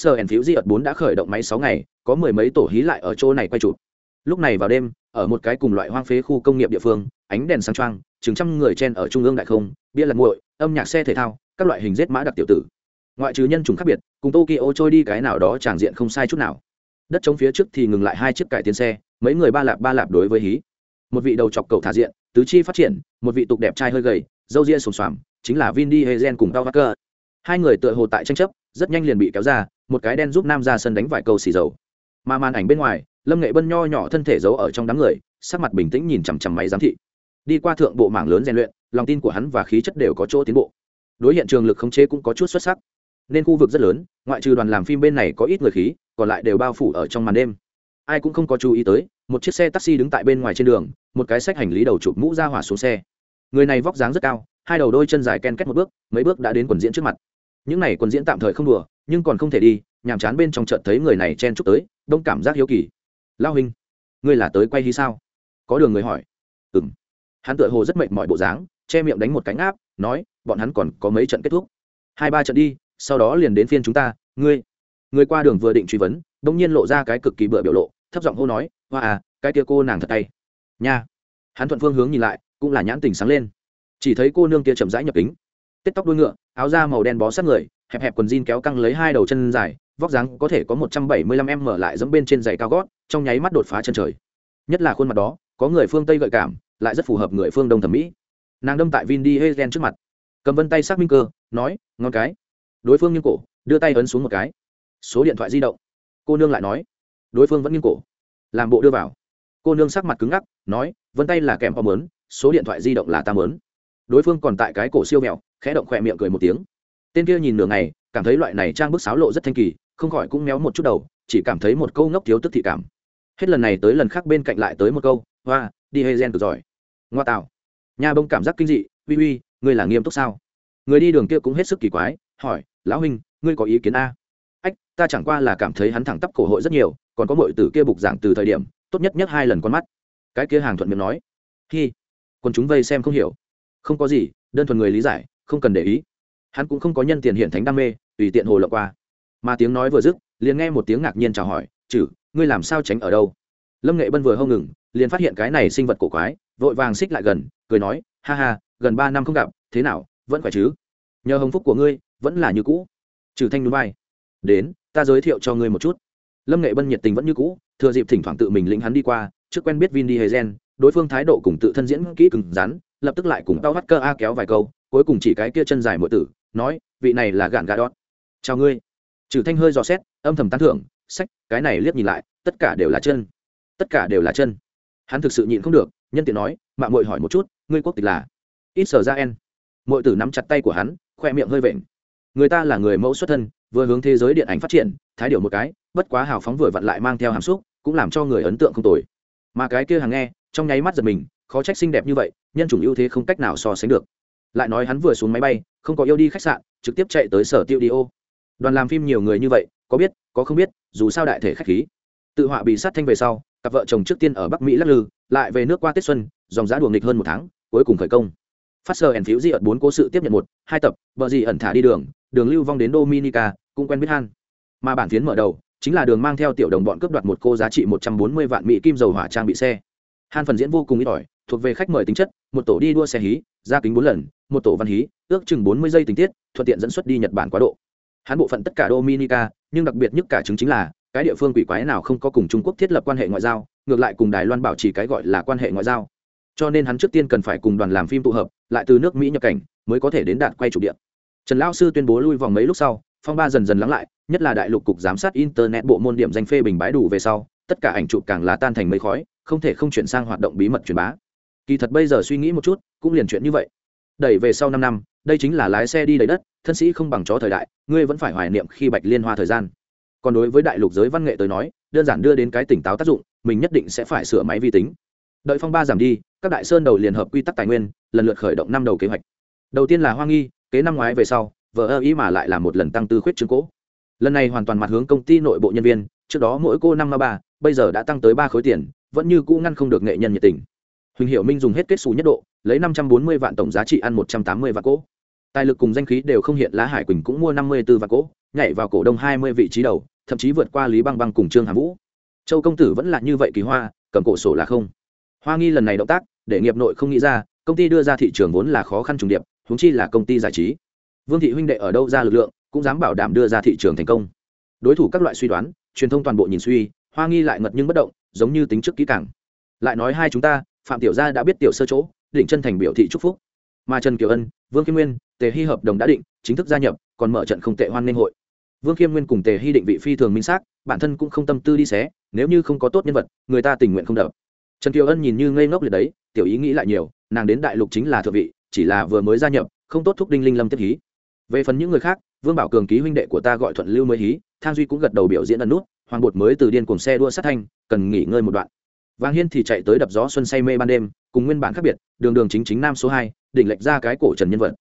ẩn phiếu di ợt bốn đã khởi động máy sáu ngày, có mười mấy tổ hí lại ở chỗ này quay chụp. Lúc này vào đêm, ở một cái cùng loại hoang phế khu công nghiệp địa phương, ánh đèn sáng trăng chừng trăm người chen ở trung ương đại không, bia lật nguội, âm nhạc xe thể thao, các loại hình rết mã đặc tiểu tử. Ngoại trừ nhân chủng khác biệt, cùng tokyo trôi đi cái nào đó tràng diện không sai chút nào. Đất chống phía trước thì ngừng lại hai chiếc cải tiến xe, mấy người ba lạp ba lạp đối với hí. Một vị đầu chọc cầu thả diện, tứ chi phát triển, một vị tục đẹp trai hơi gầy, râu ria sồm xoàm, chính là vin đi hezen cùng tao hai người tựa hồ tại tranh chấp rất nhanh liền bị kéo ra, một cái đen giúp nam ra sân đánh vài câu xì dầu. Mà màn ảnh bên ngoài, lâm nghệ bân nho nhỏ thân thể giấu ở trong đám người, sắc mặt bình tĩnh nhìn chằm chằm máy giám thị. Đi qua thượng bộ mảng lớn rèn luyện, lòng tin của hắn và khí chất đều có chỗ tiến bộ. Đối hiện trường lực khống chế cũng có chút xuất sắc. Nên khu vực rất lớn, ngoại trừ đoàn làm phim bên này có ít người khí, còn lại đều bao phủ ở trong màn đêm. Ai cũng không có chú ý tới, một chiếc xe taxi đứng tại bên ngoài trên đường, một cái sách hành lý đầu chụp mũ ra hỏa xuống xe. Người này vóc dáng rất cao, hai đầu đôi chân dài ken kết một bước, mấy bước đã đến quần diễn trước mặt những này còn quần diễn tạm thời không đùa, nhưng còn không thể đi, nhàm chán bên trong trận thấy người này chen chúc tới, đông cảm giác hiếu kỳ. Lao hình ngươi là tới quay hy sao? Có đường người hỏi. Ừ m hắn tựa hồ rất mệt mọi bộ dáng, che miệng đánh một cánh áp, nói, bọn hắn còn có mấy trận kết thúc. Hai ba trận đi, sau đó liền đến phiên chúng ta, ngươi. Người qua đường vừa định truy vấn đ ỗ n g nhiên lộ ra cái cực kỳ bựa biểu lộ, thấp giọng hô nói, hoa à cái tia cô nàng thật tay nha. Hắn thuận phương hướng nhìn lại, cũng là nhãn tình sáng lên. Chỉ thấy cô nương kia chậm rãi nhập kính tết tóc đuôi ngựa, áo da màu đen bó sát người, hẹp hẹp quần jean kéo căng lấy hai đầu chân dài, vóc dáng có thể có một trăm bảy mươi lăm em mở lại dẫm bên trên giày cao gót, trong nháy mắt đột phá chân trời. Nhất là khuôn mặt đó, có người phương tây gợi cảm, lại rất phù hợp người phương đông thẩm mỹ. Nàng đâm tại vin đi hezen trước mặt. Cầm vân tay xác minh cơ, nói ngon cái. Đối phương nghiêng cổ, đưa tay ấn xuống một cái. Số điện thoại di động. Cô nương lại nói. Đối phương vẫn nghiêng cổ. Làm bộ đưa vào. Cô nương sắc mặt cứng ngắc, nói, vân tay là kèm có mớn, số điện thoại di động là ta mớn đối phương còn tại cái cổ siêu mẹo khẽ động khỏe miệng cười một tiếng. Tên kia nhìn nửa ngày, cảm thấy loại này trang bức sáo lộ rất thanh kỳ, không khỏi cũng méo một chút đầu, chỉ cảm thấy một câu ngốc thiếu tức thị cảm. Hết lần này tới lần khác bên cạnh lại tới một câu, hoa, đi hay gen cực giỏi. Ngoa tạo. Nhà bông cảm giác kinh dị, uy uy, ngươi là nghiêm túc sao? Người đi đường kia cũng hết sức kỳ quái, hỏi, lão huynh, ngươi có ý kiến a? Ách, ta chẳng qua là cảm thấy hắn thẳng tắp cổ hội rất nhiều, còn có mọi từ kia bục giảng từ thời điểm, tốt nhất nhất hai lần con mắt. Cái kia hàng thuận miệng nói. Khi còn chúng vây xem không hiểu không có gì, đơn thuần người lý giải, không cần để ý. Hắn cũng không có nhân tiền hiện thánh đam mê, tùy tiện hồ lộ qua. Mà tiếng nói vừa dứt, liền nghe một tiếng ngạc nhiên chào hỏi, chử, ngươi làm sao tránh ở đâu? Lâm nghệ bân vừa hông ngừng, liền phát hiện cái này sinh vật cổ quái, vội vàng xích lại gần, cười nói, ha ha, gần ba năm không gặp, thế nào, vẫn khỏe chứ? Nhờ hồng phúc của ngươi, vẫn là như cũ. Trừ thanh núi vai đến, ta giới thiệu cho ngươi một chút. Lâm nghệ bân nhiệt tình vẫn như cũ, thừa dịp thỉnh thoảng tự mình lĩnh hắn đi qua, trước quen biết vin đi hề gen đối phương thái độ cùng tự thân diễn kỹ cứng rắn lập tức lại cùng tao vắt cơ a kéo vài câu, cuối cùng chỉ cái kia chân dài mọi tử, nói, vị này là gạn gà đót chào ngươi. Trừ thanh hơi dò xét, âm thầm tán thưởng, sách, cái này liếc nhìn lại, tất cả đều là chân. Tất cả đều là chân. Hắn thực sự nhịn không được, nhân tiện nói mạng mội hỏi một chút, ngươi quốc tịch là? Ít sở ra en. Muội tử nắm chặt tay của hắn, khoe miệng hơi vện người ta là người mẫu xuất thân, vừa hướng thế giới điện ảnh phát triển, thái điệu một cái, bất quá hào phóng vừa vặn lại mang theo hàm xúc, cũng làm cho người ấn tượng không tồi. Mà cái kia hàng nghe, trong nháy mắt giật mình khó trách xinh đẹp như vậy, nhân chủng ưu thế không cách nào so sánh được. Lại nói hắn vừa xuống máy bay, không có yêu đi khách sạn, trực tiếp chạy tới sở tiêu đi ô. Đoàn làm phim nhiều người như vậy, có biết, có không biết, dù sao đại thể khách khí. Tự họa bị sát thanh về sau, cặp vợ chồng trước tiên ở bắc mỹ lắc lư, lại về nước qua tết xuân, dòng giá đuồng nghịch hơn một tháng, cuối cùng khởi công. Phát sơ ẩn phiếu di ẩn bốn cố sự tiếp nhận một, hai tập, vợ gì ẩn thả đi đường đường lưu vong đến dominica, cũng quen biết han. Mà bản phiến mở đầu, chính là đường mang theo tiểu đồng bọn cướp đoạt một cô giá trị một trăm bốn mươi vạn mỹ kim dầu hỏa trang bị xe. Han phần diễn vô cùng ít ỏi thuộc về khách mời tính chất, một tổ đi đua xe hí, ra kính bốn lần, một tổ văn hí, ước chừng bốn mươi giây tình tiết, thuận tiện dẫn xuất đi nhật bản quá độ. Hắn bộ phận tất cả dominica, nhưng đặc biệt nhất cả chứng chính là, cái địa phương quỷ quái nào không có cùng trung quốc thiết lập quan hệ ngoại giao, ngược lại cùng đài loan bảo trì cái gọi là quan hệ ngoại giao. Cho nên hắn trước tiên cần phải cùng đoàn làm phim tụ hợp, lại từ nước mỹ nhập cảnh, mới có thể đến đạt quay chủ điện trần lão sư tuyên bố lui vòng mấy lúc sau, phong ba dần dần lắng lại, nhất là đại lục cục giám sát internet bộ môn điểm danh phê bình bái đủ về sau, tất cả ảnh chụp càng là tan thành mây khói, không thể không chuyển sang hoạt động bí mật truyền bá kỳ thật bây giờ suy nghĩ một chút, cũng liền chuyện như vậy. Đẩy về sau năm năm, đây chính là lái xe đi đầy đất, thân sĩ không bằng chó thời đại, ngươi vẫn phải hoài niệm khi bạch liên hoa thời gian. Còn đối với đại lục giới văn nghệ tới nói, đơn giản đưa đến cái tỉnh táo tác dụng, mình nhất định sẽ phải sửa máy vi tính. Đợi phong ba giảm đi, các đại sơn đầu liền hợp quy tắc tài nguyên, lần lượt khởi động năm đầu kế hoạch. Đầu tiên là hoa nghi, kế năm ngoái về sau vợ ơ ý mà lại là một lần tăng tư khuyết chứng cố. Lần này hoàn toàn mặt hướng công ty nội bộ nhân viên, trước đó mỗi cô năm ba, bây giờ đã tăng tới ba khối tiền, vẫn như cũ ngăn không được nghệ nhân nhiệt tình huỳnh hiệu minh dùng hết kết xù nhất độ, lấy năm trăm bốn mươi vạn tổng giá trị ăn một trăm tám mươi vạn cỗ. Tài lực cùng danh khí đều không hiện, lá hải quỳnh cũng mua năm mươi b ố vạn cỗ, nhảy vào cổ đông hai mươi vị trí đầu, thậm chí vượt qua lý băng băng cùng trương hà vũ. Châu công tử vẫn là như vậy kỳ hoa, cầm cổ sổ là không. Hoa nghi lần này động tác, để nghiệp nội không nghĩ ra, công ty đưa ra thị trường vốn là khó khăn trùng điệp húng chi là công ty giải trí. Vương thị huynh đệ ở đâu ra lực lượng, cũng dám bảo đảm đưa ra thị trường thành công. Đối thủ các loại suy đoán, truyền thông toàn bộ nhìn suy, hoa nghi lại ngật nhưng bất động, giống như tính trước kỹ càng. Lại nói hai chúng ta phạm tiểu gia đã biết tiểu sơ chỗ định chân thành biểu thị chúc phúc. Mà trần kiều ân, vương kim nguyên, tề hy hợp đồng đã định, chính thức gia nhập, còn mở trận không tệ hoan nghênh hội. Vương kim nguyên cùng tề hy định vị phi thường minh xác, bản thân cũng không tâm tư đi xé, nếu như không có tốt nhân vật, người ta tình nguyện không đập trần kiều ân nhìn như ngây ngốc liệt đấy, tiểu ý nghĩ lại nhiều, nàng đến đại lục chính là thượng vị, chỉ là vừa mới gia nhập, không tốt thúc đinh linh lâm tiếp hí. Về phần những người khác, vương bảo cường ký huynh đệ của ta gọi thuận lưu mới hí, thang duy cũng gật đầu biểu diễn ẩn nút, hoàng bột mới từ điên cùng xe đua sát thanh, cần nghỉ ngơi một đoạn vàng hiên thì chạy tới đập gió xuân say mê ban đêm cùng nguyên bản khác biệt đường đường chính chính nam số hai đỉnh lệch ra cái cổ trần nhân vật.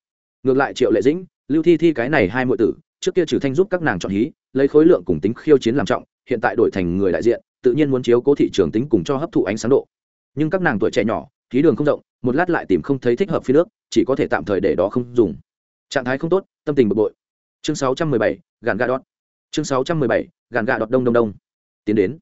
Ngược lại triệu lệ dĩnh lưu thi thi cái này hai mọi tử trước kia trừ thanh giúp các nàng chọn hí lấy khối lượng cùng tính khiêu chiến làm trọng hiện tại đổi thành người đại diện tự nhiên muốn chiếu cố thị trường tính cùng cho hấp thụ ánh sáng độ. Nhưng các nàng tuổi trẻ nhỏ khí đường không rộng một lát lại tìm không thấy thích hợp phi nước chỉ có thể tạm thời để đó không dùng. Trạng thái không tốt tâm tình bực bội. Chương 617, gàn gà đọt. Chương 617, gàn gà đọt đông đông đông. Tiến đến.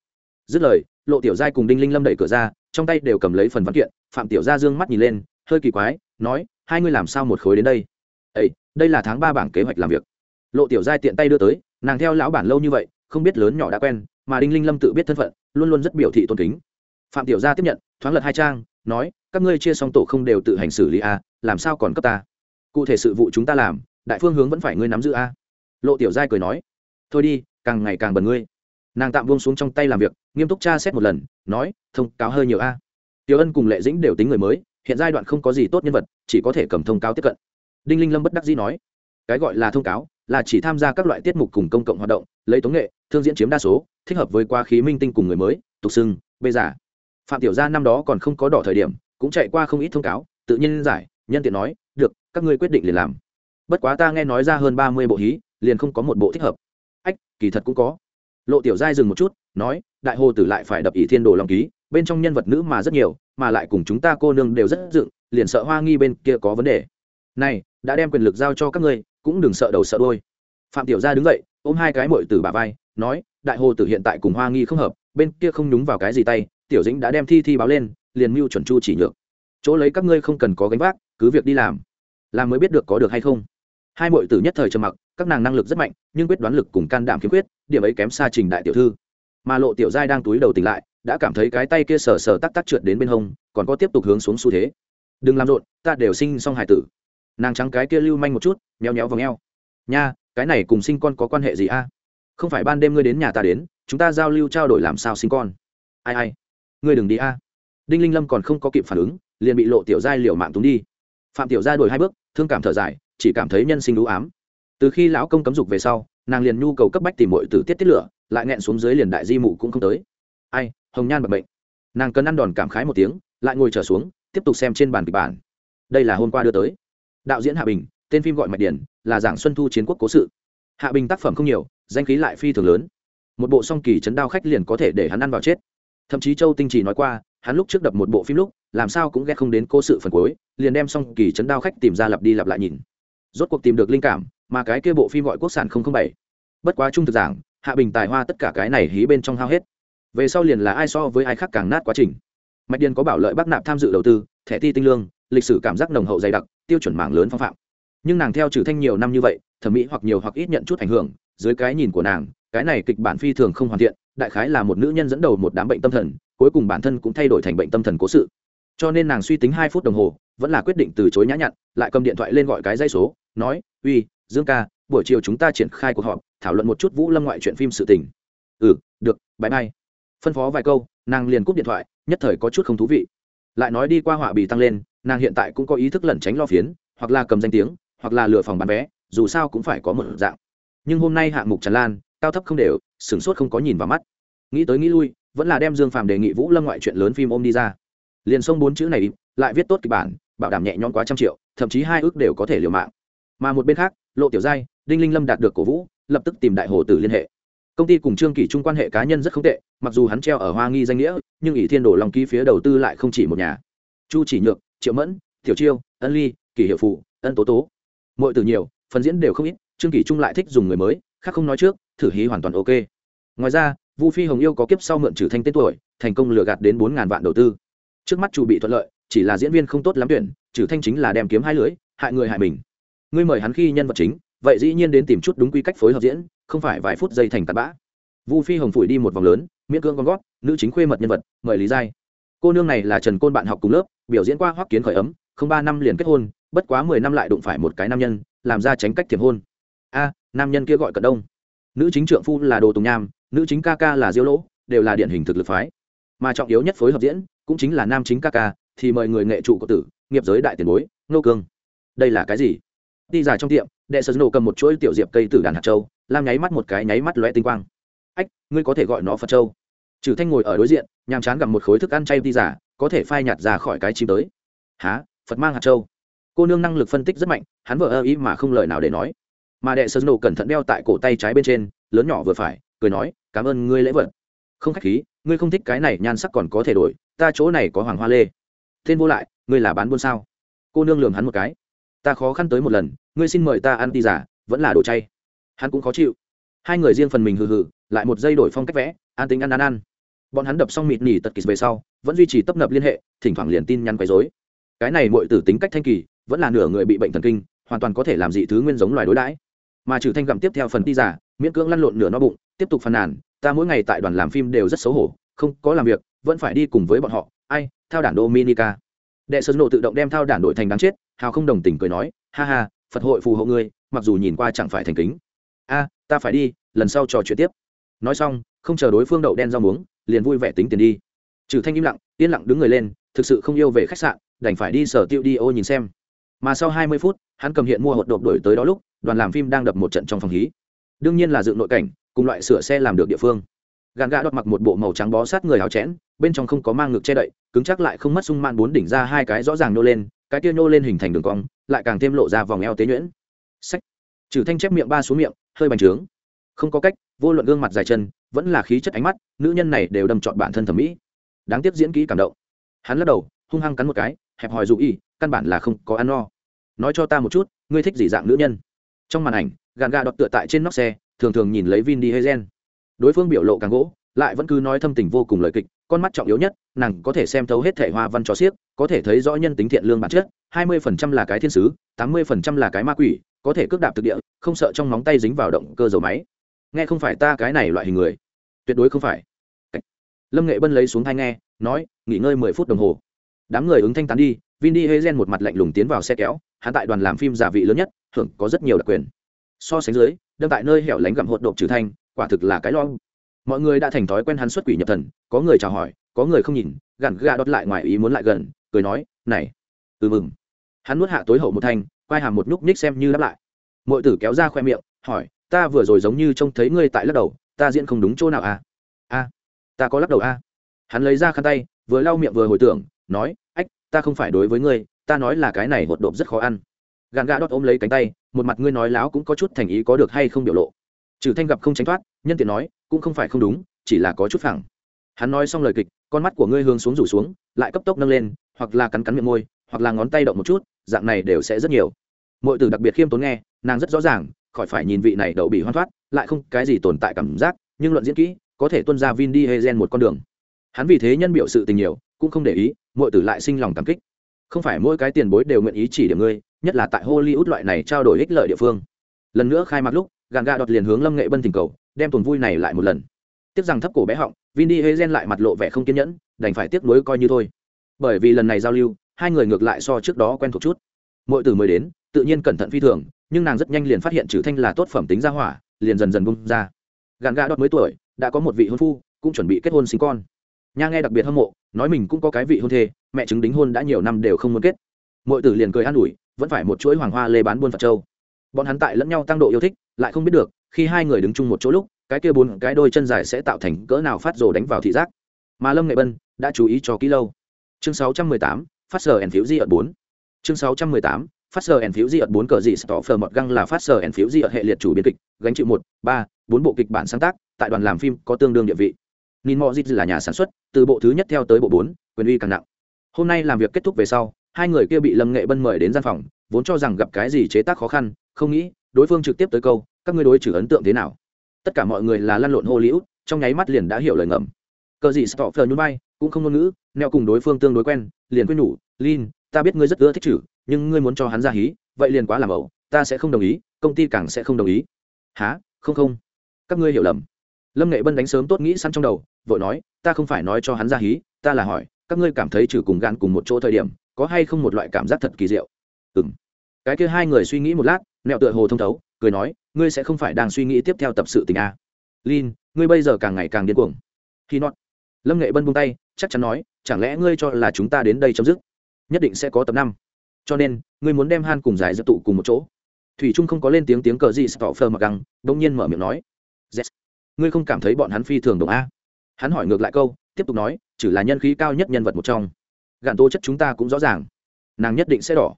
Dứt lời lộ tiểu giai cùng đinh linh lâm đẩy cửa ra trong tay đều cầm lấy phần văn kiện phạm tiểu gia dương mắt nhìn lên hơi kỳ quái nói hai ngươi làm sao một khối đến đây? Ấy đây là tháng ba bảng kế hoạch làm việc. Lộ tiểu giai tiện tay đưa tới nàng theo lão bản lâu như vậy không biết lớn nhỏ đã quen mà đinh linh lâm tự biết thân phận luôn luôn rất biểu thị tôn kính. Phạm tiểu gia tiếp nhận thoáng lật hai trang nói các ngươi chia xong tổ không đều tự hành xử lý a à, làm sao còn cấp ta? Cụ thể sự vụ chúng ta làm đại phương hướng vẫn phải ngươi nắm giữ a. Lộ tiểu giai cười nói thôi đi càng ngày càng bần ngươi nàng tạm buông xuống trong tay làm việc, nghiêm túc tra xét một lần, nói, thông cáo hơi nhiều a. Tiểu ân cùng lệ dĩnh đều tính người mới, hiện giai đoạn không có gì tốt nhân vật, chỉ có thể cầm thông cáo tiếp cận. Đinh linh lâm bất đắc dĩ nói, cái gọi là thông cáo, là chỉ tham gia các loại tiết mục cùng công cộng hoạt động, lấy tống nghệ, thương diễn chiếm đa số, thích hợp với quá khí minh tinh cùng người mới, tục xưng, bê giả. Phạm tiểu gia năm đó còn không có đỏ thời điểm, cũng chạy qua không ít thông cáo, tự nhiên giải, nhân tiện nói, được, các ngươi quyết định liền làm. Bất quá ta nghe nói ra hơn ba mươi bộ hí, liền không có một bộ thích hợp. Ách, kỳ thật cũng có lộ tiểu giai dừng một chút, nói, đại hồ tử lại phải đập ỷ thiên đồ lòng ký, bên trong nhân vật nữ mà rất nhiều, mà lại cùng chúng ta cô nương đều rất dựng, liền sợ hoa nghi bên kia có vấn đề. Này, đã đem quyền lực giao cho các ngươi, cũng đừng sợ đầu sợ đôi phạm tiểu gia đứng dậy, ôm hai cái mội từ bà vai, nói, đại hồ tử hiện tại cùng hoa nghi không hợp, bên kia không nhúng vào cái gì tay, tiểu dĩnh đã đem thi thi báo lên, liền mưu chuẩn chu chỉ nhược. Chỗ lấy các ngươi không cần có gánh vác, cứ việc đi làm. Làm mới biết được có được hay không. Hai mội tử nhất thời trầm mặc, các nàng năng lực rất mạnh, nhưng quyết đoán lực cùng can đảm khiếm khuyết điểm ấy kém xa trình đại tiểu thư. Mà lộ tiểu giai đang túi đầu tỉnh lại, đã cảm thấy cái tay kia sờ sờ tắc tắc trượt đến bên hông, còn có tiếp tục hướng xuống xu thế. Đừng làm rộn, ta đều sinh xong hải tử. Nàng trắng cái kia lưu manh một chút, méo méo vào ngheo nha, cái này cùng sinh con có quan hệ gì a? Không phải ban đêm ngươi đến nhà ta đến, chúng ta giao lưu trao đổi làm sao sinh con? Ai ai, ngươi đừng đi a. Đinh linh lâm còn không có kịp phản ứng, liền bị lộ tiểu giai liều mạng túng đi. Phạm tiểu giai đổi hai bước, thương cảm thở dài, chỉ cảm thấy nhân sinh đũ ám. Từ khi lão công cấm dục về sau nàng liền nhu cầu cấp bách tìm mọi từ tiết tiết lửa, lại nghẹn xuống dưới liền đại di mụ cũng không tới. Ai, hồng nhan bật bệnh nàng cần ăn đòn cảm khái một tiếng, lại ngồi trở xuống, tiếp tục xem trên bàn kịch bản. Đây là hôm qua đưa tới. Đạo diễn hạ bình, tên phim gọi mạch điển, là giảng xuân thu chiến quốc cố sự. Hạ bình tác phẩm không nhiều, danh khí lại phi thường lớn. Một bộ song kỳ chấn đao khách liền có thể để hắn ăn vào chết. Thậm chí châu tinh chỉ nói qua, hắn lúc trước đập một bộ phim lúc, làm sao cũng ghét không đến cố sự phần cuối, liền đem song kỳ chấn đao khách tìm ra lặp đi lặp lại nhìn. Rốt cuộc tìm được linh cảm mà cái kia bộ phim gọi quốc sản bảy. Bất quá trung thực giảng, hạ bình tài hoa tất cả cái này hí bên trong hao hết. Về sau liền là ai so với ai khác càng nát quá trình. Mạch điền có bảo lợi bắc nạp tham dự đầu tư, thẻ ti tinh lương, lịch sử cảm giác nồng hậu dày đặc, tiêu chuẩn mạng lớn phong phạm. Nhưng nàng theo trừ thanh nhiều năm như vậy, thẩm mỹ hoặc nhiều hoặc ít nhận chút ảnh hưởng, dưới cái nhìn của nàng, cái này kịch bản phi thường không hoàn thiện, đại khái là một nữ nhân dẫn đầu một đám bệnh tâm thần, cuối cùng bản thân cũng thay đổi thành bệnh tâm thần cố sự. Cho nên nàng suy tính hai phút đồng hồ, vẫn là quyết định từ chối nhã nhặn, lại cầm điện thoại lên gọi cái dây số, nói, uy dương ca, buổi chiều chúng ta triển khai cuộc họp, thảo luận một chút vũ lâm ngoại chuyện phim sự tình. Ừ được bãi bay phân phó vài câu, nàng liền cúp điện thoại, nhất thời có chút không thú vị. Lại nói đi qua họa bì tăng lên, nàng hiện tại cũng có ý thức lẩn tránh lo phiến, hoặc là cầm danh tiếng, hoặc là lừa phòng bán vé, dù sao cũng phải có một dạng. Nhưng hôm nay hạng mục tràn lan, cao thấp không đều, sửng sốt không có nhìn vào mắt. Nghĩ tới nghĩ lui, vẫn là đem dương phàm đề nghị vũ lâm ngoại chuyện lớn phim ôm đi ra. Liền xông bốn chữ này, lại viết tốt kịch bản, bảo đảm nhẹ nhõm quá trăm triệu, thậm chí hai ước đều có thể liều mạng. Mà một bên khác lộ tiểu giai đinh linh lâm đạt được cổ vũ lập tức tìm đại hồ tử liên hệ. Công ty cùng trương kỷ trung quan hệ cá nhân rất không tệ mặc dù hắn treo ở hoa nghi danh nghĩa nhưng ỷ thiên đổ lòng ký phía đầu tư lại không chỉ một nhà. Chu chỉ nhược triệu mẫn tiểu chiêu ân ly kỷ hiệu phụ ân tố tố. Mọi từ nhiều phần diễn đều không ít trương kỷ trung lại thích dùng người mới khác không nói trước thử hí hoàn toàn ok. Ngoài ra vu phi hồng yêu có kiếp sau mượn trừ thanh tên tuổi thành công lừa gạt đến bốn ngàn vạn đầu tư. Trước mắt chủ bị thuận lợi chỉ là diễn viên không tốt lắm tuyển trừ thanh chính là đem kiếm hai lưới, hại người hại mình ngươi mời hắn khi nhân vật chính, vậy dĩ nhiên đến tìm chút đúng quy cách phối hợp diễn, không phải vài phút giây thành tạt bã. Vu phi hồng phủi đi một vòng lớn, miễn cưỡng con gót, nữ chính khuê mật nhân vật, mời lý giai. Cô nương này là trần côn bạn học cùng lớp, biểu diễn qua hoắc kiến khởi ấm, không ba năm liền kết hôn, bất quá mười năm lại đụng phải một cái nam nhân, làm ra tránh cách thiệp hôn. A, nam nhân kia gọi cận đông. Nữ chính trượng phu là đồ tùng nham, nữ chính ca ca là diêu lỗ, đều là điển hình thực lực phái. Mà trọng yếu nhất phối hợp diễn, cũng chính là nam chính ca ca, thì mời người nghệ trụ của tử, nghiệp giới đại tiền bối nô cương. Đây là cái gì? Đi dài trong tiệm, đệ sơn nổ cầm một chuỗi tiểu diệp cây từ đàn hạt châu, làm nháy mắt một cái nháy mắt lóe tinh quang. Ách, ngươi có thể gọi nó phật châu. Trừ thanh ngồi ở đối diện, nhàm chán gặm một khối thức ăn chay đi giả có thể phai nhạt ra khỏi cái chim tới. Há phật mang hạt châu. Cô nương năng lực phân tích rất mạnh, hắn vợ ơ ý mà không lời nào để nói. Mà đệ sơn nổ cẩn thận đeo tại cổ tay trái bên trên, lớn nhỏ vừa phải, cười nói, cảm ơn ngươi lễ vật. Không khách khí, ngươi không thích cái này, nhan sắc còn có thể đổi, ta chỗ này có hoàng hoa lê. Tên vô lại, ngươi là bán buôn sao? Cô nương lường hắn một cái. Ta khó khăn tới một lần ngươi xin mời ta ăn ti giả, vẫn là đồ chay. Hắn cũng khó chịu. Hai người riêng phần mình hừ hừ, lại một giây đổi phong cách vẽ, an tính ăn ăn ăn. Bọn hắn đập xong mịt nỉ tật kỳ về sau, vẫn duy trì tấp nập liên hệ, thỉnh thoảng liền tin nhắn quấy dối cái này mọi tử tính cách thanh kỳ, vẫn là nửa người bị bệnh thần kinh, hoàn toàn có thể làm dị thứ nguyên giống loài đối đãi. Mà trừ thanh gặm tiếp theo phần ti giả, miễn cưỡng lăn lộn nửa no bụng, tiếp tục phàn nàn, ta mỗi ngày tại đoàn làm phim đều rất xấu hổ, không có làm việc, vẫn phải đi cùng với bọn họ. Ai, thao đản dominica. Đệ sơn nộ tự động đem thao đản đổi thành đáng chết, hào không đồng tình cười nói, ha ha phật hội phù hộ ngươi, mặc dù nhìn qua chẳng phải thành kính. A, ta phải đi, lần sau trò chuyện tiếp. Nói xong, không chờ đối phương đậu đen rau muống, liền vui vẻ tính tiền đi. Trừ thanh im lặng, yên lặng đứng người lên, thực sự không yêu về khách sạn, đành phải đi sở tiêu đi ô nhìn xem. Mà sau hai mươi phút, hắn cầm hiện mua hột độp đổi tới đó lúc, đoàn làm phim đang đập một trận trong phòng hí. Đương nhiên là dựng nội cảnh, cùng loại sửa xe làm được địa phương. Gàn gà đọt mặc một bộ màu trắng bó sát người áo chẽn, bên trong không có mang ngực che đậy, cứng chắc lại không mất sung man bốn đỉnh ra hai cái rõ ràng nô lên, cái kia nô lên hình thành đường cong lại càng thêm lộ ra vòng eo tế nhuyễn. Sách. Trừ thanh chép miệng ba xuống miệng, hơi bành trướng. Không có cách, vô luận gương mặt dài chân, vẫn là khí chất ánh mắt, nữ nhân này đều đâm chọn bản thân thẩm mỹ. Đáng tiếc diễn kỹ cảm động. Hắn lắc đầu, hung hăng cắn một cái, hẹp hòi dù y, căn bản là không có ăn no. Nói cho ta một chút, ngươi thích gì dạng nữ nhân? Trong màn ảnh gàn gà đọt tựa tại trên nóc xe, thường thường nhìn lấy vin đi hay gen đối phương biểu lộ càng gỗ, lại vẫn cứ nói thâm tình vô cùng lời kịch, con mắt trọng yếu nhất, nàng có thể xem thấu hết thể hoa văn cho xiếc, có thể thấy rõ nhân tính thiện lương bản chất hai mươi phần trăm là cái thiên sứ, tám mươi phần trăm là cái ma quỷ, có thể cước đạp thực địa, không sợ trong móng tay dính vào động cơ dầu máy. Nghe không phải ta cái này loại hình người. Tuyệt đối không phải. Lâm nghệ bân lấy xuống thai nghe, nói, nghỉ ngơi mười phút đồng hồ. Đám người ứng thanh tán đi, vin đi một mặt lạnh lùng tiến vào xe kéo, hắn tại đoàn làm phim giả vị lớn nhất, hưởng có rất nhiều đặc quyền. So sánh dưới, đâm tại nơi hẻo lánh gặm hột độp trừ thanh, quả thực là cái lo. Mọi người đã thành thói quen hắn xuất quỷ nhập thần, có người chào hỏi, có người không nhìn, gặn gà đót lại ngoài ý muốn lại gần, cười nói, này ừ mừng hắn nuốt hạ tối hậu một thanh, quai hàm một nhúc nhích xem như đáp lại. Mọi tử kéo ra khoe miệng, hỏi, ta vừa rồi giống như trông thấy ngươi tại lắc đầu, ta diễn không đúng chỗ nào à? A, ta có lắc đầu a. À? hắn lấy ra khăn tay, vừa lau miệng vừa hồi tưởng, nói, ách, ta không phải đối với ngươi, ta nói là cái này hột độp rất khó ăn. Gàn gà đót ôm lấy cánh tay, một mặt ngươi nói láo cũng có chút thành ý có được hay không biểu lộ. Trừ thanh gặp không tránh thoát, nhân tiện nói, cũng không phải không đúng, chỉ là có chút phẳng. Hắn nói xong lời kịch, con mắt của ngươi hướng xuống rủ xuống, lại cấp tốc nâng lên, hoặc là cắn cắn miệng môi, hoặc là ngón tay động một chút dạng này đều sẽ rất nhiều. Mọi từ đặc biệt khiêm tốn nghe, nàng rất rõ ràng, khỏi phải nhìn vị này đậu bị hoan thoát, lại không cái gì tồn tại cảm giác, nhưng luận diễn kỹ, có thể tuân ra vin đi hay gen một con đường. Hắn vì thế nhân biểu sự tình nhiều, cũng không để ý mọi từ lại sinh lòng cảm kích. Không phải mỗi cái tiền bối đều nguyện ý chỉ điểm ngươi, nhất là tại hollywood loại này trao đổi ích lợi địa phương. Lần nữa khai mạc lúc gàn gà đọt liền hướng lâm nghệ bân tình cầu, đem tuần vui này lại một lần. Tiếc rằng thấp cổ bé họng vin đi hay gen lại mặt lộ vẻ không kiên nhẫn, đành phải tiếc nuối coi như thôi. Bởi vì lần này giao lưu hai người ngược lại so trước đó quen thuộc chút. Mỗi từ mới đến tự nhiên cẩn thận phi thường nhưng nàng rất nhanh liền phát hiện trừ thanh là tốt phẩm tính ra hỏa liền dần dần bung ra. Gạn gà đọt mới tuổi đã có một vị hôn phu cũng chuẩn bị kết hôn sinh con. Nha nghe đặc biệt hâm mộ nói mình cũng có cái vị hôn thê mẹ chứng đính hôn đã nhiều năm đều không muốn kết. Mỗi tử liền cười an ủi vẫn phải một chuỗi hoàng hoa lê bán buôn phật châu. Bọn hắn tại lẫn nhau tăng độ yêu thích lại không biết được khi hai người đứng chung một chỗ lúc cái kia bốn cái đôi chân dài sẽ tạo thành cỡ nào phát rồ đánh vào thị giác. Mà lâm nghệ bân đã chú ý cho kỹ lâu. Chương 618, phát sở ẩn phiếu di ở bốn. Chương 618, phát sờ ẩn phiếu di ợt bốn cờ dị stọ phờ mọt găng là phát sờ ẩn phiếu di ợt hệ liệt chủ biên kịch gánh chịu một ba bốn bộ kịch bản sáng tác tại đoàn làm phim có tương đương địa vị. Nin mò dịt là nhà sản xuất từ bộ thứ nhất theo tới bộ bốn quyền uy càng nặng. Hôm nay làm việc kết thúc về sau hai người kia bị lâm nghệ bân mời đến gian phòng vốn cho rằng gặp cái gì chế tác khó khăn không nghĩ đối phương trực tiếp tới câu các ngươi đối trừ ấn tượng thế nào? Tất cả mọi người là lăn lộn hollywood trong nháy mắt liền đã hiểu lời ngầm. Cờ gì stop phờ nhún bay cũng không ngôn ngữ neo cùng đối phương tương đối quen, liền quyết nhủ, lin, ta biết ngươi rất ưa thích chử nhưng ngươi muốn cho hắn ra hí, vậy liền quá làm ẩu ta sẽ không đồng ý, công ty càng sẽ không đồng ý. Há không không. Các ngươi hiểu lầm. Lâm nghệ bân đánh sớm tốt nghĩ săn trong đầu, vội nói, ta không phải nói cho hắn ra hí, ta là hỏi, các ngươi cảm thấy trừ cùng gan cùng một chỗ thời điểm, có hay không một loại cảm giác thật kỳ diệu? Ừ m cái kia hai người suy nghĩ một lát, nẹo tựa hồ thông thấu, cười nói, ngươi sẽ không phải đang suy nghĩ tiếp theo tập sự tình a. Lin, ngươi bây giờ càng ngày càng điên cuồng. Khi nót lâm nghệ bân buông tay chắc chắn nói, chẳng lẽ ngươi cho là chúng ta đến đây chấm dứt? Nhất định sẽ có tập năm. Cho nên, ngươi muốn đem han cùng giải dập tụ cùng một chỗ. Thủy trung không có lên tiếng tiếng cờ gì stopher mặc găng bỗng nhiên mở miệng nói. Yes. ngươi không cảm thấy bọn hắn phi thường đồng a? Hắn hỏi ngược lại câu, tiếp tục nói chỉ là nhân khí cao nhất nhân vật một trong. Gạn tô chất chúng ta cũng rõ ràng. Nàng nhất định sẽ đỏ.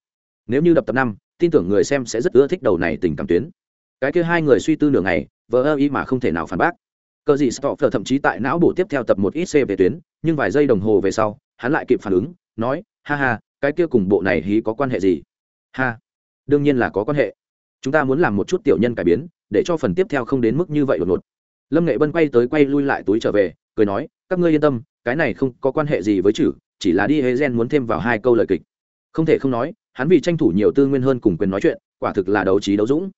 Nếu như đập tập năm, tin tưởng người xem sẽ rất ưa thích đầu này tình cảm tuyến. Cái kia hai người suy tư nửa ngày, vờ ơ ý mà không thể nào phản bác cờ gì stopher thậm chí tại não bộ tiếp theo tập một ít c về tuyến, nhưng vài giây đồng hồ về sau, hắn lại kịp phản ứng, nói, ha ha, cái kia cùng bộ này hí có quan hệ gì? Ha, đương nhiên là có quan hệ. Chúng ta muốn làm một chút tiểu nhân cải biến, để cho phần tiếp theo không đến mức như vậy đột ngột. Lâm nghệ bân quay tới quay lui lại túi trở về, cười nói, các ngươi yên tâm, cái này không có quan hệ gì với chử chỉ là đi hê gen muốn thêm vào hai câu lời kịch. Không thể không nói, hắn vì tranh thủ nhiều tư nguyên hơn cùng quyền nói chuyện, quả thực là đấu trí đấu dũng.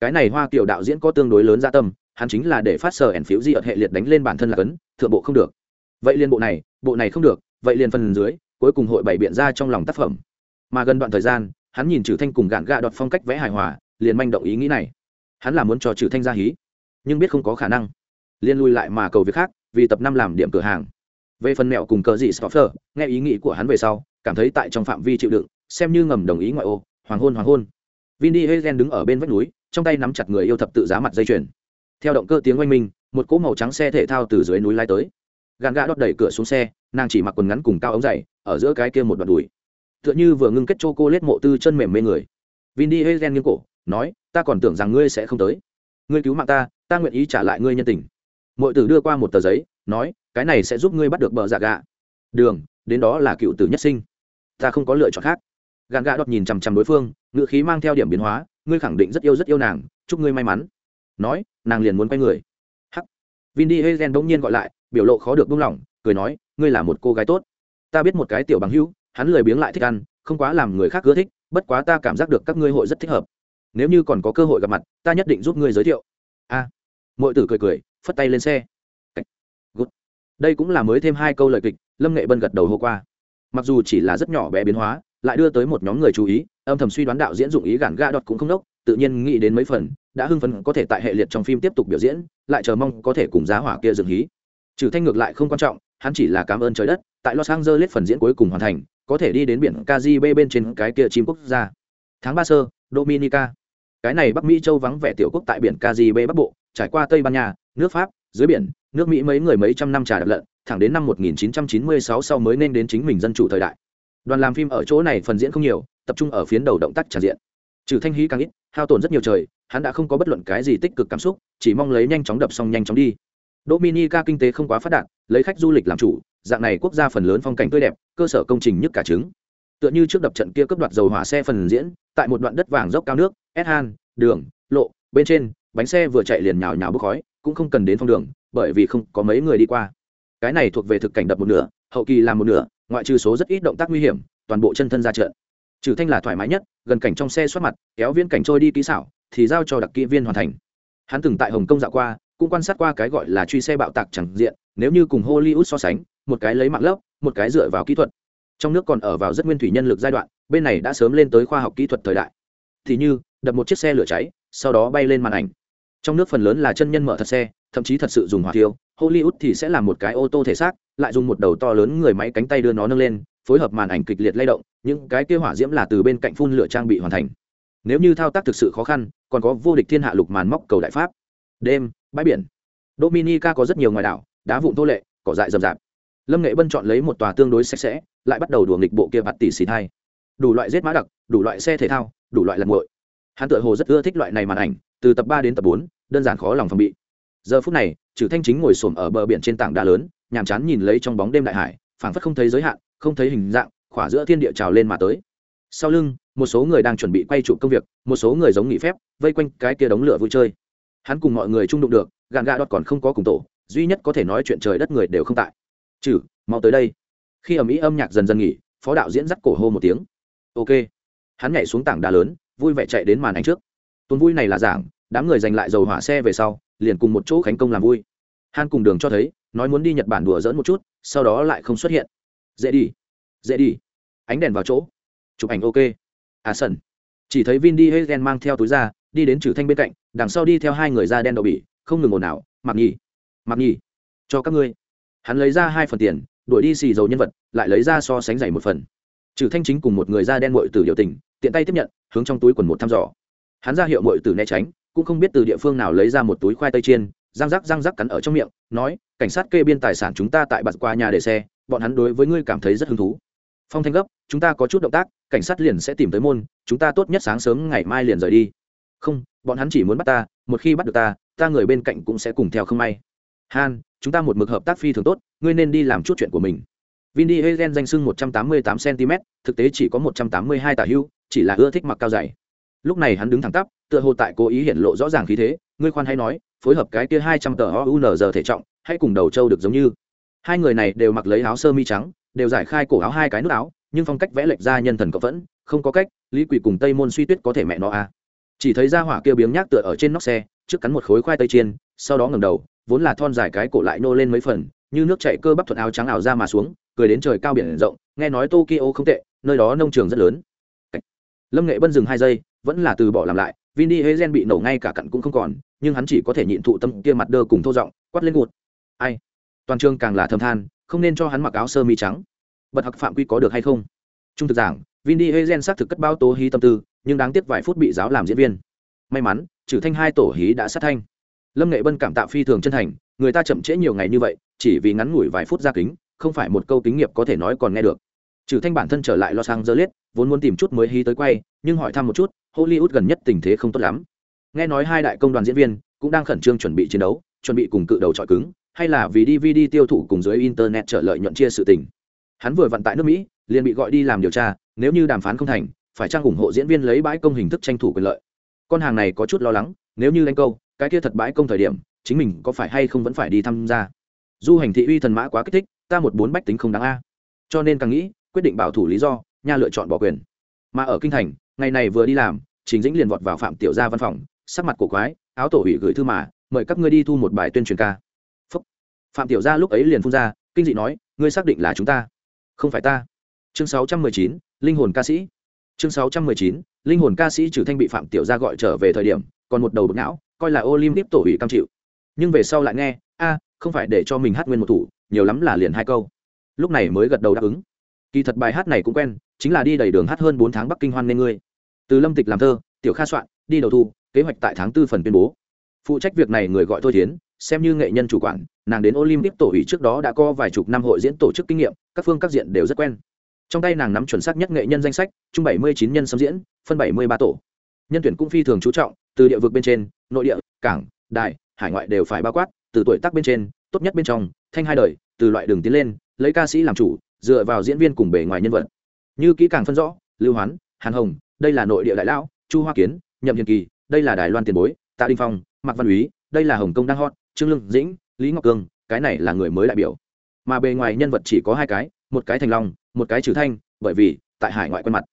Cái này hoa kiểu đạo diễn có tương đối lớn gia tâm hắn chính là để phát sở ẻn phiếu di ở hệ liệt đánh lên bản thân là cấn, thượng bộ không được. Vậy liền bộ này bộ này không được, vậy liền phần dưới, cuối cùng hội bày biện ra trong lòng tác phẩm. Mà gần đoạn thời gian, hắn nhìn trừ thanh cùng gạn gạ đọt phong cách vẽ hài hòa, liền manh động ý nghĩ này. Hắn là muốn cho trừ thanh ra hí, nhưng biết không có khả năng. Liên lui lại mà cầu việc khác, vì tập năm làm điểm cửa hàng. Về phần mẹo cùng cờ dị stoffer, nghe ý nghĩ của hắn về sau, cảm thấy tại trong phạm vi chịu đựng, xem như ngầm đồng ý ngoại ô, hoàng hôn hoàng hôn. Vin đi hagen đứng ở bên vách núi, trong tay nắm chặt người yêu thập tự giá mặt dây chuyền theo động cơ tiếng oanh minh, một cỗ màu trắng xe thể thao từ dưới núi lai tới. Gàn gà đốt đẩy cửa xuống xe, nàng chỉ mặc quần ngắn cùng cao ống dày ở giữa cái kia một đoạn đùi. Tựa như vừa ngưng kết chô cô lết mộ tư chân mềm mê người. Vin đi hagen nghiêng cổ, nói, ta còn tưởng rằng ngươi sẽ không tới. Ngươi cứu mạng ta ta nguyện ý trả lại ngươi nhân tình. Mọi tử đưa qua một tờ giấy, nói, cái này sẽ giúp ngươi bắt được bờ dạ gạ. Đường, đến đó là cựu tử nhất sinh. Ta không có lựa chọn khác. Gàn gà đọt nhìn chằm chằm đối phương ngựa khí mang theo điểm biến hóa, ngươi khẳng định rất yêu rất yêu nàng, chúc ngươi may mắn nói nàng liền muốn quay người. Hắc. Vin đi hazen bỗng nhiên gọi lại biểu lộ khó được buông lỏng cười nói ngươi là một cô gái tốt. Ta biết một cái tiểu bằng hữu hắn lười biếng lại thích ăn không quá làm người khác ưa thích bất quá ta cảm giác được các ngươi hội rất thích hợp. Nếu như còn có cơ hội gặp mặt ta nhất định giúp ngươi giới thiệu. A. À, mọi tử cười cười phất tay lên xe. Good. đây cũng là mới thêm hai câu lời kịch lâm nghệ bân gật đầu hô qua. Mặc dù chỉ là rất nhỏ bé biến hóa lại đưa tới một nhóm người chú ý âm thầm suy đoán đạo diễn dụng ý gản ga đọt cũng không đốc tự nhiên nghĩ đến mấy phần, đã hưng phấn có thể tại hệ liệt trong phim tiếp tục biểu diễn, lại chờ mong có thể cùng giá hỏa kia dừng hí. Trừ thanh ngược lại không quan trọng, hắn chỉ là cảm ơn trời đất, tại los angeles phần diễn cuối cùng hoàn thành, có thể đi đến biển KGB bên trên cái kia chim quốc gia. Tháng ba sơ, dominica. Cái này bắc mỹ châu vắng vẻ tiểu quốc tại biển KGB bắc bộ, trải qua tây ban nha, nước pháp, dưới biển, nước mỹ mấy người mấy trăm năm trà đập lận, thẳng đến năm 1996 sau mới nên đến chính mình dân chủ thời đại. Đoàn làm phim ở chỗ này phần diễn không nhiều, tập trung ở phiến đầu động tác tràn diện. Trừ thanh hí càng ít hao tổn rất nhiều trời, hắn đã không có bất luận cái gì tích cực cảm xúc, chỉ mong lấy nhanh chóng đập xong nhanh chóng đi. Dominica kinh tế không quá phát đạt, lấy khách du lịch làm chủ, dạng này quốc gia phần lớn phong cảnh tươi đẹp, cơ sở công trình nhức cả trứng. Tựa như trước đập trận kia cướp đoạt dầu hỏa xe phần diễn, tại một đoạn đất vàng dốc cao nước han, đường, lộ, bên trên, bánh xe vừa chạy liền nhào nhào bốc khói, cũng không cần đến phong đường, bởi vì không có mấy người đi qua. Cái này thuộc về thực cảnh đập một nửa, hậu kỳ làm một nửa, ngoại trừ số rất ít động tác nguy hiểm, toàn bộ chân thân ra trận. Trừ thanh là thoải mái nhất gần cảnh trong xe xoát mặt, kéo viên cảnh trôi đi kỹ xảo, thì giao cho đặc kỹ viên hoàn thành. Hắn từng tại hồng kông dạo qua, cũng quan sát qua cái gọi là truy xe bạo tạc chẳng diện, nếu như cùng hollywood so sánh, một cái lấy mạng lớp, một cái dựa vào kỹ thuật. Trong nước còn ở vào rất nguyên thủy nhân lực giai đoạn, bên này đã sớm lên tới khoa học kỹ thuật thời đại. Thì như, đập một chiếc xe lửa cháy, sau đó bay lên màn ảnh. Trong nước phần lớn là chân nhân mở thật xe, thậm chí thật sự dùng hỏa thiêu, hollywood thì sẽ làm một cái ô tô thể xác, lại dùng một đầu to lớn người máy cánh tay đưa nó nâng lên phối hợp màn ảnh kịch liệt lay động, những cái kia hỏa diễm là từ bên cạnh phun lửa trang bị hoàn thành. Nếu như thao tác thực sự khó khăn, còn có vô địch thiên hạ lục màn móc cầu đại pháp. Đêm, bãi biển. Dominica có rất nhiều ngoài đảo, đá vụn thô lệ, cỏ dại rậm rạp. Lâm nghệ bân chọn lấy một tòa tương đối sạch sẽ, lại bắt đầu đùa nghịch bộ kia vặt tỷ xì thai. Đủ loại rết mã đặc, đủ loại xe thể thao, đủ loại lần nguội hắn tự hồ rất ưa thích loại này màn ảnh, từ tập ba đến tập bốn, đơn giản khó lòng phòng bị. Giờ phút này trừ thanh chính ngồi xổm ở bờ biển trên tảng đá lớn, nhàm chán nhìn lấy trong bóng đêm đại hải, phảng phất không thấy giới hạn không thấy hình dạng, khỏa giữa thiên địa trào lên mà tới. Sau lưng, một số người đang chuẩn bị quay trụ công việc, một số người giống nghỉ phép, vây quanh cái kia đống lửa vui chơi. Hắn cùng mọi người chung đụng được, gạn gạ đọt còn không có cùng tổ, duy nhất có thể nói chuyện trời đất người đều không tại. Chử mau tới đây. Khi ở mỹ âm nhạc dần dần nghỉ, phó đạo diễn dắt cổ hô một tiếng. Ok. Hắn nhảy xuống tảng đá lớn, vui vẻ chạy đến màn ảnh trước. Tuần vui này là giảng, đám người giành lại dầu hỏa xe về sau, liền cùng một chỗ khánh công làm vui. Han cùng đường cho thấy, nói muốn đi nhật bản đùa dỡn một chút, sau đó lại không xuất hiện dễ đi. Dễ đi. Ánh đèn vào chỗ. Chụp ảnh ok. À sân chỉ thấy vin đi hagen mang theo túi ra đi đến trừ thanh bên cạnh, đằng sau đi theo hai người da đen đậu bỉ, không ngừng ồn ào. Mặc nhì mặc nhì cho các ngươi. Hắn lấy ra hai phần tiền, đuổi đi xì dầu nhân vật, lại lấy ra so sánh giày một phần. Trừ thanh chính cùng một người da đen mội từ điều tình, tiện tay tiếp nhận, hướng trong túi quần một thăm dò. Hắn ra hiệu mội từ né tránh, cũng không biết từ địa phương nào lấy ra một túi khoai tây chiên răng rắc răng rắc cắn ở trong miệng, nói, cảnh sát kê biên tài sản chúng ta tại bạt qua nhà để xe, bọn hắn đối với ngươi cảm thấy rất hứng thú. Phong thanh gấp, chúng ta có chút động tác, cảnh sát liền sẽ tìm tới môn, chúng ta tốt nhất sáng sớm ngày mai liền rời đi. Không, bọn hắn chỉ muốn bắt ta, một khi bắt được ta ta người bên cạnh cũng sẽ cùng theo không may. Han, chúng ta một mực hợp tác phi thường tốt, ngươi nên đi làm chút chuyện của mình. Vin đi hagen danh sưng một trăm tám mươi tám cm thực tế chỉ có một trăm tám mươi hai tả hưu, chỉ là ưa thích mặc cao dày. Lúc này hắn đứng thẳng tắp, tựa hồ tại cố ý hiện lộ rõ ràng khí thế, ngươi khoan hay nói phối hợp cái kia hai trăm tờ giờ thể trọng, hay cùng đầu trâu được giống như hai người này đều mặc lấy áo sơ mi trắng, đều giải khai cổ áo hai cái nút áo, nhưng phong cách vẽ lệch ra nhân thần cộng vẫn, không có cách, lý quỷ cùng tây môn suy tuyết có thể mẹ nó a à. chỉ thấy ra hỏa kia biếng nhác tựa ở trên nóc xe, trước cắn một khối khoai tây chiên, sau đó ngẩng đầu, vốn là thon dài cái cổ lại nô lên mấy phần, như nước chảy cơ bắp thuận áo trắng ảo ra mà xuống, cười đến trời cao biển rộng, nghe nói tokyo không tệ, nơi đó nông trường rất lớn lâm nghệ bân dừng hai giây, vẫn là từ bỏ làm lại, vin gen bị nổ ngay cả cặn cũng không còn nhưng hắn chỉ có thể nhịn thụ tâm kia mặt đơ cùng thô giọng, quát lên gụt. Ai? Toàn trường càng là thầm than, không nên cho hắn mặc áo sơ mi trắng. Bật hặc phạm quy có được hay không? Trung thực giảng, vin hezen xác thực cất bao tố hí tâm tư, nhưng đáng tiếc vài phút bị giáo làm diễn viên. May mắn, trừ thanh hai tổ hí đã sát thanh. Lâm nghệ bân cảm tạ phi thường chân thành, người ta chậm trễ nhiều ngày như vậy, chỉ vì ngắn ngủi vài phút ra kính, không phải một câu kính nghiệp có thể nói còn nghe được. Trừ thanh bản thân trở lại lo sang dơ liết vốn muốn tìm chút mới hí tới quay, nhưng hỏi thăm một chút, hollywood gần nhất tình thế không tốt lắm nghe nói hai đại công đoàn diễn viên cũng đang khẩn trương chuẩn bị chiến đấu, chuẩn bị cùng cự đầu trọi cứng, hay là vì dvd tiêu thụ cùng dưới internet trở lợi nhuận chia sự tình. Hắn vừa vận tại nước mỹ, liền bị gọi đi làm điều tra, nếu như đàm phán không thành, phải trang ủng hộ diễn viên lấy bãi công hình thức tranh thủ quyền lợi? Con hàng này có chút lo lắng, nếu như đánh câu, cái kia thật bãi công thời điểm, chính mình có phải hay không vẫn phải đi tham gia? Du hành thị uy thần mã quá kích thích, ta một bốn bách tính không đáng a. Cho nên càng nghĩ, quyết định bảo thủ lý do nha lựa chọn bỏ quyền. Mà ở kinh thành, ngày này vừa đi làm chính dĩnh liền vọt vào phạm tiểu gia văn phòng sắc mặt cổ quái áo tổ hủy gửi thư mà mời các ngươi đi thu một bài tuyên truyền ca. Phúc. phạm tiểu gia lúc ấy liền phun ra kinh dị nói ngươi xác định là chúng ta? Không phải ta. Chương 619, linh hồn ca sĩ. Chương 619, linh hồn ca sĩ trừ thanh bị phạm tiểu gia gọi trở về thời điểm còn một đầu bực não coi là olympic tổ hủy cam chịu. Nhưng về sau lại nghe a không phải để cho mình hát nguyên một thủ nhiều lắm là liền hai câu. Lúc này mới gật đầu đáp ứng. Kỳ thật bài hát này cũng quen chính là đi đầy đường hát hơn bốn tháng bắc kinh hoan nên ngươi. Từ lâm tịch làm thơ tiểu kha soạn đi đầu thu kế hoạch tại tháng tư phần tuyên bố. Phụ trách việc này người gọi thôi tiến xem như nghệ nhân chủ quản, nàng đến olympic tổ ủy trước đó đã có vài chục năm hội diễn tổ chức kinh nghiệm, các phương các diện đều rất quen. Trong tay nàng nắm chuẩn xác nhất nghệ nhân danh sách, chung bảy mươi chín nhân xâm diễn, phân bảy mươi ba tổ. Nhân tuyển cũng phi thường chú trọng, từ địa vực bên trên, nội địa, cảng đại hải ngoại đều phải bao quát, từ tuổi tác bên trên, tốt nhất bên trong, thanh hai đời, từ loại đường tiến lên, lấy ca sĩ làm chủ, dựa vào diễn viên cùng bề ngoài nhân vật. Như kỹ càng phân rõ, lưu hoán, hàn hồng, đây là nội địa đại lão, chu hoa kiến, nhậm hiền kỳ đây là đài loan tiền bối, tạ đinh phong, mạc văn úy, đây là hồng kông đang hot, trương lương dĩnh, lý ngọc cương, cái này là người mới đại biểu. mà bề ngoài nhân vật chỉ có hai cái, một cái thành long, một cái trừ thanh, bởi vì, tại hải ngoại quen mặt.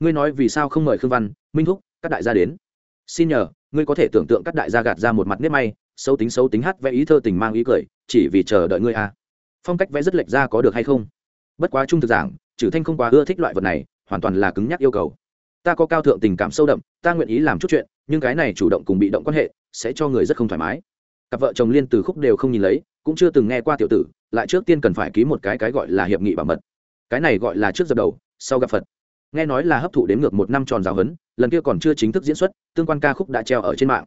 ngươi nói vì sao không mời khương văn, minh thúc, các đại gia đến? xin nhờ, ngươi có thể tưởng tượng các đại gia gạt ra một mặt nếp may, xấu tính xấu tính hát vẽ ý thơ tình mang ý cười, chỉ vì chờ đợi ngươi à. phong cách vẽ rất lệch ra có được hay không? bất quá trung thực giảng, trừ thanh không quá ưa thích loại vật này, hoàn toàn là cứng nhắc yêu cầu. ta có cao thượng tình cảm sâu đậm, ta nguyện ý làm chút chuyện nhưng cái này chủ động cùng bị động quan hệ sẽ cho người rất không thoải mái. Cặp vợ chồng liên từ khúc đều không nhìn lấy, cũng chưa từng nghe qua tiểu tử, lại trước tiên cần phải ký một cái cái gọi là hiệp nghị bảo mật. Cái này gọi là trước dập đầu, sau gặp phật. Nghe nói là hấp thụ đến ngược một năm tròn giáo hấn lần kia còn chưa chính thức diễn xuất, tương quan ca khúc đã treo ở trên mạng.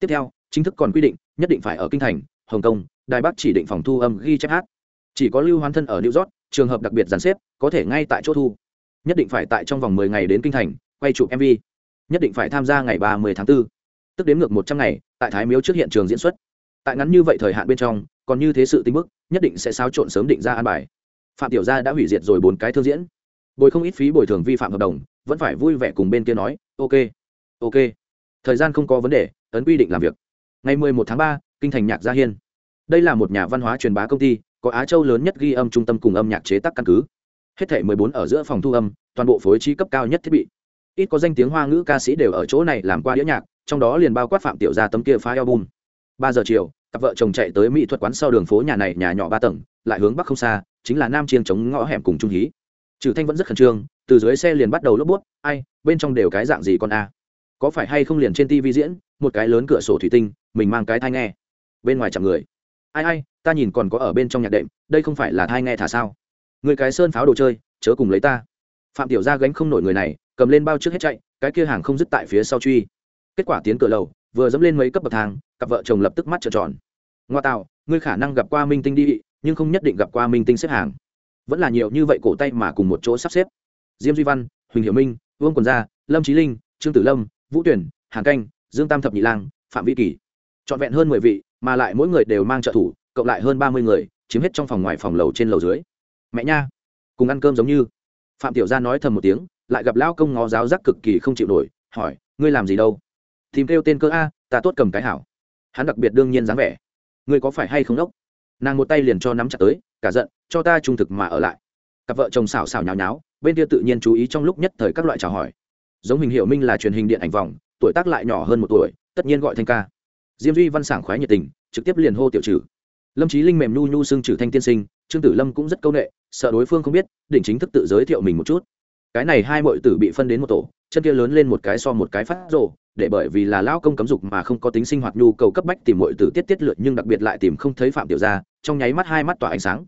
Tiếp theo, chính thức còn quy định, nhất định phải ở kinh thành, hồng kông, đài bắc chỉ định phòng thu âm ghi chép hát. Chỉ có lưu hoán thân ở new york, trường hợp đặc biệt giàn xếp, có thể ngay tại chỗ thu. Nhất định phải tại trong vòng mười ngày đến kinh thành, quay chụp mv nhất định phải tham gia ngày ba mươi tháng 4. tức đếm ngược một trăm ngày tại thái miếu trước hiện trường diễn xuất. Tại ngắn như vậy thời hạn bên trong còn như thế sự tính bức nhất định sẽ xáo trộn sớm định ra an bài. Phạm tiểu gia đã hủy diệt rồi bốn cái thương diễn. Bồi không ít phí bồi thường vi phạm hợp đồng vẫn phải vui vẻ cùng bên kia nói ok ok. Thời gian không có vấn đề ấn quy định làm việc. Ngày 11 tháng 3, kinh thành nhạc gia hiên. Đây là một nhà văn hóa truyền bá công ty có á châu lớn nhất ghi âm trung tâm cùng âm nhạc chế tác căn cứ. Hết thảy 14 ở giữa phòng thu âm toàn bộ phối trí cấp cao nhất thiết bị ít có danh tiếng hoa ngữ ca sĩ đều ở chỗ này làm qua đĩa nhạc, trong đó liền bao quát phạm tiểu gia tấm kia phá album. Ba giờ chiều, cặp vợ chồng chạy tới mỹ thuật quán sau đường phố nhà này, nhà nhỏ ba tầng, lại hướng bắc không xa, chính là nam chiên chống ngõ hẻm cùng trung hí. Trừ thanh vẫn rất khẩn trương, từ dưới xe liền bắt đầu lốp bút, ai, bên trong đều cái dạng gì con a? Có phải hay không liền trên tv diễn, một cái lớn cửa sổ thủy tinh, mình mang cái thai nghe. Bên ngoài chẳng người, ai ai, ta nhìn còn có ở bên trong nhạc đệm, đây không phải là thai nghe thả sao? Người cái sơn pháo đồ chơi, chớ cùng lấy ta. Phạm tiểu gia gánh không nổi người này cầm lên bao trước hết chạy, cái kia hàng không dứt tại phía sau truy. Kết quả tiến cửa lầu, vừa dẫm lên mấy cấp bậc thang, cặp vợ chồng lập tức mắt trợn tròn. Ngoa tạo, ngươi khả năng gặp qua minh tinh đi, nhưng không nhất định gặp qua minh tinh xếp hàng. Vẫn là nhiều như vậy cổ tay mà cùng một chỗ sắp xếp. Diêm duy văn, huỳnh hiểu minh, vương quần gia, lâm trí linh, trương tử lâm, vũ tuyển, hàn canh, dương tam thập nhị lang, phạm vĩ kỳ. Trọn vẹn hơn mười vị, mà lại mỗi người đều mang trợ thủ, cộng lại hơn ba mươi người, chiếm hết trong phòng ngoài phòng lầu trên lầu dưới. Mẹ nha, cùng ăn cơm giống như. Phạm tiểu gia nói thầm một tiếng lại gặp lão công ngó giáo giác cực kỳ không chịu nổi, hỏi, ngươi làm gì đâu? Tìm kêu tên cơ a, ta tốt cầm cái hảo. Hắn đặc biệt đương nhiên dáng vẻ. Ngươi có phải hay không đốc? Nàng một tay liền cho nắm chặt tới, cả giận, cho ta trung thực mà ở lại. Cặp vợ chồng xảo xảo nháo nháo, bên kia tự nhiên chú ý trong lúc nhất thời các loại chào hỏi. Giống hình hiệu minh là truyền hình điện ảnh vòng, tuổi tác lại nhỏ hơn một tuổi, tất nhiên gọi thanh ca. Diêm duy văn sảng khoái nhiệt tình, trực tiếp liền hô tiểu trừ. Lâm trí linh mềm nhu nhu xương trừ thanh tiên sinh, trương tử lâm cũng rất c â u n ệ sợ đối phương không biết định chính thức tự giới thiệu mình một chút cái này hai mọi tử bị phân đến một tổ, chân kia lớn lên một cái so một cái phát rồ, để bởi vì là lao công cấm dục mà không có tính sinh hoạt nhu cầu cấp bách tìm mọi tử tiết tiết lượt nhưng đặc biệt lại tìm không thấy phạm tiểu gia, trong nháy mắt hai mắt tỏa ánh sáng.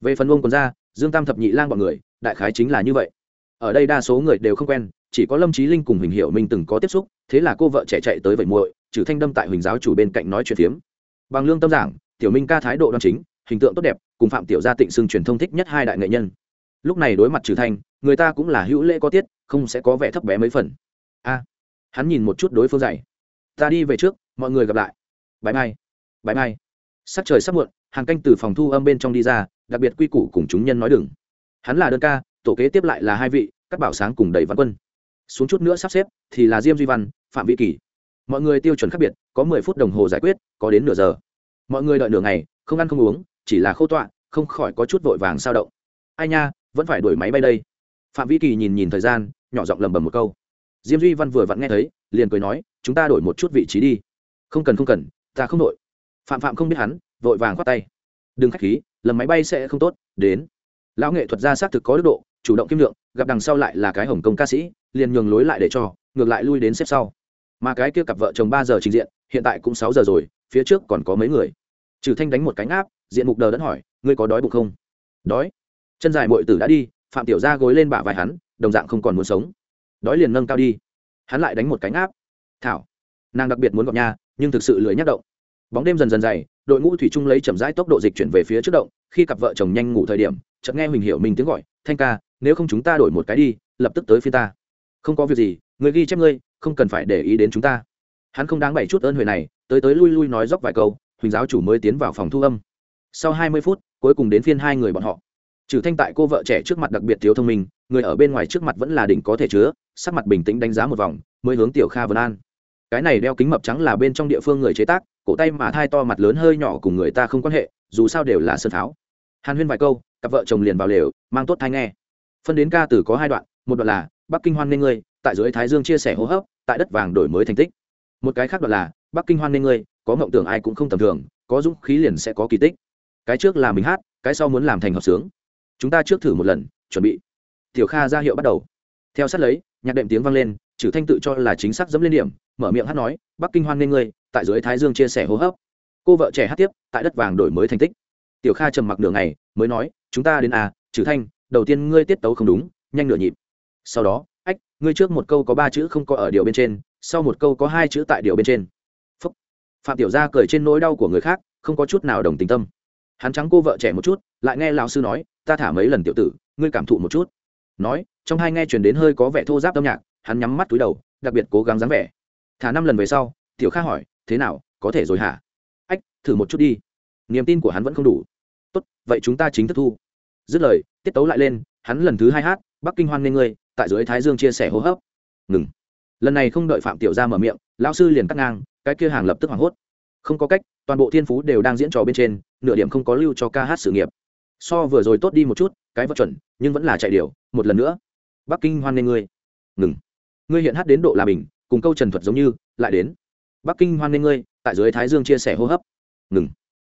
Về phần ông còn ra dương tam thập nhị lang bọn người, đại khái chính là như vậy. Ở đây đa số người đều không quen, chỉ có lâm trí linh cùng huỳnh hiệu minh từng có tiếp xúc, thế là cô vợ trẻ chạy tới vậy muội, trừ thanh đâm tại huỳnh giáo chủ bên cạnh nói chuyện phiếm. Bằng lương tâm giảng, tiểu minh ca thái độ đoan chính, hình tượng tốt đẹp, cùng phạm tiểu gia tịnh xưng truyền thông thích nhất hai đại nghệ nhân. Lúc này đối mặt trừ thanh người ta cũng là hữu lễ có tiết, không sẽ có vẻ thấp bé mấy phần. A, hắn nhìn một chút đối phương dạy. Ta đi về trước, mọi người gặp lại. Bãi mai bãi mai sắc trời sắp muộn, hàng canh từ phòng thu âm bên trong đi ra, đặc biệt quy củ cùng chúng nhân nói đừng. Hắn là đơn ca, tổ kế tiếp lại là hai vị các bảo sáng cùng đầy văn quân. Xuống chút nữa sắp xếp, thì là diêm duy văn, phạm vĩ kỳ. Mọi người tiêu chuẩn khác biệt, có mười phút đồng hồ giải quyết, có đến nửa giờ. Mọi người đợi nửa ngày, không ăn không uống, chỉ là khâu tọa, không khỏi có chút vội vàng sao động. Ai nha, vẫn phải đuổi máy bay đây phạm vĩ kỳ nhìn nhìn thời gian, nhỏ giọng lầm bầm một câu. Diêm duy văn vừa vặn nghe thấy, liền cười nói, chúng ta đổi một chút vị trí đi. Không cần không cần, ta không đổi phạm phạm không biết hắn, vội vàng khoát tay. Đừng k h á c h khí lầm máy bay sẽ không tốt, đến. Lão nghệ thuật gia xác thực có đức độ, chủ động kim lượng, gặp đằng sau lại là cái hồng công ca sĩ, liền nhường lối lại để cho, ngược lại lui đến xếp sau. Mà cái kia cặp vợ chồng ba giờ trình diện, hiện tại cũng sáu giờ rồi, phía trước còn có mấy người. Trừ thanh đánh một cánh áp, diện mục đờ đẫn hỏi, ngươi có đói bụng không? Đói. Chân dài mội tử đã đi phạm tiểu Gia gối lên bả vai hắn, đồng dạng không còn muốn sống. Đói liền nâng cao đi. Hắn lại đánh một cánh áp thảo, nàng đặc biệt muốn gọt nha, nhưng thực sự lười nhắc động. Bóng đêm dần dần dày, đội ngũ thủy trung lấy chậm rãi tốc độ dịch chuyển về phía trước động, khi cặp vợ chồng nhanh ngủ thời điểm, chợt nghe huỳnh hiểu mình tiếng gọi, thanh ca, nếu không chúng ta đổi một cái đi, lập tức tới phía ta. Không có việc gì, người ghi chép ngươi, không cần phải để ý đến chúng ta. Hắn không đáng bày chút ơn huệ này, tới tới lui lui nói dốc vài câu, huỳnh giáo chủ mới tiến vào phòng thu âm. Sau hai mươi phút, cuối cùng đến phiên hai người bọn họ trừ thanh tại cô vợ trẻ trước mặt đặc biệt thiếu thông minh, người ở bên ngoài trước mặt vẫn là đỉnh có thể chứa, sắc mặt bình tĩnh đánh giá một vòng, mới hướng tiểu kha vân an. Cái này đeo kính mập trắng là bên trong địa phương người chế tác, cổ tay mà thai to mặt lớn hơi nhỏ cùng người ta không quan hệ, dù sao đều là sân pháo. Hàn huyên vài câu, cặp vợ chồng liền vào lều, mang tốt thai nghe. Phân đến ca từ có hai đoạn, một đoạn là, bắc kinh hoan nên ngươi tại dưới thái dương chia sẻ hô hấp, tại đất vàng đổi mới thành tích. Một cái khác đoạn là, bắc kinh hoan nên ngươi có mộng tưởng ai cũng không tầm thường, có dũng khí liền sẽ có kỳ tích. Cái trước là mình hát, cái sau muốn làm thành hợp sướng chúng ta trước thử một lần, chuẩn bị. Tiểu kha ra hiệu bắt đầu. Theo sát lấy, nhạc đệm tiếng vang lên, trừ thanh tự cho là chính xác dẫm lên điểm, mở miệng hát nói, bắc kinh hoan nghênh ngươi, tại dưới thái dương chia sẻ hô hấp. Cô vợ trẻ hát tiếp, tại đất vàng đổi mới thành tích. Tiểu kha trầm mặc nửa ngày, mới nói, chúng ta đến à trừ thanh, đầu tiên ngươi tiết tấu không đúng, nhanh nửa nhịp. Sau đó, ách, ngươi trước một câu có ba chữ không có ở điều bên trên, sau một câu có hai chữ tại điều bên trên. Phúc. phạm tiểu gia cười trên nỗi đau của người khác, không có chút nào đồng tình tâm. Hắn trắng cô vợ trẻ một chút, lại nghe lão sư nói ta thả mấy lần tiểu tử, ngươi cảm thụ một chút. Nói, trong hai nghe chuyển đến hơi có vẻ thô giáp âm nhạc, hắn nhắm mắt túi đầu, đặc biệt cố gắng dáng vẻ. Thả năm lần về sau, tiểu kha hỏi, thế nào, có thể rồi hả? Ách, thử một chút đi. Niềm tin của hắn vẫn không đủ. Tốt, vậy chúng ta chính thức thu. Dứt lời, tiết tấu lại lên, hắn lần thứ hai hát, bắc kinh hoan nghê ngươi, tại dưới thái dương chia sẻ hô hấp. Ngừng. Lần này không đợi phạm tiểu gia mở miệng, lão sư liền cắt ngang, cái kia hàng lập tức hoảng hốt. Không có cách, toàn bộ thiên phú đều đang diễn trò bên trên, nửa điểm không có lưu cho ca hát sự nghiệp so vừa rồi tốt đi một chút, cái vật chuẩn, nhưng vẫn là chạy điều, một lần nữa. Bắc kinh hoan nghênh ngươi. Ngừng. Ngươi hiện hát đến độ là bình, cùng câu trần thuật giống như, lại đến. Bắc kinh hoan nghênh ngươi, tại dưới thái dương chia sẻ hô hấp. Ngừng.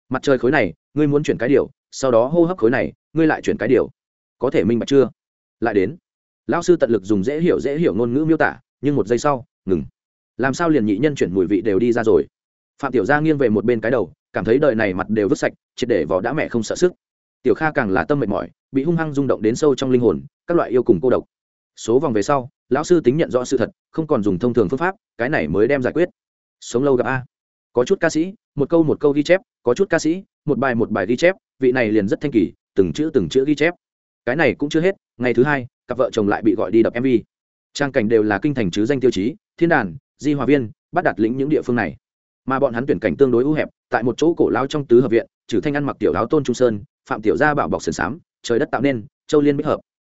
Mặt trời khối này, ngươi muốn chuyển cái điều, sau đó hô hấp khối này, ngươi lại chuyển cái điều. Có thể minh bạch chưa? Lại đến. Lão sư tận lực dùng dễ hiểu dễ hiểu ngôn ngữ miêu tả, nhưng một giây sau, ngừng. Làm sao liền nhị nhân chuyển mùi vị đều đi ra rồi? Phạm tiểu gia nghiêng về một bên cái đầu, cảm thấy đời này mặt đều vứt sạch, triệt để vỏ đã mẹ không sợ sức tiểu kha càng là tâm mệt mỏi, bị hung hăng rung động đến sâu trong linh hồn, các loại yêu cùng cô độc. Số vòng về sau, lão sư tính nhận rõ sự thật, không còn dùng thông thường phương pháp, cái này mới đem giải quyết. Sống lâu gặp a. Có chút ca sĩ, một câu một câu ghi chép, có chút ca sĩ, một bài một bài ghi chép, vị này liền rất thanh kỳ, từng chữ từng chữ ghi chép. Cái này cũng chưa hết, ngày thứ hai, cặp vợ chồng lại bị gọi đi đập mv trang cảnh đều là kinh thành chứ danh tiêu chí, thiên đàn, di hòa viên, bắt đặt lĩnh những địa phương này. Mà bọn hắn tuyển cảnh tương đối ưu hẹp, tại một chỗ cổ lao trong tứ hợp viện, trừ thanh ăn mặc tiểu áo tôn trung sơn phạm tiểu gia bảo bọc sườn sám, trời đất tạo nên châu liên bích hợp.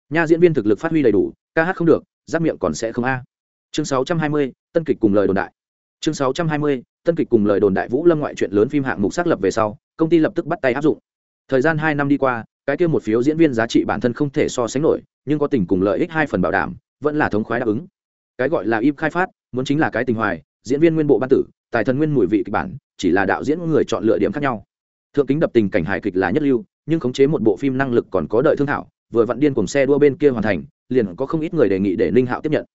Nha diễn viên thực lực phát huy đầy đủ ca hát không được giáp miệng còn sẽ không a. Chương 620, tân kịch cùng lời đồn đại. Chương 620, tân kịch cùng lời đồn đại vũ lâm ngoại truyện lớn phim hạng mục xác lập về sau công ty lập tức bắt tay áp dụng. Thời gian hai năm đi qua cái kia một phiếu diễn viên giá trị bản thân không thể so sánh nổi nhưng có tình cùng lợi ích hai phần bảo đảm vẫn là thống khoái đáp ứng. Cái gọi là im khai phát muốn chính là cái tình hoài diễn viên nguyên bộ ban tử tài thần nguyên mùi vị kịch bản chỉ là đạo diễn người chọn lựa điểm khác nhau thượng kính đập tình cảnh hài kịch là nhất lưu, nhưng khống chế một bộ phim năng lực còn có đợi thương thảo, vừa vặn điên cùng xe đua bên kia hoàn thành, liền có không ít người đề nghị để ninh hạo tiếp nhận.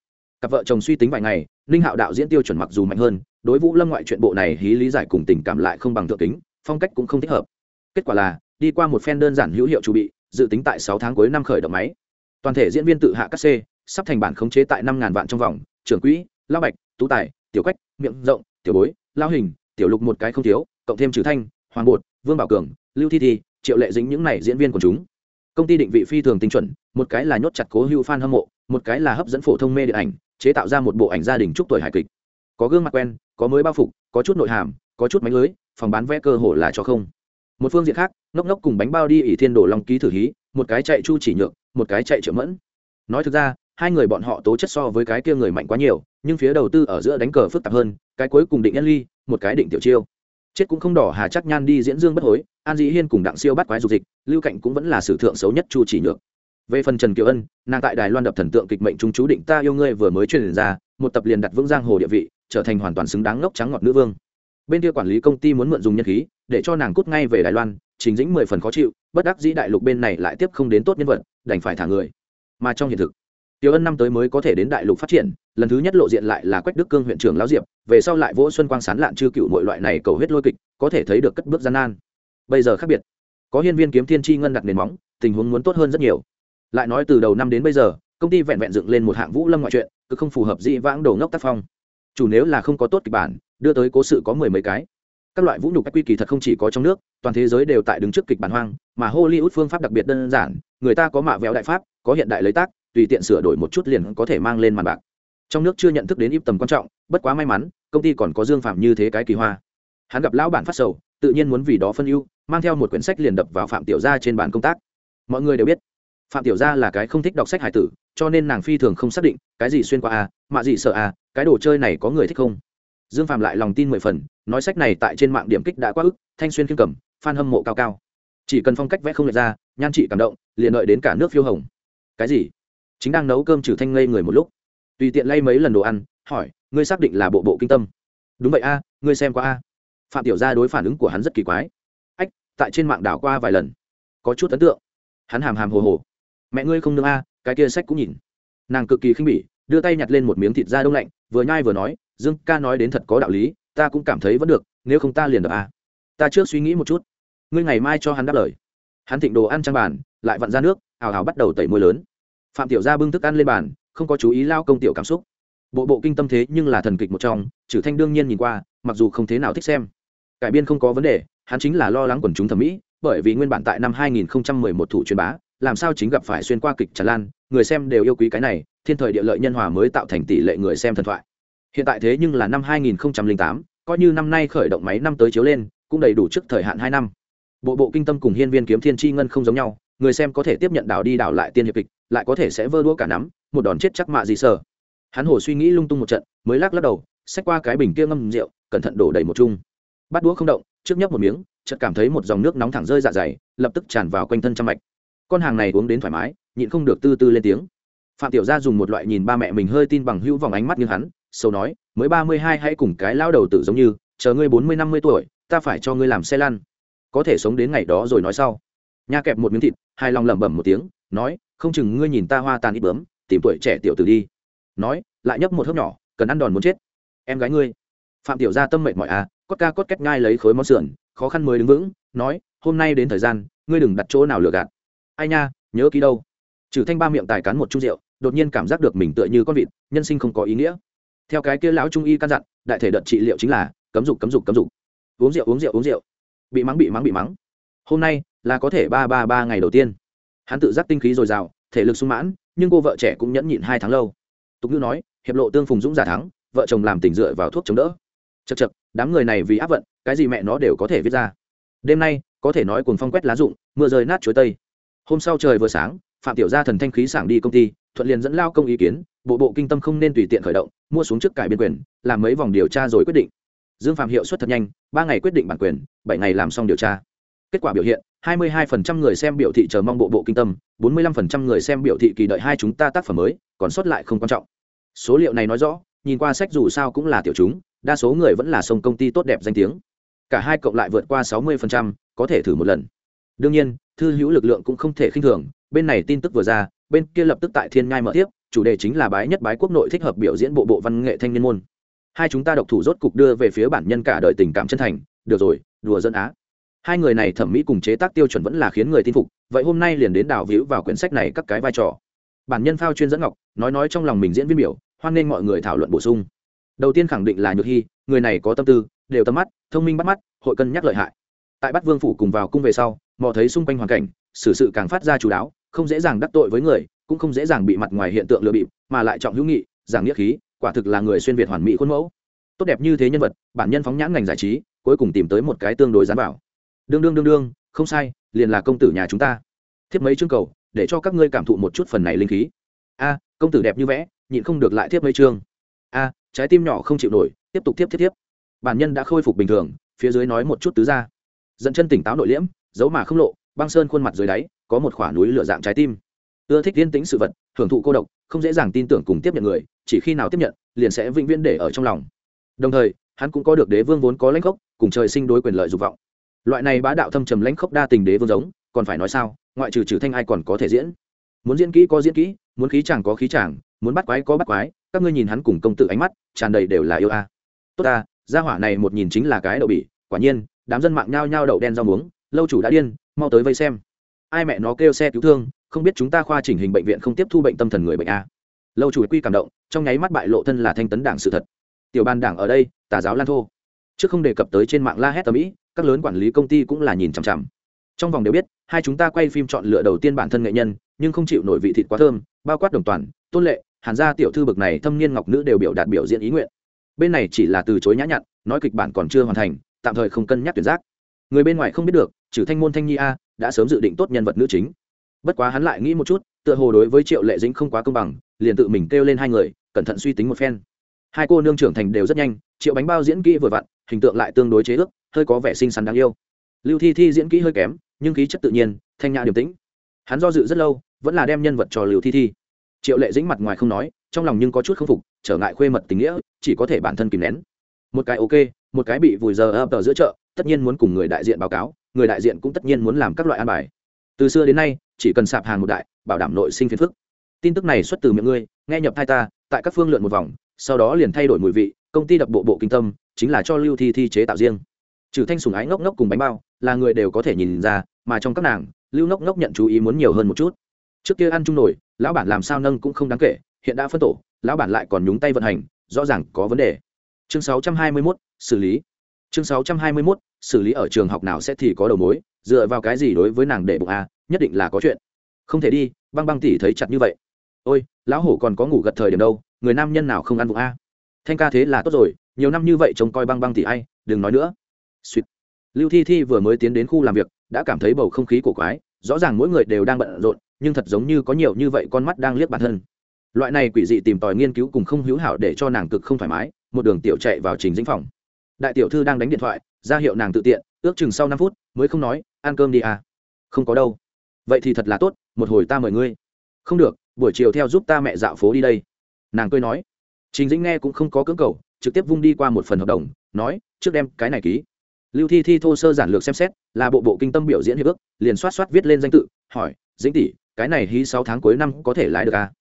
Cặp vợ chồng suy tính vài ngày, ninh hạo đạo diễn tiêu chuẩn mặc dù mạnh hơn, đối vũ lâm ngoại chuyện bộ này hí lý giải cùng tình cảm lại không bằng thượng kính, phong cách cũng không thích hợp. Kết quả là, đi qua một phen đơn giản hữu hiệu chu bị, dự tính tại sáu tháng cuối năm khởi động máy. Toàn thể diễn viên tự hạ các c, sắp thành bản khống chế tại năm ngàn vạn trong vòng, trưởng quỹ, lao bạch, tú tài, tiểu quách, miệng rộng, tiểu bối, lao hình, tiểu lục một cái không thiếu, cộng thêm trừ thanh hoàng bột, vương bảo cường, lưu thi thi, triệu lệ dính những này diễn viên của chúng. Công ty định vị phi thường tinh chuẩn, một cái là nhốt chặt cố hữu fan hâm mộ, một cái là hấp dẫn phổ thông mê điện ảnh, chế tạo ra một bộ ảnh gia đình chúc tuổi hài kịch. Có gương mặt quen, có mới bao phục, có chút nội hàm, có chút mánh lưới, phòng bán vé cơ hồ là cho không. Một phương diện khác, ngốc ngốc cùng bánh bao đi ỷ thiên đổ long ký thử hí, một cái chạy chu chỉ nhượng, một cái chạy triệu mẫn. Nói thực ra, hai người bọn họ tố chất so với cái kia người mạnh quá nhiều, nhưng phía đầu tư ở giữa đánh cờ phức tạp hơn, cái cuối cùng định nhân ly một cái định tiểu chiêu chết cũng không đỏ hà chắc nhan đi diễn dương bất hối, an dĩ hiên cùng đặng siêu bắt quái dục dịch, lưu cạnh cũng vẫn là sử thượng xấu nhất chu chỉ nhược. Về phần trần kiều ân, nàng tại đài loan đập thần tượng kịch mệnh chúng chú định ta yêu ngươi vừa mới truyền ra, một tập liền đặt vững giang hồ địa vị, trở thành hoàn toàn xứng đáng ngốc trắng ngọt nữ vương. Bên kia quản lý công ty muốn mượn dùng nhân khí, để cho nàng cút ngay về đài loan chính dĩnh mười phần khó chịu, bất đắc dĩ đại lục bên này lại tiếp không đến tốt nhân vật, đành phải thả người. Mà trong hiện thực tiểu ân năm tới mới có thể đến đại lục phát triển, lần thứ nhất lộ diện lại là quách đức cương huyện trưởng lão diệp, về sau lại vỗ xuân quang sán lạn chư cựu mọi loại này cầu huyết lôi kịch, có thể thấy được cất bước gian nan. Bây giờ khác biệt, có hiên viên kiếm thiên Chi ngân đặt nền móng, tình huống muốn tốt hơn rất nhiều. Lại nói từ đầu năm đến bây giờ, công ty vẹn vẹn dựng lên một hạng vũ lâm ngoại truyện, cứ không phù hợp dị vãng đồ ngốc tác phong. Chủ nếu là không có tốt kịch bản, đưa tới cố sự có mười mấy cái. Các loại vũ nhục cách quy kỳ thật không chỉ có trong nước, toàn thế giới đều tại đứng trước kịch bản hoang, mà hollywood phương pháp đặc biệt đơn giản, người ta có mạ vẹo đại pháp, có hiện đại lấy tác tùy tiện sửa đổi một chút liền có thể mang lên màn bạc. Trong nước chưa nhận thức đến ít tầm quan trọng bất quá may mắn công ty còn có dương phạm như thế cái kỳ hoa. Hắn gặp lão bản phát sầu tự nhiên muốn vì đó phân ưu mang theo một quyển sách liền đập vào phạm tiểu gia trên bàn công tác. Mọi người đều biết phạm tiểu gia là cái không thích đọc sách hải tử cho nên nàng phi thường không xác định cái gì xuyên qua a à, mạ gì sợ a à, cái đồ chơi này có người thích không? Dương phạm lại lòng tin mười phần nói sách này tại trên mạng điểm kích đã quá ức thanh xuyên khiêm cầm fan hâm mộ cao cao. Chỉ cần phong cách vẽ không lệch ra nhan trị cảm động liền đợi đến cả nước phiêu hồng. Cái gì? Chính đang nấu cơm trừ thanh ngây người một lúc. Tùy tiện lay mấy lần đồ ăn, hỏi, ngươi xác định là bộ bộ kinh tâm? Đúng vậy a, ngươi xem qua a. Phạm tiểu gia đối phản ứng của hắn rất kỳ quái. Ách, tại trên mạng đảo qua vài lần, có chút ấn tượng. Hắn hàm hàm hồ hồ. Mẹ ngươi không nương a, cái kia sách cũng nhìn. Nàng cực kỳ khinh bỉ, đưa tay nhặt lên một miếng thịt da đông lạnh, vừa nhai vừa nói, dương ca nói đến thật có đạo lý, ta cũng cảm thấy vẫn được, nếu không ta liền đập a. Ta trước suy nghĩ một chút, ngươi ngày mai cho hắn đáp lời. Hắn thịnh đồ ăn trang bàn, lại vặn ra nước, ào ào bắt đầu tẩy môi lớn phạm tiểu gia bưng thức ăn lên bàn không có chú ý lao công tiểu cảm xúc. Bộ bộ kinh tâm thế nhưng là thần kịch một trong trừ thanh đương nhiên nhìn qua mặc dù không thế nào thích xem. Cải biên không có vấn đề hắn chính là lo lắng quần chúng thẩm mỹ bởi vì nguyên bản tại năm 2011 thủ truyền bá làm sao chính gặp phải xuyên qua kịch tràn lan người xem đều yêu quý cái này thiên thời địa lợi nhân hòa mới tạo thành tỷ lệ người xem thần thoại. Hiện tại thế nhưng là năm 2008, coi như năm nay khởi động máy năm tới chiếu lên cũng đầy đủ trước thời hạn hai năm. Bộ bộ kinh tâm cùng hiên viên kiếm thiên Chi ngân không giống nhau người xem có thể tiếp nhận đảo đi đảo lại tiên hiệp kịch lại có thể sẽ vơ đũa cả nắm, một đòn chết chắc mạ gì sờ hắn hồ suy nghĩ lung tung một trận, mới lắc lắc đầu, xách qua cái bình kia ngâm rượu, cẩn thận đổ đầy một chung. Bắt đũa không động, trước nhấp một miếng, chợt cảm thấy một dòng nước nóng thẳng rơi dạ dày, lập tức tràn vào quanh thân trăm mạch. Con hàng này uống đến thoải mái, nhịn không được tư tư lên tiếng. Phạm tiểu gia dùng một loại nhìn ba mẹ mình hơi tin bằng hữu vòng ánh mắt như hắn, sâu nói, mới ba mươi hai hãy cùng cái lao đầu tử giống như, chờ ngươi bốn mươi năm mươi tuổi, ta phải cho ngươi làm xe lăn. Có thể sống đến ngày đó rồi nói sau. Nha kẹp một miếng thịt hai lòng lẩm bẩm một tiếng, nói không chừng ngươi nhìn ta hoa tàn ít bướm, tìm tuổi trẻ tiểu tử đi. Nói, lại nhấp một hớp nhỏ, cần ăn đòn muốn chết. Em gái ngươi. Phạm tiểu gia tâm mệnh mọi à cốt ca cốt cách ngai lấy khối món sườn, khó khăn mới đứng vững, nói, hôm nay đến thời gian, ngươi đừng đặt chỗ nào lừa gạt. Ai nha, nhớ ký đâu. Trừ thanh ba miệng tài cắn một chung rượu, đột nhiên cảm giác được mình tựa như con vịt, nhân sinh không có ý nghĩa. Theo cái kia lão trung y căn dặn, đại thể đợt trị liệu chính là, cấm dục cấm dục cấm dục. Uống rượu uống rượu uống rượu. Bị mắng bị mắng bị mắng. Hôm nay là có thể ba ba ba ngày đầu tiên hắn tự giác tinh khí dồi dào, thể lực sung mãn, nhưng cô vợ trẻ cũng nhẫn nhịn hai tháng lâu. Tục ngữ nói, hiệp lộ tương phùng dũng giả thắng, vợ chồng làm tình dựa vào thuốc chống đỡ. Chật chật đám người này vì áp vận, cái gì mẹ nó đều có thể viết ra. Đêm nay, có thể nói cuồng phong quét lá rụng, mưa rơi nát chuối tây. Hôm sau trời vừa sáng, phạm tiểu gia thần thanh khí sảng đi công ty, thuận liền dẫn lao công ý kiến, bộ bộ kinh tâm không nên tùy tiện khởi động, mua xuống trước cải biên quyền, làm mấy vòng điều tra rồi quyết định. Dương phạm hiệu suất thật nhanh, ba ngày quyết định bản quyền, bảy ngày làm xong điều tra. Kết quả biểu hiện 22% người xem biểu thị chờ mong bộ bộ kinh tâm 45% người xem biểu thị kỳ đợi hai chúng ta tác phẩm mới còn sót lại không quan trọng. Số liệu này nói rõ nhìn qua sách dù sao cũng là tiểu chúng đa số người vẫn là sông công ty tốt đẹp danh tiếng. Cả hai cộng lại vượt qua 60%, có thể thử một lần. Đương nhiên thư hữu lực lượng cũng không thể khinh thường bên này tin tức vừa ra bên kia lập tức tại thiên ngai mở tiếp chủ đề chính là bái nhất bái quốc nội thích hợp biểu diễn bộ bộ văn nghệ thanh niên môn. Hai chúng ta độc thủ rốt cục đưa về phía bản nhân cả đời tình cảm chân thành được rồi đùa dân á hai người này thẩm mỹ cùng chế tác tiêu chuẩn vẫn là khiến người tin phục, vậy hôm nay liền đến đào víu vào quyển sách này các cái vai trò. Bản nhân phao chuyên dẫn ngọc, nói nói trong lòng mình diễn viên biểu, hoan nghênh mọi người thảo luận bổ sung. Đầu tiên khẳng định là nhược hy người này có tâm tư, đều tâm mắt, thông minh bắt mắt, hội cân nhắc lợi hại. Tại bắt vương phủ cùng vào cung về sau, mò thấy xung quanh hoàn cảnh, xử sự càng phát ra chú đáo, không dễ dàng đắc tội với người, cũng không dễ dàng bị mặt ngoài hiện tượng lừa bịp, mà lại trọng hữu nghị, giảng nghĩa khí, quả thực là người xuyên việt hoàn mỹ khuôn mẫu. Tốt đẹp như thế nhân vật, bản nhân phóng nhãn ngành giải trí, cuối cùng tìm tới một cái tương đối dán bảo đương đương đương đương, không sai, liền là công tử nhà chúng ta. Thiếp mấy chương cầu, để cho các ngươi cảm thụ một chút phần này linh khí. A, công tử đẹp như vẽ, nhịn không được lại thiếp mấy chương. A, trái tim nhỏ không chịu nổi, tiếp tục tiếp tiếp tiếp bản nhân đã khôi phục bình thường, phía dưới nói một chút tứ ra dẫn chân tỉnh táo nội liễm, giấu mà không lộ, băng sơn khuôn mặt dưới đáy, có một khoả núi lửa dạng trái tim. Ưa thích yên tĩnh sự vật, hưởng thụ cô độc, không dễ dàng tin tưởng cùng tiếp nhận người, chỉ khi nào tiếp nhận, liền sẽ vĩnh viễn để ở trong lòng. Đồng thời, hắn cũng có được đế vương vốn có lãnh gốc, cùng trời sinh đối quyền lợi dục vọng loại này bá đạo thâm trầm lãnh khốc đa tình đế vương giống, còn phải nói sao, ngoại trừ trừ thanh ai còn có thể diễn. Muốn diễn kỹ có diễn kỹ, muốn khí chàng có khí chàng, muốn bắt quái có bắt quái, các ngươi nhìn hắn cùng công tử ánh mắt, tràn đầy đều là yêu a. Tốt ta, gia hỏa này một nhìn chính là cái đậu bỉ, quả nhiên, đám dân mạng nhao nhao đậu đen rau muống, lâu chủ đã điên, mau tới vây xem. Ai mẹ nó kêu xe cứu thương, không biết chúng ta khoa chỉnh hình bệnh viện không tiếp thu bệnh tâm thần người bệnh a. Lâu chủ quy cảm động, trong nháy mắt bại lộ thân là thanh tấn đảng sự thật. Tiểu ban đảng ở đây, tà giáo lan thô chứ không đề cập tới trên mạng la hét tầm ĩ, các lớn quản lý công ty cũng là nhìn chằm chằm. Trong vòng đều biết, hai chúng ta quay phim chọn lựa đầu tiên bản thân nghệ nhân, nhưng không chịu nổi vị thịt quá thơm, bao quát đồng toàn, tôn lệ, hàn gia tiểu thư bực này thâm niên ngọc nữ đều biểu đạt biểu diễn ý nguyện. Bên này chỉ là từ chối nhã nhặn, nói kịch bản còn chưa hoàn thành, tạm thời không cân nhắc tuyển giác. Người bên ngoài không biết được, trừ thanh môn thanh nhi a, đã sớm dự định tốt nhân vật nữ chính. Bất quá hắn lại nghĩ một chút, tựa hồ đối với triệu lệ dĩnh không quá công bằng, liền tự mình kêu lên hai người, cẩn thận suy tính một phen hai cô nương trưởng thành đều rất nhanh, triệu bánh bao diễn kỹ vừa vặn, hình tượng lại tương đối chế ước, hơi có vẻ xinh xắn đáng yêu. Lưu thi thi diễn kỹ hơi kém, nhưng khí chất tự nhiên, thanh nhã điềm tĩnh. Hắn do dự rất lâu, vẫn là đem nhân vật cho lưu thi thi. Triệu lệ dĩnh mặt ngoài không nói, trong lòng nhưng có chút k phục, trở ngại khuê mật tình nghĩa, chỉ có thể bản thân kìm nén. Một cái ok, một cái bị vùi giờ ập ở giữa chợ, tất nhiên muốn cùng người đại diện báo cáo, người đại diện cũng tất nhiên muốn làm các loại an bài. Từ xưa đến nay, chỉ cần sạp hàng một đại, bảo đảm nội sinh phiền phức. Tin tức này xuất từ miệng ngươi, nghe nhập thai ta, tại các phương lượn một vòng sau đó liền thay đổi mùi vị công ty đập bộ bộ kinh tâm chính là cho lưu thi thi chế tạo riêng. Trừ thanh sùng ái ngốc ngốc cùng bánh bao là người đều có thể nhìn ra mà trong các nàng lưu ngốc ngốc nhận chú ý muốn nhiều hơn một chút. Trước kia ăn chung nổi lão bản làm sao nâng cũng không đáng kể hiện đã phân tổ lão bản lại còn nhúng tay vận hành rõ ràng có vấn đề. Chương 621, xử lý. Chương 621, xử lý ở trường học nào sẽ thì có đầu mối dựa vào cái gì đối với nàng để bụng a nhất định là có chuyện. Không thể đi băng băng tỉ thấy chặt như vậy. Ôi lão hổ còn có ngủ gật thời điểm đâu người nam nhân nào không ăn vụ a? Thanh ca thế là tốt rồi, nhiều năm như vậy trông coi băng băng thì ai, đừng nói nữa. Suýt lưu thi thi vừa mới tiến đến khu làm việc, đã cảm thấy bầu không khí cổ quái, rõ ràng mỗi người đều đang bận rộn, nhưng thật giống như có nhiều như vậy con mắt đang liếc bản thân. Loại này quỷ dị tìm tòi nghiên cứu cùng không hữu hảo để cho nàng cực không thoải mái, một đường tiểu chạy vào trình dĩnh phòng. Đại tiểu thư đang đánh điện thoại, ra hiệu nàng tự tiện, ước chừng sau năm phút, mới không nói, ăn cơm đi à. Không có đâu. Vậy thì thật là tốt, một hồi ta mời ngươi. Không được, buổi chiều theo giúp ta mẹ dạo phố đi đây nàng cười nói, trình dĩnh nghe cũng không có cưỡng cầu, trực tiếp vung đi qua một phần hợp đồng, nói, trước đem cái này ký. Lưu thi thi thô sơ giản lược xem xét, là bộ bộ kinh tâm biểu diễn hiệp ước, liền xoát xoát viết lên danh tự, hỏi, dĩnh tỷ, cái này hí sáu tháng cuối năm có thể lái được à?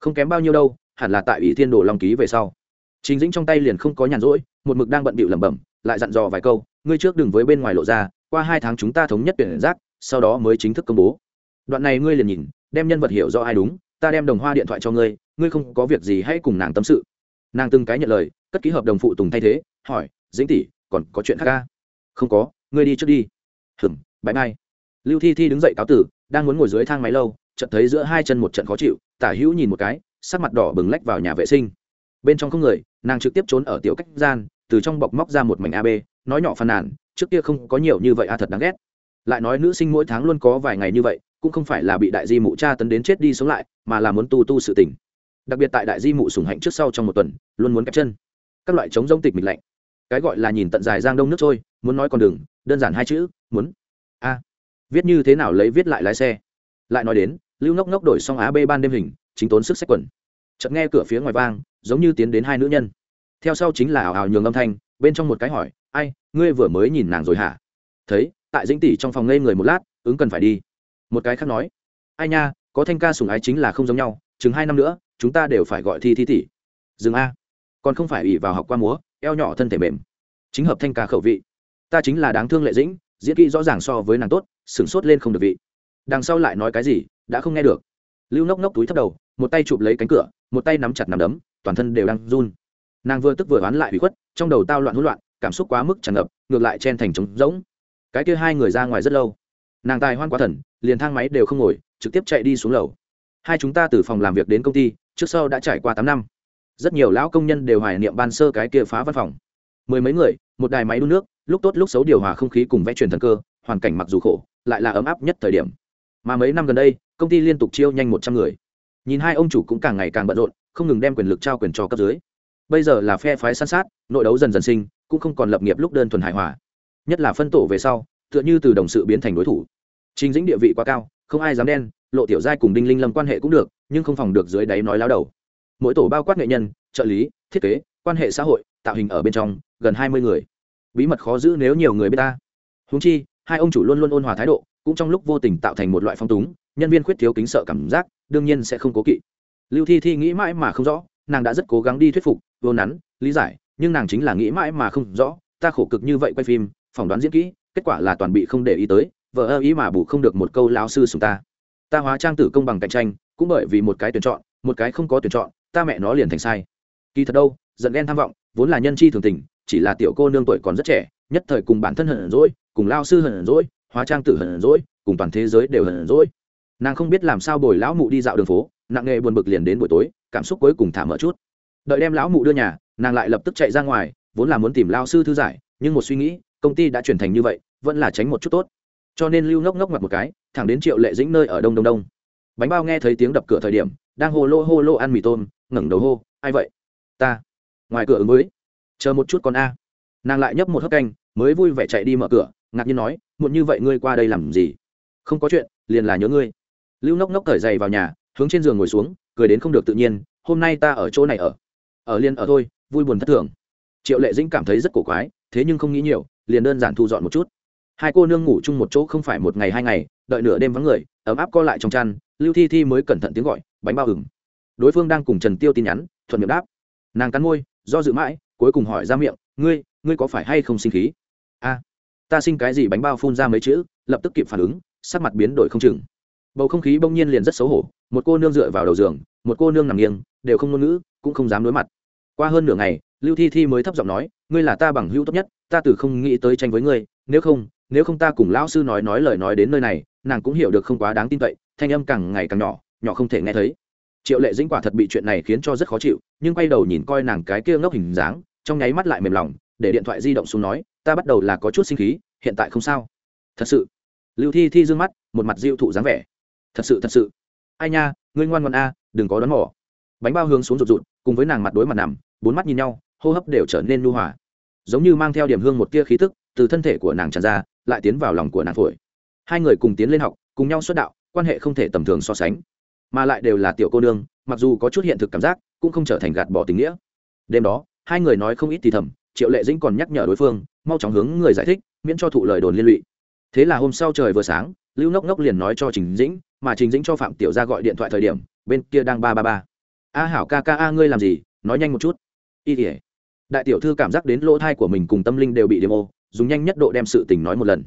không kém bao nhiêu đâu, hẳn là tại ủy thiên đồ long ký về sau. Chính dĩnh trong tay liền không có nhàn rỗi, một mực đang bận bịu lẩm bẩm, lại dặn dò vài câu, ngươi trước đừng với bên ngoài lộ ra, qua hai tháng chúng ta thống nhất tuyển giác, sau đó mới chính thức công bố. Đoạn này ngươi liền nhìn, đem nhân vật hiểu do ai đúng, ta đem đồng hoa điện thoại cho ngươi ngươi không có việc gì hãy cùng nàng tâm sự. Nàng từng cái nhận lời, cất ký hợp đồng phụ tùng thay thế, hỏi, dĩnh tỷ, còn có chuyện khác ca không có, ngươi đi trước đi. Hừm, bãi mai. Lưu thi thi đứng dậy cáo tử, đang muốn ngồi dưới thang máy lâu, chợt thấy giữa hai chân một trận khó chịu, tả hữu nhìn một cái, sắc mặt đỏ bừng lách vào nhà vệ sinh. Bên trong không người, nàng trực tiếp trốn ở tiểu cách gian, từ trong bọc móc ra một mảnh ab nói nhỏ phàn nàn, trước kia không có nhiều như vậy a thật đáng ghét. Lại nói nữ sinh mỗi tháng luôn có vài ngày như vậy, cũng không phải là bị đại di mụ cha tấn đến chết đi sống lại, mà là muốn tu tu sự tình đặc biệt tại đại di mụ sủng hạnh trước sau trong một tuần, luôn muốn kẹp chân. Các loại chống giống tịch mịch lạnh. Cái gọi là nhìn tận dài giang đông nước trôi, muốn nói con đường, đơn giản hai chữ, muốn. A. À, viết như thế nào lấy viết lại lái xe? Lại nói đến, lưu ngốc ngốc đổi xong á b ban đêm hình, chính tốn sức sách quần. Chợt nghe cửa phía ngoài vang, giống như tiến đến hai nữ nhân. Theo sau chính là ảo ảo nhường âm thanh, bên trong một cái hỏi, ai, ngươi vừa mới nhìn nàng rồi hả? Thấy, tại dĩnh tỷ trong phòng ngây người một lát, ứng cần phải đi. Một cái khác nói, ai nha, có thanh ca sùng ái chính là không giống nhau, chừng hai năm nữa chúng ta đều phải gọi thi thi tỷ. Dừng a. Còn không phải ủy vào học qua múa, eo nhỏ thân thể mềm. Chính hợp thanh ca khẩu vị. Ta chính là đáng thương lệ dĩnh, diễn kỹ rõ ràng so với nàng tốt, sửng sốt lên không được vị. Đằng sau lại nói cái gì, đã không nghe được. Lưu nốc nốc túi thấp đầu, một tay chụp lấy cánh cửa, một tay nắm chặt nằm đấm, toàn thân đều đang run. Nàng vừa tức vừa oán lại bị khuất, trong đầu tao loạn hỗn loạn, cảm xúc quá mức tràn ngập, ngược lại chen thành trống rỗng. Cái kia hai người ra ngoài rất lâu. Nàng tài hoan quá thần, liền thang máy đều không ngồi, trực tiếp chạy đi xuống lầu. Hai chúng ta từ phòng làm việc đến công ty trước sau đã trải qua tám năm. Rất nhiều lão công nhân đều hoài niệm ban sơ cái kia phá văn phòng. Mười mấy người, một đài máy đun nước, lúc tốt lúc xấu điều hòa không khí cùng vẽ truyền thần cơ, hoàn cảnh mặc dù khổ, lại là ấm áp nhất thời điểm. Mà mấy năm gần đây, công ty liên tục chiêu nhanh một trăm người. Nhìn hai ông chủ cũng càng ngày càng bận rộn, không ngừng đem quyền lực trao quyền cho cấp dưới. Bây giờ là phe phái san sát, nội đấu dần dần sinh, cũng không còn lập nghiệp lúc đơn thuần hài hòa. Nhất là phân tổ về sau, tựa như từ đồng sự biến thành đối thủ. Trình dĩnh địa vị quá cao, không ai dám đen lộ tiểu giai cùng đinh linh lâm quan hệ cũng được, nhưng không phòng được dưới đáy nói láo đầu. Mỗi tổ bao quát nghệ nhân, trợ lý, thiết kế, quan hệ xã hội, tạo hình ở bên trong, gần hai mươi người. Bí mật khó giữ nếu nhiều người biết ta. Húng chi, hai ông chủ luôn luôn ôn hòa thái độ, cũng trong lúc vô tình tạo thành một loại phong túng, nhân viên khuyết thiếu kính sợ cảm giác, đương nhiên sẽ không cố kỵ. Lưu thi thi nghĩ mãi mà không rõ, nàng đã rất cố gắng đi thuyết phục, vô nắn, lý giải, nhưng nàng chính là nghĩ mãi mà không rõ, ta khổ cực như vậy quay phim, phỏng đoán diễn kỹ, kết quả là toàn bị không để ý tới vợ ơ ý mà bù không được một câu lao sư sùng ta ta hóa trang tử công bằng cạnh tranh, cũng bởi vì một cái tuyển chọn, một cái không có tuyển chọn, ta mẹ nó liền thành sai. Kỳ thật đâu, giận ghen tham vọng, vốn là nhân chi thường tình, chỉ là tiểu cô nương tuổi còn rất trẻ, nhất thời cùng bản thân hận rỗi cùng lao sư hận rỗi hóa trang tử hận rỗi cùng toàn thế giới đều hận rỗi nàng không biết làm sao bồi lão mụ đi dạo đường phố, nặng nghề buồn bực liền đến buổi tối, cảm xúc cuối cùng thả mở chút. Đợi đem lão mụ đưa nhà, nàng lại lập tức chạy ra ngoài, vốn là muốn tìm lao sư thư giải, nhưng một suy nghĩ, công ty đã chuyển thành như vậy, vẫn là tránh một chút tốt cho nên lưu ngốc ngốc mặt một cái, thẳng đến triệu lệ dĩnh nơi ở đông đông đông. Bánh bao nghe thấy tiếng đập cửa thời điểm, đang hô lô hô lô ăn mì tôm, ngẩng đầu hô, ai vậy? Ta. Ngoài cửa ứng mới chờ một chút con a. Nàng lại nhấp một hớp canh, mới vui vẻ chạy đi mở cửa, ngạc nhiên nói, muộn như vậy ngươi qua đây làm gì? Không có chuyện, liền là nhớ ngươi. Lưu nốc nốc cởi giày vào nhà, hướng trên giường ngồi xuống, cười đến không được tự nhiên, hôm nay ta ở chỗ này ở ở liền ở thôi, vui buồn thất thường. Triệu lệ dĩnh cảm thấy rất cổ quái, thế nhưng không nghĩ nhiều, liền đơn giản thu dọn một chút hai cô nương ngủ chung một chỗ không phải một ngày hai ngày, đợi nửa đêm vắng người, ấm áp co lại trong chăn, lưu thi thi mới cẩn thận tiếng gọi, bánh bao hừng đối phương đang cùng trần tiêu tin nhắn, thuận miệng đáp. Nàng cắn môi, do dự mãi, cuối cùng hỏi ra miệng, ngươi ngươi có phải hay không sinh khí? A, ta sinh cái gì bánh bao phun ra mấy chữ, lập tức kịp phản ứng, sắc mặt biến đổi không chừng. Bầu không khí bỗng nhiên liền rất xấu hổ, một cô nương dựa vào đầu giường, một cô nương nằm nghiêng, đều không ngôn ngữ, cũng không dám đối mặt. Qua hơn nửa ngày, lưu thi thi mới thấp giọng nói, ngươi là ta bằng hữu tốt nhất, ta từ không nghĩ tới tranh với ngươi, nếu không nếu không ta cùng lão sư nói nói lời nói đến nơi này, nàng cũng hiểu được không quá đáng tin cậy, thanh âm càng ngày càng nhỏ nhỏ không thể nghe thấy. Triệu lệ dĩnh quả thật bị chuyện này khiến cho rất khó chịu, nhưng quay đầu nhìn coi nàng cái kia ngốc hình dáng, trong nháy mắt lại mềm lòng, để điện thoại di động xuống nói, ta bắt đầu là có chút sinh khí, hiện tại không sao. Thật sự? Lưu thi thi d ư ơ n g mắt, một mặt diệu thụ dáng vẻ. Thật sự thật sự. Ai nha, ngươi ngoan ngoan a, đừng có đón mỏ bánh bao hướng xuống rụt rụt, cùng với nàng mặt đối mặt nằm, bốn mắt nhìn nhau, hô hấp đều trở nên nu hòa. Giống như mang theo điểm hương một tia khí tức, từ thân thể của nàng tràn ra lại tiến vào lòng của nàng phổi. Hai người cùng tiến lên học, cùng nhau xuất đạo, quan hệ không thể tầm thường so sánh. Mà lại đều là tiểu cô nương, mặc dù có chút hiện thực cảm giác, cũng không trở thành gạt bỏ tình nghĩa. Đêm đó, hai người nói không ít thì thầm, triệu lệ dĩnh còn nhắc nhở đối phương, mau chóng hướng người giải thích, miễn cho thụ lời đồn liên lụy. Thế là hôm sau trời vừa sáng, lưu nốc nốc liền nói cho trình dĩnh, mà trình dĩnh cho phạm tiểu ra gọi điện thoại thời điểm, bên kia đang ba ba ba. A hảo ca ca a, ngươi làm gì? Nói nhanh một chút. Y tỉa đại tiểu thư cảm giác đến lỗ thai của mình cùng tâm linh đều bị đêm ô dùng nhanh nhất độ đem sự tình nói một lần.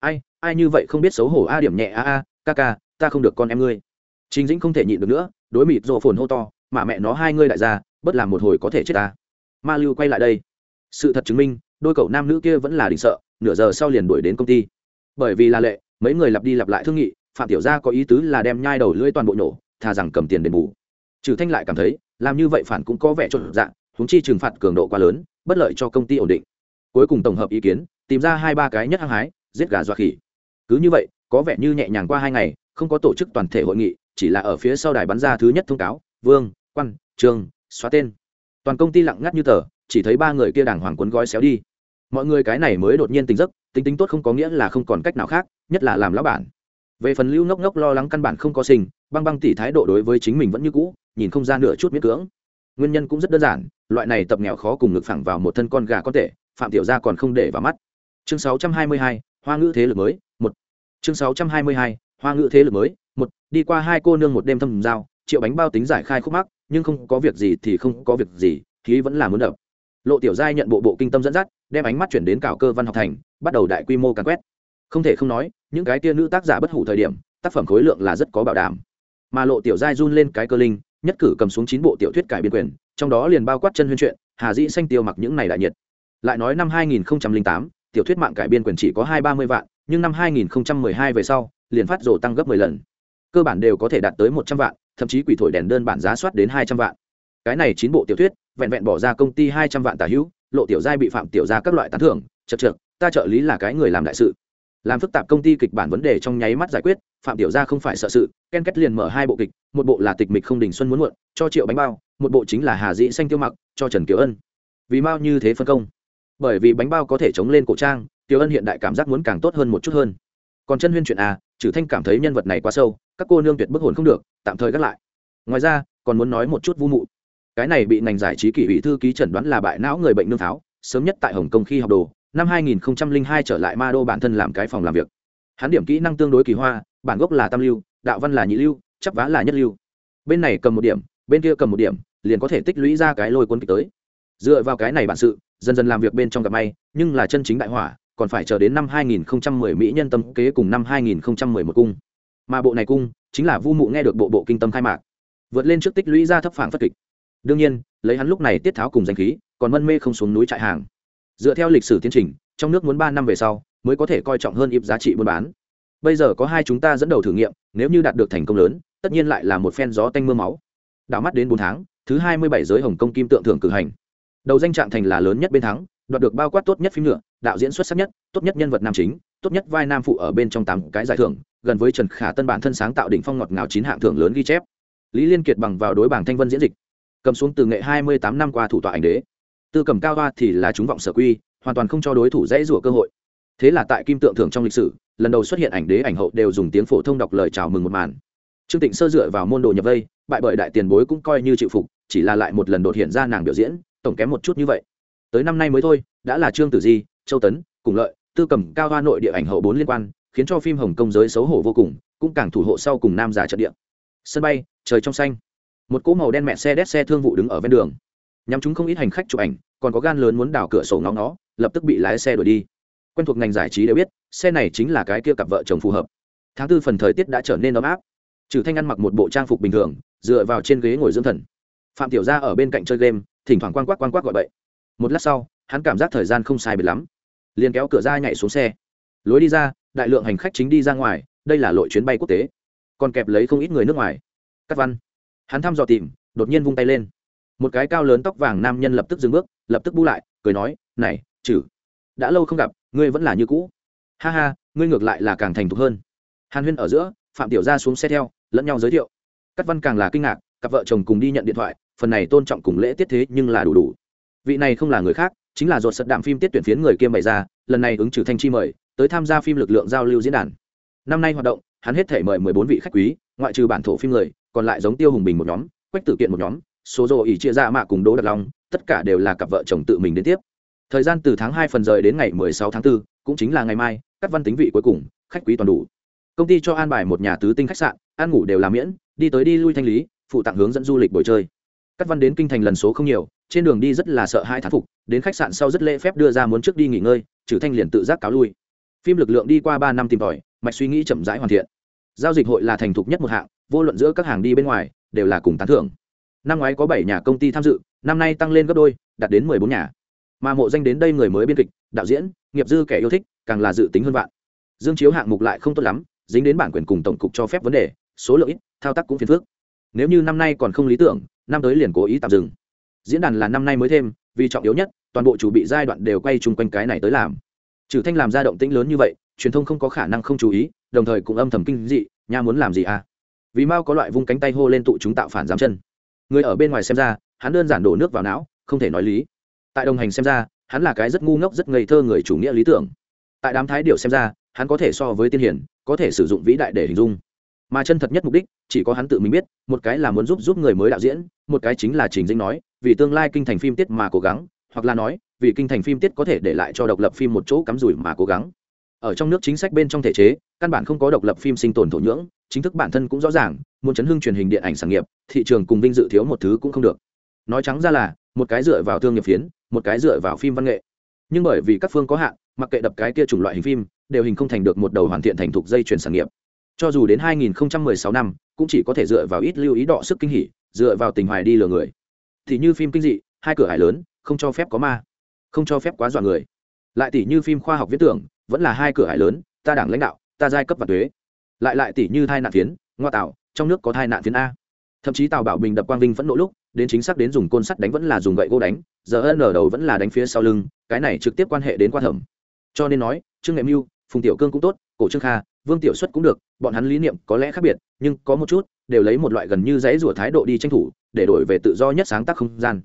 Ai ai như vậy không biết xấu hổ a điểm nhẹ a a, ca ca, ta không được con em ngươi. Trình dĩnh không thể nhịn được nữa, đối mịt rộ phồn hô to, mà mẹ nó hai ngươi đại gia, bất làm một hồi có thể chết ta. Ma lưu quay lại đây. Sự thật chứng minh, đôi cậu nam nữ kia vẫn là đỉnh sợ, nửa giờ sau liền đuổi đến công ty. Bởi vì là lệ, mấy người lặp đi lặp lại thương nghị, phạm tiểu gia có ý tứ là đem nhai đầu lưỡi toàn bộ nổ thà rằng cầm tiền đền bù. Trừ thanh lại cảm thấy, làm như vậy phản cũng có vẻ trộn dạng húng chi trừng phạt cường độ quá lớn, bất lợi cho công ty ổn định cuối cùng tổng hợp ý kiến, tìm ra hai ba cái nhất hăng hái, giết gà dọa khỉ. Cứ như vậy, có vẻ như nhẹ nhàng qua hai ngày, không có tổ chức toàn thể hội nghị, chỉ là ở phía sau đài bắn ra thứ nhất thông cáo, vương, quan, trường, xóa tên. Toàn công ty lặng ngắt như tờ, chỉ thấy ba người kia đàng hoàng cuốn gói xéo đi. Mọi người cái này mới đột nhiên tính giấc, tính tính tốt không có nghĩa là không còn cách nào khác, nhất là làm lão bản. Về phần lưu ngốc ngốc lo lắng căn bản không có sinh, băng băng tỉ thái độ đối với chính mình vẫn như cũ, nhìn không ra nửa chút miễn cưỡng. Nguyên nhân cũng rất đơn giản, loại này tập nghèo khó cùng ngực phẳng vào một thân con gà có tệ phạm tiểu gia còn không để vào mắt. Chương 622, hoa ngữ thế lực mới một. Chương 622, hoa ngữ thế lực mới một. Đi qua hai cô nương một đêm thâm giao triệu bánh bao tính giải khai khúc mắc nhưng không có việc gì thì không có việc gì khí vẫn là muốn đập. Lộ tiểu giai nhận bộ bộ kinh tâm dẫn dắt đem ánh mắt chuyển đến cảo cơ văn học thành bắt đầu đại quy mô càn quét. Không thể không nói những cái tia nữ tác giả bất hủ thời điểm tác phẩm khối lượng là rất có bảo đảm. Mà lộ tiểu giai run lên cái cơ linh nhất cử cầm xuống chín bộ tiểu thuyết cải biên quyền trong đó liền bao quát chân huyên truyện hà dĩ xanh tiêu mặc những này đại nhiệt lại nói năm 2008, tiểu thuyết mạng cải biên quyền chỉ có hai ba mươi vạn nhưng năm 2012 về sau liền phát rổ tăng gấp 10 lần. Cơ bản đều có thể đạt tới một trăm vạn thậm chí quỷ thổi đèn đơn bản giá soát đến hai trăm vạn. Cái này chín bộ tiểu thuyết vẹn vẹn bỏ ra công ty hai trăm vạn tả hữu lộ tiểu giai bị phạm tiểu gia các loại tán thưởng chật chật ta trợ lý là cái người làm đại sự. Làm phức tạp công ty kịch bản vấn đề trong nháy mắt giải quyết phạm tiểu gia không phải sợ sự ken kết liền mở hai bộ kịch một bộ là tịch mịch không đình xuân muốn muộn cho triệu bánh bao một bộ chính là hà dĩ xanh tiêu mặc cho trần kiều ân. Vì mau như thế phân công? Bởi vì bánh bao có thể chống lên cổ trang, Tiểu ân hiện đại cảm giác muốn càng tốt hơn một chút hơn. Còn chân huyên chuyện à trừ thanh cảm thấy nhân vật này quá sâu, các cô nương tuyệt bức hồn không được, tạm thời gác lại. Ngoài ra, còn muốn nói một chút vu mụ. Cái này bị ngành giải trí kỷ ủy thư ký chẩn đoán là bại não người bệnh nương pháo sớm nhất tại hồng kông khi học đồ, năm 2002 trở lại ma đô bản thân làm cái phòng làm việc. Hắn điểm kỹ năng tương đối kỳ hoa, bản gốc là tam lưu, đạo văn là nhị lưu chấp vá là nhất lưu. Bên này cầm một điểm, bên kia cầm một điểm, liền có thể tích lũy ra cái lôi cuốn kịch tới dựa vào cái này bản sự, dần dần làm việc bên trong gặp may, nhưng là chân chính đại hỏa, còn phải chờ đến năm 2010 mỹ nhân tâm kế cùng năm 2011 cung. Mà bộ này cung, chính là vu mụ nghe được bộ bộ kinh tâm khai mạc. Vượt lên trước tích lũy ra thấp phản phất kịch. Đương nhiên, lấy hắn lúc này tiết tháo cùng danh khí, còn mân mê không xuống núi trại hàng. Dựa theo lịch sử tiến trình, trong nước muốn ba năm về sau, mới có thể coi trọng hơn ịp giá trị buôn bán. Bây giờ có hai chúng ta dẫn đầu thử nghiệm, nếu như đạt được thành công lớn, tất nhiên lại là một phen gió tanh mưa máu. Đảo mắt đến bốn tháng, thứ hai mươi bảy giới hồng kông kim tượng thưởng cử hành đầu danh trạng thành là lớn nhất bên thắng, đoạt được bao quát tốt nhất phim nhựa đạo diễn xuất sắc nhất, tốt nhất nhân vật nam chính, tốt nhất vai nam phụ ở bên trong tám cái giải thưởng, gần với trần khả tân bản thân sáng tạo đỉnh phong ngọt ngào chín hạng thưởng lớn ghi chép. Lý liên kiệt bằng vào đối bảng thanh vân diễn dịch, cầm xuống từ nghệ hai mươi tám năm qua thủ tọa ảnh đế. Tư cầm cao hoa thì là chúng vọng sở quy, hoàn toàn không cho đối thủ dễ rủa cơ hội. Thế là tại kim tượng thưởng trong lịch sử, lần đầu xuất hiện ảnh đế ảnh hậu đều dùng tiếng phổ thông đọc lời chào mừng một màn. Trương tịnh sơ dựa vào môn đồ nhập vây, bại bởi đại tiền bối cũng coi như chịu phục, chỉ là lại một lần đột hiện ra nàng biểu diễn tổng kém một chút như vậy. Tới năm nay mới thôi, đã là trương tử di, châu tấn, cùng lợi, tư cầm cao hoa nội địa ảnh hậu bốn liên quan, khiến cho phim hồng công giới xấu hổ vô cùng, cũng càng thủ hộ sau cùng nam giả trận địa. Sân bay, trời trong xanh. Một cỗ màu đen mẹ xe đét xe thương vụ đứng ở ven đường. Nhắm chúng không ít hành khách chụp ảnh, còn có gan lớn muốn đào cửa sổ ngóng nó lập tức bị lái xe đuổi đi. Quen thuộc ngành giải trí đều biết, xe này chính là cái kia cặp vợ chồng phù hợp. Tháng tư phần thời tiết đã trở nên ấm áp. Trừ thanh ăn mặc một bộ trang phục bình thường, dựa vào trên ghế ngồi dưỡng thần. Phạm tiểu gia ở bên cạnh chơi game thỉnh thoảng quang quắc quang quắc gọi bậy. Một lát sau, hắn cảm giác thời gian không sai biệt lắm. Liền kéo cửa ra nhảy xuống xe. Lối đi ra, đại lượng hành khách chính đi ra ngoài, đây là lội chuyến bay quốc tế. Còn kẹp lấy không ít người nước ngoài. Cắt văn. Hắn thăm dò tìm, đột nhiên vung tay lên. Một cái cao lớn tóc vàng nam nhân lập tức dừng bước, lập tức bu lại, cười nói, này chử đã lâu không gặp, ngươi vẫn là như cũ. Ha ha, ngươi ngược lại là càng thành thục hơn. Hàn huyên ở giữa, phạm tiểu gia xuống xe theo, lẫn nhau giới thiệu. Cắt văn càng là kinh ngạc, cặp vợ chồng cùng đi nhận điện thoại phần này tôn trọng cùng lễ tiết thế nhưng là đủ đủ. Vị này không là người khác chính là ruột sật đạm phim tiết tuyển phiến người kiêm bày ra lần này ứng trừ thanh chi mời tới tham gia phim lực lượng giao lưu diễn đàn. Năm nay hoạt động hắn hết thể mời mười bốn vị khách quý ngoại trừ bản thổ phim người còn lại giống tiêu hùng bình một nhóm quách tử kiện một nhóm số rồ ỉ chia ra mạ cùng đỗ đặc long tất cả đều là cặp vợ chồng tự mình đến tiếp. Thời gian từ tháng hai phần rời đến ngày mười sáu tháng 4, cũng chính là ngày mai các văn tính vị cuối cùng khách quý toàn đủ. Công ty cho an bài một nhà tứ tinh khách sạn ăn ngủ đều là miễn đi tới đi lui thanh lý phụ tặng hướng dẫn du lịch buổi chơi các văn đến kinh thành lần số không nhiều, trên đường đi rất là sợ hai thán phục, đến khách sạn sau rất lễ phép đưa ra muốn trước đi nghỉ ngơi trừ thanh liền tự giác cáo lui. Phim lực lượng đi qua ba năm tìm tòi, mạch suy nghĩ chậm rãi hoàn thiện. Giao dịch hội là thành thục nhất một hạng, vô luận giữa các hàng đi bên ngoài, đều là cùng tán thưởng. Năm ngoái có bảy nhà công ty tham dự, năm nay tăng lên gấp đôi, đạt đến mười bốn nhà. Mà mộ danh đến đây người mới biên kịch, đạo diễn, nghiệp dư kẻ yêu thích, càng là dự tính hơn vạn. Dương chiếu hạng mục lại không tốt lắm, dính đến bản quyền cùng tổng cục cho phép vấn đề, số lượng ít, thao tác cũng phiền phức nếu như năm nay còn không lý tưởng, năm tới liền cố ý tạm dừng. Diễn đàn là năm nay mới thêm, vì trọng yếu nhất, toàn bộ chủ bị giai đoạn đều quay chung quanh cái này tới làm. Trừ thanh làm ra động tĩnh lớn như vậy, truyền thông không có khả năng không chú ý, đồng thời cũng âm thầm kinh dị, nha muốn làm gì à? Vì mao có loại vung cánh tay hô lên tụ chúng tạo phản giám chân. Người ở bên ngoài xem ra, hắn đơn giản đổ nước vào não, không thể nói lý. Tại đồng hành xem ra, hắn là cái rất ngu ngốc, rất ngây thơ người chủ nghĩa lý tưởng. Tại đám thái điệu xem ra, hắn có thể so với tiên hiển, có thể sử dụng vĩ đại để hình dung mà chân thật nhất mục đích, chỉ có hắn tự mình biết, một cái là muốn giúp giúp người mới đạo diễn, một cái chính là trình dinh nói, vì tương lai kinh thành phim tiết mà cố gắng, hoặc là nói, vì kinh thành phim tiết có thể để lại cho độc lập phim một chỗ cắm rủi mà cố gắng. Ở trong nước chính sách bên trong thể chế, căn bản không có độc lập phim sinh tồn thổ nhưỡng, chính thức bản thân cũng rõ ràng, muốn chấn hưng truyền hình điện ảnh sản nghiệp, thị trường cùng vinh dự thiếu một thứ cũng không được. Nói trắng ra là, một cái dựa vào thương nghiệp phiến, một cái dựa vào phim văn nghệ. Nhưng bởi vì các phương có hạn, mặc kệ đập cái kia chủng loại hình phim, đều hình không thành được một đầu hoàn thiện thành thục dây chuyển sản nghiệp cho dù đến 2016 năm, cũng chỉ có thể dựa vào ít lưu ý đọ sức kinh hỉ, dựa vào tình hoài đi lừa người. Thì như phim kinh dị, hai cửa hải lớn, không cho phép có ma, không cho phép quá dọa người. Lại tỷ như phim khoa học viễn tưởng, vẫn là hai cửa hải lớn, ta đảng lãnh đạo, ta giai cấp và thuế. Lại lại tỷ như thai nạn phiến, ngoa tạo, trong nước có thai nạn phiến a. Thậm chí tào bảo bình đập quang vinh phẫn nộ lúc, đến chính xác đến dùng côn sắt đánh vẫn là dùng gậy gỗ đánh, giờ ân ở đầu vẫn là đánh phía sau lưng, cái này trực tiếp quan hệ đến qua thẩm. Cho nên nói, trương nghệ mưu, phùng tiểu cương cũng tốt, cổ trương kha vương tiểu xuất cũng được bọn hắn lý niệm có lẽ khác biệt nhưng có một chút đều lấy một loại gần như dãy rủa thái độ đi tranh thủ để đổi về tự do nhất sáng tác không gian.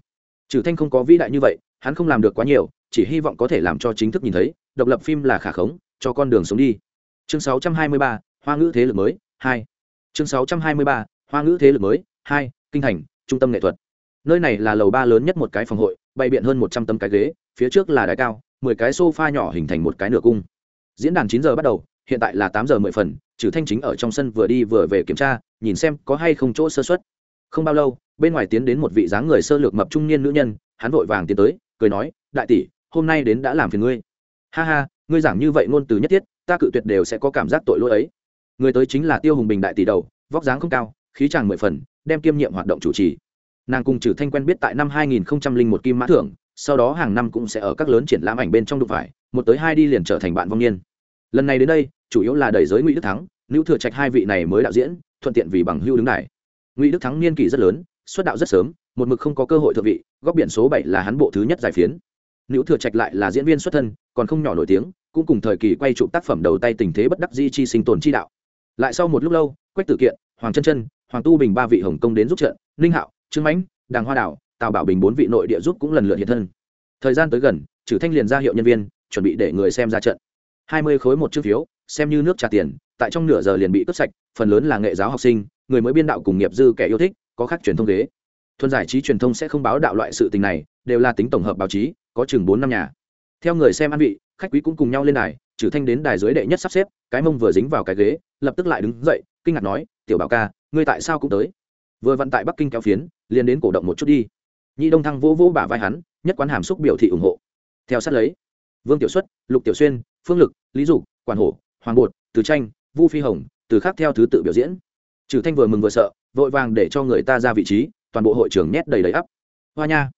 Trừ thanh không có vĩ đại như vậy hắn không làm được quá nhiều chỉ hy vọng có thể làm cho chính thức nhìn thấy độc lập phim là khả khống cho con đường sống đi. Chương 623, hoa ngữ thế lực mới 2. chương 623, hoa ngữ thế lực mới 2, kinh thành trung tâm nghệ thuật. Nơi này là lầu ba lớn nhất một cái phòng hội bày biện hơn một trăm tấm cái ghế phía trước là đài cao mười cái sofa nhỏ hình thành một cái nửa cung. Diễn đàn chín giờ bắt đầu hiện tại là tám giờ mười phần, trừ thanh chính ở trong sân vừa đi vừa về kiểm tra, nhìn xem có hay không chỗ sơ xuất không bao lâu, bên ngoài tiến đến một vị dáng người sơ lược mập trung niên nữ nhân, hắn vội vàng tiến tới, cười nói, đại tỷ, hôm nay đến đã làm phiền ngươi. Ha ha, ngươi giảng như vậy ngôn từ nhất thiết, ta cự tuyệt đều sẽ có cảm giác tội lỗi ấy. Người tới chính là tiêu hùng bình đại tỷ đầu, vóc dáng không cao, khí chàng mười phần, đem kiêm nhiệm hoạt động chủ trì. Nàng cùng trừ thanh quen biết tại năm 2001 kim mã thưởng, sau đó hàng năm cũng sẽ ở các lớn triển lãm ảnh bên trong đụng phải, một tới hai đi liền trở thành bạn vong niên lần này đến đây, chủ yếu là đẩy giới ngụy đức thắng nữ thừa trạch hai vị này mới đạo diễn, thuận tiện vì bằng hưu đứng này ngụy đức thắng niên kỷ rất lớn, xuất đạo rất sớm, một mực không có cơ hội thượng vị, góc biển số bảy là hắn bộ thứ nhất giải phiến. Nữ thừa trạch lại là diễn viên xuất thân, còn không nhỏ nổi tiếng, cũng cùng thời kỳ quay chụp tác phẩm đầu tay tình thế bất đắc di chi sinh tồn chi đạo. Lại sau một lúc lâu, quách tử kiện, hoàng chân chân, hoàng tu bình ba vị hồng công đến giúp trận, ninh hạo, trương mãnh, đàng hoa đảo, tào bảo bình bốn vị nội địa giúp cũng lần lượt hiện thân. Thời gian tới gần trừ thanh liền ra hiệu nhân viên, chuẩn bị để người xem ra trận hai mươi khối một chữ phiếu, xem như nước trả tiền, tại trong nửa giờ liền bị cướp sạch, phần lớn là nghệ giáo học sinh, người mới biên đạo cùng nghiệp dư kẻ yêu thích, có khác truyền thông ghế. Thuần giải trí truyền thông sẽ không báo đạo loại sự tình này, đều là tính tổng hợp báo chí, có chừng bốn năm nhà. Theo người xem ăn vị, khách quý cũng cùng nhau lên đài, trừ thanh đến đài dưới đệ nhất sắp xếp, cái mông vừa dính vào cái ghế, lập tức lại đứng dậy, kinh ngạc nói, tiểu bảo ca, ngươi tại sao cũng tới? Vừa vận tại bắc kinh kéo phiến, liền đến cổ động một chút đi. Nhị đông thăng vỗ vỗ bả vai hắn, nhất quán hàm xúc biểu thị ủng hộ. Theo sát lấy, vương tiểu xuất, lục tiểu xuyên phương lực, lý dục, quản hổ, hoàng bột, từ tranh, vu phi hồng, từ khác theo thứ tự biểu diễn. Trừ thanh vừa mừng vừa sợ, vội vàng để cho người ta ra vị trí, toàn bộ hội trường nhét đầy đầy ắp. Hoa nha,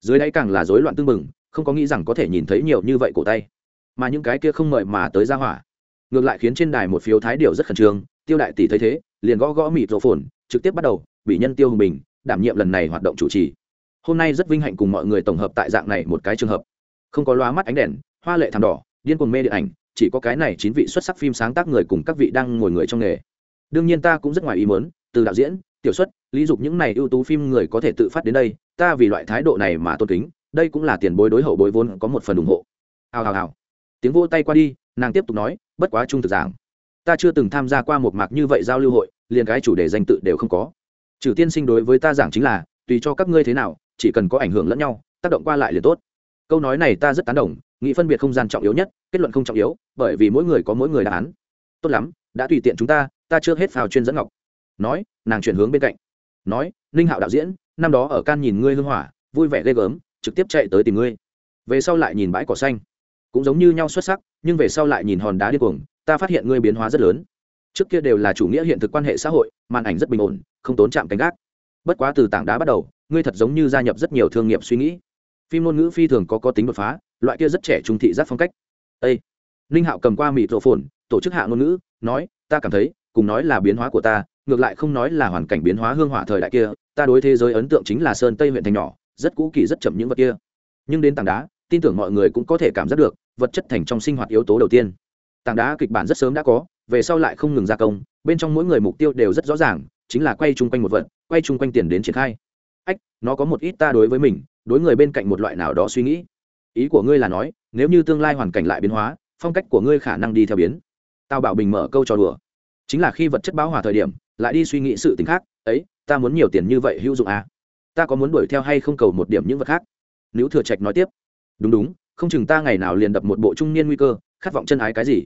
dưới đáy càng là rối loạn tưng mừng không có nghĩ rằng có thể nhìn thấy nhiều như vậy cổ tay. Mà những cái kia không mời mà tới ra hỏa, ngược lại khiến trên đài một phiếu thái điều rất khẩn trương, tiêu đại tỷ thấy thế, liền gõ gõ mịt rổ phồn, trực tiếp bắt đầu, bị nhân tiêu hùng bình, đảm nhiệm lần này hoạt động chủ trì. Hôm nay rất vinh hạnh cùng mọi người tổng hợp tại dạng này một cái trường hợp. Không có loa mắt ánh đèn, hoa lệ thảm đỏ điên cuồng mê điện ảnh, chỉ có cái này chín vị xuất sắc phim sáng tác người cùng các vị đang ngồi người trong nghề. Đương nhiên ta cũng rất ngoài ý muốn, từ đạo diễn, tiểu xuất, lý dục những này ưu tú phim người có thể tự phát đến đây, ta vì loại thái độ này mà tôn kính, đây cũng là tiền bối đối hậu bối vốn có một phần ủng hộ. Hào hào hào. Tiếng vô tay qua đi, nàng tiếp tục nói, bất quá trung thực giảng. Ta chưa từng tham gia qua một mạc như vậy giao lưu hội, liền cái chủ đề danh tự đều không có. Trừ tiên sinh đối với ta giảng chính là, tùy cho các ngươi thế nào, chỉ cần có ảnh hưởng lẫn nhau, tác động qua lại liền tốt câu nói này ta rất tán đồng, nghĩ phân biệt không gian trọng yếu nhất, kết luận không trọng yếu, bởi vì mỗi người có mỗi người đáp án. Tốt lắm, đã tùy tiện chúng ta ta chưa hết phào chuyên dẫn ngọc. Nói, nàng chuyển hướng bên cạnh. Nói, ninh hạo đạo diễn, năm đó ở can nhìn ngươi hưng hỏa, vui vẻ ghê gớm, trực tiếp chạy tới tìm ngươi. Về sau lại nhìn bãi cỏ xanh. Cũng giống như nhau xuất sắc, nhưng về sau lại nhìn hòn đá điên cuồng, ta phát hiện ngươi biến hóa rất lớn. Trước kia đều là chủ nghĩa hiện thực quan hệ xã hội, màn ảnh rất bình ổn, không tốn chạm cánh gác. Bất quá từ tảng đá bắt đầu, ngươi thật giống như gia nhập rất nhiều thương nghiệp suy nghĩ phim ngôn ngữ phi thường có có tính đột phá, loại kia rất trẻ trung thị giác phong cách. Â ninh hạo cầm qua mịt rộ phồn tổ chức hạ ngôn ngữ, nói, ta cảm thấy, cùng nói là biến hóa của ta, ngược lại không nói là hoàn cảnh biến hóa hương hỏa thời đại kia, ta đối thế giới ấn tượng chính là sơn tây huyện thành nhỏ, rất cũ kỳ rất chậm những vật kia. Nhưng đến tảng đá, tin tưởng mọi người cũng có thể cảm giác được, vật chất thành trong sinh hoạt yếu tố đầu tiên. Tảng đá kịch bản rất sớm đã có, về sau lại không ngừng gia công, bên trong mỗi người mục tiêu đều rất rõ ràng, chính là quay chung quanh một vật, quay chung quanh tiền đến triển khai. Ách, nó có một ít ta đối với mình đối người bên cạnh một loại nào đó suy nghĩ. Ý của ngươi là nói, nếu như tương lai hoàn cảnh lại biến hóa, phong cách của ngươi khả năng đi theo biến. Tao bảo bình mở câu trò đùa. Chính là khi vật chất báo hòa thời điểm, lại đi suy nghĩ sự t ì n h khác, ấy, ta muốn nhiều tiền như vậy hữu dụng à? ta có muốn đuổi theo hay không cầu một điểm những vật khác? Nữ thừa trạch nói tiếp. Đúng đúng, không chừng ta ngày nào liền đập một bộ trung niên nguy cơ, khát vọng chân ái cái gì?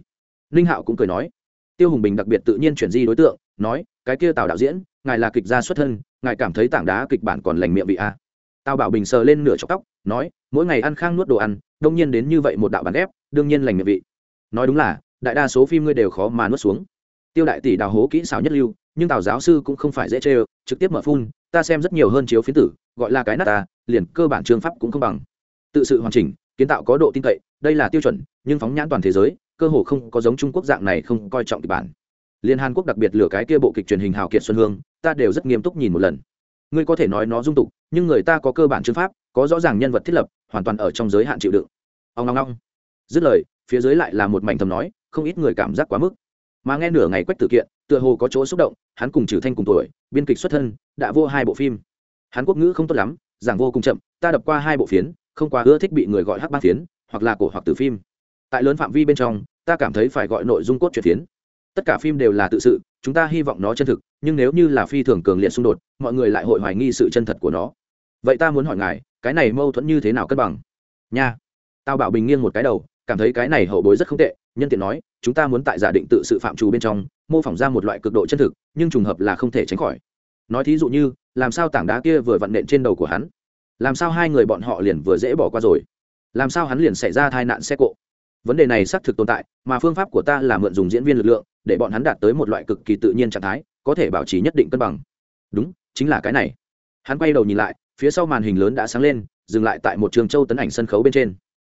Ninh hạo cũng cười nói. Tiêu hùng bình đặc biệt tự nhiên chuyển di đối tượng, nói, cái kia tào đạo diễn, ngài là kịch gia xuất thân, ngài cảm thấy tảng đá kịch bản còn lành miệng vị a à? Tào bảo bình sờ lên nửa chọc tóc, nói, mỗi ngày ăn khang nuốt đồ ăn, đông nhiên đến như vậy một đạo bản ép, đương nhiên lành miệng vị. Nói đúng là, đại đa số phim ngươi đều khó mà nuốt xuống. Tiêu đại tỷ đào hố kỹ xảo nhất lưu, nhưng tào giáo sư cũng không phải dễ chê, trực tiếp mở phun, ta xem rất nhiều hơn chiếu phiến tử, gọi là cái nát ta, liền cơ bản chương pháp cũng không bằng. Tự sự hoàn chỉnh, kiến tạo có độ tin cậy, đây là tiêu chuẩn, nhưng phóng nhãn toàn thế giới, cơ hồ không có giống trung quốc dạng này không coi trọng kịch bản. Liên hàn quốc đặc biệt lửa cái kia bộ kịch truyền hình hào kiệt xuân hương, ta đều rất nghiêm túc nhìn một lần ngươi có thể nói nó dung tục, nhưng người ta có cơ bản chương pháp, có rõ ràng nhân vật thiết lập, hoàn toàn ở trong giới hạn chịu đựng. Ông long long dứt lời, phía dưới lại là một mảnh thầm nói, không ít người cảm giác quá mức. Mà nghe nửa ngày quách tử kiện, tựa hồ có chỗ xúc động, hắn cùng trừ thanh cùng tuổi, biên kịch xuất thân, đã vô hai bộ phim. Hắn quốc ngữ không tốt lắm, giảng vô cùng chậm, ta đập qua hai bộ phiến, không quá ưa thích bị người gọi hắc ba phiến, hoặc là cổ hoặc từ phim. Tại lớn phạm vi bên trong, ta cảm thấy phải gọi nội dung cốt truyện phiến tất cả phim đều là tự sự, chúng ta hy vọng nó chân thực, nhưng nếu như là phi thường cường liệt xung đột, mọi người lại hội hoài nghi sự chân thật của nó. Vậy ta muốn hỏi ngài, cái này mâu thuẫn như thế nào cân bằng? Nha. Tao bảo bình nghiêng một cái đầu, cảm thấy cái này hậu bối rất không tệ, nhân tiện nói, chúng ta muốn tại giả định tự sự phạm trù bên trong, mô phỏng ra một loại cực độ chân thực, nhưng trùng hợp là không thể tránh khỏi. Nói thí dụ như, làm sao tảng đá kia vừa vặn nện trên đầu của hắn? Làm sao hai người bọn họ liền vừa dễ bỏ qua rồi? Làm sao hắn liền xảy ra tai nạn xe cộ? Vấn đề này xác thực tồn tại, mà phương pháp của ta là mượn dùng diễn viên lực lượng để bọn hắn đạt tới một loại cực kỳ tự nhiên trạng thái, có thể bảo trì nhất định cân bằng. Đúng, chính là cái này. Hắn quay đầu nhìn lại, phía sau màn hình lớn đã sáng lên, dừng lại tại một trường châu tấn ảnh sân khấu bên trên.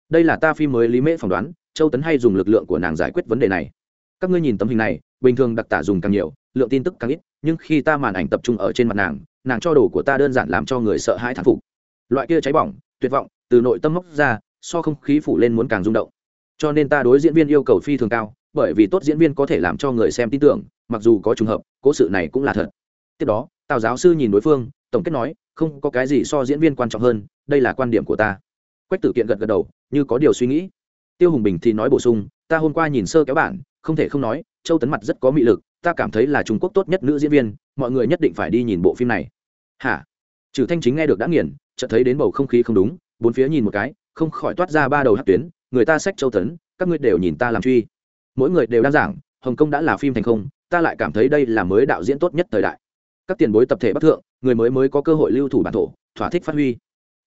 Đây là ta phim mới lý mễ phỏng đoán, châu tấn hay dùng lực lượng của nàng giải quyết vấn đề này. Các ngươi nhìn tấm hình này, bình thường đặc tả dùng càng nhiều, lượng tin tức càng ít, nhưng khi ta màn ảnh tập trung ở trên mặt nàng nàng cho đồ của ta đơn giản làm cho người sợ hãi thán phục. Loại kia cháy bỏng, tuyệt vọng, từ nội tâm móc ra, so không khí phủ lên muốn càng rung động. Cho nên ta đối diễn viên yêu cầu phi thường cao bởi vì tốt diễn viên có thể làm cho người xem tin tưởng, mặc dù có trùng hợp, cố sự này cũng là thật. Tiếp đó, tào giáo sư nhìn đối phương, tổng kết nói, không có cái gì so diễn viên quan trọng hơn, đây là quan điểm của ta. Quách tử kiện gật gật đầu, như có điều suy nghĩ. Tiêu hùng bình thì nói bổ sung, ta hôm qua nhìn sơ kéo bản, không thể không nói, châu tấn mặt rất có mị lực, ta cảm thấy là trung quốc tốt nhất nữ diễn viên, mọi người nhất định phải đi nhìn bộ phim này. Hả? Trừ thanh chính nghe được đã nghiền, chợt thấy đến bầu không khí không đúng, bốn phía nhìn một cái, không khỏi toát ra ba đầu hát tuyến, người ta sách châu tấn, các ngươi đều nhìn ta làm truy mỗi người đều đang giảng, hồng kông đã là phim thành không, ta lại cảm thấy đây là mới đạo diễn tốt nhất thời đại. Các tiền bối tập thể bắc thượng, người mới mới có cơ hội lưu thủ bản thổ, thỏa thích phát huy.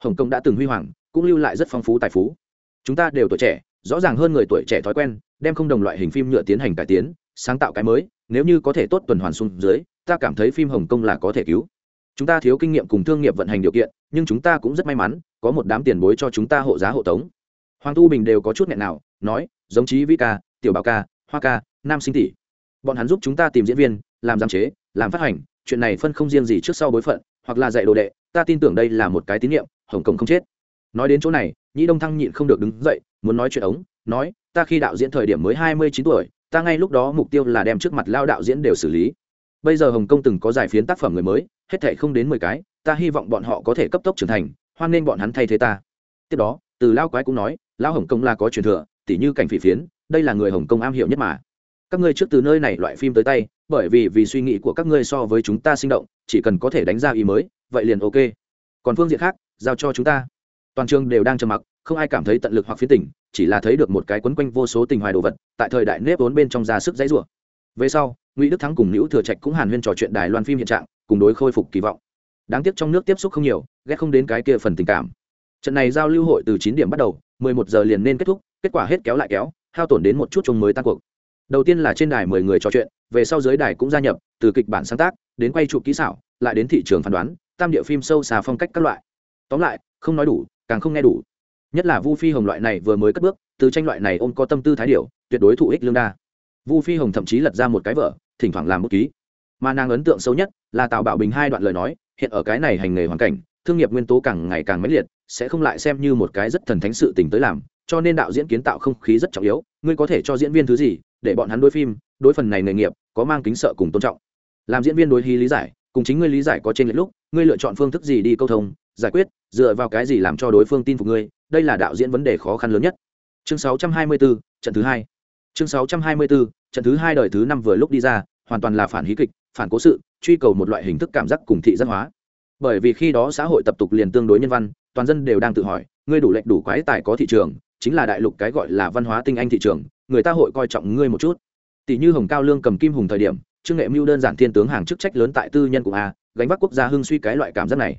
Hồng kông đã từng huy hoàng, cũng lưu lại rất phong phú tài phú. Chúng ta đều tuổi trẻ, rõ ràng hơn người tuổi trẻ thói quen, đem không đồng loại hình phim nhựa tiến hành cải tiến, sáng tạo cái mới, nếu như có thể tốt tuần hoàn xung dưới, ta cảm thấy phim hồng kông là có thể cứu. Chúng ta thiếu kinh nghiệm cùng thương nghiệp vận hành điều kiện, nhưng chúng ta cũng rất may mắn, có một đám tiền bối cho chúng ta hộ giá hộ tống. Hoàng tu bình đều có chút nghẹn nào, nói, giống chí vĩ ca tiểu bảo ca, hoa ca, nam sinh tỷ. Bọn hắn giúp chúng ta tìm diễn viên, làm giám chế, làm phát hành, chuyện này phân không riêng gì trước sau bối phận, hoặc là dạy đồ đệ, ta tin tưởng đây là một cái tín nhiệm, hồng kông không chết. Nói đến chỗ này, nhĩ đông thăng nhịn không được đứng dậy, muốn nói chuyện ống, nói, ta khi đạo diễn thời điểm mới hai mươi chín tuổi, ta ngay lúc đó mục tiêu là đem trước mặt lao đạo diễn đều xử lý. Bây giờ hồng kông từng có giải phiến tác phẩm người mới, hết thể không đến mười cái, ta hy vọng bọn họ có thể cấp tốc trưởng thành, hoan nên bọn hắn thay thế ta. Tiếp đó, từ lao quái cũng nói, lao hồng kông là có truyền thừa, tỉ như cảnh phỉ phiến đây là người hồng kông am hiểu nhất mà. Các ngươi trước từ nơi này loại phim tới tay, bởi vì vì suy nghĩ của các ngươi so với chúng ta sinh động, chỉ cần có thể đánh ra ý mới, vậy liền ok. Còn phương diện khác, giao cho chúng ta. Toàn trường đều đang trầm mặc, không ai cảm thấy tận lực hoặc phiến tỉnh chỉ là thấy được một cái quấn quanh vô số tình hoài đồ vật, tại thời đại nếp vốn bên trong ra sức dãy rủa. Về sau, ngụy đức thắng cùng nữ thừa trạch cũng hàn huyên trò chuyện đài loan phim hiện trạng, cùng đối khôi phục kỳ vọng. Đáng tiếc trong nước tiếp xúc không nhiều, ghét không đến cái kia phần tình cảm. Trận này giao lưu hội từ chín điểm bắt đầu, mười một giờ liền nên kết thúc, kết quả hết kéo lại kéo hao tổn đến một chút chung mới tan cuộc. Đầu tiên là trên đài mười người trò chuyện, về sau dưới đài cũng gia nhập, từ kịch bản sáng tác, đến quay chụp kỹ xảo, lại đến thị trường phán đoán, tam địa phim sâu xà phong cách các loại. Tóm lại, không nói đủ, càng không nghe đủ. Nhất là vu phi hồng loại này vừa mới cất bước, từ tranh loại này ôm có tâm tư thái điệu tuyệt đối thụ ích lương đa. Vu phi hồng thậm chí lật ra một cái vở, thỉnh thoảng làm một ký. Mà nàng ấn tượng sâu nhất là tào bảo bình hai đoạn lời nói, hiện ở cái này hành nghề hoàn cảnh, thương nghiệp nguyên tố càng ngày càng mãnh liệt, sẽ không lại xem như một cái rất thần thánh sự tình tới làm cho nên đạo diễn kiến tạo không khí rất trọng yếu ngươi có thể cho diễn viên thứ gì để bọn hắn đối phim đối phần này nghề nghiệp có mang kính sợ cùng tôn trọng. Làm diễn viên đối hí lý giải cùng chính ngươi lý giải có trên lệch lúc ngươi lựa chọn phương thức gì đi câu thông giải quyết dựa vào cái gì làm cho đối phương tin phục ngươi đây là đạo diễn vấn đề khó khăn lớn nhất. Chương 624, trận thứ hai. Chương 624, trận thứ hai đời thứ năm vừa lúc đi ra hoàn toàn là phản hí kịch phản cố sự truy cầu một loại hình thức cảm giác cùng thị giác hóa. Bởi vì khi đó xã hội tập tục liền tương đối nhân văn toàn dân đều đang tự hỏi ngươi đủ lệnh đủ quái tài có thị trường chính là đại lục cái gọi là văn hóa tinh anh thị trường, người ta hội coi trọng ngươi một chút. Tỷ như hồng cao lương cầm kim hùng thời điểm, trương nghệ mưu đơn giản thiên tướng hàng chức trách lớn tại tư nhân của a, gánh vác quốc gia hưng suy cái loại cảm giác này.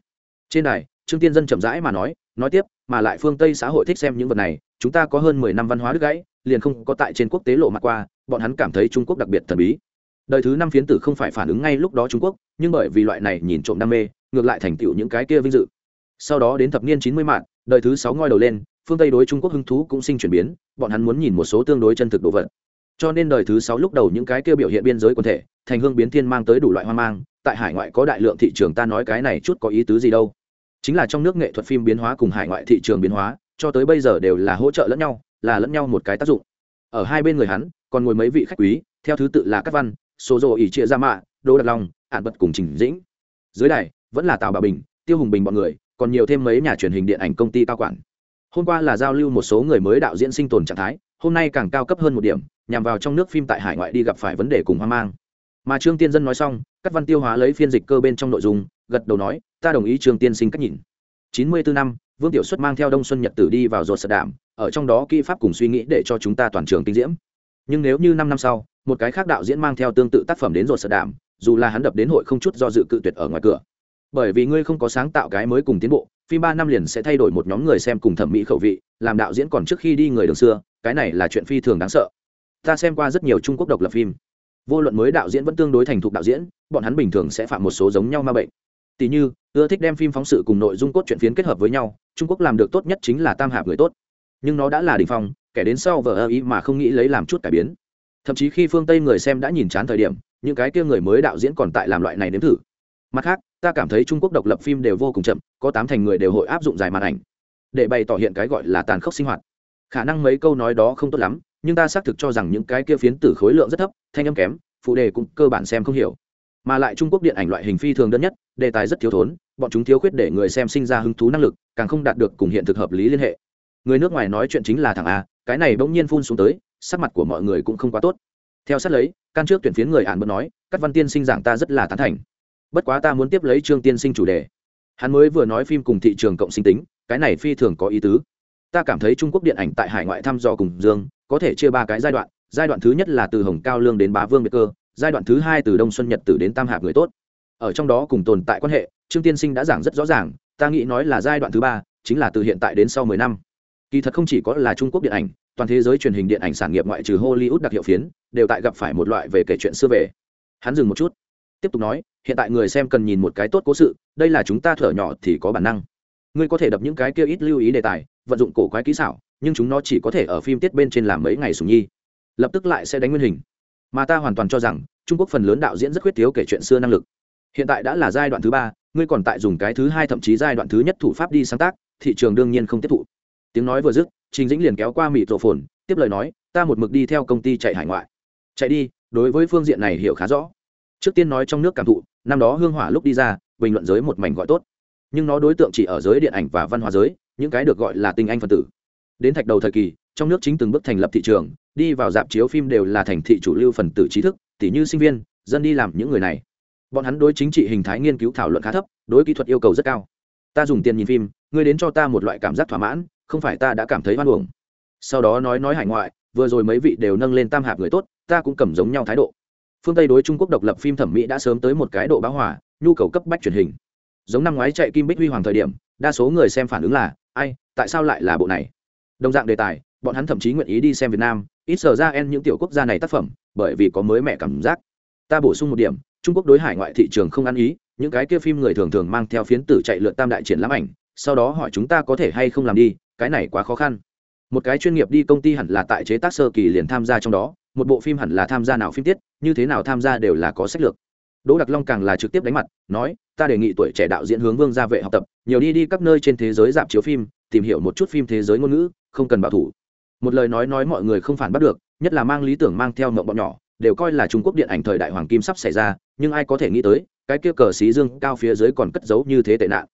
Trên đài, trương tiên dân chậm rãi mà nói nói tiếp, mà lại phương tây xã hội thích xem những vật này, chúng ta có hơn mười năm văn hóa đứt gãy, liền không có tại trên quốc tế lộ mặt qua, bọn hắn cảm thấy trung quốc đặc biệt thần bí. Đời thứ năm phiến tử không phải phản ứng ngay lúc đó trung quốc, nhưng bởi vì loại này nhìn trộm đam mê, ngược lại thành tựu những cái kia vinh dự. Sau đó đến thập niên chín mươi mạng đời thứ sáu ngoi đầu lên phương tây đối trung quốc hứng thú cũng sinh chuyển biến bọn hắn muốn nhìn một số tương đối chân thực đồ vật cho nên đời thứ sáu lúc đầu những cái kia biểu hiện biên giới quần thể thành hương biến thiên mang tới đủ loại hoang mang tại hải ngoại có đại lượng thị trường ta nói cái này chút có ý tứ gì đâu chính là trong nước nghệ thuật phim biến hóa cùng hải ngoại thị trường biến hóa cho tới bây giờ đều là hỗ trợ lẫn nhau là lẫn nhau một cái tác dụng ở hai bên người hắn còn ngồi mấy vị khách quý theo thứ tự là các văn số rồ ỉ trịa ra mạ đỗ đặt long ạn bật cùng trình dĩnh dưới đài vẫn là tào bà bình tiêu hùng bình bọn người còn nhiều thêm mấy nhà truyền hình điện ảnh công ty cao quản hôm qua là giao lưu một số người mới đạo diễn sinh tồn trạng thái, hôm nay càng cao cấp hơn một điểm, nhằm vào trong nước phim tại hải ngoại đi gặp phải vấn đề cùng hoang mang. Mà trương tiên dân nói xong các văn tiêu hóa lấy phiên dịch cơ bên trong nội dung, gật đầu nói, ta đồng ý trương tiên sinh cách nhìn. Chín mươi bốn năm, vương tiểu xuất mang theo đông xuân nhật tử đi vào ruột sật đảm ở trong đó kỹ pháp cùng suy nghĩ để cho chúng ta toàn trường kinh diễm. Nhưng nếu như năm năm sau, một cái khác đạo diễn mang theo tương tự tác phẩm đến ruột sật đảm dù là hắn đập đến hội không chút do dự cự tuyệt ở ngoài cửa. Bởi vì ngươi không có sáng tạo cái mới cùng tiến bộ phim ba năm liền sẽ thay đổi một nhóm người xem cùng thẩm mỹ khẩu vị, làm đạo diễn còn trước khi đi người đường xưa, cái này là chuyện phi thường đáng sợ. Ta xem qua rất nhiều trung quốc độc lập phim. Vô luận mới đạo diễn vẫn tương đối thành thục đạo diễn, bọn hắn bình thường sẽ phạm một số giống nhau ma bệnh. Tỷ như, ưa thích đem phim phóng sự cùng nội dung cốt truyện phiến kết hợp với nhau, trung quốc làm được tốt nhất chính là tam hạp người tốt. Nhưng nó đã là đ ỉ n h phong, kẻ đến sau vờ ơ ý mà không nghĩ lấy làm chút cải biến. Thậm chí khi phương tây người xem đã nhìn chán thời điểm, những cái kia người mới đạo diễn còn tại làm loại này nếm thử. Mặt khác ta cảm thấy trung quốc độc lập phim đều vô cùng chậm, có tám thành người đều hội áp dụng dài màn ảnh, để bày tỏ hiện cái gọi là tàn khốc sinh hoạt. Khả năng mấy câu nói đó không tốt lắm, nhưng ta xác thực cho rằng những cái kia phiến tử khối lượng rất thấp, thanh âm kém, phụ đề cũng cơ bản xem không hiểu. Mà lại trung quốc điện ảnh loại hình phi thường đơn nhất, đề tài rất thiếu thốn, bọn chúng thiếu khuyết để người xem sinh ra hứng thú năng lực, càng không đạt được cùng hiện thực hợp lý liên hệ. Người nước ngoài nói chuyện chính là thằng a, cái này bỗng nhiên phun xuống tới, sắc mặt của mọi người cũng không quá tốt. Theo sát lấy, can trước tuyển phiến người ạn bớt nói các văn tiên sinh giảng ta rất là tán thành bất quá ta muốn tiếp lấy trương tiên sinh chủ đề. Hắn mới vừa nói phim cùng thị trường cộng sinh tính, cái này phi thường có ý tứ. Ta cảm thấy trung quốc điện ảnh tại hải ngoại thăm dò cùng dương, có thể chia ba cái giai đoạn. Giai đoạn thứ nhất là từ hồng cao lương đến bá vương biệt cơ, giai đoạn thứ hai từ đông xuân nhật tử đến tam hạp người tốt. Ở trong đó cùng tồn tại quan hệ, trương tiên sinh đã giảng rất rõ ràng, ta nghĩ nói là giai đoạn thứ ba, chính là từ hiện tại đến sau mười năm. Kỳ thật không chỉ có là trung quốc điện ảnh, toàn thế giới truyền hình điện ảnh sản nghiệp ngoại trừ hollywood đặc hiệu phiến, đều tại gặp phải một loại về kể chuyện xưa về. Hắn dừng một chút tiếp tục nói, hiện tại người xem cần nhìn một cái tốt cố sự, đây là chúng ta thở nhỏ thì có bản năng. Ngươi có thể đập những cái kia ít lưu ý đề tài, vận dụng cổ quái kỹ xảo, nhưng chúng nó chỉ có thể ở phim tiết bên trên làm mấy ngày sùng nhi. Lập tức lại sẽ đánh nguyên hình. Mà ta hoàn toàn cho rằng, trung quốc phần lớn đạo diễn rất khuyết thiếu kể chuyện xưa năng lực. Hiện tại đã là giai đoạn thứ ba, ngươi còn tại dùng cái thứ hai thậm chí giai đoạn thứ nhất thủ pháp đi sáng tác, thị trường đương nhiên không tiếp thụ. Tiếng nói vừa dứt, trình dĩnh liền kéo qua mịt rộ phồn tiếp lời nói, ta một mực đi theo công ty chạy hải ngoại. Chạy đi, đối với phương diện này hiểu khá rõ trước tiên nói trong nước cảm thụ, năm đó hương hỏa lúc đi ra, bình luận giới một mảnh gọi tốt. Nhưng nó đối tượng chỉ ở giới điện ảnh và văn hóa giới, những cái được gọi là tinh anh phân tử. Đến thạch đầu thời kỳ, trong nước chính từng bước thành lập thị trường, đi vào dạp chiếu phim đều là thành thị chủ lưu phần tử trí thức tỷ như sinh viên, dân đi làm những người này. Bọn hắn đối chính trị hình thái nghiên cứu thảo luận khá thấp, đối kỹ thuật yêu cầu rất cao. Ta dùng tiền nhìn phim, ngươi đến cho ta một loại cảm giác thỏa mãn, không phải ta đã cảm thấy hoan hưởng sau đó nói nói hải ngoại, vừa rồi mấy vị đều nâng lên tam hạp người tốt, ta cũng cầm giống nhau thái độ phương tây đối trung quốc độc lập phim thẩm mỹ đã sớm tới một cái độ báo hỏa nhu cầu cấp bách truyền hình. Giống năm ngoái chạy kim bích huy hoàng thời điểm, đa số người xem phản ứng là, ai, tại sao lại là bộ này? Đồng dạng đề tài, bọn hắn thậm chí nguyện ý đi xem việt nam, ít sở ra en những tiểu quốc gia này tác phẩm, bởi vì có mới mẻ cảm giác. Ta bổ sung một điểm, trung quốc đối hải ngoại thị trường không ăn ý, những cái kia phim người thường thường mang theo phiến tử chạy lượt tam đại triển lãm ảnh, sau đó hỏi chúng ta có thể hay không làm đi, cái này quá khó khăn. Một cái chuyên nghiệp đi công ty hẳn là tại chế tác sơ kỳ liền tham gia trong đó một bộ phim hẳn là tham gia nào phim tiết, như thế nào tham gia đều là có sách lược. Đỗ đặc long càng là trực tiếp đánh mặt, nói, ta đề nghị tuổi trẻ đạo diễn hướng vương gia vệ học tập, nhiều đi đi các nơi trên thế giới dạp chiếu phim, tìm hiểu một chút phim thế giới ngôn ngữ, không cần bảo thủ. Một lời nói nói mọi người không phản bắt được, nhất là mang lý tưởng mang theo mộng bọn nhỏ, đều coi là trung quốc điện ảnh thời đại hoàng kim sắp xảy ra, nhưng ai có thể nghĩ tới, cái kia cờ xí dương cao phía dưới còn cất giấu như thế tệ nạn.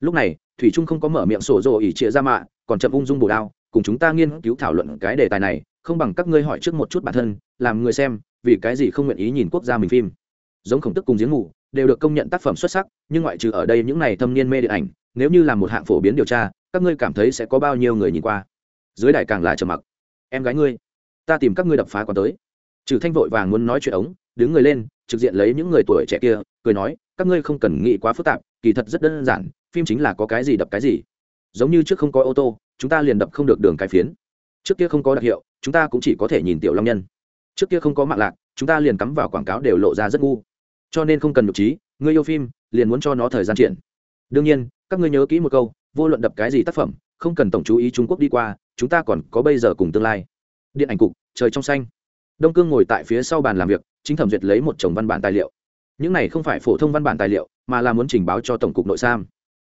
Lúc này, thủy trung không có mở miệng sổ rồ ỉ trịa ra mạ, còn chậm ung dung bù đao, cùng chúng ta nghiên cứu thảo luận cái đề tài này không bằng các ngươi hỏi trước một chút bản thân, làm người xem, vì cái gì không nguyện ý nhìn quốc gia mình phim. Giống khổng tức cùng giếng ngủ đều được công nhận tác phẩm xuất sắc, nhưng ngoại trừ ở đây những này thâm niên mê điện ảnh, nếu như là một hạng phổ biến điều tra, các ngươi cảm thấy sẽ có bao nhiêu người nhìn qua? Dưới đài càng là trầm mặc. Em gái ngươi, ta tìm các ngươi đập phá còn tới. Trừ thanh vội vàng muốn nói chuyện ống, đứng người lên, trực diện lấy những người tuổi trẻ kia, cười nói, các ngươi không cần nghĩ quá phức tạp, kỳ thật rất đơn giản, phim chính là có cái gì đập cái gì. Giống như trước không có ô tô, chúng ta liền đập không được đường cái phiến. Trước kia không có đặc hiệu chúng ta cũng chỉ có thể nhìn tiểu long nhân. Trước kia không có mạng lạc, chúng ta liền cắm vào quảng cáo đều lộ ra rất ngu. Cho nên không cần nhục trí ngươi yêu phim liền muốn cho nó thời gian triển. Đương nhiên, các ngươi nhớ kỹ một câu, vô luận đập cái gì tác phẩm, không cần tổng chú ý trung quốc đi qua, chúng ta còn có bây giờ cùng tương lai. Điện ảnh cục, trời trong xanh. Đông cương ngồi tại phía sau bàn làm việc, chính thẩm duyệt lấy một chồng văn bản tài liệu. Những này không phải phổ thông văn bản tài liệu, mà là muốn trình báo cho tổng cục nội sam.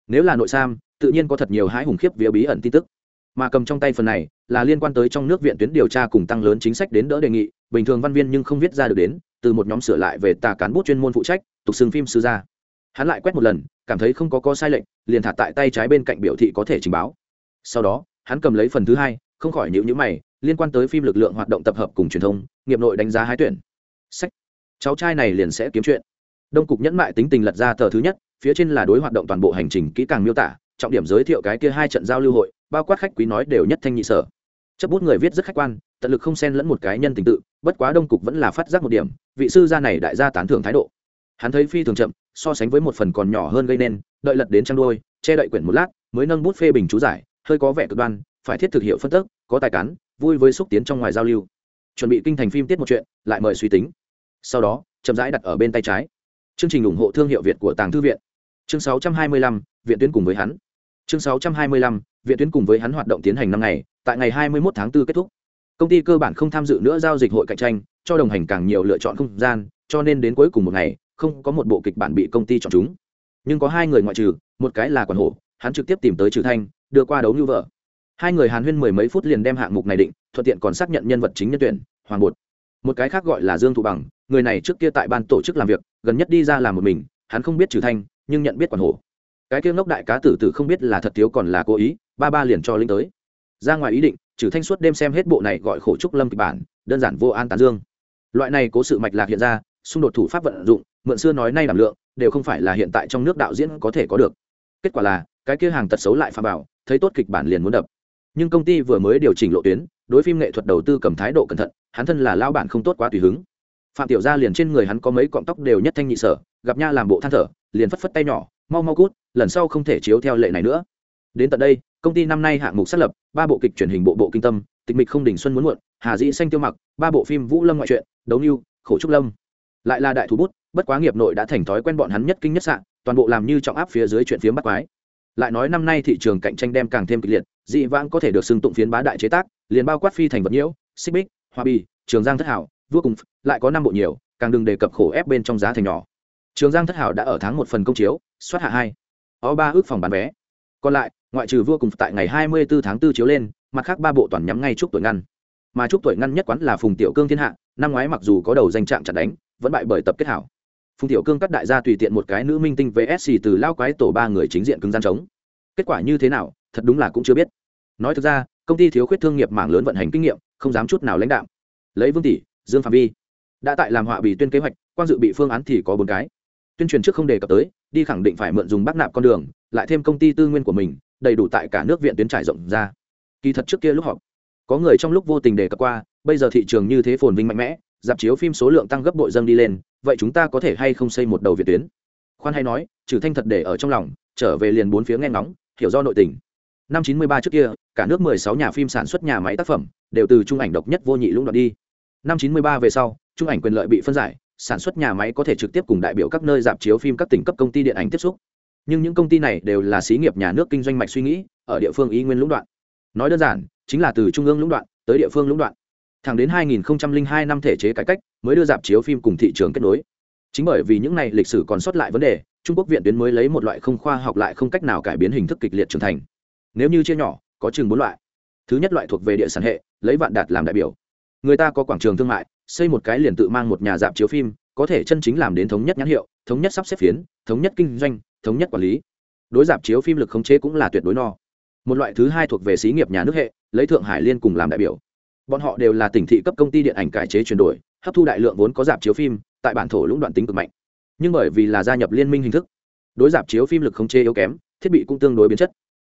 Nếu là nội sam, tự nhiên có thật nhiều hái hùng khiếp vía bí ẩn tin tức mà cầm trong tay phần này là liên quan tới trong nước viện tuyến điều tra cùng tăng lớn chính sách đến đỡ đề nghị. Bình thường văn viên nhưng không viết ra được đến, từ một nhóm sửa lại về tà cán bút chuyên môn phụ trách, tục xưng phim sư gia. Hắn lại quét một lần, cảm thấy không có có sai lệnh liền thả tại tay trái bên cạnh biểu thị có thể trình báo. Sau đó, hắn cầm lấy phần thứ hai, không khỏi nhịu nhữ mày, liên quan tới phim lực lượng hoạt động tập hợp cùng truyền thông, nghiệp nội đánh giá hái tuyển. Sách. Cháu trai này liền sẽ kiếm chuyện. Đông cục nhẫn mại tính tình lật ra tờ thứ nhất, phía trên là đối hoạt động toàn bộ hành trình kỹ càng miêu tả trọng điểm giới thiệu cái kia hai trận giao lưu hội bao quát khách quý nói đều nhất thanh nhị sở. Chấp bút người viết rất khách quan tận lực không xen lẫn một cái nhân tình tự bất quá đông cục vẫn là phát giác một điểm vị sư gia này đại gia tán thưởng thái độ. Hắn thấy phi thường chậm so sánh với một phần còn nhỏ hơn gây nên đợi lật đến trang đôi che đậy quyển một lát mới nâng bút phê bình chú giải hơi có vẻ cực đoan phải thiết thực hiệu phân tức có tài cán vui với xúc tiến trong ngoài giao lưu. Chuẩn bị kinh thành phim tiết một chuyện lại mời suy tính. Sau đó chậm rãi đặt ở bên tay trái. Chương trình ủng hộ thương hiệu việt của tàng thư viện. Chương 625, viện tuyến cùng với hắn chương 625, viện tuyến cùng với hắn hoạt động tiến hành năm ngày tại ngày 21 tháng 4 kết thúc. Công ty cơ bản không tham dự nữa giao dịch hội cạnh tranh cho đồng hành càng nhiều lựa chọn không gian cho nên đến cuối cùng một ngày không có một bộ kịch bản bị công ty chọn chúng. Nhưng có hai người ngoại trừ một cái là quản hổ hắn trực tiếp tìm tới trừ thanh đưa qua đấu như vợ. Hai người hàn huyên mười mấy phút liền đem hạng mục này định thuận tiện còn xác nhận nhân vật chính nhân tuyển hoàng bột. Một cái khác gọi là dương thụ bằng người này trước kia tại ban tổ chức làm việc gần nhất đi ra làm một mình hắn không biết trừ thanh nhưng nhận biết quản hổ cái kia ngốc đại cá tử tử không biết là thật thiếu còn là cố ý, ba ba liền cho linh tới. Ra ngoài ý định trừ thanh suốt đêm xem hết bộ này gọi khổ trúc lâm kịch bản, đơn giản vô an tán dương. Loại này cố sự mạch lạc hiện ra, xung đột thủ pháp vận dụng, mượn xưa nói nay đảm lượng, đều không phải là hiện tại trong nước đạo diễn có thể có được. Kết quả là, cái kia hàng tật xấu lại pha bảo thấy tốt kịch bản liền muốn đập. Nhưng công ty vừa mới điều chỉnh lộ tuyến, đối phim nghệ thuật đầu tư cầm thái độ cẩn thận, hắn thân là lao bản không tốt quá tùy hứng. Phạm tiểu gia liền trên người hắn có mấy cọng tóc đều nhất thanh nhị sở, gặp nha làm bộ than thở, liền phất phất tay nhỏ mau mau cút, lần sau không thể chiếu theo lệ này nữa. Đến tận đây, công ty năm nay hạng mục xác lập, ba bộ kịch truyền hình bộ bộ kinh tâm, tịch mịch không đỉnh xuân muốn muộn, hà dĩ xanh tiêu mặc, ba bộ phim vũ lâm ngoại truyện, đấu lưu khổ trúc lâm. Lại là đại thú bút, bất quá nghiệp nội đã thành thói quen bọn hắn nhất kinh nhất sạn toàn bộ làm như trọng áp phía dưới chuyện phiếm bắt quái. Lại nói năm nay thị trường cạnh tranh đem càng thêm kịch liệt, dị vãng có thể được xưng tụng phiến bá đại chế tác, liền bao quát phi thành vật nhiễu, xích bích, hoa bì, trường giang thất hảo, vua cùng lại có năm bộ nhiều, càng đừng đề cập khổ ép bên trong giá thành nhỏ trường giang thất hảo đã ở tháng một phần công chiếu, soát hạ hai. O ba ước phòng bán vé. Còn lại, ngoại trừ vua cùng tại ngày hai mươi bốn tháng 4 chiếu lên, mặt khác ba bộ toàn nhắm ngay chúc tuổi ngăn. Mà chúc tuổi ngăn nhất quán là phùng tiểu cương thiên hạ, năm ngoái mặc dù có đầu danh trạng chặt đánh, vẫn bại bởi tập kết hảo. Phùng tiểu cương cắt đại gia tùy tiện một cái nữ minh tinh vsc từ lao quái tổ ba người chính diện cứng gian chống. Kết quả như thế nào, thật đúng là cũng chưa biết. Nói thực ra, công ty thiếu khuyết thương nghiệp mảng lớn vận hành kinh nghiệm, không dám chút nào lãnh đạo lấy vương tỷ, dương phạm vi. Đã tại làm họa bị tuyên kế hoạch quan dự bị phương án thì có bốn cái tuyên truyền trước không đề cập tới, đi khẳng định phải mượn dùng bắc nạp con đường, lại thêm công ty tư nguyên của mình, đầy đủ tại cả nước viện tuyến trải rộng ra. Kỳ thật trước kia lúc họp, có người trong lúc vô tình đề cập qua, bây giờ thị trường như thế phồn vinh mạnh mẽ, dạp chiếu phim số lượng tăng gấp bội dâng đi lên, vậy chúng ta có thể hay không xây một đầu viện tuyến? Khoan hay nói, trừ thanh thật để ở trong lòng, trở về liền bốn phía nghe ngóng, hiểu do nội tình. Năm chín mươi ba trước kia, cả nước mười sáu nhà phim sản xuất nhà máy tác phẩm, đều từ trung ảnh độc nhất vô nhị lũng đoạn đi. Năm chín mươi ba về sau, trung ảnh quyền lợi bị phân giải sản xuất nhà máy có thể trực tiếp cùng đại biểu các nơi dạp chiếu phim các tỉnh cấp công ty điện ảnh tiếp xúc. Nhưng những công ty này đều là xí nghiệp nhà nước kinh doanh mạch suy nghĩ, ở địa phương ý nguyên lũng đoạn. Nói đơn giản, chính là từ trung ương lũng đoạn tới địa phương lũng đoạn. Thẳng đến 2002 năm thể chế cải cách mới đưa dạp chiếu phim cùng thị trường kết nối. Chính bởi vì những này lịch sử còn sót lại vấn đề, trung quốc viện tuyến mới lấy một loại không khoa học lại không cách nào cải biến hình thức kịch liệt trưởng thành. Nếu như chia nhỏ, có chừng bốn loại. Thứ nhất loại thuộc về địa sản hệ, lấy vạn đạt làm đại biểu người ta có quảng trường thương mại, xây một cái liền tự mang một nhà dạp chiếu phim, có thể chân chính làm đến thống nhất nhãn hiệu, thống nhất sắp xếp phiến, thống nhất kinh doanh, thống nhất quản lý. Đối dạp chiếu phim lực khống chế cũng là tuyệt đối no. Một loại thứ hai thuộc về xí nghiệp nhà nước hệ, lấy thượng hải liên cùng làm đại biểu. Bọn họ đều là tỉnh thị cấp công ty điện ảnh cải chế chuyển đổi, hấp thu đại lượng vốn có dạp chiếu phim, tại bản thổ lũng đoạn tính cực mạnh. Nhưng bởi vì là gia nhập liên minh hình thức, đối dạp chiếu phim lực không chê yếu kém, thiết bị cũng tương đối biến chất.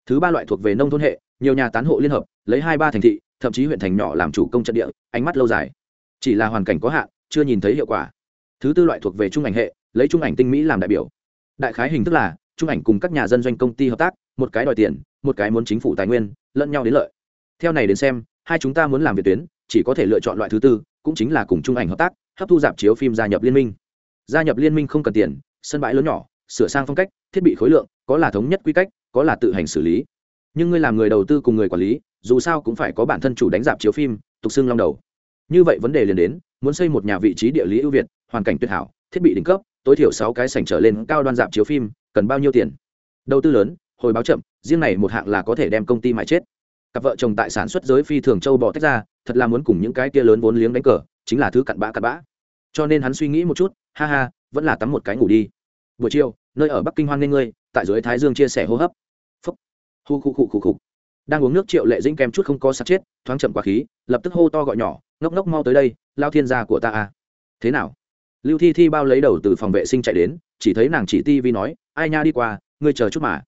Thứ ba loại thuộc về nông thôn hệ, nhiều nhà tán hộ liên hợp, lấy hai ba thành thị thậm chí huyện thành nhỏ làm chủ công trận địa, ánh mắt lâu dài. Chỉ là hoàn cảnh có hạn, chưa nhìn thấy hiệu quả. Thứ tư loại thuộc về trung ảnh hệ, lấy trung ảnh tinh mỹ làm đại biểu. Đại khái hình thức là, trung ảnh cùng các nhà dân doanh công ty hợp tác, một cái đòi tiền, một cái muốn chính phủ tài nguyên, lẫn nhau đến lợi. Theo này đến xem, hai chúng ta muốn làm việc tuyến, chỉ có thể lựa chọn loại thứ tư, cũng chính là cùng trung ảnh hợp tác, hấp thu dạp chiếu phim gia nhập liên minh. Gia nhập liên minh không cần tiền, sân bãi lớn nhỏ, sửa sang phong cách, thiết bị khối lượng, có là thống nhất quy cách, có là tự hành xử lý. Nhưng ngươi làm người đầu tư cùng người quản lý dù sao cũng phải có bản thân chủ đánh dạp chiếu phim, tục xưng long đầu. Như vậy vấn đề liền đến, muốn xây một nhà vị trí địa lý ưu việt, hoàn cảnh tuyệt hảo, thiết bị đỉnh cấp, tối thiểu sáu cái sảnh trở lên cao đoan dạp chiếu phim, cần bao nhiêu tiền? Đầu tư lớn, hồi báo chậm, riêng này một hạng là có thể đem công ty mãi chết. Cặp vợ chồng tại sản xuất giới phi thường châu bỏ tách ra, thật là muốn cùng những cái kia lớn vốn liếng đánh cờ, chính là thứ cặn bã cặn bã. Cho nên hắn suy nghĩ một chút, ha ha, vẫn là tắm một cái ngủ đi. Buổi chiều, nơi ở bắc kinh hoan nghênh ngươi, tại dưới thái dương chia sẻ hô hấp. Phúc. Hu khu khu khu khu đang uống nước triệu lệ dĩnh kèm chút không có sạt chết, thoáng chậm quá khí, lập tức hô to gọi nhỏ, ngốc ngốc mau tới đây, lao thiên gia của ta à. Thế nào? Lưu thi thi bao lấy đầu từ phòng vệ sinh chạy đến, chỉ thấy nàng chỉ ti vi nói, ai nha đi qua, ngươi chờ chút mà.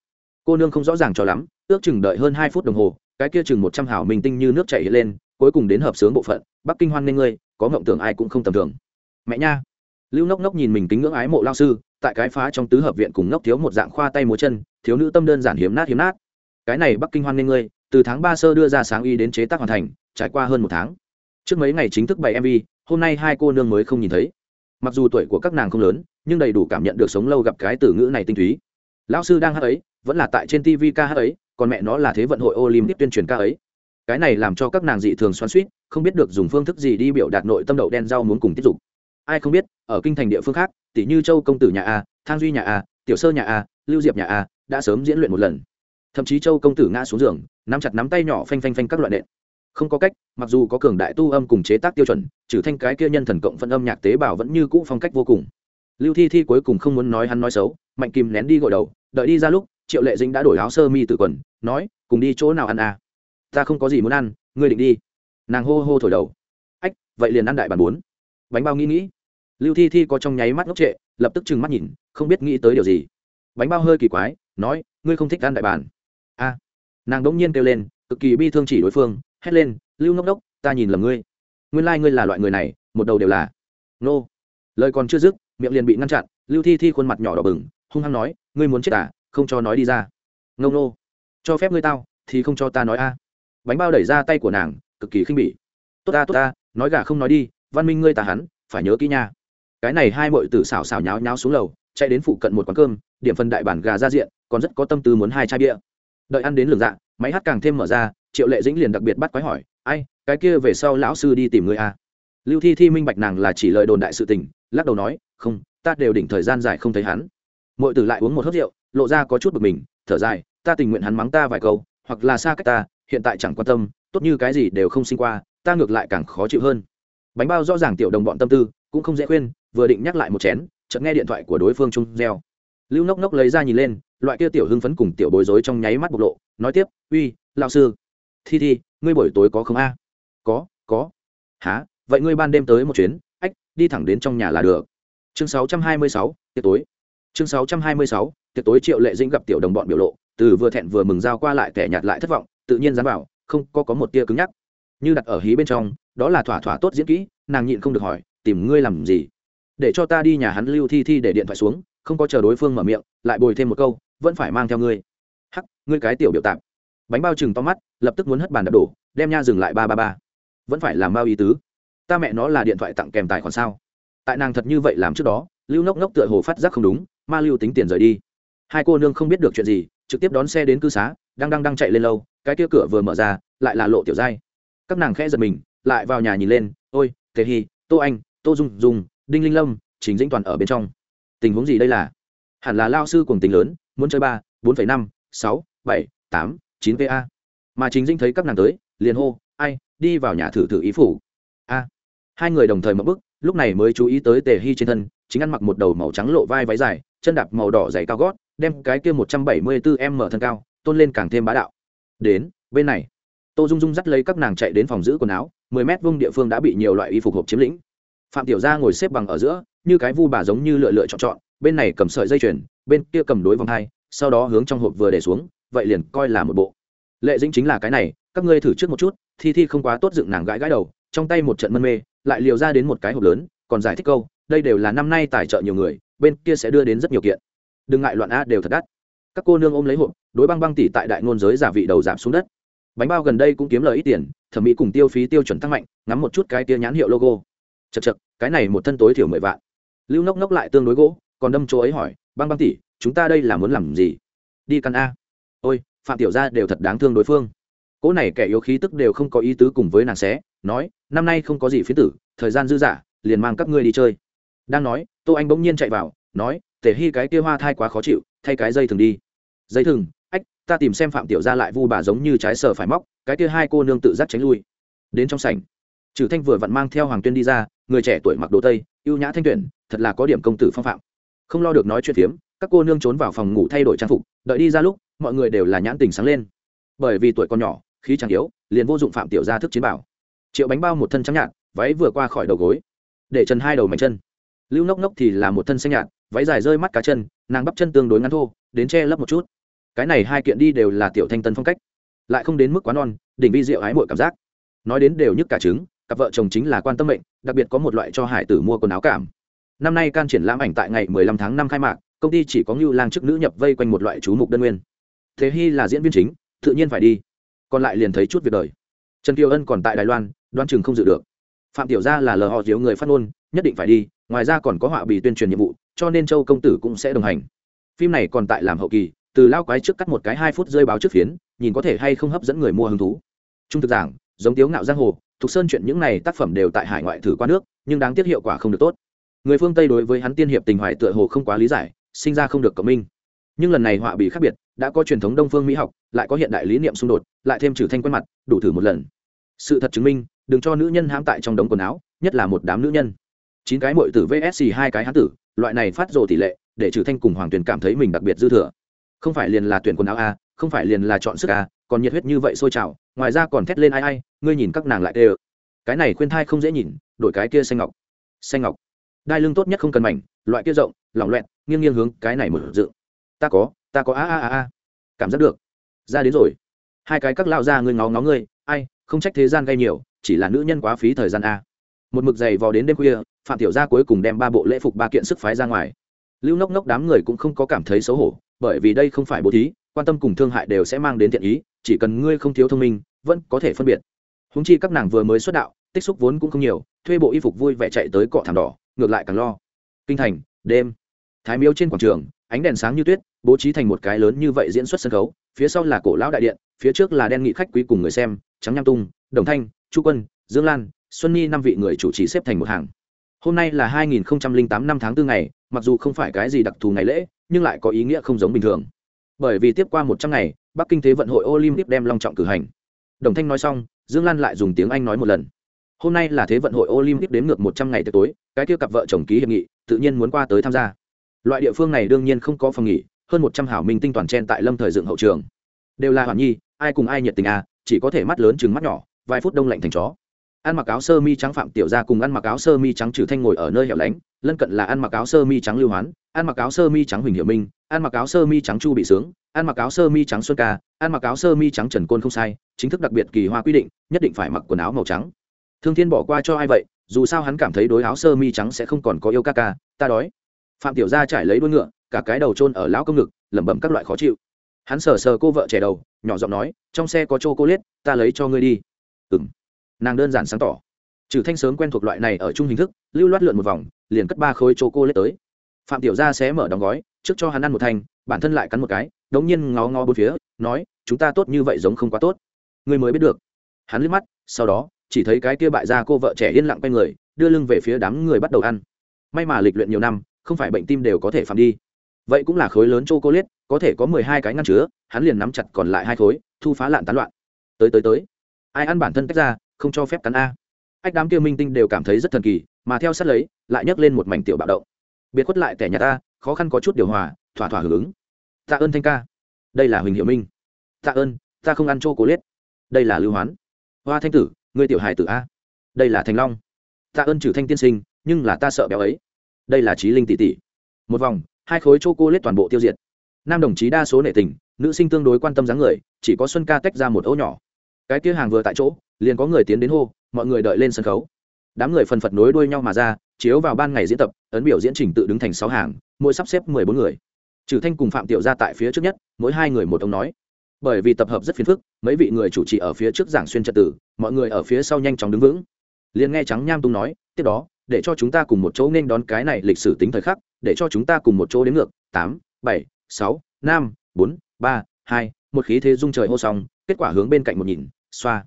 Cô nương không rõ ràng cho lắm, ước chừng đợi hơn hai phút đồng hồ, cái kia chừng một trăm hảo minh tinh như nước chảy lên, cuối cùng đến hợp sướng bộ phận, bắc kinh hoan nghênh ngươi, có ngộng tưởng ai cũng không tầm thường. Mẹ nha. Lưu nốc nốc nhìn mình kính ngưỡng ái mộ lao sư, tại cái phá trong tứ hợp viện cùng ngốc thiếu một dạng khoa tay múa chân, thiếu nữ tâm đơn giản hiếm nát hiếm nát cái này bắc kinh hoan nghênh ngươi, từ tháng ba sơ đưa ra sáng y đến chế tác hoàn thành, trải qua hơn một tháng. Trước mấy ngày chính thức bày mv hôm nay hai cô nương mới không nhìn thấy. Mặc dù tuổi của các nàng không lớn, nhưng đầy đủ cảm nhận được sống lâu gặp cái từ ngữ này tinh túy. Lão sư đang hát ấy, vẫn là tại trên tv ca hát ấy, còn mẹ nó là thế vận hội olympic tuyên truyền ca ấy. Cái này làm cho các nàng dị thường xoắn suýt không biết được dùng phương thức gì đi biểu đạt nội tâm đậu đen rau muốn cùng tiếp dục ai không biết, ở kinh thành địa phương khác, tỷ như châu công tử nhà a, thang duy nhà a, tiểu sơ nhà a, lưu diệp nhà a, đã sớm diễn luyện một lần thậm chí châu công tử ngã xuống giường, nắm chặt nắm tay nhỏ phanh phanh phanh các loại nện. Không có cách, mặc dù có cường đại tu âm cùng chế tác tiêu chuẩn, trừ thanh cái kia nhân thần cộng phân âm nhạc tế bào vẫn như cũ phong cách vô cùng. Lưu thi thi cuối cùng không muốn nói hắn nói xấu, mạnh kìm nén đi gội đầu, đợi đi ra lúc, triệu lệ dĩnh đã đổi áo sơ mi từ quần, nói, cùng đi chỗ nào ăn à? Ta không có gì muốn ăn, ngươi định đi. Nàng hô hô thổi đầu. Ách, vậy liền ăn đại bàn bốn bánh bao nghĩ nghĩ. Lưu thi thi có trong nháy mắt ngốc trệ, lập tức trừng mắt nhìn, không biết nghĩ tới điều gì. Bánh bao hơi kỳ quái, nói, ngươi không thích ăn đại bàn a. À. nàng đỗng nhiên kêu lên, cực kỳ bi thương chỉ đối phương, hét lên, lưu ngốc đốc, ta nhìn lầm ngươi. Nguyên lai、like、ngươi là loại người này, một đầu đều là. Nô. Lời còn chưa dứt, miệng liền bị ngăn chặn, lưu thi thi khuôn mặt nhỏ đỏ bừng, hung hăng nói, ngươi muốn chết à? Không cho nói đi ra. Ngông nô cho phép ngươi tao, thì không cho ta nói a. Bánh bao đẩy ra tay của nàng, cực kỳ khinh bỉ. Tốt ta tốt ta, nói gà không nói đi, văn minh ngươi ta hắn, phải nhớ kỹ nha. Cái này hai mội tử xào xào nháo nháo xuống lầu, chạy đến phụ cận một quán cơm, điểm phần đại bản gà ra diện, còn rất có tâm tư muốn hai chai bia đợi ăn đến lường dạ máy hát càng thêm mở ra, triệu lệ dĩnh liền đặc biệt bắt quái hỏi, ai, cái kia về sau lão sư đi tìm người a lưu thi thi minh bạch nàng là chỉ lời đồn đại sự tình, lắc đầu nói, không, ta đều đỉnh thời gian dài không thấy hắn. Mọi tử lại uống một hớt rượu, lộ ra có chút bực mình, thở dài, ta tình nguyện hắn mắng ta vài câu, hoặc là xa cách ta, hiện tại chẳng quan tâm, tốt như cái gì đều không sinh qua, ta ngược lại càng khó chịu hơn. Bánh bao rõ ràng tiểu đồng bọn tâm tư, cũng không dễ khuyên, vừa định nhắc lại một chén, chợt nghe điện thoại của đối phương chung reo lưu nốc nốc lấy ra nhìn lên loại kia tiểu hưng phấn cùng tiểu bối rối trong nháy mắt bộc lộ. Nói tiếp uy lao sư. Thi thi ngươi buổi tối có không a? Có có. Há vậy ngươi ban đêm tới một chuyến ách đi thẳng đến trong nhà là được. Chương 626, tiệc tối. Chương 626, tiệc tối triệu lệ dĩnh gặp tiểu đồng bọn biểu lộ từ vừa thẹn vừa mừng giao qua lại kẻ nhạt lại thất vọng tự nhiên dám bảo không có có một tia cứng nhắc. Như đặt ở hí bên trong đó là thỏa thỏa tốt diễn kỹ nàng nhịn không được hỏi tìm ngươi làm gì? Để cho ta đi nhà hắn lưu thi thi để điện thoại xuống không có chờ đối phương mở miệng lại bồi thêm một câu vẫn phải mang theo ngươi. Hắc ngươi cái tiểu biểu tạm, bánh bao chừng to mắt lập tức muốn hất bàn đập đổ đem nha dừng lại ba ba ba. Vẫn phải làm bao ý tứ? Ta mẹ nó là điện thoại tặng kèm tài khoản sao? Tại nàng thật như vậy làm trước đó lưu nốc nốc tựa hồ phát giác không đúng ma lưu tính tiền rời đi. Hai cô nương không biết được chuyện gì trực tiếp đón xe đến cư xá đang đang đang chạy lên lâu cái kia cửa vừa mở ra lại là lộ tiểu giai. Các nàng khẽ giật mình lại vào nhà nhìn lên ôi thế hi tô anh tô dung dung đinh linh lâm chính dĩnh toàn ở bên trong tình huống gì đây là? Hẳn là lao sư cùng tình lớn, muốn chơi ba, bốn phẩy năm, sáu, bảy, tám, chín va mà chính dinh thấy các nàng tới, liền hô, ai, đi vào nhà thử thử ý phủ. A. Hai người đồng thời mất bức lúc này mới chú ý tới tề hy trên thân, chính ăn mặc một đầu màu trắng lộ vai váy dài, chân đạp màu đỏ dày cao gót, đem cái kia một trăm bảy mươi bốn m thân cao, tôn lên càng thêm bá đạo. Đến, bên này. Tô dung dung dắt lấy các nàng chạy đến phòng giữ quần áo, mười mét vông địa phương đã bị nhiều loại y phục hộp chiếm lĩnh. Phạm tiểu gia ngồi xếp bằng ở giữa như cái vu bà giống như lựa lựa chọn chọn, bên này cầm sợi dây chuyền, bên kia cầm đối vòng hai, sau đó hướng trong hộp vừa để xuống, vậy liền coi là một bộ. Lệ dĩnh chính là cái này, các ngươi thử trước một chút, thi thi không quá tốt dựng nàng gãi gãi đầu, trong tay một trận mân mê, lại liều ra đến một cái hộp lớn, còn giải thích câu, đây đều là năm nay tài trợ nhiều người, bên kia sẽ đưa đến rất nhiều kiện. Đừng ngại loạn a đều thật đắt. Các cô nương ôm lấy hộp, đối băng băng tỉ tại đại ngôn giới giả vị đầu giảm xuống đất. Bánh bao gần đây cũng kiếm lời ít tiền, thẩm mỹ cùng tiêu phí tiêu chuẩn tăng mạnh, ngắm một chút cái tia nhãn hiệu logo. Chật chật cái này một thân tối thiểu mười vạn lưu nốc nốc lại tương đối gỗ, còn đâm chỗ ấy hỏi, băng băng tỉ chúng ta đây là muốn làm gì? Đi căn a. Ôi, phạm tiểu gia đều thật đáng thương đối phương. Cỗ này kẻ yếu khí tức đều không có ý tứ cùng với nàng xé, nói, năm nay không có gì phiến tử, thời gian dư dả, liền mang các ngươi đi chơi. Đang nói, tô anh bỗng nhiên chạy vào, nói tể hy cái kia hoa thai quá khó chịu, thay cái dây thừng đi. Dây thừng? Ách, ta tìm xem phạm tiểu gia lại vu bà giống như trái sờ phải móc, cái kia hai cô nương tự giác tránh lui. Đến trong sảnh trừ thanh vừa vặn mang theo hoàng tuyên đi ra người trẻ tuổi mặc đồ tây, ưu nhã thanh tuyển, thật là có điểm công tử phong phạm. Không lo được nói chuyện phiếm, các cô nương trốn vào phòng ngủ thay đổi trang phục, đợi đi ra lúc, mọi người đều là nhãn tình sáng lên. Bởi vì tuổi còn nhỏ, khí chẳng yếu, liền vô dụng phạm tiểu gia thức chiến bảo. Triệu bánh bao một thân trắng nhạt, váy vừa qua khỏi đầu gối, để trần hai đầu mảnh chân. Lưu nốc nốc thì là một thân xanh nhạt, váy dài rơi mắt cá chân, nàng bắp chân tương đối ngắn thô, đến che lấp một chút. Cái này hai kiện đi đều là tiểu thanh tân phong cách, lại không đến mức quá non, đỉnh vi rượu ái mội cảm giác. Nói đến đều nhức cả trứng cặp vợ chồng chính là quan tâm mệnh, đặc biệt có một loại cho hải tử mua quần áo cảm. Năm nay can triển lãm ảnh tại ngày 15 tháng 5 khai mạc, công ty chỉ có ngưu lang chức nữ nhập vây quanh một loại chú mục đơn nguyên. Thế hy là diễn viên chính, tự nhiên phải đi. Còn lại liền thấy chút việc đời. Trần kiều ân còn tại đài loan đoan chừng không dự được. Phạm tiểu gia là lờ họ diếu người phát ngôn, nhất định phải đi, ngoài ra còn có họa bì tuyên truyền nhiệm vụ, cho nên châu công tử cũng sẽ đồng hành. Phim này còn tại làm hậu kỳ, từ lao quái trước cắt một cái hai phút rơi báo trước phiến, nhìn có thể hay không hấp dẫn người mua hứng thú. Trung thực giảng, giống tiếu ngạo giang hồ thục sơn chuyện những này tác phẩm đều tại hải ngoại thử qua nước, nhưng đáng tiếc hiệu quả không được tốt. Người phương tây đối với hắn tiên hiệp tình hoài tựa hồ không quá lý giải, sinh ra không được cộng minh. Nhưng lần này họa bị khác biệt, đã có truyền thống đông phương mỹ học, lại có hiện đại lý niệm xung đột, lại thêm trừ thanh quen mặt, đủ thử một lần. Sự thật chứng minh, đừng cho nữ nhân hãm tại trong đống quần áo, nhất là một đám nữ nhân. Chín cái mội tử vsc hai cái hán tử, loại này phát rồ tỷ lệ, để trừ thanh cùng hoàng tuyền cảm thấy mình đặc biệt dư thừa. Không phải liền là tuyển quần áo a không phải liền là chọn sức à còn nhiệt huyết như vậy sôi trào ngoài ra còn thét lên ai ai ngươi nhìn các nàng lại tê cái này khuyên thai không dễ nhìn đổi cái kia xanh ngọc. Xanh ngọc. Đai lưng tốt nhất không cần mảnh loại kia rộng lỏng loẹt, nghiêng nghiêng hướng cái này mở dự ta có ta có a a a a. Cảm giác được. Ra đến rồi. Hai cái các lao ra ngươi ngó ngó ngươi ai không trách thế gian gây nhiều chỉ là nữ nhân quá phí thời gian a. Một mực giày vò đến đêm khuya phạm tiểu gia cuối cùng đem ba bộ lễ phục ba kiện sức phái ra ngoài. Lưu nốc nốc đám người cũng không có cảm thấy xấu hổ bởi vì đây không phải bố thí quan tâm cùng thương hại đều sẽ mang đến thiện ý, chỉ cần ngươi không thiếu thông minh, vẫn có thể phân biệt. Húng chi các nàng vừa mới xuất đạo, tích xúc vốn cũng không nhiều, thuê bộ y phục vui vẻ chạy tới cọ thảm đỏ, ngược lại càng lo. Kinh thành, đêm. Thái miếu trên quảng trường, ánh đèn sáng như tuyết, bố trí thành một cái lớn như vậy diễn xuất sân khấu, phía sau là cổ lão đại điện, phía trước là đen nghị khách quý cùng người xem, trắng nham tung, đồng thanh, chu quân, dương lan, xuân nhi năm vị người chủ trì xếp thành một hàng. Hôm nay là 2008 năm tháng 4 ngày, mặc dù không phải cái gì đặc thù ngày lễ, nhưng lại có ý nghĩa không giống bình thường bởi vì tiếp qua một trăm ngày, bắc kinh thế vận hội olympic đem long trọng cử hành. Đồng thanh nói xong, dương lan lại dùng tiếng anh nói một lần. Hôm nay là thế vận hội olympic đếm ngược một trăm ngày tới tối, cái kia cặp vợ chồng ký hiệp nghị, tự nhiên muốn qua tới tham gia. Loại địa phương này đương nhiên không có phòng nghỉ, hơn một trăm hảo minh tinh toàn chen tại lâm thời dựng hậu trường. Đều là hoàn nhi, ai cùng ai nhiệt tình à chỉ có thể mắt lớn chừng mắt nhỏ, vài phút đông lạnh thành chó ăn mặc áo sơ mi trắng phạm tiểu gia cùng ăn mặc áo sơ mi trắng trừ thanh ngồi ở nơi hẻo lánh, lân cận là ăn mặc áo sơ mi trắng lưu hoán, ăn mặc áo sơ mi trắng huỳnh Hiểu minh, ăn mặc áo sơ mi trắng chu bị sướng, ăn mặc áo sơ mi trắng xuân ca, ăn mặc áo sơ mi trắng trần côn không sai, chính thức đặc biệt kỳ hoa quy định, nhất định phải mặc quần áo màu trắng. Thương thiên bỏ qua cho ai vậy? Dù sao hắn cảm thấy đối áo sơ mi trắng sẽ không còn có yêu ca ca, ta đói. Phạm tiểu gia trải lấy đuôi ngựa, cả cái đầu trôn ở lão công ngực, lẩm bẩm các loại khó chịu. Hắn sờ sờ cô vợ trẻ đầu, nhỏ giọng nói, trong xe có chô cô liết ta lấy cho ngươi đi. Ừng nàng đơn giản sáng tỏ. Trừ thanh sớm quen thuộc loại này ở chung hình thức, lưu loát lượn một vòng, liền cất ba khối chô cô lết tới. Phạm tiểu gia sẽ mở đóng gói, trước cho hắn ăn một thanh, bản thân lại cắn một cái, đống nhiên ngó ngó bốn phía, nói, chúng ta tốt như vậy giống không quá tốt. Người mới biết được. Hắn liếc mắt, sau đó, chỉ thấy cái kia bại gia cô vợ trẻ yên lặng quay người, đưa lưng về phía đám người bắt đầu ăn. May mà lịch luyện nhiều năm, không phải bệnh tim đều có thể phạm đi. Vậy cũng là khối lớn chô cô lết, có thể có mười hai cái ngăn chứa, hắn liền nắm chặt còn lại hai khối, thu phá lạn tán loạn. Tới tới tới. Ai ăn bản thân tách ra không cho phép cắn a. Ách đám kia minh tinh đều cảm thấy rất thần kỳ mà theo sát lấy lại nhấc lên một mảnh tiểu bạo động. Biệt khuất lại kẻ nhà ta khó khăn có chút điều hòa thỏa thỏa hưởng ứng. Tạ ơn thanh ca. Đây là huỳnh hiệu minh. Tạ ơn ta không ăn chô cố lết, đây là lưu hoán. Hoa thanh tử người tiểu hài tử a. Đây là thành long. Tạ ơn trừ thanh tiên sinh nhưng là ta sợ béo ấy. Đây là trí linh tỷ tỷ. Một vòng hai khối chô cô lết toàn bộ tiêu diệt. Nam đồng chí đa số nệ tình nữ sinh tương đối quan tâm dáng người chỉ có xuân ca tách ra một ấu nhỏ cái kia hàng vừa tại chỗ, liền có người tiến đến hô, mọi người đợi lên sân khấu. Đám người phần phật nối đuôi nhau mà ra, chiếu vào ban ngày diễn tập, ấn biểu diễn trình tự đứng thành sáu hàng, mỗi sắp xếp mười bốn người. Trừ thanh cùng phạm tiểu ra tại phía trước nhất, mỗi hai người một ông nói. Bởi vì tập hợp rất phiền phức, mấy vị người chủ trì ở phía trước giảng xuyên trật tử mọi người ở phía sau nhanh chóng đứng vững. Liền nghe trắng nham tung nói, tiếp đó, để cho chúng ta cùng một chỗ nên đón cái này lịch sử tính thời khắc, để cho chúng ta cùng một chỗ đến ngược, tám, bảy, sáu, năm, bốn, ba, hai, một khí thế dung trời hô xong, kết quả hướng bên cạnh một nhìn xoa.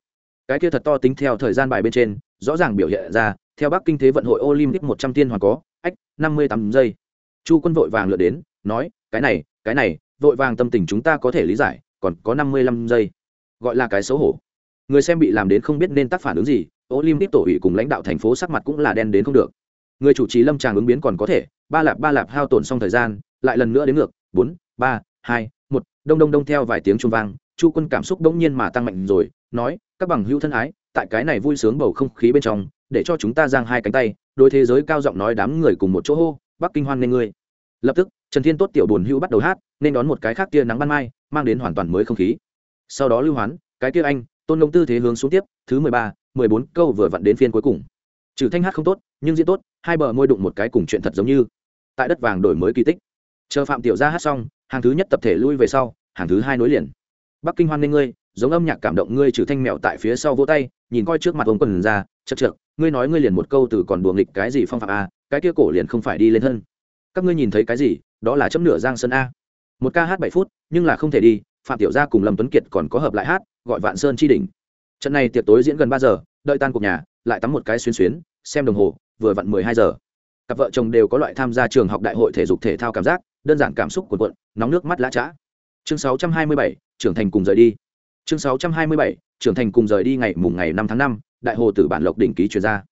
Cái kia thật to tính theo thời gian bài bên trên, rõ ràng biểu hiện ra, theo bắc kinh thế vận hội olympic một trăm tiên hoàn có, ách, năm mươi tám giây. Chu quân vội vàng lựa đến, nói, cái này cái này, vội vàng tâm tình chúng ta có thể lý giải, còn có năm mươi lăm giây. Gọi là cái xấu hổ. Người xem bị làm đến không biết nên tác phản ứng gì, olympic tổ ủy cùng lãnh đạo thành phố sắc mặt cũng là đen đến không được. Người chủ trì lâm tràng ứng biến còn có thể, ba lạp ba lạp hao tổn xong thời gian, lại lần nữa đến ngược, bốn, ba, hai, một, đông đông đông theo vài tiếng trung vang, chu quân cảm xúc đông nhiên mà tăng mạnh rồi nói, các bằng hữu thân ái, tại cái này vui sướng bầu không khí bên trong, để cho chúng ta giang hai cánh tay đôi thế giới cao giọng nói đám người cùng một chỗ hô, bắc kinh hoan nên ngươi. Lập tức, trần thiên tốt tiểu bồn hữu bắt đầu hát, nên đón một cái khác tia nắng ban mai, mang đến hoàn toàn mới không khí. Sau đó lưu hoán, cái kia anh, tôn nông tư thế hướng xuống tiếp, thứ mười ba, mười bốn, câu vừa vặn đến phiên cuối cùng. Trừ thanh hát không tốt, nhưng diễn tốt, hai bờ môi đụng một cái cùng chuyện thật giống như. Tại đất vàng đổi mới kỳ tích. Chờ phạm tiểu gia hát xong, hàng thứ nhất tập thể lui về sau, hàng thứ hai nối liền. Bắc kinh hoan nghênh ngươi giống âm nhạc cảm động ngươi trừ thanh mèo tại phía sau vỗ tay, nhìn coi trước mặt ông quần ra chật chật ngươi nói ngươi liền một câu từ còn đùa nghịch cái gì phong phạm a, cái kia cổ liền không phải đi lên hơn các ngươi nhìn thấy cái gì, đó là chấm nửa giang sơn a. Một ca hát bảy phút, nhưng là không thể đi, phạm tiểu gia cùng lâm tuấn kiệt còn có hợp lại hát, gọi vạn sơn chi đỉnh. Trận này tiệc tối diễn gần ba giờ, đợi tan cuộc nhà, lại tắm một cái xuyên xuyến, xem đồng hồ, vừa vặn mười hai giờ. Cặp vợ chồng đều có loại tham gia trường học đại hội thể dục thể thao cảm giác, đơn giản cảm xúc cuộn cuộn, nóng nước mắt lã chã chương sáu trăm hai mươi bảy, trưởng thành cùng rời đi chương sáu trăm hai mươi bảy, trưởng thành cùng rời đi ngày mùng ngày năm tháng năm, đại hồ tử bản lộc đỉnh ký truyền ra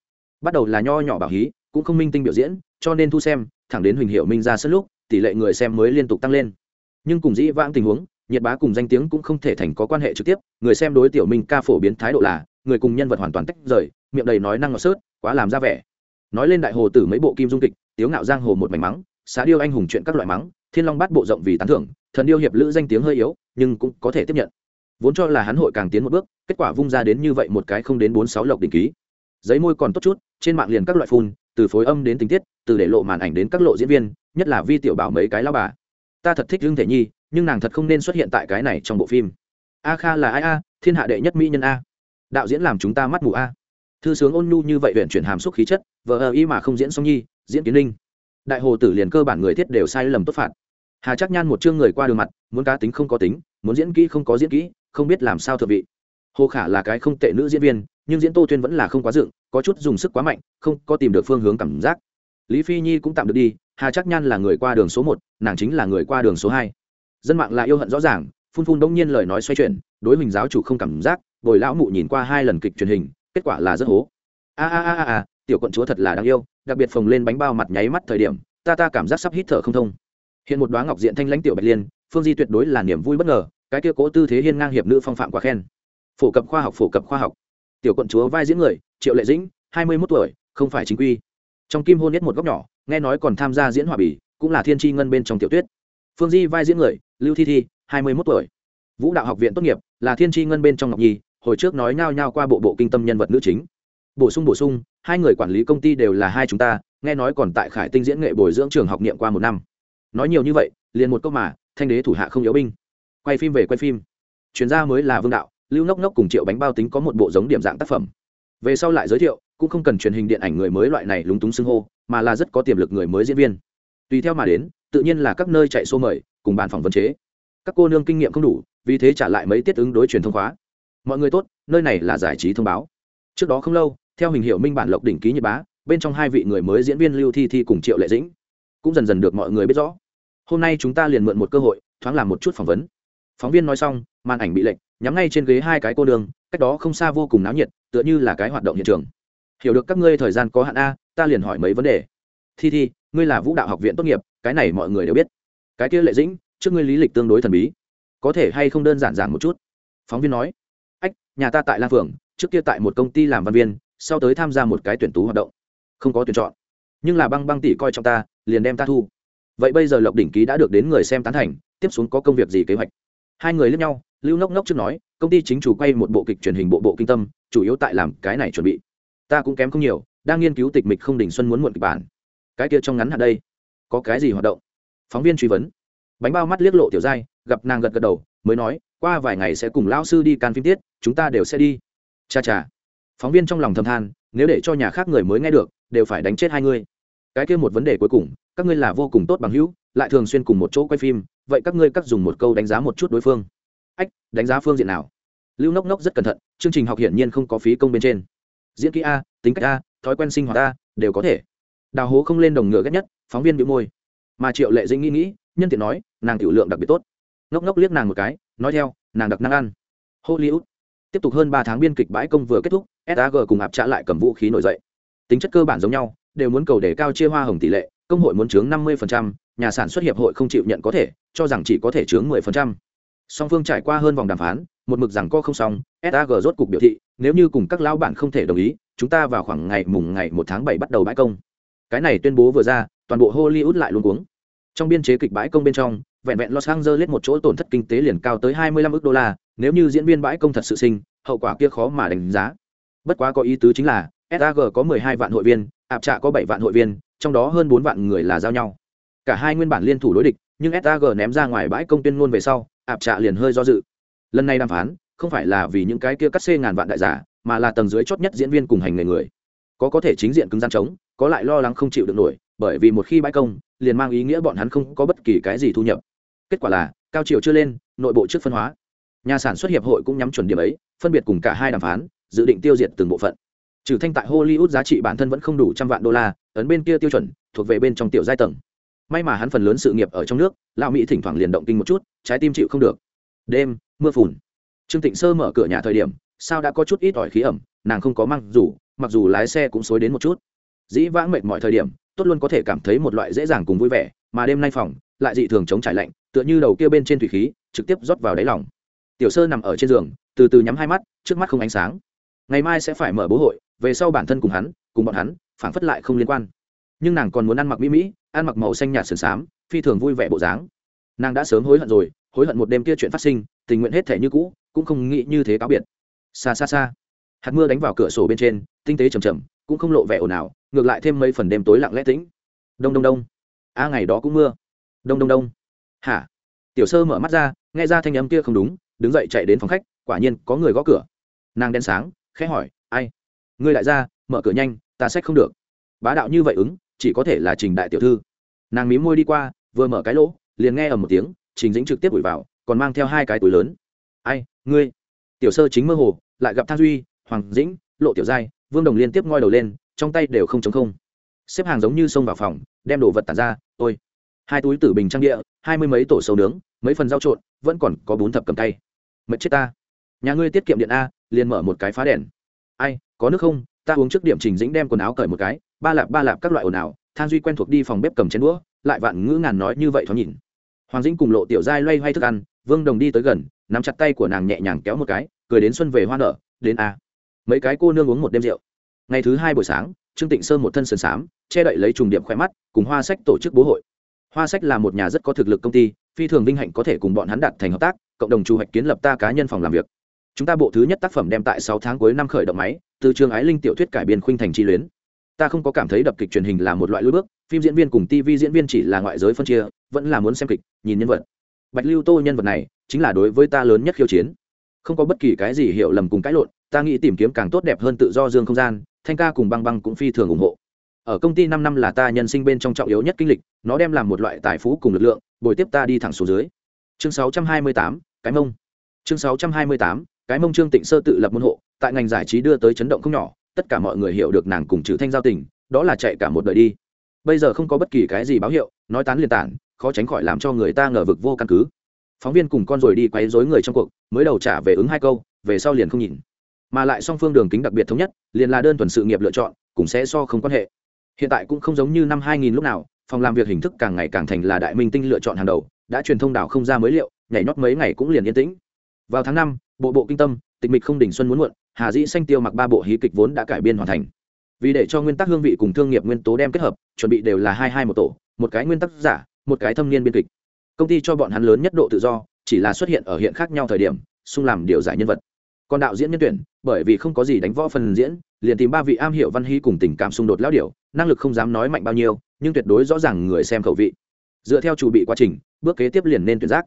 bắt đầu là nho nhỏ bảo hí, cũng không minh tinh biểu diễn, cho nên thu xem, thẳng đến huỳnh hiệu minh ra sân lúc, tỷ lệ người xem mới liên tục tăng lên. Nhưng cùng dĩ vãng tình huống, nhiệt bá cùng danh tiếng cũng không thể thành có quan hệ trực tiếp, người xem đối tiểu minh ca phổ biến thái độ là, người cùng nhân vật hoàn toàn tách rời, miệng đầy nói năng ngọt sớt, quá làm ra vẻ. Nói lên đại hồ tử mấy bộ kim dung kịch, tiếu ngạo giang hồ một mảnh mắng, xá điêu anh hùng chuyện các loại mắng, thiên long bát bộ rộng vì tán thưởng, thần điêu hiệp lữ danh tiếng hơi yếu, nhưng cũng có thể tiếp nhận vốn cho là hắn hội càng tiến một bước, kết quả vung ra đến như vậy một cái không đến bốn sáu lộc đỉnh ký. Giấy môi còn tốt chút, trên mạng liền các loại phun, từ phối âm đến tình tiết, từ để lộ màn ảnh đến các lộ diễn viên, nhất là vi tiểu bảo mấy cái lao bà. Ta thật thích hương thể nhi, nhưng nàng thật không nên xuất hiện tại cái này trong bộ phim. A kha là ai a? Thiên hạ đệ nhất mỹ nhân a. Đạo diễn làm chúng ta mắt mù a. Thư sướng ôn nhu như vậy huyện chuyển hàm xúc khí chất vợ ờ y mà không diễn song nhi, diễn kiến linh. Đại hồ tử liền cơ bản người thiết đều sai lầm tốt phạt. Hà chắc nhan một chương người qua đường mặt, muốn cá tính không có tính, muốn diễn kỹ không có diễn kỹ không biết làm sao thượng vị. Hồ khả là cái không tệ nữ diễn viên, nhưng diễn tô tuyên vẫn là không quá dựng, có chút dùng sức quá mạnh, không có tìm được phương hướng cảm giác. Lý phi nhi cũng tạm được đi, hà chắc nhan là người qua đường số một, nàng chính là người qua đường số hai. Dân mạng là yêu hận rõ ràng, phun phun đông nhiên lời nói xoay chuyển, đối hình giáo chủ không cảm giác, bồi lão mụ nhìn qua hai lần kịch truyền hình, kết quả là rất hố. A a a a tiểu quận chúa thật là đáng yêu, đặc biệt phồng lên bánh bao mặt nháy mắt thời điểm, ta ta cảm giác sắp hít thở không thông. Hiện một đoá ngọc diện thanh lãnh tiểu bạch liên, phương di tuyệt đối là niềm vui bất ngờ cái kia cố tư thế hiên ngang hiệp nữ phong phạm quá khen. Phổ cập khoa học, phổ cập khoa học. Tiểu quận chúa vai diễn người, triệu lệ dĩnh, hai mươi mốt tuổi, không phải chính quy. Trong kim hôn nhất một góc nhỏ, nghe nói còn tham gia diễn hòa bỉ cũng là thiên tri ngân bên trong tiểu tuyết. Phương di vai diễn người, lưu thi thi, hai mươi mốt tuổi. Vũ đạo học viện tốt nghiệp, là thiên tri ngân bên trong ngọc nhi, hồi trước nói nhao nhao qua bộ bộ kinh tâm nhân vật nữ chính. Bổ sung bổ sung, hai người quản lý công ty đều là hai chúng ta, nghe nói còn tại khải tinh diễn nghệ bồi dưỡng trường học niệm qua một năm. Nói nhiều như vậy, liền một câu mà, thanh đế thủ hạ không yếu binh quay phim về quay phim. Chuyên gia mới là vương đạo, lưu ngốc ngốc cùng triệu bánh bao tính có một bộ giống điểm dạng tác phẩm. Về sau lại giới thiệu, cũng không cần truyền hình điện ảnh người mới loại này lúng túng xưng hô, mà là rất có tiềm lực người mới diễn viên. Tùy theo mà đến, tự nhiên là các nơi chạy xô mời, cùng bàn phỏng vấn chế. Các cô nương kinh nghiệm không đủ, vì thế trả lại mấy tiết ứng đối truyền thông khóa. Mọi người tốt, nơi này là giải trí thông báo. Trước đó không lâu, theo hình hiệu minh bản lộc đỉnh ký nhật bá, bên trong hai vị người mới diễn viên lưu thi thi cùng triệu lệ dĩnh cũng dần dần được mọi người biết rõ. Hôm nay chúng ta liền mượn một cơ hội, thoáng làm một chút phỏng vấn phóng viên nói xong, màn ảnh bị lệnh nhắm ngay trên ghế hai cái cô đường, cách đó không xa vô cùng náo nhiệt, tựa như là cái hoạt động hiện trường. Hiểu được các ngươi thời gian có hạn a, ta liền hỏi mấy vấn đề. Thi thi, ngươi là vũ đạo học viện tốt nghiệp, cái này mọi người đều biết. Cái kia lệ dĩnh, trước ngươi lý lịch tương đối thần bí, có thể hay không đơn giản giản một chút? Phóng viên nói. Ách, nhà ta tại la phường, trước kia tại một công ty làm văn viên, sau tới tham gia một cái tuyển tú hoạt động, không có tuyển chọn. Nhưng là băng băng tỷ coi trọng ta, liền đem ta thu. Vậy bây giờ lộc đỉnh ký đã được đến người xem tán thành, tiếp xuống có công việc gì kế hoạch? Hai người lướt nhau, lưu ngốc ngốc trước nói, công ty chính chủ quay một bộ kịch truyền hình bộ bộ kinh tâm, chủ yếu tại làm cái này chuẩn bị. Ta cũng kém không nhiều, đang nghiên cứu tịch mịch không đình xuân muốn muộn kịch bản. Cái kia trong ngắn hạn đây, có cái gì hoạt động? Phóng viên truy vấn. Bánh bao mắt liếc lộ tiểu giai, gặp nàng gật gật đầu, mới nói, qua vài ngày sẽ cùng lão sư đi can phim tiết, chúng ta đều sẽ đi. Cha cha. Phóng viên trong lòng thầm than, nếu để cho nhà khác người mới nghe được, đều phải đánh chết hai ngươi cái kia một vấn đề cuối cùng, các ngươi là vô cùng tốt bằng hữu lại thường xuyên cùng một chỗ quay phim, vậy các ngươi cắt dùng một câu đánh giá một chút đối phương. Ách, đánh giá phương diện nào? Lưu nốc nốc rất cẩn thận, chương trình học hiển nhiên không có phí công bên trên. Diễn kỹ a, tính cách a, thói quen sinh hoạt a, đều có thể. Đào hố không lên đồng ngựa ghét nhất, phóng viên bị môi. Mà triệu lệ dĩnh nghĩ nghĩ, nhân tiện nói, nàng tiểu lượng đặc biệt tốt. Ngốc ngốc liếc nàng một cái, nói theo, nàng đặc năng ăn. Hollywood. Tiếp tục hơn ba tháng biên kịch bãi công vừa kết thúc sag cùng áp trả lại cầm vũ khí nổi dậy. Tính chất cơ bản giống nhau, đều muốn cầu để cao chia hoa hồng tỷ lệ, công hội muốn chướng năm mươi nhà sản xuất hiệp hội không chịu nhận có thể, cho rằng chỉ có thể chướng 10%. song phương trải qua hơn vòng đàm phán, một mực rằng co không xong sag rốt cục biểu thị, nếu như cùng các lão bản không thể đồng ý, chúng ta vào khoảng ngày mùng ngày một tháng bảy bắt đầu bãi công. Cái này tuyên bố vừa ra, toàn bộ hollywood lại luôn cuống. Trong biên chế kịch bãi công bên trong, vẹn vẹn los angeles một chỗ tổn thất kinh tế liền cao tới 25 ức đô la, nếu như diễn viên bãi công thật sự sinh, hậu quả kia khó mà đánh giá. Bất quá có ý tứ chính là sag có 12 vạn hội viên, ạp trạ có 7 vạn hội viên, trong đó hơn 4 vạn người là giao nhau cả hai nguyên bản liên thủ đối địch, nhưng sag ném ra ngoài bãi công tuyên ngôn về sau, ạp trạ liền hơi do dự. Lần này đàm phán, không phải là vì những cái kia cắt xê ngàn vạn đại giả, mà là tầng dưới chót nhất diễn viên cùng hành nghề người. Có có thể chính diện cứng gian chống, có lại lo lắng không chịu được nổi, bởi vì một khi bãi công, liền mang ý nghĩa bọn hắn không có bất kỳ cái gì thu nhập. Kết quả là, cao chiều chưa lên, nội bộ trước phân hóa. Nhà sản xuất hiệp hội cũng nhắm chuẩn điểm ấy, phân biệt cùng cả hai đàm phán, dự định tiêu diệt từng bộ phận. Trừ thanh tại hollywood giá trị bản thân vẫn không đủ trăm vạn đô la, ấn bên kia tiêu chuẩn, thuộc về bên trong tiểu giai tầng may mà hắn phần lớn sự nghiệp ở trong nước, lão mỹ thỉnh thoảng liền động kinh một chút, trái tim chịu không được. Đêm, mưa phùn. Trương tịnh sơ mở cửa nhà thời điểm, sao đã có chút ít ỏi khí ẩm, nàng không có măng dù, mặc dù lái xe cũng xối đến một chút. Dĩ vãng mệt mọi thời điểm, tốt luôn có thể cảm thấy một loại dễ dàng cùng vui vẻ, mà đêm nay phòng, lại dị thường chống trải lạnh, tựa như đầu kia bên trên thủy khí, trực tiếp rót vào đáy lòng. Tiểu sơ nằm ở trên giường, từ từ nhắm hai mắt, trước mắt không ánh sáng. Ngày mai sẽ phải mở bố hội, về sau bản thân cùng hắn, cùng bọn hắn, phảng phất lại không liên quan. Nhưng nàng còn muốn ăn mặc mỹ mỹ ăn mặc màu xanh nhạt sườn xám, phi thường vui vẻ bộ dáng. Nàng đã sớm hối hận rồi, hối hận một đêm kia chuyện phát sinh, tình nguyện hết thể như cũ, cũng không nghĩ như thế cáo biệt. Xa xa xa, hạt mưa đánh vào cửa sổ bên trên, tinh tế chầm chầm cũng không lộ vẻ ồn ào, ngược lại thêm mấy phần đêm tối lặng lẽ tĩnh. Đông đông đông, a ngày đó cũng mưa. Đông đông đông. Hả? Tiểu sơ mở mắt ra, nghe ra thanh âm kia không đúng, đứng dậy chạy đến phòng khách, quả nhiên có người gõ cửa. Nàng đen sáng, khẽ hỏi, ai? Ngươi lại ra, mở cửa nhanh, ta xách không được. Bá đạo như vậy ứng chỉ có thể là trình đại tiểu thư. Nàng mí môi đi qua, vừa mở cái lỗ, liền nghe ở một tiếng, trình dĩnh trực tiếp ủi vào, còn mang theo hai cái túi lớn. Ai, ngươi? Tiểu sơ chính mơ hồ, lại gặp thang duy, hoàng dĩnh, lộ tiểu giai, vương đồng liên tiếp ngoi đầu lên, trong tay đều không chống không. Xếp hàng giống như xông vào phòng, đem đồ vật tàn ra, ôi, hai túi tử bình trang địa, hai mươi mấy tổ sầu nướng, mấy phần rau trộn, vẫn còn có bốn thập cầm tay. Mệt chết ta. Nhà ngươi tiết kiệm điện a, liền mở một cái phá đèn. Ai, có nước không? Ta uống trước điểm trình dĩnh đem quần áo cởi một cái ba lạp ba lạp các loại ồn ào than duy quen thuộc đi phòng bếp cầm chén đũa, lại vạn ngữ ngàn nói như vậy thoáng nhìn. Hoàng dĩnh cùng lộ tiểu giai loay hoay thức ăn, vương đồng đi tới gần, nắm chặt tay của nàng nhẹ nhàng kéo một cái, cười đến xuân về hoa nở, đến a. Mấy cái cô nương uống một đêm rượu. Ngày thứ hai buổi sáng, trương tịnh sơn một thân sườn xám che đậy lấy trùng điểm khỏe mắt, cùng hoa sách tổ chức bố hội. Hoa sách là một nhà rất có thực lực công ty, phi thường vinh hạnh có thể cùng bọn hắn đạt thành hợp tác, cộng đồng chủ hoạch kiến lập ta cá nhân phòng làm việc. Chúng ta bộ thứ nhất tác phẩm đem tại sáu tháng cuối năm khởi động máy, từ trường ái linh tiểu thuyết cải biên khuynh thành chi luyến ta không có cảm thấy đập kịch truyền hình là một loại lối bước phim diễn viên cùng tv diễn viên chỉ là ngoại giới phân chia vẫn là muốn xem kịch nhìn nhân vật. Bạch lưu tô nhân vật này chính là đối với ta lớn nhất khiêu chiến. Không có bất kỳ cái gì hiểu lầm cùng cãi lộn ta nghĩ tìm kiếm càng tốt đẹp hơn tự do dương không gian thanh ca cùng băng băng cũng phi thường ủng hộ. Ở công ty năm năm là ta nhân sinh bên trong trọng yếu nhất kinh lịch nó đem làm một loại tài phú cùng lực lượng bồi tiếp ta đi thẳng xuống dưới. Chương 628, cái mông. Chương 628, cái mông trương tịnh sơ tự lập môn hộ tại ngành giải trí đưa tới chấn động không nhỏ tất cả mọi người hiểu được nàng cùng chữ thanh giao tình, đó là chạy cả một đời đi. Bây giờ không có bất kỳ cái gì báo hiệu, nói tán liên tản, khó tránh khỏi làm cho người ta ngờ vực vô căn cứ. Phóng viên cùng con rồi đi quấy rối người trong cuộc, mới đầu trả về ứng hai câu, về sau liền không nhìn. Mà lại song phương đường kính đặc biệt thống nhất, liền là đơn thuần sự nghiệp lựa chọn cũng sẽ so không quan hệ. Hiện tại cũng không giống như năm 2000 lúc nào, phòng làm việc hình thức càng ngày càng thành là đại minh tinh lựa chọn hàng đầu, đã truyền thông đảo không ra mới liệu, nhảy nhót mấy ngày cũng liền yên tĩnh. Vào tháng năm, bộ bộ kinh tâm, tịch mịch không đỉnh xuân muốn muộn hà dĩ xanh tiêu mặc ba bộ hí kịch vốn đã cải biên hoàn thành. Vì để cho nguyên tắc hương vị cùng thương nghiệp nguyên tố đem kết hợp, chuẩn bị đều là hai hai một tổ, một cái nguyên tắc giả, một cái thâm niên biên kịch. Công ty cho bọn hắn lớn nhất độ tự do, chỉ là xuất hiện ở hiện khác nhau thời điểm, xung làm điều giải nhân vật. Còn đạo diễn nhân tuyển, bởi vì không có gì đánh võ phần diễn, liền tìm ba vị am hiểu văn hy cùng tình cảm xung đột lão điều năng lực không dám nói mạnh bao nhiêu, nhưng tuyệt đối rõ ràng người xem khẩu vị. Dựa theo chủ bị quá trình, bước kế tiếp liền nên tuyển giác.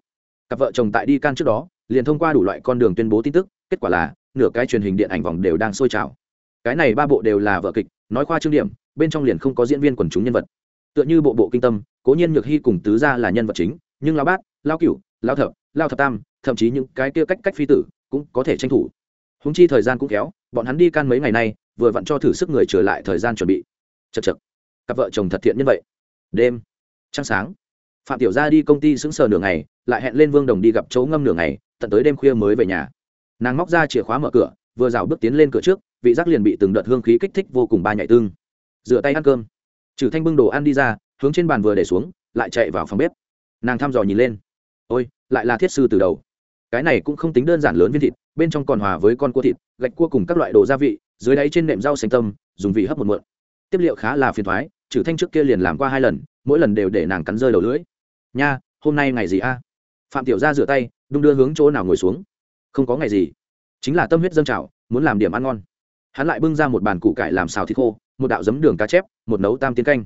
Cặp vợ chồng tại đi can trước đó, liền thông qua đủ loại con đường tuyên bố tin tức, kết quả là nửa cái truyền hình điện ảnh vòng đều đang sôi trào. Cái này ba bộ đều là vở kịch, nói khoa trương điểm, bên trong liền không có diễn viên quần chúng nhân vật. Tựa như bộ bộ kinh tâm, cố nhiên nhược hy cùng tứ gia là nhân vật chính, nhưng lao bát lao cửu lao thập lao thập tam, thậm chí những cái kia cách cách phi tử cũng có thể tranh thủ. Húng chi thời gian cũng kéo, bọn hắn đi can mấy ngày nay, vừa vặn cho thử sức người trở lại thời gian chuẩn bị. Chật chật cặp vợ chồng thật thiện như vậy. Đêm, trăng sáng. Phạm tiểu gia đi công ty sững sờ nửa ngày, lại hẹn lên vương đồng đi gặp chỗ ngâm nửa ngày, tận tới đêm khuya mới về nhà nàng móc ra chìa khóa mở cửa, vừa rào bước tiến lên cửa trước, vị giác liền bị từng đợt hương khí kích thích vô cùng ba nhạy tương. Rửa tay ăn cơm. Trừ thanh bưng đồ ăn đi ra, hướng trên bàn vừa để xuống, lại chạy vào phòng bếp. Nàng thăm dò nhìn lên. Ôi, lại là thiết sư từ đầu. Cái này cũng không tính đơn giản lớn viên thịt, bên trong còn hòa với con cua thịt, gạch cua cùng các loại đồ gia vị, dưới đáy trên nệm rau xanh tâm dùng vị hấp một mượn. Tiếp liệu khá là phiền thoái, trừ thanh trước kia liền làm qua hai lần, mỗi lần đều để nàng cắn rơi đầu lưỡi. Nha, hôm nay ngày gì a? Phạm tiểu gia rửa tay, đung đưa hướng chỗ nào ngồi xuống không có ngày gì. Chính là tâm huyết dâng trào, muốn làm điểm ăn ngon. Hắn lại bưng ra một bàn củ cải làm xào thịt khô, một đạo giấm đường cá chép, một nấu tam tiến canh.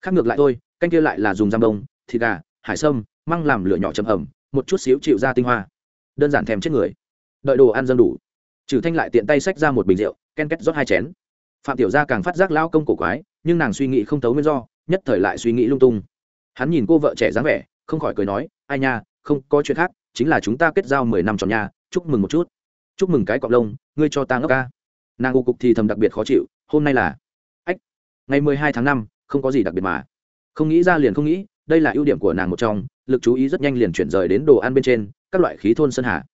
Khác ngược lại thôi, canh kia lại là dùng giam đông, thịt gà, hải sâm, măng làm lửa nhỏ chấm ẩm, một chút xíu chịu ra tinh hoa. Đơn giản thèm chết người. Đợi đồ ăn dân đủ. Trừ thanh lại tiện tay xách ra một bình rượu, ken két rót hai chén. Phạm tiểu gia càng phát giác lao công cổ quái, nhưng nàng suy nghĩ không tấu nguyên do, nhất thời lại suy nghĩ lung tung. Hắn nhìn cô vợ trẻ dáng vẻ, không khỏi cười nói, ai nha, không có chuyện khác, chính là chúng ta kết giao mười năm tròn nhà chúc mừng một chút. Chúc mừng cái cọc lông, ngươi cho ta ngốc ca. Nàng ô cục thì thầm đặc biệt khó chịu, hôm nay là, ách, ngày mười hai tháng năm, không có gì đặc biệt mà. Không nghĩ ra liền không nghĩ, đây là ưu điểm của nàng một trong, lực chú ý rất nhanh liền chuyển rời đến đồ ăn bên trên, các loại khí thôn sơn hà.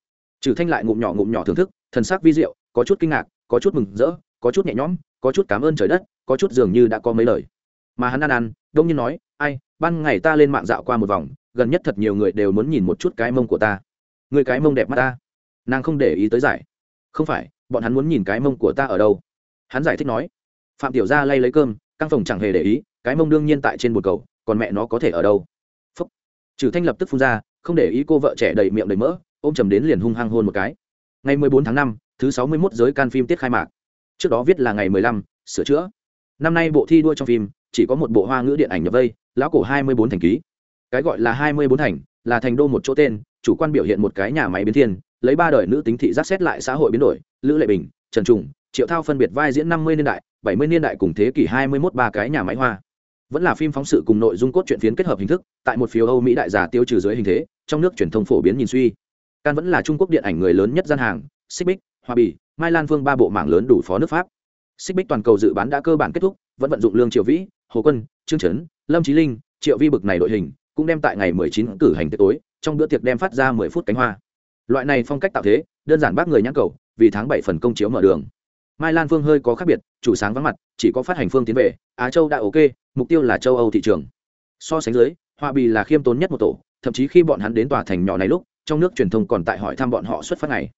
Trừ thanh lại ngụm nhỏ ngụm nhỏ thưởng thức, thần sắc vi diệu, có chút kinh ngạc, có chút mừng rỡ, có chút nhẹ nhõm, có chút cảm ơn trời đất, có chút dường như đã có mấy lời. Mà hắn ăn ăn, đông nhiên nói, ai, ban ngày ta lên mạng dạo qua một vòng, gần nhất thật nhiều người đều muốn nhìn một chút cái mông của ta. Người cái mông đẹp mắt ta nàng không để ý tới giải. Không phải bọn hắn muốn nhìn cái mông của ta ở đâu? Hắn giải thích nói. Phạm tiểu gia lay lấy cơm căng phòng chẳng hề để ý cái mông đương nhiên tại trên bồn cầu còn mẹ nó có thể ở đâu? Phúc. Trừ thanh lập tức phun ra không để ý cô vợ trẻ đầy miệng đầy mỡ ôm chầm đến liền hung hăng hôn một cái. Ngày 14 tháng 5, thứ 61 giới can phim tiết khai mạc. Trước đó viết là ngày 15, sửa chữa. Năm nay bộ thi đua trong phim chỉ có một bộ hoa ngữ điện ảnh nhập vây lão cổ 24 thành ký. Cái gọi là 24 thành là thành đô một chỗ tên chủ quan biểu hiện một cái nhà máy biến thiên lấy ba đời nữ tính thị giác xét lại xã hội biến đổi, lữ lệ bình, trần trùng, triệu thao phân biệt vai diễn 50 niên đại 70 niên đại cùng thế kỷ 21 ba cái nhà máy hoa. Vẫn là phim phóng sự cùng nội dung cốt truyện phiến kết hợp hình thức, tại một phiếu âu mỹ đại giả tiêu trừ dưới hình thế, trong nước truyền thông phổ biến nhìn suy. Can vẫn là trung quốc điện ảnh người lớn nhất gian hàng, xích bích, hoa bì, mai lan phương ba bộ mảng lớn đủ phó nước pháp. Xích bích toàn cầu dự bán đã cơ bản kết thúc, vẫn vận dụng lương triệu vĩ, hồ quân, trương trấn, lâm trí linh, triệu vi bực này đội hình, cũng đem tại ngày 19 cử hành tiệc tối, trong bữa tiệc đem phát ra 10 phút cánh hoa loại này phong cách tạo thế, đơn giản bác người nhãn cầu, vì tháng bảy phần công chiếu mở đường. Mai lan phương hơi có khác biệt, chủ sáng vắng mặt, chỉ có phát hành phương tiến về, á châu đã ok, mục tiêu là châu âu thị trường. So sánh dưới, hoa bì là khiêm tốn nhất một tổ, thậm chí khi bọn hắn đến tòa thành nhỏ này lúc, trong nước truyền thông còn tại hỏi thăm bọn họ xuất phát ngày.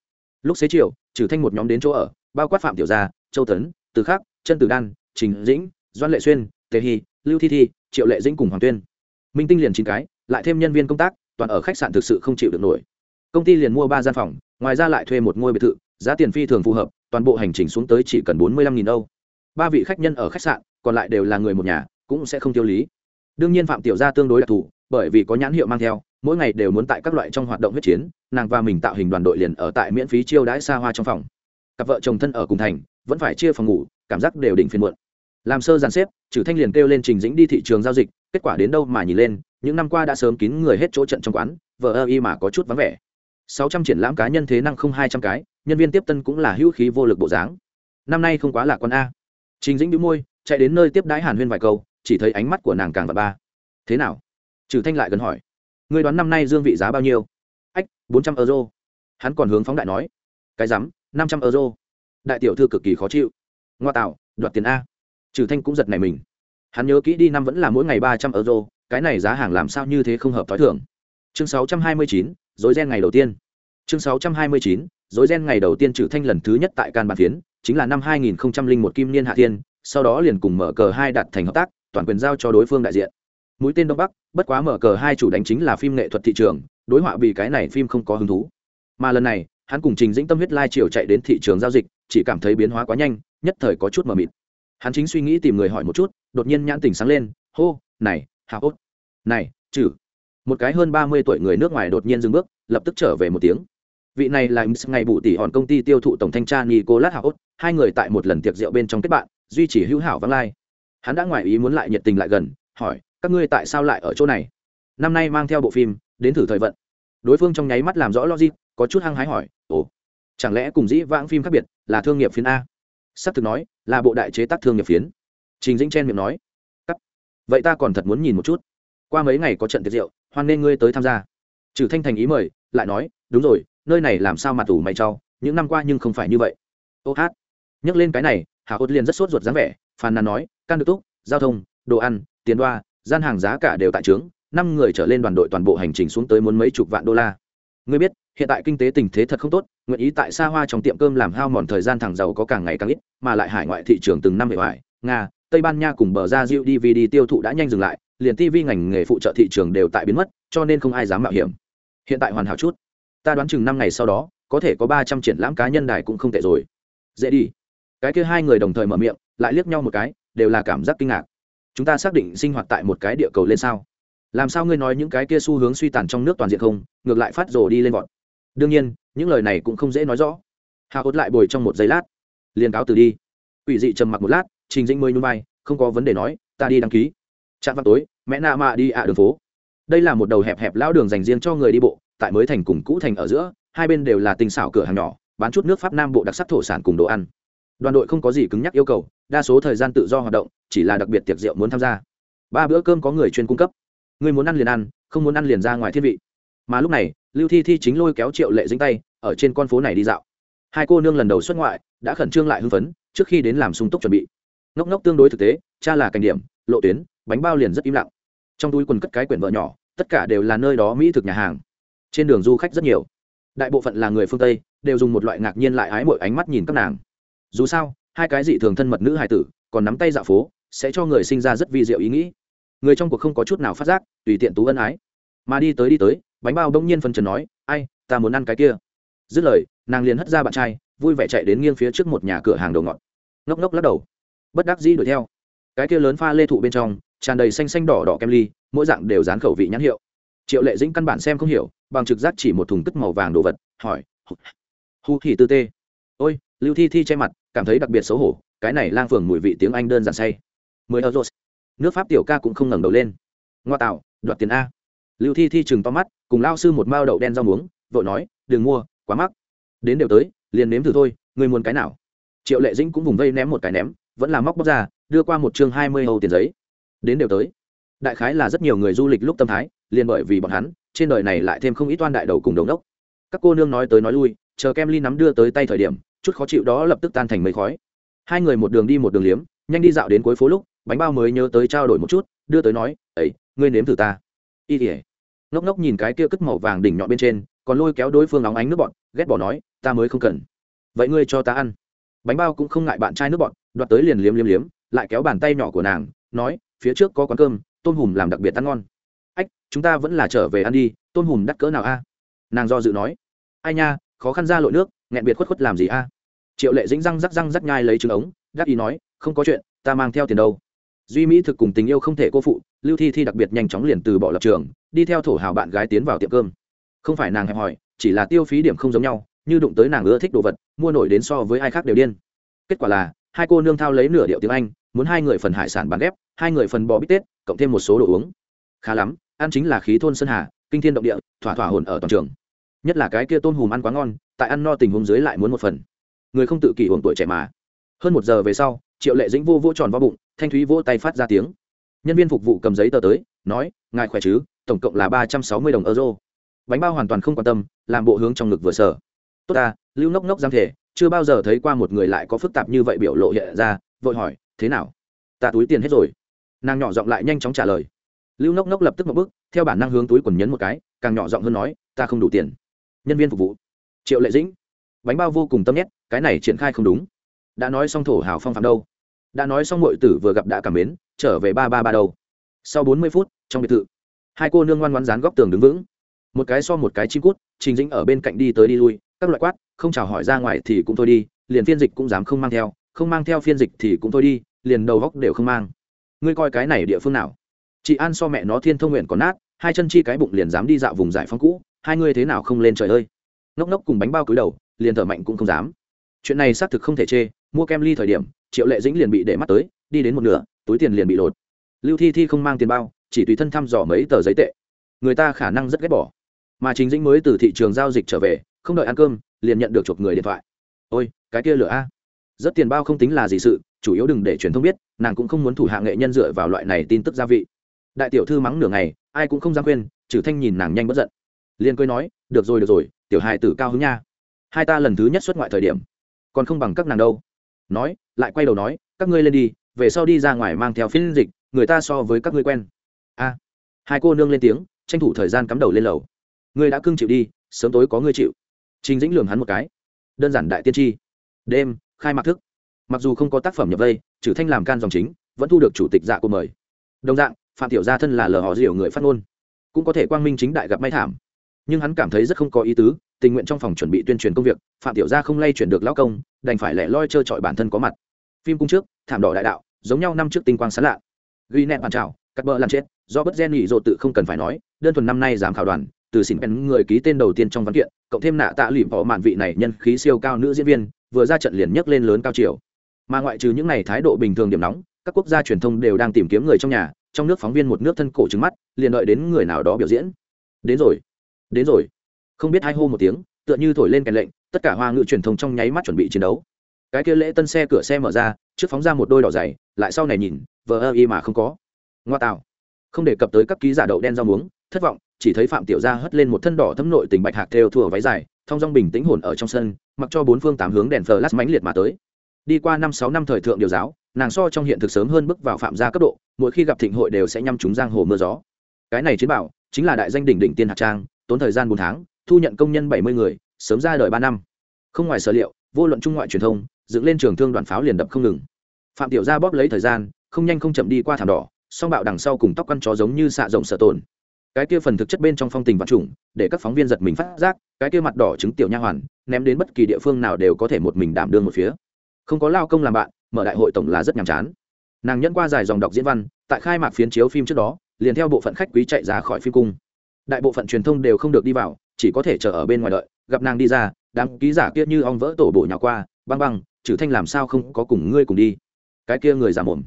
Lúc xế chiều, trừ thanh một nhóm đến chỗ ở, bao quát phạm tiểu gia, châu tấn, từ khắc, chân từ đan, trình dĩnh, doan lệ xuyên, tề hy lưu thi thi, triệu lệ dĩnh cùng hoàng tuyên. Minh tinh liền chín cái, lại thêm nhân viên công tác, toàn ở khách sạn thực sự không chịu được nổi công ty liền mua ba gian phòng, ngoài ra lại thuê một ngôi biệt thự, giá tiền phi thường phù hợp, toàn bộ hành trình xuống tới chỉ cần bốn mươi lăm nghìn âu. ba vị khách nhân ở khách sạn, còn lại đều là người một nhà, cũng sẽ không tiêu lý. Đương nhiên phạm tiểu gia tương đối đặc thù, bởi vì có nhãn hiệu mang theo, mỗi ngày đều muốn tại các loại trong hoạt động huyết chiến, nàng và mình tạo hình đoàn đội liền ở tại miễn phí chiêu đãi xa hoa trong phòng. Cặp vợ chồng thân ở cùng thành, vẫn phải chia phòng ngủ, cảm giác đều đỉnh phiền muộn. Làm sơ dàn xếp trừ thanh liền kêu lên trình dĩnh đi thị trường giao dịch, kết quả đến đâu mà nhìn lên, những năm qua đã sớm kín người hết chỗ trận trong quán vợ ơ y mà có chút vắng vẻ sáu trăm triển lãm cá nhân thế năng không hai trăm cái, nhân viên tiếp tân cũng là hữu khí vô lực bộ dáng. Năm nay không quá là con a. Trình dĩnh đĩu môi, chạy đến nơi tiếp đái hàn huyên vài câu, chỉ thấy ánh mắt của nàng càng và ba. Thế nào? Trừ thanh lại gần hỏi. Người đoán năm nay dương vị giá bao nhiêu? Ách, bốn trăm euro. Hắn còn hướng phóng đại nói. Cái rắm, năm trăm euro. Đại tiểu thư cực kỳ khó chịu. Ngoa tạo, đoạt tiền a. Trừ thanh cũng giật này mình. Hắn nhớ kỹ đi năm vẫn là mỗi ngày ba trăm euro, cái này giá hàng làm sao như thế không hợp t h ó i thưởng chương sáu trăm hai mươi chín dối gen ngày đầu tiên. Chương sáu trăm hai mươi chín dối gen ngày đầu tiên trừ thanh lần thứ nhất tại can bàn phiến, chính là năm hai nghìn một kim niên hạ thiên, sau đó liền cùng mở cờ hai đặt thành hợp tác, toàn quyền giao cho đối phương đại diện. Mũi tên đông bắc, bất quá mở cờ hai chủ đánh chính là phim nghệ thuật thị trường, đối họa vì cái này phim không có hứng thú. Mà lần này, hắn cùng trình dĩnh tâm huyết lai chiều chạy đến thị trường giao dịch, chỉ cảm thấy biến hóa quá nhanh, nhất thời có chút mờ mịt. Hắn chính suy nghĩ tìm người hỏi một chút, đột nhiên nhãn tỉnh sáng lên, hô, này, hạ ốt này, trừ một cái hơn ba mươi tuổi người nước ngoài đột nhiên dừng bước, lập tức trở về một tiếng. Vị này là ngày bù tỷ hòn công ty tiêu thụ tổng thanh tra nicolas hạ ốt hai người tại một lần tiệc rượu bên trong kết bạn, duy trì hữu hảo vắng lai. Hắn đã ngoài ý muốn lại nhiệt tình lại gần, hỏi, các ngươi tại sao lại ở chỗ này? Năm nay mang theo bộ phim, đến thử thời vận. Đối phương trong nháy mắt làm rõ logic, có chút hăng hái hỏi, ồ, chẳng lẽ cùng dĩ vãng phim khác biệt, là thương nghiệp phiến a? Sắp thực nói, là bộ đại chế tác thương nghiệp phiến. Trình dĩnh chen miệng nói, cắt. Vậy ta còn thật muốn nhìn một chút qua mấy ngày có trận tiệc rượu, hoan nên ngươi tới tham gia. Trừ thanh thành ý mời, lại nói, đúng rồi, nơi này làm sao mà tủ mày cho? những năm qua nhưng không phải như vậy. Ô hát. Nhắc lên cái này, hà ốt liền rất sốt ruột dáng vẻ, phàn nàn nói, can được túc, giao thông, đồ ăn, tiền đoa, gian hàng giá cả đều tại trướng, năm người trở lên đoàn đội toàn bộ hành trình xuống tới muốn mấy chục vạn đô la. Ngươi biết, hiện tại kinh tế tình thế thật không tốt, nguyện ý tại xa hoa trong tiệm cơm làm hao mòn thời gian thẳng giàu có càng ngày càng ít, mà lại hải ngoại thị trường từng năm bề ngoài nga, tây ban nha cùng bờ ra diệu dvd tiêu thụ đã nhanh dừng lại liền tv ngành nghề phụ trợ thị trường đều tại biến mất, cho nên không ai dám mạo hiểm. Hiện tại hoàn hảo chút. Ta đoán chừng năm ngày sau đó, có thể có ba trăm triển lãm cá nhân đài cũng không tệ rồi. Dễ đi. Cái kia hai người đồng thời mở miệng, lại liếc nhau một cái, đều là cảm giác kinh ngạc. Chúng ta xác định sinh hoạt tại một cái địa cầu lên sao? Làm sao ngươi nói những cái kia xu hướng suy tàn trong nước toàn diện không, ngược lại phát rồ đi lên vọt? Đương nhiên, những lời này cũng không dễ nói rõ. Hà Cốt lại bồi trong một giây lát. Liền cáo từ đi. Ủy dị trầm mặc một lát, trình dĩnh mới nhún vai, không có vấn đề nói, ta đi đăng ký chạm vào tối, mẹ nạ mạ đi ạ đường phố. Đây là một đầu hẹp hẹp lão đường dành riêng cho người đi bộ, tại mới thành cùng cũ thành ở giữa, hai bên đều là tinh xảo cửa hàng nhỏ, bán chút nước pháp nam bộ đặc sắc thổ sản cùng đồ ăn. Đoàn đội không có gì cứng nhắc yêu cầu, đa số thời gian tự do hoạt động, chỉ là đặc biệt tiệc rượu muốn tham gia. Ba bữa cơm có người chuyên cung cấp. Người muốn ăn liền ăn, không muốn ăn liền ra ngoài thiên vị. Mà lúc này, lưu thi thi chính lôi kéo triệu lệ dính tay, ở trên con phố này đi dạo. Hai cô nương lần đầu xuất ngoại, đã khẩn trương lại hưng phấn, trước khi đến làm sung túc chuẩn bị. Ngốc ngốc tương đối thực tế, cha là cảnh điểm, lộ tuyến bánh bao liền rất im lặng. Trong túi quần cất cái quyển vợ nhỏ, tất cả đều là nơi đó mỹ thực nhà hàng. Trên đường du khách rất nhiều. Đại bộ phận là người phương tây, đều dùng một loại ngạc nhiên lại ái mỗi ánh mắt nhìn các nàng. Dù sao, hai cái dị thường thân mật nữ hài tử, còn nắm tay dạo phố, sẽ cho người sinh ra rất vi diệu ý nghĩ. Người trong cuộc không có chút nào phát giác, tùy tiện tú ân ái. Mà đi tới đi tới, bánh bao đông nhiên phân trần nói, ai, ta muốn ăn cái kia. Dứt lời, nàng liền hất ra bạn trai, vui vẻ chạy đến nghiêng phía trước một nhà cửa hàng đầu ngọt. Ngốc ngốc lắc đầu. Bất đắc dĩ đuổi theo. Cái kia lớn pha lê thụ bên trong tràn đầy xanh xanh đỏ đỏ kem ly, mỗi dạng đều dán khẩu vị nhãn hiệu. Triệu lệ dĩnh căn bản xem không hiểu, bằng trực giác chỉ một thùng cất màu vàng đồ vật, hỏi hu thì tư tê. Ôi, lưu thi thi che mặt, cảm thấy đặc biệt xấu hổ, cái này lang phường mùi vị tiếng anh đơn giản say. Mười euro nước pháp tiểu ca cũng không ngẩng đầu lên. Ngoa tạo, đoạt tiền a. Lưu thi thi chừng to mắt, cùng lao sư một mao đậu đen rau muống, vội nói, đừng mua, quá mắc. Đến đều tới, liền nếm thử thôi, người muốn cái nào? Triệu lệ dĩnh cũng vùng vây ném một cái ném, vẫn là móc bóc ra, đưa qua một chương hai mươi hầu tiền giấy đến đều tới. Đại khái là rất nhiều người du lịch lúc tâm thái, liền bởi vì bọn hắn, trên đời này lại thêm không ít toan đại đầu cùng đầu đốc. Các cô nương nói tới nói lui, chờ kem ly nắm đưa tới tay thời điểm, chút khó chịu đó lập tức tan thành mây khói. Hai người một đường đi một đường liếm, nhanh đi dạo đến cuối phố lúc, bánh bao mới nhớ tới trao đổi một chút, đưa tới nói, ấy, ngươi nếm thử ta. Y tỉa ngốc ngốc nhìn cái kia cất màu vàng đỉnh nhọn bên trên, còn lôi kéo đối phương óng ánh nước bọn ghét bỏ nói, ta mới không cần. Vậy ngươi cho ta ăn. Bánh bao cũng không ngại bạn trai nước bọn đoạt tới liền liếm liếm liếm, lại kéo bàn tay nhỏ của nàng, nói phía trước có quán cơm, tôm hùm làm đặc biệt ăn ngon. Ách, chúng ta vẫn là trở về ăn đi, tôm hùm đắt cỡ nào a? Nàng do dự nói. Ai nha, khó khăn ra lội nước, nghẹn biệt khuất khuất làm gì a? Triệu lệ dĩnh răng rắc răng rắc nhai lấy trứng ống, đắc ý nói, không có chuyện, ta mang theo tiền đâu. Duy mỹ thực cùng tình yêu không thể cô phụ, lưu thi thi đặc biệt nhanh chóng liền từ bỏ lập trường, đi theo thổ hào bạn gái tiến vào tiệm cơm. Không phải nàng hẹp hòi, chỉ là tiêu phí điểm không giống nhau, như đụng tới nàng ưa thích đồ vật, mua nổi đến so với ai khác đều điên. Kết quả là, hai cô nương thao lấy nửa điệu tiếng anh, muốn hai người phần hải sản bán ghép hai người phần bò bít tết, cộng thêm một số đồ uống. Khá lắm, ăn chính là khí thôn sơn hà, kinh thiên động địa, thỏa thỏa hồn ở toàn trường. Nhất là cái kia tôm hùm ăn quá ngon, tại ăn no tình huống dưới lại muốn một phần. Người không tự kỷ hưởng tuổi trẻ mà. Hơn một giờ về sau, triệu lệ dĩnh vô vô tròn vào bụng, thanh thúy vỗ tay phát ra tiếng. Nhân viên phục vụ cầm giấy tờ tới, nói, ngài khỏe chứ? Tổng cộng là ba trăm sáu mươi đồng euro. Bánh bao hoàn toàn không quan tâm, làm bộ hướng trong ngực vừa sở tốt ta, lưu nốc nốc giang thể, chưa bao giờ thấy qua một người lại có phức tạp như vậy biểu lộ hiện ra, vội hỏi, thế nào? Ta túi tiền hết rồi nàng nhỏ giọng lại nhanh chóng trả lời. Lưu nốc nốc lập tức một bước, theo bản năng hướng túi quần nhấn một cái, càng nhỏ giọng hơn nói, ta không đủ tiền. Nhân viên phục vụ. Triệu lệ dĩnh. Bánh bao vô cùng tâm nhét, cái này triển khai không đúng. Đã nói xong thổ hào phong phạm đâu? Đã nói xong mọi tử vừa gặp đã cảm mến, trở về ba ba ba đâu? Sau bốn mươi phút, trong biệt thự, hai cô nương ngoan ngoan dán góc tường đứng vững. Một cái so một cái chim cút, trình dĩnh ở bên cạnh đi tới đi lui, các loại quát, không chào hỏi ra ngoài thì cũng thôi đi, liền phiên dịch cũng dám không mang theo, không mang theo phiên dịch thì cũng thôi đi, liền đầu góc đều không mang ngươi coi cái này địa phương nào? Chị an so mẹ nó thiên thông nguyện còn nát, hai chân chi cái bụng liền dám đi dạo vùng giải phóng cũ, hai ngươi thế nào không lên trời ơi? Ngốc ngốc cùng bánh bao cúi đầu, liền thở mạnh cũng không dám. Chuyện này xác thực không thể chê, mua kem ly thời điểm, triệu lệ dĩnh liền bị để mắt tới, đi đến một nửa, túi tiền liền bị lột. Lưu thi thi không mang tiền bao, chỉ tùy thân thăm dò mấy tờ giấy tệ. Người ta khả năng rất ghét bỏ. Mà chính dĩnh mới từ thị trường giao dịch trở về, không đợi ăn cơm, liền nhận được chụp người điện thoại. Ôi, cái kia lửa a rất tiền bao không tính là gì sự, chủ yếu đừng để truyền thông biết, nàng cũng không muốn thủ hạ nghệ nhân dựa vào loại này tin tức gia vị. Đại tiểu thư mắng nửa ngày, ai cũng không dám khuyên trừ thanh nhìn nàng nhanh bất giận. Liền cười nói, được rồi được rồi, tiểu hài tử cao hứng nha. Hai ta lần thứ nhất xuất ngoại thời điểm, còn không bằng các nàng đâu. Nói, lại quay đầu nói, các ngươi lên đi, về sau đi ra ngoài mang theo phiên dịch, người ta so với các ngươi quen. A. Hai cô nương lên tiếng, tranh thủ thời gian cắm đầu lên lầu. Ngươi đã cưng chịu đi, sớm tối có ngươi chịu. Trình dĩnh lường hắn một cái. Đơn giản đại tiên tri. Đêm khai mạc thức. Mặc dù không có tác phẩm nhập vây, trừ thanh làm can dòng chính, vẫn thu được chủ tịch dạ của mời. Đồng dạng, phạm tiểu gia thân là lờ họ diệu người phát ngôn, cũng có thể quang minh chính đại gặp may thảm. Nhưng hắn cảm thấy rất không có ý tứ, tình nguyện trong phòng chuẩn bị tuyên truyền công việc, phạm tiểu gia không lay chuyển được lão công, đành phải lẻ loi chơi trọi bản thân có mặt. Phim cung trước, thảm đỏ đại đạo, giống nhau năm trước tinh quang sáng lạ. Ghi nẹt bàn trào cắt bờ làm chết, do bất gen nghỉ rộ tự không cần phải nói, đơn thuần năm nay giảm khảo đoàn, từ xỉn pen người ký tên đầu tiên trong văn kiện, cộng thêm nạ tạ lụy bỏ mạn vị này nhân khí siêu cao nữ diễn viên vừa ra trận liền nhấc lên lớn cao chiều. Mà ngoại trừ những này thái độ bình thường điểm nóng, các quốc gia truyền thông đều đang tìm kiếm người trong nhà, trong nước phóng viên một nước thân cổ trứng mắt, liền đợi đến người nào đó biểu diễn. Đến rồi đến rồi. Không biết hai hô một tiếng, tựa như thổi lên kèn lệnh, tất cả hoa ngữ truyền thông trong nháy mắt chuẩn bị chiến đấu. Cái kia lễ tân xe cửa xe mở ra, trước phóng ra một đôi đỏ dày, lại sau này nhìn, vờ ơ y mà không có. Ngoa tạo. Không đề cập tới các ký giả đậu đen rau muống, thất vọng, chỉ thấy phạm tiểu gia hất lên một thân đỏ thấm nội tình bạch hạc theo thùa váy dài thong dong bình tĩnh hồn ở trong sân, mặc cho bốn phương tám hướng đèn flash mãnh liệt mà tới. Đi qua năm sáu năm thời thượng điều giáo, nàng so trong hiện thực sớm hơn bước vào phạm gia cấp độ, mỗi khi gặp thịnh hội đều sẽ nhắm chúng giang hồ mưa gió. Cái này chiến bảo, chính là đại danh đỉnh đỉnh tiên hạt trang, tốn thời gian bốn tháng, thu nhận công nhân bảy mươi người, sớm ra đời ba năm. Không ngoài sở liệu, vô luận trung ngoại truyền thông, dựng lên trường thương đoàn pháo liền đập không ngừng. Phạm tiểu gia bóp lấy thời gian, không nhanh không chậm đi qua thảm đỏ, song bạo đằng sau cùng tóc quăn chó giống như xạ rộng sở tồn cái kia phần thực chất bên trong phong tình vật chủng, để các phóng viên giật mình phát giác, cái kia mặt đỏ trứng tiểu nha hoàn, ném đến bất kỳ địa phương nào đều có thể một mình đảm đương một phía. Không có lao công làm bạn, mở đại hội tổng là rất nhàm chán. Nàng nhẫn qua dài dòng đọc diễn văn, tại khai mạc phiến chiếu phim trước đó, liền theo bộ phận khách quý chạy ra khỏi phim cung. Đại bộ phận truyền thông đều không được đi vào, chỉ có thể chờ ở bên ngoài đợi, gặp nàng đi ra, đám ký giả kia như ong vỡ tổ bộ nhỏ qua, băng băng, trừ thanh làm sao không có cùng ngươi cùng đi? Cái kia người giả mồm.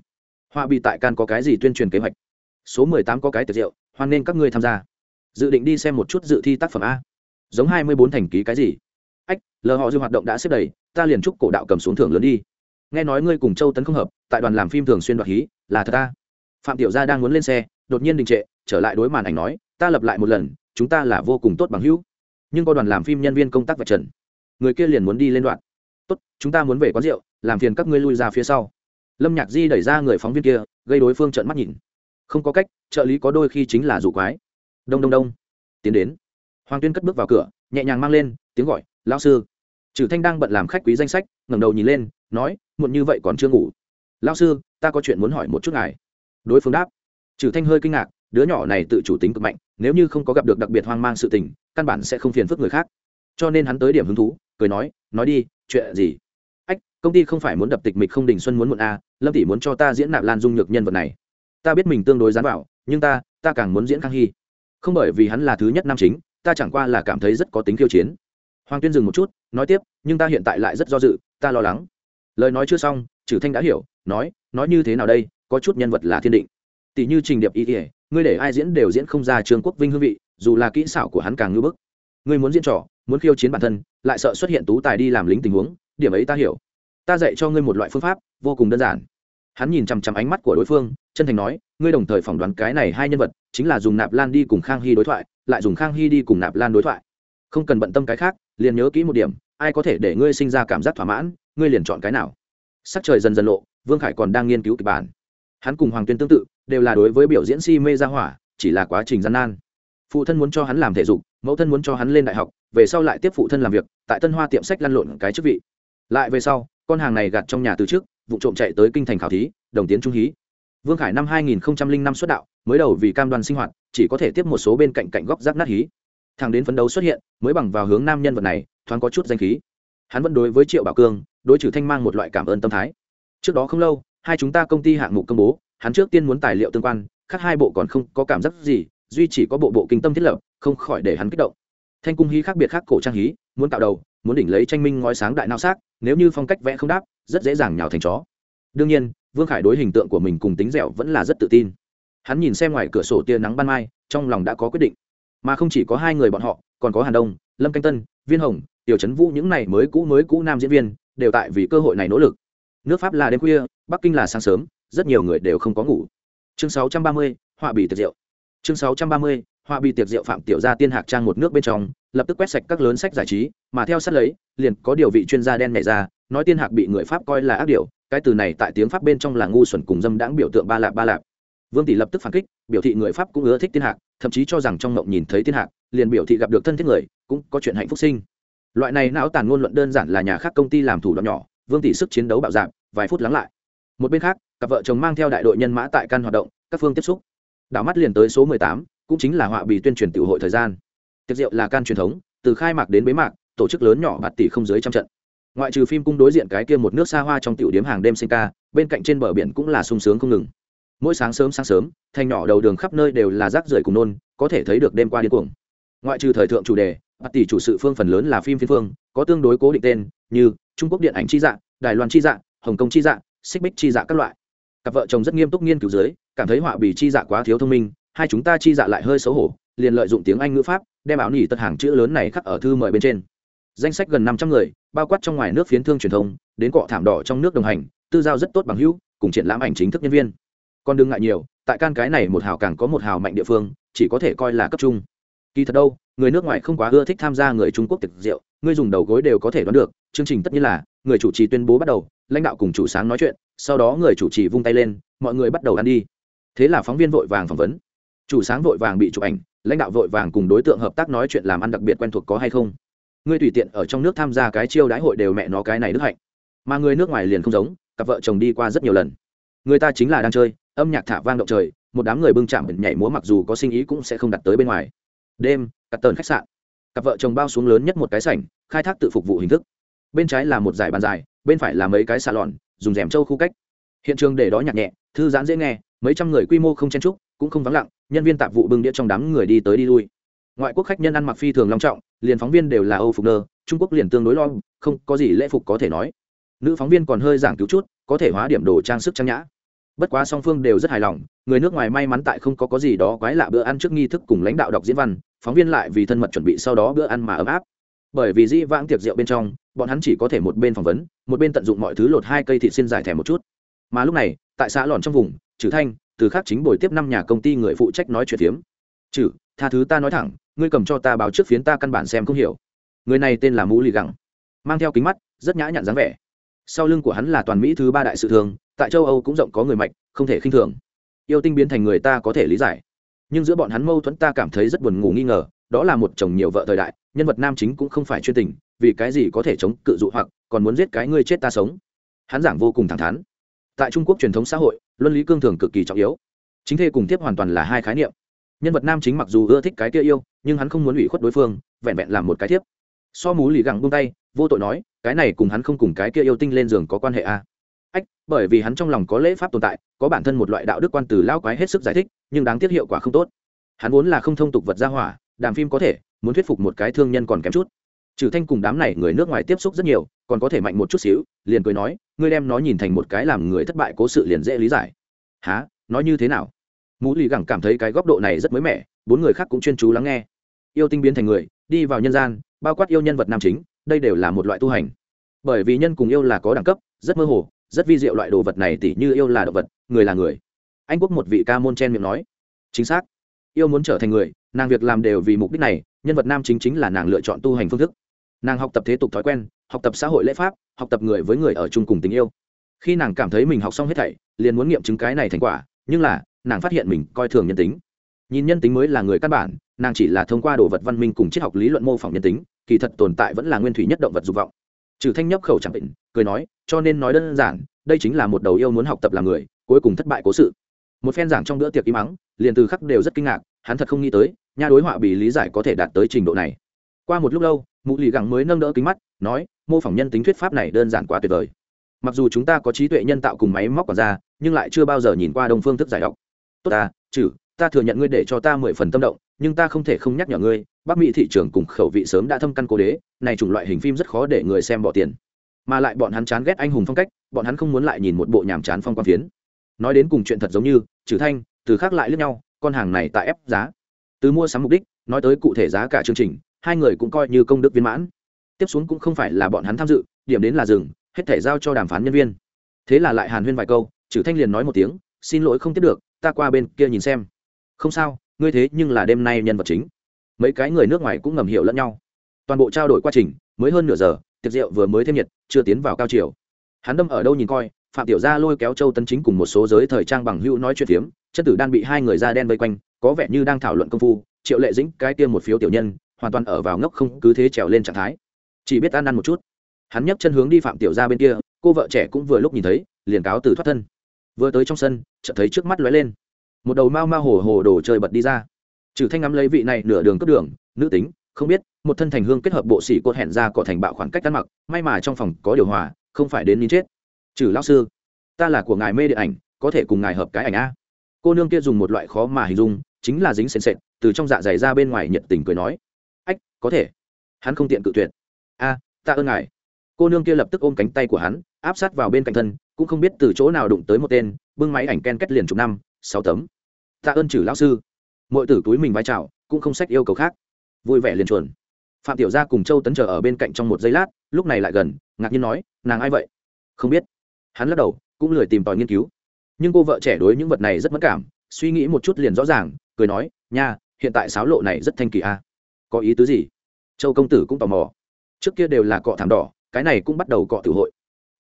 Họa bị tại can có cái gì tuyên truyền kế hoạch? Số mười tám có cái tiệc rượu hoan nên các ngươi tham gia. Dự định đi xem một chút dự thi tác phẩm a. Giống hai mươi bốn thành ký cái gì? Ách, lờ họ dư hoạt động đã xếp đầy, ta liền chúc cổ đạo cầm xuống thưởng lớn đi. Nghe nói ngươi cùng châu tấn không hợp, tại đoàn làm phim thường xuyên đoạt hí, là thật ta. Phạm tiểu gia đang muốn lên xe, đột nhiên đình trệ, trở lại đối màn ảnh nói, ta lập lại một lần, chúng ta là vô cùng tốt bằng hữu. Nhưng có đoàn làm phim nhân viên công tác vạch trần. Người kia liền muốn đi lên đoạn. Tốt, chúng ta muốn về quán rượu, làm phiền các ngươi lui ra phía sau. Lâm nhạc di đẩy ra người phóng viên kia, gây đối phương trợn mắt nhìn không có cách trợ lý có đôi khi chính là rủ quái. Đông đông đông. Tiến đến. Hoàng tuyên cất bước vào cửa nhẹ nhàng mang lên tiếng gọi lão sư. Trừ thanh đang bận làm khách quý danh sách ngẩng đầu nhìn lên nói muộn như vậy còn chưa ngủ. Lão sư ta có chuyện muốn hỏi một chút ngài. Đối phương đáp. Trừ thanh hơi kinh ngạc đứa nhỏ này tự chủ tính cực mạnh nếu như không có gặp được đặc biệt hoang mang sự tình căn bản sẽ không phiền phức người khác. Cho nên hắn tới điểm hứng thú cười nói nói đi chuyện gì? Ách công ty không phải muốn đập tịch mịch không đình xuân muốn muộn a à, lâm tỷ muốn cho ta diễn nạp lan dung nhược nhân vật này ta biết mình tương đối dán vào, nhưng ta ta càng muốn diễn khang hy. Không bởi vì hắn là thứ nhất nam chính, ta chẳng qua là cảm thấy rất có tính khiêu chiến. Hoàng tuyên dừng một chút, nói tiếp, nhưng ta hiện tại lại rất do dự, ta lo lắng. Lời nói chưa xong trừ thanh đã hiểu, nói nói như thế nào đây, có chút nhân vật là thiên định. Tỷ như trình điệp ý ỉa ngươi để ai diễn đều diễn không ra trương quốc vinh hương vị, dù là kỹ xảo của hắn càng ngưỡng bức. Ngươi muốn diễn trò, muốn khiêu chiến bản thân, lại sợ xuất hiện tú tài đi làm lính tình huống, điểm ấy ta hiểu. Ta dạy cho ngươi một loại phương pháp, vô cùng đơn giản hắn nhìn chằm chằm ánh mắt của đối phương, chân thành nói, ngươi đồng thời phỏng đoán cái này hai nhân vật, chính là dùng nạp lan đi cùng khang hy đối thoại, lại dùng khang hy đi cùng nạp lan đối thoại. Không cần bận tâm cái khác, liền nhớ kỹ một điểm, ai có thể để ngươi sinh ra cảm giác thỏa mãn, ngươi liền chọn cái nào. Sắc trời dần dần lộ, vương khải còn đang nghiên cứu kịch bản. Hắn cùng hoàng tuyên tương tự, đều là đối với biểu diễn si mê ra hỏa, chỉ là quá trình gian nan. Phụ thân muốn cho hắn làm thể dục, mẫu thân muốn cho hắn lên đại học, về sau lại tiếp phụ thân làm việc, tại tân hoa tiệm sách lăn lộn cái chức vị. Lại về sau, con hàng này gạt trong nhà từ trước vụ trộm chạy tới kinh thành khảo thí, đồng tiến trung hí. Vương khải năm 2005 xuất đạo, mới đầu vì cam đoan sinh hoạt, chỉ có thể tiếp một số bên cạnh cạnh góc rác nát hí. Thằng đến phấn đấu xuất hiện, mới bằng vào hướng nam nhân vật này, thoáng có chút danh khí. Hắn vẫn đối với triệu bảo cương, đối trừ thanh mang một loại cảm ơn tâm thái. Trước đó không lâu, hai chúng ta công ty hạng mục công bố, hắn trước tiên muốn tài liệu tương quan, khác hai bộ còn không có cảm giác gì, duy chỉ có bộ bộ kinh tâm thiết lập, không khỏi để hắn kích động. Thanh cung hí khác biệt khác cổ trang hí, muốn tạo đầu, muốn đỉnh lấy tranh minh ngói sáng đại nao xác nếu như phong cách vẽ không đáp rất dễ dàng nhào thành chó. Đương nhiên vương khải đối hình tượng của mình cùng tính dẻo vẫn là rất tự tin. Hắn nhìn xem ngoài cửa sổ tia nắng ban mai trong lòng đã có quyết định. Mà không chỉ có hai người bọn họ còn có hàn đông lâm canh tân viên hồng tiểu trấn vũ những này mới cũ mới cũ nam diễn viên đều tại vì cơ hội này nỗ lực. Nước pháp là đêm khuya bắc kinh là sáng sớm rất nhiều người đều không có ngủ. Chương 630, họa bị tiệc rượu. Chương 630, họa bị tiệc rượu phạm tiểu gia tiên hạc trang một nước bên trong lập tức quét sạch các lớn sách giải trí mà theo sát lấy liền có điều vị chuyên gia đen nhảy ra nói tiên hạc bị người pháp coi là ác điều cái từ này tại tiếng pháp bên trong là ngu xuẩn cùng dâm đãng biểu tượng ba lạp ba lạp. Vương tỷ lập tức phản kích, biểu thị người pháp cũng ưa thích tiên hạc, thậm chí cho rằng trong ngộng nhìn thấy tiên hạc, liền biểu thị gặp được thân thiết người, cũng có chuyện hạnh phúc sinh. Loại này não tàn ngôn luận đơn giản là nhà khác công ty làm thủ đoạn nhỏ, vương tỷ sức chiến đấu bạo dạp vài phút lắng lại. Một bên khác, cặp vợ chồng mang theo đại đội nhân mã tại căn hoạt động, các phương tiếp xúc. Đảo mắt liền tới số mười tám, cũng chính là họa bì tuyên truyền tiểu hội thời gian. Tiệc rượu là can truyền thống, từ khai mạc đến bế mạc, tổ chức lớn nhỏ bạt tỷ không dưới trăm trận ngoại trừ phim cung đối diện cái kia một nước xa hoa trong tiểu điếm hàng đêm sinh ca, bên cạnh trên bờ biển cũng là sung sướng không ngừng. Mỗi sáng sớm sáng sớm, thành nhỏ đầu đường khắp nơi đều là rác rưởi cùng nôn, có thể thấy được đêm qua điên cuồng. Ngoại trừ thời thượng chủ đề bạt tỷ chủ sự phương phần lớn là phim phiên phương, có tương đối cố định tên như trung quốc điện ảnh chi dạng đài loan chi dạng hồng kông chi dạng xích bích chi dạng các loại. Cặp vợ chồng rất nghiêm túc nghiên cứu dưới, cảm thấy họa bì chi dạ quá thiếu thông minh, hai chúng ta chi dạ lại hơi xấu hổ, liền lợi dụng tiếng anh ngữ pháp, đem áo nỉ tật hàng chữ lớn này khắc ở thư mời bên trên danh sách gần năm trăm người, bao quát trong ngoài nước phiến thương truyền thông, đến cọ thảm đỏ trong nước đồng hành, tư giao rất tốt bằng hữu, cùng triển lãm ảnh chính thức nhân viên. Còn đừng ngại nhiều, tại can cái này một hào càng có một hào mạnh địa phương, chỉ có thể coi là cấp trung. Kỳ thật đâu, người nước ngoài không quá ưa thích tham gia người trung quốc tiệc rượu, người dùng đầu gối đều có thể đoán được, chương trình tất nhiên là, người chủ trì tuyên bố bắt đầu, lãnh đạo cùng chủ sáng nói chuyện, sau đó người chủ trì vung tay lên, mọi người bắt đầu ăn đi. Thế là phóng viên vội vàng phỏng vấn. Chủ sáng vội vàng bị chụp ảnh, lãnh đạo vội vàng cùng đối tượng hợp tác nói chuyện làm ăn đặc biệt quen thuộc có hay không ngươi tùy tiện ở trong nước tham gia cái chiêu đãi hội đều mẹ nó cái này đức hạnh. Mà người nước ngoài liền không giống, cặp vợ chồng đi qua rất nhiều lần. Người ta chính là đang chơi, âm nhạc thả vang động trời, một đám người bưng chạm nhảy múa mặc dù có sinh ý cũng sẽ không đặt tới bên ngoài. Đêm, cặp tờn khách sạn. Cặp vợ chồng bao xuống lớn nhất một cái sảnh, khai thác tự phục vụ hình thức. Bên trái là một giải bàn dài, bên phải là mấy cái xà lòn dùng rèm trâu khu cách. Hiện trường để đó nhạc nhẹ, thư giãn dễ nghe, mấy trăm người quy mô không chen trúc cũng không vắng lặng, nhân viên tạp vụ bưng đĩa trong đám người đi tới đi lui ngoại quốc khách nhân ăn mặc phi thường long trọng, liền phóng viên đều là âu phục nơ, trung quốc liền tương đối lo, không có gì lễ phục có thể nói. Nữ phóng viên còn hơi giảng cứu chút, có thể hóa điểm đồ trang sức trang nhã. Bất quá song phương đều rất hài lòng, người nước ngoài may mắn tại không có có gì đó quái lạ bữa ăn trước nghi thức cùng lãnh đạo đọc diễn văn, phóng viên lại vì thân mật chuẩn bị sau đó bữa ăn mà ấm áp. Bởi vì dĩ vãng tiệc rượu bên trong, bọn hắn chỉ có thể một bên phỏng vấn, một bên tận dụng mọi thứ lột hai cây thịt xin giải thẻ một chút. Mà lúc này, tại xã lòn trong vùng trừ thanh, từ khác chính buổi tiếp năm nhà công ty người phụ trách nói chuyện phiếm. Trừ tha thứ ta nói thẳng, ngươi cầm cho ta báo trước phiến ta căn bản xem không hiểu. Người này tên là mũ lì gẳng. Mang theo kính mắt, rất nhã nhặn dáng vẻ. Sau lưng của hắn là toàn mỹ thứ ba đại sự thường, tại châu âu cũng rộng có người mạnh không thể khinh thường. Yêu tinh biến thành người ta có thể lý giải. Nhưng giữa bọn hắn mâu thuẫn ta cảm thấy rất buồn ngủ nghi ngờ, đó là một chồng nhiều vợ thời đại, nhân vật nam chính cũng không phải chuyên tình, vì cái gì có thể chống cự dụ hoặc, còn muốn giết cái ngươi chết ta sống. Hắn giảng vô cùng thẳng thắn. Tại trung quốc truyền thống xã hội, luân lý cương thường cực kỳ trọng yếu. Chính thê cùng tiếp hoàn toàn là hai khái niệm nhân vật nam chính mặc dù ưa thích cái kia yêu, nhưng hắn không muốn ủy khuất đối phương, vẹn vẹn làm một cái tiếp so mú lì gẳng buông tay, vô tội nói, cái này cùng hắn không cùng cái kia yêu tinh lên giường có quan hệ à? ách, bởi vì hắn trong lòng có lễ pháp tồn tại, có bản thân một loại đạo đức quan từ lao quái hết sức giải thích, nhưng đáng tiếc hiệu quả không tốt. Hắn vốn là không thông tục vật ra hỏa, đàm phim có thể, muốn thuyết phục một cái thương nhân còn kém chút. Trừ thanh cùng đám này người nước ngoài tiếp xúc rất nhiều, còn có thể mạnh một chút xíu, liền cười nói, ngươi đem nó nhìn thành một cái làm người thất bại cố sự liền dễ lý giải. Há nói như thế nào? Mũ lì gẳng cảm thấy cái góc độ này rất mới mẻ, bốn người khác cũng chuyên chú lắng nghe. Yêu tinh biến thành người, đi vào nhân gian, bao quát yêu nhân vật nam chính, đây đều là một loại tu hành. Bởi vì nhân cùng yêu là có đẳng cấp, rất mơ hồ, rất vi diệu loại đồ vật này tỉ như yêu là động vật, người là người. Anh quốc một vị ca môn chen miệng nói. Chính xác. Yêu muốn trở thành người, nàng việc làm đều vì mục đích này, nhân vật nam chính chính là nàng lựa chọn tu hành phương thức. Nàng học tập thế tục thói quen, học tập xã hội lễ pháp, học tập người với người ở chung cùng tình yêu. Khi nàng cảm thấy mình học xong hết thảy, liền muốn nghiệm chứng cái này thành quả, nhưng là nàng phát hiện mình coi thường nhân tính. Nhìn nhân tính mới là người căn bản, nàng chỉ là thông qua đồ vật văn minh cùng triết học lý luận mô phỏng nhân tính, kỳ thật tồn tại vẫn là nguyên thủy nhất động vật dục vọng. Trừ thanh nhấp khẩu chẳng định, cười nói, cho nên nói đơn giản, đây chính là một đầu yêu muốn học tập làm người, cuối cùng thất bại cố sự. Một phen giảng trong bữa tiệc im mắng liền từ khắc đều rất kinh ngạc, hắn thật không nghĩ tới, nha đối họa bị lý giải có thể đạt tới trình độ này. Qua một lúc lâu, mụ lì gẳng mới nâng đỡ kính mắt, nói, mô phỏng nhân tính thuyết pháp này đơn giản quá tuyệt vời. Mặc dù chúng ta có trí tuệ nhân tạo cùng máy móc còn ra, nhưng lại chưa bao giờ nhìn qua đông phương thức giải độc tốt à, ta chử ta thừa nhận ngươi để cho ta mười phần tâm động, nhưng ta không thể không nhắc nhở ngươi, bắc mỹ thị trường cùng khẩu vị sớm đã thâm căn cố đế, này chủng loại hình phim rất khó để người xem bỏ tiền. Mà lại bọn hắn chán ghét anh hùng phong cách, bọn hắn không muốn lại nhìn một bộ nhàm chán phong quan phiến. Nói đến cùng chuyện thật giống như, trừ thanh, từ khác lại lướt nhau, con hàng này tại ép giá. Từ mua sắm mục đích, nói tới cụ thể giá cả chương trình, hai người cũng coi như công đức viên mãn. Tiếp xuống cũng không phải là bọn hắn tham dự, điểm đến là dừng, hết thể giao cho đàm phán nhân viên. Thế là lại hàn huyên vài câu, trừ thanh liền nói một tiếng, xin lỗi không tiếp được ta qua bên kia nhìn xem. Không sao, ngươi thế nhưng là đêm nay nhân vật chính. Mấy cái người nước ngoài cũng ngầm hiểu lẫn nhau. Toàn bộ trao đổi quá trình, mới hơn nửa giờ, tiệc rượu vừa mới thêm nhiệt, chưa tiến vào cao chiều. Hắn đâm ở đâu nhìn coi, phạm tiểu gia lôi kéo châu tân chính cùng một số giới thời trang bằng hữu nói chuyện phiếm, chất tử đan bị hai người da đen vây quanh, có vẻ như đang thảo luận công phu, triệu lệ dĩnh, cái tiêm một phiếu tiểu nhân, hoàn toàn ở vào ngốc không, cứ thế trèo lên trạng thái. Chỉ biết ăn ăn một chút. Hắn nhấc chân hướng đi phạm tiểu gia bên kia, cô vợ trẻ cũng vừa lúc nhìn thấy, liền cáo từ thoát thân vừa tới trong sân, chợt thấy trước mắt lóe lên. Một đầu mau mau hồ hồ đồ chơi bật đi ra. Trừ thanh ngắm lấy vị này nửa đường cướp đường, nữ tính, không biết, một thân thành hương kết hợp bộ sĩ cột hẹn ra cọ thành bạo khoảng cách ăn mặc, may mà trong phòng có điều hòa, không phải đến nín chết. Trừ lão sư, ta là của ngài mê điện ảnh, có thể cùng ngài hợp cái ảnh a. Cô nương kia dùng một loại khó mà hình dung, chính là dính sền sệt, từ trong dạ dày ra bên ngoài nhiệt tình cười nói. Ách, có thể. Hắn không tiện cự tuyệt. A, ta ơn ngài. Cô nương kia lập tức ôm cánh tay của hắn, áp sát vào bên cạnh thân cũng không biết từ chỗ nào đụng tới một tên, bưng máy ảnh ken kết liền chục năm, sáu tấm. Tạ ơn chử lão sư. Mọi tử túi mình vai trào cũng không sách yêu cầu khác. Vui vẻ liền chuồn. Phạm tiểu gia cùng châu tấn chờ ở bên cạnh trong một giây lát, lúc này lại gần, ngạc nhiên nói, nàng ai vậy? Không biết. Hắn lắc đầu, cũng lười tìm tòi nghiên cứu. Nhưng cô vợ trẻ đối những vật này rất mất cảm, suy nghĩ một chút liền rõ ràng, cười nói, nha, hiện tại sáo lộ này rất thanh kỳ a. Có ý tứ gì? Châu công tử cũng tò mò. Trước kia đều là cọ thảm đỏ, cái này cũng bắt đầu cọ tử hội.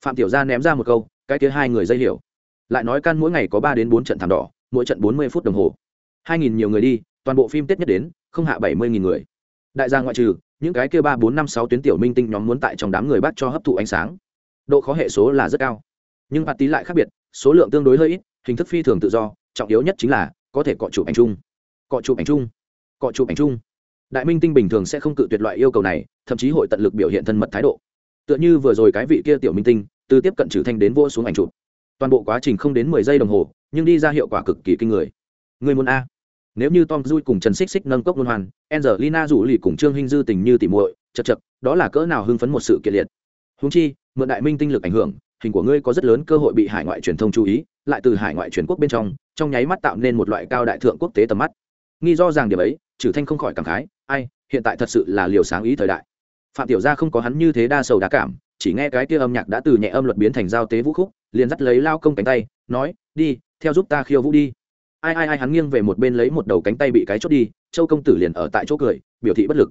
Phạm tiểu gia ném ra một câu cái kia hai người dây hiểu. Lại nói căn mỗi ngày có ba đến bốn trận thảm đỏ, mỗi trận bốn mươi phút đồng hồ. Hai nghìn nhiều người đi, toàn bộ phim tết nhất đến, không hạ bảy mươi nghìn người. Đại gia ngoại trừ, những cái kia ba, bốn, năm, sáu tuyến tiểu minh tinh nhóm muốn tại trong đám người bắt cho hấp thụ ánh sáng. Độ khó hệ số là rất cao. Nhưng bà tí lại khác biệt, số lượng tương đối hơi ít, hình thức phi thường tự do, trọng yếu nhất chính là, có thể cọ chụp ảnh chung. Cọ chụp ảnh chung. Cọ chụp ảnh chung. Đại minh tinh bình thường sẽ không cự tuyệt loại yêu cầu này, thậm chí hội tận lực biểu hiện thân mật thái độ. Tựa như vừa rồi cái vị kia tiểu minh tinh từ tiếp cận trừ thanh đến vô xuống ảnh chụp. Toàn bộ quá trình không đến mười giây đồng hồ, nhưng đi ra hiệu quả cực kỳ kinh người. Người muốn a. Nếu như tom dui cùng trần xích xích nâng cốc luân hoàn, angelina rủ lì cùng trương hinh dư tình như tỉ muội, chật chật, đó là cỡ nào hưng phấn một sự kiện liệt. Húng chi, mượn đại minh tinh lực ảnh hưởng, hình của ngươi có rất lớn cơ hội bị hải ngoại truyền thông chú ý, lại từ hải ngoại truyền quốc bên trong trong nháy mắt tạo nên một loại cao đại thượng quốc tế tầm mắt. Nghi do rằng điểm ấy, trừ thanh không khỏi cảm khái, ai, hiện tại thật sự là liều sáng ý thời đại. Phạm tiểu gia không có hắn như thế đa sầu đa cảm chỉ nghe cái kia âm nhạc đã từ nhẹ âm luật biến thành giao tế vũ khúc, liền dắt lấy lao công cánh tay, nói, đi, theo giúp ta khiêu vũ đi. Ai ai ai, hắn nghiêng về một bên lấy một đầu cánh tay bị cái chốt đi, châu công tử liền ở tại chỗ cười, biểu thị bất lực.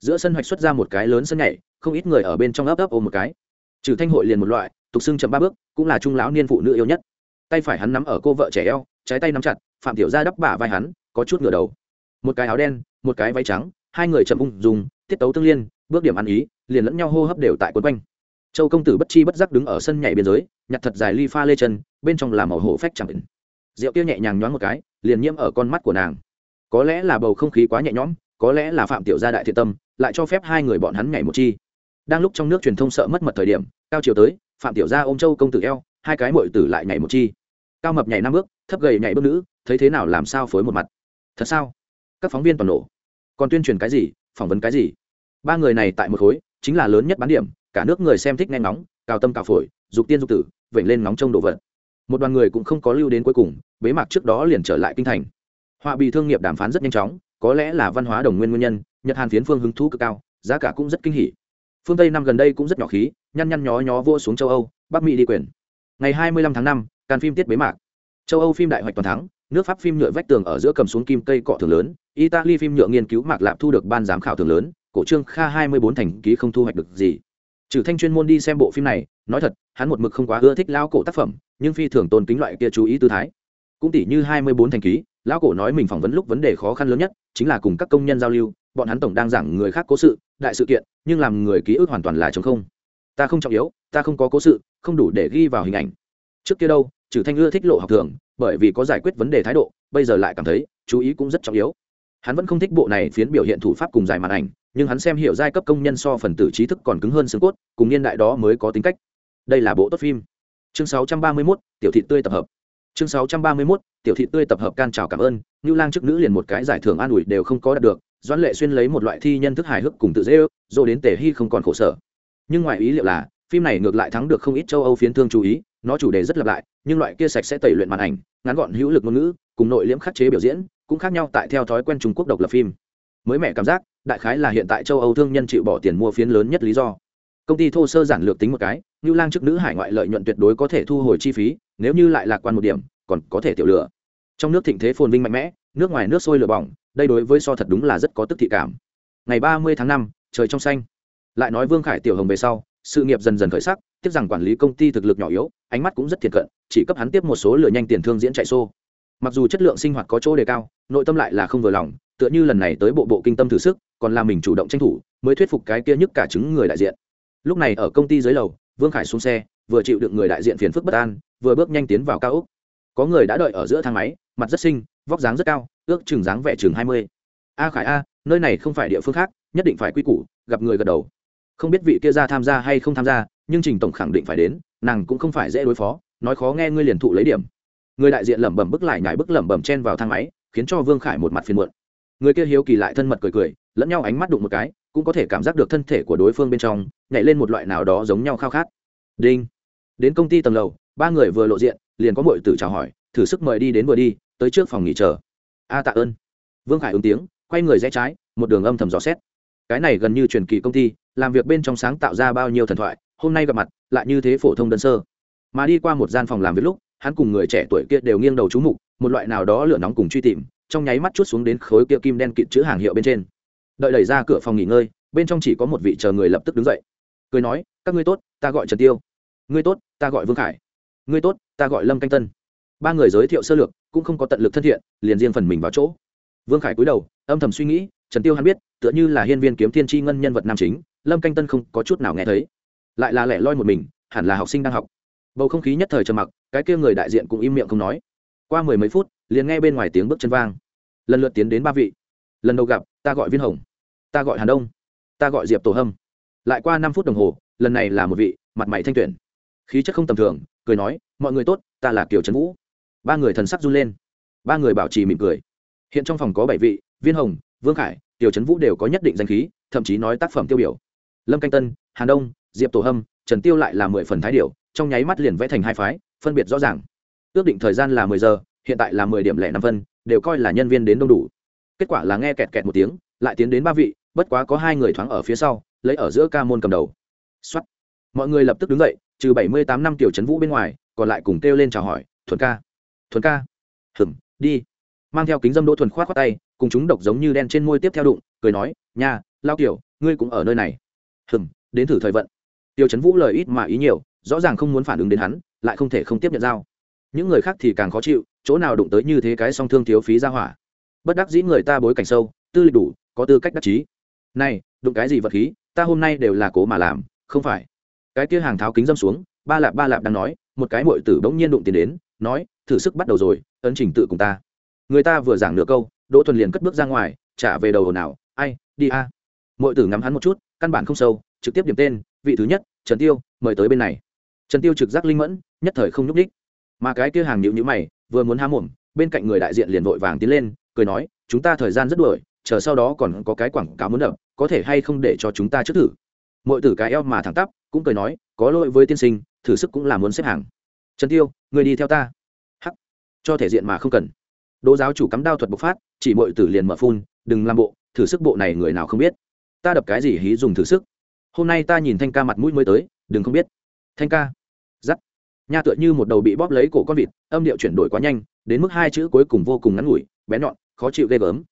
Giữa sân hoạch xuất ra một cái lớn sân nhảy, không ít người ở bên trong ấp ấp ôm một cái. Trừ thanh hội liền một loại, tục xưng chậm ba bước, cũng là trung lão niên phụ nữ yêu nhất. Tay phải hắn nắm ở cô vợ trẻ eo, trái tay nắm chặt, phạm tiểu gia đắp bả vai hắn, có chút ngửa đầu. Một cái áo đen, một cái váy trắng, hai người chậm ung dùng tiết tấu tương liên, bước điểm ăn ý, liền lẫn nhau hô hấp đều tại quấn quanh châu công tử bất chi bất giác đứng ở sân nhảy biên giới, nhặt thật dài ly pha lê chân, bên trong là màu hổ phách chẳng định rượu kia nhẹ nhàng nhoáng một cái, liền nhiễm ở con mắt của nàng. Có lẽ là bầu không khí quá nhẹ nhõm, có lẽ là phạm tiểu gia đại thiện tâm, lại cho phép hai người bọn hắn nhảy một chi. Đang lúc trong nước truyền thông sợ mất mật thời điểm, cao chiều tới, phạm tiểu gia ôm châu công tử eo, hai cái muội tử lại nhảy một chi. Cao mập nhảy năm bước, thấp gầy nhảy bước nữ, thấy thế nào làm sao phối một mặt. Thật sao? Các phóng viên toàn nổ. Còn tuyên truyền cái gì? Phỏng vấn cái gì? Ba người này tại một khối, chính là lớn nhất bán điểm cả nước người xem thích nghe ngóng cao tâm cao phổi dục tiên dục tử vểnh lên nóng trông đồ vật. Một đoàn người cũng không có lưu đến cuối cùng bế mạc trước đó liền trở lại kinh thành. Họa bị thương nghiệp đàm phán rất nhanh chóng có lẽ là văn hóa đồng nguyên nguyên nhân nhật hàn phiến phương hứng thú cực cao giá cả cũng rất kinh hỉ. Phương tây năm gần đây cũng rất nhỏ khí nhăn nhăn nhó nhó vô xuống châu âu bắc mỹ đi quyền. Ngày 25 tháng 5, can phim tiết bế mạc. Châu âu phim đại hoạch toàn thắng nước pháp phim nhựa vách tường ở giữa cầm xuống kim cây cọ thường lớn italy phim nhựa nghiên cứu mạc lạp thu được ban giám khảo thường lớn cổ trương kha 24 thành ký không thu hoạch được gì trừ thanh chuyên môn đi xem bộ phim này, nói thật, hắn một mực không quá ưa thích lao cổ tác phẩm, nhưng phi thường tôn kính loại kia chú ý tư thái. Cũng tỷ như 24 thành ký, lão cổ nói mình phỏng vấn lúc vấn đề khó khăn lớn nhất chính là cùng các công nhân giao lưu, bọn hắn tổng đang giảng người khác cố sự, đại sự kiện, nhưng làm người ký ức hoàn toàn là chống không. Ta không trọng yếu, ta không có cố sự, không đủ để ghi vào hình ảnh. Trước kia đâu, trừ thanh ưa thích lộ học thường bởi vì có giải quyết vấn đề thái độ, bây giờ lại cảm thấy, chú ý cũng rất trọng yếu hắn vẫn không thích bộ này phiến biểu hiện thủ pháp cùng dài màn ảnh nhưng hắn xem hiểu giai cấp công nhân so phần tử trí thức còn cứng hơn xương cốt cùng niên đại đó mới có tính cách. Đây là bộ tốt phim. Chương 631, tiểu thị tươi tập hợp. Chương 631, tiểu thị tươi tập hợp can chào cảm ơn như lang chức nữ liền một cái giải thưởng an ủi đều không có đạt được doãn lệ xuyên lấy một loại thi nhân thức hài hước cùng tự dễ ước rồi đến tề hy không còn khổ sở. Nhưng ngoài ý liệu là phim này ngược lại thắng được không ít châu âu phiến thương chú ý nó chủ đề rất lặp lại nhưng loại kia sạch sẽ tẩy luyện màn ảnh ngắn gọn hữu lực ngôn ngữ cùng nội liễm khắc chế biểu diễn cũng khác nhau tại theo thói quen trung quốc độc lập phim. Mới mẻ cảm giác, đại khái là hiện tại châu âu thương nhân chịu bỏ tiền mua phiến lớn nhất lý do. Công ty thô sơ giản lược tính một cái như lang chức nữ hải ngoại lợi nhuận tuyệt đối có thể thu hồi chi phí, nếu như lại lạc quan một điểm, còn có thể tiểu lửa trong nước thịnh thế phồn vinh mạnh mẽ, nước ngoài nước sôi lửa bỏng, đây đối với so thật đúng là rất có tức thị cảm. Ngày ba mươi tháng năm, trời trong xanh. Lại nói vương khải tiểu hồng về sau, sự nghiệp dần dần khởi sắc, tiếc rằng quản lý công ty thực lực nhỏ yếu, ánh mắt cũng rất thiệt cận, chỉ cấp hắn tiếp một số lửa nhanh tiền thương diễn chạy xô mặc dù chất lượng sinh hoạt có chỗ đề cao, nội tâm lại là không vừa lòng, tựa như lần này tới bộ bộ kinh tâm thử sức, còn là mình chủ động tranh thủ, mới thuyết phục cái kia nhức cả chứng người đại diện. Lúc này ở công ty dưới lầu, vương khải xuống xe, vừa chịu đựng người đại diện phiền phức bất an, vừa bước nhanh tiến vào cao úc có người đã đợi ở giữa thang máy, mặt rất xinh, vóc dáng rất cao, ước chừng dáng vẻ chừng hai mươi. A khải a, nơi này không phải địa phương khác, nhất định phải quy củ, gặp người gật đầu. Không biết vị kia ra tham gia hay không tham gia, nhưng trình tổng khẳng định phải đến, nàng cũng không phải dễ đối phó, nói khó nghe ngươi liền thụ lấy điểm người đại diện lẩm bẩm bức lại nhảy bức lẩm bẩm chen vào thang máy, khiến cho vương khải một mặt phiền muộn. Người kia hiếu kỳ lại thân mật cười cười, lẫn nhau ánh mắt đụng một cái, cũng có thể cảm giác được thân thể của đối phương bên trong, nhảy lên một loại nào đó giống nhau khao khát. Đinh. Đến công ty tầng lầu, ba người vừa lộ diện, liền có mọi tử chào hỏi, thử sức mời đi đến vừa đi, tới trước phòng nghỉ chờ. A tạ ơn. Vương khải ứng tiếng, quay người rẽ trái, một đường âm thầm dò xét. Cái này gần như truyền kỳ công ty, làm việc bên trong sáng tạo ra bao nhiêu thần thoại, hôm nay gặp mặt, lại như thế phổ thông đơn sơ. Mà đi qua một gian phòng làm việc lúc hắn cùng người trẻ tuổi kia đều nghiêng đầu chú mục, một loại nào đó lửa nóng cùng truy tìm, trong nháy mắt chút xuống đến khối kia kim đen kịt chữ hàng hiệu bên trên. Đợi đẩy ra cửa phòng nghỉ ngơi, bên trong chỉ có một vị chờ người lập tức đứng dậy. Cười nói, các ngươi tốt, ta gọi trần tiêu. Ngươi tốt, ta gọi vương khải. Ngươi tốt, ta gọi lâm canh tân. Ba người giới thiệu sơ lược, cũng không có tận lực thân thiện, liền riêng phần mình vào chỗ. Vương khải cúi đầu, âm thầm suy nghĩ, trần tiêu hắn biết, tựa như là hiên viên kiếm thiên tri ngân nhân vật nam chính, lâm canh tân không có chút nào nghe thấy. Lại là lẻ loi một mình, hẳn là học sinh đang học. Bầu không khí nhất thời trầm mặc cái kia người đại diện cũng im miệng không nói. Qua mười mấy phút, liền nghe bên ngoài tiếng bước chân vang. Lần lượt tiến đến ba vị. Lần đầu gặp, ta gọi viên hồng, ta gọi hàn đông, ta gọi diệp tổ hâm. Lại qua năm phút đồng hồ, lần này là một vị, mặt mày thanh tuyển. Khí chất không tầm thường, cười nói, mọi người tốt, ta là kiều trấn vũ. Ba người thần sắc run lên. Ba người bảo trì mỉm cười. Hiện trong phòng có bảy vị, viên hồng, vương khải, kiều trấn vũ đều có nhất định danh khí, thậm chí nói tác phẩm tiêu biểu. Lâm canh tân, hàn đông, diệp tổ hâm, trần tiêu lại là mười phần thái điệu, trong nháy mắt liền vẽ thành hai phái phân biệt rõ ràng. Ước định thời gian là mười giờ hiện tại là mười điểm lẻ năm phân đều coi là nhân viên đến đông đủ. Kết quả là nghe kẹt kẹt một tiếng lại tiến đến ba vị bất quá có hai người thoáng ở phía sau lấy ở giữa ca môn cầm đầu. Xuất mọi người lập tức đứng dậy trừ bảy mươi tám năm tiểu trấn vũ bên ngoài còn lại cùng kêu lên chào hỏi thuần ca thuần ca. Hừng đi. Mang theo kính dâm đỗ thuần khoát khoát tay cùng chúng độc giống như đen trên môi tiếp theo đụng cười nói nhà, lao tiểu, ngươi cũng ở nơi này. Hừng đến thử thời vận. Tiêu trấn vũ lời ít mà ý nhiều rõ ràng không muốn phản ứng đến hắn lại không thể không tiếp nhận dao những người khác thì càng khó chịu, chỗ nào đụng tới như thế cái song thương thiếu phí ra hỏa. Bất đắc dĩ người ta bối cảnh sâu, tư lịch đủ, có tư cách đắc chí. Này, đụng cái gì vật khí, ta hôm nay đều là cố mà làm, không phải. Cái kia hàng tháo kính dâm xuống, ba lạp ba lạp đang nói, một cái mội tử bỗng nhiên đụng tiền đến, nói, thử sức bắt đầu rồi, ấn trình tự cùng ta. Người ta vừa giảng nửa câu, đỗ thuần liền cất bước ra ngoài, trả về đầu hồ nào ai, đi a. À. mội tử ngắm hắn một chút, căn bản không sâu, trực tiếp điểm tên, vị thứ nhất, trần tiêu, mời tới bên này. Trần tiêu trực giác linh mẫn nhất thời không nhúc đích mà cái kia hàng nhịu nhữ mày, vừa muốn há mồm, bên cạnh người đại diện liền vội vàng tiến lên, cười nói, chúng ta thời gian rất đuổi, chờ sau đó còn có cái quảng cáo muốn đập, có thể hay không để cho chúng ta trước thử? Mọi tử cái eo mà thẳng tắp, cũng cười nói, có lỗi với tiên sinh, thử sức cũng là muốn xếp hàng. Trần tiêu, người đi theo ta. Hắc, cho thể diện mà không cần. Đỗ giáo chủ cắm đao thuật bộc phát, chỉ mọi tử liền mở phun, đừng làm bộ, thử sức bộ này người nào không biết? Ta đập cái gì hí dùng thử sức? Hôm nay ta nhìn thanh ca mặt mũi mới tới, đừng không biết. Thanh ca nha tựa như một đầu bị bóp lấy cổ con vịt, âm điệu chuyển đổi quá nhanh, đến mức hai chữ cuối cùng vô cùng ngắn ngủi, bé nhọn, khó chịu ghê gớm.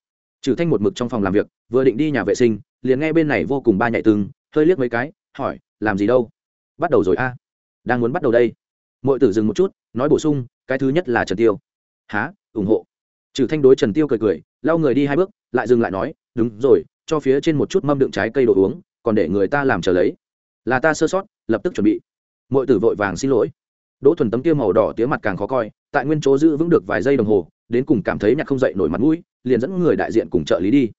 Trừ thanh một mực trong phòng làm việc, vừa định đi nhà vệ sinh, liền nghe bên này vô cùng ba nhạy từng hơi liếc mấy cái, hỏi, làm gì đâu? Bắt đầu rồi a. Đang muốn bắt đầu đây. Mọi tử dừng một chút, nói bổ sung, cái thứ nhất là trần tiêu. Há ủng hộ. Trừ thanh đối trần tiêu cười cười, lau người đi hai bước, lại dừng lại nói, đúng rồi, cho phía trên một chút mâm đựng trái cây đồ uống, còn để người ta làm chờ lấy. Là ta sơ sót, lập tức chuẩn bị. Mọi tử vội vàng xin lỗi đỗ thuần tấm kia màu đỏ tía mặt càng khó coi, tại nguyên chỗ giữ vững được vài giây đồng hồ, đến cùng cảm thấy nhạc không dậy nổi mặt mũi, liền dẫn người đại diện cùng trợ lý đi.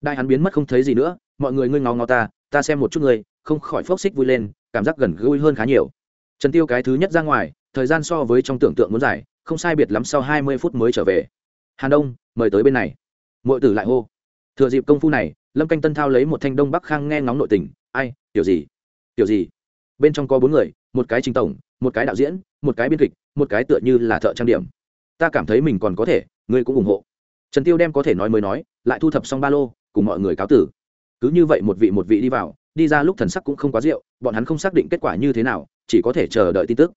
Đại hắn biến mất không thấy gì nữa, mọi người ngươi ngó ngó ta ta xem một chút người không khỏi phốc xích vui lên, cảm giác gần gũi hơn khá nhiều. Trần tiêu cái thứ nhất ra ngoài, thời gian so với trong tưởng tượng muốn dài, không sai biệt lắm sau hai mươi phút mới trở về. Hàn đông, mời tới bên này. Mọi tử lại hô. Thừa dịp công phu này, lâm canh tân thao lấy một thanh đông bắc khang nghe ngóng nội tình, ai, tiểu gì? Tiểu gì? Bên trong có bốn người, một cái trình tổng, một cái đạo diễn, một cái biên kịch, một cái tựa như là thợ trang điểm. Ta cảm thấy mình còn có thể, ngươi cũng ủng hộ. Trần tiêu đem có thể nói mới nói, lại thu thập xong ba lô, cùng mọi người cáo tử. Cứ như vậy một vị một vị đi vào, đi ra lúc thần sắc cũng không quá rượu, bọn hắn không xác định kết quả như thế nào, chỉ có thể chờ đợi tin tức.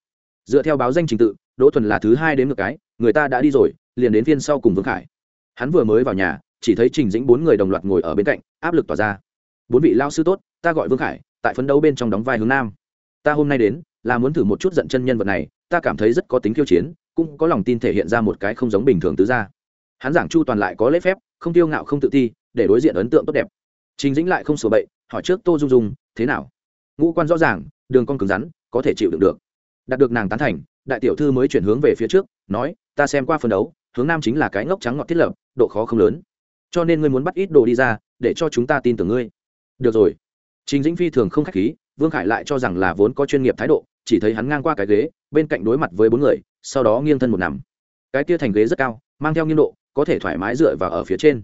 Dựa theo báo danh trình tự, đỗ thuần là thứ hai đến một cái, người ta đã đi rồi, liền đến phiên sau cùng vương khải. Hắn vừa mới vào nhà, chỉ thấy trình dĩnh bốn người đồng loạt ngồi ở bên cạnh, áp lực tỏa ra. Bốn vị lao sư tốt, ta gọi vương khải, tại phấn đấu bên trong đóng vai hướng nam ta hôm nay đến, là muốn thử một chút giận chân nhân vật này, ta cảm thấy rất có tính khiêu chiến, cũng có lòng tin thể hiện ra một cái không giống bình thường tứ gia. hắn giảng chu toàn lại có lễ phép, không tiêu ngạo không tự ti, để đối diện ấn tượng tốt đẹp. Trình dĩnh lại không sửa bậy, hỏi trước tô dung dung, thế nào? Ngũ quan rõ ràng, đường con cứng rắn, có thể chịu đựng được. Đạt được nàng tán thành, đại tiểu thư mới chuyển hướng về phía trước, nói, ta xem qua phân đấu, hướng nam chính là cái ngốc trắng ngọt thiết lập, độ khó không lớn. Cho nên ngươi muốn bắt ít đồ đi ra, để cho chúng ta tin tưởng ngươi. Được rồi. Trình dĩnh phi thường không khách khí vương khải lại cho rằng là vốn có chuyên nghiệp thái độ, chỉ thấy hắn ngang qua cái ghế, bên cạnh đối mặt với bốn người, sau đó nghiêng thân một nằm. Cái kia thành ghế rất cao, mang theo nghiêng độ, có thể thoải mái dựa vào ở phía trên.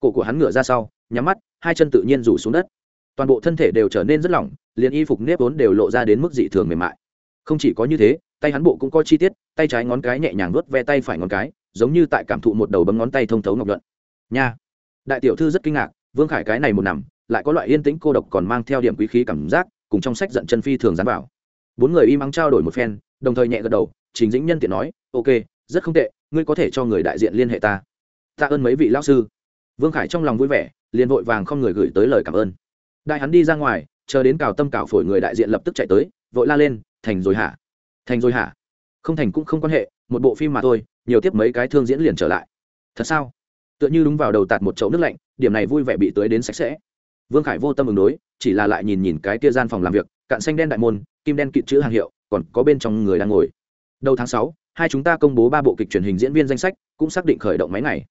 Cổ của hắn ngửa ra sau, nhắm mắt, hai chân tự nhiên rủ xuống đất. Toàn bộ thân thể đều trở nên rất lỏng, liền y phục nếp vốn đều lộ ra đến mức dị thường mềm mại. Không chỉ có như thế, tay hắn bộ cũng có chi tiết, tay trái ngón cái nhẹ nhàng nuốt ve tay phải ngón cái, giống như tại cảm thụ một đầu bấm ngón tay thông thấu ngọc luận nha! Đại tiểu thư rất kinh ngạc, vương khải cái này một nằm, lại có loại yên tĩnh cô độc còn mang theo điểm quý khí cảm giác cùng trong sách giận chân phi thường dán vào. Bốn người im ắng trao đổi một phen, đồng thời nhẹ gật đầu chính dĩnh nhân tiện nói, ok, rất không tệ, ngươi có thể cho người đại diện liên hệ ta. Tạ ơn mấy vị lão sư. Vương khải trong lòng vui vẻ, liền vội vàng không người gửi tới lời cảm ơn. Đại hắn đi ra ngoài, chờ đến cào tâm cào phổi người đại diện lập tức chạy tới, vội la lên, thành rồi hả? Thành rồi hả? Không thành cũng không quan hệ, một bộ phim mà thôi, nhiều tiếp mấy cái thương diễn liền trở lại. Thật sao? Tựa như đúng vào đầu tạt một chậu nước lạnh, điểm này vui vẻ bị tới đến sạch sẽ vương khải vô tâm ứng đối, chỉ là lại nhìn nhìn cái kia gian phòng làm việc, cạn xanh đen đại môn, kim đen kịt chữ hàng hiệu, còn có bên trong người đang ngồi. Đầu tháng sáu, hai chúng ta công bố ba bộ kịch truyền hình diễn viên danh sách, cũng xác định khởi động máy này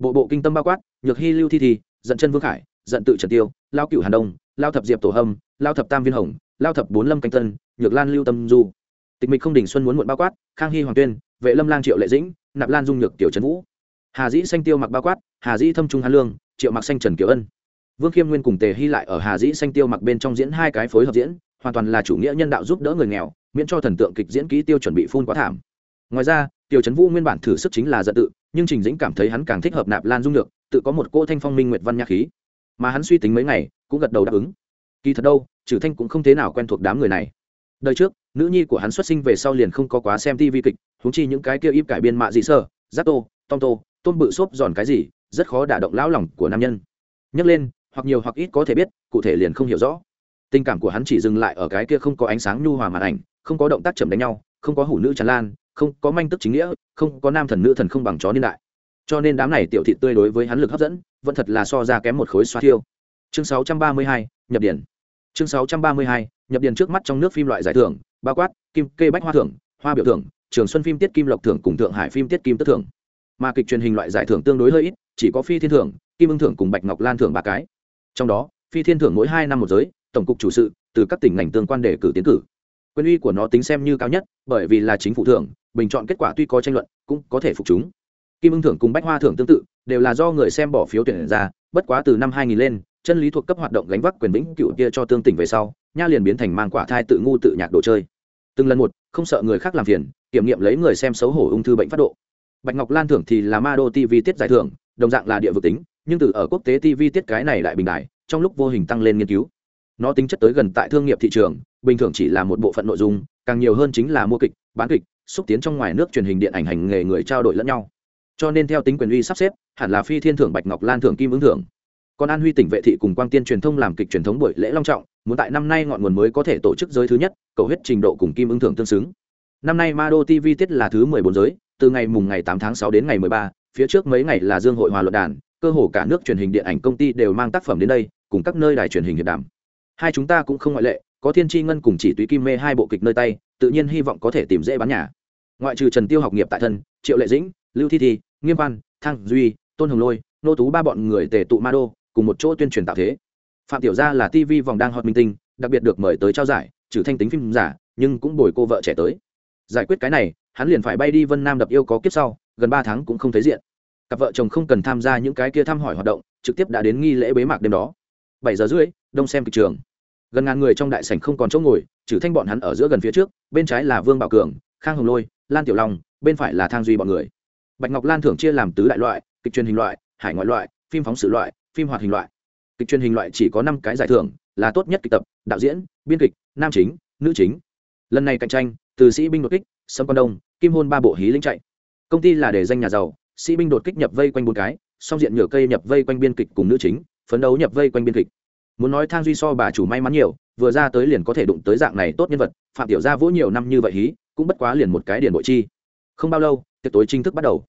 bộ bộ kinh tâm bao quát, nhược hy lưu thi thi, giận chân vương khải, giận tự trần tiêu, lao cửu hàn đông, lao thập diệp tổ hâm, lao thập tam viên hồng, lao thập bốn lâm canh tân, nhược lan lưu tâm du. Tịch mịch không đỉnh xuân muốn muộn bao quát, khang hy hoàng tuyên, vệ lâm lang triệu lệ dĩnh, nạp lan dung nhược tiểu trần vũ. Hà dĩ xanh tiêu mặc bao quát, hà dĩ thâm trung hàn lương, triệu mặc xanh trần kiều ân vương khiêm nguyên cùng tề hy lại ở hà dĩ xanh tiêu mặc bên trong diễn hai cái phối hợp diễn, hoàn toàn là chủ nghĩa nhân đạo giúp đỡ người nghèo, miễn cho thần tượng kịch diễn kỹ tiêu chuẩn bị phun quá thảm. Ngoài ra, tiểu trấn vũ nguyên bản thử sức chính là giận tự, nhưng trình dĩnh cảm thấy hắn càng thích hợp nạp lan dung được tự có một cô thanh phong minh nguyệt văn nhạc khí. Mà hắn suy tính mấy ngày, cũng gật đầu đáp ứng. Kỳ thật đâu trừ thanh cũng không thế nào quen thuộc đám người này. Đời trước, nữ nhi của hắn xuất sinh về sau liền không có quá xem tivi kịch húng chi những cái kia im cải biên mạ dị sơ, giáp tô, tom tô tôm bự xốp giòn cái gì, rất khó đả động lão lòng của nam nhân. Nhắc lên hoặc nhiều hoặc ít có thể biết cụ thể liền không hiểu rõ. Tình cảm của hắn chỉ dừng lại ở cái kia không có ánh sáng nhu hòa màn ảnh không có động tác chầm đánh nhau không có hủ nữ tràn lan không có manh tức chính nghĩa không có nam thần nữ thần không bằng chó niên đại. Cho nên đám này tiểu thị tươi đối với hắn lực hấp dẫn vẫn thật là so ra kém một khối xoa thiêu. Chương 632, nhập điển. Chương 632, nhập điển trước mắt trong nước phim loại giải thưởng bao quát kim kê bách hoa thưởng hoa biểu thưởng trường xuân phim tiết kim lộc thưởng cùng thượng hải phim tiết kim tức thưởng. Mà kịch truyền hình loại giải thưởng tương đối hơi ít chỉ có phi thiên thưởng kim ưng thưởng cùng bạch ngọc lan thưởng ba cái trong đó, phi thiên thưởng mỗi hai năm một giới, tổng cục chủ sự, từ các tỉnh ngành tương quan đề cử tiến cử. Quyền uy của nó tính xem như cao nhất, bởi vì là chính phủ thưởng, bình chọn kết quả tuy có tranh luận, cũng có thể phục chúng. Kim ưng thưởng cùng bách hoa thưởng tương tự, đều là do người xem bỏ phiếu tuyển ra, bất quá từ năm 2000 lên, chân lý thuộc cấp hoạt động gánh vác quyền vĩnh cựu kia cho tương tỉnh về sau, nha liền biến thành mang quả thai tự ngu tự nhạc đồ chơi. Từng lần một, không sợ người khác làm phiền, kiểm nghiệm lấy người xem xấu hổ ung thư bệnh phát độ. Bạch ngọc lan thưởng thì là ma đô tv tiết giải thưởng, đồng dạng là địa vực tính nhưng từ ở quốc tế tv tiết cái này đại bình đại, trong lúc vô hình tăng lên nghiên cứu. Nó tính chất tới gần tại thương nghiệp thị trường, bình thường chỉ là một bộ phận nội dung, càng nhiều hơn chính là mua kịch, bán kịch, xúc tiến trong ngoài nước truyền hình điện ảnh hành nghề người trao đổi lẫn nhau. Cho nên theo tính quyền uy sắp xếp, hẳn là phi thiên thưởng, bạch ngọc lan thưởng, kim ứng thưởng. Còn an huy tỉnh vệ thị cùng quang tiên truyền thông làm kịch truyền thống buổi lễ long trọng, muốn tại năm nay ngọn nguồn mới có thể tổ chức giới thứ nhất, cầu hết trình độ cùng kim ứng thưởng tương xứng. Năm nay ma đô tv tiết là thứ mười bốn giới, từ ngày mùng ngày tám tháng sáu đến ngày mười ba, phía trước mấy ngày là dương hội hòa luận đàn cơ hồ cả nước truyền hình điện ảnh công ty đều mang tác phẩm đến đây, cùng các nơi đài truyền hình hiệp đàm. Hai chúng ta cũng không ngoại lệ, có thiên tri ngân cùng chỉ túy kim mê hai bộ kịch nơi tay, tự nhiên hy vọng có thể tìm dễ bán nhà. Ngoại trừ trần tiêu học nghiệp tại thân, triệu lệ dĩnh, lưu thi thi, nghiêm văn thăng duy, tôn hồng lôi, nô tú ba bọn người tề tụ ma đô, cùng một chỗ tuyên truyền tạo thế. Phạm tiểu gia là tv vòng đang hot minh tinh, đặc biệt được mời tới trao giải, trừ thanh tính phim giả, nhưng cũng bồi cô vợ trẻ tới. Giải quyết cái này, hắn liền phải bay đi vân nam đập yêu có kiếp sau, gần ba tháng cũng không thấy diện cặp vợ chồng không cần tham gia những cái kia thăm hỏi hoạt động, trực tiếp đã đến nghi lễ bế mạc đêm đó. Bảy giờ rưỡi, đông xem kịch trường. Gần ngàn người trong đại sảnh không còn chỗ ngồi, trừ thanh bọn hắn ở giữa gần phía trước, bên trái là vương bảo cường, khang hồng lôi, lan tiểu long, bên phải là thang duy bọn người. Bạch ngọc lan thưởng chia làm tứ đại loại, kịch truyền hình loại, hải ngoại loại, phim phóng sự loại, phim hoạt hình loại. Kịch truyền hình loại chỉ có năm cái giải thưởng, là tốt nhất kịch tập, đạo diễn, biên kịch, nam chính, nữ chính. Lần này cạnh tranh, từ sĩ binh đột kích, sâm quan đông, kim hôn ba bộ hí linh chạy. Công ty là để danh nhà giàu sĩ binh đột kích nhập vây quanh bốn cái, song diện nhựa cây nhập vây quanh biên kịch cùng nữ chính, phấn đấu nhập vây quanh biên kịch. Muốn nói thang duy so bà chủ may mắn nhiều, vừa ra tới liền có thể đụng tới dạng này tốt nhân vật, phạm tiểu gia vỗ nhiều năm như vậy hí, cũng bất quá liền một cái điển bội chi. Không bao lâu, tiệc tối chính thức bắt đầu.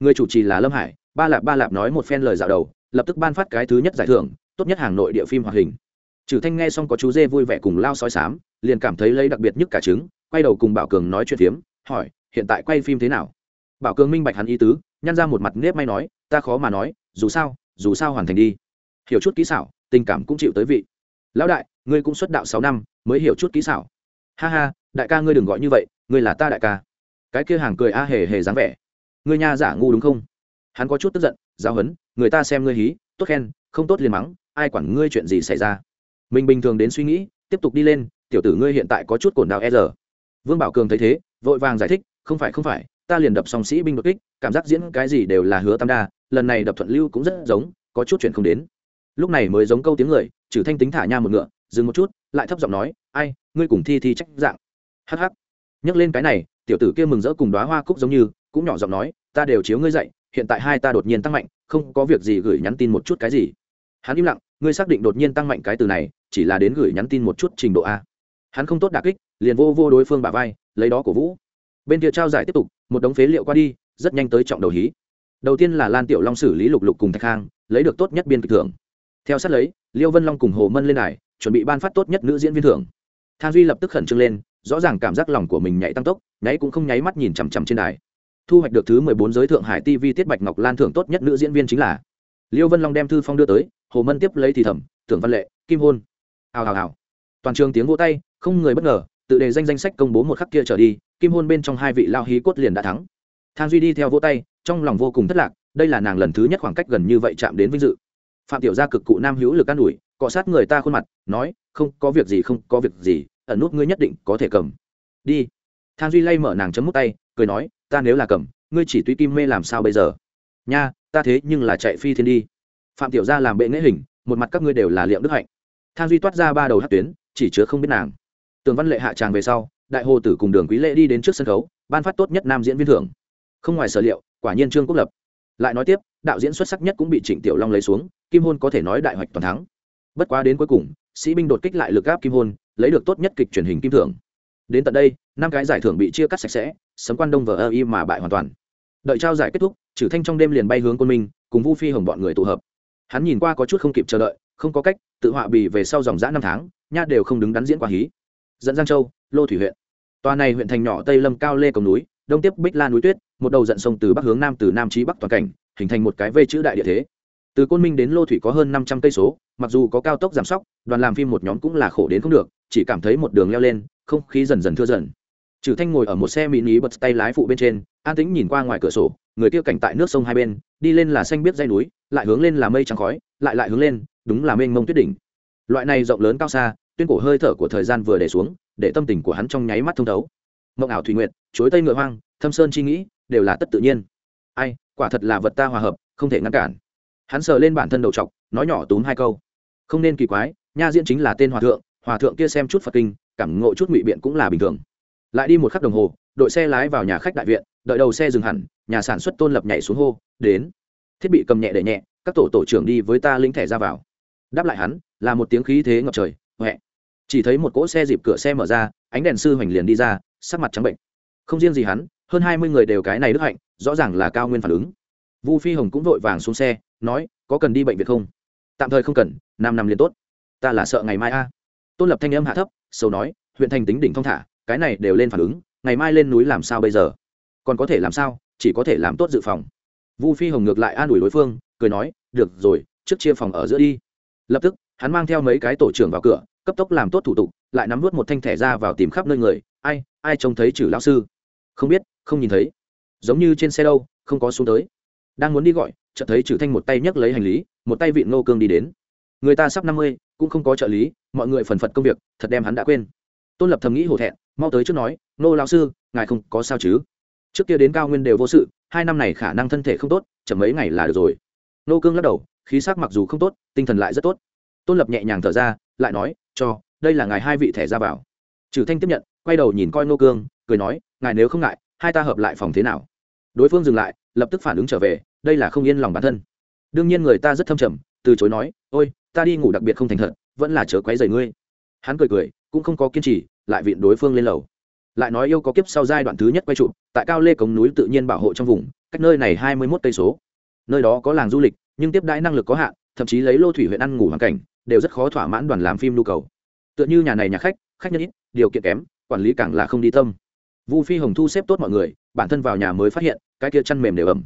Người chủ trì là lâm hải, ba lạp ba lạp nói một phen lời dạo đầu, lập tức ban phát cái thứ nhất giải thưởng, tốt nhất hàng nội địa phim hoạt hình. Trừ thanh nghe xong có chú dê vui vẻ cùng lao soi sám, liền cảm thấy lấy đặc biệt nhất cả trứng, quay đầu cùng bảo cường nói chuyện phiếm, hỏi, hiện tại quay phim thế nào? Bảo cường minh bạch hắn ý tứ nhăn ra một mặt nếp may nói, ta khó mà nói, dù sao dù sao hoàn thành đi. Hiểu chút kỹ xảo, tình cảm cũng chịu tới vị. Lão đại, ngươi cũng xuất đạo sáu năm, mới hiểu chút kỹ xảo. Ha ha, đại ca ngươi đừng gọi như vậy, ngươi là ta đại ca. Cái kia hàng cười a hề hề dáng vẻ. Ngươi nha giả ngu đúng không? Hắn có chút tức giận, giáo huấn, người ta xem ngươi hí, tốt khen, không tốt liền mắng, ai quản ngươi chuyện gì xảy ra? Mình bình thường đến suy nghĩ, tiếp tục đi lên, tiểu tử ngươi hiện tại có chút cồn đào e rờ vương bảo cường thấy thế, vội vàng giải thích, không phải không phải ta liền đập song sĩ binh đột kích, cảm giác diễn cái gì đều là hứa tam đa, lần này đập thuận lưu cũng rất giống, có chút chuyện không đến. Lúc này mới giống câu tiếng người, trừ thanh tính thả nha một ngựa, dừng một chút, lại thấp giọng nói, ai, ngươi cùng thi thi trách dạng. Hh nhắc lên cái này, tiểu tử kia mừng rỡ cùng đóa hoa cúc giống như, cũng nhỏ giọng nói, ta đều chiếu ngươi dậy hiện tại hai ta đột nhiên tăng mạnh, không có việc gì gửi nhắn tin một chút cái gì. Hắn im lặng, ngươi xác định đột nhiên tăng mạnh cái từ này, chỉ là đến gửi nhắn tin một chút trình độ a. Hắn không tốt đà kích, liền vô vô đối phương bà vai, lấy đó cổ vũ bên kia trao giải tiếp tục, một đống phế liệu qua đi, rất nhanh tới trọng đầu hí. Đầu tiên là lan tiểu long xử lý lục lục cùng thạch khang, lấy được tốt nhất biên kịch thưởng. Theo sát lấy, liêu vân long cùng hồ mân lên đài, chuẩn bị ban phát tốt nhất nữ diễn viên thưởng. Thang duy lập tức khẩn trương lên, rõ ràng cảm giác lòng của mình nhảy tăng tốc, nháy cũng không nháy mắt nhìn chằm chằm trên đài. Thu hoạch được thứ mười bốn giới thượng hải tv tiết bạch ngọc lan thưởng tốt nhất nữ diễn viên chính là liêu vân long đem thư phong đưa tới, hồ mân tiếp lấy thì thẩm tưởng văn lệ, kim hôn. Hào hào hào. Toàn trường tiếng vỗ tay, không người bất ngờ, tự đề danh danh sách công bố một khắc kia trở đi kim hôn bên trong hai vị lao hí cốt liền đã thắng. Thang duy đi theo vỗ tay, trong lòng vô cùng thất lạc, đây là nàng lần thứ nhất khoảng cách gần như vậy chạm đến vinh dự. Phạm tiểu gia cực cụ nam hữu lực an ủi, cọ sát người ta khuôn mặt, nói, không, có việc gì, không, có việc gì, ẩn nút ngươi nhất định có thể cầm. Đi. Thang duy lay mở nàng chấm mút tay, cười nói, ta nếu là cầm, ngươi chỉ tuy kim mê làm sao bây giờ? Nha, ta thế nhưng là chạy phi thiên đi. Phạm tiểu gia làm bệ nghễ hình, một mặt các ngươi đều là liệm đức hạnh. Thang duy toát ra ba đầu hát tuyến, chỉ chứa không biết nàng. Tường văn lệ hạ tràng về sau đại hồ tử cùng đường quý lễ đi đến trước sân khấu, ban phát tốt nhất nam diễn viên thưởng. Không ngoài sở liệu, quả nhiên trương quốc lập. Lại nói tiếp, đạo diễn xuất sắc nhất cũng bị trịnh tiểu long lấy xuống, kim hôn có thể nói đại hoạch toàn thắng. Bất quá đến cuối cùng, sĩ binh đột kích lại lực gáp kim hôn, lấy được tốt nhất kịch truyền hình kim thưởng. Đến tận đây, năm cái giải thưởng bị chia cắt sạch sẽ, sấm quan đông vờ ơ y mà bại hoàn toàn. Đợi trao giải kết thúc trừ thanh trong đêm liền bay hướng quân minh, cùng vu phi hồng bọn người tụ hợp. Hắn nhìn qua có chút không kịp chờ đợi, không có cách, tự họa bì về sau dòng giã năm tháng, nha đều không đứng đắn diễn quả hí. Dẫn giang châu lô thủy huyện. Tòa này huyện thành nhỏ tây lâm cao lê cổng núi, đông tiếp bích la núi tuyết, một đầu dẫn sông từ bắc hướng nam từ nam chí bắc toàn cảnh, hình thành một cái vây chữ đại địa thế. Từ côn minh đến lô thủy có hơn năm trăm cây số, mặc dù có cao tốc giảm sóc, đoàn làm phim một nhóm cũng là khổ đến không được, chỉ cảm thấy một đường leo lên, không khí dần dần thưa dần. Trừ thanh ngồi ở một xe mini bật tay lái phụ bên trên, an tĩnh nhìn qua ngoài cửa sổ, người kia cảnh tại nước sông hai bên, đi lên là xanh biết dây núi, lại hướng lên là mây trắng khói, lại lại hướng lên, đúng là mênh mông tuyết đỉnh. Loại này rộng lớn cao xa tuyên cổ hơi thở của thời gian vừa để xuống, để tâm tình của hắn trong nháy mắt thông thấu. Mộng ảo thủy nguyện chuối tây ngựa hoang, thâm sơn chi nghĩ, đều là tất tự nhiên. Ai, quả thật là vật ta hòa hợp, không thể ngăn cản. Hắn sờ lên bản thân đầu t nói nhỏ túm hai câu. Không nên kỳ quái, nha diễn chính là tên hòa thượng hòa thượng kia xem chút phật kinh, cảm ngộ chút ngụy biện cũng là bình thường. Lại đi một khắc đồng hồ, đội xe lái vào nhà khách đại viện, đợi đầu xe dừng hẳn, nhà sản xuất tôn lập nhảy xuống hô, đến. Thiết bị cầm nhẹ để nhẹ, các tổ tổ trưởng đi với ta lĩnh thẻ ra vào. Đáp lại hắn, là một tiếng khí thế ngập trời, huệ chỉ thấy một cỗ xe dịp cửa xe mở ra, ánh đèn sư hoành liền đi ra, sắc mặt trắng bệnh. Không riêng gì hắn, hơn hai mươi người đều cái này đức hạnh, rõ ràng là cao nguyên phản ứng. Vu phi hồng cũng vội vàng xuống xe, nói, có cần đi bệnh viện không? Tạm thời không cần, năm năm liền tốt. Ta là sợ ngày mai a. Tôn lập thanh âm hạ thấp sâu nói, huyện thành tính đỉnh thong thả, cái này đều lên phản ứng, ngày mai lên núi làm sao bây giờ? Còn có thể làm sao, chỉ có thể làm tốt dự phòng. Vu phi hồng ngược lại an ủi đối phương, cười nói, được rồi, trước chia phòng ở giữa đi. Lập tức, hắn mang theo mấy cái tổ trưởng vào cửa cấp tốc làm tốt thủ tục, lại nắm vút một thanh thẻ ra vào tìm khắp nơi người. Ai ai trông thấy trừ lão sư? Không biết, không nhìn thấy. Giống như trên xe đâu, không có xuống tới. Đang muốn đi gọi, chợt thấy trừ thanh một tay nhấc lấy hành lý, một tay vịn nô cương đi đến. Người ta sắp năm mươi, cũng không có trợ lý, mọi người phần phật công việc, thật đem hắn đã quên. Tôn lập thầm nghĩ hổ thẹn, mau tới trước nói nô lão sư, ngài không có sao chứ? Trước kia đến cao nguyên đều vô sự, hai năm này khả năng thân thể không tốt, chậm mấy ngày là được rồi. Nô cương lắc đầu, khí sắc mặc dù không tốt, tinh thần lại rất tốt. Tôn lập nhẹ nhàng thở ra, lại nói cho, đây là ngài hai vị thẻ ra vào. Trừ thanh tiếp nhận, quay đầu nhìn coi nô cương, cười nói, ngài nếu không ngại, hai ta hợp lại phòng thế nào? Đối phương dừng lại, lập tức phản ứng trở về, đây là không yên lòng bản thân. Đương nhiên người ta rất thâm trầm, từ chối nói, ôi, ta đi ngủ đặc biệt không thành thật, vẫn là chớ quấy rầy ngươi. Hắn cười cười, cũng không có kiên trì, lại viện đối phương lên lầu. Lại nói yêu có kiếp sau giai đoạn thứ nhất quay trụ, tại cao lê cống núi tự nhiên bảo hộ trong vùng, cách nơi này hai mươi mốt cây số. Nơi đó có làng du lịch, nhưng tiếp đãi năng lực có hạn, thậm chí lấy lô thủy huyện ăn ngủ hoàn cảnh đều rất khó thỏa mãn đoàn làm phim nhu cầu. Tựa như nhà này nhà khách khách nhân ít, điều kiện kém, quản lý càng là không đi tâm. Vu phi hồng thu xếp tốt mọi người, bản thân vào nhà mới phát hiện, cái kia chăn mềm đều ẩm.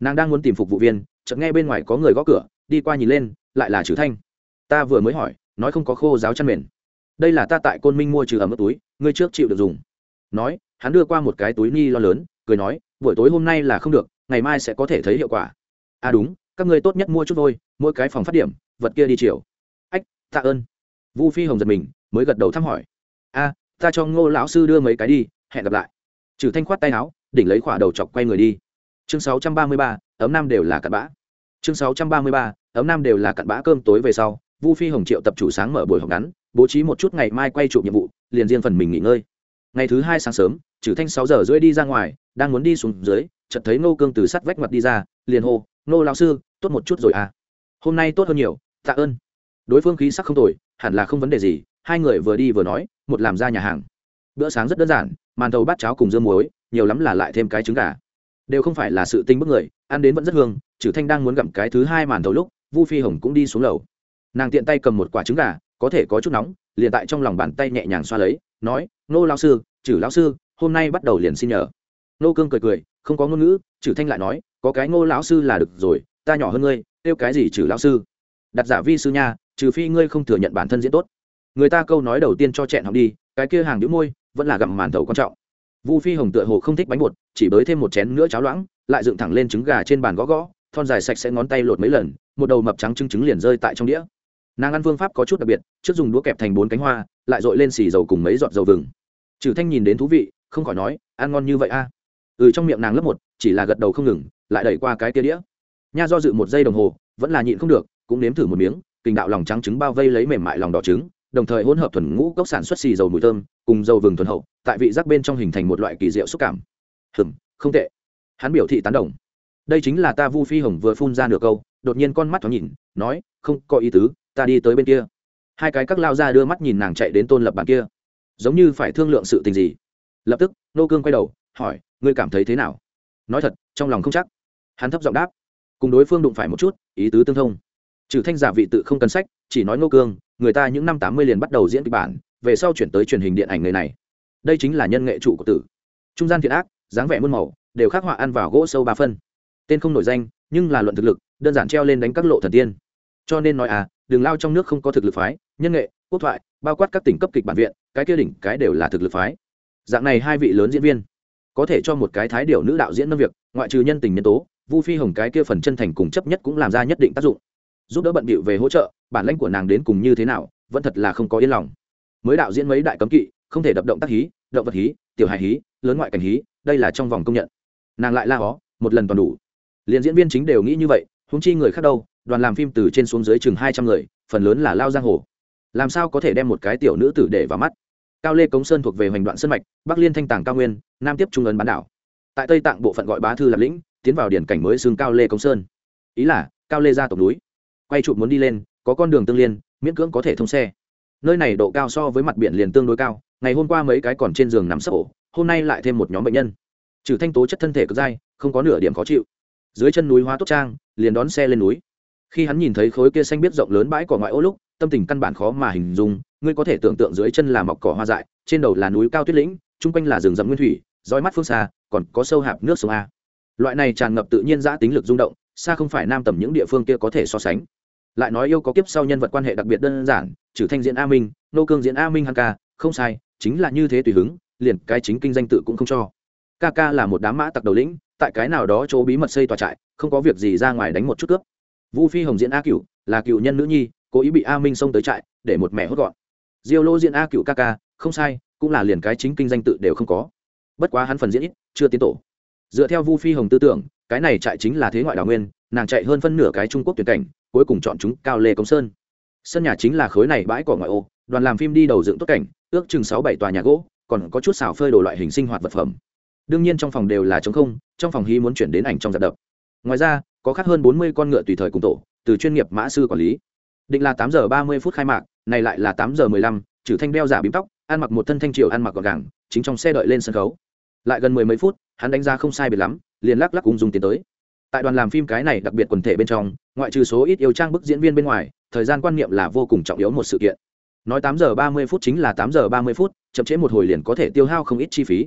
Nàng đang muốn tìm phục vụ viên, chợt nghe bên ngoài có người gõ cửa, đi qua nhìn lên, lại là trừ thanh. Ta vừa mới hỏi, nói không có khô giáo chăn mềm. Đây là ta tại côn minh mua trừ ẩm ướt túi, ngươi trước chịu được dùng. Nói, hắn đưa qua một cái túi ni lo lớn, cười nói, buổi tối hôm nay là không được, ngày mai sẽ có thể thấy hiệu quả. À đúng, các ngươi tốt nhất mua chút thôi, mỗi cái phòng phát điểm, vật kia đi chiều tạ ơn. Vu phi hồng giật mình, mới gật đầu thăm hỏi. A, ta cho ngô lão sư đưa mấy cái đi, hẹn gặp lại. Trừ thanh khoát tay áo, đỉnh lấy khỏa đầu chọc quay người đi. Chương sáu trăm ba mươi ba, ấm nam đều là cặn bã. Chương sáu trăm ba mươi ba, ấm nam đều là cặn bã cơm tối về sau, vu phi hồng triệu tập chủ sáng mở buổi họp ngắn, bố trí một chút ngày mai quay chụp nhiệm vụ, liền riêng phần mình nghỉ ngơi. Ngày thứ hai sáng sớm, trừ thanh sáu giờ rưỡi đi ra ngoài, đang muốn đi xuống dưới, chợt thấy ngô cương từ sắt vách mặt đi ra, liền hô, ngô lão sư, tốt một chút rồi à. Hôm nay tốt hơn nhiều, tạ ơn đối phương khí sắc không tồi, hẳn là không vấn đề gì, hai người vừa đi vừa nói, một làm ra nhà hàng. Bữa sáng rất đơn giản, màn thầu bát cháo cùng dưa muối, nhiều lắm là lại thêm cái trứng gà. Đều không phải là sự tinh bức người, ăn đến vẫn rất hương trừ thanh đang muốn gặm cái thứ hai màn thầu lúc, vu phi hồng cũng đi xuống lầu. Nàng tiện tay cầm một quả trứng gà, có thể có chút nóng, liền tại trong lòng bàn tay nhẹ nhàng xoa lấy, nói, nô lao sư trừ lão sư, hôm nay bắt đầu liền xin nhờ. Nô cương cười cười, không có ngôn ngữ trừ thanh lại nói, có cái ngô lão sư là được rồi, ta nhỏ hơn ngươi, kêu cái gì trừ lão sư? Đặt giả vi sư nha, trừ phi ngươi không thừa nhận bản thân diễn tốt. Người ta câu nói đầu tiên cho chẹn học đi, cái kia hàng đĩu môi, vẫn là gặm màn thầu quan trọng. Vu phi hồng tựa hồ không thích bánh bột, chỉ bới thêm một chén nữa cháo loãng, lại dựng thẳng lên trứng gà trên bàn gõ gõ, thon dài sạch sẽ ngón tay lột mấy lần, một đầu mập trắng trứng trứng liền rơi tại trong đĩa. Nàng ăn phương pháp có chút đặc biệt, trước dùng đũa kẹp thành bốn cánh hoa, lại dội lên xì dầu cùng mấy giọt dầu vừng. Trừ thanh nhìn đến thú vị, không khỏi nói, ăn ngon như vậy a? À? ừ trong miệng nàng lớp một, chỉ là gật đầu không ngừng, lại đẩy qua cái tia đĩa. Nha do dự một giây đồng hồ, vẫn là nhịn không được cũng nếm thử một miếng, kinh đạo lòng trắng trứng bao vây lấy mềm mại lòng đỏ trứng, đồng thời hỗn hợp thuần ngũ cốc sản xuất xì dầu mùi thơm, cùng dầu vừng thuần hậu, tại vị giác bên trong hình thành một loại kỳ diệu xúc cảm. Hừm, không tệ. Hắn biểu thị tán đồng. Đây chính là ta vu phi hồng vừa phun ra nửa câu, đột nhiên con mắt thoáng nhìn, nói, không, có ý tứ, ta đi tới bên kia. Hai cái các lao ra đưa mắt nhìn nàng chạy đến tôn lập bàn kia. Giống như phải thương lượng sự tình gì? Lập tức, nô cương quay đầu, hỏi, ngươi cảm thấy thế nào? Nói thật, trong lòng không chắc. Hắn thấp giọng đáp, cùng đối phương đụng phải một chút, ý tứ tương thông trừ thanh giả vị tự không cần sách, chỉ nói nô cương, người ta những năm tám mươi liền bắt đầu diễn kịch bản, về sau chuyển tới truyền hình điện ảnh người này. Đây chính là nhân nghệ chủ của tử. Trung gian thiện ác, dáng vẻ muôn màu, đều khắc họa ăn vào gỗ sâu ba phân. Tên không nổi danh, nhưng là luận thực lực, đơn giản treo lên đánh các lộ thần tiên. Cho nên nói à đường lao trong nước không có thực lực phái, nhân nghệ, quốc thoại, bao quát các tỉnh cấp kịch bản viện, cái kia đỉnh, cái đều là thực lực phái. Dạng này hai vị lớn diễn viên, có thể cho một cái thái điều nữ đạo diễn nâng việc, ngoại trừ nhân tình nhân tố, vu phi hồng cái kia phần chân thành cùng chấp nhất cũng làm ra nhất định tác dụng giúp đỡ bận bịu về hỗ trợ, bản lãnh của nàng đến cùng như thế nào, vẫn thật là không có yên lòng. Mới đạo diễn mấy đại cấm kỵ, không thể đập động tác hí, động vật hí, tiểu hài hí, lớn ngoại cảnh hí, đây là trong vòng công nhận. Nàng lại la hó, một lần toàn đủ. Liền diễn viên chính đều nghĩ như vậy húng chi người khác đâu, đoàn làm phim từ trên xuống dưới chừng hai trăm người, phần lớn là lao giang hồ. Làm sao có thể đem một cái tiểu nữ tử để vào mắt? Cao lê cống sơn thuộc về hoành đoạn sân mạch, bắc liên thanh tàng cao nguyên, nam tiếp trung ấn bán đảo. Tại tây tạng bộ phận gọi bá thư lạp lĩnh, tiến vào điển cảnh mới xương cao lê cống sơn. Ý là, cao lê ra tộc núi quay trụ muốn đi lên, có con đường tương liên, miễn cưỡng có thể thông xe. Nơi này độ cao so với mặt biển liền tương đối cao, ngày hôm qua mấy cái còn trên giường nằm sấp ổ, hôm nay lại thêm một nhóm bệnh nhân. Trừ thanh tố chất thân thể cực dai, không có nửa điểm khó chịu. Dưới chân núi hóa tốt trang, liền đón xe lên núi. Khi hắn nhìn thấy khối kia xanh biết rộng lớn bãi cỏ ngoại ô lúc, tâm tình căn bản khó mà hình dung, ngươi có thể tưởng tượng dưới chân là mọc cỏ hoa dại, trên đầu là núi cao tuyết lĩnh, chung quanh là rừng rậm nguyên thủy roi mắt phương xa, còn có sâu hạp nước sông a. Loại này tràn ngập tự nhiên giã tính lực rung động, xa không phải nam tầm những địa phương kia có thể so sánh lại nói yêu có kiếp sau nhân vật quan hệ đặc biệt đơn giản, trừ thanh diễn a minh, nô cương diễn a minh hằng ca, không sai, chính là như thế tùy hứng, liền cái chính kinh danh tự cũng không cho. Ca ca là một đám mã tặc đầu lĩnh, tại cái nào đó chỗ bí mật xây tòa trại, không có việc gì ra ngoài đánh một chút cướp. Vu phi hồng diễn a cựu là cựu nhân nữ nhi, cố ý bị a minh xông tới trại, để một mẹ hốt gọn. Diêu lô diễn a cựu ca ca, không sai, cũng là liền cái chính kinh danh tự đều không có. Bất quá hắn phần diễn ít, chưa tiến tổ. Dựa theo vu phi hồng tư tưởng, cái này trại chính là thế ngoại đào nguyên nàng chạy hơn phân nửa cái trung quốc tuyển cảnh, cuối cùng chọn chúng cao lê công sơn. Sân nhà chính là khối này bãi cỏ ngoại ô, đoàn làm phim đi đầu dựng tốt cảnh, ước chừng sáu bảy tòa nhà gỗ, còn có chút xào phơi đồ loại hình sinh hoạt vật phẩm. Đương nhiên trong phòng đều là trống không, trong phòng hy muốn chuyển đến ảnh trong giặt đập. Ngoài ra, có khác hơn bốn mươi con ngựa tùy thời cùng tổ, từ chuyên nghiệp mã sư quản lý. Định là tám giờ ba mươi phút khai mạc, này lại là tám giờ mười lăm, trừ thanh đeo giả bím tóc, ăn mặc một thân thanh triều ăn mặc gọn gàng, chính trong xe đợi lên sân khấu. Lại gần mười mấy phút, hắn đánh ra không sai biệt lắm, liền lắc lắc ung dung tiến tới tại đoàn làm phim cái này đặc biệt quần thể bên trong, ngoại trừ số ít yêu trang bức diễn viên bên ngoài, thời gian quan niệm là vô cùng trọng yếu một sự kiện. Nói tám giờ ba mươi phút chính là tám giờ ba mươi phút, chậm trễ một hồi liền có thể tiêu hao không ít chi phí.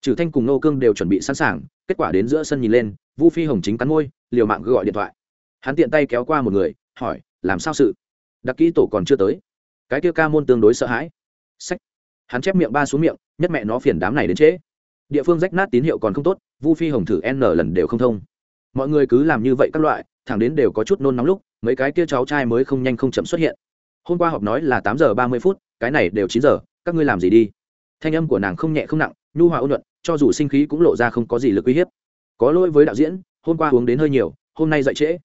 Trừ thanh cùng nô cương đều chuẩn bị sẵn sàng, kết quả đến giữa sân nhìn lên, vu phi hồng chính cắn môi, liều mạng gọi điện thoại. Hắn tiện tay kéo qua một người, hỏi, làm sao sự? Đặc kỹ tổ còn chưa tới. Cái kia ca môn tương đối sợ hãi. Sách. Hắn chép miệng ba xuống miệng, nhất mẹ nó phiền đám này đến trễ. Địa phương rách nát tín hiệu còn không tốt, vu phi hồng thử n lần đều không thông mọi người cứ làm như vậy các loại, thẳng đến đều có chút nôn nóng lúc, mấy cái kia cháu trai mới không nhanh không chậm xuất hiện. Hôm qua họp nói là tám giờ ba mươi phút, cái này đều chín giờ, các ngươi làm gì đi? Thanh âm của nàng không nhẹ không nặng, nhu hòa ôn luận cho dù sinh khí cũng lộ ra không có gì lực uy hiếp. Có lỗi với đạo diễn, hôm qua uống đến hơi nhiều, hôm nay dậy trễ.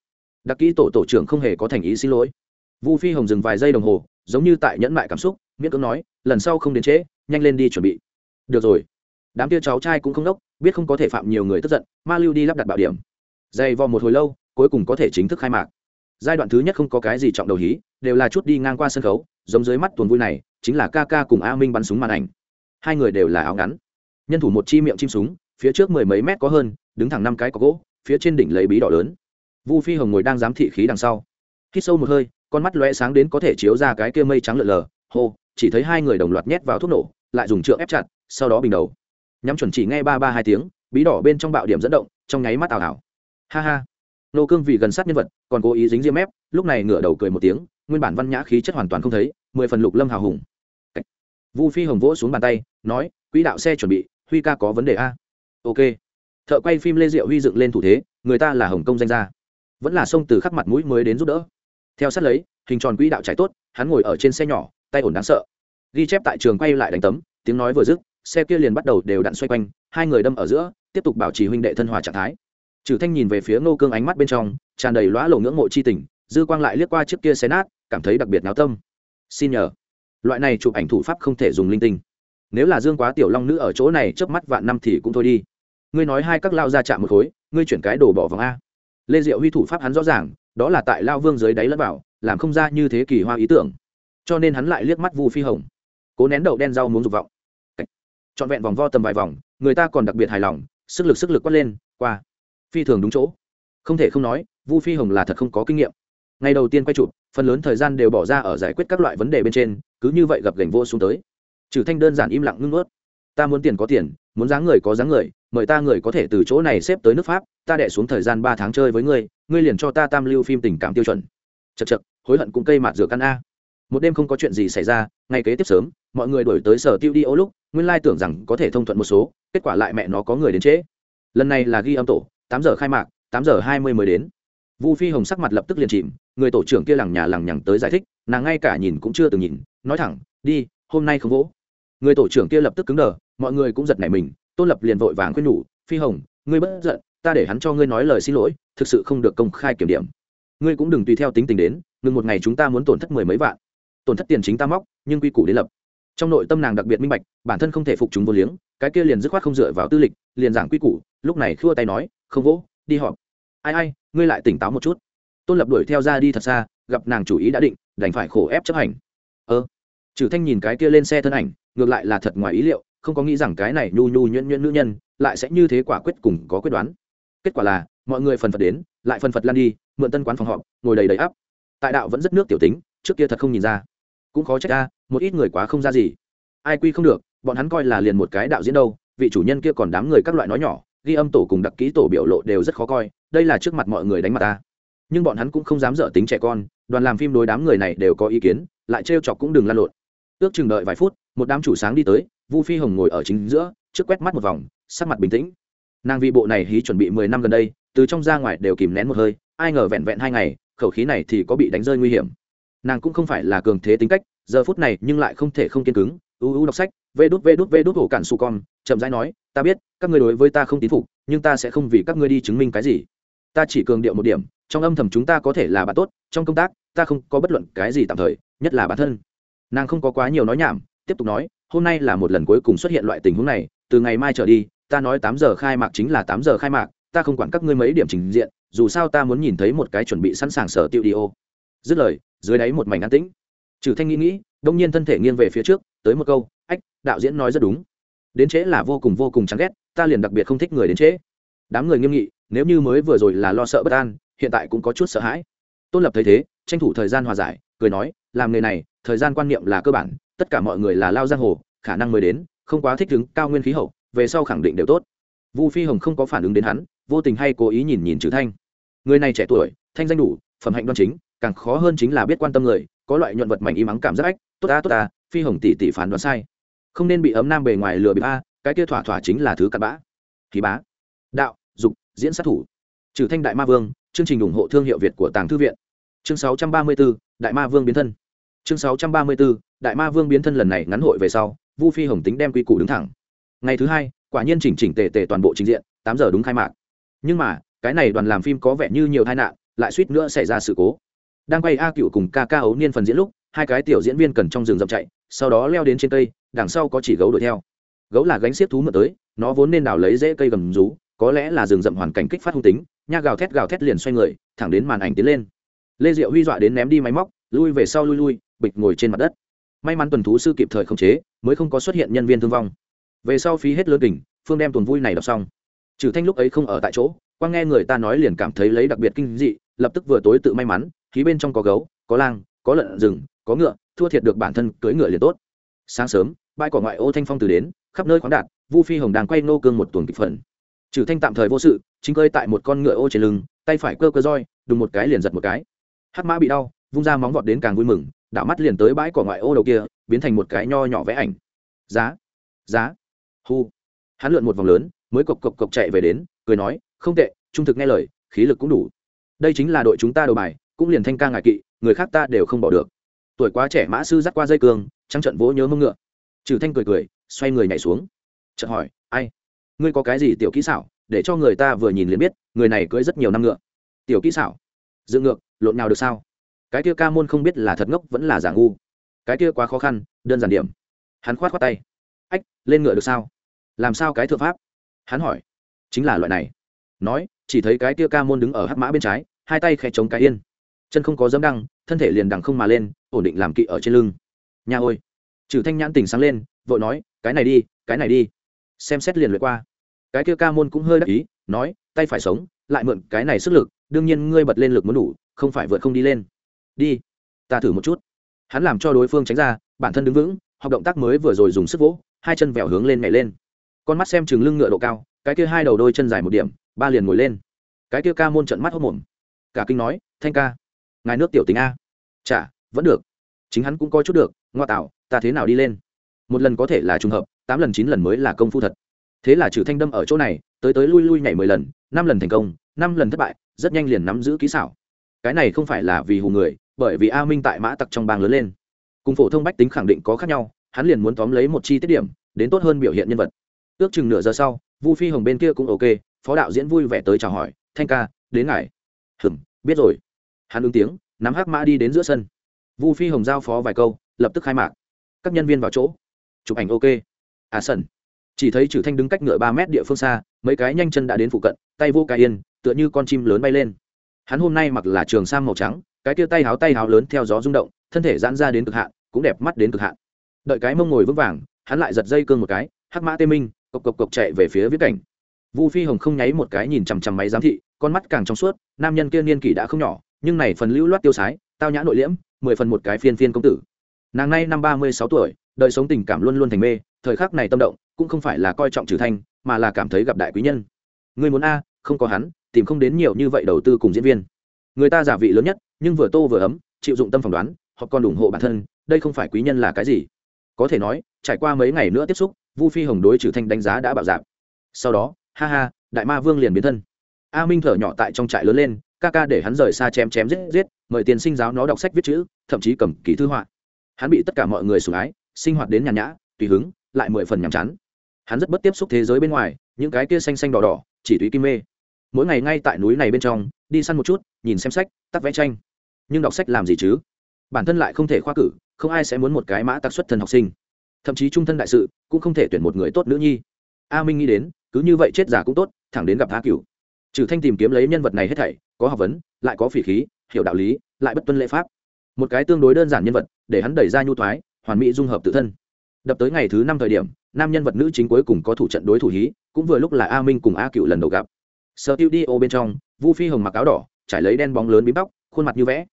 Đặc kỹ tổ tổ trưởng không hề có thành ý xin lỗi. Vu phi hồng dừng vài giây đồng hồ, giống như tại nhẫn mại cảm xúc, miễn cưỡng nói, lần sau không đến trễ, nhanh lên đi chuẩn bị. Được rồi. Đám kia cháu trai cũng không đốc, biết không có thể phạm nhiều người tức giận, ma lưu đi lắp đặt bảo điểm dày vò một hồi lâu, cuối cùng có thể chính thức khai mạc. Giai đoạn thứ nhất không có cái gì trọng đầu hí, đều là chút đi ngang qua sân khấu, giống dưới mắt tuần vui này, chính là ca ca cùng a minh bắn súng màn ảnh. Hai người đều là áo ngắn. Nhân thủ một chi miệng chim súng, phía trước mười mấy mét có hơn, đứng thẳng năm cái có gỗ, phía trên đỉnh lấy bí đỏ lớn. Vu phi hồng ngồi đang giám thị khí đằng sau. Hít sâu một hơi, con mắt lóe sáng đến có thể chiếu ra cái kia mây trắng lợn lờ. Hô, chỉ thấy hai người đồng loạt nhét vào thuốc nổ, lại dùng trượng ép chặt, sau đó bình đầu. Nhắm chuẩn chỉ nghe ba ba hai tiếng, bí đỏ bên trong bạo điểm dẫn động, trong nháy mắt ảo ảo ha ha. Nô cương vì gần sát nhân vật, còn cố ý dính diêm mép, lúc này ngửa đầu cười một tiếng, nguyên bản văn nhã khí chất hoàn toàn không thấy, mười phần lục lâm hào hùng. Vu phi hồng vỗ xuống bàn tay, nói, quỹ đạo xe chuẩn bị, huy ca có vấn đề a. Ok. Thợ quay phim lê diệu huy dựng lên thủ thế, người ta là hồng công danh gia. Vẫn là sông từ khắc mặt mũi mới đến giúp đỡ. Theo sát lấy, hình tròn quỹ đạo chạy tốt, hắn ngồi ở trên xe nhỏ, tay ổn đáng sợ. Ghi chép tại trường quay lại đánh tấm, tiếng nói vừa dứt, xe kia liền bắt đầu đều đặn xoay quanh, hai người đâm ở giữa, tiếp tục bảo trì huynh đệ thân hòa trạng thái trừ thanh nhìn về phía ngô cương ánh mắt bên trong, tràn đầy lõa lộ ngưỡng mộ chi tình, dư quang lại liếc qua chiếc kia xé nát, cảm thấy đặc biệt náo tâm. Xin nhờ. Loại này chụp ảnh thủ pháp không thể dùng linh tinh. Nếu là dương quá tiểu long nữ ở chỗ này trước mắt vạn năm thì cũng thôi đi. Ngươi nói hai các lao ra chạm một khối, ngươi chuyển cái đồ bỏ vòng a. Lê diệu huy thủ pháp hắn rõ ràng, đó là tại lao vương dưới đáy lẫn vào, làm không ra như thế kỳ hoa ý tưởng. Cho nên hắn lại liếc mắt vu phi hồng. Cố nén đậu đen rau muốn dục vọng. Trọn vẹn vòng vo tầm vài vòng, người ta còn đặc biệt hài lòng, sức lực sức lực quát lên, qua phi thường đúng chỗ. Không thể không nói, vu phi hồng là thật không có kinh nghiệm. Ngày đầu tiên quay chụp, phần lớn thời gian đều bỏ ra ở giải quyết các loại vấn đề bên trên, cứ như vậy gặp gành vô xuống tới. Trừ thanh đơn giản im lặng ngưng ướt ta muốn tiền có tiền, muốn dáng người có dáng người, mời ta người có thể từ chỗ này xếp tới nước pháp, ta đệ xuống thời gian ba tháng chơi với ngươi ngươi liền cho ta tam lưu phim tình cảm tiêu chuẩn. Chật chật hối hận cũng cây mạt rửa căn a. Một đêm không có chuyện gì xảy ra ngày kế tiếp sớm, mọi người đổi tới sở tiêu đi ô lúc, nguyên lai tưởng rằng có thể thông thuận một số, kết quả lại mẹ nó có người đến trễ. Lần này là ghi âm tổ tám giờ khai mạc, tám giờ hai mươi mới đến. Vu phi hồng sắc mặt lập tức liền chìm, người tổ trưởng kia lằng nhà lằng nhằng tới giải thích, nàng ngay cả nhìn cũng chưa từng nhìn, nói thẳng, đi, hôm nay không vỗ. Người tổ trưởng kia lập tức cứng đờ, mọi người cũng giật nảy mình, tôn lập liền vội vàng khuyên nhủ, phi hồng, ngươi bất giận, ta để hắn cho ngươi nói lời xin lỗi, thực sự không được công khai kiểm điểm. Ngươi cũng đừng tùy theo tính tình đến, ngừng một ngày chúng ta muốn tổn thất mười mấy vạn. Tổn thất tiền chính ta móc, nhưng quy củ đến lập. Trong nội tâm nàng đặc biệt minh bạch, bản thân không thể phục chúng vô liếng, cái kia liền dứt khoát không dựa vào tư lịch, liền giảng quy củ, lúc này khua tay nói không vỗ, đi họp. Ai ai, ngươi lại tỉnh táo một chút. Tôn lập đuổi theo ra đi thật xa, gặp nàng chủ ý đã định, đành phải khổ ép chấp hành. Ơ. Trừ thanh nhìn cái kia lên xe thân ảnh, ngược lại là thật ngoài ý liệu, không có nghĩ rằng cái này nhu nhu nhuyễn nhuyễn nữ nhân, lại sẽ như thế quả quyết cùng có quyết đoán. Kết quả là, mọi người phần phật đến, lại phần phật lan đi, mượn tân quán phòng họp, ngồi đầy đầy áp tại đạo vẫn rất nước tiểu tính, trước kia thật không nhìn ra. Cũng khó trách ra một ít người quá không ra gì. Ai quy không được, bọn hắn coi là liền một cái đạo diễn đâu, vị chủ nhân kia còn đám người các loại nói nhỏ ghi âm tổ cùng đặc ký tổ biểu lộ đều rất khó coi, đây là trước mặt mọi người đánh mặt ta. Nhưng bọn hắn cũng không dám dở tính trẻ con, đoàn làm phim đối đám người này đều có ý kiến, lại trêu chọc cũng đừng lan lộn. Ước chừng đợi vài phút, một đám chủ sáng đi tới, vu phi hồng ngồi ở chính giữa, trước quét mắt một vòng, sắc mặt bình tĩnh. Nàng vì bộ này hí chuẩn bị mười năm gần đây, từ trong ra ngoài đều kìm nén một hơi, ai ngờ vẹn vẹn hai ngày, khẩu khí này thì có bị đánh rơi nguy hiểm. Nàng cũng không phải là cường thế tính cách, giờ phút này nhưng lại không thể không kiên cứng ưu ưu đọc sách, vê đút vê đút vê đút hổ cản su con, chậm rãi nói ta biết, các ngươi đối với ta không tín phục, nhưng ta sẽ không vì các ngươi đi chứng minh cái gì. Ta chỉ cường điệu một điểm, trong âm thầm chúng ta có thể là bạn tốt, trong công tác, ta không có bất luận cái gì tạm thời, nhất là bản thân. Nàng không có quá nhiều nói nhảm, tiếp tục nói, hôm nay là một lần cuối cùng xuất hiện loại tình huống này, từ ngày mai trở đi, ta nói tám giờ khai mạc chính là tám giờ khai mạc, ta không quản các ngươi mấy điểm trình diện, dù sao ta muốn nhìn thấy một cái chuẩn bị sẵn sàng sở tiêu đi ô. Dứt lời, dưới đáy một mảnh an tĩnh. Trừ thanh nghĩ nghĩ, đông nhiên thân thể nghiêng về phía trước, tới một câu, ách, đạo diễn nói rất đúng đến trễ là vô cùng vô cùng chán ghét, ta liền đặc biệt không thích người đến trễ. Đám người nghiêm nghị, nếu như mới vừa rồi là lo sợ bất an, hiện tại cũng có chút sợ hãi. Tôn lập thấy thế, tranh thủ thời gian hòa giải, cười nói, làm nghề này, thời gian quan niệm là cơ bản, tất cả mọi người là lao giang hồ, khả năng mới đến, không quá thích ứng cao nguyên khí hậu, về sau khẳng định đều tốt. Vu phi hồng không có phản ứng đến hắn, vô tình hay cố ý nhìn nhìn chữ thanh. Người này trẻ tuổi, thanh danh đủ, phẩm hạnh đoan chính, càng khó hơn chính là biết quan tâm người, có loại nhuận vật mảnh im ắng cảm giác ách, tốt ta tốt ta, phi hồng tỷ tỷ phán đoán sai không nên bị ấm nam bề ngoài lừa bị a cái kia thỏa thỏa chính là thứ cặn bã. Khí bá. Đạo dục diễn sát thủ. Trừ thanh đại ma vương chương trình ủng hộ thương hiệu việt của tàng thư viện. Chương 634, đại ma vương biến thân. Chương 634, đại ma vương biến thân lần này ngắn hội về sau vu phi hồng tính đem quy củ đứng thẳng. Ngày thứ hai quả nhiên chỉnh chỉnh tề tề toàn bộ trình diện tám giờ đúng khai mạc. Nhưng mà cái này đoàn làm phim có vẻ như nhiều tai nạn lại suýt nữa xảy ra sự cố. Đang quay a cựu cùng ca ca ấu niên phần diễn lúc hai cái tiểu diễn viên cần trong rừng rậm chạy sau đó leo đến trên cây đằng sau có chỉ gấu đuổi theo. Gấu là gánh xiếc thú mượn tới nó vốn nên đào lấy dễ cây gầm rú có lẽ là rừng rậm hoàn cảnh kích phát hung tính nha gào thét gào thét liền xoay người thẳng đến màn ảnh tiến lên. Lê diệu huy dọa đến ném đi máy móc lui về sau lui lui bịch ngồi trên mặt đất. May mắn tuần thú sư kịp thời khống chế mới không có xuất hiện nhân viên thương vong. Về sau phí hết lớn đỉnh, phương đem tuần vui này đọc xong. Trừ thanh lúc ấy không ở tại chỗ quang nghe người ta nói liền cảm thấy lấy đặc biệt kinh dị lập tức vừa tối tự may mắn khí bên trong có gấu có lang có lợn rừng có ngựa thua thiệt được bản thân cưỡi ngựa liền tốt sáng sớm, bãi cỏ ngoại ô thanh phong từ đến, khắp nơi khoáng đạt, vu phi hồng đang quay nô cương một tuần kịch phần. Trừ thanh tạm thời vô sự, chính cơi tại một con ngựa ô trên lưng, tay phải cơ cơ roi, đùng một cái liền giật một cái. Hắc mã bị đau, vung ra móng vọt đến càng vui mừng, đảo mắt liền tới bãi cỏ ngoại ô đầu kia, biến thành một cái nho nhỏ vẽ ảnh. Giá giá, hu. Hắn lượn một vòng lớn, mới cộc cộc cộc chạy về đến, cười nói, không tệ, trung thực nghe lời, khí lực cũng đủ. Đây chính là đội chúng ta đầu bài, cũng liền thanh ca ngại kỵ, người khác ta đều không bỏ được. Tuổi quá trẻ mã sư dắt qua dây cường trắng trận vỗ nhớ mông ngựa. Trừ thanh cười cười, xoay người nhảy xuống. Chợt hỏi, ai? Ngươi có cái gì tiểu kỹ xảo, để cho người ta vừa nhìn liền biết, người này cưới rất nhiều năm ngựa. Tiểu kỹ xảo? Dự ngược, lộn nào được sao? Cái kia ca môn không biết là thật ngốc vẫn là giả ngu. Cái kia quá khó khăn, đơn giản điểm. Hắn khoát khoát tay. Ách, lên ngựa được sao? Làm sao cái thượng pháp? Hắn hỏi. Chính là loại này. Nói, chỉ thấy cái kia ca môn đứng ở hắc mã bên trái, hai tay khẽ chống cái yên. Chân không có dấm đăng, thân thể liền đằng không mà lên, ổn định làm kỵ ở trên lưng nha ôi. Trừ thanh nhãn tình sáng lên, vội nói, cái này đi, cái này đi. Xem xét liền lượt qua. Cái kia ca môn cũng hơi đắc ý, nói, tay phải sống, lại mượn cái này sức lực, đương nhiên ngươi bật lên lực muốn đủ, không phải vượt không đi lên. Đi, ta thử một chút. Hắn làm cho đối phương tránh ra, bản thân đứng vững, học động tác mới vừa rồi dùng sức vỗ, hai chân vẹo hướng lên nhảy lên. Con mắt xem chừng lưng ngựa độ cao, cái kia hai đầu đôi chân dài một điểm, ba liền ngồi lên. Cái kia ca môn trận mắt hốc mồm. Cả kinh nói, thanh ca, ngài nước tiểu tính a. Chả, vẫn được chính hắn cũng coi chút được, ngoa tạo, ta thế nào đi lên? Một lần có thể là trùng hợp, tám lần chín lần mới là công phu thật. Thế là trừ thanh đâm ở chỗ này, tới tới lui lui nhảy mười lần, năm lần thành công, năm lần thất bại, rất nhanh liền nắm giữ kỹ xảo. Cái này không phải là vì hù người, bởi vì a minh tại mã tặc trong bang lớn lên. Cùng phổ thông bách tính khẳng định có khác nhau, hắn liền muốn tóm lấy một chi tiết điểm, đến tốt hơn biểu hiện nhân vật. Ước chừng nửa giờ sau, vu phi hồng bên kia cũng ok, phó đạo diễn vui vẻ tới chào hỏi, thanh ca, đến ngài. Hừm, biết rồi. Hắn ứng tiếng, nắm hắc mã đi đến giữa sân vu phi hồng giao phó vài câu, lập tức khai mạc. Các nhân viên vào chỗ. Chụp ảnh ok. À sân chỉ thấy trừ thanh đứng cách ngựa ba mét địa phương xa, mấy cái nhanh chân đã đến phụ cận, tay vô cái yên, tựa như con chim lớn bay lên. Hắn hôm nay mặc là trường sam màu trắng, cái tia tay háo tay háo lớn theo gió rung động, thân thể giãn ra đến cực hạn, cũng đẹp mắt đến cực hạn. Đợi cái mông ngồi vững vàng, hắn lại giật dây cương một cái, hắc mã tê minh, cộc cộc cộc chạy về phía viết cảnh. Vu phi hồng không nháy một cái nhìn chằm chằm máy giám thị, con mắt càng trong suốt, nam nhân kia niên kỷ đã không nhỏ, nhưng này phần lưu loát tiêu sái tao nhã nội liễm, mười phần một cái phiên phiên công tử. Nàng nay năm ba mươi sáu tuổi, đời sống tình cảm luôn luôn thành mê, thời khắc này tâm động, cũng không phải là coi trọng trừ thanh, mà là cảm thấy gặp đại quý nhân. Người muốn a, không có hắn, tìm không đến nhiều như vậy đầu tư cùng diễn viên. Người ta giả vị lớn nhất, nhưng vừa tô vừa ấm, chịu dụng tâm phỏng đoán, họ còn ủng hộ bản thân, đây không phải quý nhân là cái gì? Có thể nói, trải qua mấy ngày nữa tiếp xúc, vu phi hồng đối trừ thanh đánh giá đã bảo giảm sau đó, ha ha, đại ma vương liền biến thân. A minh thở nhỏ tại trong trại lớn lên ca ca để hắn rời xa chém chém giết giết, mời tiền sinh giáo nó đọc sách viết chữ, thậm chí cầm ký thư họa. Hắn bị tất cả mọi người sủng ái, sinh hoạt đến nhàn nhã, tùy hứng, lại mười phần nhàm chán. Hắn rất bất tiếp xúc thế giới bên ngoài, những cái kia xanh xanh đỏ đỏ, chỉ tùy kim mê. Mỗi ngày ngay tại núi này bên trong, đi săn một chút, nhìn xem sách, tắt vẽ tranh. Nhưng đọc sách làm gì chứ? Bản thân lại không thể khoa cử, không ai sẽ muốn một cái mã tặc xuất thân học sinh. Thậm chí trung thân đại sự, cũng không thể tuyển một người tốt nữ nhi. A minh nghĩ đến, cứ như vậy chết giả cũng tốt, thẳng đến gặp a cửu trừ thanh tìm kiếm lấy nhân vật này hết thảy, có học vấn, lại có phỉ khí, hiểu đạo lý, lại bất tuân lễ pháp. Một cái tương đối đơn giản nhân vật, để hắn đẩy ra nhu thoái, hoàn mỹ dung hợp tự thân. Đập tới ngày thứ năm thời điểm, nam nhân vật nữ chính cuối cùng có thủ trận đối thủ hí, cũng vừa lúc là a minh cùng a cựu lần đầu gặp. Sơ tiêu đi ô bên trong, vu phi hồng mặc áo đỏ, trải lấy đen bóng lớn bím bóc khuôn mặt như vẽ.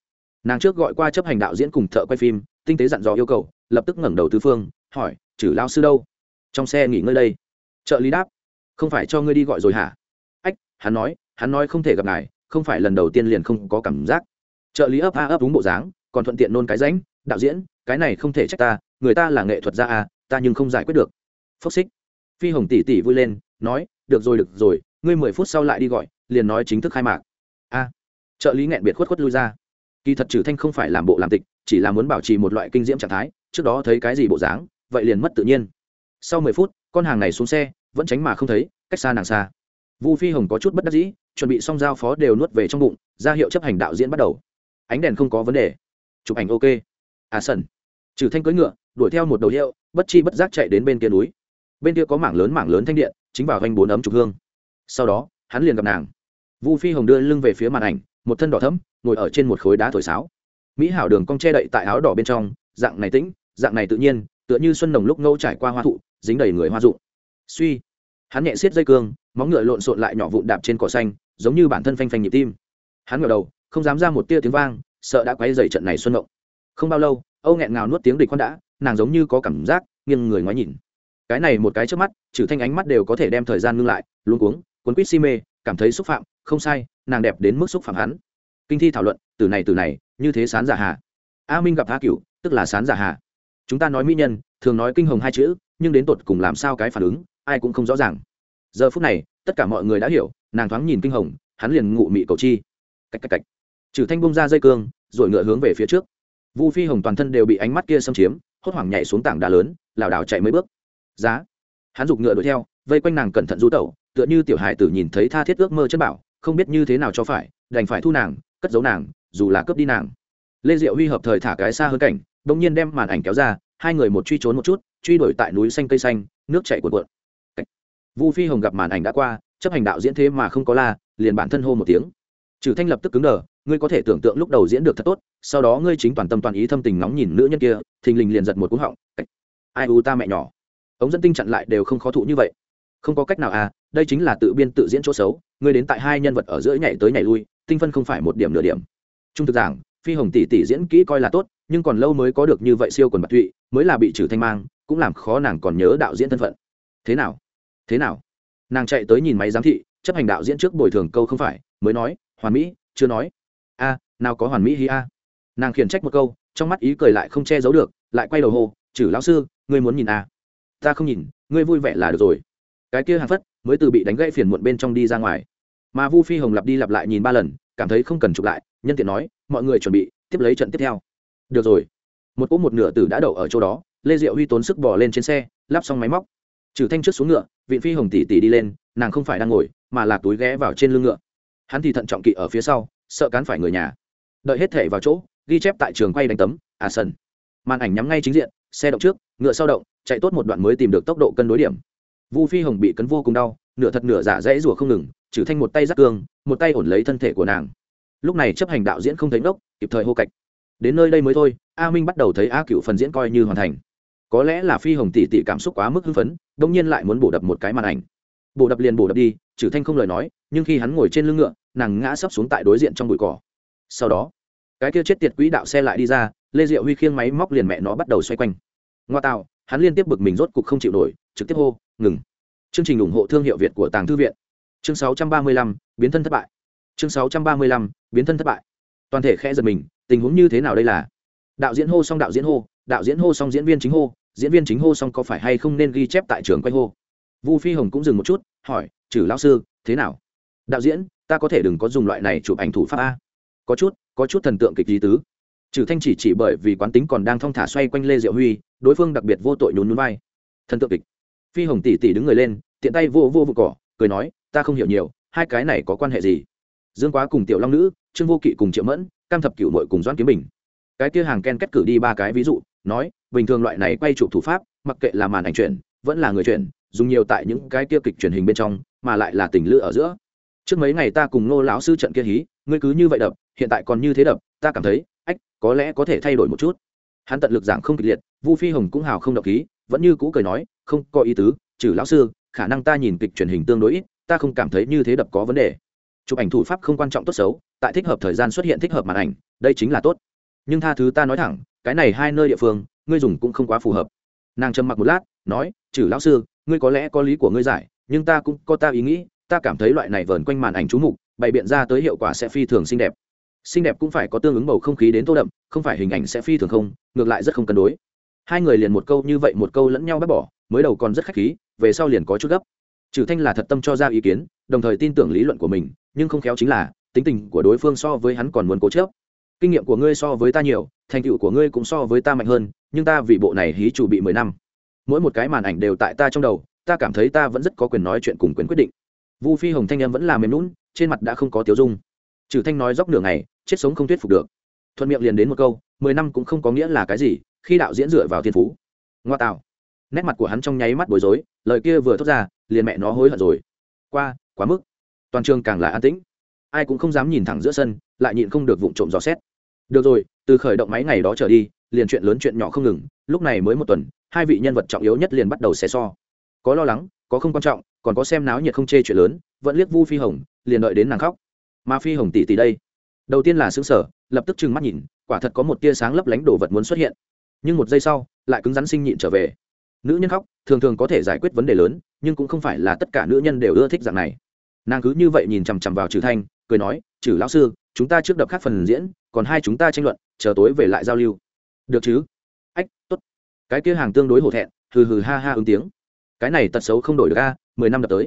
Nàng trước gọi qua chấp hành đạo diễn cùng thợ quay phim, tinh tế dặn dò yêu cầu, lập tức ngẩng đầu tứ phương, hỏi chử lao sư đâu? Trong xe nghỉ ngơi đây. Trợ lý đáp, không phải cho ngươi đi gọi rồi hả? Hắn nói hắn nói không thể gặp ngài, không phải lần đầu tiên liền không có cảm giác. Trợ lý ấp a ấp đúng bộ dáng, còn thuận tiện nôn cái ránh, đạo diễn, cái này không thể trách ta, người ta là nghệ thuật gia a ta nhưng không giải quyết được. Phốc xích. Phi hồng tỷ tỷ vui lên, nói, được rồi được rồi, ngươi mười phút sau lại đi gọi, liền nói chính thức khai mạc. A. Trợ lý nghẹn biệt khuất khuất lui ra. Kỳ thật trừ thanh không phải làm bộ làm tịch, chỉ là muốn bảo trì một loại kinh diễm trạng thái, trước đó thấy cái gì bộ dáng, vậy liền mất tự nhiên. Sau mười phút, con hàng này xuống xe, vẫn tránh mà không thấy, cách xa nàng xa vu phi hồng có chút bất đắc dĩ chuẩn bị xong giao phó đều nuốt về trong bụng ra hiệu chấp hành đạo diễn bắt đầu. Ánh đèn không có vấn đề. Chụp ảnh ok. À sần. Trừ thanh cưỡi ngựa đuổi theo một đầu hiệu bất chi bất giác chạy đến bên kia núi. Bên kia có mảng lớn mảng lớn thanh điện chính vào doanh bốn ấm trục hương. Sau đó hắn liền gặp nàng. Vu phi hồng đưa lưng về phía màn ảnh một thân đỏ thẫm, ngồi ở trên một khối đá thổi sáo. Mỹ hảo đường cong che đậy tại áo đỏ bên trong dạng này tĩnh dạng này tự nhiên tựa như xuân nồng lúc ngâu trải qua hoa thụ dính đầy người hoa dụng. Suy. Hắn nhẹ xiết dây cương móng ngựa lộn xộn lại nhỏ vụn đạp trên cỏ xanh, giống như bản thân phanh phanh nhịp tim. Hắn ngờ đầu, không dám ra một tia tiếng vang, sợ đã quay dày trận này xuân động. Không bao lâu, âu nghẹn ngào nuốt tiếng địch con đã, nàng giống như có cảm giác, nghiêng người ngoái nhìn. Cái này một cái trước mắt, trừ thanh ánh mắt đều có thể đem thời gian ngưng lại luôn cuống, cuốn quýt si mê, cảm thấy xúc phạm, không sai, nàng đẹp đến mức xúc phạm hắn. Kinh thi thảo luận, từ này từ này, như thế sán giả hà. A minh gặp a cửu, tức là sán giả hà. Chúng ta nói mỹ nhân, thường nói kinh hồng hai chữ, nhưng đến tột cùng làm sao cái phản ứng, ai cũng không rõ ràng giờ phút này, tất cả mọi người đã hiểu, nàng thoáng nhìn kinh hồng, hắn liền ngụ mị cầu chi. Cạch cạch cạch. Trừ thanh bông ra dây cương, rồi ngựa hướng về phía trước. Vu phi hồng toàn thân đều bị ánh mắt kia xâm chiếm, hốt hoảng nhảy xuống tảng đá lớn, lảo đảo chạy mấy bước. Giá. Hắn giục ngựa đuổi theo, vây quanh nàng cẩn thận du tẩu, tựa như tiểu hài tử nhìn thấy tha thiết ước mơ chất bảo, không biết như thế nào cho phải, đành phải thu nàng, cất giấu nàng, dù là cướp đi nàng. Lê diệu huy hợp thời thả cái xa hơn cảnh, bỗng nhiên đem màn ảnh kéo ra, hai người một truy trốn một chút, truy đuổi tại núi xanh cây xanh, nước chảy cuộn cuộn vu phi hồng gặp màn ảnh đã qua, chấp hành đạo diễn thế mà không có la, liền bản thân hô một tiếng. Trừ thanh lập tức cứng đờ, ngươi có thể tưởng tượng lúc đầu diễn được thật tốt, sau đó ngươi chính toàn tâm toàn ý thâm tình nóng nhìn nữ nhân kia, thình lình liền giật một cú họng. Ai u ta mẹ nhỏ. Ống dẫn tinh chặn lại đều không khó thụ như vậy. Không có cách nào à đây chính là tự biên tự diễn chỗ xấu, ngươi đến tại hai nhân vật ở giữa nhảy tới nhảy lui, tinh phân không phải một điểm nửa điểm. Trung thực giảng, phi hồng tỷ tỷ diễn kỹ coi là tốt, nhưng còn lâu mới có được như vậy siêu quần bạc thụy mới là bị trừ thanh mang, cũng làm khó nàng còn nhớ đạo diễn thân phận. Thế nào? Thế nào? Nàng chạy tới nhìn máy giám thị, chấp hành đạo diễn trước bồi thường câu không phải, mới nói, hoàn mỹ, chưa nói. A, nào có hoàn mỹ hi a. Nàng khiển trách một câu, trong mắt ý cười lại không che giấu được, lại quay đầu hô chử lão sư, ngươi muốn nhìn a? Ta không nhìn, ngươi vui vẻ là được rồi. Cái kia hàng phất, mới từ bị đánh gãy phiền muộn bên trong đi ra ngoài. Mà vu phi hồng lặp đi lặp lại nhìn ba lần, cảm thấy không cần chụp lại, nhân tiện nói, mọi người chuẩn bị, tiếp lấy trận tiếp theo. Được rồi. Một cỗ một nửa tử đã đậu ở chỗ đó, lê diệu huy tốn sức bỏ lên trên xe, lắp xong máy móc trừ thanh trước xuống ngựa vị phi hồng tỷ tỷ đi lên, nàng không phải đang ngồi, mà là túi ghé vào trên lưng ngựa. Hắn thì thận trọng kỵ ở phía sau, sợ cán phải người nhà. Đợi hết thể vào chỗ, ghi chép tại trường quay đánh tấm à sân màn ảnh nhắm ngay chính diện, xe động trước, ngựa sau động, chạy tốt một đoạn mới tìm được tốc độ cân đối điểm. Vu phi hồng bị cấn vô cùng đau, nửa thật nửa giả dãy rủa không ngừng, trừ thanh một tay giắt cương, một tay ổn lấy thân thể của nàng. Lúc này chấp hành đạo diễn không thấy ngốc, kịp thời hô cạch. Đến nơi đây mới thôi, a minh bắt đầu thấy a cựu phần diễn coi như hoàn thành. Có lẽ là phi hồng tỷ tỷ cảm xúc quá mức hưng phấn đông nhiên lại muốn bổ đập một cái màn ảnh. Bổ đập liền bổ đập đi trừ thanh không lời nói nhưng khi hắn ngồi trên lưng ngựa nàng ngã sấp xuống tại đối diện trong bụi cỏ. Sau đó cái kia chết tiệt quỹ đạo xe lại đi ra lê diệu huy khiêng máy móc liền mẹ nó bắt đầu xoay quanh. Ngoa tạo hắn liên tiếp bực mình rốt cục không chịu nổi trực tiếp hô ngừng. Chương trình ủng hộ thương hiệu việt của tàng thư viện. Chương 635, biến thân thất bại. Chương 635, biến thân thất bại. Toàn thể khẽ giật mình tình huống như thế nào đây là? Đạo diễn hô xong đạo diễn hô đạo diễn hô xong diễn viên chính hô diễn viên chính hô xong có phải hay không nên ghi chép tại trường quay hô? Vu phi hồng cũng dừng một chút, hỏi trừ lão sư, thế nào? Đạo diễn, ta có thể đừng có dùng loại này chụp ảnh thủ pháp a. Có chút có chút thần tượng kịch lý tứ. Trừ thanh chỉ chỉ bởi vì quán tính còn đang thong thả xoay quanh lê diệu huy, đối phương đặc biệt vô tội nhún nhún vai. Thần tượng kịch. Phi hồng tỷ tỷ đứng người lên, tiện tay vô vô vụ cỏ, cười nói, ta không hiểu nhiều, hai cái này có quan hệ gì? Dương quá cùng tiểu long nữ, trương vô kỵ cùng triệu mẫn, cam thập cựu mội cùng doan kiếm bình. Cái kia hàng ken cắt cử đi ba cái ví dụ, nói bình thường loại này quay chụp thủ pháp, mặc kệ là màn ảnh chuyển, vẫn là người chuyển, dùng nhiều tại những cái kia kịch truyền hình bên trong, mà lại là tình lữ ở giữa. Trước mấy ngày ta cùng ngô lão sư trận kia hí, ngươi cứ như vậy đập, hiện tại còn như thế đập, ta cảm thấy, ách, có lẽ có thể thay đổi một chút. Hắn tận lực giảng không kịch liệt, vu phi hồng cũng hào không động khí, vẫn như cũ cười nói, không có ý tứ, trừ lão sư, khả năng ta nhìn kịch truyền hình tương đối ít, ta không cảm thấy như thế đập có vấn đề. Chụp ảnh thủ pháp không quan trọng tốt xấu, tại thích hợp thời gian xuất hiện thích hợp màn ảnh, đây chính là tốt. Nhưng tha thứ ta nói thẳng, cái này hai nơi địa phương ngươi dùng cũng không quá phù hợp. Nàng trầm mặc một lát, nói, trừ lão sư, ngươi có lẽ có lý của ngươi giải, nhưng ta cũng có ta ý nghĩ, ta cảm thấy loại này vờn quanh màn ảnh chú mục, bày biện ra tới hiệu quả sẽ phi thường xinh đẹp. Xinh đẹp cũng phải có tương ứng bầu không khí đến tô đậm, không phải hình ảnh sẽ phi thường không, ngược lại rất không cân đối. Hai người liền một câu như vậy một câu lẫn nhau bác bỏ, mới đầu còn rất khách khí, về sau liền có chút gấp. Trừ thanh là thật tâm cho ra ý kiến, đồng thời tin tưởng lý luận của mình, nhưng không khéo chính là, tính tình của đối phương so với hắn còn muốn cố chớp kinh nghiệm của ngươi so với ta nhiều, thành tựu của ngươi cũng so với ta mạnh hơn, nhưng ta vì bộ này hí chủ bị mười năm. Mỗi một cái màn ảnh đều tại ta trong đầu, ta cảm thấy ta vẫn rất có quyền nói chuyện cùng quyền quyết định. Vu phi hồng thanh em vẫn là mềm lún trên mặt đã không có tiếu dung. Trừ thanh nói dốc nửa ngày, chết sống không thuyết phục được. Thuận miệng liền đến một câu, mười năm cũng không có nghĩa là cái gì, khi đạo diễn dựa vào thiên phú. Ngoa tạo. Nét mặt của hắn trong nháy mắt bối rối, lời kia vừa thốt ra, liền mẹ nó hối hận rồi. Qua, quá mức. Toàn trường càng là an tĩnh. Ai cũng không dám nhìn thẳng giữa sân, lại nhịn không được vụng trộm dò xét được rồi, từ khởi động máy ngày đó trở đi, liền chuyện lớn chuyện nhỏ không ngừng, lúc này mới một tuần, hai vị nhân vật trọng yếu nhất liền bắt đầu xé so. Có lo lắng, có không quan trọng, còn có xem náo nhiệt không chê chuyện lớn, vẫn liếc vu phi hồng, liền đợi đến nàng khóc. Mà phi hồng tỷ tỷ đây. Đầu tiên là xứng sở lập tức trừng mắt nhìn, quả thật có một tia sáng lấp lánh đồ vật muốn xuất hiện. Nhưng một giây sau, lại cứng rắn sinh nhịn trở về. Nữ nhân khóc, thường thường có thể giải quyết vấn đề lớn, nhưng cũng không phải là tất cả nữ nhân đều ưa thích dạng này. Nàng cứ như vậy nhìn chằm chằm vào trừ thanh, cười nói trừ lão sư chúng ta trước đập khác phần diễn, còn hai chúng ta tranh luận, chờ tối về lại giao lưu. Được chứ? Ách t ố t cái kia hàng tương đối hổ thẹn, hừ hừ ha ha ứng tiếng. Cái này tật xấu không đổi được a, mười năm đập tới.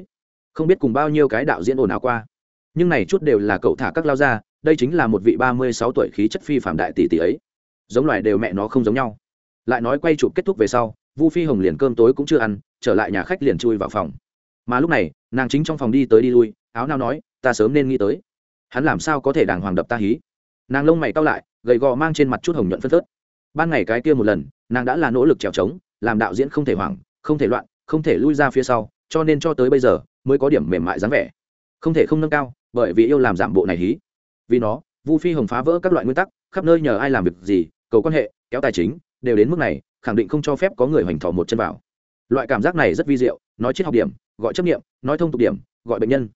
Không biết cùng bao nhiêu cái đạo diễn ồn ào qua. Nhưng này chút đều là cậu thả các lao ra, đây chính là một vị ba mươi sáu tuổi khí chất phi phạm đại tỷ tỷ ấy. Giống loài đều mẹ nó không giống nhau. Lại nói quay chụp kết thúc về sau, vu phi hồng liền cơm tối cũng chưa ăn, trở lại nhà khách liền chui vào phòng. Mà lúc này, nàng chính trong phòng đi tới đi lui, áo nao nói, ta sớm nên nghĩ tới hắn làm sao có thể đàng hoàng đập ta hí? Nàng lông mày cao lại, gầy gò mang trên mặt chút hồng nhuận phân phớt. Ban ngày cái kia một lần, nàng đã là nỗ lực trèo trống, làm đạo diễn không thể hoảng, không thể loạn, không thể lui ra phía sau, cho nên cho tới bây giờ mới có điểm mềm mại dáng vẻ. Không thể không nâng cao, bởi vì yêu làm giảm bộ này hí. Vì nó, vu phi hồng phá vỡ các loại nguyên tắc, khắp nơi nhờ ai làm việc gì, cầu quan hệ, kéo tài chính, đều đến mức này, khẳng định không cho phép có người hoành thọ một chân vào. Loại cảm giác này rất vi diệu, nói triết học điểm, gọi chấp nghiệm nói thông tục điểm, gọi bệnh nhân.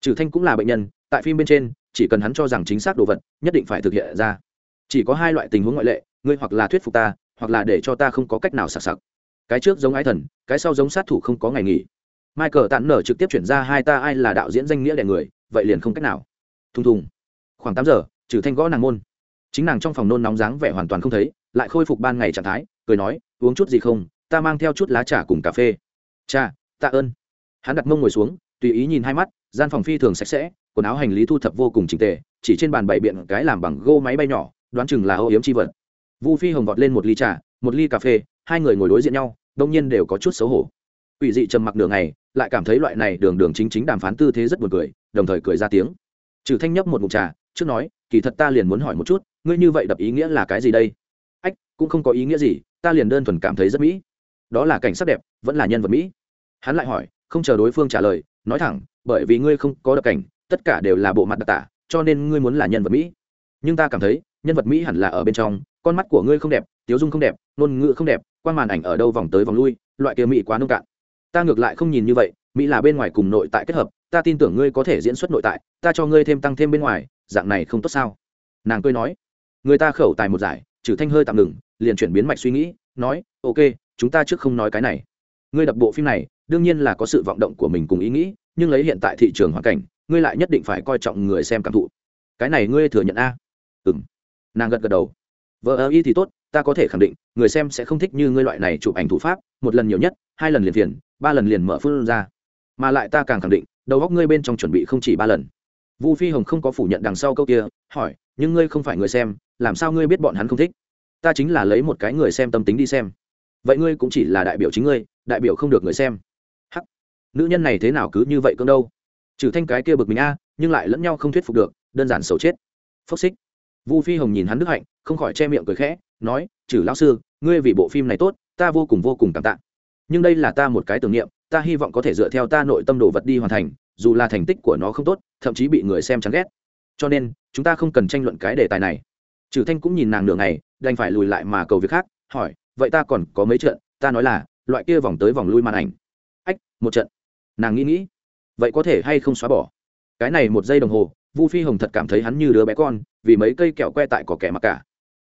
Trừ thanh cũng là bệnh nhân, tại phim bên trên chỉ cần hắn cho rằng chính xác đồ vật, nhất định phải thực hiện ra. Chỉ có hai loại tình huống ngoại lệ, ngươi hoặc là thuyết phục ta, hoặc là để cho ta không có cách nào sặc sặc cái trước giống ái thần, cái sau giống sát thủ không có ngày nghỉ. Michael tản nở trực tiếp chuyển ra hai ta ai là đạo diễn danh nghĩa đẻ người, vậy liền không cách nào. Thùng thùng. Khoảng tám giờ, trừ thanh gõ nàng môn. Chính nàng trong phòng nôn nóng dáng vẻ hoàn toàn không thấy, lại khôi phục ban ngày trạng thái, cười nói, uống chút gì không? Ta mang theo chút lá trà cùng cà phê. Cha, tạ ơn. Hắn đặt mông ngồi xuống, tùy ý nhìn hai mắt, gian phòng phi thường sạch sẽ quần áo hành lý thu thập vô cùng trình tề, chỉ trên bàn bày biện cái làm bằng gô máy bay nhỏ, đoán chừng là ô yếm chi vật. Vu phi hồng vọt lên một ly trà, một ly cà phê, hai người ngồi đối diện nhau, đông nhiên đều có chút xấu hổ. Ủy dị trầm mặc đường này lại cảm thấy loại này đường đường chính chính đàm phán tư thế rất buồn cười, đồng thời cười ra tiếng. Trừ thanh nhấp một ngụm trà, trước nói, kỳ thật ta liền muốn hỏi một chút, ngươi như vậy đập ý nghĩa là cái gì đây? Ách, cũng không có ý nghĩa gì, ta liền đơn thuần cảm thấy rất mỹ. Đó là cảnh sắc đẹp, vẫn là nhân vật mỹ. Hắn lại hỏi, không chờ đối phương trả lời, nói thẳng, bởi vì ngươi không có đập cảnh tất cả đều là bộ mặt đặc tả, cho nên ngươi muốn là nhân vật mỹ. Nhưng ta cảm thấy, nhân vật mỹ hẳn là ở bên trong, con mắt của ngươi không đẹp, tiếu dung không đẹp, ngôn ngữ không đẹp quan màn ảnh ở đâu vòng tới vòng lui, loại kia mỹ quá nông cạn. Ta ngược lại không nhìn như vậy, mỹ là bên ngoài cùng nội tại kết hợp, ta tin tưởng ngươi có thể diễn xuất nội tại, ta cho ngươi thêm tăng thêm bên ngoài, dạng này không tốt sao? Nàng cười nói. Người ta khẩu tài một giải, trừ thanh hơi tạm ngừng, liền chuyển biến mạch suy nghĩ, nói, ok, chúng ta trước không nói cái này. Ngươi đập bộ phim này, đương nhiên là có sự vọng động của mình cùng ý nghĩ, nhưng lấy hiện tại thị trường hoàn cảnh ngươi lại nhất định phải coi trọng người xem cảm thụ. Cái này ngươi thừa nhận a? Ừ m nàng gật gật đầu. Vợ ơ y thì tốt, ta có thể khẳng định, người xem sẽ không thích như ngươi loại này chụp ảnh thủ pháp, một lần nhiều nhất, hai lần liền phiền, ba lần liền mở phương ra. Mà lại ta càng khẳng định, đầu góc ngươi bên trong chuẩn bị không chỉ ba lần. Vu phi hồng không có phủ nhận đằng sau câu kia, hỏi, nhưng ngươi không phải người xem, làm sao ngươi biết bọn hắn không thích? Ta chính là lấy một cái người xem tâm tính đi xem. Vậy ngươi cũng chỉ là đại biểu chính ngươi, đại biểu không được người xem. Hắc. Nữ nhân này thế nào cứ như vậy cơn đâu? Trừ thanh cái kia bực mình a, nhưng lại lẫn nhau không thuyết phục được, đơn giản xấu chết. Phốc xích. Vu phi hồng nhìn hắn đức hạnh, không khỏi che miệng cười khẽ, nói, trừ lão sư, ngươi vì bộ phim này tốt, ta vô cùng vô cùng cảm tạ. Nhưng đây là ta một cái tưởng niệm, ta hy vọng có thể dựa theo ta nội tâm đồ vật đi hoàn thành, dù là thành tích của nó không tốt, thậm chí bị người xem chán ghét. Cho nên, chúng ta không cần tranh luận cái đề tài này. Trừ thanh cũng nhìn nàng nửa ngày, đành phải lùi lại mà cầu việc khác, hỏi, vậy ta còn có mấy trận? Ta nói là, loại kia vòng tới vòng lui màn ảnh. Ách, một trận. Nàng nghĩ nghĩ vậy có thể hay không xóa bỏ? Cái này một giây đồng hồ, vu phi hồng thật cảm thấy hắn như đứa bé con, vì mấy cây kẹo que tại có kẻ mặc cả.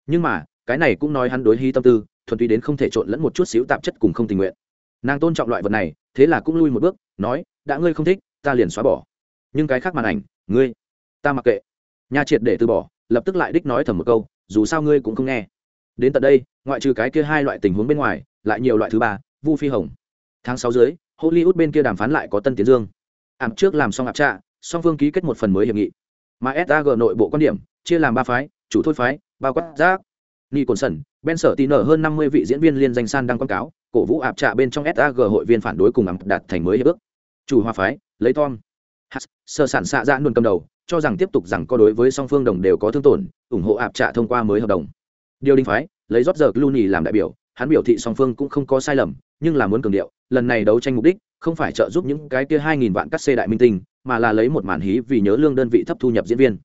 Nhưng mà, cái này cũng nói hắn đối hy tâm tư, thuần túy đến không thể trộn lẫn một chút xíu tạp chất cùng không tình nguyện. Nàng tôn trọng loại vật này, thế là cũng lui một bước, nói, đã ngươi không thích, ta liền xóa bỏ. Nhưng cái khác màn ảnh, ngươi, ta mặc kệ. Nhà triệt để từ bỏ, lập tức lại đích nói thầm một câu, dù sao ngươi cũng không nghe. Đến tận đây, ngoại trừ cái kia hai loại tình huống bên ngoài, lại nhiều loại thứ ba, vu phi hồng. Tháng sáu dưới, hollywood bên kia đàm phán lại có tân tiến dương ảm trước làm xong ạp trạ, song phương ký kết một phần mới hiệp nghị. Mà sag nội bộ quan điểm, chia làm ba phái, chủ thôi phái, bao quát giác. Ni cồn sần ben sở tin nở hơn năm mươi vị diễn viên liên danh san đăng quảng cáo, cổ vũ ạp trạ bên trong sag hội viên phản đối cùng ảm đạt thành mới hiệp ước. Chủ hòa phái, lấy tom. Sơ sản xạ dạ giãn luôn cầm đầu, cho rằng tiếp tục rằng có đối với song phương đồng đều có thương tổn, ủng hộ ạp trạ thông qua mới hợp đồng. Điều đình phái, lấy rót giờ Clooney làm đại biểu, hắn biểu thị song phương cũng không có sai lầm, nhưng là muốn cường điệu, lần này đấu tranh mục đích không phải trợ giúp những cái kia hai nghìn vạn cắt xê đại minh tinh, mà là lấy một màn hí vì nhớ lương đơn vị thấp thu nhập diễn viên.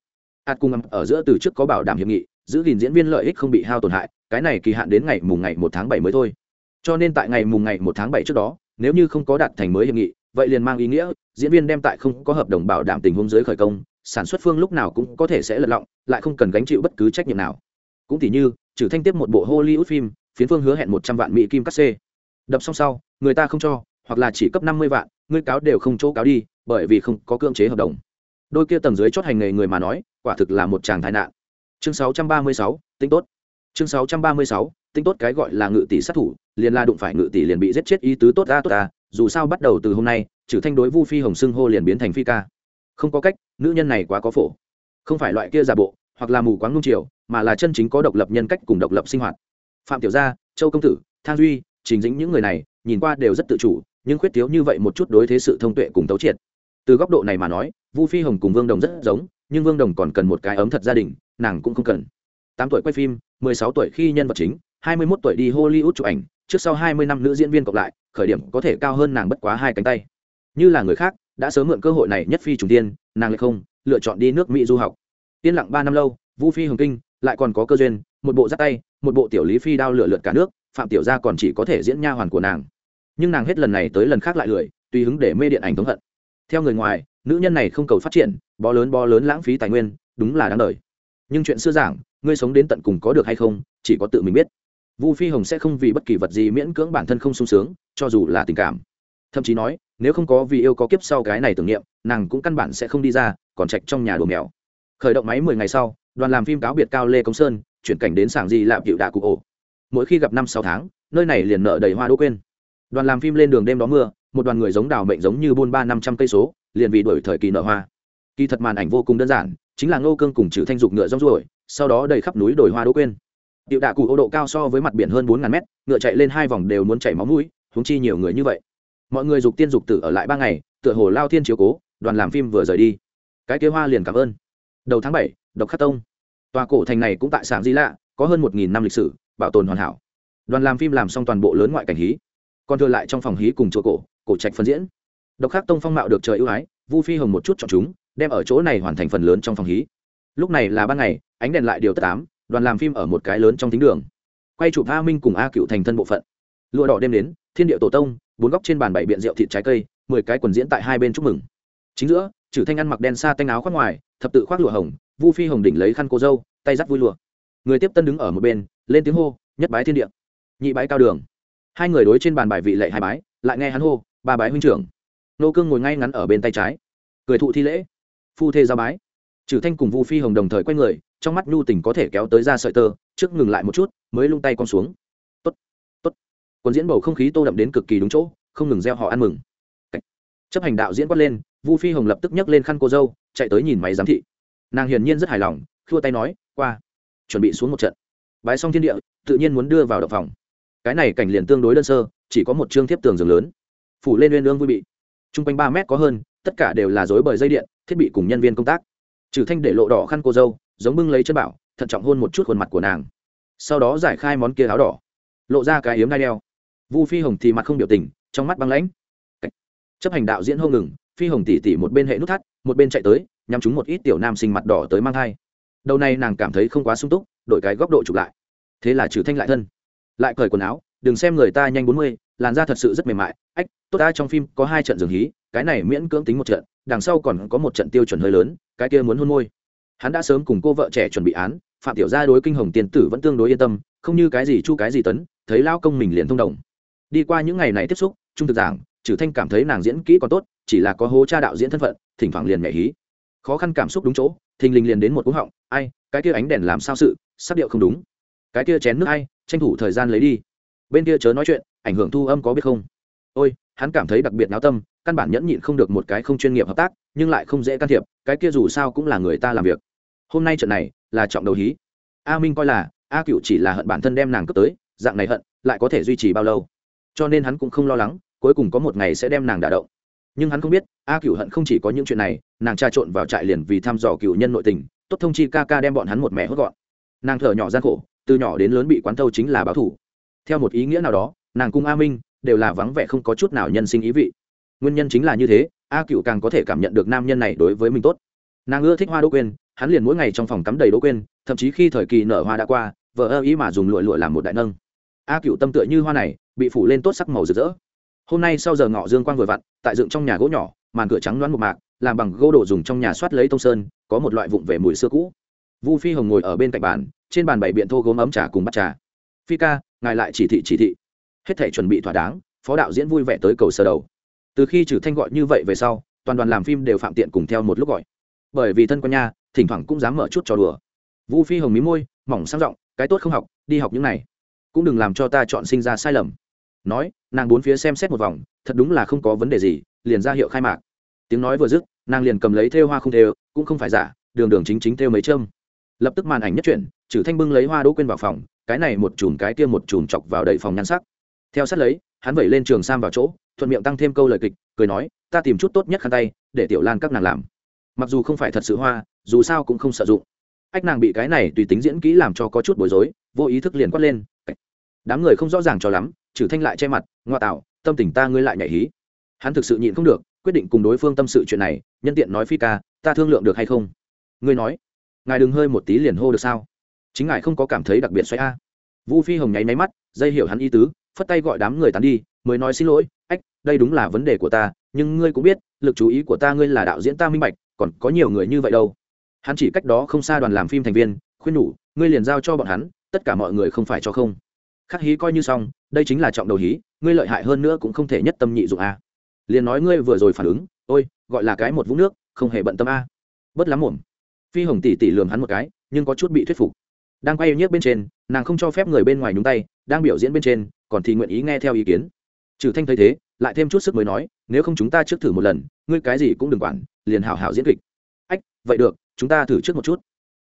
Ạt cung ở giữa từ trước có bảo đảm hiệp nghị, giữ gìn diễn viên lợi ích không bị hao tổn hại, cái này kỳ hạn đến ngày mùng ngày một tháng bảy mới thôi. Cho nên tại ngày mùng ngày một tháng bảy trước đó, nếu như không có đạt thành mới hiệp nghị, vậy liền mang ý nghĩa, diễn viên đem tại không có hợp đồng bảo đảm tình huống dưới khởi công, sản xuất phương lúc nào cũng có thể sẽ lật lọng, lại không cần gánh chịu bất cứ trách nhiệm nào. Cũng tỉ như, trừ thanh tiếp một bộ hollywood phim, phiến phương hứa hẹn một trăm vạn mỹ kim cắt xê. Đập xong sau, người ta không cho hoặc là chỉ cấp năm mươi vạn, ngươi cáo đều không chỗ cáo đi, bởi vì không có cưỡng chế hợp đồng. Đôi kia tầng dưới chót hành nghề người mà nói, quả thực là một chàng tai nạn. Chương sáu trăm ba mươi sáu, tính tốt. Chương sáu trăm ba mươi sáu, tính tốt cái gọi là ngự tỷ sát thủ, liền la đụng phải ngự tỷ liền bị giết chết ý tứ tốt ta tốt ta dù sao bắt đầu từ hôm nay, trừ thanh đối vu phi hồng xưng hô liền biến thành phi ca. Không có cách, nữ nhân này quá có phổ. Không phải loại kia giả bộ, hoặc là mù quáng nung chiều, mà là chân chính có độc lập nhân cách cùng độc lập sinh hoạt. Phạm tiểu gia, châu công tử, thang duy, trình dĩnh những người này, nhìn qua đều rất tự chủ nhưng khuyết thiếu như vậy một chút đối thế sự thông tuệ cùng tấu triệt. Từ góc độ này mà nói, vu phi hồng cùng vương đồng rất giống, nhưng vương đồng còn cần một cái ấm thật gia đình, nàng cũng không cần. Tám tuổi quay phim, mười sáu tuổi khi nhân vật chính, hai mươi 21 tuổi đi hollywood chụp ảnh, trước sau hai mươi năm nữ diễn viên cộng lại, khởi điểm có thể cao hơn nàng bất quá hai cánh tay. Như là người khác, đã sớm mượn cơ hội này nhất phi trùng tiên, nàng lại không, lựa chọn đi nước mỹ du học. Yên lặng ba năm lâu, vu phi hồng kinh, lại còn có cơ duyên, một bộ giáp tay, một bộ tiểu lý phi đao lựa lượt cả nước, phạm tiểu gia còn chỉ có thể diễn nha hoàn của nàng nhưng nàng hết lần này tới lần khác lại lười, tùy hứng để mê điện ảnh thống hận. Theo người ngoài, nữ nhân này không cầu phát triển, bó lớn bó lớn lãng phí tài nguyên, đúng là đáng đời. Nhưng chuyện xưa giảng, ngươi sống đến tận cùng có được hay không, chỉ có tự mình biết. Vu phi hồng sẽ không vì bất kỳ vật gì miễn cưỡng bản thân không sung sướng, cho dù là tình cảm. Thậm chí nói, nếu không có vì yêu có kiếp sau cái này tưởng niệm, nàng cũng căn bản sẽ không đi ra, còn trạch trong nhà đồ mèo. Khởi động máy mười ngày sau, đoàn làm phim cáo biệt cao lê công sơn, chuyển cảnh đến sảng di lạp hiệu đạ cụ ổ. Mỗi khi gặp năm sáu tháng, nơi này liền nợ đầy hoa đỗ quên đoàn làm phim lên đường đêm đó mưa, một đoàn người giống đào mệnh giống như buôn ba năm trăm cây số, liền vì đổi thời kỳ nở hoa. Kỳ thật màn ảnh vô cùng đơn giản, chính là ngô cương cùng trừ thanh dục ngựa rong ruổi, sau đó đầy khắp núi đồi hoa đỗ quên. Điệu đạ cụ ô độ cao so với mặt biển hơn bốn ngàn mét, ngựa chạy lên hai vòng đều muốn chảy máu mũi húng chi nhiều người như vậy. Mọi người dục tiên dục tử ở lại ba ngày, tựa hồ lao thiên chiếu cố, đoàn làm phim vừa rời đi. Cái kế hoa liền cảm ơn. Đầu tháng bảy, độc khắc tông. Tòa cổ thành này cũng tại sảng di lạ, có hơn một nghìn năm lịch sử, bảo tồn hoàn hảo. Đoàn làm phim làm xong toàn bộ lớn ngoại cảnh hí còn thừa lại trong phòng hí cùng chùa cổ cổ trạch phân diễn. Độc khác tông phong mạo được trời ưu ái, vu phi hồng một chút chọn chúng, đem ở chỗ này hoàn thành phần lớn trong phòng hí. Lúc này là ban ngày, ánh đèn lại điều tất tám đoàn làm phim ở một cái lớn trong thính đường. Quay chụp a minh cùng a cựu thành thân bộ phận. Lụa đỏ đêm đến, thiên địa tổ tông, bốn góc trên bàn bảy biện rượu thịt trái cây, mười cái quần diễn tại hai bên chúc mừng. Chính giữa chử thanh ăn mặc đen xa tanh áo khoác ngoài, thập tự khoác lụa hồng, vu phi hồng đỉnh lấy khăn cô dâu, tay dắt vui lụa. Người tiếp tân đứng ở một bên, lên tiếng hô, nhất bái thiên địa. Nhị bái cao đường hai người đối trên bàn bài vị lệ hai bái, lại nghe hắn hô, ba bái huynh trưởng. Nô cương ngồi ngay ngắn ở bên tay trái, cười thụ thi lễ. Phu thê ra bái. Trừ thanh cùng vu phi hồng đồng thời quay người, trong mắt nhu tình có thể kéo tới ra sợi tơ, trước ngừng lại một chút, mới lung tay con xuống. Tốt tốt. Quân diễn bầu không khí tô đậm đến cực kỳ đúng chỗ, không ngừng gieo họ ăn mừng. Chấp hành đạo diễn quát lên, vu phi hồng lập tức nhấc lên khăn cô dâu, chạy tới nhìn máy giám thị. Nàng hiển nhiên rất hài lòng, khua tay nói, qua, chuẩn bị xuống một trận. Bái xong thiên địa, tự nhiên muốn đưa vào động phòng cái này cảnh liền tương đối đơn sơ, chỉ có một chương thiếp tường giường lớn. Phủ lên uyên ương vui bị. T r u n g quanh ba mét có hơn, tất cả đều là dối bởi dây điện, thiết bị cùng nhân viên công tác. Trừ thanh để lộ đỏ khăn cô dâu, giống bưng lấy chân bảo, thận trọng hôn một chút khuôn mặt của nàng. Sau đó giải khai món kia áo đỏ. Lộ ra cái hiếm đai đeo. Vu phi hồng thì mặt không biểu tình, trong mắt băng lãnh. Chấp hành đạo diễn hô ngừng, phi hồng tỉ tỉ một bên hệ nút thắt, một bên chạy tới nhằm chúng một ít tiểu nam sinh mặt đỏ tới mang thai. Đầu này nàng cảm thấy không quá sung túc, đổi cái góc độ chụp lại. Thế là trừ thanh lại thân lại cởi quần áo, đừng xem người ta nhanh bốn mươi, làn da thật sự rất mềm mại. Ách, tốt ta, trong phim có hai trận dường hí, cái này miễn cưỡng tính một trận, đằng sau còn có một trận tiêu chuẩn hơi lớn, cái kia muốn hôn môi. Hắn đã sớm cùng cô vợ trẻ chuẩn bị án, phạm tiểu gia đối kinh hồng tiền tử vẫn tương đối yên tâm, không như cái gì chu cái gì tấn, thấy lao công mình liền thông đồng. Đi qua những ngày này tiếp xúc, trung thực giảng trừ thanh cảm thấy nàng diễn kỹ còn tốt, chỉ là có hố cha đạo diễn thân phận, thỉnh thoảng liền mẹ hí. Khó khăn cảm xúc đúng chỗ, thình lình liền đến một cú họng, ai, cái kia ánh đèn làm sao sự, sắp điệu không đúng. Cái kia chén nước ai tranh thủ thời gian lấy đi. Bên kia chớ nói chuyện, ảnh hưởng thu âm có biết không? Ôi, hắn cảm thấy đặc biệt náo tâm, căn bản nhẫn nhịn không được một cái không chuyên nghiệp hợp tác, nhưng lại không dễ can thiệp, cái kia dù sao cũng là người ta làm việc. Hôm nay trận này là trọng đầu hí. A minh coi là, a cựu chỉ là hận bản thân đem nàng cướp tới, dạng này hận, lại có thể duy trì bao lâu? Cho nên hắn cũng không lo lắng, cuối cùng có một ngày sẽ đem nàng đả động. Nhưng hắn không biết, a cựu hận không chỉ có những chuyện này, nàng tra trộn vào trại liền vì thăm dò cựu nhân nội tình, tốt thông chi ca ca đem bọn hắn một mẹ hốt gọn. Nàng thở nhỏ gian khổ từ nhỏ đến lớn bị quán thâu chính là báo thủ. Theo một ý nghĩa nào đó, nàng cung a minh đều là vắng vẻ không có chút nào nhân sinh ý vị. Nguyên nhân chính là như thế, a cựu càng có thể cảm nhận được nam nhân này đối với mình tốt. Nàng ưa thích hoa đỗ quên hắn liền mỗi ngày trong phòng cắm đầy đỗ quên thậm chí khi thời kỳ nở hoa đã qua, vợ ơ ý mà dùng lụa lụa làm một đại nâng. A cựu tâm tựa như hoa này, bị phủ lên tốt sắc màu rực rỡ. Hôm nay sau giờ ngọ dương quang vừa vặn, tại dựng trong nhà gỗ nhỏ, màn cửa trắng loáng một mạc, làm bằng gỗ đổ dùng trong nhà soát lấy tông sơn, có một loại vụng về mùi xưa cũ. Vu phi hồng ngồi ở bên cạnh bàn trên bàn bảy biện thô gốm ấm trà cùng bắt trà. Phi ca, ngài lại chỉ thị chỉ thị. Hết thể chuẩn bị thỏa đáng, phó đạo diễn vui vẻ tới cầu sơ đầu. Từ khi trừ thanh gọi như vậy về sau, toàn đoàn làm phim đều phạm tiện cùng theo một lúc gọi. Bởi vì thân con nha thỉnh thoảng cũng dám mở chút trò đùa. Vu phi hồng mí môi, mỏng sang giọng, cái tốt không học, đi học những này. Cũng đừng làm cho ta chọn sinh ra sai lầm. Nói, nàng bốn phía xem xét một vòng, thật đúng là không có vấn đề gì, liền ra hiệu khai mạc. Tiếng nói vừa dứt, nàng liền cầm lấy thêu hoa không thêu, cũng không phải giả, đường đường chính chính thêu mấy châm lập tức màn ảnh nhất chuyển trừ thanh bưng lấy hoa đỗ quên vào phòng, cái này một chùm cái kia một chùm chọc vào đầy phòng nhan sắc. Theo sát lấy, hắn vẩy lên trường sam vào chỗ, thuận miệng tăng thêm câu lời kịch, cười nói, ta tìm chút tốt nhất khăn tay, để tiểu lan các nàng làm. Mặc dù không phải thật sự hoa, dù sao cũng không sử dụng. Ách nàng bị cái này tùy tính diễn kỹ làm cho có chút bối rối, vô ý thức liền quát lên đám người không rõ ràng cho lắm trừ thanh lại che mặt, ngoa tạo, tâm tình ta ngươi lại nhảy hí. Hắn thực sự nhịn không được, quyết định cùng đối phương tâm sự chuyện này, nhân tiện nói phi ca, ta thương lượng được hay không? Ngươi nói ngài đừng hơi một tí liền hô được sao? Chính ngài không có cảm thấy đặc biệt xoay a? Vu phi hồng nháy máy mắt, dây hiểu hắn ý tứ, phất tay gọi đám người tán đi, mới nói xin lỗi, ách, đây đúng là vấn đề của ta, nhưng ngươi cũng biết, lực chú ý của ta ngươi là đạo diễn ta minh bạch, còn có nhiều người như vậy đâu. Hắn chỉ cách đó không xa đoàn làm phim thành viên, khuyên nhủ, ngươi liền giao cho bọn hắn, tất cả mọi người không phải cho không. Khắc hí coi như xong, đây chính là trọng đầu hí, ngươi lợi hại hơn nữa cũng không thể nhất tâm nhị dụng a. Liền nói, ngươi vừa rồi phản ứng, ôi, gọi là cái một vũng nước, không hề bận tâm a. Bất lắm ổn phi hồng tỷ tỷ lườm hắn một cái, nhưng có chút bị thuyết phục. Đang quay nhiếp bên trên, nàng không cho phép người bên ngoài nhúng tay, đang biểu diễn bên trên, còn thì nguyện ý nghe theo ý kiến. Trừ thanh thấy thế, lại thêm chút sức mới nói, nếu không chúng ta trước thử một lần, ngươi cái gì cũng đừng quản, liền hảo hảo diễn kịch. Ách, vậy được, chúng ta thử trước một chút.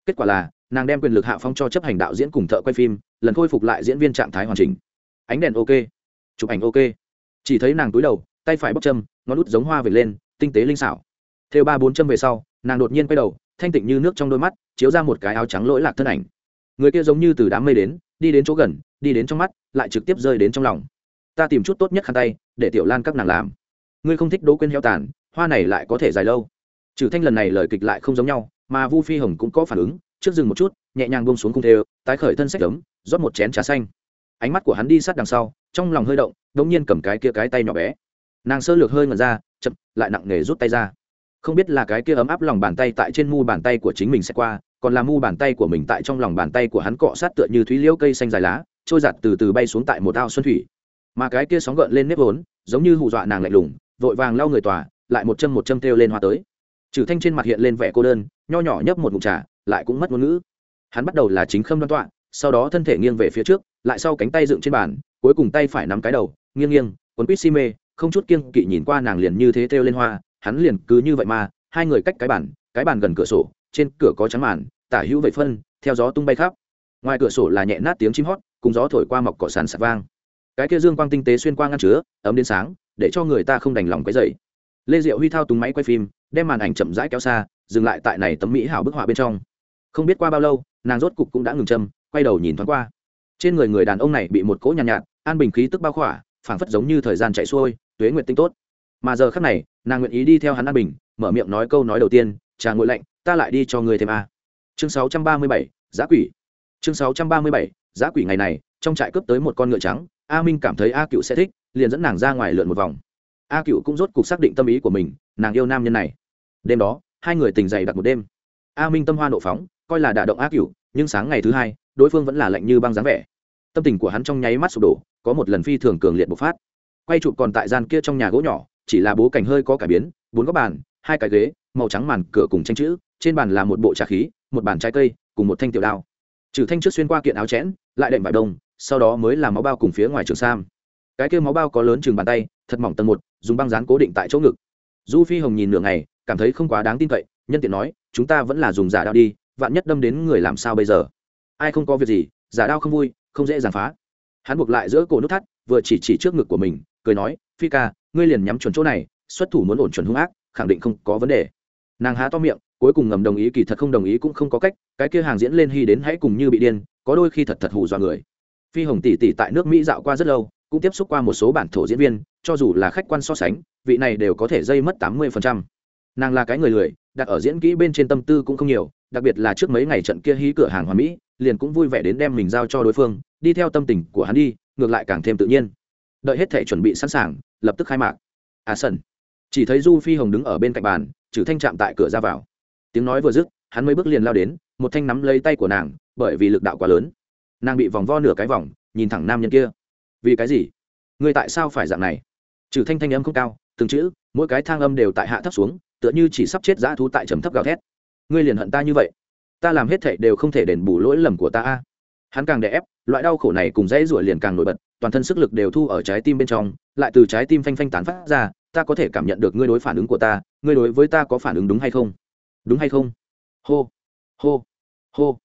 Kết quả là, nàng đem quyền lực hạ phong cho chấp hành đạo diễn cùng thợ quay phim, lần khôi phục lại diễn viên trạng thái hoàn chỉnh. Ánh đèn ok. Chụp ảnh ok. Chỉ thấy nàng túi đầu, tay phải bóc châm, ngón út giống hoa về lên, tinh tế linh xảo. Theo ba bốn châm về sau, nàng đột nhiên quay đầu thanh tịnh như nước trong đôi mắt, chiếu ra một cái áo trắng lỗi lạc thân ảnh. Người kia giống như từ đám mây đến, đi đến chỗ gần, đi đến trong mắt, lại trực tiếp rơi đến trong lòng. Ta tìm chút tốt nhất khăn tay, để tiểu lan các nàng làm. Ngươi không thích đỗ quên heo tàn, hoa này lại có thể dài lâu. Trừ thanh lần này lời kịch lại không giống nhau, mà vu phi hồng cũng có phản ứng, trước dừng một chút, nhẹ nhàng buông xuống cung thê tái khởi thân sách ấm, rót một chén trà xanh. Ánh mắt của hắn đi sát đằng sau, trong lòng hơi động đ ỗ n g nhiên cầm cái kia cái tay nhỏ bé. Nàng sơ lược hơi ngần ra, chậm, lại nặng nề rút tay ra không biết là cái kia ấm áp lòng bàn tay tại trên mu bàn tay của chính mình sẽ qua, còn là mu bàn tay của mình tại trong lòng bàn tay của hắn cọ sát tựa như thúy liễu cây xanh dài lá, trôi giặt từ từ bay xuống tại một ao xuân thủy. Mà cái kia sóng gợn lên nếp vốn, giống như hù dọa nàng lạnh lùng, vội vàng lau người tòa, lại một châm một châm kêu lên hoa tới. Trừ thanh trên mặt hiện lên vẻ cô đơn, nho nhỏ nhấp một ngụm trà, lại cũng mất ngôn ngữ. Hắn bắt đầu là chính khâm đoan tọa, sau đó thân thể nghiêng về phía trước, lại sau cánh tay dựng trên bàn, cuối cùng tay phải nắm cái đầu, nghiêng nghiêng, quấn quýt si mê, không chút kiêng kỵ nhìn qua nàng liền như thế kêu lên hoa hắn liền cứ như vậy mà hai người cách cái bàn cái bàn gần cửa sổ trên cửa có trắng màn tả hữu vậy phân theo gió tung bay khắp. Ngoài cửa sổ là nhẹ nát tiếng chim hót cùng gió thổi qua mọc cỏ sàn sạt vang. Cái kia dương quang tinh tế xuyên qua ngăn chứa ấm đến sáng để cho người ta không đành lòng quấy dậy lê diệu huy thao túng máy quay phim đem màn ảnh chậm rãi kéo xa dừng lại tại này tấm mỹ hảo bức họa bên trong. Không biết qua bao lâu nàng rốt cục cũng đã ngừng châm quay đầu nhìn thoáng qua. Trên người người đàn ông này bị một cỗ nhàn nhạt, nhạt an bình khí tức bao khỏa phảng phất giống như thời gian chạy xuôi tuế nguyện tinh tốt mà giờ khắc này nàng nguyện ý đi theo hắn an bình mở miệng nói câu nói đầu tiên trà ngội lạnh ta lại đi cho người thêm a. Chương 637, giá quỷ. Chương 637, giá quỷ ngày này trong trại cướp tới một con ngựa trắng a minh cảm thấy a cựu sẽ thích liền dẫn nàng ra ngoài lượn một vòng. A cựu cũng rốt cục xác định tâm ý của mình nàng yêu nam nhân này. Đêm đó hai người tình dày đặt một đêm. A minh tâm hoa nộ phóng coi là đả động a cựu nhưng sáng ngày thứ hai đối phương vẫn là lạnh như băng dáng vẻ. Tâm tình của hắn trong nháy mắt sụp đổ có một lần phi thường cường liệt bộc phát. Quay chụp còn tại gian kia trong nhà gỗ nhỏ chỉ là bố cảnh hơi có cải biến, bốn góc bàn, hai cái ghế, màu trắng màn cửa cùng tranh chữ, trên bàn là một bộ trà khí, một bàn trái cây, cùng một thanh tiểu đao. Trừ thanh trước xuyên qua kiện áo chẽn, lại đệm vải đông, sau đó mới là máu bao cùng phía ngoài trường sam. Cái kia máu bao có lớn chừng bàn tay, thật mỏng tầng một, dùng băng dán cố định tại chỗ ngực. Du phi hồng nhìn nửa ngày, cảm thấy không quá đáng tin cậy, nhân tiện nói, chúng ta vẫn là dùng giả đao đi, vạn nhất đâm đến người làm sao bây giờ? Ai không có việc gì, giả đao không vui, không dễ dàng phá. Hắn buộc lại giữa cổ nút thắt, vừa chỉ chỉ trước ngực của mình, cười nói, phi ca ngươi liền nhắm chuẩn chỗ này, xuất thủ muốn ổn chuẩn hung ác, khẳng định không có vấn đề. Nàng há to miệng, cuối cùng ngầm đồng ý, kỳ thật không đồng ý cũng không có cách, cái kia hàng diễn lên hy đến hãy cùng như bị điên, có đôi khi thật thật hù dọa người. Phi hồng tỷ tỷ tại nước mỹ dạo qua rất lâu, cũng tiếp xúc qua một số bản thổ diễn viên, cho dù là khách quan so sánh, vị này đều có thể dây mất tám mươi nàng là cái người lười, đặt ở diễn kỹ bên trên tâm tư cũng không nhiều, đặc biệt là trước mấy ngày trận kia hí cửa hàng hoa mỹ, liền cũng vui vẻ đến đem mình giao cho đối phương, đi theo tâm tình của hắn đi, ngược lại càng thêm tự nhiên. Đợi hết thể chuẩn bị sẵn sàng lập tức khai mạc. À sân chỉ thấy du phi hồng đứng ở bên cạnh bàn, trừ thanh chạm tại cửa ra vào. Tiếng nói vừa dứt, hắn mấy bước liền lao đến, một thanh nắm lấy tay của nàng, bởi vì lực đạo quá lớn. Nàng bị vòng vo nửa cái vòng, nhìn thẳng nam nhân kia. Vì cái gì? Người tại sao phải dạng này? Trừ thanh thanh âm không cao, từng chữ, mỗi cái thang âm đều tại hạ thấp xuống, tựa như chỉ sắp chết dã thú tại trầm thấp gào thét. Ngươi liền hận ta như vậy? Ta làm hết thệ đều không thể đền bù lỗi lầm của ta a. Hắn càng đè ép, loại đau khổ này cùng dãy ruổi liền càng nổi bật toàn thân sức lực đều thu ở trái tim bên trong, lại từ trái tim phanh phanh tán phát ra, ta có thể cảm nhận được ngươi đối phản ứng của ta, ngươi đối với ta có phản ứng đúng hay không? Đúng hay không? Hô hô hô.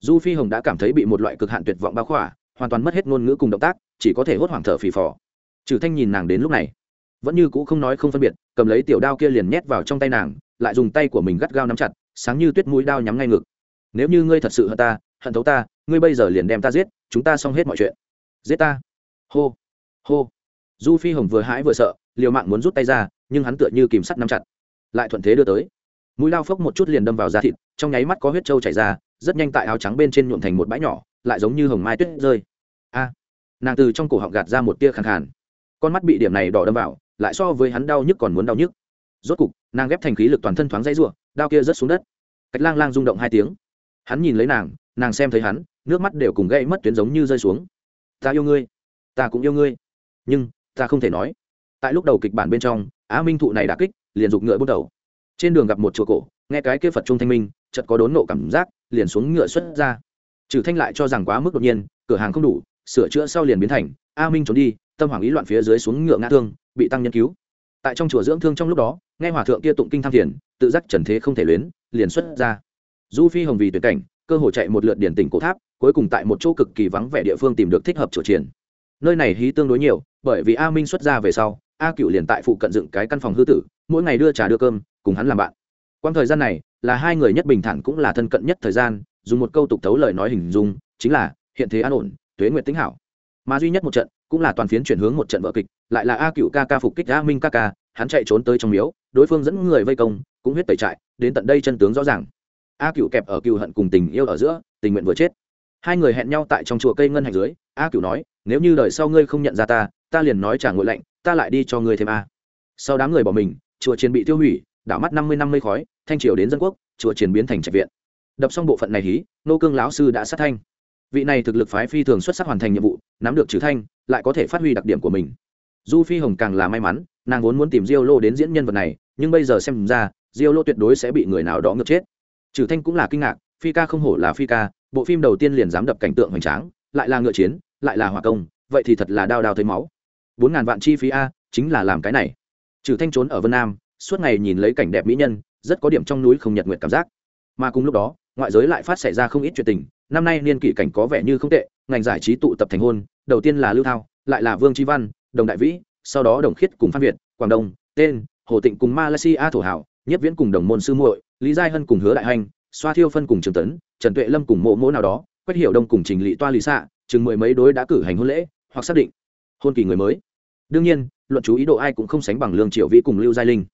Du phi hồng đã cảm thấy bị một loại cực hạn tuyệt vọng bao khỏa, hoàn toàn mất hết ngôn ngữ cùng động tác, chỉ có thể hốt hoảng thở phì phò. Trừ thanh nhìn nàng đến lúc này, vẫn như cũ không nói không phân biệt, cầm lấy tiểu đao kia liền nhét vào trong tay nàng, lại dùng tay của mình gắt gao nắm chặt, sáng như tuyết mũi đao nhắm ngay ngực. Nếu như ngươi thật sự hận ta, hận thấu ta, ngươi bây giờ liền đem ta giết, chúng ta xong hết mọi chuyện. Giết ta hô. Hô. Du phi hồng vừa hãi vừa sợ, liều mạng muốn rút tay ra, nhưng hắn tựa như kìm sắt nắm chặt. Lại thuận thế đưa tới. Mũi lao phốc một chút liền đâm vào da thịt, trong nháy mắt có huyết trâu chảy ra, rất nhanh tại áo trắng bên trên nhuộm thành một bãi nhỏ, lại giống như hồng mai tuyết rơi. A. Nàng từ trong cổ họng gạt ra một tia khàn khàn. Con mắt bị điểm này đỏ đâm vào, lại so với hắn đau nhức còn muốn đau nhức. Rốt cục, nàng ghép thành khí lực toàn thân thoáng dãy ruộng đao kia rớt xuống đất. Cách lang lang rung động hai tiếng. Hắn nhìn lấy nàng nàng xem thấy hắn, nước mắt đều cùng gây mất tuyến giống như rơi xuống. Ta yêu ngươi ta cũng yêu ngươi. Nhưng, ta không thể nói. Tại lúc đầu kịch bản bên trong, á minh thụ này đã kích, liền giục ngựa bước đầu. Trên đường gặp một chùa cổ, nghe cái kia phật trung thanh minh, chợt có đốn nộ cảm giác, liền xuống ngựa xuất ra. Trừ thanh lại cho rằng quá mức đột nhiên, cửa hàng không đủ, sửa chữa sau liền biến thành a minh trốn đi, tâm hoàng ý loạn phía dưới xuống ngựa ngã thương, bị tăng nhân cứu. Tại trong chùa dưỡng thương trong lúc đó, nghe hòa thượng kia tụng kinh tham thiền, tự giác trần thế không thể luyến, liền xuất ra. Du phi hồng vì tuyệt cảnh, cơ hội chạy một lượt điển tỉnh cổ tháp, cuối cùng tại một chỗ cực kỳ vắng vẻ địa phương tìm được thích hợp chùa triển nơi này hí tương đối nhiều, bởi vì a minh xuất ra về sau, a cựu liền tại phụ cận dựng cái căn phòng hư tử, mỗi ngày đưa trà đưa cơm, cùng hắn làm bạn. Quang thời gian này, là hai người nhất bình thản cũng là thân cận nhất thời gian, dùng một câu tục tấu lời nói hình dung, chính là, hiện thế an ổn, tuế nguyệt tính hảo. Mà duy nhất một trận, cũng là toàn phiến chuyển hướng một trận vợ kịch, lại là a cựu ca ca phục kích a minh ca ca, hắn chạy trốn tới trong miếu, đối phương dẫn người vây công, cũng huyết tẩy trại, đến tận đây chân tướng rõ ràng. A cựu kẹp ở cựu hận cùng tình yêu ở giữa, tình nguyện vừa chết. Hai người hẹn nhau tại trong chùa cây ngân hạnh dưới, a cựu nói nếu như đời sau ngươi không nhận ra ta ta liền nói trả ngội lạnh, ta lại đi cho ngươi thêm a. Sau đám người bỏ mình, chùa chiến bị tiêu hủy, đảo mắt năm mươi năm mươi khói, thanh triều đến dân quốc, chùa chiến biến thành trạch viện. Đập xong bộ phận này hí, nô cương lão sư đã sát thanh. Vị này thực lực phái phi thường xuất sắc hoàn thành nhiệm vụ, nắm được trừ thanh, lại có thể phát huy đặc điểm của mình. Du phi hồng càng là may mắn, nàng vốn muốn tìm diêu lô đến diễn nhân vật này, nhưng bây giờ xem ra, diêu lô tuyệt đối sẽ bị người nào đó ngược chết. Trừ thanh cũng là kinh ngạc, phi ca không hổ là phi ca, bộ phim đầu tiên liền dám đập cảnh tượng hoành tráng, lại là ngựa chiến lại là hỏa công, vậy thì thật là đao đao thấy máu. Bốn ngàn vạn chi phí a, chính là làm cái này. Trừ thanh trốn ở vân nam, suốt ngày nhìn lấy cảnh đẹp mỹ nhân, rất có điểm trong núi không nhật nguyện cảm giác. Mà cùng lúc đó, ngoại giới lại phát xảy ra không ít chuyện tình, năm nay niên kỷ cảnh có vẻ như không tệ, ngành giải trí tụ tập thành hôn, đầu tiên là lưu thao, lại là vương tri văn, đồng đại vĩ, sau đó đồng khiết cùng phan việt, quảng đông, tên, hồ tịnh cùng malaysia thổ hảo nhất viễn cùng đồng môn sư muội, lý giai hân cùng hứa đại hành, xoa thiêu phân cùng trường tấn, trần tuệ lâm cùng mộ mỗ nào đó, quách hiểu đông cùng trình lị toa lý xạ chừng mười mấy đối đã cử hành hôn lễ, hoặc xác định hôn kỳ người mới. Đương nhiên, luận chú ý độ ai cũng không sánh bằng lương triệu vĩ cùng lưu giai linh.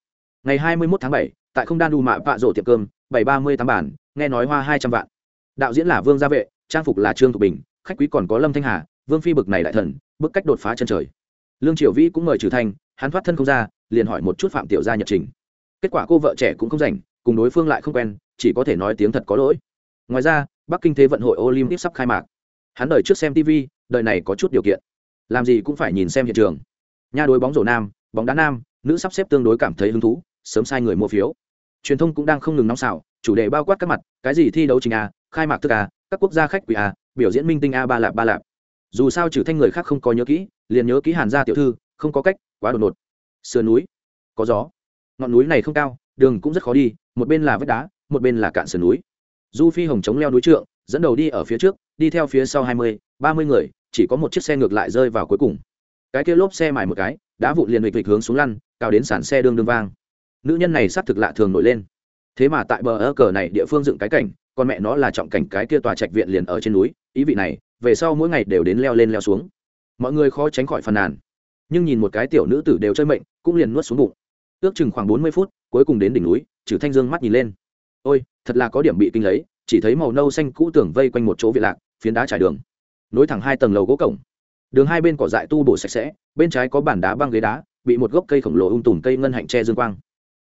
Ngày hai mươi 21 tháng bảy, tại không đan đu mạ vạ rổ tiệm cơm, bảy ba mươi tám bản, nghe nói hoa hai trăm vạn. Đạo diễn là vương gia vệ, trang phục là trương thục bình, khách quý còn có lâm thanh hà, vương phi bực này đại thần, bức cách đột phá chân trời. Lương triệu vĩ cũng mời trừ thanh, hắn thoát thân không ra, liền hỏi một chút phạm tiểu gia nhật trình. Kết quả cô vợ trẻ cũng không rảnh, cùng đối phương lại không quen, chỉ có thể nói tiếng thật có lỗi. Ngoài ra, bắc kinh thế vận hội olympic sắp khai mạc hắn đợi trước xem tv đời này có chút điều kiện. Làm gì cũng phải nhìn xem hiện trường. Nha đối bóng rổ nam, bóng đá nam, nữ sắp xếp tương đối cảm thấy hứng thú, sớm sai người mua phiếu. Truyền thông cũng đang không ngừng nóng xảo chủ đề bao quát các mặt, cái gì thi đấu trình a, khai mạc thức a, các quốc gia khách quỷ a, biểu diễn minh tinh a ba lạp ba lạp. Dù sao trừ thanh người khác không có nhớ kỹ, liền nhớ kỹ hàn gia tiểu thư, không có cách, quá đột ngột. Sườn núi, có gió. Ngọn núi này không cao, đường cũng rất khó đi, một bên là vách đá, một bên là cạn sườn núi. Du phi hồng chống leo núi trượng, dẫn đầu đi ở phía trước đi theo phía sau hai mươi, ba mươi người, chỉ có một chiếc xe ngược lại rơi vào cuối cùng. Cái kia lốp xe mài một cái đã vụn liền vịch vịch hướng xuống lăn cao đến sàn xe đương đương vang. Nữ nhân này xác thực lạ thường nổi lên. Thế mà tại bờ ơ cờ này địa phương dựng cái cảnh, con mẹ nó là trọng cảnh cái kia tòa trạch viện liền ở trên núi, ý vị này, về sau mỗi ngày đều đến leo lên leo xuống. Mọi người khó tránh khỏi phàn nàn. Nhưng nhìn một cái tiểu nữ tử đều chơi mệnh, cũng liền nuốt xuống bụng. Ước chừng khoảng bốn mươi phút, cuối cùng đến đỉnh núi trừ thanh dương mắt nhìn lên. Ôi, thật là có điểm bị kinh lấy, chỉ thấy màu nâu xanh cũ tưởng vây quanh một chỗ viện lạc phiến đá trải đường. Nối thẳng hai tầng lầu gỗ cổng. Đường hai bên cỏ dại tu bổ sạch sẽ, bên trái có bản đá băng ghế đá, bị một gốc cây khổng lồ ung tùm cây ngân hạnh tre dương quang.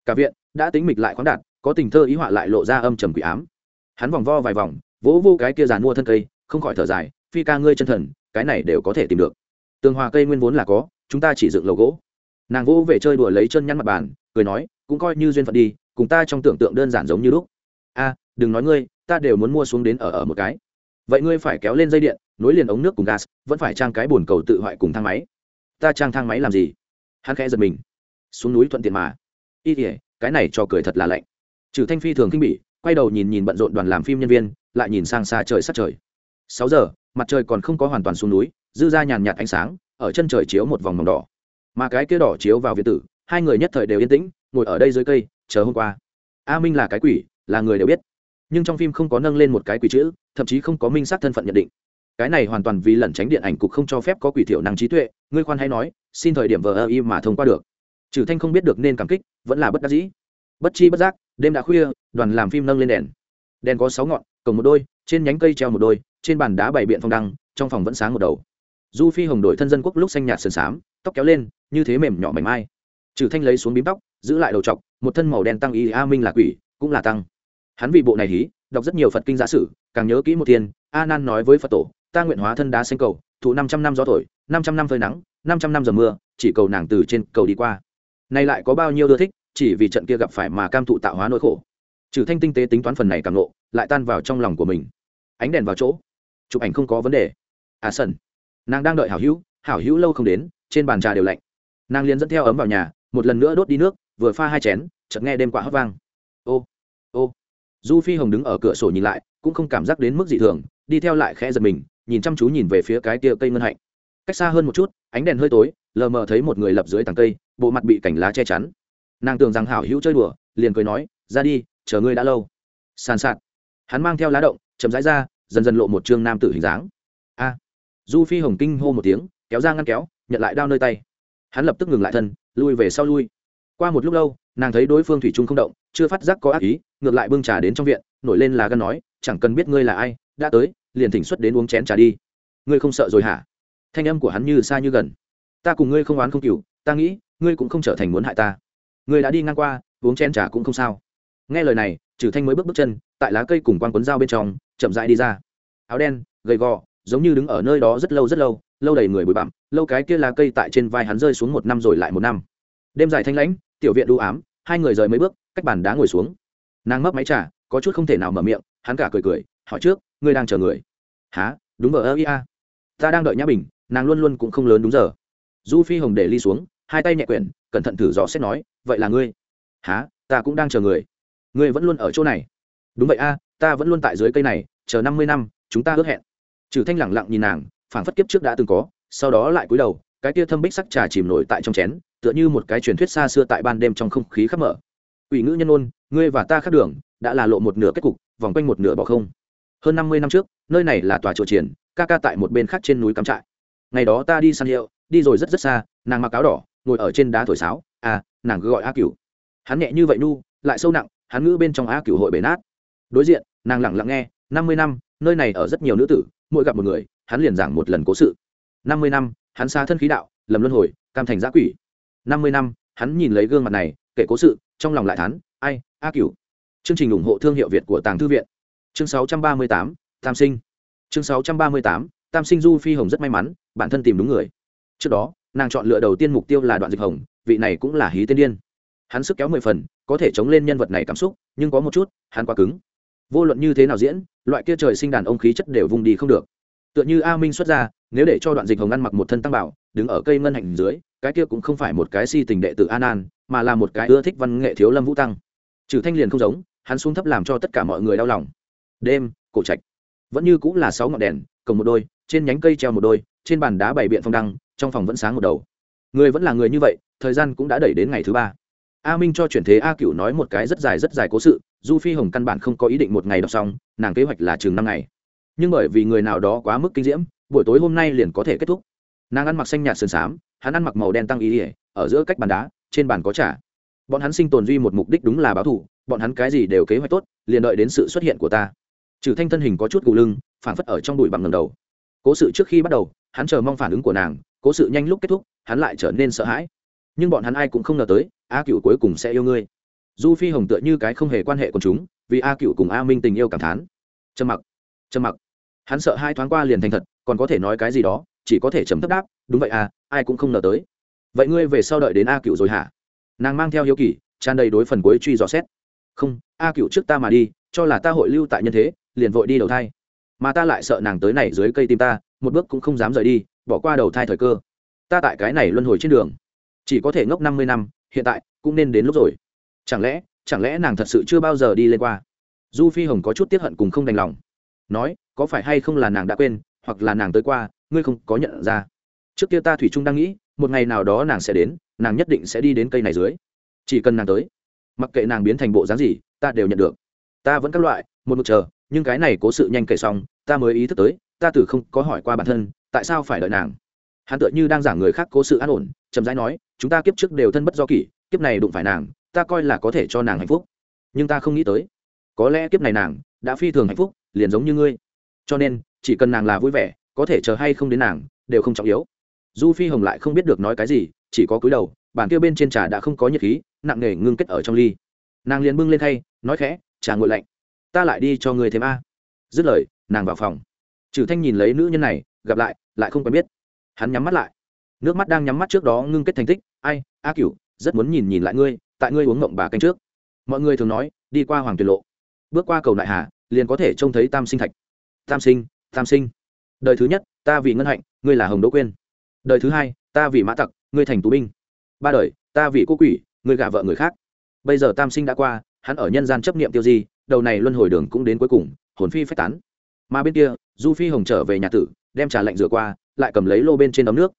Cả viện đã tính mịch lại khoáng đạt, có tình thơ ý họa lại lộ ra âm trầm quỷ ám. Hắn vòng vo vài vòng, vỗ vô cái kia giàn mua thân cây, không khỏi thở dài, phi ca ngươi chân thần, cái này đều có thể tìm được. Tường hòa cây nguyên vốn là có, chúng ta chỉ dựng lầu gỗ. Nàng vỗ về chơi đùa lấy chân nhăn mặt bàn, cười nói, cũng coi như duyên phận đi, cùng ta trong tưởng tượng đơn giản giống như lúc. A, đừng nói ngươi, ta đều muốn mua xuống đến ở ở một cái vậy ngươi phải kéo lên dây điện, nối liền ống nước cùng gas, vẫn phải trang cái bồn cầu tự hoại cùng thang máy. Ta trang thang máy làm gì? Hắn khẽ giật mình. Xuống núi thuận tiện mà. Y tỉa cái này cho cười thật là lạnh. Trừ thanh phi thường kinh bỉ, quay đầu nhìn nhìn bận rộn đoàn làm phim nhân viên, lại nhìn sang xa trời sát trời. Sáu giờ, mặt trời còn không có hoàn toàn xuống núi, dư ra nhàn nhạt ánh sáng, ở chân trời chiếu một vòng màu đỏ. Mà cái kia đỏ chiếu vào việt tử, hai người nhất thời đều yên tĩnh, ngồi ở đây dưới cây, chờ hôm qua. A minh là cái quỷ, là người đều biết nhưng trong phim không có nâng lên một cái quỷ chữ thậm chí không có minh xác thân phận nhận định. Cái này hoàn toàn vì lẩn tránh điện ảnh cục không cho phép có quỷ thiểu năng trí tuệ ngươi khoan hay nói xin thời điểm vờ ơ y mà thông qua được. Trừ thanh không biết được nên cảm kích vẫn là bất đắc dĩ. Bất chi bất giác đêm đã khuya đoàn làm phim nâng lên đèn. Đèn có sáu ngọn cổng một đôi trên nhánh cây treo một đôi trên bàn đá bày biện phong đăng trong phòng vẫn sáng một đầu. Du phi hồng đội thân dân quốc lúc xanh nhạt sườn xám tóc kéo lên như thế mềm nhỏ mảnh mai. Trừ thanh lấy xuống bím tóc giữ lại đầu trọc, một thân màu đen tăng y a minh là quỷ cũng là tăng hắn vì bộ này hí, đọc rất nhiều phật kinh giả sử, càng nhớ kỹ một thiên a nan nói với phật tổ, ta nguyện hóa thân đá xanh cầu, thụ năm trăm năm gió thổi, năm trăm năm phơi nắng, năm trăm năm giờ mưa, chỉ cầu nàng từ trên cầu đi qua. Nay lại có bao nhiêu đưa thích, chỉ vì trận kia gặp phải mà cam thụ tạo hóa nỗi khổ. Trừ thanh tinh tế tính toán phần này càng lộ lại tan vào trong lòng của mình. Ánh đèn vào chỗ, chụp ảnh không có vấn đề. À sần, nàng đang đợi hảo hữu hảo hữu lâu không đến, trên bàn trà đều lạnh. Nàng liền dẫn theo ấm vào nhà, một lần nữa đốt đi nước, vừa pha hai chén, chợt nghe đêm quả hót vang du phi hồng đứng ở cửa sổ nhìn lại, cũng không cảm giác đến mức dị thường, đi theo lại khẽ giật mình, nhìn chăm chú nhìn về phía cái tia cây ngân hạnh. Cách xa hơn một chút, ánh đèn hơi tối, lờ mờ thấy một người lập dưới tàng cây, bộ mặt bị cảnh lá che chắn. Nàng tưởng rằng hảo hữu chơi đùa, liền cười nói, ra đi, chờ ngươi đã lâu. Sàn sạt. Hắn mang theo lá động, chậm rãi ra, dần dần lộ một chương nam tử hình dáng. A. Du phi hồng kinh hô một tiếng, kéo ra ngăn kéo, nhận lại đao nơi tay. Hắn lập tức ngừng lại thân, lui về sau lui. Qua một lúc lâu nàng thấy đối phương thủy trung không động, chưa phát giác có ác ý, ngược lại bưng trà đến trong viện, nổi lên là gân nói, chẳng cần biết ngươi là ai, đã tới, liền thỉnh xuất đến uống chén trà đi. Ngươi không sợ rồi hả? Thanh âm của hắn như xa như gần. Ta cùng ngươi không oán không cừu, ta nghĩ, ngươi cũng không trở thành muốn hại ta. Ngươi đã đi ngang qua, uống chén trà cũng không sao. Nghe lời này, trừ thanh mới bước bước chân, tại lá cây cùng quan quấn dao bên trong, chậm rãi đi ra. Áo đen, gầy gò, giống như đứng ở nơi đó rất lâu rất lâu lâu đầy người bụi bặm, lâu cái kia lá cây tại trên vai hắn rơi xuống một năm rồi lại một năm. Đêm dài thanh lãnh tiểu viện đu ám, hai người rời mấy bước, cách bàn đá ngồi xuống. Nàng mấp máy trà, có chút không thể nào mở miệng, hắn cả cười cười, hỏi trước, ngươi đang chờ người? Há đúng vờ ơ ia ta đang đợi nhã bình, nàng luôn luôn cũng không lớn đúng giờ. Du phi hồng để ly xuống, hai tay nhẹ quyển, cẩn thận thử dò xét nói, vậy là ngươi? Há ta cũng đang chờ người. Ngươi vẫn luôn ở chỗ này? Đúng vậy, a, ta vẫn luôn tại dưới cây này, chờ năm mươi năm, chúng ta ước hẹn. Trừ thanh lẳng lặng nhìn nàng, phảng phất kiếp trước đã từng có, sau đó lại cúi đầu, cái kia thâm bích sắc trà chìm nổi tại trong chén tựa như một cái truyền thuyết xa xưa tại ban đêm trong không khí khắp mở. Ủy ngữ nhân ôn, ngươi và ta khác đường, đã là lộ một nửa kết cục, vòng quanh một nửa bỏ không. Hơn năm mươi năm trước, nơi này là tòa chùa triển, ca ca tại một bên khác trên núi cắm trại. Ngày đó ta đi săn hiệu đi rồi rất rất xa, nàng mặc áo đỏ, ngồi ở trên đá thổi sáo à nàng cứ gọi a cửu. Hắn nhẹ như vậy nu, lại sâu nặng, hắn ngữ bên trong a cửu hội bể nát. Đối diện, nàng lẳng lặng nghe, năm mươi năm, nơi này ở rất nhiều nữ tử, mỗi gặp một người, hắn liền giảng một lần cố sự. Năm mươi năm, hắn xa thân khí đạo, lầm luân hồi, cam thành giã quỷ năm mươi năm hắn nhìn lấy gương mặt này kể cố sự trong lòng lại thán, ai a cửu. Chương trình ủng hộ thương hiệu việt của tàng thư viện. Chương sáu trăm ba mươi tám tam sinh. Chương sáu trăm ba mươi tám tam sinh du phi hồng rất may mắn bản thân tìm đúng người. Trước đó nàng chọn lựa đầu tiên mục tiêu là đoạn dịch hồng vị này cũng là hí tiên điên. Hắn sức kéo mười phần có thể chống lên nhân vật này cảm xúc nhưng có một chút hắn quá cứng. Vô luận như thế nào diễn loại kia trời sinh đàn ông khí chất đều vùng đi không được tựa như a minh xuất ra, nếu để cho đoạn dịch hồng ăn mặc một thân tăng bảo, đứng ở cây ngân hạnh dưới, cái kia cũng không phải một cái si tình đệ tử an an mà là một cái ưa thích văn nghệ thiếu lâm vũ tăng. Trừ thanh liền không giống, hắn xuống thấp làm cho tất cả mọi người đau lòng. Đêm, cổ trạch. Vẫn như cũng là sáu ngọn đèn, cổng một đôi, trên nhánh cây treo một đôi, trên bàn đá bày biện phong đăng, trong phòng vẫn sáng một đầu. Người vẫn là người như vậy, thời gian cũng đã đẩy đến ngày thứ ba. A minh cho chuyển thế a Cửu nói một cái rất dài rất dài cố sự, du phi hồng căn bản không có ý định một ngày đọc xong, nàng kế hoạch là chừng năm ngày nhưng bởi vì người nào đó quá mức kinh diễm, buổi tối hôm nay liền có thể kết thúc. Nàng ăn mặc xanh nhạt sườn xám, hắn ăn mặc màu đen tăng ý ỉa ở giữa cách bàn đá, trên bàn có trả bọn hắn sinh tồn duy một mục đích đúng là báo thù, bọn hắn cái gì đều kế hoạch tốt, liền đợi đến sự xuất hiện của ta. Trừ thanh thân hình có chút gù lưng phản phất ở trong đùi bằng ngầm đầu. Cố sự trước khi bắt đầu, hắn chờ mong phản ứng của nàng, cố sự nhanh lúc kết thúc, hắn lại trở nên sợ hãi. Nhưng bọn hắn ai cũng không ngờ tới, a cựu cuối cùng sẽ yêu ngươi. Du phi hồng tựa như cái không hề quan hệ của chúng, vì a cựu cùng a minh tình yêu cảm thán. Trầm mặc trầm mặc hắn sợ hai thoáng qua liền thành thật, còn có thể nói cái gì đó, chỉ có thể chấm thấp đáp, đúng vậy à ai cũng không ngờ tới. Vậy ngươi về sau đợi đến a cựu rồi hả? Nàng mang theo hiếu kỳ, tràn đầy đối phần cuối truy dò xét. Không, a cựu trước ta mà đi, cho là ta hội lưu tại nhân thế, liền vội đi đầu thai. Mà ta lại sợ nàng tới này dưới cây tim ta, một bước cũng không dám rời đi, bỏ qua đầu thai thời cơ. Ta tại cái này luân hồi trên đường, chỉ có thể ngốc năm mươi năm, hiện tại cũng nên đến lúc rồi. Chẳng lẽ chẳng lẽ nàng thật sự chưa bao giờ đi lên qua? Du phi hồng có chút tiếp hận cùng không đành lòng, nói có phải hay không là nàng đã quên, hoặc là nàng tới qua, ngươi không có nhận ra. Trước kia ta thủy trung đang nghĩ, một ngày nào đó nàng sẽ đến, nàng nhất định sẽ đi đến cây này dưới. Chỉ cần nàng tới, mặc kệ nàng biến thành bộ dáng gì, ta đều nhận được. Ta vẫn các loại, một mực chờ, nhưng cái này cố sự nhanh kể xong, ta mới ý thức tới, ta từ không có hỏi qua bản thân, tại sao phải đợi nàng. Hắn tựa như đang giảng người khác cố sự an ổn, chậm rãi nói, chúng ta kiếp trước đều thân bất do kỷ, kiếp này đụng phải nàng, ta coi là có thể cho nàng hạnh phúc. Nhưng ta không nghĩ tới, có lẽ kiếp này nàng đã phi thường hạnh phúc, liền giống như ngươi cho nên, chỉ cần nàng là vui vẻ, có thể chờ hay không đến nàng, đều không trọng yếu. Du phi hồng lại không biết được nói cái gì, chỉ có cúi đầu, bàn kia bên trên trà đã không có nhiệt khí, nặng nề ngưng kết ở trong ly. Nàng liền bưng lên thay nói khẽ, trà nguội lạnh, ta lại đi cho người thêm a. Dứt lời, nàng vào phòng. Trừ thanh nhìn lấy nữ nhân này, gặp lại lại không quen biết. Hắn nhắm mắt lại. Nước mắt đang nhắm mắt trước đó ngưng kết thành tích, ai, a cửu, rất muốn nhìn nhìn lại ngươi, tại ngươi uống ngộng bà canh trước. Mọi người thường nói, đi qua hoàng tuyệt lộ. Bước qua cầu đại hà, liền có thể trông thấy tam sinh thạch tam sinh tam sinh. Đời thứ nhất, ta vì ngân hạnh, ngươi là hồng đỗ quyên. Đời thứ hai, ta vì mã tặc, ngươi thành tù binh. Ba đời, ta vì cô quỷ, ngươi gả vợ người khác. Bây giờ tam sinh đã qua, hắn ở nhân gian chấp niệm tiêu di, đầu này luân hồi đường cũng đến cuối cùng, hồn phi phách tán. Mà bên kia, du phi hồng trở về nhà tử, đem trà lạnh rửa qua, lại cầm lấy lô bên trên ấm nước.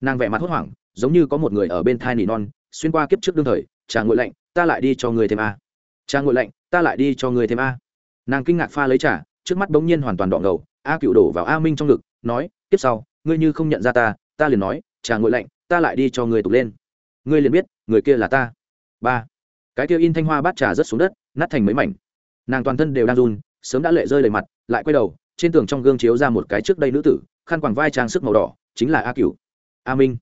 Nàng vẻ mặt hốt hoảng, giống như có một người ở bên thai nỉ non, xuyên qua kiếp trước đương thời, trà nguội lạnh, ta lại đi cho người thêm a. Trà nguội lạnh, ta lại đi cho người thêm a. Nàng kinh ngạc pha lấy trà trước mắt bỗng nhiên hoàn toàn đỏ ngầu, a cựu đổ vào a minh trong ngực, nói tiếp sau, ngươi như không nhận ra ta ta liền nói, trà nguội lạnh, ta lại đi cho người tục lên. Ngươi liền biết, người kia là ta. Ba. Cái kia in thanh hoa bát trà rớt xuống đất, nát thành mấy mảnh. Nàng toàn thân đều đang run, sớm đã lệ rơi đầy mặt, lại quay đầu, trên tường trong gương chiếu ra một cái trước đây nữ tử, khăn quàng vai trang sức màu đỏ, chính là a cửu. A minh.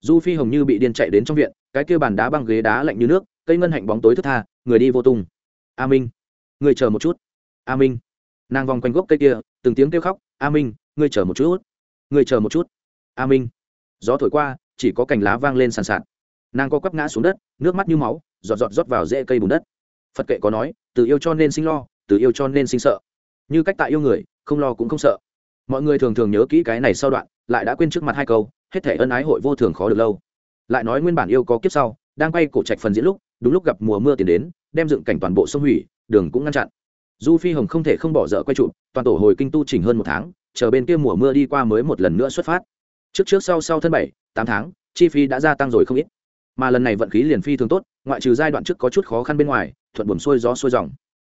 Du phi hồng như bị điên chạy đến trong viện, cái kia bàn đá băng ghế đá lạnh như nước, cây ngân hạnh bóng tối thức tha, người đi vô tung. A minh. Người chờ một chút. A minh nàng vòng quanh gốc cây kia, từng tiếng kêu khóc, a minh, ngươi chờ một chút, ngươi chờ một chút, a minh. Gió thổi qua, chỉ có cành lá vang lên sàn sạt. Nàng co quắp ngã xuống đất, nước mắt như máu, giọt giọt rót vào rễ cây bùn đất. Phật kệ có nói, từ yêu cho nên sinh lo, từ yêu cho nên sinh sợ. Như cách tại yêu người, không lo cũng không sợ. Mọi người thường thường nhớ kỹ cái này sau đoạn, lại đã quên trước mặt hai câu, hết thể ân ái hội vô thường khó được lâu. Lại nói nguyên bản yêu có kiếp sau, đang quay cổ trạch phần diễn lúc, đúng lúc gặp mùa mưa tiền đến, đem dựng cảnh toàn bộ sông hủy, đường cũng ngăn chặn du phi hồng không thể không bỏ dở quay trụ, toàn tổ hồi kinh tu chỉnh hơn một tháng, chờ bên kia mùa mưa đi qua mới một lần nữa xuất phát. Trước trước sau sau thân bảy, tám tháng, chi phí đã gia tăng rồi không ít. Mà lần này vận khí liền phi thường tốt, ngoại trừ giai đoạn trước có chút khó khăn bên ngoài, thuận buồm xuôi gió xuôi dòng.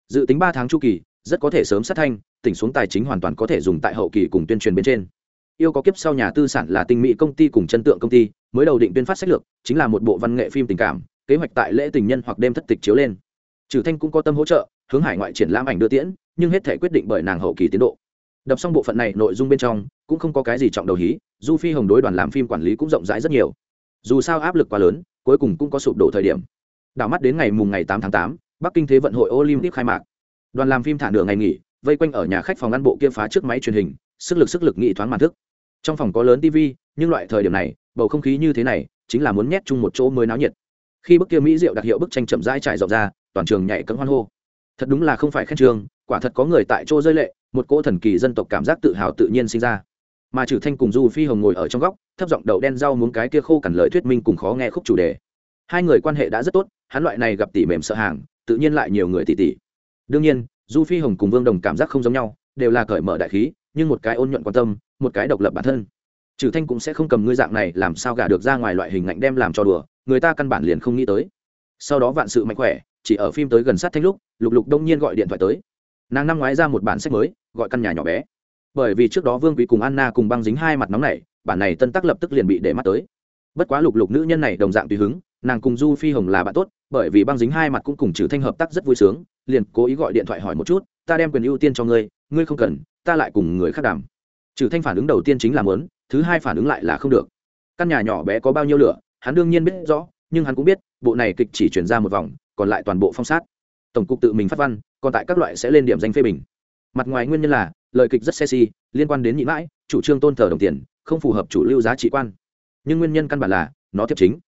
Dự tính ba tháng chu kỳ, rất có thể sớm sát thanh, tỉnh xuống tài chính hoàn toàn có thể dùng tại hậu kỳ cùng tuyên truyền bên trên. Yêu có kiếp sau nhà tư sản là tinh mỹ công ty cùng chân tượng công ty, mới đầu định tuyên phát sách lược, chính là một bộ văn nghệ phim tình cảm, kế hoạch tại lễ tình nhân hoặc đêm thất tịch chiếu lên. Trừ thanh cũng có tâm hỗ trợ hướng hải ngoại triển lãm ảnh đưa tiễn, nhưng hết thể quyết định bởi nàng hậu kỳ tiến độ. Đập xong bộ phận này, nội dung bên trong cũng không có cái gì trọng đầu hí, du phi hồng đối đoàn làm phim quản lý cũng rộng rãi rất nhiều. Dù sao áp lực quá lớn, cuối cùng cũng có sụp đổ thời điểm. Đảo mắt đến ngày mùng ngày tám tháng tám, bắc kinh thế vận hội olympic khai mạc. Đoàn làm phim thả nửa ngày nghỉ, vây quanh ở nhà khách phòng ăn bộ kia phá trước máy truyền hình, sức lực sức lực nghị thoáng màn thức. Trong phòng có lớn tv nhưng loại thời điểm này, bầu không khí như thế này, chính là muốn nhét chung một chỗ mới náo nhiệt. Khi bức kia mỹ diệu đặc hiệu bức tranh chậm rãi trải rộng ra, toàn trường nhảy cấm hoan hô thật đúng là không phải khen trường, quả thật có người tại chỗ rơi lệ, một cỗ thần kỳ dân tộc cảm giác tự hào tự nhiên sinh ra. Mà trừ thanh cùng du phi hồng ngồi ở trong góc, thấp giọng đậu đen rau muốn cái kia khô cằn lời thuyết minh cùng khó nghe khúc chủ đề. Hai người quan hệ đã rất tốt, hắn loại này gặp tỉ mềm sợ hàng, tự nhiên lại nhiều người tỉ tỉ. Đương nhiên, du phi hồng cùng vương đồng cảm giác không giống nhau, đều là cởi mở đại khí, nhưng một cái ôn nhuận quan tâm, một cái độc lập bản thân. Trừ thanh cũng sẽ không cầm ngươi dạng này, làm sao gả được ra ngoài loại hình ảnh đem làm cho đùa, người ta căn bản liền không nghĩ tới. Sau đó vạn sự mạnh khỏe chỉ ở phim tới gần sát thanh lúc, lục lục đông nhiên gọi điện thoại tới. Nàng năm ngoái ra một bản sách mới, gọi căn nhà nhỏ bé. Bởi vì trước đó vương quý cùng anna cùng băng dính hai mặt nóng này, bản này tân tắc lập tức liền bị để mắt tới. Bất quá lục lục nữ nhân này đồng dạng tùy hứng, nàng cùng du phi hồng là bạn tốt, bởi vì băng dính hai mặt cũng cùng trừ thanh hợp tác rất vui sướng, liền cố ý gọi điện thoại hỏi một chút, ta đem quyền ưu tiên cho ngươi ngươi không cần, ta lại cùng người khác đàm. Trừ thanh phản ứng đầu tiên chính là muốn, thứ hai phản ứng lại là không được. Căn nhà nhỏ bé có bao nhiêu lửa, hắn đương nhiên biết rõ, nhưng hắn cũng biết, bộ này kịch chỉ chuyển ra một vòng còn lại toàn bộ phong sát. Tổng cục tự mình phát văn, còn tại các loại sẽ lên điểm danh phê bình. Mặt ngoài nguyên nhân là, lời kịch rất sexy, liên quan đến nhị mãi, chủ trương tôn thờ đồng tiền, không phù hợp chủ lưu giá trị quan. Nhưng nguyên nhân căn bản là, nó tiếp chính.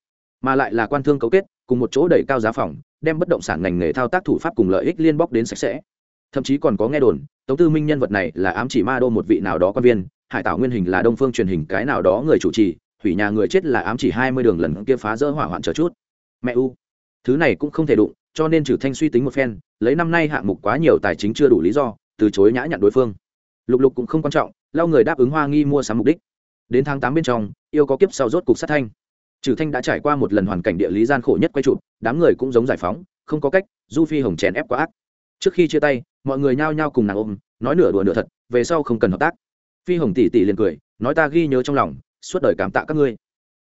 Mà lại là quan thương cấu kết, cùng một chỗ đẩy cao giá phòng, đem bất động sản ngành nghề thao tác thủ pháp cùng lợi ích liên bóc đến sạch sẽ. Thậm chí còn có nghe đồn, tống tư minh nhân vật này là ám chỉ ma đô một vị nào đó quan viên, hải tạo nguyên hình là đông phương truyền hình cái nào đó người chủ trì, hủy nhà người chết là ám chỉ hai mươi đường lần kia phá rỡ hỏa hoạn chờ chút. Mẹ u thứ này cũng không thể đụng, cho nên trừ thanh suy tính một phen, lấy năm nay hạng mục quá nhiều tài chính chưa đủ lý do, từ chối nhã nhặn đối phương. Lục lục cũng không quan trọng lao người đáp ứng hoa nghi mua sắm mục đích. Đến tháng tám bên trong, yêu có kiếp sau rốt cục sát thanh. Trừ thanh đã trải qua một lần hoàn cảnh địa lý gian khổ nhất quay trụ đám người cũng giống giải phóng, không có cách, du phi hồng chèn ép quá ác. Trước khi chia tay, mọi người nhao nhao cùng nàng ôm, nói nửa đùa nửa thật, về sau không cần hợp tác. Phi hồng tỷ tỷ liền cười, nói ta ghi nhớ trong lòng, suốt đời cảm tạ các ngươi.